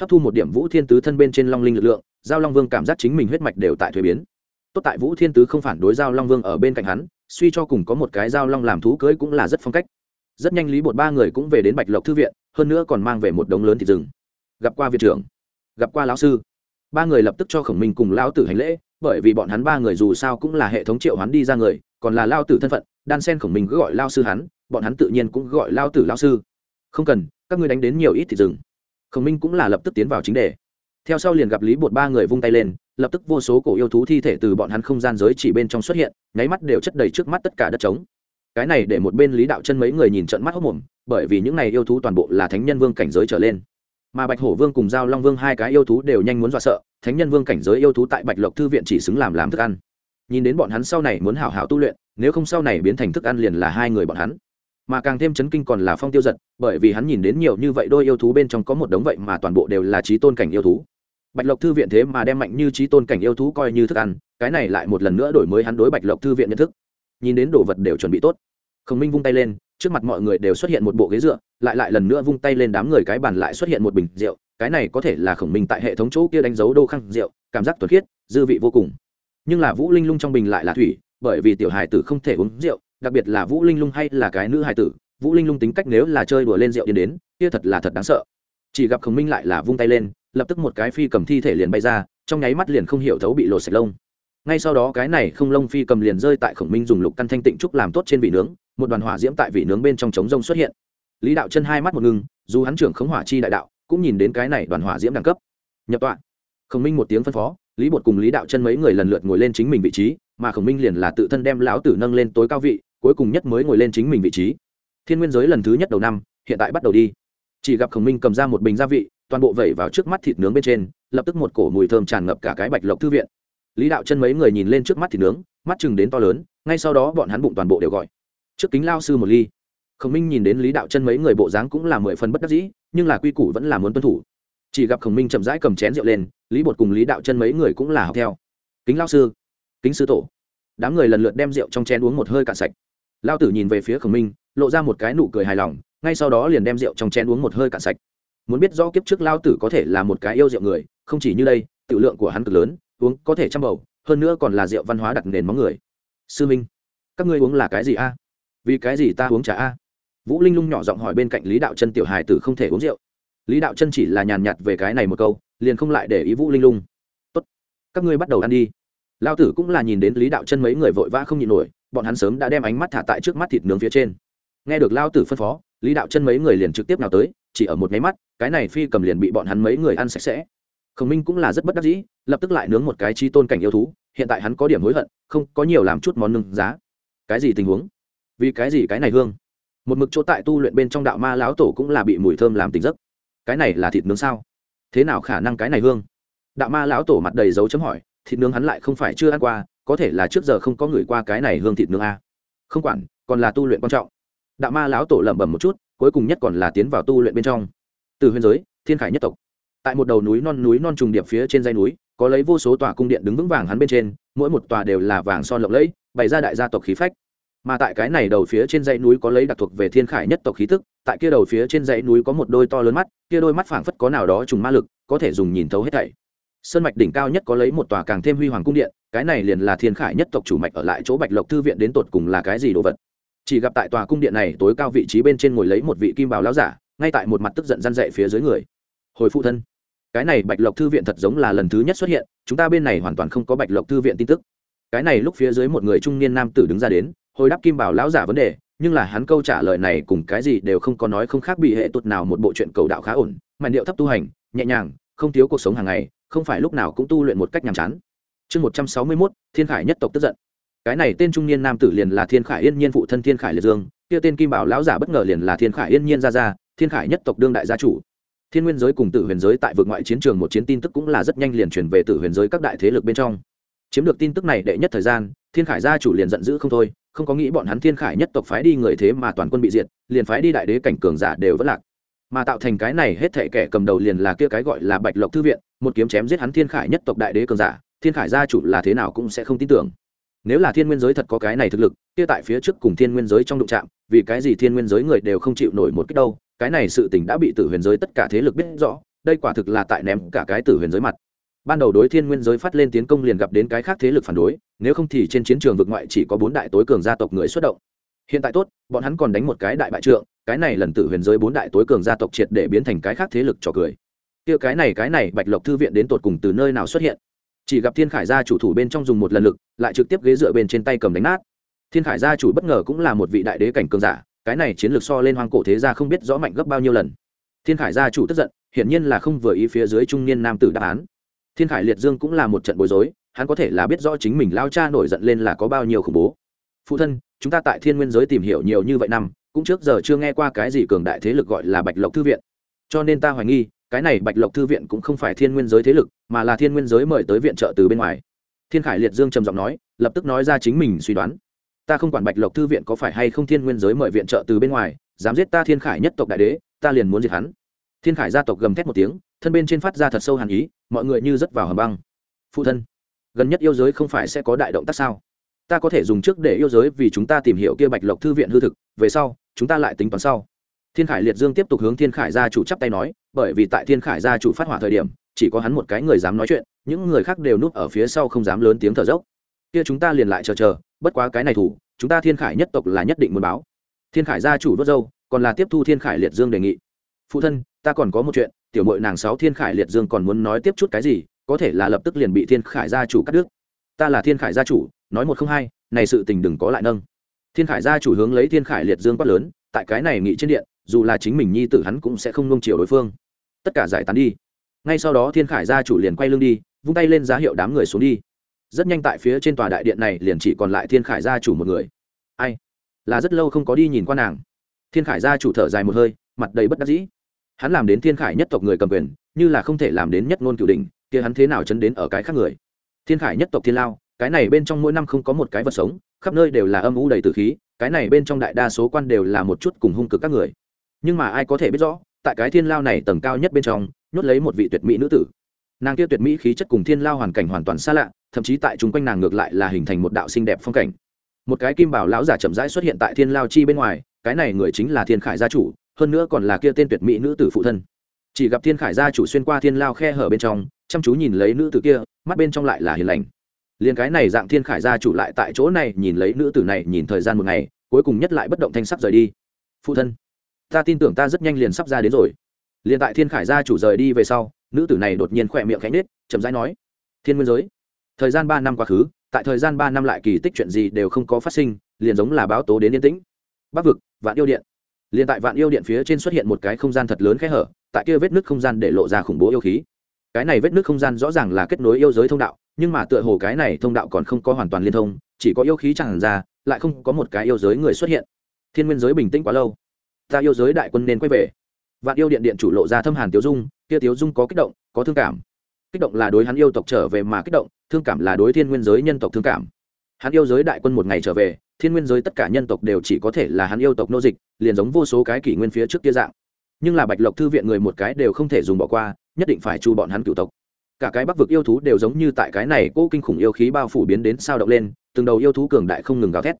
Hấp thu một điểm vũ thiên tứ thân bên trên long linh lực lượng, giao long vương cảm giác chính mình huyết mạch đều tại thuế biến. Tốt tại vũ thiên tứ không phản đối giao long vương ở bên cạnh hắn, suy cho cùng có một cái giao long làm thú cưới cũng là rất phong cách rất nhanh lý bột ba người cũng về đến bạch lộc thư viện hơn nữa còn mang về một đống lớn thịt rừng gặp qua viện trưởng gặp qua lão sư ba người lập tức cho khổng minh cùng lão tử hành lễ bởi vì bọn hắn ba người dù sao cũng là hệ thống triệu hắn đi ra người còn là lao tử thân phận đan sen khổng minh cứ gọi lao sư hắn bọn hắn tự nhiên cũng gọi lao tử lao sư không cần các ngươi đánh đến nhiều ít thịt rừng khổng minh cũng là lập tức tiến vào chính đề theo sau liền gặp lý bột ba người vung tay lên lập tức vô số cổ yêu thú thi thể từ bọn hắn không gian giới chỉ bên trong xuất hiện nháy mắt đều chất đầy trước mắt tất cả đất trống cái này để một bên lý đạo chân mấy người nhìn trận mắt hốc mồm, bởi vì những này yêu thú toàn bộ là thánh nhân vương cảnh giới trở lên. Mà bạch hổ vương cùng giao long vương hai cái yêu thú đều nhanh muốn dọa sợ, thánh nhân vương cảnh giới yêu thú tại bạch lộc thư viện chỉ xứng làm làm thức ăn. Nhìn đến bọn hắn sau này muốn hảo hảo tu luyện, nếu không sau này biến thành thức ăn liền là hai người bọn hắn. Mà càng thêm chấn kinh còn là phong tiêu giật, bởi vì hắn nhìn đến nhiều như vậy đôi yêu thú bên trong có một đống vậy mà toàn bộ đều là trí tôn cảnh yêu thú. Bạch lộc thư viện thế mà đem mạnh như trí tôn cảnh yêu thú coi như thức ăn, cái này lại một lần nữa đổi mới hắn đối bạch lộc thư viện nhận thức nhìn đến đồ vật đều chuẩn bị tốt. Khổng minh vung tay lên, trước mặt mọi người đều xuất hiện một bộ ghế dựa, lại lại lần nữa vung tay lên đám người cái bàn lại xuất hiện một bình rượu, cái này có thể là khổng minh tại hệ thống chỗ kia đánh dấu đô khăn rượu, cảm giác thuần khiết, dư vị vô cùng. Nhưng là vũ linh lung trong bình lại là thủy, bởi vì tiểu hài tử không thể uống rượu, đặc biệt là vũ linh lung hay là cái nữ hài tử, vũ linh lung tính cách nếu là chơi đùa lên rượu điên đến, kia thật là thật đáng sợ. Chỉ gặp khổng minh lại là vung tay lên, lập tức một cái phi cầm thi thể liền bay ra, trong nháy mắt liền không hiểu thấu bị lột sạch lông ngay sau đó cái này không lông phi cầm liền rơi tại khổng minh dùng lục căn thanh tịnh trúc làm tốt trên vị nướng, một đoàn hỏa diễm tại vị nướng bên trong trống rông xuất hiện. Lý đạo chân hai mắt một ngưng, dù hắn trưởng khống hỏa chi đại đạo, cũng nhìn đến cái này đoàn hỏa diễm đẳng cấp. Nhập tọa. Khổng minh một tiếng phân phó, lý bột cùng lý đạo chân mấy người lần lượt ngồi lên chính mình vị trí, mà khổng minh liền là tự thân đem lão tử nâng lên tối cao vị, cuối cùng nhất mới ngồi lên chính mình vị trí. Thiên nguyên giới lần thứ nhất đầu năm, hiện tại bắt đầu đi. Chỉ gặp khổng minh cầm ra một bình gia vị, toàn bộ vẩy vào trước mắt thịt nướng bên trên, lập tức một cổ mùi thơm tràn ngập cả cái bạch lộc thư viện lý đạo chân mấy người nhìn lên trước mắt thì nướng, mắt chừng đến to lớn, ngay sau đó bọn hắn bụng toàn bộ đều gọi. Trước kính lao sư một ly. Khổng minh nhìn đến lý đạo chân mấy người bộ dáng cũng là mười phần bất đắc dĩ, nhưng là quy củ vẫn là muốn tuân thủ. Chỉ gặp khổng minh chậm rãi cầm chén rượu lên, lý bột cùng lý đạo chân mấy người cũng là học theo. Kính lao sư, kính sư tổ. Đám người lần lượt đem rượu trong chén uống một hơi cạn sạch. Lao tử nhìn về phía khổng minh, lộ ra một cái nụ cười hài lòng, ngay sau đó liền đem rượu trong chén uống một hơi cạn sạch. Muốn biết do kiếp trước lao tử có thể là một cái yêu rượu người, không chỉ như đây tự lượng của hắn cực lớn uống có thể chăm bầu, hơn nữa còn là rượu văn hóa đặt nền móng người. Sư minh, các ngươi uống là cái gì a? Vì cái gì ta uống trà a? Vũ linh lung nhỏ giọng hỏi bên cạnh lý đạo chân tiểu hài tử không thể uống rượu. Lý đạo chân chỉ là nhàn nhạt về cái này một câu, liền không lại để ý vũ linh lung. Tốt, các ngươi bắt đầu ăn đi. Lao tử cũng là nhìn đến lý đạo chân mấy người vội vã không nhịn nổi, bọn hắn sớm đã đem ánh mắt thả tại trước mắt thịt nướng phía trên. Nghe được lao tử phân phó, lý đạo chân mấy người liền trực tiếp nào tới, chỉ ở một máy mắt, cái này phi cầm liền bị bọn hắn mấy người ăn sạch sẽ khổng minh cũng là rất bất đắc dĩ, lập tức lại nướng một cái chi tôn cảnh yêu thú, hiện tại hắn có điểm hối hận, không có nhiều làm chút món nương giá. Cái gì tình huống? Vì cái gì cái này hương? Một mực chỗ tại tu luyện bên trong đạo ma lão tổ cũng là bị mùi thơm làm tỉnh giấc. Cái này là thịt nướng sao? Thế nào khả năng cái này hương? Đạo ma lão tổ mặt đầy dấu chấm hỏi, thịt nướng hắn lại không phải chưa ăn qua, có thể là trước giờ không có người qua cái này hương thịt nướng a không quản, còn là tu luyện quan trọng. Đạo ma lão tổ lẩm bẩm một chút, cuối cùng nhất còn là tiến vào tu luyện bên trong. Từ huyền giới, thiên khải nhất tộc tại một đầu núi non núi non trùng điệp phía trên dây núi, có lấy vô số tòa cung điện đứng vững vàng hắn bên trên, mỗi một tòa đều là vàng son lộng lẫy, bày ra đại gia tộc khí phách. Mà tại cái này đầu phía trên dãy núi có lấy đặc thuộc về thiên khải nhất tộc khí tức, tại kia đầu phía trên dãy núi có một đôi to lớn mắt, kia đôi mắt phảng phất có nào đó trùng ma lực, có thể dùng nhìn thấu hết thảy. Sơn mạch đỉnh cao nhất có lấy một tòa càng thêm huy hoàng cung điện, cái này liền là thiên khải nhất tộc chủ mạch ở lại chỗ bạch lộc thư viện đến tột cùng là cái gì đồ vật. Chỉ gặp tại tòa cung điện này tối cao vị trí bên trên ngồi lấy một vị kim bào lão giả, ngay tại một mặt tức giận răn dậy phía dưới người. Hồi phụ thân cái này bạch lộc thư viện thật giống là lần thứ nhất xuất hiện, chúng ta bên này hoàn toàn không có bạch lộc thư viện tin tức. Cái này lúc phía dưới một người trung niên nam tử đứng ra đến, hồi đáp kim bảo lão giả vấn đề, nhưng là hắn câu trả lời này cùng cái gì đều không có nói không khác bị hệ tụt nào một bộ chuyện cầu đạo khá ổn mà điệu thấp tu hành, nhẹ nhàng, không thiếu cuộc sống hàng ngày, không phải lúc nào cũng tu luyện một cách nhàm chán. Chương một trăm sáu mươi mốt, thiên khải nhất tộc tức giận. Cái này tên trung niên nam tử liền là thiên khải yên nhiên phụ thân thiên khải liệt dương, kia tên kim bảo lão giả bất ngờ liền là thiên khải yên nhiên ra ra thiên khải nhất tộc đương đại gia chủ thiên nguyên giới cùng tử huyền giới tại vực ngoại chiến trường một chiến tin tức cũng là rất nhanh liền truyền về tử huyền giới các đại thế lực bên trong. Chiếm được tin tức này đệ nhất thời gian, thiên khải gia chủ liền giận dữ không thôi, không có nghĩ bọn hắn thiên khải nhất tộc phái đi người thế mà toàn quân bị diệt, liền phái đi đại đế cảnh cường giả đều vẫn lạc. Mà tạo thành cái này hết thệ kẻ cầm đầu liền là kia cái gọi là bạch lộc thư viện, một kiếm chém giết hắn thiên khải nhất tộc đại đế cường giả, thiên khải gia chủ là thế nào cũng sẽ không tin tưởng. Nếu là thiên nguyên giới thật có cái này thực lực, kia tại phía trước cùng thiên nguyên giới trong đụng trạm vì cái gì thiên nguyên giới người đều không chịu nổi một cách đâu cái này sự tình đã bị tử huyền giới tất cả thế lực biết rõ, đây quả thực là tại ném cả cái tử huyền giới mặt. Ban đầu đối thiên nguyên giới phát lên tiến công liền gặp đến cái khác thế lực phản đối, nếu không thì trên chiến trường vực ngoại chỉ có bốn đại tối cường gia tộc người xuất động. Hiện tại tốt, bọn hắn còn đánh một cái đại bại trượng, cái này lần tử huyền giới bốn đại tối cường gia tộc triệt để biến thành cái khác thế lực trò cười. Kia cái này cái này, bạch lộc thư viện đến tột cùng từ nơi nào xuất hiện? Chỉ gặp thiên khải gia chủ thủ bên trong dùng một lần lực, lại trực tiếp ghế dựa bên trên tay cầm đánh nát. Thiên khải gia chủ bất ngờ cũng là một vị đại đế cảnh cường giả cái này chiến lược so lên hoang cổ thế gia không biết rõ mạnh gấp bao nhiêu lần. Thiên khải gia chủ tức giận, hiển nhiên là không vừa ý phía dưới trung niên nam tử đáp án. Thiên khải liệt dương cũng là một trận bối rối, hắn có thể là biết rõ chính mình lao cha nổi giận lên là có bao nhiêu khủng bố. Phụ thân, chúng ta tại thiên nguyên giới tìm hiểu nhiều như vậy năm, cũng trước giờ chưa nghe qua cái gì cường đại thế lực gọi là bạch lộc thư viện. Cho nên ta hoài nghi, cái này bạch lộc thư viện cũng không phải thiên nguyên giới thế lực, mà là thiên nguyên giới mời tới viện trợ từ bên ngoài. Thiên khải liệt dương trầm giọng nói, lập tức nói ra chính mình suy đoán ta không quản bạch lộc thư viện có phải hay không thiên nguyên giới mời viện trợ từ bên ngoài, dám giết ta thiên khải nhất tộc đại đế, ta liền muốn diệt hắn. Thiên khải gia tộc gầm thét một tiếng, thân bên trên phát ra thật sâu hàn ý, mọi người như rất vào hầm băng. Phụ thân, gần nhất yêu giới không phải sẽ có đại động tác sao? Ta có thể dùng trước để yêu giới vì chúng ta tìm hiểu kia bạch lộc thư viện hư thực, về sau, chúng ta lại tính toán sau. Thiên khải liệt dương tiếp tục hướng thiên khải gia chủ chắp tay nói, bởi vì tại thiên khải gia chủ phát hỏa thời điểm, chỉ có hắn một cái người dám nói chuyện, những người khác đều núp ở phía sau không dám lớn tiếng thở dốc. Kia chúng ta liền lại chờ chờ bất quá cái này thủ, chúng ta thiên khải nhất tộc là nhất định muốn báo. Thiên khải gia chủ vớt dâu, còn là tiếp thu thiên khải liệt dương đề nghị. Phụ thân, ta còn có một chuyện, tiểu mội nàng sáu thiên khải liệt dương còn muốn nói tiếp chút cái gì, có thể là lập tức liền bị thiên khải gia chủ cắt đứt. Ta là thiên khải gia chủ, nói một không hai, này sự tình đừng có lại nâng. Thiên khải gia chủ hướng lấy thiên khải liệt dương quát lớn, tại cái này nghị trên điện, dù là chính mình nhi tử hắn cũng sẽ không nông chiều đối phương. Tất cả giải tán đi. Ngay sau đó thiên khải gia chủ liền quay lưng đi, vung tay lên giá hiệu đám người xuống đi rất nhanh tại phía trên tòa đại điện này liền chỉ còn lại thiên khải gia chủ một người. Ai? Là rất lâu không có đi nhìn qua nàng. Thiên khải gia chủ thở dài một hơi, mặt đầy bất đắc dĩ. Hắn làm đến thiên khải nhất tộc người cầm quyền, như là không thể làm đến nhất ngôn cửu đình kia hắn thế nào chấn đến ở cái khác người? Thiên khải nhất tộc thiên lao, cái này bên trong mỗi năm không có một cái vật sống, khắp nơi đều là âm u đầy tử khí, cái này bên trong đại đa số quan đều là một chút cùng hung cực các người. Nhưng mà ai có thể biết rõ, tại cái thiên lao này tầng cao nhất bên trong, nhốt lấy một vị tuyệt mỹ nữ tử. Nàng kia tuyệt mỹ khí chất cùng thiên lao hoàn cảnh hoàn toàn xa lạ thậm chí tại chúng quanh nàng ngược lại là hình thành một đạo xinh đẹp phong cảnh. Một cái kim bảo lão giả chậm rãi xuất hiện tại thiên lao chi bên ngoài, cái này người chính là thiên khải gia chủ, hơn nữa còn là kia tên tuyệt mỹ nữ tử phụ thân. Chỉ gặp thiên khải gia chủ xuyên qua thiên lao khe hở bên trong, chăm chú nhìn lấy nữ tử kia, mắt bên trong lại là hiền lành. Liền cái này dạng thiên khải gia chủ lại tại chỗ này nhìn lấy nữ tử này, nhìn thời gian một ngày, cuối cùng nhất lại bất động thanh sắc rời đi. Phụ thân, ta tin tưởng ta rất nhanh liền sắp ra đến rồi. Liền tại thiên khải gia chủ rời đi về sau, nữ tử này đột nhiên khỏe miệng khẽ nết chậm rãi nói, thiên nguyên giới thời gian ba năm quá khứ, tại thời gian ba năm lại kỳ tích chuyện gì đều không có phát sinh, liền giống là báo tố đến yên tĩnh. Bắc vực, vạn yêu điện. Liền tại vạn yêu điện phía trên xuất hiện một cái không gian thật lớn khẽ hở, tại kia vết nước không gian để lộ ra khủng bố yêu khí. Cái này vết nước không gian rõ ràng là kết nối yêu giới thông đạo, nhưng mà tựa hồ cái này thông đạo còn không có hoàn toàn liên thông, chỉ có yêu khí tràn ra, lại không có một cái yêu giới người xuất hiện. Thiên nguyên giới bình tĩnh quá lâu. Ta yêu giới đại quân nên quay về. Vạn yêu điện điện chủ lộ ra thâm hàn tiếu dung, kia tiếu dung có kích động, có thương cảm. Kích động là đối hắn yêu tộc trở về mà kích động thương cảm là đối thiên nguyên giới nhân tộc thương cảm. Hắn yêu giới đại quân một ngày trở về, thiên nguyên giới tất cả nhân tộc đều chỉ có thể là hắn yêu tộc nô dịch, liền giống vô số cái kỷ nguyên phía trước kia dạng. Nhưng là bạch lộc thư viện người một cái đều không thể dùng bỏ qua, nhất định phải chu bọn hắn cựu tộc. Cả cái bắc vực yêu thú đều giống như tại cái này cô kinh khủng yêu khí bao phủ biến đến sao động lên, từng đầu yêu thú cường đại không ngừng gào thét.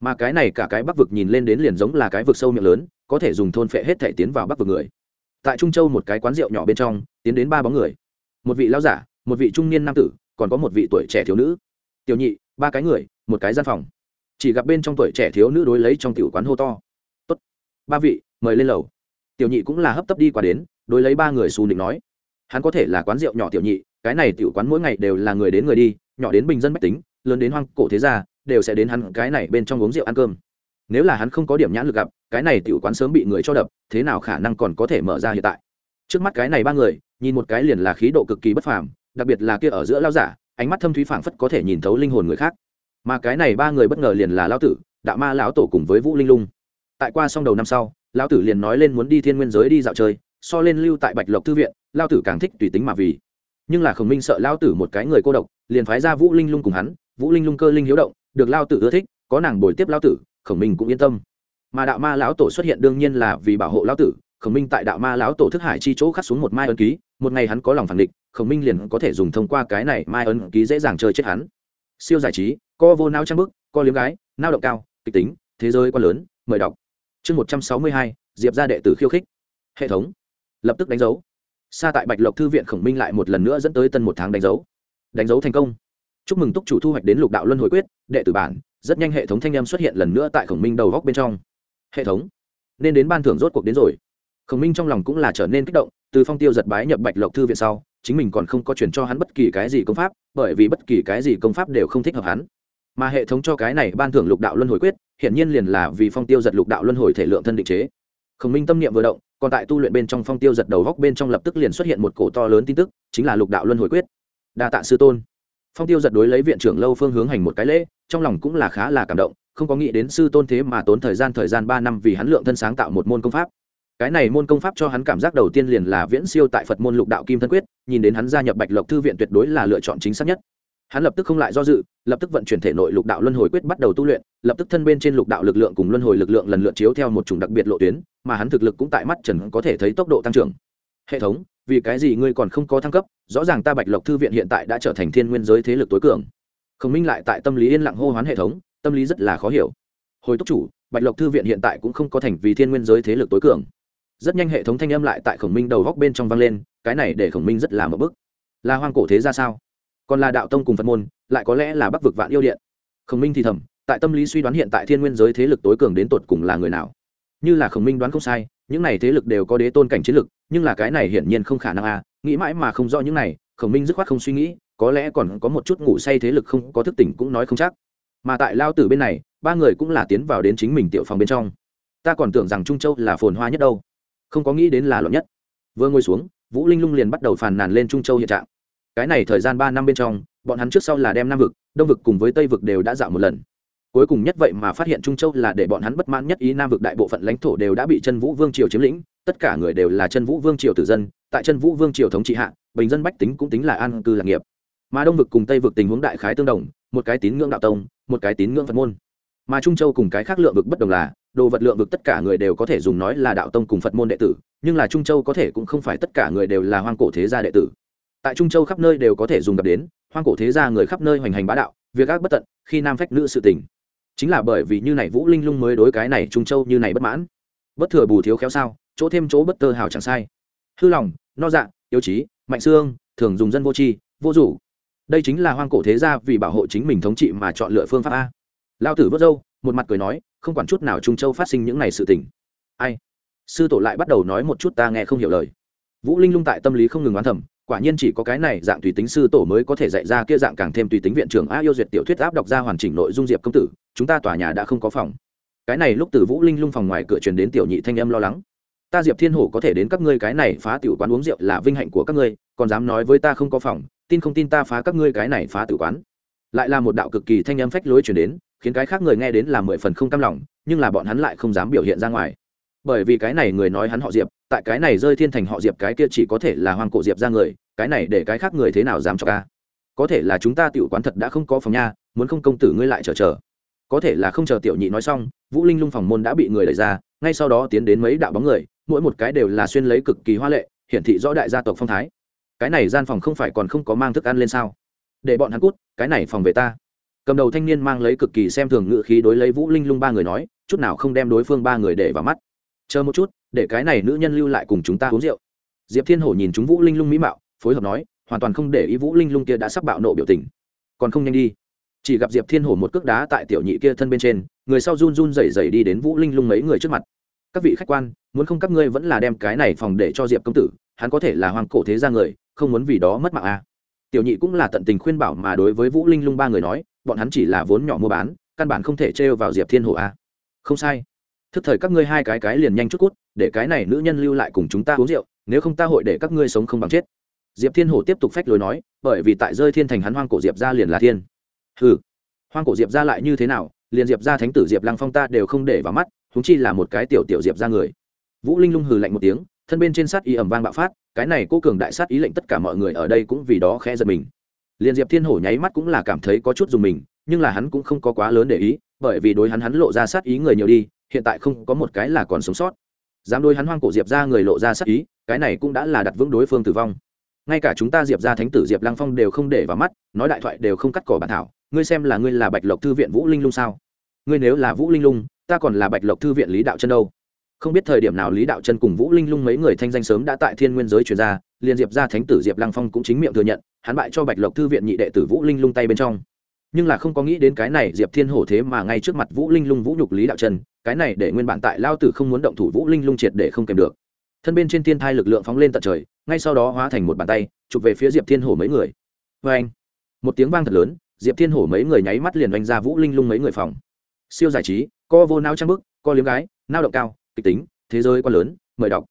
Mà cái này cả cái bắc vực nhìn lên đến liền giống là cái vực sâu miệng lớn, có thể dùng thôn phệ hết thể tiến vào bắc vực người. Tại trung châu một cái quán rượu nhỏ bên trong, tiến đến ba bóng người. Một vị lão giả, một vị trung niên nam tử còn có một vị tuổi trẻ thiếu nữ. Tiểu nhị, ba cái người, một cái gian phòng. Chỉ gặp bên trong tuổi trẻ thiếu nữ đối lấy trong tiểu quán hô to. Tốt, ba vị, mời lên lầu. Tiểu nhị cũng là hấp tấp đi qua đến, đối lấy ba người xù nịnh nói. Hắn có thể là quán rượu nhỏ tiểu nhị, cái này tiểu quán mỗi ngày đều là người đến người đi, nhỏ đến bình dân bách tính, lớn đến hoang cổ thế gia, đều sẽ đến hắn cái này bên trong uống rượu ăn cơm. Nếu là hắn không có điểm nhãn lực gặp, cái này tiểu quán sớm bị người cho đập, thế nào khả năng còn có thể mở ra hiện tại? Trước mắt cái này ba người, nhìn một cái liền là khí độ cực kỳ bất phàm đặc biệt là kia ở giữa lao giả, ánh mắt thâm thúy phảng phất có thể nhìn thấu linh hồn người khác. Mà cái này ba người bất ngờ liền là lao tử, đạo ma lão tổ cùng với vũ linh lung. Tại qua xong đầu năm sau, lão tử liền nói lên muốn đi thiên nguyên giới đi dạo chơi, so lên lưu tại bạch lộc thư viện lao tử càng thích tùy tính mà vì. Nhưng là khổng minh sợ lao tử một cái người cô độc, liền phái ra vũ linh lung cùng hắn, vũ linh lung cơ linh hiếu động, được lao tử ưa thích, có nàng bồi tiếp lao tử, khổng minh cũng yên tâm. Mà đạo ma lão tổ xuất hiện đương nhiên là vì bảo hộ lao tử, khổng minh tại đạo ma lão tổ thức hải chi chỗ khắc xuống một mai ấn ký, một ngày hắn có lòng phản định khổng minh liền có thể dùng thông qua cái này mai ấn ký dễ dàng chơi chết hắn. Siêu giải trí, co vô nao trang bức, co liếm gái nao động cao, kịch tính, thế giới quá lớn, mời đọc. Chương một trăm sáu mươi hai, diệp ra đệ tử khiêu khích. Hệ thống. Lập tức đánh dấu. Xa tại bạch lộc thư viện khổng minh lại một lần nữa dẫn tới tân một tháng đánh dấu. Đánh dấu thành công. Chúc mừng túc chủ thu hoạch đến lục đạo luân hồi quyết, đệ tử bản, rất nhanh hệ thống thanh em xuất hiện lần nữa tại khổng minh đầu góc bên trong. Hệ thống. Nên đến ban thưởng rốt cuộc đến rồi. Khổng minh trong lòng cũng là trở nên kích động, từ phong tiêu giật bái nhập bạch lộc thư viện sau chính mình còn không có chuyển cho hắn bất kỳ cái gì công pháp, bởi vì bất kỳ cái gì công pháp đều không thích hợp hắn. Mà hệ thống cho cái này ban thưởng lục đạo luân hồi quyết, hiển nhiên liền là vì phong tiêu giật lục đạo luân hồi thể lượng thân định chế. Khổng minh tâm niệm vừa động, còn tại tu luyện bên trong phong tiêu giật đầu góc bên trong lập tức liền xuất hiện một cổ to lớn tin tức, chính là lục đạo luân hồi quyết. Đa tạ sư tôn. Phong tiêu giật đối lấy viện trưởng lâu phương hướng hành một cái lễ, trong lòng cũng là khá là cảm động, không có nghĩ đến sư tôn thế mà tốn thời gian thời gian ba năm vì hắn lượng thân sáng tạo một môn công pháp cái này môn công pháp cho hắn cảm giác đầu tiên liền là viễn siêu tại phật môn lục đạo kim thân quyết, nhìn đến hắn gia nhập bạch lộc thư viện tuyệt đối là lựa chọn chính xác nhất. Hắn lập tức không lại do dự, lập tức vận chuyển thể nội lục đạo luân hồi quyết bắt đầu tu luyện, lập tức thân bên trên lục đạo lực lượng cùng luân hồi lực lượng lần lượt chiếu theo một chủng đặc biệt lộ tuyến, mà hắn thực lực cũng tại mắt trần có thể thấy tốc độ tăng trưởng. Hệ thống, vì cái gì ngươi còn không có thăng cấp? Rõ ràng ta bạch lộc thư viện hiện tại đã trở thành thiên nguyên giới thế lực tối cường. Khổng minh lại tại tâm lý yên lặng hô hoán hệ thống, tâm lý rất là khó hiểu. Hồi tốc chủ, bạch lộc thư viện hiện tại cũng không có thành vì thiên nguyên giới thế lực tối cường rất nhanh hệ thống thanh âm lại tại khổng minh đầu góc bên trong vang lên, cái này để khổng minh rất là một bức. Là hoang cổ thế ra sao? Còn là đạo tông cùng phật môn, lại có lẽ là bắc vực vạn yêu điện. Khổng minh thì thầm, tại tâm lý suy đoán hiện tại thiên nguyên giới thế lực tối cường đến tột cùng là người nào? Như là khổng minh đoán không sai, những này thế lực đều có đế tôn cảnh chiến lực, nhưng là cái này hiển nhiên không khả năng à nghĩ mãi mà không rõ những này, khổng minh dứt khoát không suy nghĩ, có lẽ còn có một chút ngủ say thế lực không có thức tỉnh cũng nói không chắc. Mà tại lao tử bên này, ba người cũng là tiến vào đến chính mình tiểu phòng bên trong. Ta còn tưởng rằng trung châu là phồn hoa nhất đâu không có nghĩ đến là loạn nhất. Vừa ngồi xuống, vũ linh lung liền bắt đầu phàn nàn lên trung châu hiện trạng. Cái này thời gian ba năm bên trong, bọn hắn trước sau là đem nam vực, đông vực cùng với tây vực đều đã dạo một lần. Cuối cùng nhất vậy mà phát hiện trung châu là để bọn hắn bất mãn nhất ý nam vực đại bộ phận lãnh thổ đều đã bị chân vũ vương triều chiếm lĩnh, tất cả người đều là chân vũ vương triều tử dân, tại chân vũ vương triều thống trị hạ, bình dân bách tính cũng tính là an cư lạc nghiệp. Mà đông vực cùng tây vực tình huống đại khái tương đồng, một cái tín ngưỡng đạo tông, một cái tín ngưỡng phật môn. Mà trung châu cùng cái khác lượng vực bất đồng là đồ vật lượng vực tất cả người đều có thể dùng nói là đạo tông cùng phật môn đệ tử, nhưng là trung châu có thể cũng không phải tất cả người đều là hoang cổ thế gia đệ tử. Tại trung châu khắp nơi đều có thể dùng gặp đến, hoang cổ thế gia người khắp nơi hoành hành bá đạo, việc ác bất tận, khi nam phách nữ sự tình. Chính là bởi vì như này vũ linh lung mới đối cái này trung châu như này bất mãn. Bất thừa bù thiếu khéo sao, chỗ thêm chỗ bất tơ hào chẳng sai. Hư lòng, no dạ yếu trí, mạnh xương, thường dùng dân vô tri, vô rủ đây chính là hoang cổ thế gia vì bảo hộ chính mình thống trị mà chọn lựa phương pháp a. Lao tử vớt dâu một mặt cười nói, không quản chút nào trung châu phát sinh những này sự tình. Ai? Sư tổ lại bắt đầu nói một chút ta nghe không hiểu lời. Vũ linh lung tại tâm lý không ngừng oán thầm, quả nhiên chỉ có cái này dạng tùy tính sư tổ mới có thể dạy ra kia dạng càng thêm tùy tính viện trưởng a yêu duyệt tiểu thuyết áp đọc ra hoàn chỉnh nội dung diệp công tử, chúng ta tòa nhà đã không có phòng. Cái này lúc từ vũ linh lung phòng ngoài cửa truyền đến tiểu nhị thanh âm lo lắng. Ta diệp thiên hổ có thể đến các ngươi cái này phá tiểu quán uống rượu là vinh hạnh của các ngươi, còn dám nói với ta không có phòng, tin không tin ta phá các ngươi cái này phá tiểu quán. Lại là một đạo cực kỳ thanh âm phách lối truyền đến khiến cái khác người nghe đến là mười phần không cam lòng, nhưng là bọn hắn lại không dám biểu hiện ra ngoài. Bởi vì cái này người nói hắn họ diệp, tại cái này rơi thiên thành họ diệp cái kia chỉ có thể là hoàng cổ diệp ra người, cái này để cái khác người thế nào dám cho ca có thể là chúng ta tiểu quán thật đã không có phòng nha, muốn không công tử ngươi lại chờ chờ. Có thể là không chờ tiểu nhị nói xong, vũ linh lung phòng môn đã bị người đẩy ra, ngay sau đó tiến đến mấy đạo bóng người, mỗi một cái đều là xuyên lấy cực kỳ hoa lệ, hiển thị rõ đại gia tộc phong thái. Cái này gian phòng không phải còn không có mang thức ăn lên sao? Để bọn hắn cút, cái này phòng về ta cầm đầu thanh niên mang lấy cực kỳ xem thường ngự khí đối lấy vũ linh lung ba người nói, chút nào không đem đối phương ba người để vào mắt. Chờ một chút, để cái này nữ nhân lưu lại cùng chúng ta uống rượu. Diệp thiên hổ nhìn chúng vũ linh lung mỹ mạo, phối hợp nói, hoàn toàn không để ý vũ linh lung kia đã sắp bạo nộ biểu tình. Còn không nhanh đi. Chỉ gặp diệp thiên hổ một cước đá tại tiểu nhị kia thân bên trên, người sau run run rẩy rẩy đi đến vũ linh lung mấy người trước mặt. Các vị khách quan, muốn không các ngươi vẫn là đem cái này phòng để cho diệp công tử, hắn có thể là hoàng cổ thế ra người, không muốn vì đó mất mạng a à. tiểu nhị cũng là tận tình khuyên bảo mà đối với vũ linh lung ba người nói bọn hắn chỉ là vốn nhỏ mua bán, căn bản không thể trêu vào diệp thiên hổ a. À. không sai. Thức thời các ngươi hai cái cái liền nhanh chút cút, để cái này nữ nhân lưu lại cùng chúng ta uống rượu, nếu không ta hội để các ngươi sống không bằng chết. Diệp thiên hổ tiếp tục phách lối nói, bởi vì tại rơi thiên thành hắn hoang cổ diệp ra liền là thiên. Hừ. Hoang cổ diệp ra lại như thế nào, liền diệp ra thánh tử diệp lăng phong ta đều không để vào mắt húng chi là một cái tiểu tiểu diệp ra người. Vũ linh lung hừ lạnh một tiếng, thân bên trên sát ý ẩm vang bạo phát, cái này cô cường đại sát ý lệnh tất cả mọi người ở đây cũng vì đó khẽ giật mình liền diệp thiên hổ nháy mắt cũng là cảm thấy có chút dùng mình, nhưng là hắn cũng không có quá lớn để ý, bởi vì đối hắn hắn lộ ra sát ý người nhiều đi, hiện tại không có một cái là còn sống sót. Dám đôi hắn hoang cổ diệp ra người lộ ra sát ý, cái này cũng đã là đặt vững đối phương tử vong. Ngay cả chúng ta diệp ra thánh tử diệp lăng phong đều không để vào mắt, nói đại thoại đều không cắt cỏ bản thảo, ngươi xem là ngươi là bạch lộc thư viện vũ linh lung sao? Ngươi nếu là vũ linh lung, ta còn là bạch lộc thư viện lý đạo chân đâu? Không biết thời điểm nào lý đạo chân cùng vũ linh lung mấy người thanh danh sớm đã tại thiên nguyên giới chuyển ra liền diệp ra thánh tử diệp lăng phong cũng chính miệng thừa nhận, hắn bại cho bạch lộc thư viện nhị đệ tử vũ linh lung tay bên trong. Nhưng là không có nghĩ đến cái này diệp thiên hổ thế mà ngay trước mặt vũ linh lung vũ nhục lý đạo chân cái này để nguyên bản tại lao tử không muốn động thủ vũ linh lung triệt để không kèm được. Thân bên trên thiên thai lực lượng phóng lên tận trời, ngay sau đó hóa thành một bàn tay, chụp về phía diệp thiên hổ mấy người. Vê anh, một tiếng vang thật lớn, diệp thiên hổ mấy người nháy mắt liền đánh ra vũ linh lung mấy người phòng. Siêu giải trí, co vô nao trang bức, co liếm gái, nao động cao, kịch tính, thế giới quá lớn, mời đọc.